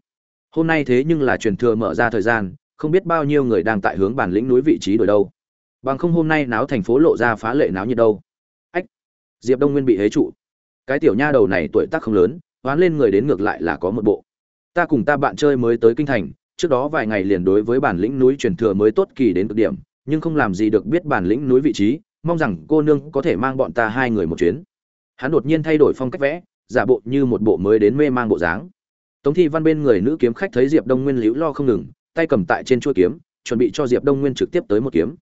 Hôm nay thế nhưng là truyền thừa mở ra thời gian, không biết bao nhiêu người đang tại hướng bản lĩnh núi vị trí đổi đâu. Bằng không hôm nay náo thành phố lộ ra phá lệ náo nhiệt đâu. Ách, diệp đông nguyên bị hế trụ. Cái tiểu nha đầu này tuổi tác không lớn oán lên người đến ngược lại là có một bộ. Ta cùng ta bạn chơi mới tới kinh thành, trước đó vài ngày liền đối với bản lĩnh núi truyền thừa mới tốt kỳ đến cực điểm, nhưng không làm gì được biết bản lĩnh núi vị trí mong rằng cô nương có thể mang bọn ta hai người một chuyến. Hắn đột nhiên thay đổi phong cách vẽ, giả bộ như một bộ mới đến mê mang bộ dáng. Tống thi văn bên người nữ kiếm khách thấy diệp đông nguyên liễu lo không ngừng, tay cầm tại trên chuôi kiếm, chuẩn bị cho diệp đông nguyên trực tiếp tới một kiếm.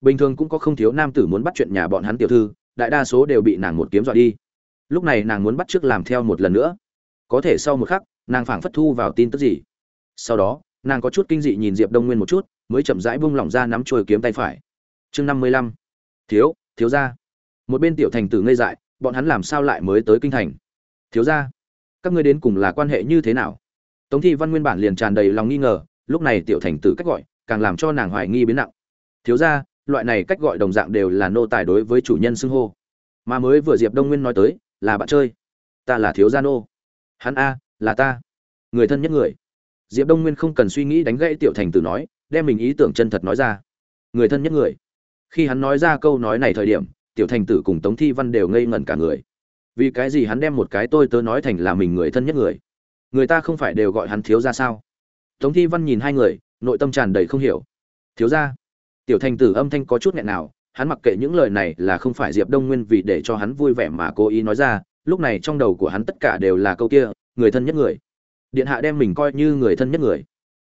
Bình thường cũng có không thiếu nam tử muốn bắt chuyện nhà bọn hắn tiểu thư, đại đa số đều bị nàng một kiếm dọa đi. Lúc này nàng muốn bắt trước làm theo một lần nữa. Có thể sau một khắc, nàng phảng phất thu vào tin tức gì. Sau đó, nàng có chút kinh dị nhìn diệp đông nguyên một chút, mới chậm rãi bung lỏng ra nắm trôi kiếm tay phải. Chương năm mươi lăm thiếu thiếu ra một bên tiểu thành tử ngây dại, bọn hắn làm sao lại mới tới kinh thành? Thiếu ra các ngươi đến cùng là quan hệ như thế nào? Tống thi văn nguyên bản liền tràn đầy lòng nghi ngờ, lúc này tiểu thành tử cách gọi, càng làm cho nàng hoài nghi biến nặng. Thiếu ra loại này cách gọi đồng dạng đều là nô tài đối với chủ nhân xưng hô. Mà mới vừa diệp đông nguyên nói tới, là bạn chơi. Ta là thiếu gia nô. Hắn a, là ta. Người thân nhất người. Diệp đông nguyên không cần suy nghĩ đánh gãy tiểu thành tử nói, đem mình ý tưởng chân thật nói ra. Người thân nhất người khi hắn nói ra câu nói này thời điểm, tiểu thành tử cùng tống thi văn đều ngây ngẩn cả người. Vì cái gì hắn đem một cái tôi tớ nói thành là mình người thân nhất người? Người ta không phải đều gọi hắn thiếu ra sao? Tống thi văn nhìn hai người, nội tâm tràn đầy không hiểu. Thiếu ra tiểu thành tử âm thanh có chút nghẹn nào, hắn mặc kệ những lời này là không phải diệp đông nguyên vì để cho hắn vui vẻ mà cố ý nói ra, lúc này trong đầu của hắn tất cả đều là câu kia, người thân nhất người. Điện hạ đem mình coi như người thân nhất người.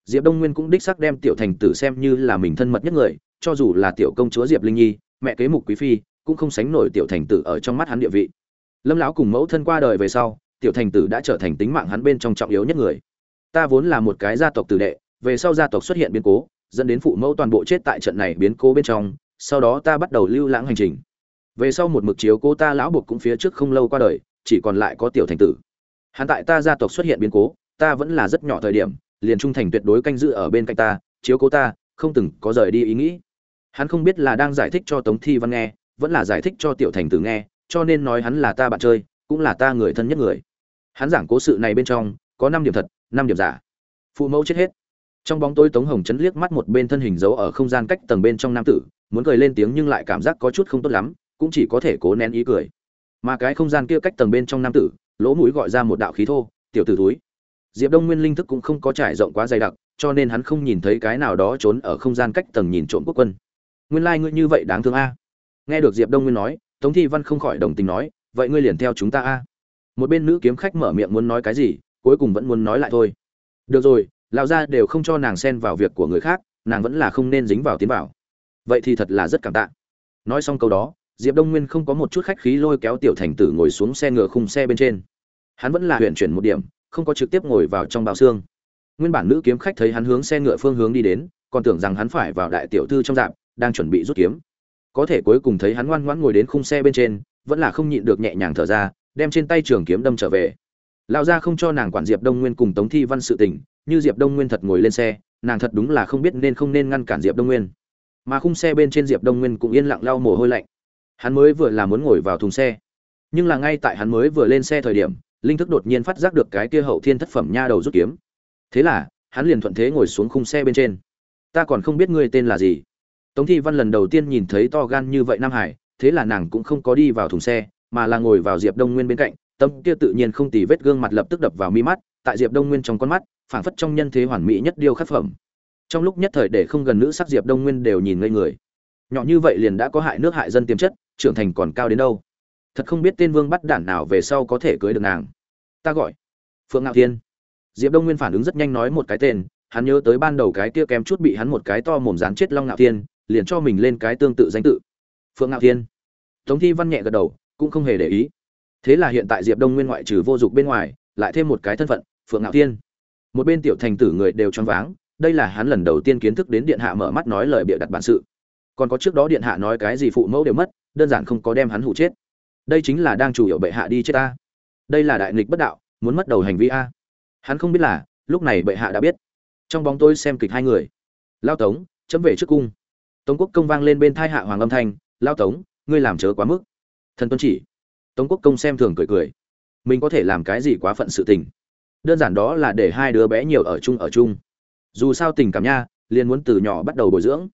Diệp đông nguyên cũng đích sắc đem tiểu thành tử xem như là mình thân mật nhất người cho dù là tiểu công chúa diệp linh nhi, mẹ kế mục quý phi, cũng không sánh nổi tiểu thành tử ở trong mắt hắn địa vị. Lâm lão cùng mẫu thân qua đời về sau, tiểu thành tử đã trở thành tính mạng hắn bên trong trọng yếu nhất người. Ta vốn là một cái gia tộc tử đệ, về sau gia tộc xuất hiện biến cố, dẫn đến phụ mẫu toàn bộ chết tại trận này biến cố bên trong, sau đó ta bắt đầu lưu lãng hành trình. Về sau một mực chiếu cô ta lão buộc cũng phía trước không lâu qua đời, chỉ còn lại có tiểu thành tử. Hắn tại ta gia tộc xuất hiện biến cố, ta vẫn là rất nhỏ thời điểm, liền trung thành tuyệt đối canh giữ ở bên cạnh ta, chiếu cố ta, không từng có rời đi ý nghĩ hắn không biết là đang giải thích cho tống thi văn nghe, vẫn là giải thích cho tiểu thành tử nghe, cho nên nói hắn là ta bạn chơi, cũng là ta người thân nhất người. Hắn giảng cố sự này bên trong, có năm điểm thật, năm điểm giả. Phụ mẫu chết hết. Trong bóng tối tống hồng chấn liếc mắt một bên thân hình giấu ở không gian cách tầng bên trong nam tử, muốn cười lên tiếng nhưng lại cảm giác có chút không tốt lắm, cũng chỉ có thể cố nén ý cười. Mà cái không gian kia cách tầng bên trong nam tử, lỗ mũi gọi ra một đạo khí thô, tiểu tử túi diệp đông nguyên linh thức cũng không có trải rộng quá dày đặc, cho nên hắn không nhìn thấy cái nào đó trốn ở không gian cách tầng nhìn trộm quốc quân nguyên lai、like、ngươi như vậy đáng thương a. Nghe được diệp đông nguyên nói, tống thi văn không khỏi đồng tình nói, vậy ngươi liền theo chúng ta a. Một bên nữ kiếm khách mở miệng muốn nói cái gì, cuối cùng vẫn muốn nói lại thôi. Được rồi, lão gia đều không cho nàng xen vào việc của người khác, nàng vẫn là không nên dính vào tiến vào. Vậy thì thật là rất cảm tạ. Nói xong câu đó, diệp đông nguyên không có một chút khách khí lôi kéo tiểu thành tử ngồi xuống xe ngựa khung xe bên trên. Hắn vẫn là huyện chuyển một điểm, không có trực tiếp ngồi vào trong bao xương. Nguyên bản nữ kiếm khách thấy hắn hướng xe ngựa phương hướng đi đến, còn tưởng rằng hắn phải vào đại tiểu thư trong dạp đang chuẩn bị rút kiếm. Có thể cuối cùng thấy hắn ngoan ngoãn ngồi đến khung xe bên trên, vẫn là không nhịn được nhẹ nhàng thở ra, đem trên tay trường kiếm đâm trở về. Lão gia không cho nàng quản diệp đông nguyên cùng tống thi văn sự tình, như diệp đông nguyên thật ngồi lên xe, nàng thật đúng là không biết nên không nên ngăn cản diệp đông nguyên. Mà khung xe bên trên diệp đông nguyên cũng yên lặng lau mồ hôi lạnh. Hắn mới vừa là muốn ngồi vào thùng xe, nhưng là ngay tại hắn mới vừa lên xe thời điểm, linh thức đột nhiên phát giác được cái kia hậu thiên thất phẩm nha đầu rút kiếm. Thế là, hắn liền thuận thế ngồi xuống khung xe bên trên. Ta còn không biết ngươi tên là gì tống thi văn lần đầu tiên nhìn thấy to gan như vậy nam hải, thế là nàng cũng không có đi vào thùng xe, mà là ngồi vào diệp đông nguyên bên cạnh tâm kia tự nhiên không tì vết gương mặt lập tức đập vào mi mắt, tại diệp đông nguyên trong con mắt, phảng phất trong nhân thế hoàn mỹ nhất điêu khắc phẩm. Trong lúc nhất thời để không gần nữ sắc diệp đông nguyên đều nhìn ngây người. Nhỏ như vậy liền đã có hại nước hại dân tiềm chất, trưởng thành còn cao đến đâu? Thật không biết tên vương bắt đản nào về sau có thể cưới được nàng. Ta gọi phượng ngạo thiên. Diệp đông nguyên phản ứng rất nhanh nói một cái tên, hắn nhớ tới ban đầu cái kia kém chút bị hắn một cái to mồm dán chết long ngạo thiên liền cho mình lên cái tương tự danh tự. Phượng ngạo thiên. Tống thi văn nhẹ gật đầu, cũng không hề để ý. Thế là hiện tại diệp đông nguyên ngoại trừ vô dụng bên ngoài, lại thêm một cái thân phận, phượng ngạo thiên. Một bên tiểu thành tử người đều choáng váng, đây là hắn lần đầu tiên kiến thức đến điện hạ mở mắt nói lời bịa đặt bản sự. Còn có trước đó điện hạ nói cái gì phụ mẫu đều mất, đơn giản không có đem hắn hụ chết. Đây chính là đang chủ yếu bệ hạ đi chết ta. Đây là đại nghịch bất đạo, muốn mất đầu hành vi a. Hắn không biết là, lúc này bệ hạ đã biết. Trong bóng tôi xem kịch hai người. Lao tống, chấm về trước cung tống quốc công vang lên bên thai hạ hoàng âm thanh lao tống, ngươi làm chớ quá mức. Thần tuân chỉ. Tống quốc công xem thường cười cười. Mình có thể làm cái gì quá phận sự tình? Đơn giản đó là để hai đứa bé nhiều ở chung ở chung. Dù sao tình cảm nha, liền muốn từ nhỏ bắt đầu bồi dưỡng.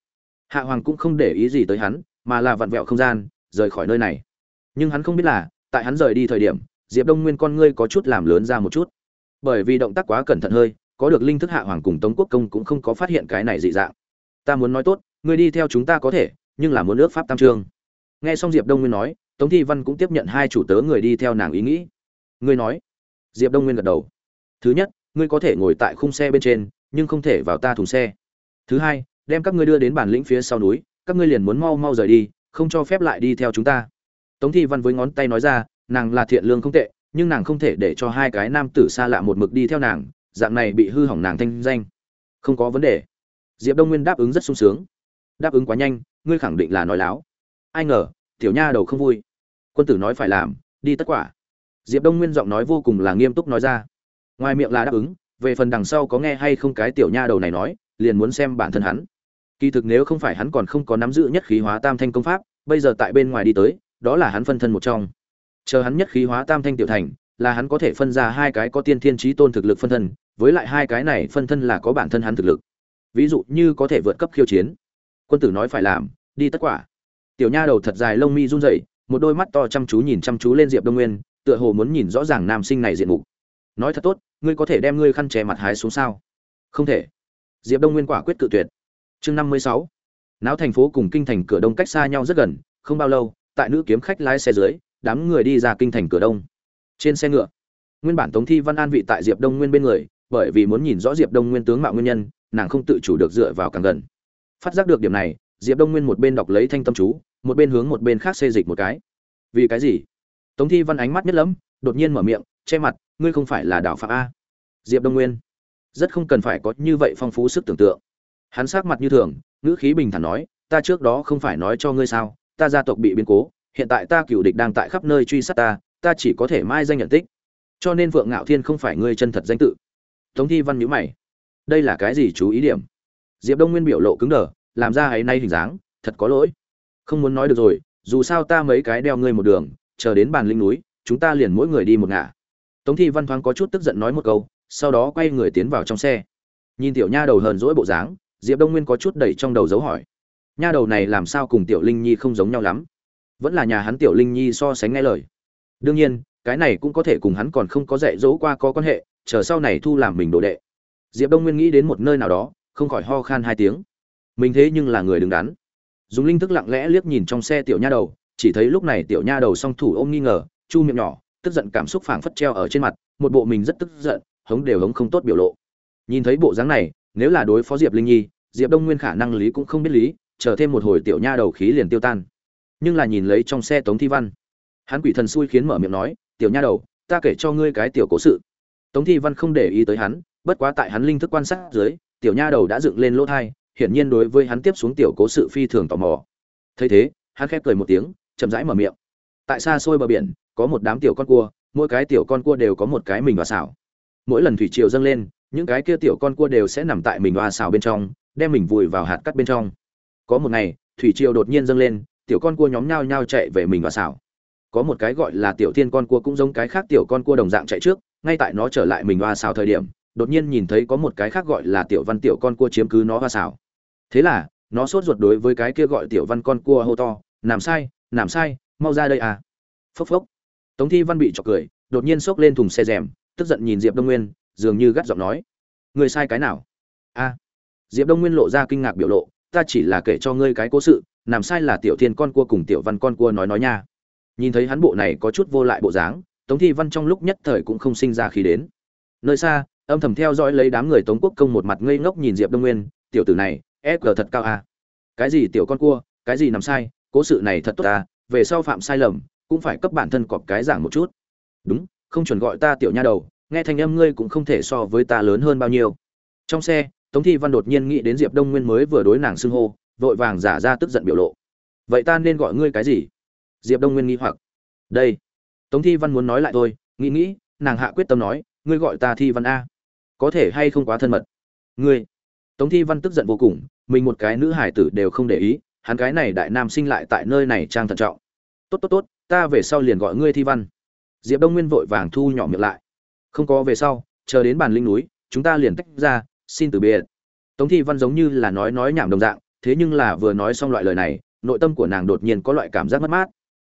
Hạ hoàng cũng không để ý gì tới hắn, mà là vặn vẹo không gian, rời khỏi nơi này. Nhưng hắn không biết là, tại hắn rời đi thời điểm, diệp đông nguyên con ngươi có chút làm lớn ra một chút. Bởi vì động tác quá cẩn thận hơi, có được linh thức hạ hoàng cùng tống quốc công cũng không có phát hiện cái này dị dạng. Ta muốn nói tốt ngươi đi theo chúng ta có thể, nhưng là muốn ước pháp tam trương. Nghe xong diệp đông nguyên nói, tống thi văn cũng tiếp nhận hai chủ tớ người đi theo nàng ý nghĩ. Ngươi nói. Diệp đông nguyên gật đầu. Thứ nhất, ngươi có thể ngồi tại khung xe bên trên, nhưng không thể vào ta thùng xe. Thứ hai, đem các ngươi đưa đến bản lĩnh phía sau núi, các ngươi liền muốn mau mau rời đi, không cho phép lại đi theo chúng ta. Tống thi văn với ngón tay nói ra, nàng là thiện lương không tệ, nhưng nàng không thể để cho hai cái nam tử xa lạ một mực đi theo nàng, dạng này bị hư hỏng nàng thanh danh. Không có vấn đề. Diệp đông nguyên đáp ứng rất sung sướng đáp ứng quá nhanh, ngươi khẳng định là nói láo. Ai ngờ, tiểu nha đầu không vui. Quân tử nói phải làm, đi tất quả. Diệp đông nguyên giọng nói vô cùng là nghiêm túc nói ra. Ngoài miệng là đáp ứng, về phần đằng sau có nghe hay không cái tiểu nha đầu này nói, liền muốn xem bản thân hắn. Kỳ thực nếu không phải hắn còn không có nắm giữ nhất khí hóa tam thanh công pháp, bây giờ tại bên ngoài đi tới, đó là hắn phân thân một trong. Chờ hắn nhất khí hóa tam thanh tiểu thành, là hắn có thể phân ra hai cái có tiên thiên trí tôn thực lực phân thân, với lại hai cái này phân thân là có bản thân hắn thực lực. Ví dụ như có thể vượt cấp khiêu chiến quân tử nói phải làm, đi tất quả. Tiểu nha đầu thật dài lông mi run rẩy, một đôi mắt to chăm chú nhìn chăm chú lên diệp đông nguyên, tựa hồ muốn nhìn rõ ràng nam sinh này diện mục. Nói thật tốt, ngươi có thể đem ngươi khăn che mặt hái xuống sao? Không thể. Diệp đông nguyên quả quyết cự tuyệt. Chương năm mươi sáu. Náo thành phố cùng kinh thành cửa đông cách xa nhau rất gần, không bao lâu, tại nữ kiếm khách lái xe dưới, đám người đi ra kinh thành cửa đông. Trên xe ngựa, nguyên bản tống thi văn an vị tại diệp đông nguyên bên người, bởi vì muốn nhìn rõ diệp đông nguyên tướng mạo nguyên nhân, nàng không tự chủ được dựa vào càng gần phát giác được điểm này, diệp đông nguyên một bên đọc lấy thanh tâm chú, một bên hướng một bên khác xê dịch một cái. Vì cái gì? Tống thi văn ánh mắt nhất lẫm, đột nhiên mở miệng, che mặt, ngươi không phải là đảo phạm a. Diệp đông nguyên. Rất không cần phải có như vậy phong phú sức tưởng tượng. Hắn sát mặt như thường, ngữ khí bình thản nói, ta trước đó không phải nói cho ngươi sao, ta gia tộc bị biến cố, hiện tại ta cựu địch đang tại khắp nơi truy sát ta ta chỉ có thể mai danh nhận tích. Cho nên vượng ngạo thiên không phải ngươi chân thật danh tự. Tống thi văn nhữ mày. Đây là cái gì chú ý điểm? Diệp đông nguyên biểu lộ cứng đờ, làm ra ấy nay hình dáng, thật có lỗi. Không muốn nói được rồi, dù sao ta mấy cái đeo ngươi một đường, chờ đến bàn linh núi, chúng ta liền mỗi người đi một ngả. Tống thi văn thoáng có chút tức giận nói một câu, sau đó quay người tiến vào trong xe. Nhìn tiểu nha đầu hờn dỗi bộ dáng, diệp đông nguyên có chút đẩy trong đầu dấu hỏi. Nha đầu này làm sao cùng tiểu linh nhi không giống nhau lắm? Vẫn là nhà hắn tiểu linh nhi so sánh nghe lời. Đương nhiên, cái này cũng có thể cùng hắn còn không có dạy dỗ qua có quan hệ, chờ sau này thu làm mình đồ đệ. Diệp đông nguyên nghĩ đến một nơi nào đó không khỏi ho khan hai tiếng. Mình thế nhưng là người đứng đắn. Dùng linh thức lặng lẽ liếc nhìn trong xe tiểu nha đầu, chỉ thấy lúc này tiểu nha đầu song thủ ôm nghi ngờ, chu miệng nhỏ, tức giận cảm xúc phảng phất treo ở trên mặt, một bộ mình rất tức giận, hống đều hống không tốt biểu lộ. Nhìn thấy bộ dáng này, nếu là đối phó diệp linh nhi, diệp đông nguyên khả năng lý cũng không biết lý, chờ thêm một hồi tiểu nha đầu khí liền tiêu tan. Nhưng là nhìn lấy trong xe tống thi văn, hắn quỷ thần xui khiến mở miệng nói, tiểu nha đầu, ta kể cho ngươi cái tiểu cố sự. Tống thi văn không để ý tới hắn, bất quá tại hắn linh thức quan sát dưới tiểu nha đầu đã dựng lên lỗ thai, hiển nhiên đối với hắn tiếp xuống tiểu cố sự phi thường tò mò. Thấy thế, hắn khép cười một tiếng, chậm rãi mở miệng. Tại xa xôi bờ biển, có một đám tiểu con cua, mỗi cái tiểu con cua đều có một cái mình và xảo. Mỗi lần thủy triều dâng lên, những cái kia tiểu con cua đều sẽ nằm tại mình và xào bên trong, đem mình vùi vào hạt cắt bên trong. Có một ngày, thủy triều đột nhiên dâng lên, tiểu con cua nhóm nhao nhao chạy về mình và xảo. Có một cái gọi là tiểu thiên con cua cũng giống cái khác tiểu con cua đồng dạng chạy trước, ngay tại nó trở lại mình và xào thời điểm đột nhiên nhìn thấy có một cái khác gọi là tiểu văn tiểu con cua chiếm cứ nó hoa xào thế là, nó sốt ruột đối với cái kia gọi tiểu văn con cua hô to, làm sai làm sai, mau ra đây à. Phốc phốc. Tống thi văn bị chọc cười, đột nhiên xốc lên thùng xe rèm, tức giận nhìn diệp đông nguyên, dường như gắt giọng nói, người sai cái nào? A. Diệp đông nguyên lộ ra kinh ngạc biểu lộ, ta chỉ là kể cho ngươi cái cố sự, làm sai là tiểu thiên con cua cùng tiểu văn con cua nói nói nha. Nhìn thấy hắn bộ này có chút vô lại bộ dáng, tống thi văn trong lúc nhất thời cũng không sinh ra khí đến. Nơi xa âm thầm theo dõi lấy đám người tống quốc công một mặt ngây ngốc nhìn diệp đông nguyên tiểu tử này e cờ thật cao à. cái gì tiểu con cua cái gì nằm sai cố sự này thật tốt à, về sau phạm sai lầm cũng phải cấp bản thân cọp cái giảng một chút. Đúng không chuẩn gọi ta tiểu nha đầu nghe thanh âm ngươi cũng không thể so với ta lớn hơn bao nhiêu. Trong xe tống thi văn đột nhiên nghĩ đến diệp đông nguyên mới vừa đối nàng xưng hô vội vàng giả ra tức giận biểu lộ. Vậy ta nên gọi ngươi cái gì? Diệp đông nguyên nghi hoặc. Đây. Tống thi văn muốn nói lại thôi nghĩ nghĩ nàng hạ quyết tâm nói ngươi gọi ta thi văn a có thể hay không quá thân mật. Ngươi. Tống thi văn tức giận vô cùng, mình một cái nữ hải tử đều không để ý, hắn cái này đại nam sinh lại tại nơi này trang thận trọng. Tốt tốt tốt, ta về sau liền gọi ngươi thi văn. Diệp đông nguyên vội vàng thu nhỏ miệng lại. Không có về sau, chờ đến bàn linh núi, chúng ta liền tách ra, xin từ biệt. Tống thi văn giống như là nói nói nhảm đồng dạng, thế nhưng là vừa nói xong loại lời này, nội tâm của nàng đột nhiên có loại cảm giác mất mát.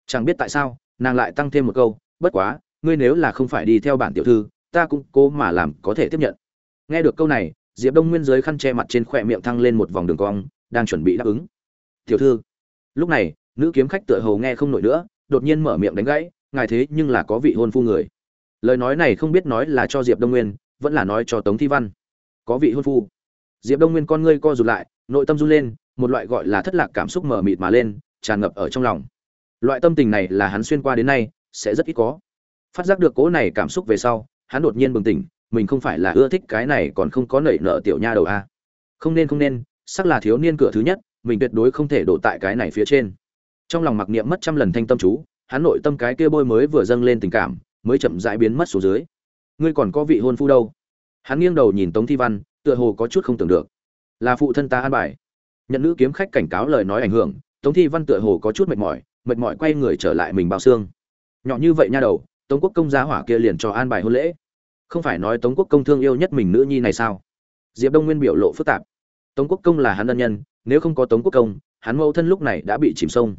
Chẳng biết tại sao, nàng lại tăng thêm một câu, bất quá, ngươi nếu là không phải đi theo bản tiểu thư ta cũng cố mà làm có thể tiếp nhận. Nghe được câu này, diệp đông nguyên dưới khăn che mặt trên khỏe miệng thăng lên một vòng đường cong, đang chuẩn bị đáp ứng. Tiểu thư. Lúc này, nữ kiếm khách tựa hầu nghe không nổi nữa, đột nhiên mở miệng đánh gãy, ngài thế nhưng là có vị hôn phu người. Lời nói này không biết nói là cho diệp đông nguyên, vẫn là nói cho tống thi văn. Có vị hôn phu. Diệp đông nguyên con ngươi co rụt lại, nội tâm run lên, một loại gọi là thất lạc cảm xúc mở mịt mà lên, tràn ngập ở trong lòng. Loại tâm tình này là hắn xuyên qua đến nay, sẽ rất ít có. Phát giác được cố này cảm xúc về sau hắn đột nhiên bừng tỉnh, mình không phải là ưa thích cái này còn không có nảy nợ tiểu nha đầu a. Không nên không nên, sắc là thiếu niên cửa thứ nhất, mình tuyệt đối không thể đổ tại cái này phía trên. Trong lòng mặc niệm mất trăm lần thanh tâm chú, hắn nội tâm cái kia bôi mới vừa dâng lên tình cảm, mới chậm rãi biến mất xuống dưới. Ngươi còn có vị hôn phu đâu? Hắn nghiêng đầu nhìn tống thi văn, tựa hồ có chút không tưởng được. Là phụ thân ta an bài. Nhận nữ kiếm khách cảnh cáo lời nói ảnh hưởng, tống thi văn tựa hồ có chút mệt mỏi mệt mỏi quay người trở lại mình bao xương. Nhỏ như vậy nha đầu, tống quốc công giá hỏa kia liền cho an bài hôn lễ không phải nói tống quốc công thương yêu nhất mình nữ nhi này sao? Diệp đông nguyên biểu lộ phức tạp. Tống quốc công là hắn ân nhân, nếu không có tống quốc công, hắn mẫu thân lúc này đã bị chìm sông.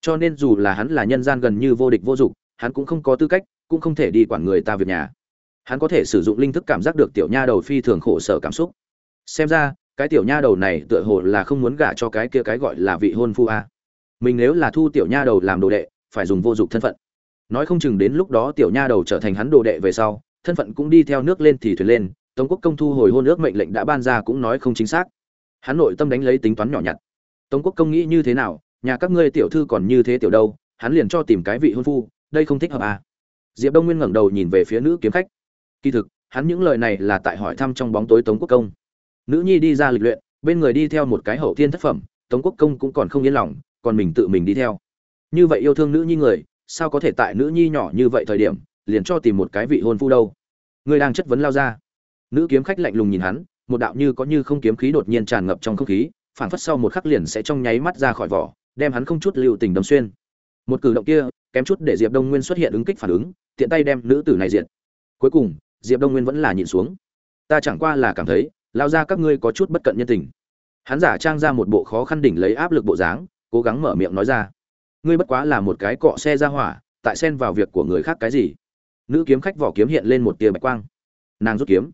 Cho nên dù là hắn là nhân gian gần như vô địch vô dụng hắn cũng không có tư cách, cũng không thể đi quản người ta việc nhà. Hắn có thể sử dụng linh thức cảm giác được tiểu nha đầu phi thường khổ sở cảm xúc. Xem ra, cái tiểu nha đầu này tựa hồ là không muốn gả cho cái kia cái gọi là vị hôn phu a. Mình nếu là thu tiểu nha đầu làm đồ đệ, phải dùng vô dụng thân phận. Nói không chừng đến lúc đó tiểu nha đầu trở thành hắn đồ đệ về sau thân phận cũng đi theo nước lên thì thuyền lên, tống quốc công thu hồi hôn ước mệnh lệnh đã ban ra cũng nói không chính xác. Hắn nội tâm đánh lấy tính toán nhỏ nhặt. Tống quốc công nghĩ như thế nào, nhà các ngươi tiểu thư còn như thế tiểu đâu, hắn liền cho tìm cái vị hôn phu, đây không thích hợp à? Diệp đông nguyên ngẩng đầu nhìn về phía nữ kiếm khách. Kỳ thực, hắn những lời này là tại hỏi thăm trong bóng tối tống quốc công. Nữ nhi đi ra lịch luyện, bên người đi theo một cái hậu thiên thất phẩm, tống quốc công cũng còn không yên lòng, còn mình tự mình đi theo. Như vậy yêu thương nữ nhi người, sao có thể tại nữ nhi nhỏ như vậy thời điểm liền cho tìm một cái vị hôn phu đâu. Ngươi đang chất vấn lao ra. Nữ kiếm khách lạnh lùng nhìn hắn, một đạo như có như không kiếm khí đột nhiên tràn ngập trong không khí, phảng phất sau một khắc liền sẽ trong nháy mắt ra khỏi vỏ, đem hắn không chút lưu tình đâm xuyên. Một cử động kia, kém chút để diệp đông nguyên xuất hiện ứng kích phản ứng, tiện tay đem nữ tử này diệt. Cuối cùng, diệp đông nguyên vẫn là nhìn xuống. Ta chẳng qua là cảm thấy, lao ra các ngươi có chút bất cận nhân tình. Hắn giả trang ra một bộ khó khăn đỉnh lấy áp lực bộ dáng, cố gắng mở miệng nói ra. Ngươi bất quá là một cái cọ xe ra hỏa, tại xen vào việc của người khác cái gì? Nữ kiếm khách vỏ kiếm hiện lên một tia bạch quang. Nàng rút kiếm.